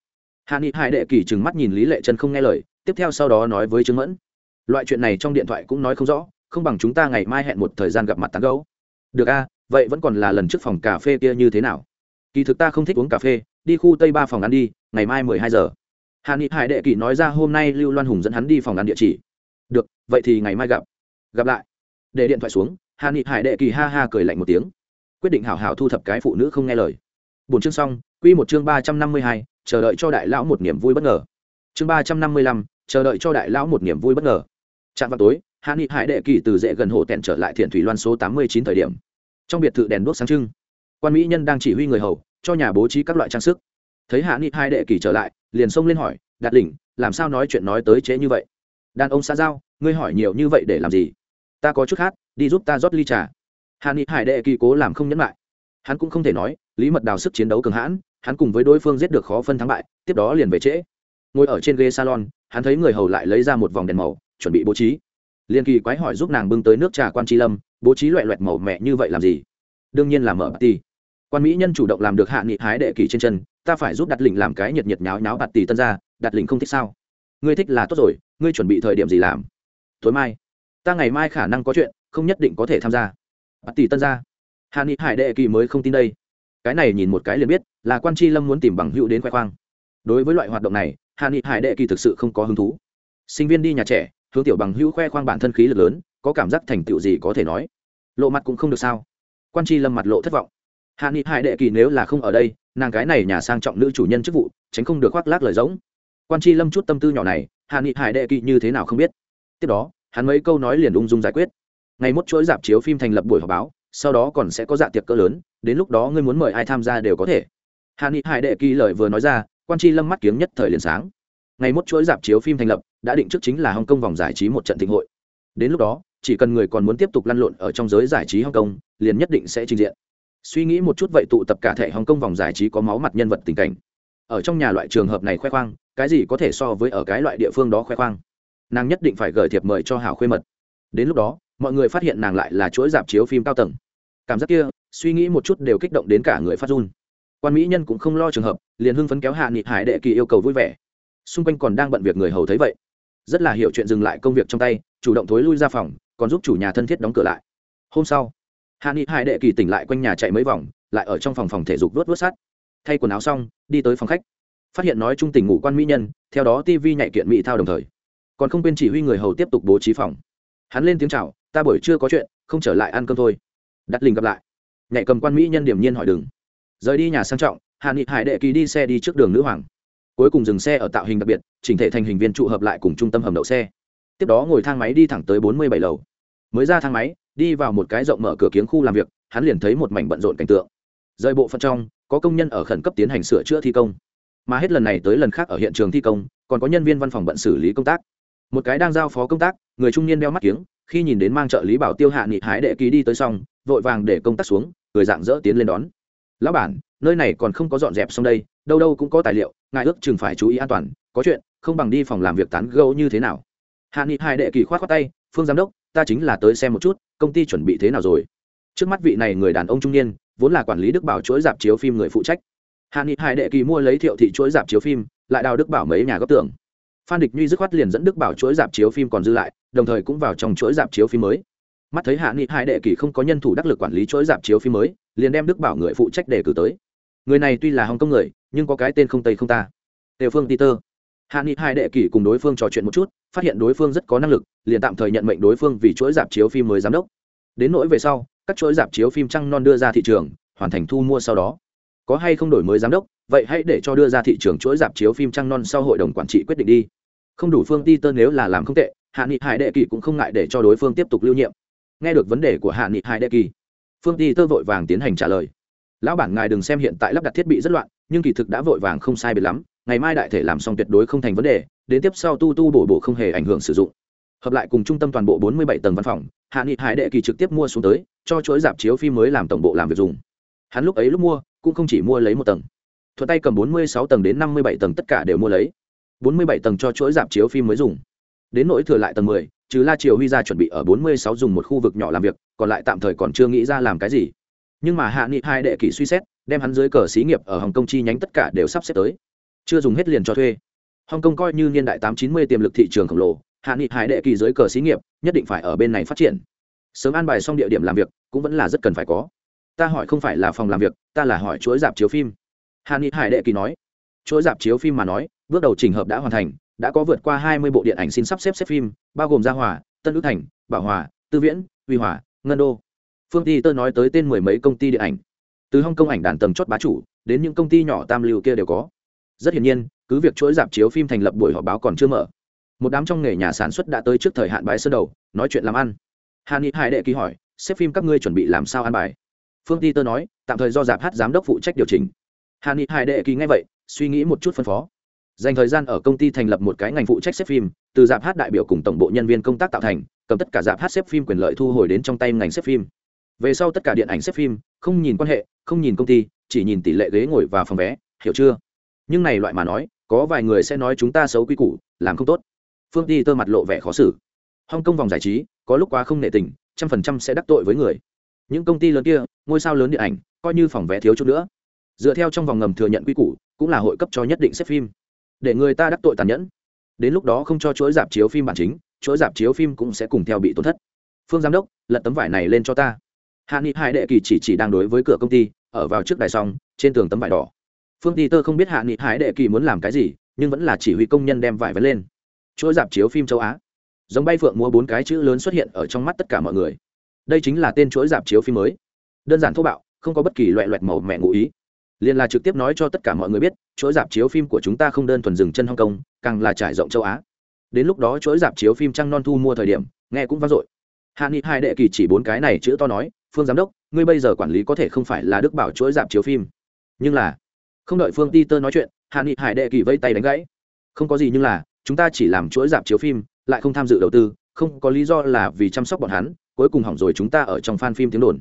Hạ nghị hai đệ kỳ trừng mắt nhìn lý lệ chân không nghe lời, tiếp theo sau đó nói với trương mẫn. Loại chuyện này trong điện thoại cũng nói không rõ, không bằng chúng ta ngày mai hẹn một thời gian gặp mặt tán gấu được a, vậy vẫn còn là lần trước phòng cà phê kia như thế nào? Kỳ thực ta không thích uống cà phê, đi khu tây ba phòng ăn đi, ngày mai mười hai giờ. Hà nghị hải đệ kỳ nói ra hôm nay lưu loan hùng dẫn hắn đi phòng ăn địa chỉ được, vậy thì ngày mai gặp. Gặp lại. Để điện thoại xuống, hà nghị hải đệ kỳ ha ha cười lạnh một tiếng. Quyết định hảo hảo thu thập cái phụ nữ không nghe lời. Bốn chương xong, quy một chương ba trăm năm mươi hai, chờ đợi cho đại lão một niềm vui bất ngờ. Chương ba trăm năm mươi lăm, chờ đợi cho đại lão một niềm vui bất ngờ. Chạm vào tối hạ nghị hải đệ kỳ từ dễ gần hồ tèn trở lại thiện thủy loan số tám mươi chín thời điểm. Trong biệt thự đèn đuốc sáng trưng, quan mỹ nhân đang chỉ huy người hầu, cho nhà bố trí các loại trang sức. Thấy hạ nghị hai đệ kỳ trở lại, liền xông lên hỏi, đạt đỉnh, làm sao nói chuyện nói tới chế như vậy? Đàn ông xã giao, ngươi hỏi nhiều như vậy để làm gì? Ta có chút hát đi giúp ta rót ly trà. Hàn ni hải đệ kỳ cố làm không nhẫn lại. Hắn cũng không thể nói, lý mật đào sức chiến đấu cường hãn, hắn cùng với đối phương giết được khó phân thắng bại, tiếp đó liền về trễ. Ngồi ở trên ghế salon, hắn thấy người hầu lại lấy ra một vòng đèn màu, chuẩn bị bố trí. Liền kỳ quái hỏi giúp nàng bưng tới nước trà quan tri lâm, bố trí loẹ loẹt màu mẹ như vậy làm gì? Đương nhiên là mở bạt ti quan mỹ nhân chủ động làm được hạ nghị hái đệ kỳ trên chân, ta phải giúp đặt lỉnh làm cái nhiệt nhiệt nháo nháo bạt tỷ tân ra đặt lỉnh không thích sao? Ngươi thích là tốt rồi ngươi chuẩn bị thời điểm gì làm? Tối mai. Ta ngày mai khả năng có chuyện, không nhất định có thể tham gia. Bà tỷ tân gia. Hà ni hải đệ kỳ mới không tin đây. Cái này nhìn một cái liền biết, là quan tri lâm muốn tìm bằng hữu đến khoe khoang. Đối với loại hoạt động này hà ni hải đệ kỳ thực sự không có hứng thú. Sinh viên đi nhà trẻ, hướng tiểu bằng hữu khoe khoang bản thân khí lực lớn, có cảm giác thành tựu gì có thể nói. Lộ mặt cũng không được sao. Quan tri lâm mặt lộ thất vọng. Hạ nghị hải đệ kỳ nếu là không ở đây, nàng cái này nhà sang trọng nữ chủ nhân chức vụ, tránh không được khoác lác lời giống quan tri lâm chút tâm tư nhỏ này, hạ nghị hải đệ kỵ như thế nào không biết. Tiếp đó, hắn mấy câu nói liền ung dung giải quyết. Ngày mốt chuỗi dạp chiếu phim thành lập buổi họp báo, sau đó còn sẽ có dạ tiệc cỡ lớn, đến lúc đó ngươi muốn mời ai tham gia đều có thể. Hạ nghị hải đệ kỳ lời vừa nói ra, quan tri lâm mắt kiếng nhất thời liền sáng. Ngày mốt chuỗi dạp chiếu phim thành lập, đã định trước chính là hồng kông vòng giải trí một trận thịnh hội. Đến lúc đó, chỉ cần người còn muốn tiếp tục lăn lộn ở trong giới giải trí hồng kông, liền nhất định sẽ trình diện. Suy nghĩ một chút vậy tụ tập cả thể hồng kông vòng giải trí có máu mặt nhân vật tình cảnh. Ở trong nhà loại trường hợp này khoe khoang cái gì có thể so với ở cái loại địa phương đó khoe khoang? Nàng nhất định phải gửi thiệp mời cho hảo khuê mật. Đến lúc đó, mọi người phát hiện nàng lại là chuỗi dạp chiếu phim cao tầng. Cảm giác kia, suy nghĩ một chút đều kích động đến cả người phát run. Quan mỹ nhân cũng không lo trường hợp, liền hưng phấn kéo hạ nghị hải đệ kỳ yêu cầu vui vẻ. Xung quanh còn đang bận việc người hầu thấy vậy. Rất là hiểu chuyện dừng lại công việc trong tay, chủ động thối lui ra phòng, còn giúp chủ nhà thân thiết đóng cửa lại. Hôm sau, hạ nghị hải đệ kỳ tỉnh lại quanh nhà chạy mấy vòng, lại ở trong phòng phòng thể dục vớt vớt sắt. Thay quần áo xong, đi tới phòng khách phát hiện nói trung tình ngủ quan mỹ nhân, theo đó tv nhạy kiện mỹ thao đồng thời. Còn không quên chỉ huy người hầu tiếp tục bố trí phòng. Hắn lên tiếng c h à o ta buổi chưa có chuyện, không trở lại ăn cơm thôi. Đặt lình gặp lại. Nhạy cầm quan mỹ nhân điểm nhiên hỏi đừng. Rời đi nhà sang trọng hạ nghị hải đệ kỳ đi xe đi trước đường nữ hoàng. Cuối cùng dừng xe ở tạo hình đặc biệt, chỉnh thể thành hình viên trụ hợp lại cùng trung tâm hầm đậu xe. Tiếp đó ngồi thang máy đi thẳng tới bốn mươi bảy lầu. Mới ra thang máy, đi vào một cái rộng mở cửa kiếng khu làm việc, hắn liền thấy một mảnh bận rộn cảnh tượng. Rời bộ phận trong, có công nhân ở khẩn cấp tiến hành sửa chữa thi công mà hết lần này tới lần khác ở hiện trường thi công, còn có nhân viên văn phòng bận xử lý công tác. Một cái đang giao phó công tác, người trung niên đeo mắt kiếng, khi nhìn đến mang trợ lý bảo tiêu hạ nghị hái đệ ký đi tới xong, vội vàng để công tác xuống người dạng dỡ tiến lên đón. Lão bản, nơi này còn không có dọn dẹp xong đây, đâu đâu cũng có tài liệu, ngài ước chừng phải chú ý an toàn, có chuyện, không bằng đi phòng làm việc tán gẫu như thế nào. Hạ nghị hai đệ kỳ khoát khoát tay, phương giám đốc, ta chính là tới xem một chút, công ty chuẩn bị thế nào rồi? Trước mắt vị này người đàn ông trung niên, vốn là quản lý đức bảo chuỗi dạp chiếu phim người phụ trách hạ nghị hai đệ kỳ mua lấy thiệu thị chuỗi dạp chiếu phim, lại đào đức bảo mấy nhà góp tưởng phan địch nhuy dứt khoát liền dẫn đức bảo chuỗi dạp chiếu phim còn dư lại, đồng thời cũng vào trong chuỗi dạp chiếu phim mới. Mắt thấy hạ nghị hai đệ kỳ không có nhân thủ đắc lực quản lý chuỗi dạp chiếu phim mới, liền đem đức bảo người phụ trách đề cử tới. Người này tuy là hồng công người, nhưng có cái tên không tây không ta. Tề phương peter. Hạ nghị hai đệ kỳ cùng đối phương trò chuyện một chút, phát hiện đối phương rất có năng lực, liền tạm thời nhận mệnh đối phương vì chuỗi dạp chiếu phim mới giám đốc. Đến nỗi về sau, các chuỗi dạp chiếu phim trăng non đưa ra thị trường, hoàn thành thu mua sau đó có hay không đổi mới giám đốc, vậy hãy để cho đưa ra thị trường chuỗi dạp chiếu phim trăng non sau hội đồng quản trị quyết định đi. Không đủ phương ti tơ nếu là làm không tệ, hạ nghị hải đệ kỳ cũng không ngại để cho đối phương tiếp tục lưu nhiệm. Nghe được vấn đề của hạ nghị hải đệ kỳ, phương ti tơ vội vàng tiến hành trả lời. Lão bản ngài đừng xem hiện tại lắp đặt thiết bị rất loạn, nhưng kỳ thực đã vội vàng không sai biệt lắm, ngày mai đại thể làm xong tuyệt đối không thành vấn đề, đến tiếp sau tu tu bổ bổ không hề ảnh hưởng sử dụng. Hợp lại cùng trung tâm toàn bộ 47 tầng văn phòng, hạ nghị hải đệ kỳ trực tiếp mua xuống tới, cho chuỗi dạp chiếu phim mới làm tổng bộ làm việc dùng. Hắn lúc ấy lúc mua cũng không chỉ mua lấy một tầng. Thuận tay cầm 46 tầng đến 57 tầng tất cả đều mua lấy. 47 tầng cho chuỗi dạp chiếu phim mới dùng. Đến nỗi thừa lại tầng 10, trừ la triều huy ra chuẩn bị ở 46 dùng một khu vực nhỏ làm việc còn lại tạm thời còn chưa nghĩ ra làm cái gì. Nhưng mà hạ nghị hai đệ kỷ suy xét đem hắn dưới cờ xí nghiệp ở hồng kông chi nhánh tất cả đều sắp xếp tới. Chưa dùng hết liền cho thuê. Hồng kông coi như niên đại tám chín mươi tiềm lực thị trường khổng lồ hạ nghị hai đệ kỳ dưới cờ xí nghiệp nhất định phải ở bên này phát triển. Sớm an bài xong địa điểm làm việc cũng vẫn là rất cần phải có ta hỏi không phải là phòng làm việc, ta là hỏi chuỗi dạp chiếu phim. Hà ni hải đệ kỳ nói, chuỗi dạp chiếu phim mà nói, bước đầu trình hợp đã hoàn thành, đã có vượt qua hai mươi bộ điện ảnh xin sắp xếp xếp phim, bao gồm gia hòa, tân ước thành, bảo hòa, tư viễn, huy hòa, ngân đô. Phương ti tơ nói tới tên mười mấy công ty điện ảnh. Từ hong kông ảnh đàn tầng chót bá chủ, đến những công ty nhỏ tam lưu kia đều có. Rất hiển nhiên, cứ việc chuỗi dạp chiếu phim thành lập buổi họp báo còn chưa mở. Một đám trong nghề nhà sản xuất đã tới trước thời hạn bãi sơ đầu, nói chuyện làm ăn. Hà ni hải đệ ký hỏi, xếp phim các ngươi chuẩn bị làm sao ăn bài? Phương ti tơ nói, tạm thời do giảm hát giám đốc phụ trách điều chỉnh. Hà ni hải đệ ký ngay vậy, suy nghĩ một chút phân phó. Dành thời gian ở công ty thành lập một cái ngành phụ trách xếp phim, từ giảm hát đại biểu cùng tổng bộ nhân viên công tác tạo thành, cầm tất cả giảm hát xếp phim quyền lợi thu hồi đến trong tay ngành xếp phim. Về sau tất cả điện ảnh xếp phim, không nhìn quan hệ, không nhìn công ty, chỉ nhìn tỷ lệ ghế ngồi và phòng vé, hiểu chưa? Nhưng này loại mà nói, có vài người sẽ nói chúng ta xấu quy củ, làm không tốt. Phương ti tơ mặt lộ vẻ khó xử. Hong kong vòng giải trí, có lúc quá không nệ tình, trăm phần trăm sẽ đắc tội với người những công ty lớn kia, ngôi sao lớn điện ảnh, coi như phòng vé thiếu chút nữa. Dựa theo trong vòng ngầm thừa nhận quy củ, cũng là hội cấp cho nhất định xếp phim. Để người ta đắc tội tàn nhẫn. Đến lúc đó không cho chuỗi dạp chiếu phim bản chính, chuỗi dạp chiếu phim cũng sẽ cùng theo bị tổn thất. Phương giám đốc, lật tấm vải này lên cho ta. Hạ nghị hải đệ kỳ chỉ chỉ đang đối với cửa công ty, ở vào trước đài xong trên tường tấm vải đỏ. Phương ti tơ không biết hạ nghị hải đệ kỳ muốn làm cái gì, nhưng vẫn là chỉ huy công nhân đem vải vén lên. Chuỗi dạp chiếu phim châu á. Giống bay phượng mua bốn cái chữ lớn xuất hiện ở trong mắt tất cả mọi người đây chính là tên chuỗi dạp chiếu phim mới. Đơn giản thô bạo, không có bất kỳ loại loẹt màu mẹ ngụ ý. Liền là trực tiếp nói cho tất cả mọi người biết, chuỗi dạp chiếu phim của chúng ta không đơn thuần dừng chân hong kong, càng là trải rộng châu á. Đến lúc đó chuỗi dạp chiếu phim trăng non thu mua thời điểm, nghe cũng vang dội. Hạ nghị hai đệ kỳ chỉ bốn cái này chữ to nói, phương giám đốc, ngươi bây giờ quản lý có thể không phải là đức bảo chuỗi dạp chiếu phim. Nhưng là, không đợi phương ti tơ nói chuyện, hạ nghị hải đệ kỳ vây tay đánh gãy. Không có gì nhưng là, chúng ta chỉ làm chuỗi dạp chiếu phim, lại không tham dự đầu tư, không có lý do là vì chăm sóc bọn hắn cuối cùng hỏng rồi chúng ta ở trong fan phim tiếng đồn.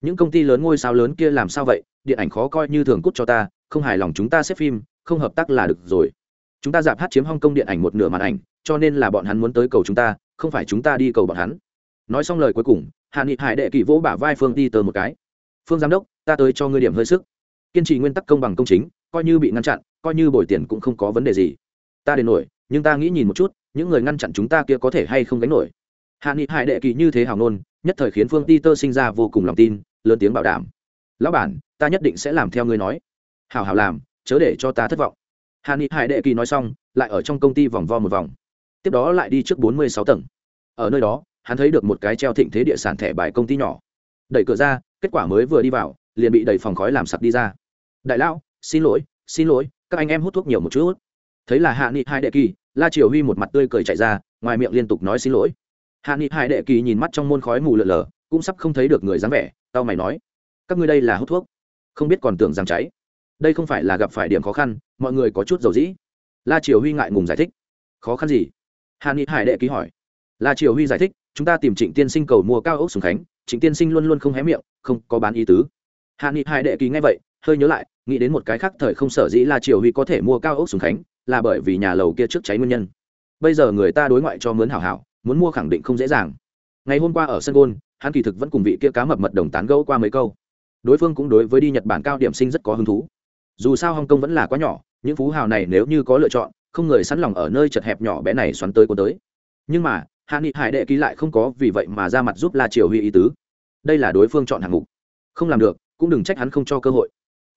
Những công ty lớn ngôi sao lớn kia làm sao vậy? Điện ảnh khó coi như thường cút cho ta, không hài lòng chúng ta xếp phim, không hợp tác là được rồi. Chúng ta giảm hát chiếm hong kong điện ảnh một nửa màn ảnh, cho nên là bọn hắn muốn tới cầu chúng ta, không phải chúng ta đi cầu bọn hắn. Nói xong lời cuối cùng hạ nghị hải đệ kỳ vỗ bả vai phương đi tờ một cái. Phương giám đốc, ta tới cho ngươi điểm hơi sức. Kiên trì nguyên tắc công bằng công chính, coi như bị ngăn chặn, coi như bồi tiền cũng không có vấn đề gì. Ta đền nổi, nhưng ta nghĩ nhìn một chút, những người ngăn chặn chúng ta kia có thể hay không đánh nổi? Hạ nghị hải đệ kỳ như thế hào nôn, nhất thời khiến phương ti tơ sinh ra vô cùng lòng tin, lớn tiếng bảo đảm. Lão bản, ta nhất định sẽ làm theo ngươi nói. Hào hào làm, chớ để cho ta thất vọng. Hạ nghị hải đệ kỳ nói xong, lại ở trong công ty vòng vo một vòng. Tiếp đó lại đi trước bốn mươi sáu tầng. Ở nơi đó, hắn thấy được một cái treo thịnh thế địa sản thẻ bài công ty nhỏ. Đẩy cửa ra, kết quả mới vừa đi vào, liền bị đầy phòng khói làm sặc đi ra. Đại lão, xin lỗi xin lỗi, các anh em hút thuốc nhiều một chút. Thấy là hạ nghị hai đệ kỳ, la triều huy một mặt tươi cười chạy ra, ngoài miệng liên tục nói xin lỗi hạ nghị Hải đệ kỳ nhìn mắt trong môn khói mù lờ lờ, cũng sắp không thấy được người dáng vẻ tao mày nói, các ngươi đây là hút thuốc? Không biết còn tưởng rằng cháy. Đây không phải là gặp phải điểm khó khăn, mọi người có chút dầu dĩ. La triều huy ngại ngùng giải thích, khó khăn gì? Hạ nghị hải đệ ký hỏi, la triều huy giải thích, chúng ta tìm trịnh tiên sinh cầu mua cao ốc sùng khánh, trịnh tiên sinh luôn luôn không hé miệng, không có bán ý tứ. Hạ nghị hải đệ ký ngay vậy, hơi nhớ lại, nghĩ đến một cái khác thời không sở dĩ la triều huy có thể mua cao ốc sùng khánh, là bởi vì nhà lầu kia trước cháy nguyên nhân. Bây giờ người ta đối ngoại cho mướn hảo hảo muốn mua khẳng định không dễ dàng. Ngày hôm qua ở sân gôn, hắn kỳ thực vẫn cùng vị kia cá mập mật đồng tán gẫu qua mấy câu. Đối phương cũng đối với đi nhật bản cao điểm sinh rất có hứng thú. Dù sao hồng kông vẫn là quá nhỏ, những phú hào này nếu như có lựa chọn, không người sẵn lòng ở nơi chật hẹp nhỏ bé này xoắn tới cuốn tới. Nhưng mà, hạ nghị hải đệ ký lại không có vì vậy mà ra mặt giúp la triều huy ý tứ. Đây là đối phương chọn hạng mục. Không làm được, cũng đừng trách hắn không cho cơ hội.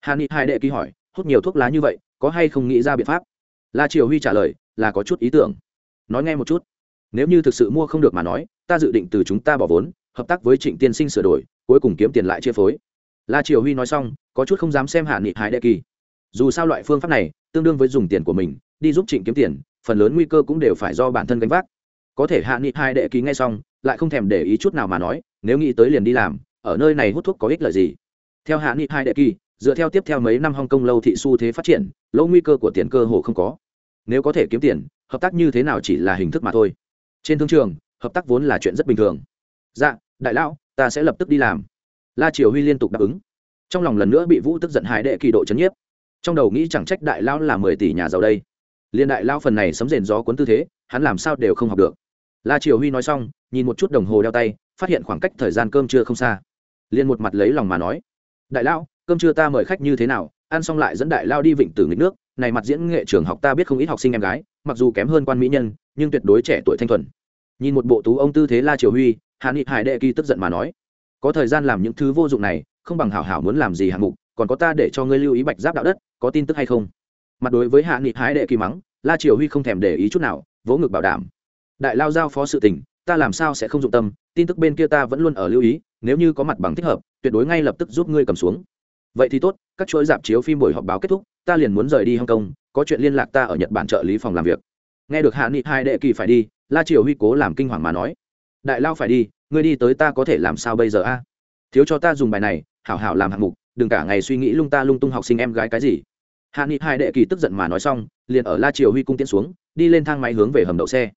Hạ nghị hải đệ ký hỏi, hút nhiều thuốc lá như vậy, có hay không nghĩ ra biện pháp? La triều huy trả lời, là có chút ý tưởng. Nói nghe một chút nếu như thực sự mua không được mà nói, ta dự định từ chúng ta bỏ vốn, hợp tác với trịnh tiên sinh sửa đổi, cuối cùng kiếm tiền lại chia phối. La triều huy nói xong, có chút không dám xem hạ nghị hải đệ kỳ. Dù sao loại phương pháp này, tương đương với dùng tiền của mình, đi giúp trịnh kiếm tiền, phần lớn nguy cơ cũng đều phải do bản thân gánh vác. Có thể hạ nghị hai đệ ký ngay xong, lại không thèm để ý chút nào mà nói, nếu nghĩ tới liền đi làm, ở nơi này hút thuốc có ích lợi gì? Theo hạ nghị hai đệ kỳ, dựa theo tiếp theo mấy năm hong kong lâu thị xu thế phát triển, lỗ nguy cơ của tiền cơ hồ không có. Nếu có thể kiếm tiền, hợp tác như thế nào chỉ là hình thức mà thôi trên thương trường, hợp tác vốn là chuyện rất bình thường. Dạ đại lão, ta sẽ lập tức đi làm. La triều huy liên tục đáp ứng. Trong lòng lần nữa bị vũ tức giận hải đệ kỳ độ c nhiếp. Trong đầu nghĩ chẳng trách đại lão là mười tỷ nhà giàu đây. Liên đại lão phần này sấm rền gió cuốn tư thế, hắn làm sao đều không học được. La triều huy nói xong, nhìn một chút đồng hồ đeo tay, phát hiện khoảng cách thời gian cơm trưa không xa. Liền một mặt lấy lòng mà nói, đại lão, cơm trưa ta mời khách như thế nào ăn xong lại dẫn đại lao đi vịnh tử nghịch nước. Này mặt diễn nghệ trường học ta biết không ít học sinh em gái, mặc dù kém hơn quan mỹ nhân, nhưng tuyệt đối trẻ tuổi thanh thuần. Nhìn một bộ tú ông tư thế la triều huy hạ nghị hải đệ kỳ tức giận mà nói, có thời gian làm những thứ vô dụng này, không bằng hảo hảo muốn làm gì hạng mục, còn có ta để cho ngươi lưu ý bạch giáp đạo đất, có tin tức hay không? Mặt đối với hạ nghị hải đệ kỳ mắng, la triều huy không thèm để ý chút nào, vỗ ngực bảo đảm, đại lao giao phó sự tình, ta làm sao sẽ không dụng tâm, tin tức bên kia ta vẫn luôn ở lưu ý, nếu như có mặt bằng thích hợp, tuyệt đối ngay lập tức giúp ngươi cầm xuống. Vậy thì tốt các chuỗi dạp chiếu phim buổi họp báo kết thúc, ta liền muốn rời đi hong kong, có chuyện liên lạc ta ở nhật bản trợ lý phòng làm việc. Nghe được hạ nghị hai đệ kỳ phải đi, la triều huy cố làm kinh hoàng mà nói. Đại lao phải đi, ngươi đi tới ta có thể làm sao bây giờ a? Thiếu cho ta dùng bài này, hảo hảo làm hạng mục, đừng cả ngày suy nghĩ lung ta lung tung học sinh em gái cái gì. Hạ nghị hai đệ kỳ tức giận mà nói xong, liền ở la triều huy cung tiến xuống, đi lên thang máy hướng về hầm đậu xe.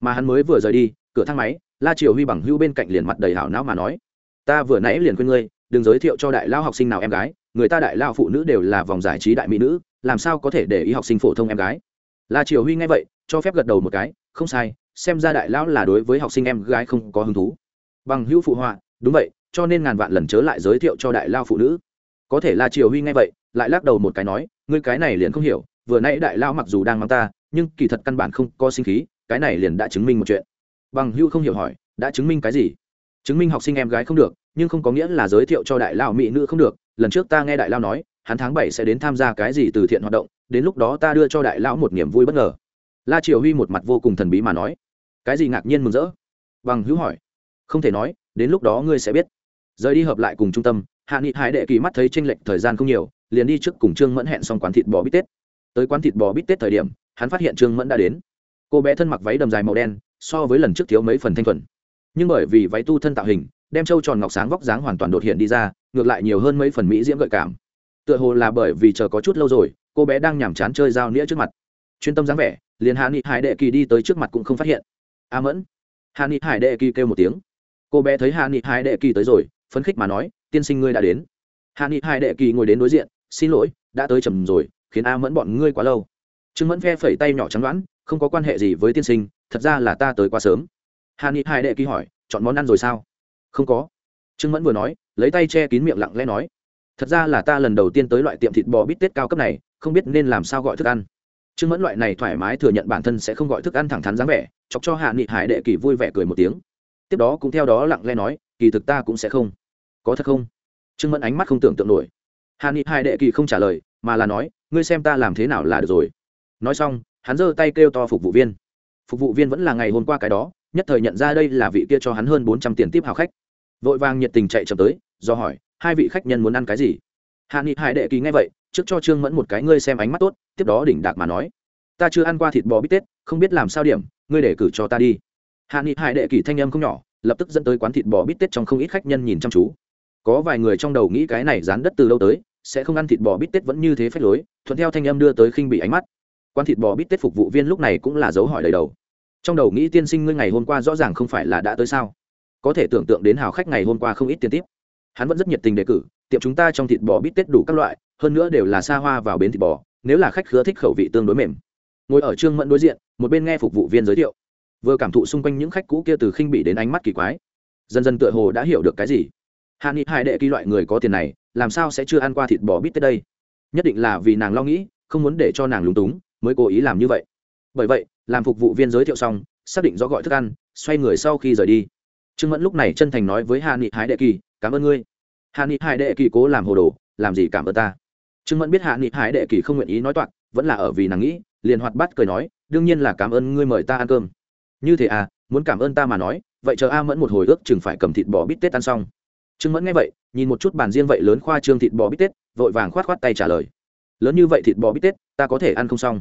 Mà hắn mới vừa rời đi, cửa thang máy, la triều huy bằng hưu bên cạnh liền mặt đầy hảo não mà nói, ta vừa nãy liền khuyên ngươi, đừng giới thiệu cho đại lao học sinh nào em gái người ta đại lao phụ nữ đều là vòng giải trí đại mỹ nữ, làm sao có thể để ý học sinh phổ thông em gái? La triều huy nghe vậy, cho phép gật đầu một cái, không sai, xem ra đại lão là đối với học sinh em gái không có hứng thú. Bằng hữu phụ họa, đúng vậy, cho nên ngàn vạn lần chớ lại giới thiệu cho đại lao phụ nữ. Có thể là triều huy nghe vậy, lại lắc đầu một cái nói, ngươi cái này liền không hiểu, vừa nãy đại lao mặc dù đang mang ta, nhưng kỳ thật căn bản không có sinh khí, cái này liền đã chứng minh một chuyện. Bằng hữu không hiểu hỏi, đã chứng minh cái gì? Chứng minh học sinh em gái không được nhưng không có nghĩa là giới thiệu cho đại lao mỹ nữ không được. Lần trước ta nghe đại lao nói, hắn tháng bảy sẽ đến tham gia cái gì từ thiện hoạt động, đến lúc đó ta đưa cho đại lão một niềm vui bất ngờ. La triều huy một mặt vô cùng thần bí mà nói. Cái gì ngạc nhiên mừng rỡ? Bằng hữu hỏi. Không thể nói, đến lúc đó ngươi sẽ biết. Rời đi hợp lại cùng trung tâm, hạ nghị hải đệ kỳ mắt thấy tranh lệch thời gian không nhiều, liền đi trước cùng trương mẫn hẹn xong quán thịt bò bít tết. Tới quán thịt bò bít tết thời điểm, hắn phát hiện trương mẫn đã đến. Cô bé thân mặc váy đầm dài màu đen, so với lần trước thiếu mấy phần thanh thuần. Nhưng bởi vì váy tu thân tạo hình đem trâu tròn ngọc sáng vóc dáng hoàn toàn đột hiện đi ra, ngược lại nhiều hơn mấy phần mỹ diễm gợi cảm. Tựa hồ là bởi vì chờ có chút lâu rồi, cô bé đang nhàm chán chơi dao nĩa trước mặt. Chuyên tâm dáng vẻ, liền hạ nghị hải đệ kỳ đi tới trước mặt cũng không phát hiện. A mẫn. Hạ nghị hải đệ kỳ kêu một tiếng. Cô bé thấy hạ nghị hải đệ kỳ tới rồi, phấn khích mà nói, tiên sinh ngươi đã đến. Hạ nghị hải đệ kỳ ngồi đến đối diện, xin lỗi, đã tới trầm rồi, khiến a mẫn bọn ngươi quá lâu. Trương mẫn phe phẩy tay nhỏ trắng đoán, không có quan hệ gì với tiên sinh, thật ra là ta tới quá sớm. Hạ nghị hải đệ kỳ hỏi, chọn món ăn rồi sao? Không có. Trương mẫn vừa nói, lấy tay che kín miệng lặng lẽ nói, thật ra là ta lần đầu tiên tới loại tiệm thịt bò bít tết cao cấp này, không biết nên làm sao gọi thức ăn. Trương mẫn loại này thoải mái thừa nhận bản thân sẽ không gọi thức ăn thẳng thắn dáng vẻ, chọc cho hạ nghị hải đệ kỳ vui vẻ cười một tiếng. Tiếp đó cũng theo đó lặng lẽ nói, kỳ thực ta cũng sẽ không. Có thật không? Trương mẫn ánh mắt không tưởng tượng nổi. Hạ nghị hải đệ kỳ không trả lời, mà là nói, ngươi xem ta làm thế nào là được rồi. Nói xong, hắn giơ tay kêu to phục vụ viên. Phục vụ viên vẫn là ngày hôm qua cái đó, nhất thời nhận ra đây là vị kia cho hắn hơn bốn trăm tiền tiếp hào khách vội vàng nhiệt tình chạy chậm tới, do hỏi, hai vị khách nhân muốn ăn cái gì? Hạ nghị hải đệ kỳ nghe vậy, trước cho trương mẫn một cái ngươi xem ánh mắt tốt, tiếp đó đỉnh đạc mà nói, ta chưa ăn qua thịt bò bít tết, không biết làm sao điểm, ngươi để cử cho ta đi. Hạ nghị hải đệ kỳ thanh âm không nhỏ, lập tức dẫn tới quán thịt bò bít tết trong không ít khách nhân nhìn chăm chú. Có vài người trong đầu nghĩ cái này dán đất từ lâu tới, sẽ không ăn thịt bò bít tết vẫn như thế phách lối, thuận theo thanh âm đưa tới khinh bị ánh mắt. Quán thịt bò bít tết phục vụ viên lúc này cũng là dấu hỏi đầy đầu. Trong đầu nghĩ tiên sinh ngươi ngày hôm qua rõ ràng không phải là đã tới sao? Có thể tưởng tượng đến hào khách ngày hôm qua không ít tiền tiếp. Hắn vẫn rất nhiệt tình đề cử, tiệm chúng ta trong thịt bò bít tết đủ các loại, hơn nữa đều là xa hoa vào bến thịt bò, nếu là khách khứa thích khẩu vị tương đối mềm. Ngồi ở trương mẫn đối diện, một bên nghe phục vụ viên giới thiệu. Vừa cảm thụ xung quanh những khách cũ kia từ khinh bị đến ánh mắt kỳ quái. Dần dần tựa hồ đã hiểu được cái gì. Hạ nghị hai đệ kỳ loại người có tiền này, làm sao sẽ chưa ăn qua thịt bò bít tết đây? Nhất định là vì nàng lo nghĩ, không muốn để cho nàng lúng túng, mới cố ý làm như vậy. Bởi vậy, làm phục vụ viên giới thiệu xong, xác định rõ gọi thức ăn, xoay người sau khi rời đi trương mẫn lúc này chân thành nói với Hà Nị Hải đệ kỳ, cảm ơn ngươi. Hà Nị hải đệ kỳ cố làm hồ đồ, làm gì cảm ơn ta? Trương mẫn biết hạ nghị hải đệ kỳ không nguyện ý nói toạc, vẫn là ở vì nàng nghĩ, liền hoạt bát cười nói, đương nhiên là cảm ơn ngươi mời ta ăn cơm. Như thế à muốn cảm ơn ta mà nói, vậy chờ a mẫn một hồi ước chừng phải cầm thịt bò bít tết ăn xong. Trương mẫn nghe vậy, nhìn một chút bàn riêng vậy lớn khoa trương thịt bò bít tết, vội vàng khoát khoát tay trả lời. Lớn như vậy thịt bò bít tết, ta có thể ăn không xong.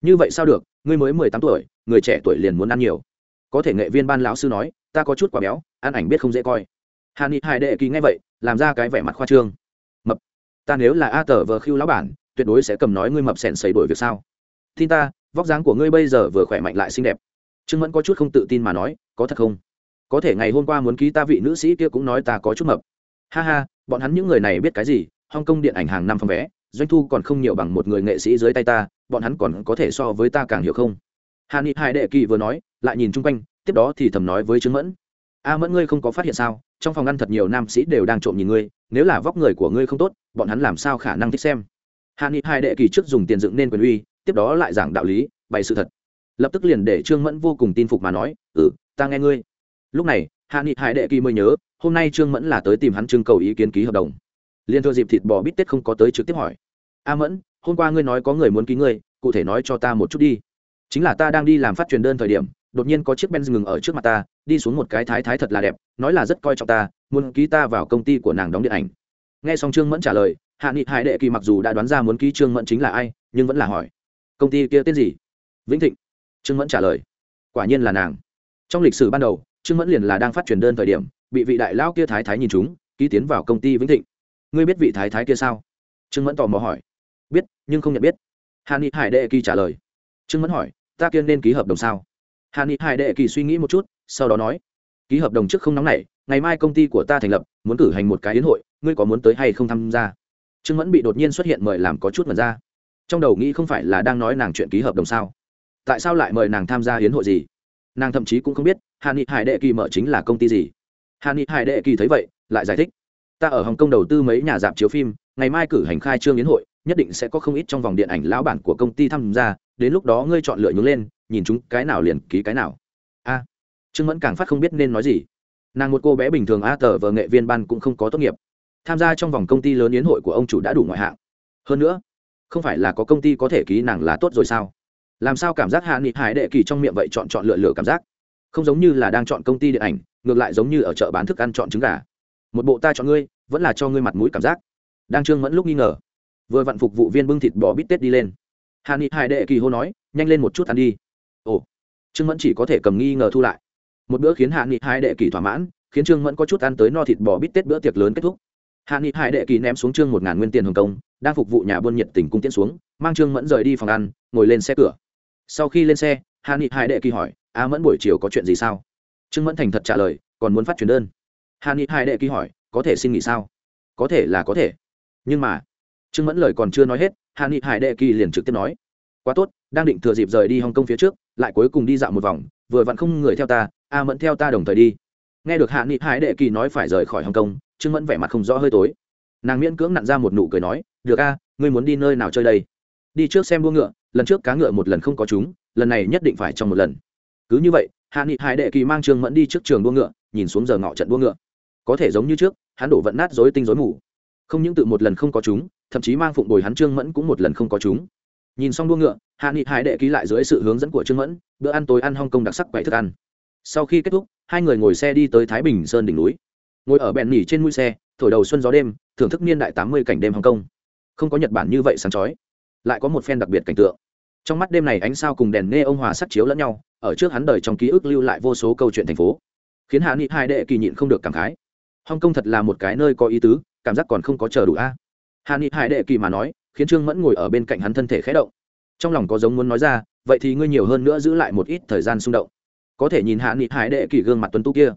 Như vậy sao được, ngươi mới mười tám tuổi, người trẻ tuổi liền muốn ăn nhiều có thể nghệ viên ban lão sư nói, ta có chút quả béo, ăn ảnh biết không dễ coi. Hà ni hai đệ kỳ nghe vậy, làm ra cái vẻ mặt khoa trương. Mập, ta nếu là a tờ vờ khiêu lão bản, tuyệt đối sẽ cầm nói ngươi mập sẻn xảy đổi việc sao? Tin ta, vóc dáng của ngươi bây giờ vừa khỏe mạnh lại xinh đẹp. Trương mẫn có chút không tự tin mà nói, có thật không? Có thể ngày hôm qua muốn ký ta vị nữ sĩ kia cũng nói ta có chút mập. Ha ha, bọn hắn những người này biết cái gì? Hong kong điện ảnh hàng năm phòng vé, doanh thu còn không nhiều bằng một người nghệ sĩ dưới tay ta, bọn hắn còn có thể so với ta càng hiểu không? Hà ni hai đệ kỳ vừa nói lại nhìn chung quanh, tiếp đó thì thầm nói với trương mẫn. A mẫn ngươi không có phát hiện sao? Trong phòng ăn thật nhiều nam sĩ đều đang trộm nhìn ngươi, nếu là vóc người của ngươi không tốt, bọn hắn làm sao khả năng thích xem? Hạ nghị hai đệ kỳ trước dùng tiền dựng nên quyền uy, tiếp đó lại giảng đạo lý, bày sự thật. Lập tức liền để trương mẫn vô cùng tin phục mà nói ừ ta nghe ngươi. Lúc này hạ nghị hai đệ kỳ mới nhớ, hôm nay trương mẫn là tới tìm hắn trưng cầu ý kiến ký hợp đồng. Liên thua dịp thịt bò bít tết không có tới trực tiếp hỏi, a mẫn, hôm qua ngươi nói có người muốn ký ngươi, cụ thể nói cho ta một chút đi. Chính là ta đang đi làm phát truyền đơn thời điểm đột nhiên có chiếc benz ngừng ở trước mặt ta đi xuống một cái thái thái thật là đẹp nói là rất coi trọng ta muốn ký ta vào công ty của nàng đóng điện ảnh. Nghe xong trương mẫn trả lời hạ nghị hải đệ kỳ mặc dù đã đoán ra muốn ký trương mẫn chính là ai nhưng vẫn là hỏi công ty kia tên gì? Vĩnh thịnh. Trương mẫn trả lời quả nhiên là nàng. Trong lịch sử ban đầu trương mẫn liền là đang phát truyền đơn thời điểm bị vị đại lao kia thái thái nhìn trúng, ký tiến vào công ty vĩnh thịnh. Ngươi biết vị thái thái kia sao? Trương mẫn tò mò hỏi. Biết nhưng không nhận biết. Hạ nghị hải đệ kỳ trả lời. Trương mẫn hỏi ta kia nên ký hợp đồng sao? Hà ni hải đệ kỳ suy nghĩ một chút, sau đó nói, ký hợp đồng trước không nóng này, ngày mai công ty của ta thành lập, muốn cử hành một cái yến hội, ngươi có muốn tới hay không tham gia? Trương mẫn bị đột nhiên xuất hiện mời làm có chút mật ra. Trong đầu nghĩ không phải là đang nói nàng chuyện ký hợp đồng sao? Tại sao lại mời nàng tham gia hiến hội gì? Nàng thậm chí cũng không biết hà ni hải đệ kỳ mở chính là công ty gì? Hà ni hải đệ kỳ thấy vậy, lại giải thích, ta ở hồng kông đầu tư mấy nhà dạp chiếu phim, ngày mai cử hành khai trương yến hội, nhất định sẽ có không ít trong vòng điện ảnh lão bản của công ty tham gia, đến lúc đó ngươi chọn lựa nhúng lên nhìn chúng cái nào liền ký cái nào. A, trương mẫn càng phát không biết nên nói gì. Nàng một cô bé bình thường a tờ vờ nghệ viên ban cũng không có tốt nghiệp. Tham gia trong vòng công ty lớn yến hội của ông chủ đã đủ ngoại hạng. Hơn nữa, không phải là có công ty có thể ký nàng là tốt rồi sao? Làm sao cảm giác hạ nghị hải đệ kỳ trong miệng vậy chọn chọn lựa lựa cảm giác? Không giống như là đang chọn công ty điện ảnh, ngược lại giống như ở chợ bán thức ăn chọn trứng gà. Một bộ ta chọn ngươi, vẫn là cho ngươi mặt mũi cảm giác. Đang trương mẫn lúc nghi ngờ. Vừa vặn phục vụ viên bưng thịt bò bít tết đi lên. Hạ nghị hải đệ kỳ hô nói, nhanh lên một chút ăn đi ồ. Trương mẫn chỉ có thể cầm nghi ngờ thu lại. Một bữa khiến hạ nghị hải đệ kỳ thỏa mãn, khiến trương mẫn có chút ăn tới no thịt bò bít tết bữa tiệc lớn kết thúc. Hạ nghị hải đệ kỳ ném xuống trương một ngàn nguyên tiền hồng công đang phục vụ nhà buôn nhiệt tình cung tiễn xuống, mang trương mẫn rời đi phòng ăn, ngồi lên xe cửa. Sau khi lên xe, hạ nghị hải đệ kỳ hỏi, a mẫn buổi chiều có chuyện gì sao? Trương mẫn thành thật trả lời, còn muốn phát truyền đơn. Hạ nghị hải đệ kỳ hỏi, có thể xin nghỉ sao? Có thể là có thể. Nhưng mà, trương mẫn lời còn chưa nói hết, hạ nghị hải đệ kỳ liền trực tiếp nói, quá tốt, đang định thừa dịp rời đi hồng kông phía trước lại cuối cùng đi dạo một vòng, vừa vặn không người theo ta a mẫn theo ta đồng thời đi. Nghe được hạ nghị hải đệ kỳ nói phải rời khỏi hồng kông, trương mẫn vẻ mặt không rõ hơi tối. Nàng miễn cưỡng nặn ra một nụ cười nói, được a, ngươi muốn đi nơi nào chơi đây? Đi trước xem đua ngựa, lần trước cá ngựa một lần không có chúng, lần này nhất định phải trong một lần. Cứ như vậy, hạ nghị hải đệ kỳ mang trương mẫn đi trước trường đua ngựa, nhìn xuống giờ ngọ trận đua ngựa. Có thể giống như trước, hắn đổ vận nát dối tinh dối mù. Không những tự một lần không có chúng, thậm chí mang phụng bồi hắn trương mẫn cũng một lần không có chúng nhìn xong đua ngựa, hạ nghị hải đệ ký lại dưới sự hướng dẫn của trương mẫn, bữa ăn tối ăn hong kong đặc sắc quậy thức ăn. Sau khi kết thúc, hai người ngồi xe đi tới thái bình sơn đỉnh núi. Ngồi ở bẹn nỉ trên mũi xe, thổi đầu xuân gió đêm, thưởng thức niên đại tám mươi cảnh đêm hong kong. Không có nhật bản như vậy sáng chói, lại có một phen đặc biệt cảnh tượng. Trong mắt đêm này ánh sao cùng đèn nghe ông hòa sắc chiếu lẫn nhau, ở trước hắn đời trong ký ức lưu lại vô số câu chuyện thành phố, khiến hạ nghị hai đệ kỳ nhịn không được cảm khái. Hong kong thật là một cái nơi có ý tứ, cảm giác còn không có chờ đủ a. Hạ nghị hai đệ kỳ mà nói khiến trương mẫn ngồi ở bên cạnh hắn thân thể khẽ động. Trong lòng có giống muốn nói ra, vậy thì ngươi nhiều hơn nữa giữ lại một ít thời gian xung động. Có thể nhìn hạ nghị hải đệ kỳ gương mặt tuấn tú kia.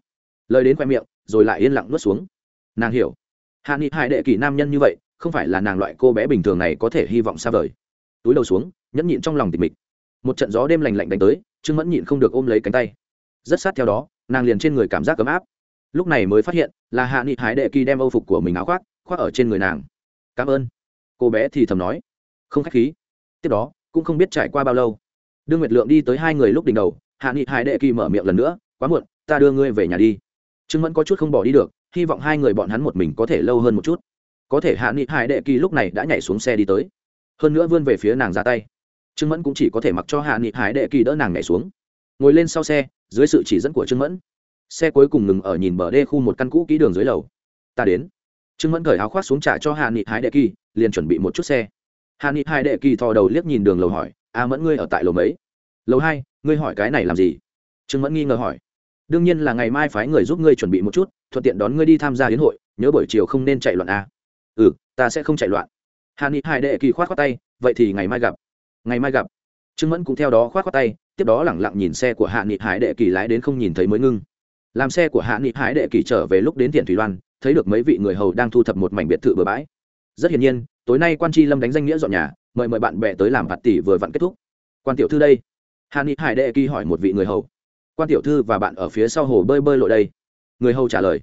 Lời đến khoe miệng, rồi lại yên lặng nuốt xuống. Nàng hiểu. Hạ nghị hải đệ kỳ nam nhân như vậy, không phải là nàng loại cô bé bình thường này có thể hy vọng xa vời. Túi đầu xuống, nhẫn nhịn trong lòng tịch mịch. Một trận gió đêm lành lạnh đánh tới, trương mẫn nhịn không được ôm lấy cánh tay. Rất sát theo đó, nàng liền trên người cảm giác ấm áp. Lúc này mới phát hiện, là hạ nghị hải đệ kỳ đem âu phục của mình áo khoác khoác ở trên người nàng. Cảm ơn cô bé thì thầm nói, không k h á c h khí. Tiếp đó, cũng không biết trải qua bao lâu, đương nguyệt lượng đi tới hai người lúc đỉnh đầu, hạ nghị hải đệ kỳ mở miệng lần nữa, quá muộn, ta đưa ngươi về nhà đi. Trương mẫn có chút không bỏ đi được, hy vọng hai người bọn hắn một mình có thể lâu hơn một chút. Có thể hạ nghị hải đệ kỳ lúc này đã nhảy xuống xe đi tới. Hơn nữa vươn về phía nàng ra tay. Trương mẫn cũng chỉ có thể mặc cho hạ nghị hải đệ kỳ đỡ nàng nhảy xuống. Ngồi lên sau xe, dưới sự chỉ dẫn của trương mẫn, xe cuối cùng ngừng ở nhìn bờ đê khu một căn cũ kỹ đường dưới lầu. Ta đến trương mẫn cởi áo khoác xuống trả cho hạ nghị hải đệ kỳ, liền chuẩn bị một chút xe. Hạ nghị hải đệ kỳ thò đầu liếc nhìn đường lầu hỏi, a mẫn ngươi ở tại lầu mấy? Lầu hai, ngươi hỏi cái này làm gì? Trương mẫn nghi ngờ hỏi, đương nhiên là ngày mai phái người giúp ngươi chuẩn bị một chút, thuận tiện đón ngươi đi tham gia hiến hội, nhớ buổi chiều không nên chạy loạn a. Ừ ta sẽ không chạy loạn. Hà ni hai đệ kỳ khoát khoát tay, vậy thì ngày mai gặp. Ngày mai gặp. Trương mẫn cũng theo đó khoát khoát tay, tiếp đó lẳng lặng nhìn xe của hạ nghị hải đệ kỳ lái đến không nhìn thấy mới ngưng. Làm xe của hạ nghị hải đệ kỳ trở về lúc đến thiện thủy loan thấy được mấy vị người hầu đang thu thập một mảnh biệt thự bừa bãi. Rất hiển nhiên, tối nay quan tri lâm đánh danh nghĩa dọn nhà, mời mời bạn bè tới làm bạt tỷ vừa vặn kết thúc. Quan tiểu thư đây. Hàn nghị hải đệ kỳ hỏi một vị người hầu. Quan tiểu thư và bạn ở phía sau hồ bơi bơi lội đây. Người hầu trả lời.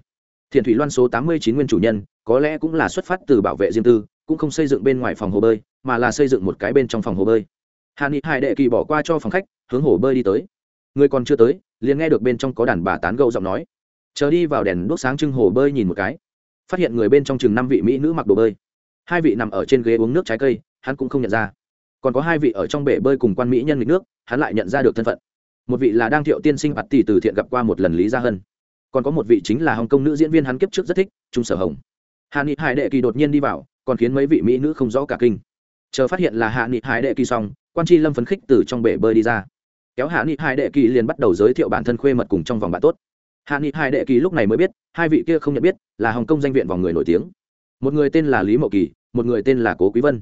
Thiền thủy loan số tám mươi chín nguyên chủ nhân, có lẽ cũng là xuất phát từ bảo vệ riêng tư, cũng không xây dựng bên ngoài phòng hồ bơi, mà là xây dựng một cái bên trong phòng hồ bơi. Hàn nghị hải đệ kỳ bỏ qua cho phòng khách, hướng hồ bơi đi tới. Người còn chưa tới, liền nghe được bên trong có đàn bà tán gẫu giọng nói chờ đi vào đèn đuốc sáng trưng hồ bơi nhìn một cái. Phát hiện người bên trong chừng năm vị mỹ nữ mặc đồ bơi. Hai vị nằm ở trên ghế uống nước trái cây, hắn cũng không nhận ra. Còn có hai vị ở trong bể bơi cùng quan mỹ nhân nghịch nước, hắn lại nhận ra được thân phận. Một vị là đang thiệu tiên sinh bạt tỷ từ thiện gặp qua một lần lý gia hân. Còn có một vị chính là hồng kông nữ diễn viên hắn kiếp trước rất thích, trung sở hồng. Hạ nghị hải đệ kỳ đột nhiên đi vào, còn khiến mấy vị mỹ nữ không rõ cả kinh. Chờ phát hiện là hạ nghị hải đệ kỳ xong, quan tri lâm phấn khích từ trong bể bơi đi ra. Kéo hạ nghị hải đệ kỳ liền bắt đầu giới thiệu bản thân khuê mật cùng trong vòng bạn tốt hạ nghị hai đệ kỳ lúc này mới biết, hai vị kia không nhận biết, là hồng kông danh viện vòng người nổi tiếng. Một người tên là lý mậu kỳ, một người tên là cố quý vân.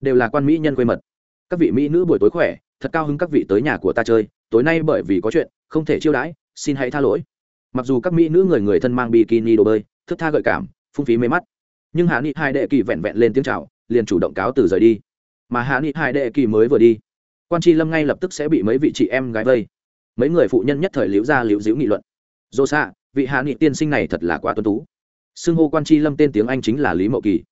Đều là quan mỹ nhân quê mật. Các vị mỹ nữ buổi tối khỏe, thật cao hứng các vị tới nhà của ta chơi, tối nay bởi vì có chuyện, không thể chiêu đãi, xin hãy tha lỗi. Mặc dù các mỹ nữ người người thân mang bikini đồ bơi thức tha gợi cảm, phung phí mê mắt. Nhưng hạ nghị hai đệ kỳ vẹn vẹn lên tiếng chào, liền chủ động cáo từ rời đi. Mà hạ nghị hai đệ kỳ mới vừa đi, quan tri lâm ngay lập tức sẽ bị mấy vị chị em gái vây. Mấy người phụ nhân nhất thời liễu ra liễu díu nghị luận dô xạ vị hạ nghị tiên sinh này thật là quá tuân tú. Xưng hô quan tri lâm tên tiếng anh chính là lý mậu kỳ.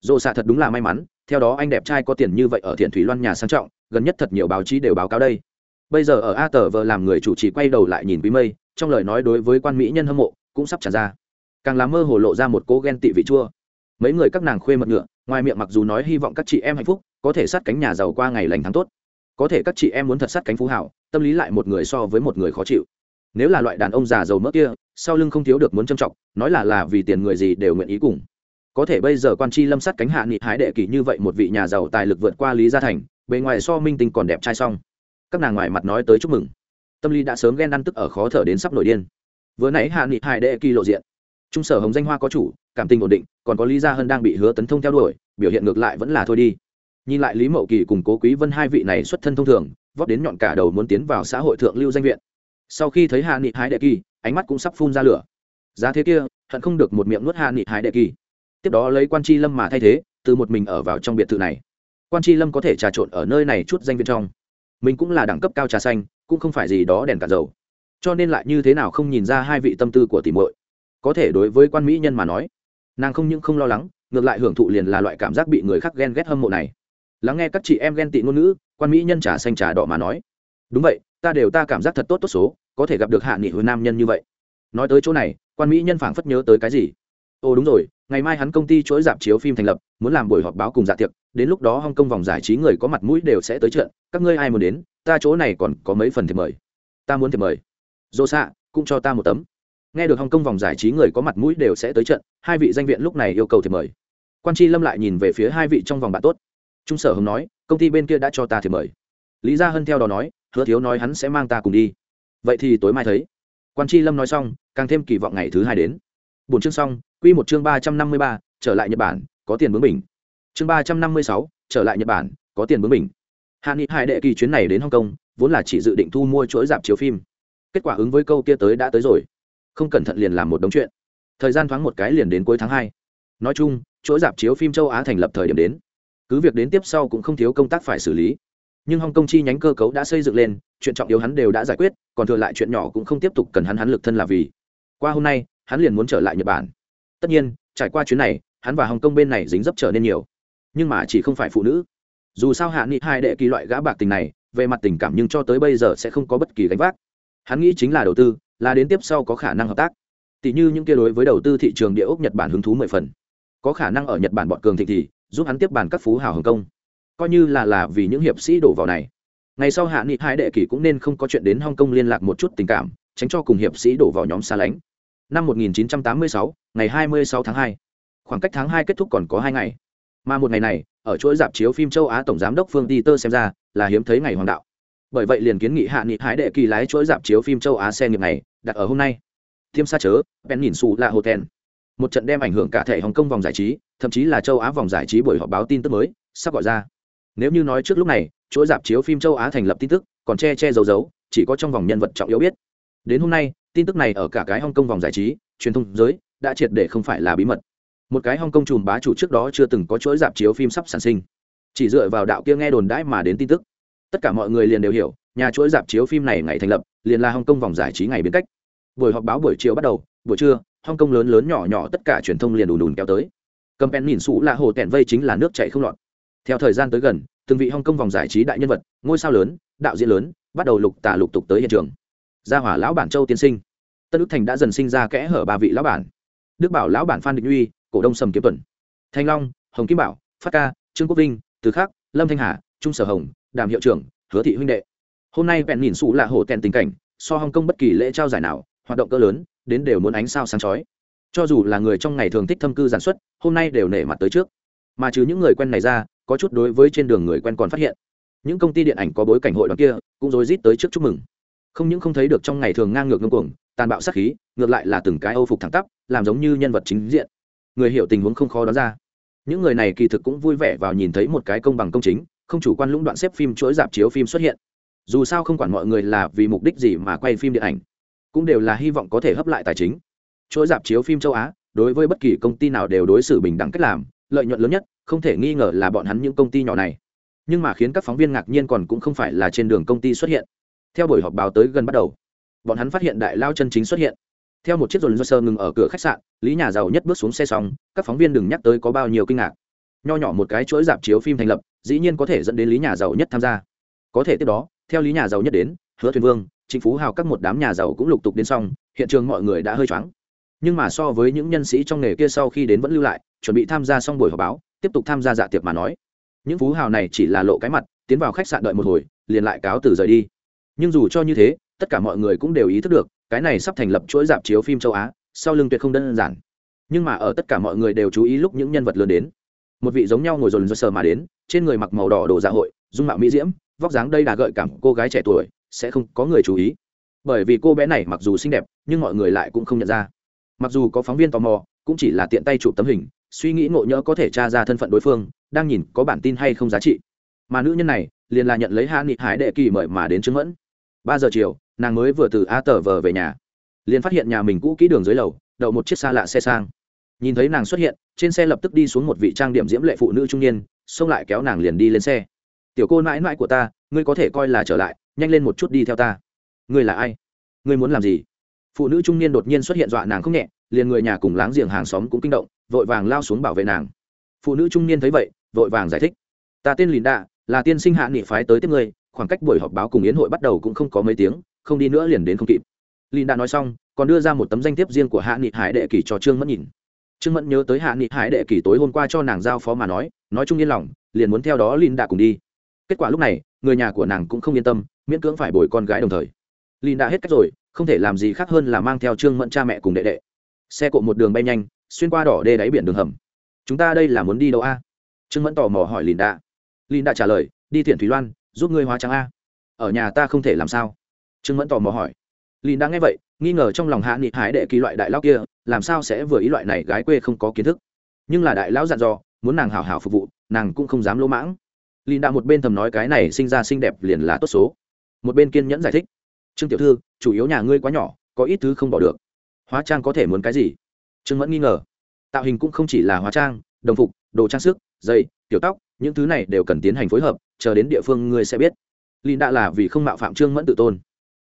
Dô xạ thật đúng là may mắn, theo đó anh đẹp trai có tiền như vậy ở thiện thủy loan nhà sang trọng, gần nhất thật nhiều báo chí đều báo cáo đây. Bây giờ ở a tờ vợ làm người chủ trì quay đầu lại nhìn quý mây, trong lời nói đối với quan mỹ nhân hâm mộ cũng sắp tràn ra. Càng làm mơ hồ lộ ra một cố ghen tị vị chua. Mấy người các nàng khuê mật ngựa, ngoài miệng mặc dù nói hy vọng các chị em hạnh phúc, có thể sát cánh nhà giàu qua ngày lành tháng tốt. Có thể các chị em muốn thật sát cánh phú hảo, tâm lý lại một người so với một người khó chịu nếu là loại đàn ông già giàu mỡ kia, sau lưng không thiếu được muốn châm trọng nói là là vì tiền người gì đều nguyện ý cùng. Có thể bây giờ quan tri lâm sát cánh hạ nghị hái đệ kỷ như vậy một vị nhà giàu tài lực vượt qua lý gia thành, bề ngoài so minh tinh còn đẹp trai xong các nàng ngoài mặt nói tới chúc mừng. Tâm lý đã sớm ghen ăn tức ở khó thở đến sắp nổi điên. Vừa nãy hạ nghị hải đệ kỳ lộ diện. Trung sở hồng danh hoa có chủ, cảm tình ổn định, còn có lý gia hân đang bị hứa tấn thông theo đuổi, biểu hiện ngược lại vẫn là thôi đi. Nhìn lại lý mậu kỳ cùng cố quý vân hai vị này xuất thân thông thường vót đến nhọn cả đầu muốn tiến vào xã hội thượng lưu danh viện sau khi thấy hạ nghị hái đệ kỳ, ánh mắt cũng sắp phun ra lửa. Giá thế kia, hận không được một miệng nuốt hạ nghị hái đệ kỳ. Tiếp đó lấy quan tri lâm mà thay thế, từ một mình ở vào trong biệt thự này. Quan tri lâm có thể trà trộn ở nơi này chút danh viên trong. Mình cũng là đẳng cấp cao trà xanh, cũng không phải gì đó đèn cả dầu. Cho nên lại như thế nào không nhìn ra hai vị tâm tư của tìm muội. Có thể đối với quan mỹ nhân mà nói, nàng không những không lo lắng, ngược lại hưởng thụ liền là loại cảm giác bị người khác ghen ghét hâm mộ này. Lắng nghe các chị em ghen tị ngôn ngữ, quan mỹ nhân trà xanh trà đỏ mà nói, đúng vậy ta đều ta cảm giác thật tốt tốt số, có thể gặp được hạ nghị hồi nam nhân như vậy. Nói tới chỗ này, quan mỹ nhân phảng phất nhớ tới cái gì? Ồ đúng rồi, ngày mai hắn công ty chuỗi dạp chiếu phim thành lập, muốn làm buổi họp báo cùng dạ tiệc, đến lúc đó hong kong vòng giải trí người có mặt mũi đều sẽ tới trận, các ngươi ai muốn đến, ta chỗ này còn có mấy phần thì mời. Ta muốn thì mời. Dô xạ cũng cho ta một tấm. Nghe được hong kong vòng giải trí người có mặt mũi đều sẽ tới trận, hai vị danh viện lúc này yêu cầu thì mời. Quan tri lâm lại nhìn về phía hai vị trong vòng bạn tốt. Trung sở hồng nói, công ty bên kia đã cho ta thì mời. Lý gia hân theo đó nói hứa thiếu nói hắn sẽ mang ta cùng đi. Vậy thì tối mai thấy. Quan tri lâm nói xong, càng thêm kỳ vọng ngày thứ hai đến. Bốn chương xong, quy một chương ba trăm năm mươi ba, trở lại nhật bản, có tiền bướng bình chương ba trăm năm mươi sáu, trở lại nhật bản, có tiền bướng bình hạ nghị hai đệ kỳ chuyến này đến hong kong, vốn là chỉ dự định thu mua chuỗi dạp chiếu phim. Kết quả ứng với câu kia tới đã tới rồi. Không cẩn thận liền làm một đống chuyện. Thời gian thoáng một cái liền đến cuối tháng hai. Nói chung, chuỗi dạp chiếu phim châu á thành lập thời điểm đến. Cứ việc đến tiếp sau cũng không thiếu công tác phải xử lý nhưng hong kong chi nhánh cơ cấu đã xây dựng lên, chuyện trọng yếu hắn đều đã giải quyết, còn thừa lại chuyện nhỏ cũng không tiếp tục cần hắn hắn lực thân là vì. Qua hôm nay, hắn liền muốn trở lại nhật bản. Tất nhiên, trải qua chuyến này, hắn và hồng kông bên này dính dấp trở nên nhiều. Nhưng mà chỉ không phải phụ nữ. Dù sao hạ nghị hai đệ kỳ loại gã bạc tình này, về mặt tình cảm nhưng cho tới bây giờ sẽ không có bất kỳ gánh vác. Hắn nghĩ chính là đầu tư, là đến tiếp sau có khả năng hợp tác. Tỷ như những kia đối với đầu tư thị trường địa ốc nhật bản hứng thú mười phần. Có khả năng ở nhật bản bọn cường thịnh thì, giúp hắn tiếp bàn các phú hào hồng kông coi như là là vì những hiệp sĩ đổ vào này. Ngày sau hạ nghị hai đệ kỷ cũng nên không có chuyện đến hong kong liên lạc một chút tình cảm tránh cho cùng hiệp sĩ đổ vào nhóm xa lánh. Năm 1986, ngày 26 tháng 2. khoảng cách tháng 2 kết thúc còn có hai ngày. Mà một ngày này ở chuỗi dạp chiếu phim châu á tổng giám đốc phương Tơ xem ra là hiếm thấy ngày hoàng đạo. Bởi vậy liền kiến nghị hạ nghị hái đệ kỳ lái chuỗi dạp chiếu phim châu á xe nghiệp này đặt ở hôm nay. Thiêm xa chớ pen nhìn xù là hotel một trận đem ảnh hưởng cả thể hồng kông vòng giải trí thậm chí là châu á vòng giải trí buổi họp báo tin tức mới sắp gọi ra nếu như nói trước lúc này, chuỗi dạp chiếu phim châu á thành lập tin tức, còn che che giấu giấu, chỉ có trong vòng nhân vật trọng yếu biết. Đến hôm nay, tin tức này ở cả cái hong kong vòng giải trí, truyền thông giới, đã triệt để không phải là bí mật. Một cái hong kong chùm bá chủ trước đó chưa từng có chuỗi dạp chiếu phim sắp sản sinh. Chỉ dựa vào đạo kia nghe đồn đãi mà đến tin tức. Tất cả mọi người liền đều hiểu, nhà chuỗi dạp chiếu phim này ngày thành lập, liền là hong kong vòng giải trí ngày biến cách. Buổi họp báo buổi chiều bắt đầu, buổi trưa, hong kong lớn lớn nhỏ nhỏ tất cả truyền thông liền đùn đùn kéo tới. Cầm pen nhìn xũ là hồ tẹn vây chính là nước chạy không lọt theo thời gian tới gần, từng vị hong kong vòng giải trí đại nhân vật, ngôi sao lớn, đạo diễn lớn, bắt đầu lục tả lục tục tới hiện trường. Gia hỏa lão bản châu tiên sinh. Tân đức thành đã dần sinh ra kẽ hở ba vị lão bản. Đức bảo lão bản phan định uy, cổ đông sầm kiếm tuần. Thanh long, hồng kim bảo, phát ca, trương quốc vinh, từ khắc, lâm thanh hà, trung sở hồng, đàm hiệu trưởng, hứa thị huynh đệ. Hôm nay vẹn nhìn xù là hổ tèn tình cảnh, so hong kong bất kỳ lễ trao giải nào, hoạt động cỡ lớn, đến đều muốn ánh sao sáng chói. Cho dù là người trong ngày thường thích thâm cư sản xuất, hôm nay đều nể mặt tới trước. Mà trừ những người quen này ra có chút đối với trên đường người quen còn phát hiện. Những công ty điện ảnh có bối cảnh hội đoàn kia, cũng rối rít tới trước chúc mừng. Không những không thấy được trong ngày thường ngang ngược ngưng cuồng, tàn bạo sát khí, ngược lại là từng cái âu phục thẳng tắp, làm giống như nhân vật chính diện. Người hiểu tình huống không khó đoán ra. Những người này kỳ thực cũng vui vẻ vào nhìn thấy một cái công bằng công chính, không chủ quan lũng đoạn xếp phim chuỗi dạp chiếu phim xuất hiện. Dù sao không quản mọi người là vì mục đích gì mà quay phim điện ảnh, cũng đều là hy vọng có thể hấp lại tài chính. Chuỗi dạp chiếu phim châu á, đối với bất kỳ công ty nào đều đối xử bình đẳng cách làm, lợi nhuận lớn nhất không thể nghi ngờ là bọn hắn những công ty nhỏ này. Nhưng mà khiến các phóng viên ngạc nhiên còn cũng không phải là trên đường công ty xuất hiện. Theo buổi họp báo tới gần bắt đầu, bọn hắn phát hiện đại lao chân chính xuất hiện. Theo một chiếc dồn do sơ ngừng ở cửa khách sạn, lý nhà giàu nhất bước xuống xe sóng các phóng viên đừng nhắc tới có bao nhiêu kinh ngạc. Nho nhỏ một cái chuỗi dạp chiếu phim thành lập, dĩ nhiên có thể dẫn đến lý nhà giàu nhất tham gia. Có thể tiếp đó, theo lý nhà giàu nhất đến, hứa thuyền vương chính phú hào các một đám nhà giàu cũng lục tục đến xong, hiện trường mọi người đã hơi choáng. Nhưng mà so với những nhân sĩ trong nghề kia sau khi đến vẫn lưu lại, chuẩn bị tham gia xong buổi họp báo tiếp tục tham gia dạ tiệc mà nói. Những phú hào này chỉ là lộ cái mặt, tiến vào khách sạn đợi một hồi, liền lại cáo từ rời đi. Nhưng dù cho như thế, tất cả mọi người cũng đều ý thức được, cái này sắp thành lập chuỗi dạp chiếu phim châu á, sau lưng tuyệt không đơn giản. Nhưng mà ở tất cả mọi người đều chú ý lúc những nhân vật lớn đến. Một vị giống nhau ngồi dồn dơ sờ mà đến, trên người mặc màu đỏ đồ dạ hội, dung mạo mỹ diễm, vóc dáng đây đà gợi cảm cô gái trẻ tuổi, sẽ không có người chú ý. Bởi vì cô bé này mặc dù xinh đẹp, nhưng mọi người lại cũng không nhận ra. Mặc dù có phóng viên tò mò, cũng chỉ là tiện tay chụp tấm hình suy nghĩ ngộ nhỡ có thể tra ra thân phận đối phương, đang nhìn có bản tin hay không giá trị. Mà nữ nhân này, liền là nhận lấy hạ nghị hải đệ kỳ mời mà đến chứng mẫn. Ba giờ chiều, nàng mới vừa từ a tờ vờ về nhà. Liền phát hiện nhà mình cũ kỹ đường dưới lầu, đậu một chiếc xa lạ xe sang. Nhìn thấy nàng xuất hiện, trên xe lập tức đi xuống một vị trang điểm diễm lệ phụ nữ trung niên, xông lại kéo nàng liền đi lên xe. Tiểu cô mãi mãi của ta, ngươi có thể coi là trở lại, nhanh lên một chút đi theo ta. Ngươi là ai? Ngươi muốn làm gì? Phụ nữ trung niên đột nhiên xuất hiện dọa nàng không nhẹ, liền người nhà cùng láng giềng hàng xóm cũng kinh động vội vàng lao xuống bảo vệ nàng. Phụ nữ trung niên thấy vậy, vội vàng giải thích. Ta tên lìn đạ, là tiên sinh hạ nghị phái tới tiếp ngươi, khoảng cách buổi họp báo cùng yến hội bắt đầu cũng không có mấy tiếng, không đi nữa liền đến không kịp. Lìn đạ nói xong, còn đưa ra một tấm danh thiếp riêng của hạ nghị hải đệ kỳ cho trương mẫn nhìn. Trương mẫn nhớ tới hạ nghị hải đệ kỳ tối hôm qua cho nàng giao phó mà nói nói chung yên lòng, liền muốn theo đó lìn đạ cùng đi. Kết quả lúc này, người nhà của nàng cũng không yên tâm, miễn cưỡng phải bồi con gái đồng thời. Lìn đạ hết cách rồi, không thể làm gì khác hơn là mang theo trương mẫn cha mẹ cùng đệ đệ. Xe cộ một đường bay nhanh xuyên qua đỏ đê đáy biển đường hầm. Chúng ta đây là muốn đi đâu a? Trương mẫn tò mò hỏi lìn đạ. Lìn đạ trả lời, đi thiện thủy loan, giúp ngươi hóa trắng a. Ở nhà ta không thể làm sao. Trương mẫn tò mò hỏi. Lìn đã nghe vậy, nghi ngờ trong lòng hạ nghị hái đệ kỳ loại đại lao kia, làm sao sẽ vừa ý loại này gái quê không có kiến thức. Nhưng là đại lão dặn dò, muốn nàng hào hào phục vụ, nàng cũng không dám lỗ mãng. Lìn đã một bên thầm nói cái này sinh ra xinh đẹp liền là tốt số. Một bên kiên nhẫn giải thích. Trương tiểu thư, chủ yếu nhà ngươi quá nhỏ, có ít thứ không bỏ được. Hóa trang có thể muốn cái gì? Trương mẫn nghi ngờ. Tạo hình cũng không chỉ là hóa trang, đồng phục, đồ trang sức dây tiểu tóc, những thứ này đều cần tiến hành phối hợp, chờ đến địa phương ngươi sẽ biết. Lin đã là vì không mạo phạm trương mẫn tự tôn.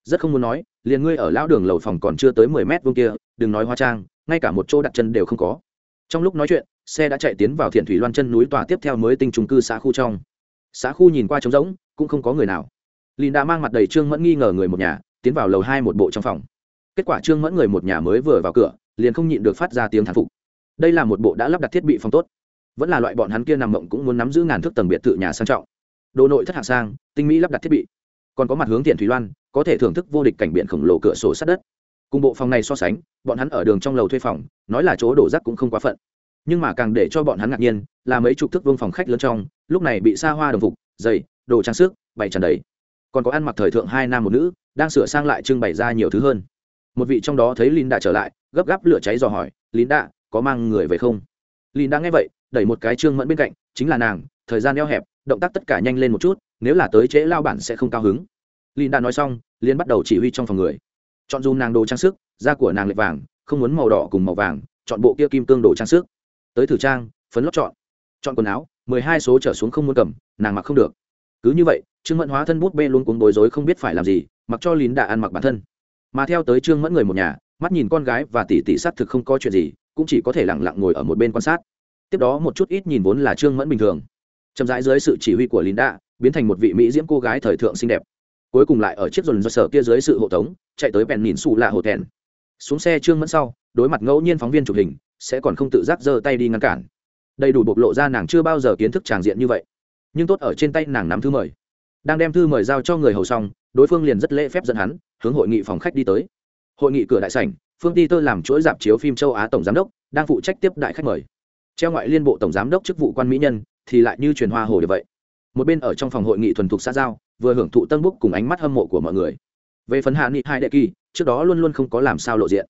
Rất không muốn nói, liền ngươi ở lão đường lầu phòng còn chưa tới mười mét vuông kia, đừng nói hóa trang, ngay cả một chỗ đặt chân đều không có. Trong lúc nói chuyện, xe đã chạy tiến vào thiện thủy loan chân núi tòa tiếp theo mới tinh trung cư xã khu trong. Xã khu nhìn qua trống rỗng, cũng không có người nào. Lin đã mang mặt đầy trương mẫn nghi ngờ người một nhà, tiến vào lầu hai một bộ trong phòng. Kết quả trương mẫn người một nhà mới vừa vào cửa liền không nhịn được phát ra tiếng thán phục. Đây là một bộ đã lắp đặt thiết bị phòng tốt. Vẫn là loại bọn hắn kia nằm mộng cũng muốn nắm giữ ngàn thước tầng biệt thự nhà sang trọng. Đồ nội thất hạng sang, tinh mỹ lắp đặt thiết bị. Còn có mặt hướng thiện thủy loan, có thể thưởng thức vô địch cảnh biển khổng lồ cửa sổ sát đất. Cùng bộ phòng này so sánh, bọn hắn ở đường trong lầu thuê phòng, nói là chỗ đổ rác cũng không quá phận. Nhưng mà càng để cho bọn hắn ngạc nhiên, là mấy chục thước vương phòng khách lớn trong, lúc này bị xa hoa đồng phục, giày, đồ trang sức bày tràn đầy. Còn có ăn mặc thời thượng hai nam một nữ, đang sửa sang lại trưng bày ra nhiều thứ hơn một vị trong đó thấy lín đã trở lại, gấp gáp lửa cháy dò hỏi lín đã có mang người về không? Lín đã nghe vậy, đẩy một cái trương mẫn bên cạnh, chính là nàng, thời gian eo hẹp, động tác tất cả nhanh lên một chút, nếu là tới trễ lao bản sẽ không cao hứng. Lín đã nói xong liên bắt đầu chỉ huy trong phòng người. Chọn dùng nàng đồ trang sức, da của nàng lệch vàng, không muốn màu đỏ cùng màu vàng, chọn bộ kia kim tương đồ trang sức. Tới thử trang, phấn lót chọn. Chọn quần áo, mười hai số trở xuống không muốn cầm, nàng mặc không được. Cứ như vậy, trương mẫn hóa thân bút bê luôn cuống bối rối không biết phải làm gì, mặc cho lín đã ăn mặc bản thân mà theo tới trương mẫn người một nhà, mắt nhìn con gái và tỷ tỷ s á t thực không có chuyện gì, cũng chỉ có thể lẳng lặng ngồi ở một bên quan sát. Tiếp đó một chút ít nhìn vốn là trương mẫn bình thường. Chậm rãi dưới sự chỉ huy của lín đạ biến thành một vị mỹ diễm cô gái thời thượng xinh đẹp. Cuối cùng lại ở chiếc dồn do sở kia dưới sự hộ tống, chạy tới bèn nhìn xù lạ hồ thẹn. Xuống xe trương mẫn sau, đối mặt ngẫu nhiên phóng viên chụp hình, sẽ còn không tự giác giơ tay đi ngăn cản. Đầy đủ bộc lộ ra nàng chưa bao giờ kiến thức tràng diện như vậy. Nhưng tốt ở trên tay nàng nắm thứ mời đang đem thư mời giao cho người hầu xong, đối phương liền rất lễ phép dẫn hắn, hướng hội nghị phòng khách đi tới. Hội nghị cửa đại sảnh, phương ti tơ làm chuỗi dạp chiếu phim châu á tổng giám đốc, đang phụ trách tiếp đại khách mời. Treo ngoại liên bộ tổng giám đốc chức vụ quan mỹ nhân, thì lại như truyền hoa hồ như vậy. Một bên ở trong phòng hội nghị thuần thục xã giao, vừa hưởng thụ tân búc cùng ánh mắt hâm mộ của mọi người. Về phần hạ nghị hai đệ kỳ, trước đó luôn luôn không có làm sao lộ diện.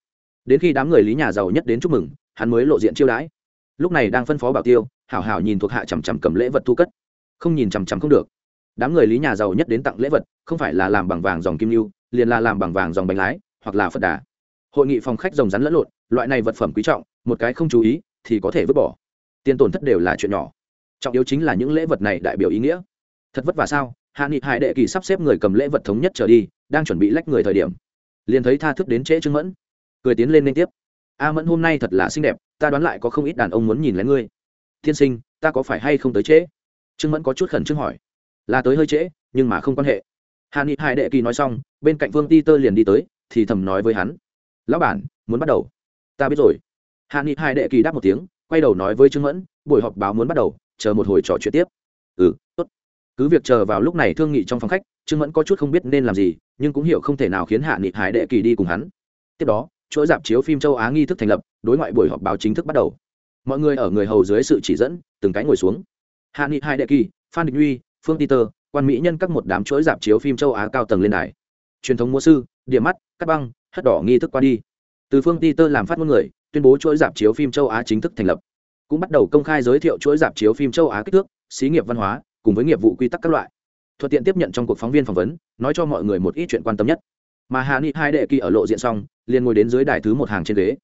Đến khi đám người lý nhà giàu nhất đến chúc mừng, hắn mới lộ diện chiêu đãi. Lúc này đang phân phó bảo tiêu, hảo hảo nhìn thuộc hạ chằm chằm cầm lễ vật thu cất. Không nhìn chằm chằm không được đám người lý nhà giàu nhất đến tặng lễ vật, không phải là làm bằng vàng dòng kim lưu, liền là làm bằng vàng dòng bánh lái, hoặc là phật đà. Hội nghị phòng khách rồng rắn lẫn lộn, loại này vật phẩm quý trọng, một cái không chú ý, thì có thể vứt bỏ. Tiền tổn thất đều là chuyện nhỏ. Trọng yếu chính là những lễ vật này đại biểu ý nghĩa. Thật vất vả sao? Hạ nghị hải đệ kỳ sắp xếp người cầm lễ vật thống nhất trở đi, đang chuẩn bị lách người thời điểm. Liền thấy tha thức đến trễ trương mẫn. Cười tiến lên liên tiếp. A mẫn hôm nay thật là xinh đẹp, ta đoán lại có không ít đàn ông muốn nhìn lén ngươi. Tiên sinh, ta có phải hay không tới trễ? Trương mẫn có chút khẩn trương hỏi là tới hơi trễ, nhưng mà không quan hệ. Hà ni hải đệ kỳ nói xong, bên cạnh vương ti tơ liền đi tới, thì thầm nói với hắn. Lão bản, muốn bắt đầu. Ta biết rồi. Hà ni hải đệ kỳ đáp một tiếng, quay đầu nói với trương mẫn, buổi họp báo muốn bắt đầu, chờ một hồi trò chuyện tiếp. Ừ tốt. Cứ việc chờ vào lúc này thương nghị trong phòng khách, trương mẫn có chút không biết nên làm gì, nhưng cũng hiểu không thể nào khiến hạ nghị hải đệ kỳ đi cùng hắn. Tiếp đó, chuỗi dạp chiếu phim châu á nghi thức thành lập, đối ngoại buổi họp báo chính thức bắt đầu. Mọi người ở người hầu dưới sự chỉ dẫn, từng cái ngồi xuống. Hạ nghị hải đệ kỳ, phan đình uy phương ti tơ, quan mỹ nhân các một đám chuỗi dạp chiếu phim châu á cao tầng lên đài. Truyền thống múa sư, điểm mắt, cắt băng, hất đỏ nghi thức qua đi. Từ phương ti tơ làm phát ngôn người, tuyên bố chuỗi dạp chiếu phim châu á chính thức thành lập. Cũng bắt đầu công khai giới thiệu chuỗi dạp chiếu phim châu á kích thước, xí nghiệp văn hóa, cùng với nghiệp vụ quy tắc các loại. Thuận tiện tiếp nhận trong cuộc phóng viên phỏng vấn, nói cho mọi người một ít chuyện quan tâm nhất. Mà hà ni hai đệ kỳ ở lộ diện xong, liền ngồi đến dưới đài thứ một hàng trên ghế.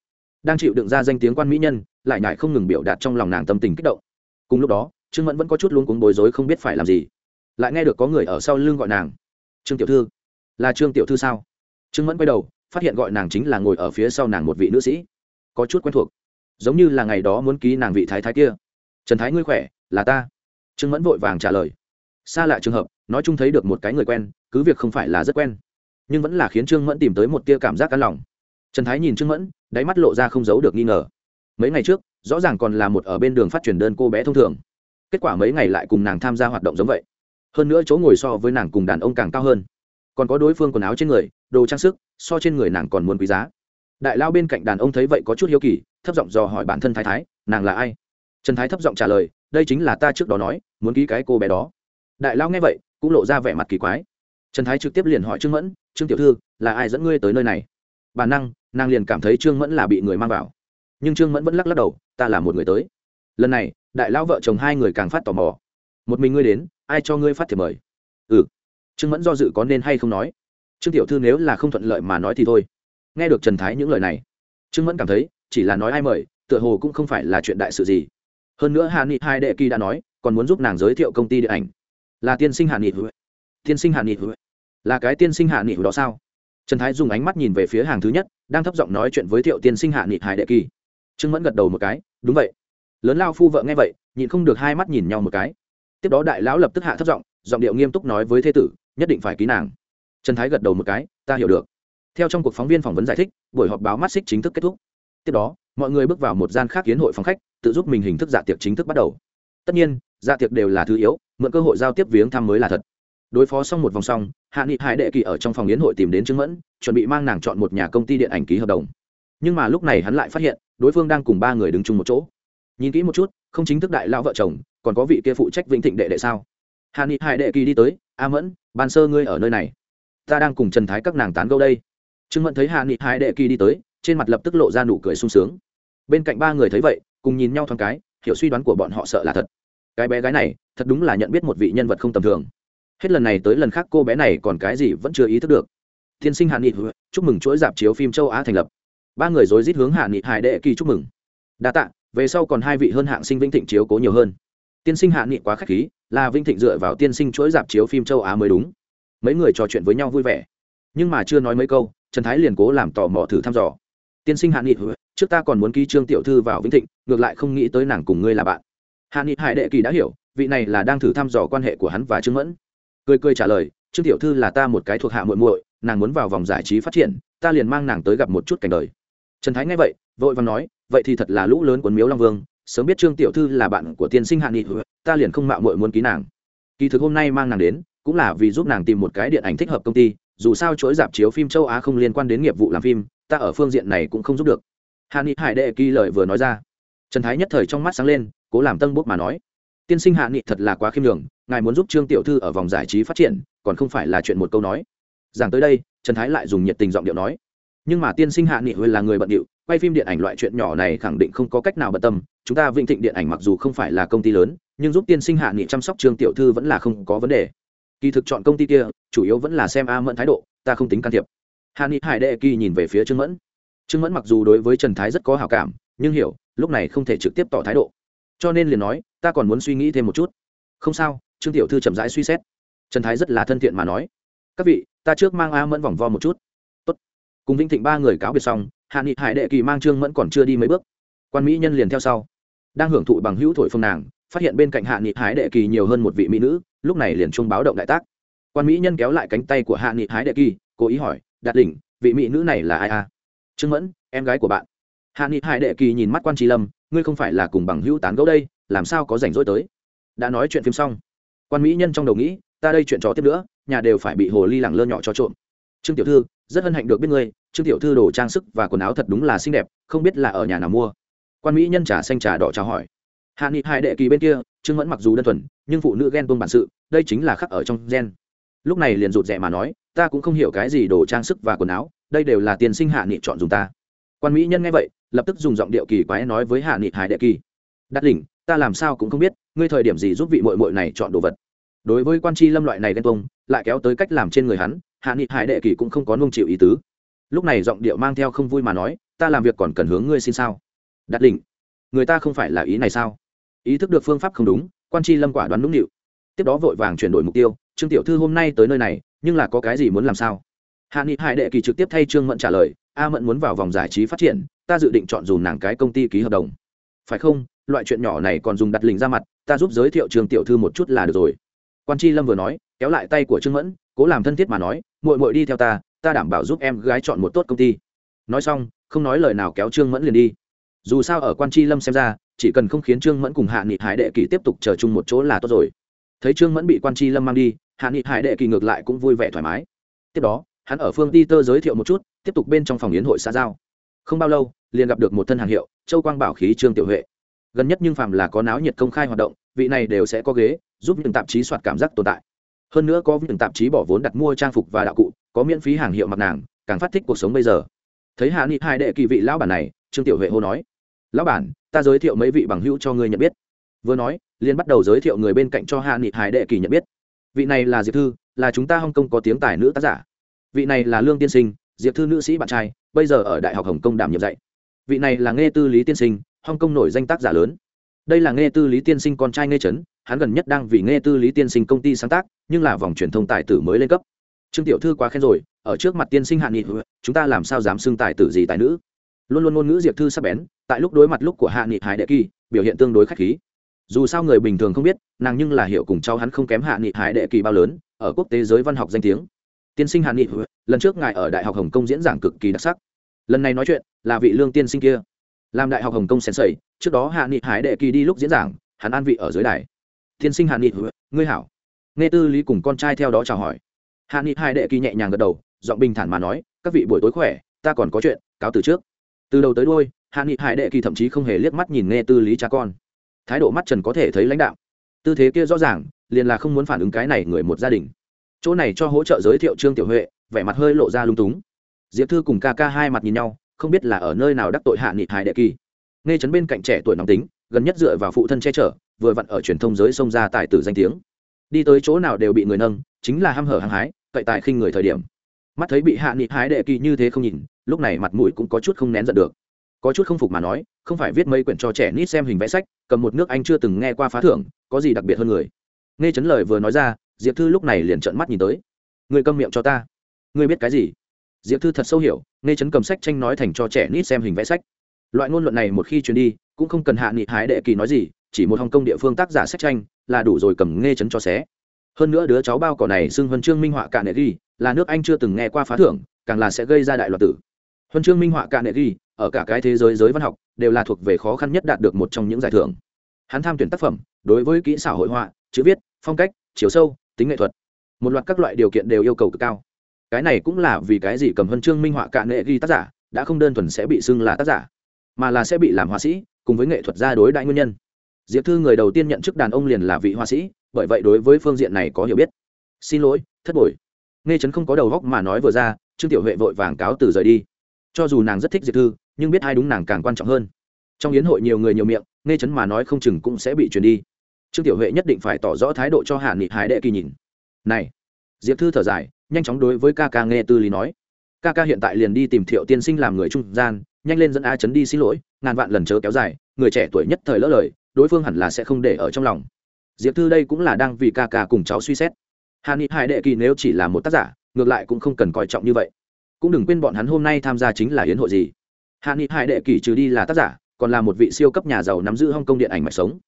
Đang chịu đựng ra danh tiếng quan mỹ nhân, lại nhại không ngừng biểu đạt trong lòng nàng tâm tình kích động. Cùng lúc đó, trương mẫn vẫn có chút luống cuống bối rối không biết phải làm gì lại nghe được có người ở sau lưng gọi nàng. Trương tiểu thư. Là trương tiểu thư sao? Trương mẫn quay đầu, phát hiện gọi nàng chính là ngồi ở phía sau nàng một vị nữ sĩ. Có chút quen thuộc. Giống như là ngày đó muốn ký nàng vị thái thái kia. Trần thái, ngươi khỏe? Là ta. Trương mẫn vội vàng trả lời. Xa lạ trường hợp, nói chung thấy được một cái người quen, cứ việc không phải là rất quen, nhưng vẫn là khiến trương mẫn tìm tới một tia cảm giác cắn lòng. Trần thái nhìn trương mẫn, đáy mắt lộ ra không giấu được nghi ngờ. Mấy ngày trước, rõ ràng còn là một ở bên đường phát truyền đơn cô bé thông thường. Kết quả mấy ngày lại cùng nàng tham gia hoạt động giống vậy hơn nữa chỗ ngồi so với nàng cùng đàn ông càng cao hơn. Còn có đối phương quần áo trên người, đồ trang sức, so trên người nàng còn muốn quý giá. Đại lao bên cạnh đàn ông thấy vậy có chút hiếu kỳ, thấp giọng dò hỏi bản thân thái thái, nàng là ai? Trần thái thấp giọng trả lời, đây chính là ta trước đó nói, muốn ký cái cô bé đó. Đại lao nghe vậy, cũng lộ ra vẻ mặt kỳ quái. Trần thái trực tiếp liền hỏi trương mẫn, trương tiểu thư, là ai dẫn ngươi tới nơi này? Bản năng, nàng liền cảm thấy trương mẫn là bị người mang vào. Nhưng trương mẫn vẫn lắc lắc đầu, ta là một người tới. Lần này, đại lao vợ chồng hai người càng phát tò mò. Một mình ngươi đến ai cho ngươi phát thiệp mời? Ừ. Trương mẫn do dự có nên hay không nói. Trương tiểu thư nếu là không thuận lợi mà nói thì thôi. Nghe được trần thái những lời này, trương mẫn cảm thấy chỉ là nói ai mời, tựa hồ cũng không phải là chuyện đại sự gì. Hơn nữa hà nghị hai đệ kỳ đã nói, còn muốn giúp nàng giới thiệu công ty điện ảnh. Là tiên sinh hạ nghị hữu. Tiên sinh hạ nghị hữu. Là cái tiên sinh hạ nghị hữu đó sao? Trần thái dùng ánh mắt nhìn về phía hàng thứ nhất, đang thấp giọng nói chuyện với thiệu tiên sinh hạ nghị hải đệ kỳ. Trương mẫn gật đầu một cái, đúng vậy. Lớn lao phu vợ nghe vậy, nhịn không được hai mắt nhìn nhau một cái tiếp đó đại lão lập tức hạ thấp giọng giọng điệu nghiêm túc nói với thế tử, nhất định phải ký nàng. Trần thái gật đầu một cái, ta hiểu được. Theo trong cuộc phóng viên phỏng vấn giải thích, buổi họp báo mắt xích chính thức kết thúc. Tiếp đó, mọi người bước vào một gian khác kiến hội phòng khách, tự giúp mình hình thức dạ tiệc chính thức bắt đầu. Tất nhiên dạ tiệc đều là thứ yếu, mượn cơ hội giao tiếp viếng thăm mới là thật. Đối phó xong một vòng xong, hạ nghị hải đệ kỳ ở trong phòng yến hội tìm đến trương mẫn, chuẩn bị mang nàng chọn một nhà công ty điện ảnh ký hợp đồng. Nhưng mà lúc này hắn lại phát hiện, đối phương đang cùng ba người đứng chung một chỗ nhìn kỹ một chút, không chính thức đại lão vợ chồng, còn có vị kia phụ trách vĩnh thịnh đệ đệ sao? Hàn ni hải đệ kỳ đi tới, a mẫn, ban sơ ngươi ở nơi này. Ta đang cùng trần thái các nàng tán gâu đây. Trương mẫn thấy hàn ni hải đệ kỳ đi tới, trên mặt lập tức lộ ra nụ cười sung sướng. Bên cạnh ba người thấy vậy, cùng nhìn nhau thoáng cái, hiểu suy đoán của bọn họ sợ là thật. Cái bé gái này, thật đúng là nhận biết một vị nhân vật không tầm thường. Hết lần này tới lần khác cô bé này còn cái gì vẫn chưa ý thức được. Tiên sinh hạ nghị, chúc mừng chuỗi dạp chiếu phim châu á thành lập. Ba người rối rít hướng hạ nghị hải đệ kỳ chúc mừng. Đa tạ về sau còn hai vị hơn hạng sinh vĩnh thịnh chiếu cố nhiều hơn. Tiên sinh hạ nghị quá k h á c h khí, là vĩnh thịnh dựa vào tiên sinh chuỗi dạp chiếu phim châu á mới đúng. Mấy người trò chuyện với nhau vui vẻ. Nhưng mà chưa nói mấy câu, trần thái liền cố làm tò mò thử thăm dò. Tiên sinh hạ nghị trước ta còn muốn ký trương tiểu thư vào vĩnh thịnh, ngược lại không nghĩ tới nàng cùng ngươi là bạn. Hạ nghị hải đệ kỳ đã hiểu, vị này là đang thử thăm dò quan hệ của hắn và trương mẫn. Cười cười trả lời, trương tiểu thư là ta một cái thuộc hạ muội muội, nàng muốn vào vòng giải trí phát triển, ta liền mang nàng tới gặp một chút cảnh đời. Trần thái nghe vậy, vội vàng nói vậy thì thật là lũ lớn quấn miếu long vương, sớm biết trương tiểu thư là bạn của tiên sinh hạ nghị, ta liền không mạo muội muốn ký nàng. Kỳ thực hôm nay mang nàng đến, cũng là vì giúp nàng tìm một cái điện ảnh thích hợp công ty, dù sao chuỗi dạp chiếu phim châu á không liên quan đến nghiệp vụ làm phim, ta ở phương diện này cũng không giúp được. Hạ nghị hải đệ kỳ lời vừa nói ra. Trần thái nhất thời trong mắt sáng lên, cố làm tân bút mà nói. Tiên sinh hạ nghị thật là quá khiêm đường ngài muốn giúp trương tiểu thư ở vòng giải trí phát triển, còn không phải là chuyện một câu nói. Giảng tới đây, trần thái lại dùng nhiệt tình giọng điệu nói. Nhưng mà tiên sinh hạ nghị huệ là người bận điệu quay phim điện ảnh loại chuyện nhỏ này khẳng định không có cách nào bận tâm, chúng ta vĩnh thịnh điện ảnh mặc dù không phải là công ty lớn, nhưng giúp tiên sinh hạ nghị chăm sóc trương tiểu thư vẫn là không có vấn đề. Kỳ thực chọn công ty kia, chủ yếu vẫn là xem a mẫn thái độ, ta không tính can thiệp. Hạ nghị hải đệ kỳ nhìn về phía trương mẫn. Trương mẫn mặc dù đối với trần thái rất có hào cảm, nhưng hiểu, lúc này không thể trực tiếp tỏ thái độ. Cho nên liền nói, ta còn muốn suy nghĩ thêm một chút. Không sao, trương tiểu thư chậm rãi suy xét. Trần thái rất là thân thiện mà nói. Các vị, ta trước mang a mẫn vòng vo một chút. Tốt. cùng vĩnh thịnh ba người cáo biệt xong hạ nghị hải đệ kỳ mang trương mẫn còn chưa đi mấy bước. Quan mỹ nhân liền theo sau. Đang hưởng thụ bằng hữu thổi phồng nàng, phát hiện bên cạnh hạ nghị hải đệ kỳ nhiều hơn một vị mỹ nữ, lúc này liền chung báo động đại tác. Quan mỹ nhân kéo lại cánh tay của hạ nghị hải đệ kỳ, cố ý hỏi, đạt đỉnh, vị mỹ nữ này là ai a? Trương mẫn, em gái của bạn. Hạ nghị hải đệ kỳ nhìn mắt quan trí lâm, ngươi không phải là cùng bằng hữu tán gẫu đây, làm sao có rảnh rỗi tới? Đã nói chuyện phim xong. Quan mỹ nhân trong đầu nghĩ, ta đây chuyện trò tiếp nữa, nhà đều phải bị hồ ly lẳng lơ nhỏ cho trộm. Trương tiểu thư rất hân hạnh được biết ngươi, trương tiểu thư đồ trang sức và quần áo thật đúng là xinh đẹp, không biết là ở nhà nào mua. Quan mỹ nhân trà xanh trà đỏ chào hỏi. Hạ nghị hai đệ kỳ bên kia, trương mẫn mặc dù đơn thuần, nhưng phụ nữ ghen tôn bản sự, đây chính là khắc ở trong gen. Lúc này liền rụt rè mà nói, ta cũng không hiểu cái gì đồ trang sức và quần áo, đây đều là tiền sinh hạ nghị chọn dùng ta. Quan mỹ nhân nghe vậy, lập tức dùng giọng điệu kỳ quái nói với hạ nghị hải đệ kỳ đắt đỉnh, ta làm sao cũng không biết, ngươi thời điểm gì giúp vị mội mội này chọn đồ vật? Đối với quan tri lâm loại này ghen tuông, lại kéo tới cách làm trên người hắn, hạ nghị hải đệ kỳ cũng không có nung chịu ý tứ. Lúc này giọng điệu mang theo không vui mà nói, ta làm việc còn cần hướng ngươi xin sao? Đặt đỉnh người ta không phải là ý này sao? Ý thức được phương pháp không đúng, quan tri lâm quả đoán đúng nịu. Tiếp đó vội vàng chuyển đổi mục tiêu, trương tiểu thư hôm nay tới nơi này, nhưng là có cái gì muốn làm sao? Hạ nghị hải đệ kỳ trực tiếp thay trương mẫn trả lời, a mẫn muốn vào vòng giải trí phát triển, ta dự định chọn dùng nàng cái công ty ký hợp đồng. Phải không? Loại chuyện nhỏ này còn dùng đặt lình ra mặt, ta giúp giới thiệu trường tiểu thư một chút là được rồi quan tri lâm vừa nói, kéo lại tay của trương mẫn, cố làm thân thiết mà nói mội mội đi theo ta ta đảm bảo giúp em gái chọn một tốt công ty. Nói xong, không nói lời nào kéo trương mẫn liền đi. Dù sao ở quan tri lâm xem ra, chỉ cần không khiến trương mẫn cùng hạ nghị hải đệ kỳ tiếp tục chờ chung một chỗ là tốt rồi. Thấy trương mẫn bị quan tri lâm mang đi, hạ nghị hải đệ kỳ ngược lại cũng vui vẻ thoải mái. Tiếp đó, hắn ở phương ti tơ giới thiệu một chút, tiếp tục bên trong phòng yến hội xã giao. Không bao lâu, liền gặp được một thân hàng hiệu, châu quang bảo khí trương tiểu huệ. Gần nhất nhưng phàm là có náo nhiệt công khai hoạt động, vị này đều sẽ có ghế giúp những tạp chí soạt cảm giác tồn tại. Hơn nữa có những tạp chí bỏ vốn đặt mua trang phục và đạo cụ, có miễn phí hàng hiệu mặt nàng, càng phát thích cuộc sống bây giờ. Thấy hạ nghị hai đệ kỳ vị lão bản này, trương tiểu huệ hô nói, lão bản, ta giới thiệu mấy vị bằng hữu cho ngươi nhận biết. Vừa nói liên bắt đầu giới thiệu người bên cạnh cho hạ nghị hải đệ kỳ nhận biết. Vị này là diệp thư, là chúng ta hong kong có tiếng tài nữ tác giả. Vị này là lương tiên sinh, diệp thư nữ sĩ bạn trai, bây giờ ở đại học hồng kông đảm nhiệm dạy. Vị này là nghe tư lý tiên sinh, hong kong nổi danh tác giả lớn. Đây là nghe tư lý tiên sinh con trai nghe trấn hắn gần nhất đang vì nghe tư lý tiên sinh công ty sáng tác, nhưng là vòng truyền thông tài tử mới lên cấp. Trương tiểu thư quá khen rồi, ở trước mặt tiên sinh hạ nghị, chúng ta làm sao dám xưng tài tử gì tài nữ? Luôn luôn ngôn ngữ diệp thư sắp bén, tại lúc đối mặt lúc của hạ nghị hải đệ kỳ, biểu hiện tương đối khách khí. Dù sao người bình thường không biết, nàng nhưng là hiểu cùng cháu hắn không kém hạ nghị hải đệ kỳ bao lớn, ở quốc tế giới văn học danh tiếng. Tiên sinh hạ nghị, lần trước ngài ở đại học hồng kông diễn giảng cực kỳ đặc sắc. Lần này nói chuyện, là vị lương tiên sinh kia. Làm đại học hồng kông sen sầy trước đó hạ nghị hải đệ kỳ đi lúc diễn giảng, hắn an vị ở dưới đài tiên sinh hạ nghị, ngươi hảo. Nghe tư lý cùng con trai theo đó chào hỏi. Hạ nghị hai đệ kỳ nhẹ nhàng gật đầu, giọng bình thản mà nói, các vị buổi tối khỏe, ta còn có chuyện, cáo từ trước. Từ đầu tới đôi hạ nghị hải đệ kỳ thậm chí không hề liếc mắt nhìn nghe tư lý cha con. Thái độ mắt trần có thể thấy lãnh đạo tư thế kia rõ ràng, liền là không muốn phản ứng cái này người một gia đình. Chỗ này cho hỗ trợ giới thiệu trương tiểu huệ, vẻ mặt hơi lộ ra lung túng. Diệp thư cùng ca ca hai mặt nhìn nhau, không biết là ở nơi nào đắc tội hạ nghị hải đệ kỳ. Nghe chấn bên cạnh trẻ tuổi nóng tính, gần nhất dựa vào phụ thân che chở vừa vặn ở truyền thông giới xông ra tài tử danh tiếng. Đi tới chỗ nào đều bị người nâng, chính là ham hở hăng hái, cậy tài khinh người thời điểm. Mắt thấy bị hạ nghị hái đệ kỳ như thế không nhìn, lúc này mặt mũi cũng có chút không nén giận được. Có chút không phục mà nói, không phải viết mấy quyển cho trẻ nít xem hình vẽ sách, cầm một nước anh chưa từng nghe qua phá thưởng, có gì đặc biệt hơn người? Nghe chấn lời vừa nói ra, diệp thư lúc này liền trợn mắt nhìn tới. Người câm miệng cho ta. Người biết cái gì? Diệp thư thật sâu hiểu, nghe chấn cầm sách tranh nói thành cho trẻ nít xem hình vẽ sách. Loại ngôn luận này một khi truyền đi, cũng không cần hạ nghị hái đệ kỳ nói gì chỉ một hồng kông địa phương tác giả sách tranh, là đủ rồi cầm nghe chấn cho xé. Hơn nữa đứa cháu bao cỏ này xưng huân chương minh họa cạn nệ ghi, là nước anh chưa từng nghe qua phá thưởng, càng là sẽ gây ra đại loạt tử. Huân chương minh họa cạn nệ ghi, ở cả cái thế giới giới văn học, đều là thuộc về khó khăn nhất đạt được một trong những giải thưởng. Hắn tham tuyển tác phẩm, đối với kỹ xảo hội họa, chữ viết, phong cách, chiều sâu, tính nghệ thuật, một loạt các loại điều kiện đều yêu cầu cực cao. Cái này cũng là vì cái gì cầm huân chương minh họa cạn nghệ ghi tác giả đã không đơn thuần sẽ bị xưng là tác giả, mà là sẽ bị làm họa sĩ, cùng với nghệ thuật gia đối đại nguyên nhân diệp thư người đầu tiên nhận chức đàn ông liền là vị họa sĩ, bởi vậy đối với phương diện này có hiểu biết. Xin lỗi, thất bội. Nghe trấn không có đầu góc mà nói vừa ra, trương tiểu huệ vội vàng cáo từ rời đi. Cho dù nàng rất thích diệp thư, nhưng biết ai đúng nàng càng quan trọng hơn. Trong yến hội nhiều người nhiều miệng, nghe trấn mà nói không chừng cũng sẽ bị truyền đi. Trương tiểu huệ nhất định phải tỏ rõ thái độ cho hạ nghị hải đệ kỳ nhìn. Này, diệp thư thở dài, nhanh chóng đối với ca ca nghe tư lý nói. Ca ca hiện tại liền đi tìm thiệu tiên sinh làm người trung gian, nhanh lên dẫn a chấn đi xin lỗi, ngàn vạn lần chớ kéo dài, người trẻ tuổi nhất thời lỡ lời đối phương hẳn là sẽ không để ở trong lòng. Diệp thư đây cũng là đang vì ca ca cùng cháu suy xét. Hà ni hải đệ kỳ nếu chỉ là một tác giả, ngược lại cũng không cần coi trọng như vậy. Cũng đừng quên bọn hắn hôm nay tham gia chính là hiến hội gì. Hạ nghị hải đệ kỳ trừ đi là tác giả, còn là một vị siêu cấp nhà giàu nắm giữ hong kong điện ảnh mạch sống.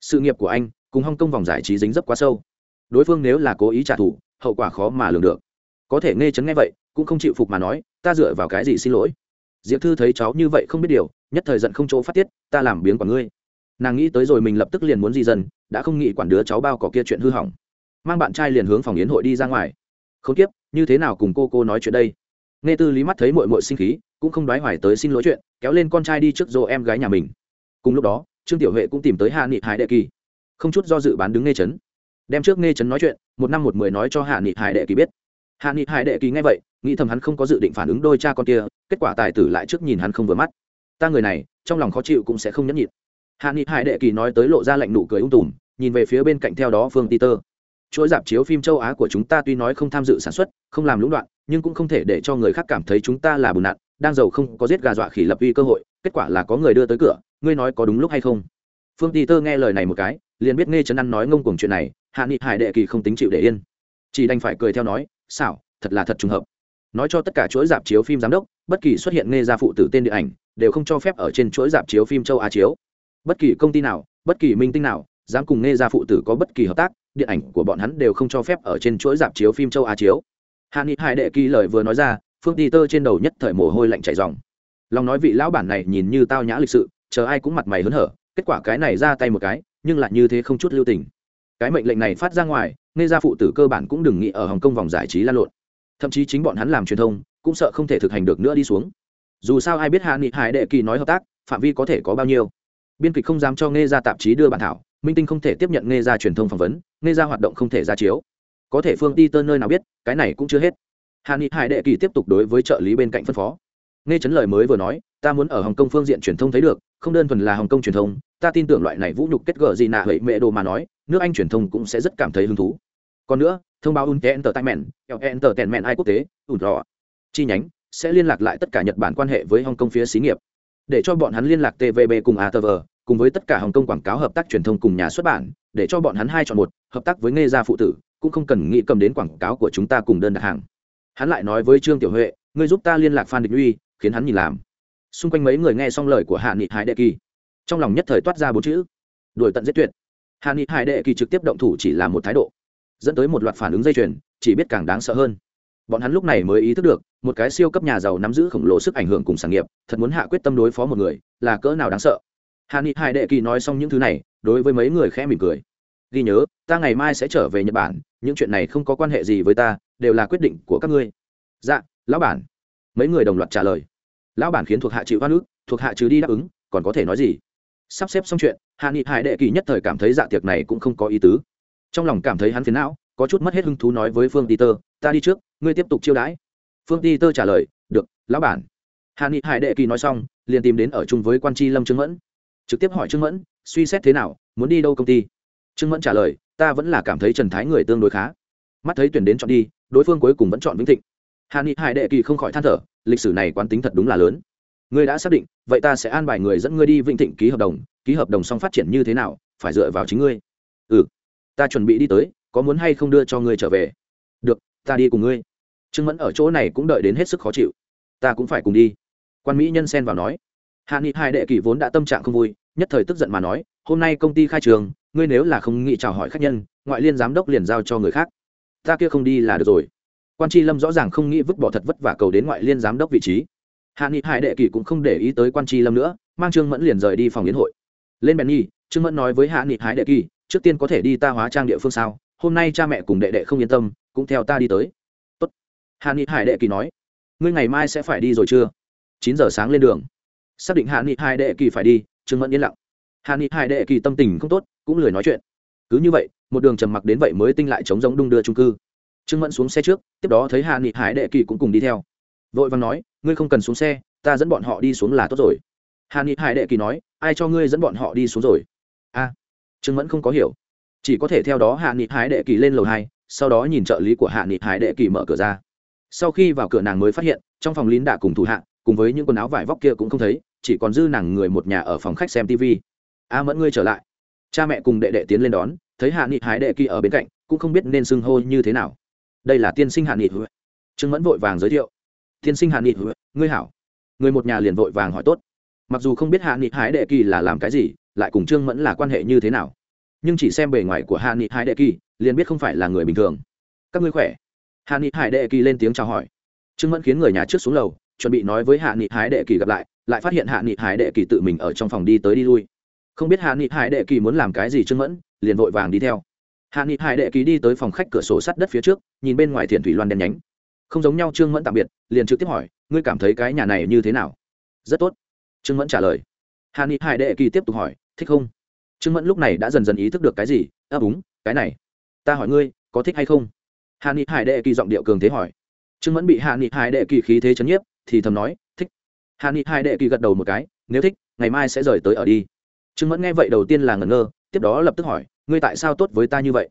Sự nghiệp của anh cùng hong kong vòng giải trí dính dấp quá sâu. Đối phương nếu là cố ý trả thù, hậu quả khó mà lường được. Có thể nghe chấn nghe vậy, cũng không chịu phục mà nói, ta dựa vào cái gì xin lỗi? Diệp thư thấy cháu như vậy không biết điều, nhất thời giận không chỗ phát tiết, ta làm biếng quả ngươi nàng nghĩ tới rồi mình lập tức liền muốn di dân, đã không nghĩ quản đứa cháu bao cỏ kia chuyện hư hỏng. Mang bạn trai liền hướng phòng yến hội đi ra ngoài. Không tiếp như thế nào cùng cô cô nói chuyện đây? Nghe tư lý mắt thấy mội mội sinh khí, cũng không đoái hoài tới xin lỗi chuyện, kéo lên con trai đi trước dỗ em gái nhà mình. Cùng lúc đó, trương tiểu huệ cũng tìm tới hạ nghị hải đệ kỳ. Không chút do dự bán đứng nghe chấn đem trước nghe chấn nói chuyện, một năm một mười nói cho hạ nghị hải đệ kỳ biết. Hạ nghị hải đệ kỳ nghe vậy, nghĩ thầm hắn không có dự định phản ứng đôi cha con kia, kết quả tài tử lại trước nhìn hắn không vừa mắt. Ta người này, trong lòng khó chịu cũng sẽ không nhẫn nhịn hạ nghị hải đệ kỳ nói tới lộ ra lạnh nụ cười ung tùm, nhìn về phía bên cạnh theo đó phương ti tơ. Chuỗi dạp chiếu phim châu á của chúng ta tuy nói không tham dự sản xuất, không làm lũng đoạn, nhưng cũng không thể để cho người khác cảm thấy chúng ta là bùn nặn, đang giàu không có giết gà dọa khỉ lập uy cơ hội, kết quả là có người đưa tới cửa, ngươi nói có đúng lúc hay không? Phương ti tơ nghe lời này một cái, liền biết nghe chấn ăn nói ngông cuồng chuyện này, hạ nghị hải đệ kỳ không tính chịu để yên. Chỉ đành phải cười theo nói, xảo, thật là thật trùng hợp. Nói cho tất cả chuỗi dạp chiếu phim giám đốc, bất kỳ xuất hiện nghe ra phụ tử tên điện ảnh, đều không cho phép ở trên chuỗi dạp chiếu phim châu á chiếu bất kỳ công ty nào, bất kỳ minh tinh nào, dám cùng nghe ra phụ tử có bất kỳ hợp tác, điện ảnh của bọn hắn đều không cho phép ở trên chuỗi dạp chiếu phim châu á chiếu. Hạ nghị hải đệ kỳ lời vừa nói ra, phương ti tơ trên đầu nhất thời mồ hôi lạnh chảy dòng lòng nói vị lão bản này nhìn như tao nhã lịch sự, chờ ai cũng mặt mày hớn hở, kết quả cái này ra tay một cái, nhưng lại như thế không chút lưu tình. Cái mệnh lệnh này phát ra ngoài nghe ra phụ tử cơ bản cũng đừng nghĩ ở hồng kông vòng giải trí lan lộn. Thậm chí chính bọn hắn làm truyền thông, cũng sợ không thể thực hành được nữa đi xuống. Dù sao ai biết hạ nghị hải đệ kỳ nói hợp tác, phạm vi có thể có bao nhiêu biên kịch không dám cho nghe ra tạp chí đưa bản thảo, minh tinh không thể tiếp nhận nghe ra truyền thông phỏng vấn nghe ra hoạt động không thể ra chiếu. Có thể phương ti tơ nơi nào biết, cái này cũng chưa hết. Hàn ni hải đệ kỳ tiếp tục đối với trợ lý bên cạnh phân phó. Nghe chấn lời mới vừa nói, ta muốn ở hồng kông phương diện truyền thông thấy được, không đơn thuần là hồng kông truyền thông, ta tin tưởng loại này vũ nhục kết gờ gì nạ hệ mẹ đồ mà nói, nước anh truyền thông cũng sẽ rất cảm thấy hứng thú. Còn nữa, thông báo unte entertainment entertainment ai quốc tế, ủn rò. Chi nhánh sẽ liên lạc lại tất cả nhật bản quan hệ với hồng kông phía xí nghiệp để cho bọn hắn liên lạc tvb cùng atv cùng với tất cả hồng kông quảng cáo hợp tác truyền thông cùng nhà xuất bản, để cho bọn hắn hai chọn một, hợp tác với nghe gia phụ tử, cũng không cần nghĩ cầm đến quảng cáo của chúng ta cùng đơn đặt hàng. Hắn lại nói với trương tiểu huệ, ngươi giúp ta liên lạc phan định uy, khiến hắn nhìn làm. Xung quanh mấy người nghe xong lời của hạ nghị hải đệ kỳ, trong lòng nhất thời toát ra bốn chữ, đuổi tận giết tuyệt. Hạ nghị hải đệ kỳ trực tiếp động thủ chỉ là một thái độ, dẫn tới một loạt phản ứng dây chuyền, chỉ biết càng đáng sợ hơn bọn hắn lúc này mới ý thức được, một cái siêu cấp nhà giàu nắm giữ khổng lồ sức ảnh hưởng cùng sản nghiệp, thật muốn hạ quyết tâm đối phó một người, là cỡ nào đáng sợ. Hà ni hải đệ kỳ nói xong những thứ này, đối với mấy người khẽ mỉm cười. Ghi nhớ, ta ngày mai sẽ trở về nhật bản, những chuyện này không có quan hệ gì với ta, đều là quyết định của các ngươi. Dạ lão bản. Mấy người đồng loạt trả lời. Lão bản khiến thuộc hạ chịu hoa nước thuộc hạ trừ đi đáp ứng, còn có thể nói gì? Sắp xếp xong chuyện, hạ nghị hải đệ kỳ nhất thời cảm thấy dạ tiệc này cũng không có ý tứ. Trong lòng cảm thấy hắn phiền não có chút mất hết hứng thú nói với phương ti tơ, ta đi trước, ngươi tiếp tục chiêu đãi. Phương ti tơ trả lời, được, lão bản. Hà nghị hải đệ kỳ nói xong, liền tìm đến ở chung với quan tri lâm trương mẫn. Trực tiếp hỏi trương mẫn, suy xét thế nào, muốn đi đâu công ty? Trương mẫn trả lời, ta vẫn là cảm thấy trần thái người tương đối khá. Mắt thấy tuyển đến chọn đi, đối phương cuối cùng vẫn chọn vĩnh thịnh. Hà nghị hải đệ kỳ không khỏi than thở, lịch sử này quán tính thật đúng là lớn. Ngươi đã xác định, vậy ta sẽ an bài người dẫn ngươi đi vĩnh thịnh ký hợp đồng, ký hợp đồng xong phát triển như thế nào, phải dựa vào chính ngươi. Ừ ta chuẩn bị đi tới có muốn hay không đưa cho ngươi trở về? Được, ta đi cùng ngươi. Trương mẫn ở chỗ này cũng đợi đến hết sức khó chịu. Ta cũng phải cùng đi. Quan mỹ nhân xen vào nói. Hạ nghị hai đệ kỷ vốn đã tâm trạng không vui, nhất thời tức giận mà nói, hôm nay công ty khai trường, ngươi nếu là không nghĩ chào hỏi khách nhân, ngoại liên giám đốc liền giao cho người khác. Ta kia không đi là được rồi. Quan tri lâm rõ ràng không nghĩ vứt bỏ thật vất vả cầu đến ngoại liên giám đốc vị trí. Hạ nghị hải đệ kỷ cũng không để ý tới quan tri lâm nữa, mang trương mẫn liền rời đi phòng yến hội. Lên bèn nhi trương mẫn nói với hạ nghị hải đệ kỳ trước tiên có thể đi ta hóa trang địa phương sao? Hôm nay cha mẹ cùng đệ đệ không yên tâm, cũng theo ta đi tới. Tốt. hạ nghị hải đệ kỳ nói, ngươi ngày mai sẽ phải đi rồi chưa? Chín giờ sáng lên đường. Xác định hạ nghị hải đệ kỳ phải đi, trương mẫn yên lặng. Hạ nghị hải đệ kỳ tâm tình không tốt, cũng lười nói chuyện. Cứ như vậy, một đường trầm mặc đến vậy mới tinh lại chống giống đung đưa trung cư. Trương mẫn xuống xe trước, tiếp đó thấy hạ nghị hải đệ kỳ cũng cùng đi theo. Vội vàng nói, ngươi không cần xuống xe, ta dẫn bọn họ đi xuống là tốt rồi. Hạ nghị hải đệ kỳ nói, ai cho ngươi dẫn bọn họ đi xuống rồi? A. Trương mẫn không có hiểu chỉ có thể theo đó hạ nghị hái đệ kỳ lên lầu hai, sau đó nhìn trợ lý của hạ nghị hái đệ kỳ mở cửa ra. Sau khi vào cửa nàng mới phát hiện, trong phòng lín đạ cùng thủ hạ, cùng với những quần áo vải vóc kia cũng không thấy, chỉ còn dư nàng người một nhà ở phòng khách xem tv a mẫn ngươi trở lại. Cha mẹ cùng đệ đệ tiến lên đón, thấy hạ nghị hái đệ kỳ ở bên cạnh, cũng không biết nên xưng hô như thế nào. Đây là tiên sinh hạ nghị trương mẫn vội vàng giới thiệu. Tiên sinh hạ nghị ngươi hảo. Người một nhà liền vội vàng hỏi tốt. Mặc dù không biết hạ nghị hái đệ kỳ là làm cái gì, lại cùng trương mẫn là quan hệ như thế nào nhưng chỉ xem bề ngoài của hạ nghị hải đệ kỳ, liền biết không phải là người bình thường. Các ngươi khỏe? Hạ nghị hải đệ kỳ lên tiếng chào hỏi. Trương mẫn khiến người nhà trước xuống lầu, chuẩn bị nói với hạ nghị hải đệ kỳ gặp lại lại phát hiện hạ nghị hải đệ kỳ tự mình ở trong phòng đi tới đi lui. Không biết hạ nghị hải đệ kỳ muốn làm cái gì trương mẫn, liền vội vàng đi theo. Hạ nghị hải đệ kỳ đi tới phòng khách cửa sổ sắt đất phía trước, nhìn bên ngoài thiền thủy loan đen nhánh. Không giống nhau trương mẫn tạm biệt, liền trực tiếp hỏi, ngươi cảm thấy cái nhà này như thế nào? Rất tốt. Trương mẫn trả lời. Hạ nghị hải đệ kỳ tiếp tục hỏi, thích không? Trương mẫn lúc này đã dần dần ý thức được cái gì? Ấp úng cái này. Ta hỏi ngươi, có thích hay không? Hạ nghị hải đệ kỳ giọng điệu cường thế hỏi. Trương mẫn bị hạ nghị hải đệ kỳ khí thế chấn nhiếp, thì thầm nói, thích. Hạ nghị hải đệ kỳ gật đầu một cái, nếu thích, ngày mai sẽ rời tới ở đi. Trương mẫn nghe vậy đầu tiên là ngẩn ngơ, tiếp đó lập tức hỏi, ngươi tại sao tốt với ta như vậy?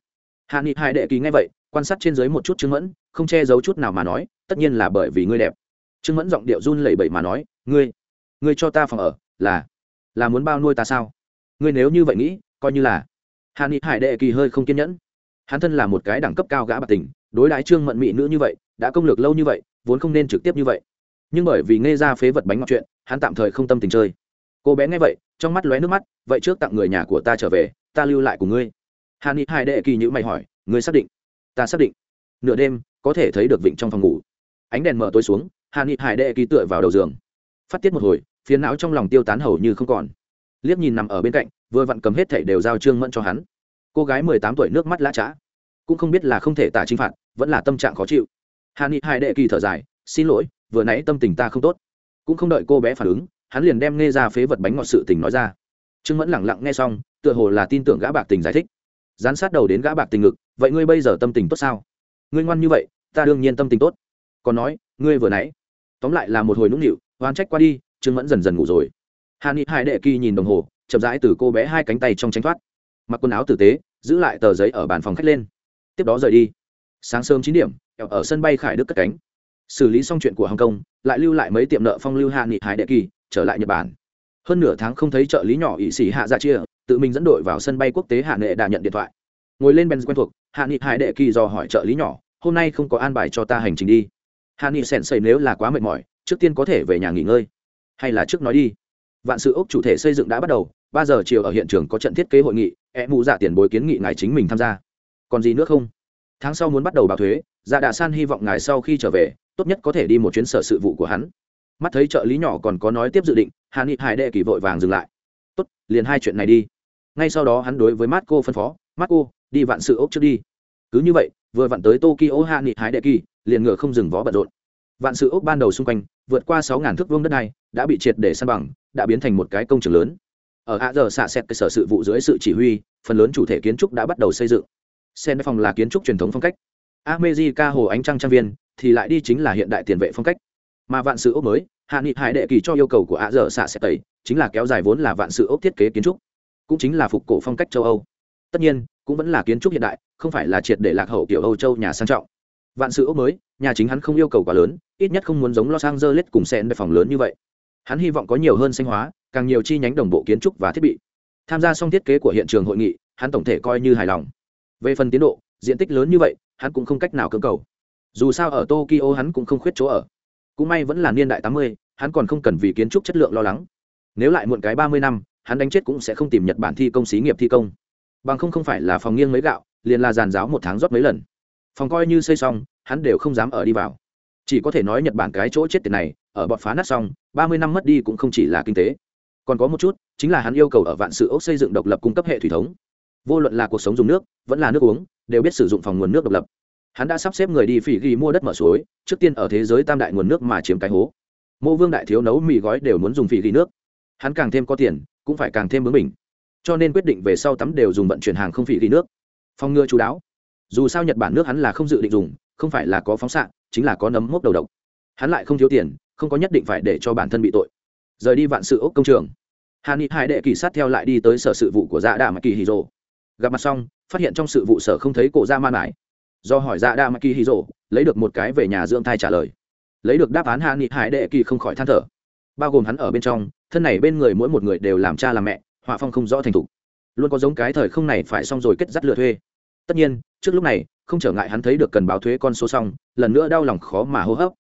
Hạ nghị hải đệ kỳ nghe vậy, quan sát trên dưới một chút trương mẫn, không che giấu chút nào mà nói, tất nhiên là bởi vì ngươi đẹp. Trương mẫn giọng điệu run lẩy bẩy mà nói, ngươi ngươi cho ta phòng ở, là là muốn bao nuôi ta sao? Ngươi nếu như vậy nghĩ, coi như là. Hạ nghị hải đệ kỳ hơi không kiên nhẫn. Hắn thân là một cái đẳng cấp cao gã bạc tình đối đãi trương mận mị nữ như vậy, đã công lược lâu như vậy, vốn không nên trực tiếp như vậy. Nhưng bởi vì nghe ra phế vật bánh ngọt chuyện, hắn tạm thời không tâm tình chơi. Cô bé nghe vậy, trong mắt lóe nước mắt, vậy trước tặng người nhà của ta trở về, ta lưu lại của ngươi. Hà ni hai đệ kỳ nhữ mày hỏi, ngươi xác định? Ta xác định. Nửa đêm, có thể thấy được vịnh trong phòng ngủ. Ánh đèn mở tối xuống hà ni hải đệ kỳ tựa vào đầu giường. Phát tiết một hồi phiến não trong lòng tiêu tán hầu như không còn liếc nhìn nằm ở bên cạnh, vừa vặn cầm hết thảy đều giao trương mẫn cho hắn. Cô gái mười tám tuổi nước mắt lã trá, cũng không biết là không thể tả chinh phạt, vẫn là tâm trạng khó chịu. Hà ni hai đệ kỳ thở dài, xin lỗi, vừa nãy tâm tình ta không tốt. Cũng không đợi cô bé phản ứng, hắn liền đem nghe ra phế vật bánh ngọt sự tình nói ra. Trương mẫn lẳng lặng nghe xong, tựa hồ là tin tưởng gã bạc tình giải thích. Dán sát đầu đến gã bạc tình ngực, vậy ngươi bây giờ tâm tình tốt sao? Ngươi ngoan như vậy, ta đương nhiên tâm tình tốt. Còn nói, ngươi vừa nãy. Tóm lại là một hồi nũng nịu oan trách qua đi, trương mẫn dần dần ngủ rồi hà ni hai đệ kỳ nhìn đồng hồ, chậm rãi từ cô bé hai cánh tay trong tránh thoát. Mặc quần áo tử tế, giữ lại tờ giấy ở bàn phòng khách lên. Tiếp đó rời đi. Sáng sớm chín điểm ở sân bay khải đức cất cánh. Xử lý xong chuyện của hồng kông, lại lưu lại mấy tiệm nợ phong lưu hạ nghị hải đệ kỳ, trở lại nhật bản. Hơn nửa tháng không thấy trợ lý nhỏ ỵ sĩ hạ ra dạ chia, tự mình dẫn đội vào sân bay quốc tế hạ nghệ đã nhận điện thoại. Ngồi lên benz quen thuộc hạ nghị hải đệ kỳ dò hỏi trợ lý nhỏ, hôm nay không có an bài cho ta hành trình đi? Hạ nghị sèn xây nếu là quá mệt mỏi, trước tiên có thể về nhà nghỉ ngơi. Hay là trước nói đi vạn sự ốc chủ thể xây dựng đã bắt đầu, ba giờ chiều ở hiện trường có trận thiết kế hội nghị e mụ dạ tiền bối kiến nghị ngài chính mình tham gia. Còn gì nữa không? Tháng sau muốn bắt đầu báo thuế dạ đạ san hy vọng ngài sau khi trở về, tốt nhất có thể đi một chuyến sở sự vụ của hắn. Mắt thấy trợ lý nhỏ còn có nói tiếp dự định hạ nghị hải đệ kỳ vội vàng dừng lại. Tốt, liền hai chuyện này đi. Ngay sau đó hắn đối với mát cô phân phó mát cô đi vạn sự ốc trước đi. Cứ như vậy, vừa vặn tới tokyo hạ nghị hải đệ kỳ, liền ngựa không dừng vó bận rộn vạn sự ốc ban đầu xung quanh, vượt qua sáu ngàn thước vuông đất này đã bị triệt để san bằng, đã biến thành một cái công trường lớn. Ở a giờ xạ xét cơ sở sự vụ dưới sự chỉ huy, phần lớn chủ thể kiến trúc đã bắt đầu xây dựng. Sen phòng là kiến trúc truyền thống phong cách. America hồ ánh trăng trang viên, thì lại đi chính là hiện đại tiền vệ phong cách. Mà vạn sự ốc mới, hạ nghị hải đệ kỳ cho yêu cầu của a giờ xạ xét tẩy, chính là kéo dài vốn là vạn sự ốc thiết kế kiến trúc, cũng chính là phục cổ phong cách châu âu. Tất nhiên, cũng vẫn là kiến trúc hiện đại, không phải là triệt để lạc hậu kiểu âu châu nhà sang trọng. Vạn sự ốc mới nhà chính hắn không yêu cầu quá lớn, ít nhất không muốn giống los angeles cùng sen phòng lớn như vậy. Hắn hy vọng có nhiều hơn sinh hóa, càng nhiều chi nhánh đồng bộ kiến trúc và thiết bị. Tham gia xong thiết kế của hiện trường hội nghị, hắn tổng thể coi như hài lòng. Về phần tiến độ, diện tích lớn như vậy, hắn cũng không cách nào cưỡng cầu. Dù sao ở tokyo hắn cũng không khuyết chỗ ở. Cũng may vẫn là niên đại tám mươi, hắn còn không cần vì kiến trúc chất lượng lo lắng. Nếu lại muộn cái ba mươi năm, hắn đánh chết cũng sẽ không tìm nhật bản thi công xí nghiệp thi công. Bằng không không phải là phòng nghiêng mấy gạo, liền là giàn giáo một tháng rót mấy lần. Phòng coi như xây xong hắn đều không dám ở đi vào. Chỉ có thể nói nhật bản cái chỗ chết tiền này, ở bọn phá nát xong, ba mươi năm mất đi cũng không chỉ là kinh tế. Còn có một chút, chính là hắn yêu cầu ở vạn sự ốc xây dựng độc lập cung cấp hệ thủy thống. Vô luận là cuộc sống dùng nước, vẫn là nước uống, đều biết sử dụng phòng nguồn nước độc lập. Hắn đã sắp xếp người đi phỉ ghi mua đất mở suối, trước tiên ở thế giới tam đại nguồn nước mà chiếm cái hố. Mô vương đại thiếu nấu mì gói đều muốn dùng phỉ ghi nước. Hắn càng thêm có tiền, cũng phải càng thêm bướng mình cho nên quyết định về sau tắm đều dùng vận chuyển hàng không phỉ ghi nước. Phòng ngừa chú đáo. Dù sao nhật bản nước hắn là không dự định dùng không phải là có phóng xạ, chính là có nấm mốc đầu độc. Hắn lại không thiếu tiền, không có nhất định phải để cho bản thân bị tội. Rời đi vạn sự ốc công trường. Hàn ni hai đệ kỳ sát theo lại đi tới sở sự vụ của dạ đà mạc kỳ hì rồ. Gặp mặt xong, phát hiện trong sự vụ sở không thấy cổ dạ ra man mải do hỏi dạ đà mạc kỳ hì rồ, lấy được một cái về nhà dưỡng thai trả lời. Lấy được đáp án Hàn ni hải đệ kỳ không khỏi than thở. Bao gồm hắn ở bên trong, thân này bên người mỗi một người đều làm cha làm mẹ, họa phong không rõ thành thục. Luôn có giống cái thời không này phải xong rồi kết dắt lừa thuê. Tất nhiên, trước lúc này không trở ngại hắn thấy được cần báo thuế con số xong lần nữa đau lòng khó mà hô hấp.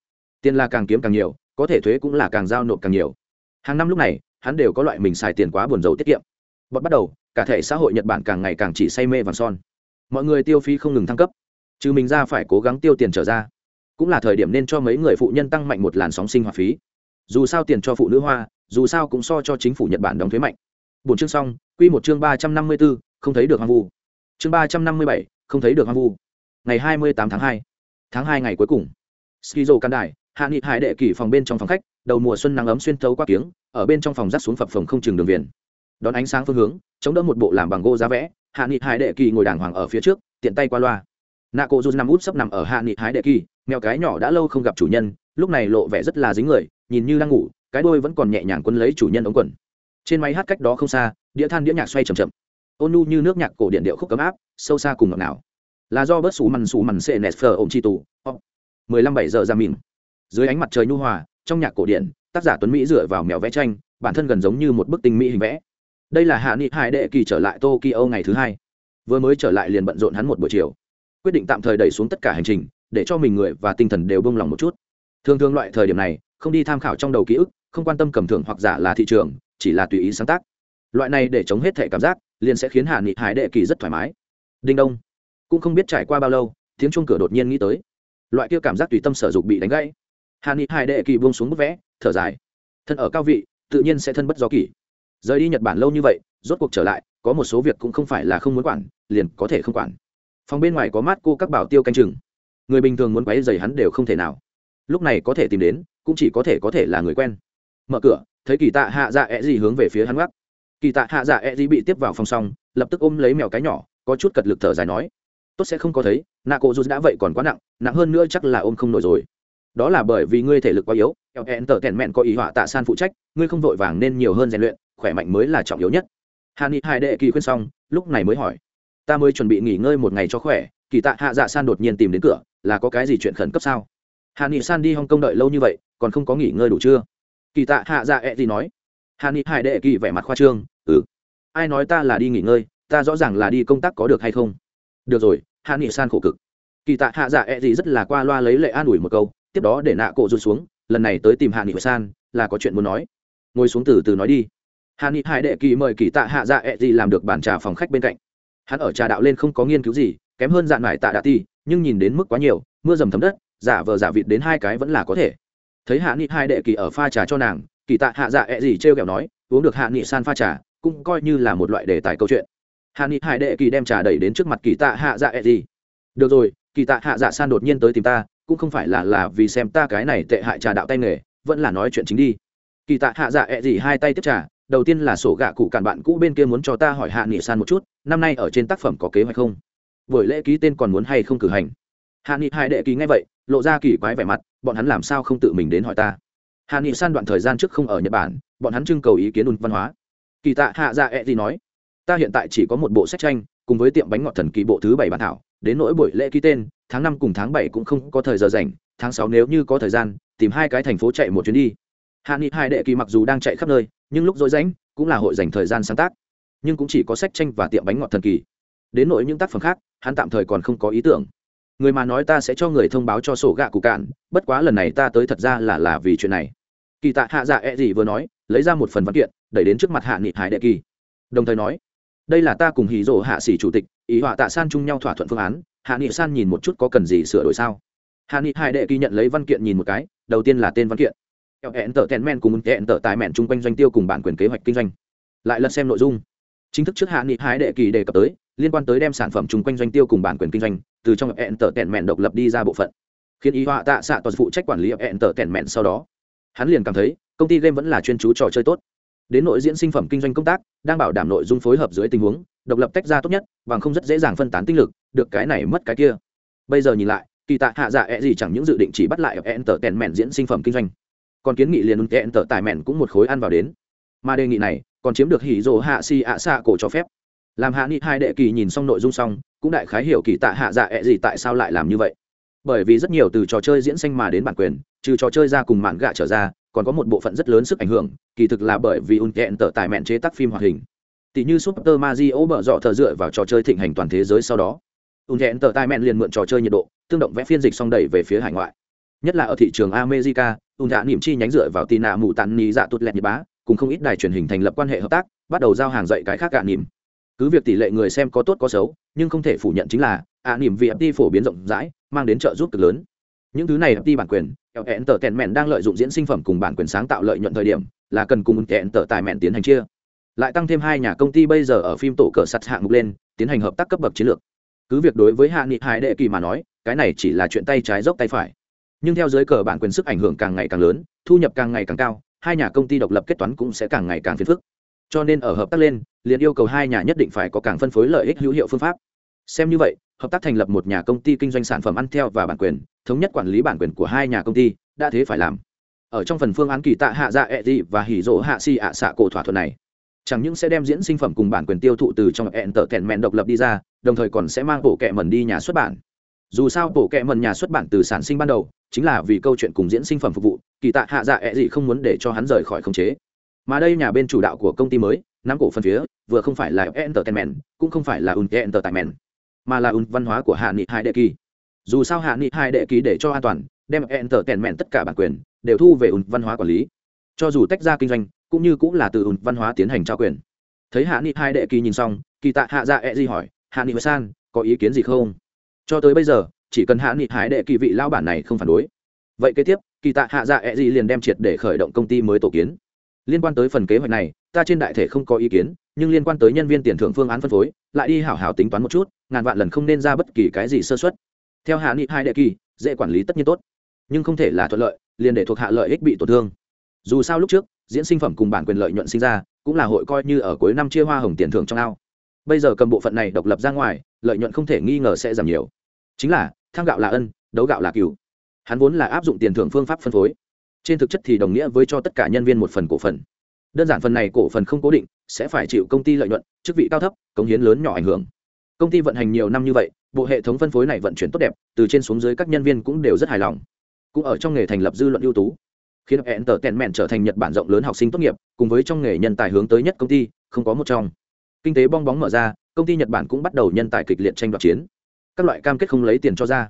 Tiền là càng kiếm càng nhiều có thể thuế cũng là càng giao nộp càng nhiều. Hàng năm lúc này hắn đều có loại mình xài tiền quá buồn rầu tiết kiệm. Bọn bắt đầu cả thể xã hội nhật bản càng ngày càng chỉ say mê vàng son. Mọi người tiêu phí không ngừng thăng cấp chứ mình ra phải cố gắng tiêu tiền trở ra. Cũng là thời điểm nên cho mấy người phụ nhân tăng mạnh một làn sóng sinh hoạt phí. Dù sao tiền cho phụ nữ hoa dù sao cũng so cho chính phủ nhật bản đóng thuế mạnh. Bốn chương xong quy một chương ba trăm năm mươi 354, không thấy được hoang vu. Chương ba trăm năm mươi bảy không thấy được hoang vu ngày hai mươi tám tháng 2, tháng hai ngày cuối cùng. Skizo can đài hạ nghị hải đệ kỷ phòng bên trong phòng khách đầu mùa xuân nắng ấm xuyên thấu qua kiếng ở bên trong phòng rắc xuống phập phòng không chừng đường viền. Đón ánh sáng phương hướng chống đỡ một bộ làm bằng gỗ giá vẽ hạ nghị hải đệ kỳ ngồi đàng hoàng ở phía trước tiện tay qua loa. Nạ cổ dù nằm út sắp nằm ở hạ nghị hải đệ kỳ mèo cái nhỏ đã lâu không gặp chủ nhân lúc này lộ vẻ rất là dính người nhìn như đang ngủ cái đuôi vẫn còn nhẹ nhàng quấn lấy chủ nhân ống quần. Trên máy hát cách đó không xa đĩa than đĩa nhạc xoay chậm chậm. Ôn nhu như nước nhạc cổ điển điệu khúc cấm áp sâu xa cùng ngọt nào là do bớt xù mằn xù mằn xệ nẹt phở ôm chi tù. Mười lăm bảy giờ ra mìn. Dưới ánh mặt trời nhu hòa, trong nhạc cổ điển, tác giả tuấn mỹ dựa vào mèo vẽ tranh, bản thân gần giống như một bức tinh mỹ hình vẽ. Đây là hạ nghị hải đệ kỳ trở lại tokyo ngày thứ hai. Vừa mới trở lại liền bận rộn hắn một buổi chiều. Quyết định tạm thời đẩy xuống tất cả hành trình, để cho mình người và tinh thần đều bông lòng một chút. Thường thường loại thời điểm này, không đi tham khảo trong đầu ký ức, không quan tâm cầm thưởng hoặc giả là thị trường, chỉ là tùy ý sáng tác. Loại này để chống hết thể cảm giác, liền sẽ khiến hạ nghị hải đệ kỳ rất thoải mái. Đinh đông cũng không biết trải qua bao lâu, tiếng chuông cửa đột nhiên nghĩ tới. Loại kia cảm giác tùy tâm sở dục bị đánh gãy. Hàn ni hai đệ kỳ buông xuống bức vẽ, thở dài. Thân ở cao vị, tự nhiên sẽ thân bất do kỳ rời đi nhật bản lâu như vậy, rốt cuộc trở lại, có một số việc cũng không phải là không muốn quản, liền có thể không quản. Phòng bên ngoài có mát cô các bảo tiêu canh chừng. Người bình thường muốn quấy dày hắn đều không thể nào. Lúc này có thể tìm đến, cũng chỉ có thể có thể là người quen. Mở cửa, thấy kỳ tạ hạ dạ ẹ、e、gì hướng về phía hắn gác kỳ tạ hạ dạ ẹ、e、gì bị tiếp vào phòng xong, lập tức ôm lấy mèo cái nhỏ, có chút cật lực thở dài nói tốt sẽ không có thấy, nạ cổ dù đã vậy còn quá nặng nặng hơn nữa chắc là ôm không nổi rồi. Đó là bởi vì ngươi thể lực quá yếu eo hẹn tở tèn mẹn có ý họa tạ san phụ trách, ngươi không vội vàng nên nhiều hơn rèn luyện, khỏe mạnh mới là trọng yếu nhất. Hà ni hai đệ kỳ khuyên xong, lúc này mới hỏi. Ta mới chuẩn bị nghỉ ngơi một ngày cho khỏe, kỳ tạ hạ dạ san đột nhiên tìm đến cửa, là có cái gì chuyện khẩn cấp sao? Hà ni san đi hong kông đợi lâu như vậy, còn không có nghỉ ngơi đủ chưa? Kỳ tạ hạ dạ ẹ、e、gì gì nói. Hà ni hai đệ kỳ vẻ mặt khoa trương ừ. Ai nói ta là đi nghỉ ngơi, ta rõ ràng là đi công tác có được hay không? Được rồi, hạ nghị san khổ cực. Kỳ tạ hạ dạ e gì rất là qua loa lấy lệ an ủi một câu, tiếp đó để nạ cổ rút xuống, lần này tới tìm hạ nghị san, là có chuyện muốn nói. Ngồi xuống từ từ nói đi. Hạ nghị hải đệ kỳ mời kỳ tạ hạ dạ e gì làm được bàn trà phòng khách bên cạnh. Hắn ở trà đạo lên không có nghiên cứu gì, kém hơn dạn mải tạ đạ ti, nhưng nhìn đến mức quá nhiều, mưa dầm thấm đất, giả vờ giả vịt đến hai cái vẫn là có thể. Thấy hạ nghị hai đệ kỳ ở pha trà cho nàng, kỳ tạ hạ dạ e gì trêu kẹo nói, uống được hạ nghị san pha trà, cũng coi như là một loại đề tài câu chuyện hạ nghị hai đệ kỳ đem trà đẩy đến trước mặt kỳ tạ hạ dạ E gì được rồi, kỳ tạ hạ dạ san đột nhiên tới tìm ta, cũng không phải là là vì xem ta cái này tệ hại trà đạo tay nghề, vẫn là nói chuyện chính đi. Kỳ tạ hạ dạ e gì hai tay tiếp trà, đầu tiên là sổ gạ cụ cản bạn cũ bên kia muốn cho ta hỏi hạ nghị san một chút, năm nay ở trên tác phẩm có kế hoạch không? Buổi lễ ký tên còn muốn hay không cử hành? Hạ nghị hai đệ ký ngay vậy, lộ ra kỳ quái vẻ mặt, bọn hắn làm sao không tự mình đến hỏi ta? Hạ nghị san đoạn thời gian trước không ở nhật bản, bọn hắn trưng cầu ý kiến ùn văn hóa. Kỳ tạ hạ dạ ẹ、e、gì nói ta hiện tại chỉ có một bộ sách tranh, cùng với tiệm bánh ngọt thần kỳ bộ thứ bảy bản thảo, đến nỗi buổi lễ ký tên, tháng năm cùng tháng bảy cũng không có thời giờ rảnh, tháng sáu nếu như có thời gian, tìm hai cái thành phố chạy một chuyến đi. Hạ nghị hai đệ kỳ mặc dù đang chạy khắp nơi, nhưng lúc dối rãnh, cũng là hội dành thời gian sáng tác. Nhưng cũng chỉ có sách tranh và tiệm bánh ngọt thần kỳ. Đến nỗi những tác phẩm khác, hắn tạm thời còn không có ý tưởng. Người mà nói ta sẽ cho người thông báo cho sổ gạ cụ cạn, bất quá lần này ta tới thật ra là là vì chuyện này. Kỳ tạ hạ dạ e vừa nói, lấy ra một phần văn kiện, đẩy đến trước mặt hạ nghị hải đệ kỳ. Đồng thời nói đây là ta cùng hí rỗ hạ sĩ chủ tịch, ý họa tạ san chung nhau thỏa thuận phương án, hạ nghị san nhìn một chút có cần gì sửa đổi sao. Hạ nghị hai đệ kỳ nhận lấy văn kiện nhìn một cái, đầu tiên là tên văn kiện. Hẹn tờ tèn men cùng hẹn tờ tài mẹn chung quanh doanh tiêu cùng bản quyền kế hoạch kinh doanh. Lại lật xem nội dung. Chính thức trước hạ nghị hai đệ kỳ đề cập tới, liên quan tới đem sản phẩm chung quanh doanh tiêu cùng bản quyền kinh doanh, từ trong hẹn tờ tèn mẹn độc lập đi ra bộ phận. Khiến ý họa tạ xạ toàn phụ trách quản lý hẹn tờ tèn mẹn sau đó. Hắn liền cảm thấy, công ty game vẫn là chuyên chú trò chơi tốt đến nội diễn sinh phẩm kinh doanh công tác, đang bảo đảm nội dung phối hợp dưới tình huống, độc lập tách ra tốt nhất, bằng không rất dễ dàng phân tán tinh lực, được cái này mất cái kia. Bây giờ nhìn lại, kỳ tạ hạ dạ ẹ、e、gì chẳng những dự định chỉ bắt lại ẹn tờ tèn mẹn diễn sinh phẩm kinh doanh, còn kiến nghị liền ứng ẹn tờ tài mẹn cũng một khối ăn vào đến. Mà đề nghị này, còn chiếm được hỉ rồ hạ si ạ xạ cổ cho phép. Làm hạ nghị hai đệ kỳ nhìn xong nội dung xong, cũng đại khái hiểu kỳ tạ hạ dạ ẹ、e、gì tại sao lại làm như vậy. Bởi vì rất nhiều từ trò chơi diễn sinh mà đến bản quyền, trừ trò chơi ra cùng mạn gạ trở ra còn có một bộ phận rất lớn sức ảnh hưởng, kỳ thực là bởi vì un tờ tài mẹn chế tác phim hoạt hình. Tỷ như super mario bở dọ thờ dựa vào trò chơi thịnh hành toàn thế giới sau đó ùn tờ tài mẹn liền mượn trò chơi nhiệt độ, tương động vẽ phiên dịch xong đẩy về phía hải ngoại. Nhất là ở thị trường america ùn niệm chi nhánh dựa vào tì nạ mù tàn ní dạ tụt lẹt nhật bá, cùng không ít đài truyền hình thành lập quan hệ hợp tác, bắt đầu giao hàng dạy cái khác cả niệm. Cứ việc tỷ lệ người xem có tốt có xấu, nhưng không thể phủ nhận chính là, ạ niệm vì FT phổ biến rộng rãi, mang đến trợ giúp cực lớn. Những thứ này FT bản quyền hẹn tờ tèn mẹn đang lợi dụng diễn sinh phẩm cùng bản quyền sáng tạo lợi nhuận thời điểm, là cần cùng kẹn tờ tài mẹn tiến hành chia. Lại tăng thêm hai nhà công ty bây giờ ở phim tổ cờ sắt hạng mục lên, tiến hành hợp tác cấp bậc chiến lược. Cứ việc đối với hạ nghị hải đệ kỳ mà nói, cái này chỉ là chuyện tay trái dốc tay phải. Nhưng theo giới cờ bản quyền sức ảnh hưởng càng ngày càng lớn, thu nhập càng ngày càng cao, hai nhà công ty độc lập kết toán cũng sẽ càng ngày càng phiền phức. Cho nên ở hợp tác lên, liền yêu cầu hai nhà nhất định phải có càng phân phối lợi ích hữu hiệu phương pháp. Xem như vậy hợp tác thành lập một nhà công ty kinh doanh sản phẩm ăn theo và bản quyền, thống nhất quản lý bản quyền của hai nhà công ty, đã thế phải làm. Ở trong phần phương án kỳ tạ hạ dạ e d d và hỉ rỗ hạ si ạ xạ cổ thỏa thuận này, chẳng những sẽ đem diễn sinh phẩm cùng bản quyền tiêu thụ từ trong hẹn tờ kẹn mẹn độc lập đi ra, đồng thời còn sẽ mang bộ kẹ mần đi nhà xuất bản. Dù sao, bộ kẹ mần nhà xuất bản từ sản sinh ban đầu, chính là vì câu chuyện cùng diễn sinh phẩm phục vụ, kỳ tạ hạ dạ e ẹ gì không muốn để cho hắn rời khỏi khống chế. Mà đây nhà bên chủ đạo của công ty mới, nắm cổ phần phía, vừa không phải là entertainment, cũng không phải là un entertainment mà là un văn hóa của hạ nghị hai đệ kỳ. Dù sao hạ nghị hai đệ kỳ để cho an toàn, đem entertainment tất cả bản quyền đều thu về un văn hóa quản lý. Cho dù tách ra kinh doanh, cũng như cũng là từ un văn hóa tiến hành trao quyền. Thấy hạ nghị hai đệ kỳ nhìn xong, kỳ tạ hạ dạ e gì hỏi, hạ nghị san, có ý kiến gì không? Cho tới bây giờ, chỉ cần hạ nghị hải đệ kỳ vị lao bản này không phản đối. Vậy kế tiếp, kỳ tạ hạ dạ e gì liền đem triệt để khởi động công ty mới tổ kiến. Liên quan tới phần kế hoạch này ta trên đại thể không có ý kiến, nhưng liên quan tới nhân viên tiền thưởng phương án phân phối, lại đi hảo hảo tính toán một chút, ngàn vạn lần không nên ra bất kỳ cái gì sơ xuất theo hạ nghị hai đệ kỳ, dễ quản lý tất nhiên tốt, nhưng không thể là thuận lợi, liền để thuộc hạ lợi ích bị tổn thương. Dù sao lúc trước, diễn sinh phẩm cùng bản quyền lợi nhuận sinh ra, cũng là hội coi như ở cuối năm chia hoa hồng tiền thưởng trong ao. Bây giờ cầm bộ phận này độc lập ra ngoài, lợi nhuận không thể nghi ngờ sẽ giảm nhiều. Chính là, tham gạo là ân, đấu gạo là cứu hắn vốn là áp dụng tiền thưởng phương pháp phân phối. Trên thực chất thì đồng nghĩa với cho tất cả nhân viên một phần cổ phần đơn giản phần này cổ phần không cố định, sẽ phải chịu công ty lợi nhuận, chức vị cao thấp, cống hiến lớn nhỏ ảnh hưởng. Công ty vận hành nhiều năm như vậy, bộ hệ thống phân phối này vận chuyển tốt đẹp, từ trên xuống dưới các nhân viên cũng đều rất hài lòng. Cũng ở trong nghề thành lập dư luận ưu tú, khiến hẹn tờ tèn mẹn trở thành nhật bản rộng lớn học sinh tốt nghiệp, cùng với trong nghề nhân tài hướng tới nhất công ty, không có một trong. Kinh tế bong bóng mở ra, công ty nhật bản cũng bắt đầu nhân tài kịch liệt tranh đoạt chiến. Các loại cam kết không lấy tiền cho ra.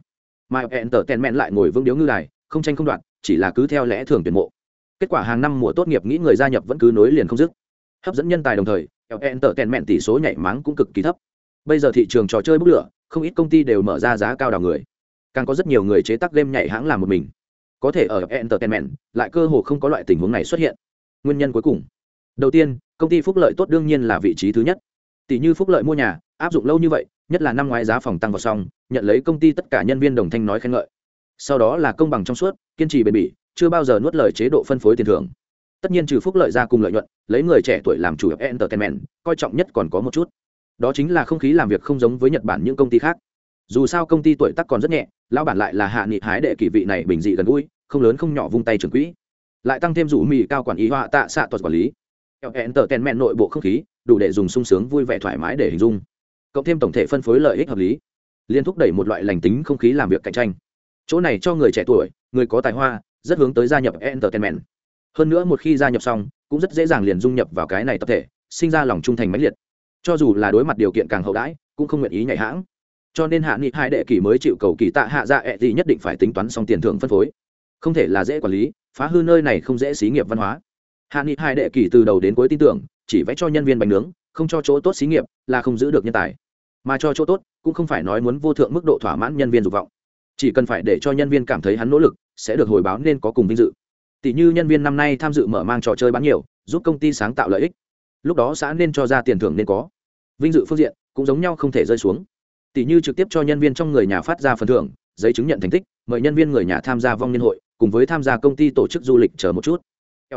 Mà hẹn tờ tèn mẹn lại ngồi vương điếu ngư đài, không tranh không đoạt, chỉ là cứ theo lẽ thường tuyển mộ kết quả hàng năm mùa tốt nghiệp nghĩ người gia nhập vẫn cứ nối liền không dứt. Hấp dẫn nhân tài đồng thời ln tờ tèn mẹn tỷ số nhảy máng cũng cực kỳ thấp. Bây giờ thị trường trò chơi bốc lửa, không ít công ty đều mở ra giá cao đào người. Càng có rất nhiều người chế tác game nhảy hãng làm một mình. Có thể ở entertainment lại cơ hồ không có loại tình huống này xuất hiện. Nguyên nhân cuối cùng. Đầu tiên, công ty phúc lợi tốt đương nhiên là vị trí thứ nhất. Tỷ như phúc lợi mua nhà, áp dụng lâu như vậy, nhất là năm ngoái giá phòng tăng vào xong, nhận lấy công ty tất cả nhân viên đồng thanh nói khen ngợi. Sau đó là công bằng trong suốt, kiên trì bền bỉ chưa bao giờ nuốt lời chế độ phân phối tiền thưởng. Tất nhiên trừ phúc lợi ra cùng lợi nhuận, lấy người trẻ tuổi làm chủ entertainment, coi trọng nhất còn có một chút. Đó chính là không khí làm việc không giống với nhật bản những công ty khác. Dù sao công ty tuổi tác còn rất nhẹ, lão bản lại là hạ nghị hái đệ kỳ vị này bình dị gần gũi, không lớn không nhỏ vung tay trưởng quỹ. Lại tăng thêm rủ mì cao quản ý họa tạ xạ tuật quản lý. Entertainment nội bộ không khí, đủ để dùng sung sướng vui vẻ thoải mái để hình dung. Cộng thêm tổng thể phân phối lợi ích hợp lý, liên thúc đẩy một loại lành tính không khí làm việc cạnh tranh. Chỗ này cho người trẻ tuổi, người có tài hoa rất hướng tới gia nhập entertainment. Hơn nữa một khi gia nhập xong, cũng rất dễ dàng liền dung nhập vào cái này tập thể, sinh ra lòng trung thành mãnh liệt. Cho dù là đối mặt điều kiện càng hậu đãi, cũng không nguyện ý nhảy hãng. Cho nên hạ nghị hai đệ kỳ mới chịu cầu kỳ tạ hạ dạ ẹ gì nhất định phải tính toán xong tiền thưởng phân phối. Không thể là dễ quản lý, phá hư nơi này không dễ xí nghiệp văn hóa. Hạ nghị hai đệ kỳ từ đầu đến cuối tin tưởng, chỉ vẽ cho nhân viên bánh nướng, không cho chỗ tốt xí nghiệp, là không giữ được nhân tài. Mà cho chỗ tốt, cũng không phải nói muốn vô thượng mức độ thỏa mãn nhân viên dục vọng. Chỉ cần phải để cho nhân viên cảm thấy hắn nỗ lực sẽ được hồi báo nên có cùng vinh dự. Tỷ như nhân viên năm nay tham dự mở mang trò chơi bán nhiều, giúp công ty sáng tạo lợi ích. Lúc đó xã nên cho ra tiền thưởng nên có. Vinh dự phương diện cũng giống nhau không thể rơi xuống. Tỷ như trực tiếp cho nhân viên trong người nhà phát ra phần thưởng, giấy chứng nhận thành tích, mời nhân viên người nhà tham gia vong niên hội, cùng với tham gia công ty tổ chức du lịch chờ một chút.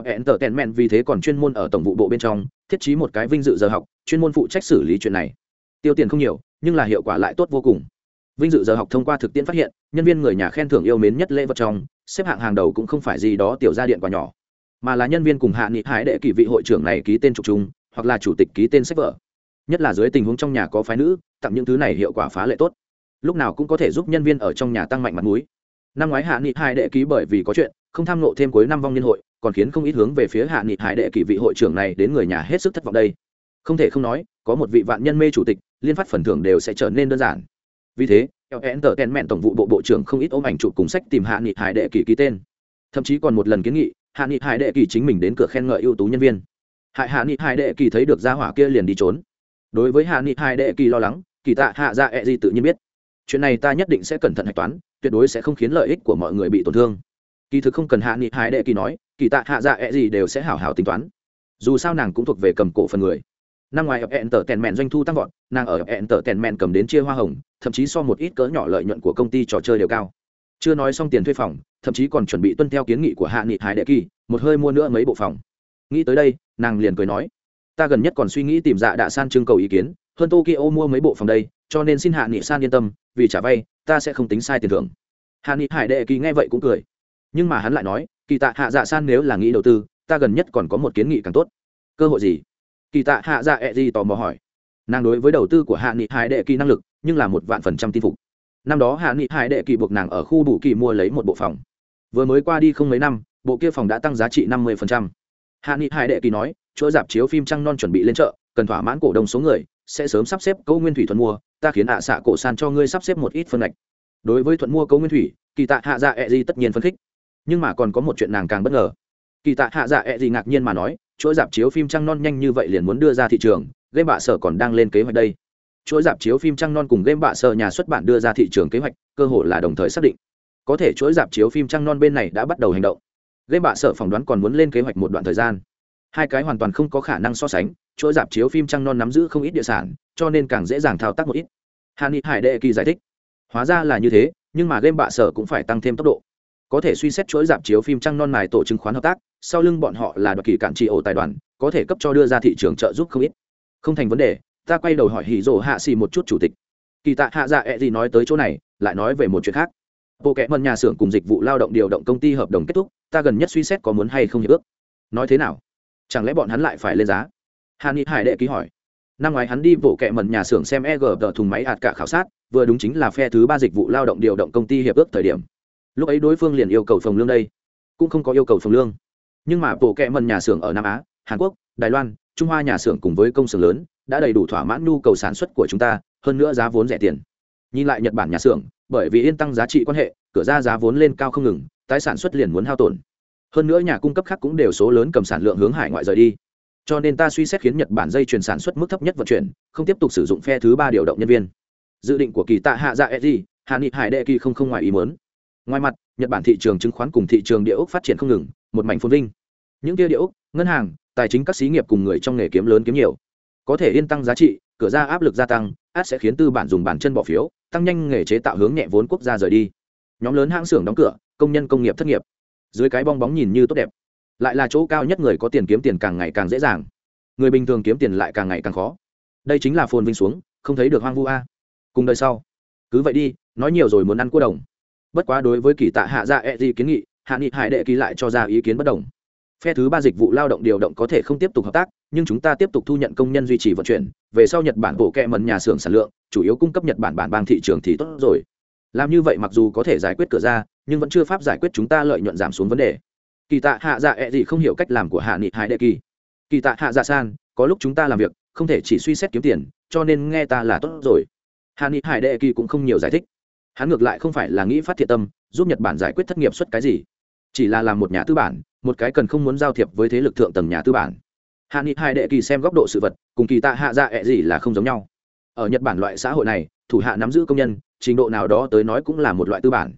Hẹn tờ tèn mẹn vì thế còn chuyên môn ở tổng vụ bộ bên trong, thiết trí một cái vinh dự giờ học, chuyên môn phụ trách xử lý chuyện này. Tiêu tiền không nhiều, nhưng là hiệu quả lại tốt vô cùng vinh dự giờ học thông qua thực tiễn phát hiện, nhân viên người nhà khen thưởng yêu mến nhất lễ vật trong, xếp hạng hàng đầu cũng không phải gì đó tiểu gia điện quả nhỏ, mà là nhân viên cùng hạ nghị hải đệ kỳ vị hội trưởng này ký tên trục chung, hoặc là chủ tịch ký tên sách vở. Nhất là dưới tình huống trong nhà có phái nữ, tặng những thứ này hiệu quả phá lệ tốt. Lúc nào cũng có thể giúp nhân viên ở trong nhà tăng mạnh mặt mũi. Năm ngoái hạ nghị hải đệ ký bởi vì có chuyện, không tham nộ thêm cuối năm vong niên hội, còn khiến không ít hướng về phía hạ nghị hải đệ kỳ vị hội trưởng này đến người nhà hết sức thất vọng đây. Không thể không nói, có một vị vạn nhân mê chủ tịch, liên phát phần thưởng đều sẽ trở nên đơn giản vì thế ln tờ ten mẹn tổng vụ bộ bộ trưởng không ít ôm ảnh chụp cùng sách tìm hạ nghị hải đệ kỳ ký tên. Thậm chí còn một lần kiến nghị, hạ nghị hải đệ kỳ chính mình đến cửa khen ngợi ưu tú nhân viên. Hại hạ nghị hải đệ kỳ thấy được gia hỏa kia liền đi trốn. Đối với hạ nghị hải đệ kỳ lo lắng, kỳ tạ hạ dạ e tự nhiên biết. Chuyện này ta nhất định sẽ cẩn thận hạch toán, tuyệt đối sẽ không khiến lợi ích của mọi người bị tổn thương. Kỳ thực không cần hạ nghị hải đệ kỳ nói, kỳ tạ hạ dạ e đều sẽ hảo hảo tính toán. Dù sao nàng cũng thuộc về cầm cổ phần người năm ngoài ở hẹn tờ tèn mẹn doanh thu tăng vọt, nàng ở hẹn tờ tèn mẹn cầm đến chia hoa hồng, thậm chí so một ít cỡ nhỏ lợi nhuận của công ty trò chơi đều cao. Chưa nói xong tiền thuê phòng, thậm chí còn chuẩn bị tuân theo kiến nghị của hạ nghị hải đệ kỳ, một hơi mua nữa mấy bộ phòng. Nghĩ tới đây, nàng liền cười nói, ta gần nhất còn suy nghĩ tìm dạ đạ san trưng cầu ý kiến, hơn tokyo mua mấy bộ phòng đây, cho nên xin hạ nghị san yên tâm, vì trả vay, ta sẽ không tính sai tiền thưởng. Hạ nghị hải đệ kỳ nghe vậy cũng cười. Nhưng mà hắn lại nói, kỳ tạ hạ dạ san nếu là nghĩ đầu tư, ta gần nhất còn có một kiến nghị càng tốt. Cơ hội gì? Kỳ tạ hạ dạ ẹ、e、gì tò mò hỏi. Nàng đối với đầu tư của hạ nghị hải đệ kỳ năng lực, nhưng là một vạn phần trăm tin phục. Năm đó hạ nghị hải đệ kỳ buộc nàng ở khu bù kỳ mua lấy một bộ phòng. Vừa mới qua đi không mấy năm, bộ kia phòng đã tăng giá trị năm mươi phần trăm. Hạ nghị hải đệ kỳ nói, chỗ dạp chiếu phim trăng non chuẩn bị lên chợ, cần thỏa mãn cổ đông số người, sẽ sớm sắp xếp câu nguyên thủy thuận mua, ta khiến hạ xạ cổ san cho ngươi sắp xếp một ít phân lệch đối với thuận mua câu nguyên thủy, kỳ tạ hạ dạ ẹ、e、gì tất nhiên phân khích. Nhưng mà còn có một chuyện nàng càng bất ngờ. Kỳ tạ hạ dạ ẹ、e、gì ngạc nhiên mà nói chuỗi dạp chiếu phim trăng non nhanh như vậy liền muốn đưa ra thị trường, game bạ sở còn đang lên kế hoạch đây. Chuỗi dạp chiếu phim trăng non cùng game bạ sở nhà xuất bản đưa ra thị trường kế hoạch, cơ hội là đồng thời xác định. Có thể chuỗi dạp chiếu phim trăng non bên này đã bắt đầu hành động. Game bạ sở phỏng đoán còn muốn lên kế hoạch một đoạn thời gian. Hai cái hoàn toàn không có khả năng so sánh, chuỗi dạp chiếu phim trăng non nắm giữ không ít địa sản, cho nên càng dễ dàng thao tác một ít. Hàn ni hải đệ kỳ giải thích. Hóa ra là như thế, nhưng mà game bạ sở cũng phải tăng thêm tốc độ có thể suy xét chuỗi dạp chiếu phim trăng non này tổ chứng khoán hợp tác, sau lưng bọn họ là đoạt kỳ cản trị ổ tài đoàn, có thể cấp cho đưa ra thị trường trợ giúp không ít. Không thành vấn đề, ta quay đầu hỏi hỉ rỗ hạ xì một chút chủ tịch. Kỳ tạ hạ dạ ẹ、e、gì nói tới chỗ này, lại nói về một chuyện khác. Bộ kẽ mần nhà xưởng cùng dịch vụ lao động điều động công ty hợp đồng kết thúc, ta gần nhất suy xét có muốn hay không hiệp ước. Nói thế nào? Chẳng lẽ bọn hắn lại phải lên giá? Hà ni hải đệ ký hỏi. Năm ngoái hắn đi bộ kẹ mần nhà xưởng xem eg tờ thùng máy hạt cả khảo sát, vừa đúng chính là phe thứ ba dịch vụ lao động điều động công ty hiệp ước thời điểm lúc ấy đối phương liền yêu cầu phòng lương đây, cũng không có yêu cầu phòng lương. Nhưng mà bộ kệ mần nhà xưởng ở nam á, hàn quốc, đài loan, trung hoa nhà xưởng cùng với công xưởng lớn đã đầy đủ thỏa mãn nhu cầu sản xuất của chúng ta, hơn nữa giá vốn rẻ tiền. Nhìn lại nhật bản nhà xưởng, bởi vì yên tăng giá trị quan hệ, cửa ra giá vốn lên cao không ngừng, tái sản xuất liền muốn hao tổn. Hơn nữa nhà cung cấp khác cũng đều số lớn cầm sản lượng hướng hải ngoại rời đi. Cho nên ta suy xét khiến nhật bản dây chuyển sản xuất mức thấp nhất vận chuyển, không tiếp tục sử dụng phe thứ ba điều động nhân viên. Dự định của kỳ tạ hạ dạ edgy hạ nghị hải đệ kỳ không không ngoài ý mớn ngoài mặt, nhật bản thị trường chứng khoán cùng thị trường địa ốc phát triển không ngừng, một mảnh phồn vinh. Những kia địa ốc, ngân hàng, tài chính các xí nghiệp cùng người trong nghề kiếm lớn kiếm nhiều. Có thể yên tăng giá trị, cửa ra áp lực gia tăng, át sẽ khiến tư bản dùng bản chân bỏ phiếu, tăng nhanh nghề chế tạo hướng nhẹ vốn quốc gia rời đi. Nhóm lớn hãng xưởng đóng cửa, công nhân công nghiệp thất nghiệp. Dưới cái bong bóng nhìn như tốt đẹp. Lại là chỗ cao nhất người có tiền kiếm tiền càng ngày càng dễ dàng. Người bình thường kiếm tiền lại càng ngày càng khó. Đây chính là phồn vinh xuống, không thấy được hoang vu a. Cùng đời sau. Cứ vậy đi, nói nhiều rồi muốn ăn cua đồng bất quá đối với kỳ tạ hạ dạ e di kiến nghị, hạ nghị hải đệ ký lại cho ra ý kiến bất đồng. Phe thứ ba dịch vụ lao động điều động có thể không tiếp tục hợp tác, nhưng chúng ta tiếp tục thu nhận công nhân duy trì vận chuyển, về sau nhật bản bộ kẹ mần nhà xưởng sản lượng, chủ yếu cung cấp nhật bản bản bang thị trường thì tốt rồi. Làm như vậy mặc dù có thể giải quyết cửa ra, nhưng vẫn chưa pháp giải quyết chúng ta lợi nhuận giảm xuống vấn đề. Kỳ tạ hạ dạ ẹ、e、gì không hiểu cách làm của hạ nghị hải đệ kỳ. Kỳ tạ hạ dạ san, có lúc chúng ta làm việc, không thể chỉ suy xét kiếm tiền, cho nên nghe ta là tốt rồi. Hạ nghị hải đệ kỳ cũng không nhiều giải thích hắn ngược lại không phải là nghĩ phát thiện tâm, giúp nhật bản giải quyết thất nghiệp xuất cái gì. Chỉ là làm một nhà tư bản, một cái cần không muốn giao thiệp với thế lực thượng tầng nhà tư bản. Hạ nghị hai đệ kỳ xem góc độ sự vật, cùng kỳ tạ hạ dạ gì là không giống nhau. Ở nhật bản loại xã hội này, thủ hạ nắm giữ công nhân, trình độ nào đó tới nói cũng là một loại tư bản.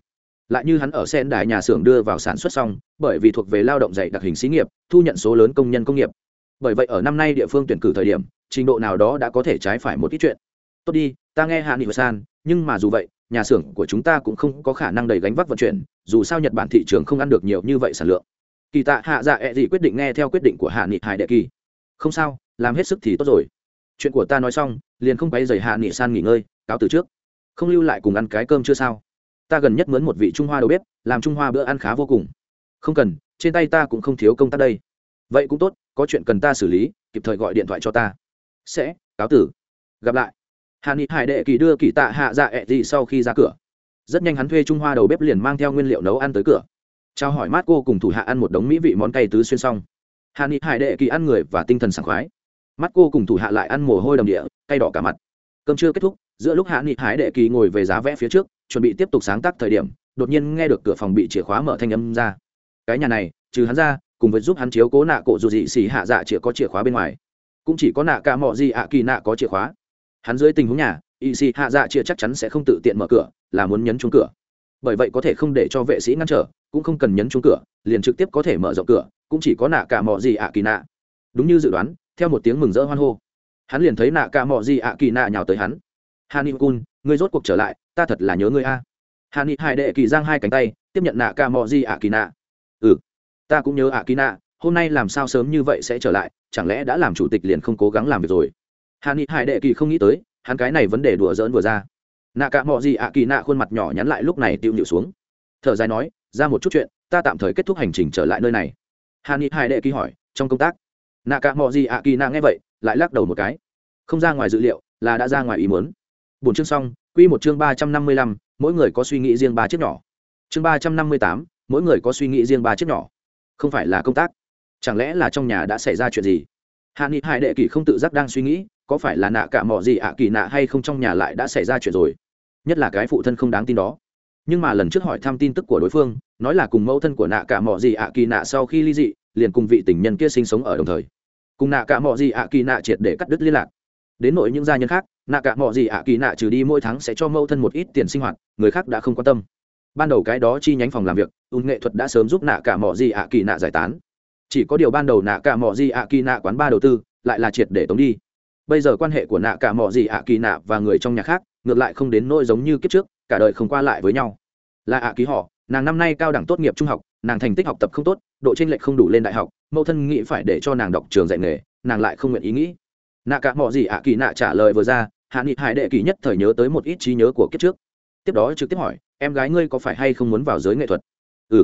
Lại như hắn ở sen đài nhà xưởng đưa vào sản xuất xong, bởi vì thuộc về lao động dạy đặc hình xí nghiệp, thu nhận số lớn công nhân công nghiệp. Bởi vậy ở năm nay địa phương tuyển cử thời điểm, trình độ nào đó đã có thể trái phải một ít chuyện. Tốt đi, ta nghe hạ nghị san, nhưng mà dù vậy nhà xưởng của chúng ta cũng không có khả năng đầy gánh vác vận chuyển, dù sao nhật bản thị trường không ăn được nhiều như vậy sản lượng. Kỳ tạ hạ dạ ẹ、e、gì quyết định nghe theo quyết định của hạ nghị hải đệ kỳ. Không sao, làm hết sức thì tốt rồi. Chuyện của ta nói xong, liền không quay dày hạ nghị san nghỉ ngơi, cáo từ trước. Không lưu lại cùng ăn cái cơm chưa sao? Ta gần nhất mướn một vị trung hoa đầu bếp, làm trung hoa bữa ăn khá vô cùng. Không cần, trên tay ta cũng không thiếu công tác đây. Vậy cũng tốt, có chuyện cần ta xử lý, kịp thời gọi điện thoại cho ta. Sẽ, cáo tử gặp lại hà ni hải đệ kỳ đưa kỳ tạ hạ dạ ẹ gì sau khi ra cửa. Rất nhanh hắn thuê trung hoa đầu bếp liền mang theo nguyên liệu nấu ăn tới cửa. Trao hỏi mát cô cùng thủ hạ ăn một đống mỹ vị món cay tứ xuyên xong. Hà ni hải đệ kỳ ăn người và tinh thần sảng khoái. Mắt cô cùng thủ hạ lại ăn mồ hôi đầm địa, cay đỏ cả mặt. Cơm chưa kết thúc, giữa lúc hạ nghị hái đệ kỳ ngồi về giá vẽ phía trước, chuẩn bị tiếp tục sáng tác thời điểm, đột nhiên nghe được cửa phòng bị chìa khóa mở thanh âm ra. Cái nhà này, trừ hắn ra, cùng với giúp hắn chiếu cố nạ cổ dù dị xì hạ dạ chỉ có chìa khóa bên ngoài. Cũng chỉ có nạ cả mọ gì ạ kỳ nạ có chìa khóa hắn dưới tình huống nhà, y xì hạ dạ chia chắc chắn sẽ không tự tiện mở cửa, là muốn nhấn chuông cửa. Bởi vậy có thể không để cho vệ sĩ ngăn trở, cũng không cần nhấn chuông cửa, liền trực tiếp có thể mở rộng cửa, cũng chỉ có nạ cả mò gì ạ kỳ nạ. Đúng như dự đoán, theo một tiếng mừng rỡ hoan hô, hắn liền thấy nạ cả mò gì ạ kỳ nạ nhào tới hắn. Hani kun, ngươi rốt cuộc trở lại, ta thật là nhớ ngươi a. Hani hai đệ kỳ giang hai cánh tay, tiếp nhận nạ cả mò gì ạ kỳ nạ. Ừ ta cũng nhớ ạ kỳ nạ, hôm nay làm sao sớm như vậy sẽ trở lại, chẳng lẽ đã làm chủ tịch liền không cố gắng làm việc rồi? Hani hải đệ kỳ không nghĩ tới, hắn cái này vấn đề đùa dỡn vừa ra. Nạ cả mọi gì ạ kỳ nạ khuôn mặt nhỏ nhắn lại lúc này tiêu nhịu xuống. Thở dài nói, ra một chút chuyện, ta tạm thời kết thúc hành trình trở lại nơi này. Hani hải đệ kỳ hỏi, trong công tác? Nạ cả mọi gì ạ kỳ nạ nghe vậy, lại lắc đầu một cái. Không ra ngoài dự liệu, là đã ra ngoài ý muốn. Bốn chương xong, quy một chương ba trăm năm mươi lăm, mỗi người có suy nghĩ riêng ba chiếc nhỏ. Chương ba trăm năm mươi tám, mỗi người có suy nghĩ riêng ba chiếc nhỏ. Không phải là công tác. Chẳng lẽ là trong nhà đã xảy ra chuyện gì? Hạ nghị hai đệ kỳ không tự giác đang suy nghĩ có phải là nạ cả mỏ gì ạ kỳ nạ hay không trong nhà lại đã xảy ra chuyện rồi? Nhất là cái phụ thân không đáng tin đó. Nhưng mà lần trước hỏi thăm tin tức của đối phương, nói là cùng mẫu thân của nạ cả mỏ gì ạ kỳ nạ sau khi ly dị, liền cùng vị tình nhân kia sinh sống ở đồng thời. Cùng nạ cả mỏ gì ạ kỳ nạ triệt để cắt đứt liên lạc. Đến nội những gia nhân khác, nạ cả mỏ gì ạ kỳ nạ trừ đi mỗi tháng sẽ cho mẫu thân một ít tiền sinh hoạt, người khác đã không quan tâm. Ban đầu cái đó chi nhánh phòng làm việc ùn nghệ thuật đã sớm giúp nạ cả mỏ gì ạ kỳ nạ giải tán. Chỉ có điều ban đầu nạ cả mỏ gì ạ kỳ nạ quán ba đầu tư, lại là triệt để tống đi bây giờ quan hệ của nạ cả mọ gì ạ kỳ nạ và người trong nhà khác ngược lại không đến nỗi giống như kiếp trước, cả đời không qua lại với nhau. Là ạ ký họ, nàng năm nay cao đẳng tốt nghiệp trung học, nàng thành tích học tập không tốt, độ t r ê n lệch không đủ lên đại học, mẫu thân nghĩ phải để cho nàng đọc trường dạy nghề, nàng lại không nguyện ý nghĩ. Nạ cả mọ gì ạ kỳ nạ trả lời vừa ra, hạ nghị hải đệ kỳ nhất thời nhớ tới một ít trí nhớ của kiếp trước. Tiếp đó trực tiếp hỏi, em gái ngươi có phải hay không muốn vào giới nghệ thuật? Ừ.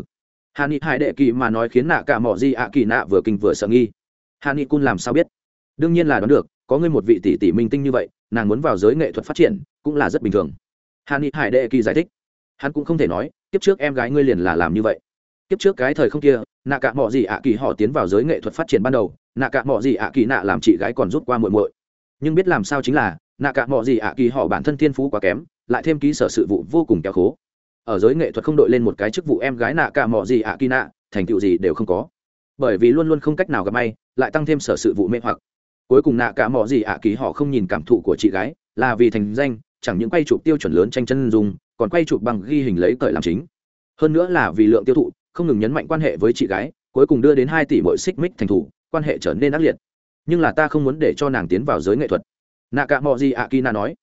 Hà nghị hải đệ kỳ mà nói khiến nạ cả mọ gì ạ kỳ nạ vừa kinh vừa sợ nghi. Hà nghị cun làm sao biết? Đương nhiên là đoán được có ngươi một vị tỷ tỷ minh tinh như vậy, nàng muốn vào giới nghệ thuật phát triển, cũng là rất bình thường. Hàn ni hải đệ kỳ giải thích. Hắn cũng không thể nói, kiếp trước em gái ngươi liền là làm như vậy. Kiếp trước cái thời không kia, nạ cả mọi gì ạ kỳ họ tiến vào giới nghệ thuật phát triển ban đầu, nạ cả mọi gì ạ kỳ nạ làm chị gái còn rút qua muội muội. Nhưng biết làm sao chính là, nạ cả mọi gì ạ kỳ họ bản thân thiên phú quá kém, lại thêm ký sở sự vụ vô cùng kéo khố. Ở giới nghệ thuật không đội lên một cái chức vụ em gái nạ cả mọi gì ạ kỳ nạ, thành tựu gì đều không có. Bởi vì luôn luôn không cách nào gặp may, lại tăng thêm sở sự vụ mê hoặc cuối cùng nạ cả Mỏ gì ạ kỳ họ không nhìn cảm thụ của chị gái, là vì thành danh, chẳng những quay chụp tiêu chuẩn lớn tranh chân dùng còn quay chụp bằng ghi hình lấy cởi làm chính. Hơn nữa là vì lượng tiêu thụ, không ngừng nhấn mạnh quan hệ với chị gái, cuối cùng đưa đến hai tỷ mỗi xích mích thành thủ, quan hệ trở nên ác liệt. Nhưng là ta không muốn để cho nàng tiến vào giới nghệ thuật. Nạ cả mò gì ạ kỳ na nói.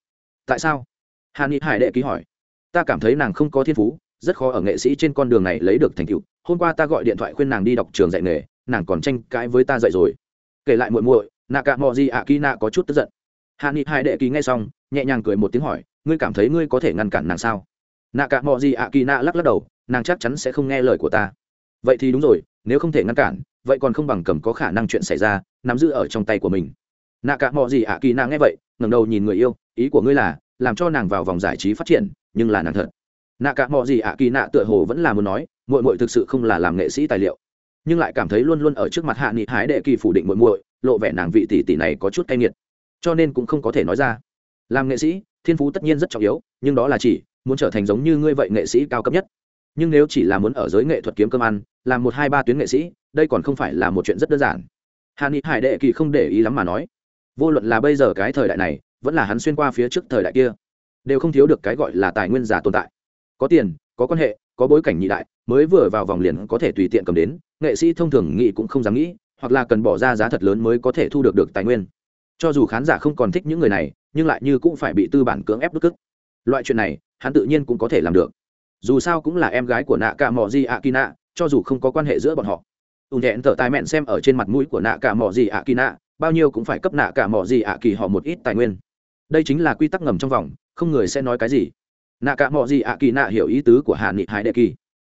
Tại sao? Hà ni hải đệ ký hỏi. Ta cảm thấy nàng không có thiên phú, rất khó ở nghệ sĩ trên con đường này lấy được thành tựu. Hôm qua ta gọi điện thoại khuyên nàng đi đọc trường dạy nghề, nàng còn tranh cãi với ta dạy rồi. Kể lại muội muội nạ cả mò gì ạ kỳ nạ có chút tức giận. Hạ nghị hai đệ kỳ nghe xong, nhẹ nhàng cười một tiếng hỏi, ngươi cảm thấy ngươi có thể ngăn cản nàng sao? Nạ cả mò gì ạ kỳ nạ lắc lắc đầu, nàng chắc chắn sẽ không nghe lời của ta. Vậy thì đúng rồi, nếu không thể ngăn cản, vậy còn không bằng cầm có khả năng chuyện xảy ra, nắm giữ ở trong tay của mình. Nạ cả mò gì ạ kỳ nạ nghe vậy, ngẩng đầu nhìn người yêu, ý của ngươi là, làm cho nàng vào vòng giải trí phát triển, nhưng là nàng thật. Nạ cả mò gì ạ kỳ nạ tựa hồ vẫn là muốn nói, muội muội thực sự không là làm nghệ sĩ tài liệu. Nhưng lại cảm thấy luôn luôn ở trước mặt hạ nghị hái đệ kỳ phủ định muội muội lộ vẻ nàng vị tỷ tỷ này có chút cay nghiệt. Cho nên cũng không có thể nói ra. Làm nghệ sĩ, thiên phú tất nhiên rất trọng yếu, nhưng đó là chỉ muốn trở thành giống như ngươi vậy nghệ sĩ cao cấp nhất. Nhưng nếu chỉ là muốn ở giới nghệ thuật kiếm cơm ăn, làm một hai ba tuyến nghệ sĩ, đây còn không phải là một chuyện rất đơn giản. Hà ni hải đệ kỳ không để ý lắm mà nói, vô luận là bây giờ cái thời đại này, vẫn là hắn xuyên qua phía trước thời đại kia, đều không thiếu được cái gọi là tài nguyên giả tồn tại. Có tiền, có quan hệ, có bối cảnh nhị đại, mới vừa vào vòng liền có thể tùy tiện cầm đến, nghệ sĩ thông thường nghĩ cũng không dám nghĩ hoặc là cần bỏ ra giá thật lớn mới có thể thu được được tài nguyên. Cho dù khán giả không còn thích những người này, nhưng lại như cũng phải bị tư bản cưỡng ép bức cức loại chuyện này, hắn tự nhiên cũng có thể làm được. Dù sao cũng là em gái của nạ cả mò di ạ kỳ nạ cho dù không có quan hệ giữa bọn họ. Ùn thẹn thở tài mẹn xem ở trên mặt mũi của nạ cả mò di ạ kỳ nạ bao nhiêu cũng phải cấp nạ cả mò di ạ kỳ họ một ít tài nguyên. Đây chính là quy tắc ngầm trong vòng, không người sẽ nói cái gì. Nạ cả mọi di ạ kỳ nạ hiểu ý tứ của hạ nghị hải đệ kỳ.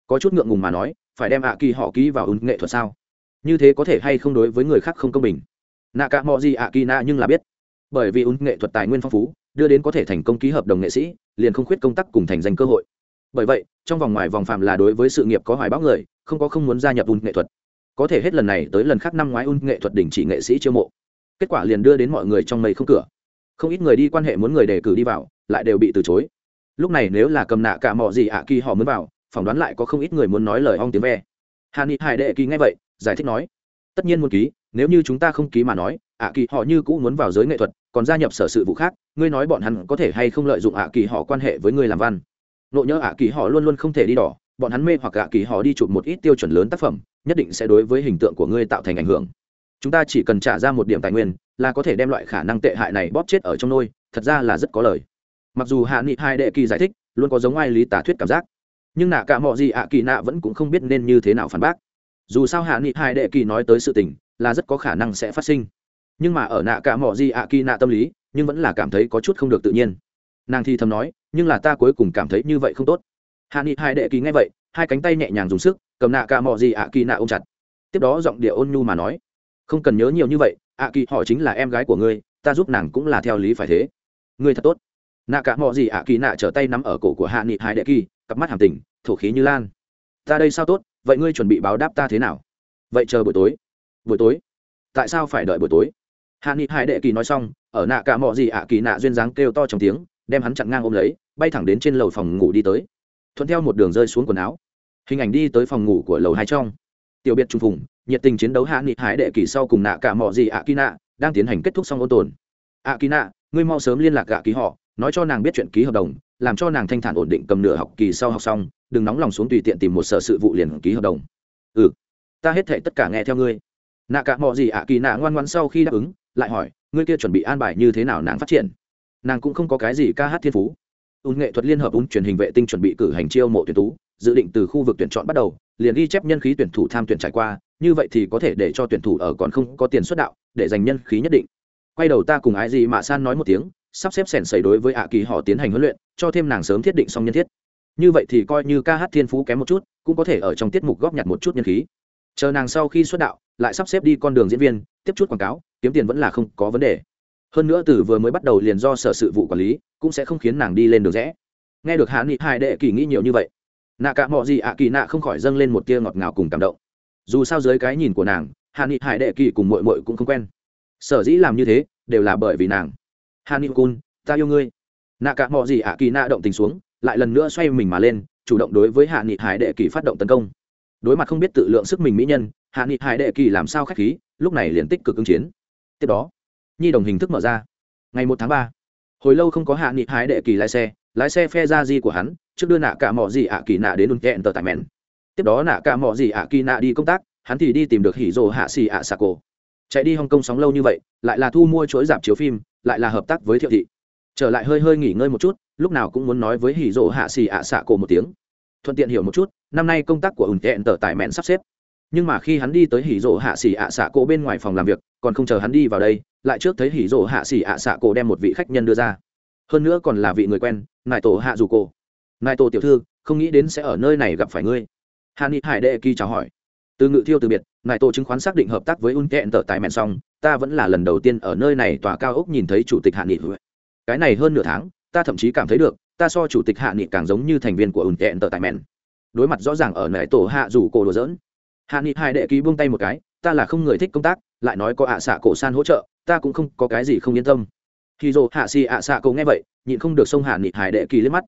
Có chút ngượng ngùng mà nói, phải đem ạ kỳ họ ký vào ứng nghệ thuật sao? Như thế có thể hay không đối với người khác không công bình. Nạ cả mọi gì ạ kỳ nạ nhưng là biết. Bởi vì ứng nghệ thuật tài nguyên phong phú, đưa đến có thể thành công ký hợp đồng nghệ sĩ, liền không khuyết công tác cùng thành danh cơ hội. Bởi vậy, trong vòng ngoài vòng phạm là đối với sự nghiệp có hoài báo người, không có không muốn gia nhập ứng nghệ thuật. Có thể hết lần này tới lần khác năm ngoái un nghệ thuật đình chỉ nghệ sĩ chiêu mộ. Kết quả liền đưa đến mọi người trong mây không cửa. Không ít người đi quan hệ muốn người đề cử đi vào, lại đều bị từ chối. Lúc này nếu là cầm nạ cả mọi gì ạ kỳ họ mới vào, phỏng đoán lại có không ít người muốn nói lời ong tiếng ve. Hà ni hải đệ kỳ nghe vậy giải thích nói, tất nhiên muốn ký, nếu như chúng ta không ký mà nói, ạ kỳ họ như cũ muốn vào giới nghệ thuật, còn gia nhập sở sự vụ khác, ngươi nói bọn hắn có thể hay không lợi dụng ạ kỳ họ quan hệ với ngươi làm văn? Nộ nhớ ạ kỳ họ luôn luôn không thể đi đỏ, bọn hắn mê hoặc ạ kỳ họ đi chụp một ít tiêu chuẩn lớn tác phẩm, nhất định sẽ đối với hình tượng của ngươi tạo thành ảnh hưởng. Chúng ta chỉ cần trả ra một điểm tài nguyên là có thể đem loại khả năng tệ hại này bóp chết ở trong nôi, thật ra là rất có lời. Mặc dù hạ nghị hai đệ kỳ giải thích, luôn có giống ai lý tả thuyết cảm giác, nhưng nạ cả mọi gì ạ kỳ nạ vẫn cũng không biết nên như thế nào phản bác dù sao hạ nghị hai đệ kỳ nói tới sự tình, là rất có khả năng sẽ phát sinh. Nhưng mà ở nạ cả mỏ gì ạ kỳ nạ tâm lý, nhưng vẫn là cảm thấy có chút không được tự nhiên. Nàng thì thầm nói, nhưng là ta cuối cùng cảm thấy như vậy không tốt. Hạ nghị hai đệ kỳ nghe vậy, hai cánh tay nhẹ nhàng dùng sức, cầm nạ cả mỏ gì ạ kỳ nạ ôm chặt. Tiếp đó giọng địa ôn nhu mà nói, không cần nhớ nhiều như vậy, ạ kỳ họ chính là em gái của ngươi, ta giúp nàng cũng là theo lý phải thế. Ngươi thật tốt. Nạ cả mỏ gì ạ kỳ nạ trở tay nắm ở cổ của hạ nghị hai đệ kỳ, cặp mắt hàm tình, thổ khí như lan. Ta đây sao tốt vậy ngươi chuẩn bị báo đáp ta thế nào? Vậy chờ buổi tối. Buổi tối? Tại sao phải đợi buổi tối? Hạ nghị hải đệ kỳ nói xong, ở nạ cả mọi gì ạ kỳ nạ duyên dáng kêu to trong tiếng, đem hắn chặn ngang ôm lấy, bay thẳng đến trên lầu phòng ngủ đi tới. Thuận theo một đường rơi xuống quần áo, hình ảnh đi tới phòng ngủ của lầu hai trong. Tiểu biệt trung phùng, nhiệt tình chiến đấu hạ nghị hải đệ kỳ sau cùng nạ cả mọi gì ạ kỳ nạ, đang tiến hành kết thúc xong ôn tồn. Ạ kỳ nạ, ngươi mau sớm liên lạc gạ ký họ, nói cho nàng biết chuyện ký hợp đồng, làm cho nàng thanh thản ổn định cầm nửa học kỳ sau học xong đừng nóng lòng xuống tùy tiện tìm một sở sự vụ liền ký hợp đồng. Ừ ta hết thể tất cả nghe theo ngươi. Nạ cả mọi gì ạ, kỳ nạ ngoan ngoan sau khi đáp ứng, lại hỏi, ngươi kia chuẩn bị an bài như thế nào nàng phát triển? Nàng cũng không có cái gì ca hát thiên phú. Ùn nghệ thuật liên hợp ùn truyền hình vệ tinh chuẩn bị cử hành chiêu mộ tuyển tú, dự định từ khu vực tuyển chọn bắt đầu, liền ghi chép nhân khí tuyển thủ tham tuyển trải qua, như vậy thì có thể để cho tuyển thủ ở còn không có tiền xuất đạo, để dành nhân khí nhất định. Quay đầu ta cùng ai gì mà san nói một tiếng, sắp xếp sẻn xảy đối với ạ kỳ họ tiến hành huấn luyện, cho thêm nàng sớm thiết định xong nhân thiết như vậy thì coi như ca hát thiên phú kém một chút, cũng có thể ở trong tiết mục góp nhặt một chút nhân khí. Chờ nàng sau khi xuất đạo, lại sắp xếp đi con đường diễn viên, tiếp chút quảng cáo, kiếm tiền vẫn là không có vấn đề. Hơn nữa từ vừa mới bắt đầu liền do sở sự vụ quản lý, cũng sẽ không khiến nàng đi lên đường rẽ. Nghe được hạ nghị hai đệ kỳ nghĩ nhiều như vậy, nạ cả mọi gì ạ kỳ nạ không khỏi dâng lên một tia ngọt ngào cùng cảm động. Dù sao dưới cái nhìn của nàng hạ nghị hải đệ kỳ cùng mội mội cũng không quen. Sở dĩ làm như thế, đều là bởi vì nàng. Hạ nghị cun, ta yêu ngươi. Nạ cả mọi gì ạ kỳ nạ động tình xuống lại lần nữa xoay mình mà lên, chủ động đối với hạ nghị hải đệ kỳ phát động tấn công. Đối mặt không biết tự lượng sức mình mỹ nhân, hạ nghị hải đệ kỳ làm sao k h á c h khí, lúc này liền tích cực ứng chiến. Tiếp đó, nhi đồng hình thức mở ra. Ngày một tháng ba, hồi lâu không có hạ nghị hải đệ kỳ lái xe lái xe phe ra di của hắn, trước đưa nạ cả mỏ gì ạ kỳ nạ đến ùn kẹn tờ tại mẹn. Tiếp đó nạ cả mỏ gì ạ kỳ nạ đi công tác, hắn thì đi tìm được hỉ rồ hạ xì ạ xà cổ. Chạy đi hồng kông sóng lâu như vậy, lại là thu mua chuỗi dạp chiếu phim, lại là hợp tác với thiệu thị trở lại hơi hơi nghỉ ngơi một chút, lúc nào cũng muốn nói với hỉ rồ hạ xì ạ xạ cổ một tiếng. Thuận tiện hiểu một chút, năm nay công tác của ủng kẹn tờ tại mẹn sắp xếp. Nhưng mà khi hắn đi tới hỉ rồ hạ xì ạ xạ cổ bên ngoài phòng làm việc, còn không chờ hắn đi vào đây, lại trước thấy hỉ rồ hạ xì ạ xạ cổ đem một vị khách nhân đưa ra. Hơn nữa còn là vị người quen, nại tổ hạ dù cổ. Nại tổ tiểu thư, không nghĩ đến sẽ ở nơi này gặp phải ngươi. Hà ni hải đệ kỳ chào hỏi. Từ ngự thiêu từ biệt, nại tổ chứng khoán xác định hợp tác với un kẹn tờ tại mẹn xong, ta vẫn là lần đầu tiên ở nơi này tòa cao ốc nhìn thấy chủ tịch hạ nghị cái này hơn nửa tháng, ta thậm chí cảm thấy được, ta so chủ tịch hạ nghị càng giống như thành viên của ủn kẹn tờ tại mẹn. Đối mặt rõ ràng ở nại tổ hạ dù cổ đồ dỡn hạ nghị hai đệ ký buông tay một cái, ta là không người thích công tác, lại nói có ạ xạ cổ san hỗ trợ, ta cũng không có cái gì không yên tâm. Khi dồ hạ xì ạ xạ cổ nghe vậy, nhịn không được xông hạ nghị hải đệ kỳ lên mắt.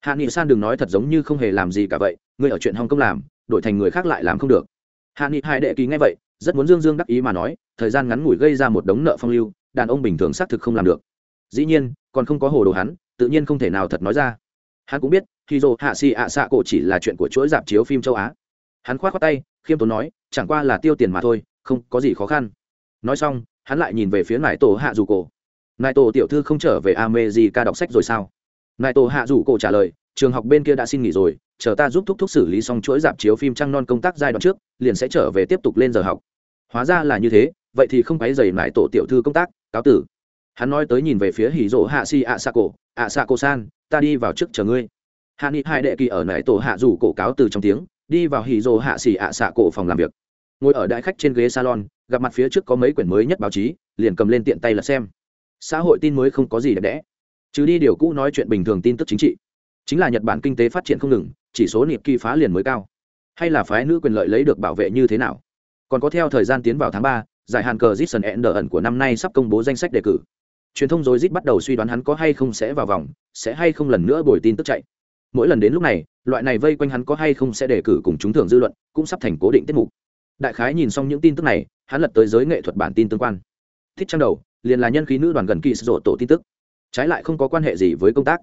Hạ nghị san đừng nói thật giống như không hề làm gì cả vậy người ở chuyện hong công làm, đổi thành người khác lại làm không được. Hạ nghị hải đệ kỳ nghe vậy, rất muốn dương dương đắc ý mà nói, thời gian ngắn ngủi gây ra một đống nợ phong lưu, đàn ông bình thường xác thực không làm được dĩ nhiên, còn không có hồ đồ hắn, tự nhiên không thể nào thật nói ra. Hắn cũng biết khi dô hạ xì ạ xạ cổ chỉ là chuyện của chuỗi dạp chiếu phim châu á. Hắn khoát khoát tay, khiêm tốn nói, chẳng qua là tiêu tiền mà thôi, không có gì khó khăn. Nói xong, hắn lại nhìn về phía nải tổ hạ dù cổ nải tổ tiểu thư không trở về ca đọc sách rồi sao? Nải tổ hạ dù cổ trả lời, trường học bên kia đã xin nghỉ rồi, chờ ta giúp thúc thúc xử lý xong chuỗi dạp chiếu phim trăng non công tác giai đoạn trước, liền sẽ trở về tiếp tục lên giờ học. Hóa ra là như thế, vậy thì không quấy dày nải tổ tiểu thư công tác, cáo tử hắn nói tới nhìn về phía hỉ rỗ hạ xì ạ xạ cổ ạ xạ cổ san, ta đi vào trước chờ ngươi. Hạ nghị hai đệ kỳ ở nãy tổ hạ rủ cổ cáo từ trong tiếng, đi vào hỉ rồ hạ xì ạ xạ cổ phòng làm việc. Ngồi ở đại khách trên ghế salon, gặp mặt phía trước có mấy quyển mới nhất báo chí, liền cầm lên tiện tay là xem. Xã hội tin mới không có gì đẹp đẽ chứ đi điều cũ nói chuyện bình thường tin tức chính trị. Chính là nhật bản kinh tế phát triển không ngừng, chỉ số niệm kỳ phá liền mới cao. Hay là phái nữ quyền lợi lấy được bảo vệ như thế nào? Còn có theo thời gian tiến vào tháng ba, giải hạn cờ Jason ẩn của năm nay sắp công bố danh sách đề cử. Truyền thông rối rít bắt đầu suy đoán hắn có hay không sẽ vào vòng, sẽ hay không lần nữa bồi tin tức chạy. Mỗi lần đến lúc này, loại này vây quanh hắn có hay không sẽ đề cử cùng chúng thưởng dư luận, cũng sắp thành cố định tiết mục. Đại khái nhìn xong những tin tức này, hắn lật tới giới nghệ thuật bản tin tương quan. Thích trang đầu, liền là nhân khí nữ đoàn gần kỳ rộ tổ tin tức. Trái lại không có quan hệ gì với công tác,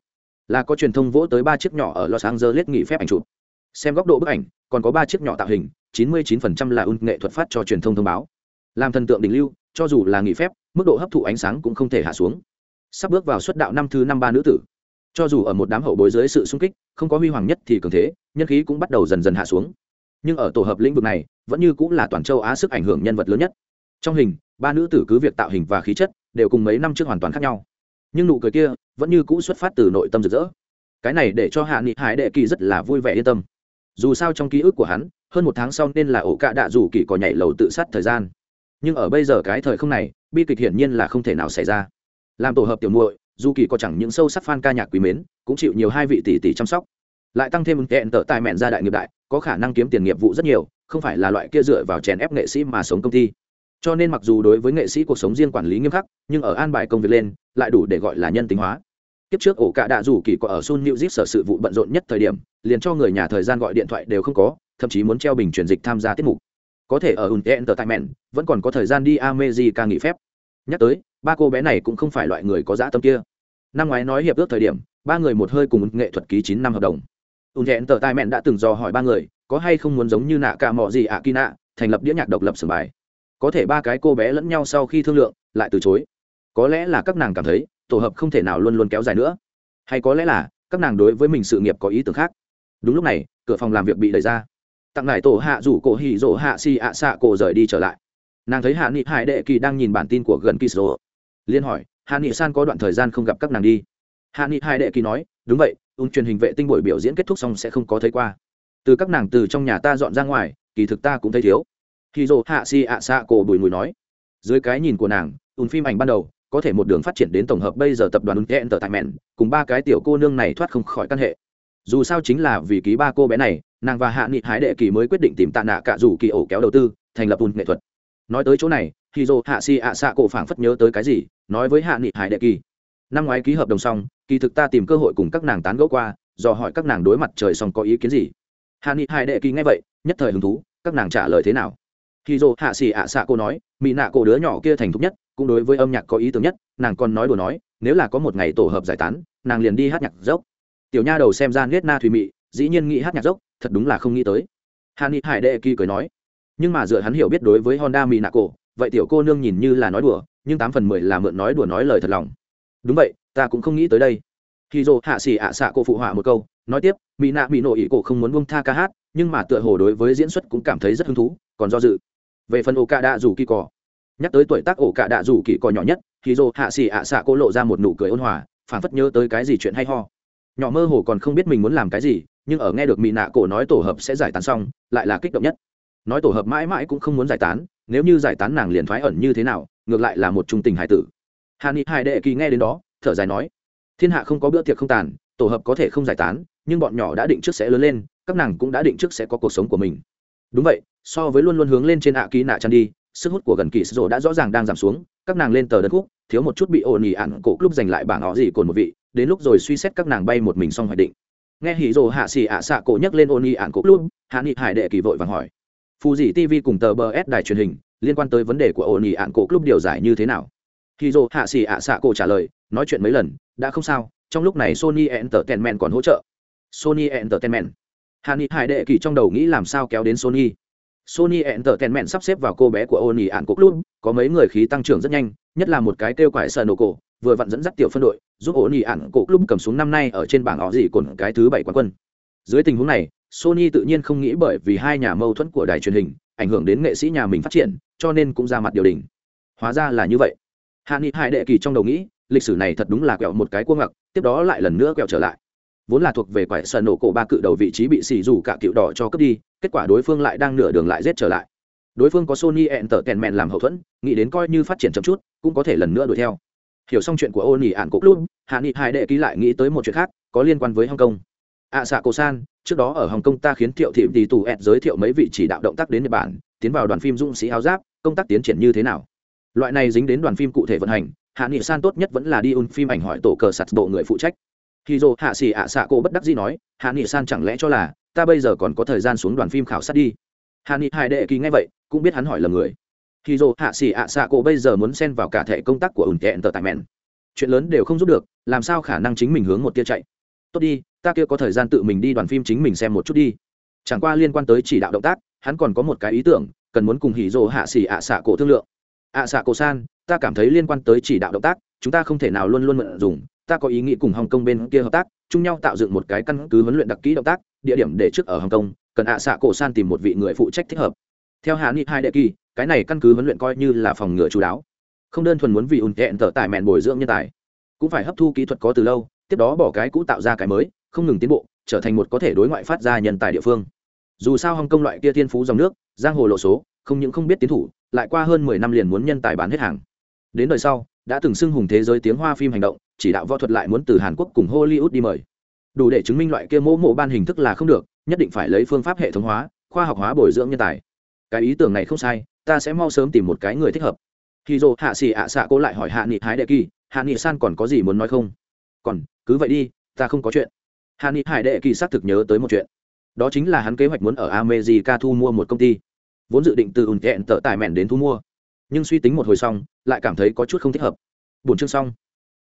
là có truyền thông vỗ tới ba chiếc nhỏ ở Los Angeles nghỉ phép ảnh chụp. Xem góc độ bức ảnh, còn có ba chiếc nhỏ tạo hình, 99% là un nghệ thuật phát cho truyền thông thông báo làm thần tượng đỉnh lưu cho dù là nghỉ phép mức độ hấp thụ ánh sáng cũng không thể hạ xuống. Sắp bước vào xuất đạo năm thứ năm ba nữ tử. Cho dù ở một đám hậu bối dưới sự sung kích, không có huy hoàng nhất thì cường thế, nhân khí cũng bắt đầu dần dần hạ xuống. Nhưng ở tổ hợp lĩnh vực này, vẫn như cũng là toàn châu á sức ảnh hưởng nhân vật lớn nhất. Trong hình, ba nữ tử cứ việc tạo hình và khí chất đều cùng mấy năm trước hoàn toàn khác nhau. Nhưng nụ cười kia vẫn như cũ xuất phát từ nội tâm rực rỡ. Cái này để cho hạ nghị hải đệ kỳ rất là vui vẻ yên tâm. Dù sao trong ký ức của hắn, hơn một tháng sau nên là ổ cạ đạ dù kỳ có nhảy lầu tự sát thời gian nhưng ở bây giờ cái thời không này, bi kịch hiển nhiên là không thể nào xảy ra. Làm tổ hợp tiểu muội, dù kỳ có chẳng những sâu sắc fan ca nhạc quý mến, cũng chịu nhiều hai vị tỷ tỷ chăm sóc. Lại tăng thêm hẹn tợ tài mẹn gia đại nghiệp đại, có khả năng kiếm tiền nghiệp vụ rất nhiều, không phải là loại kia dựa vào chèn ép nghệ sĩ mà sống công ty. Cho nên mặc dù đối với nghệ sĩ cuộc sống riêng quản lý nghiêm khắc, nhưng ở an bài công việc lên, lại đủ để gọi là nhân tính hóa. Kiếp trước ổ cạ đạ dù kỳ có ở sun new zip sở sự vụ bận rộn nhất thời điểm, liền cho người nhà thời gian gọi điện thoại đều không có, thậm chí muốn treo bình truyền dịch tham gia tiết mục có thể ở unte entertainment, vẫn còn có thời gian đi amejica nghỉ phép. Nhắc tới, ba cô bé này cũng không phải loại người có dã tâm kia. Năm ngoái nói hiệp ước thời điểm, ba người một hơi cùng nghệ thuật ký chín năm hợp đồng. Unte entertainment đã từng dò hỏi ba người, có hay không muốn giống như nạ cả mọ gì ạ kina thành lập đĩa nhạc độc lập sưởng bài có thể ba cái cô bé lẫn nhau sau khi thương lượng, lại từ chối. Có lẽ là các nàng cảm thấy, tổ hợp không thể nào luôn luôn kéo dài nữa. Hay có lẽ là, các nàng đối với mình sự nghiệp có ý tưởng khác. Đúng lúc này, cửa phòng làm việc bị đẩy ra tặng lại tổ hạ rủ cổ hỉ rỗ hạ si ạ xạ cổ rời đi trở lại. Nàng thấy hạ nghị hải đệ kỳ đang nhìn bản tin của gần kỳ rỗ liên hỏi hạ nghị san có đoạn thời gian không gặp các nàng đi? Hạ nghị hải đệ kỳ nói đúng vậy ung truyền hình vệ tinh buổi biểu diễn kết thúc xong sẽ không có thấy qua. Từ các nàng từ trong nhà ta dọn ra ngoài kỳ thực ta cũng thấy thiếu. Hỉ rỗ hạ si ạ xạ cổ bùi mùi nói. Dưới cái nhìn của nàng ung phim ảnh ban đầu có thể một đường phát triển đến tổng hợp bây giờ tập đoàn Entertainment, cùng ba cái tiểu cô nương này thoát không khỏi căn hệ. Dù sao chính là vì ký ba cô bé này, nàng và Hạ Nghị Hải Đệ Kỳ mới quyết định tìm Tạ Nạ cả rủ kỳ ổ kéo đầu tư, thành lập ùn nghệ thuật. Nói tới chỗ này, Hizo Hạ Si ạ xạ cổ phảng phất nhớ tới cái gì, nói với Hạ Nghị Hải Đệ Kỳ. Năm ngoái ký hợp đồng xong, kỳ thực ta tìm cơ hội cùng các nàng tán gẫu qua, do hỏi các nàng đối mặt trời xong có ý kiến gì. Hạ Nghị Hải Đệ Kỳ nghe vậy, nhất thời hứng thú, các nàng trả lời thế nào? Khi Hizo Hạ xì ạ xạ cô nói, mỹ nạ cổ đứa nhỏ kia thành thục nhất, cũng đối với âm nhạc có ý tưởng nhất nàng còn nói đùa nói nếu là có một ngày tổ hợp giải tán nàng liền đi hát nhạc dốc tiểu nha đầu xem ra nết na thùy mị dĩ nhiên nghĩ hát nhạc dốc thật đúng là không nghĩ tới. Hàn ni hải đệ kỳ cười nói nhưng mà dựa hắn hiểu biết đối với honda mỹ nạ cổ vậy tiểu cô nương nhìn như là nói đùa nhưng tám phần mười là mượn nói đùa nói lời thật lòng. Đúng vậy ta cũng không nghĩ tới đây. Khi dô hạ xỉ ạ xạ cô phụ họa một câu nói tiếp mỹ nạ mỹ nộ ý cổ không muốn buông tha ca hát nhưng mà tựa hồ đối với diễn xuất cũng cảm thấy rất hứng thú còn do dự. Về phần ổ cạ đạ dù kỳ cò, nhắc tới tuổi tác ổ cạ đạ rủ kỳ cò nhỏ nhất thì dô hạ xỉ ạ xạ cô lộ ra một nụ cười ôn hòa phản phất nhớ tới cái gì chuyện hay ho nhỏ mơ hồ còn không biết mình muốn làm cái gì, nhưng ở nghe được mỹ nạ cổ nói tổ hợp sẽ giải tán xong, lại là kích động nhất. Nói tổ hợp mãi mãi cũng không muốn giải tán, nếu như giải tán nàng liền thoái ẩn như thế nào, ngược lại là một trung tình hải tử. Hà ni hải đệ kỳ nghe đến đó, thở dài nói, thiên hạ không có bữa tiệc không tàn, tổ hợp có thể không giải tán, nhưng bọn nhỏ đã định trước sẽ lớn lên, các nàng cũng đã định trước sẽ có cuộc sống của mình. Đúng vậy, so với luôn luôn hướng lên trên ạ ký nạ chăn đi, sức hút của gần kỳ sổ đã rõ ràng đang giảm xuống, các nàng lên tờ đất khúc, thiếu một chút bị ổn ỉ ạn cổ club giành lại bảng họ gì cồn một vị đến lúc rồi suy xét các nàng bay một mình xong hoạch định. Nghe hỉ rồ hạ xỉ ạ xạ cổ nhắc lên ôn y ạn cổ luôn. hạ nghị hải đệ kỳ vội vàng hỏi phù dị tv cùng tờ bờ s đài truyền hình liên quan tới vấn đề của ôn ỉ ạn cổ club điều giải như thế nào? Hỉ rồ hạ xỉ ạ xạ cổ trả lời nói chuyện mấy lần đã không sao trong lúc này sony entertainment còn hỗ trợ. Sony entertainment. Hạ nghị hải đệ kỳ trong đầu nghĩ làm sao kéo đến sony. Sony Entertainment sắp xếp vào cô bé của Oni ạn cổ luôn, có mấy người khí tăng trưởng rất nhanh, nhất là một cái kêu quải sợ nổ cổ, vừa vặn dẫn dắt tiểu phân đội, giúp Oni ạn cục club cầm xuống năm nay ở trên bảng họ gì còn cái thứ bảy quán quân. Dưới tình huống này, Sony tự nhiên không nghĩ bởi vì hai nhà mâu thuẫn của đài truyền hình, ảnh hưởng đến nghệ sĩ nhà mình phát triển, cho nên cũng ra mặt điều đình. Hóa ra là như vậy. Hạ Nghị hai đệ kỳ trong đầu nghĩ, lịch sử này thật đúng là quẹo một cái cuồng ngặc, tiếp đó lại lần nữa quẹo trở lại vốn là thuộc về quải sân nổ cổ ba cự đầu vị trí bị xì rủ cả cựu đỏ cho cướp đi kết quả đối phương lại đang nửa đường lại rết trở lại đối phương có sony ẹn tở tèn mẹn làm hậu thuẫn nghĩ đến coi như phát triển chậm chút cũng có thể lần nữa đuổi theo hiểu xong chuyện của ô nỉ ạn cục luôn hạ nghị hai đệ ký lại nghĩ tới một chuyện khác, có liên quan với hong kong à ạ xạ cổ san, trước đó ở hồng kông ta khiến thiệu thị tỷ tù ed giới thiệu mấy vị chỉ đạo động tác đến nhật bản, tiến vào đoàn phim dũng sĩ áo giáp, công tác tiến triển như thế nào? Loại này dính đến đoàn phim cụ thể vận hành, hạ nghị san tốt nhất vẫn là đi un phim ảnh hỏi tổ cờ sạt bộ người phụ trách. Khi dô hạ xì ạ xạ cô bất đắc dĩ nói, hạ nghị san chẳng lẽ cho là, ta bây giờ còn có thời gian xuống đoàn phim khảo sát đi? Hạ nghị hai đệ kỳ ngay vậy, cũng biết hắn hỏi lầm người. Hỉ Dụ hạ xì ạ xạ cô bây giờ muốn xen vào cả thể công tác của ủn kẹn tờ tại mẹn chuyện lớn đều không giúp được, làm sao khả năng chính mình hướng một tia chạy? Tốt đi, ta kia có thời gian tự mình đi đoàn phim chính mình xem một chút đi. Chẳng qua liên quan tới chỉ đạo động tác, hắn còn có một cái ý tưởng, cần muốn cùng hỉ Dụ hạ xỉ ạ xạ cổ thương lượng. Ạ xạ cổ san, ta cảm thấy liên quan tới chỉ đạo động tác, chúng ta không thể nào luôn luôn mượn dùng, ta có ý nghĩ cùng hồng kông bên kia hợp tác, chung nhau tạo dựng một cái căn cứ huấn luyện đặc kỹ động tác, địa điểm để trước ở hồng kông, cần ạ xạ cổ san tìm một vị người phụ trách thích hợp. Theo hạ nghị hai đệ kỳ cái này căn cứ huấn luyện coi như là phòng ngừa chú đáo. Không đơn thuần muốn vì ùn tẹn tở tài mẹn bồi dưỡng nhân tài, cũng phải hấp thu kỹ thuật có từ lâu, tiếp đó bỏ cái cũ tạo ra cái mới, không ngừng tiến bộ, trở thành một có thể đối ngoại phát ra nhân tài địa phương. Dù sao hồng kông loại kia thiên phú dòng nước, giang hồ lộ số, không những không biết tiến thủ, lại qua hơn mười năm liền muốn nhân tài bán hết hàng. Đến đời sau, đã từng xưng hùng thế giới tiếng hoa phim hành động, chỉ đạo võ thuật lại muốn từ hàn quốc cùng hollywood đi mời. Đủ để chứng minh loại kia mẫu mộ ban hình thức là không được, nhất định phải lấy phương pháp hệ thống hóa, khoa học hóa bồi dưỡng nhân tài. Cái ý tưởng này không sai ta sẽ mau sớm tìm một cái người thích hợp. Khi dồ hạ xì ạ xạ cô lại hỏi hạ nghị hái đệ kỳ, hạ nghị san còn có gì muốn nói không? Còn, cứ vậy đi, ta không có chuyện. Hạ nghị hải đệ kỳ xác thực nhớ tới một chuyện. Đó chính là hắn kế hoạch muốn ở america thu mua một công ty. Vốn dự định từ ùn kẹn tợ tài mẹn đến thu mua. Nhưng suy tính một hồi xong, lại cảm thấy có chút không thích hợp. Bổn chương xong.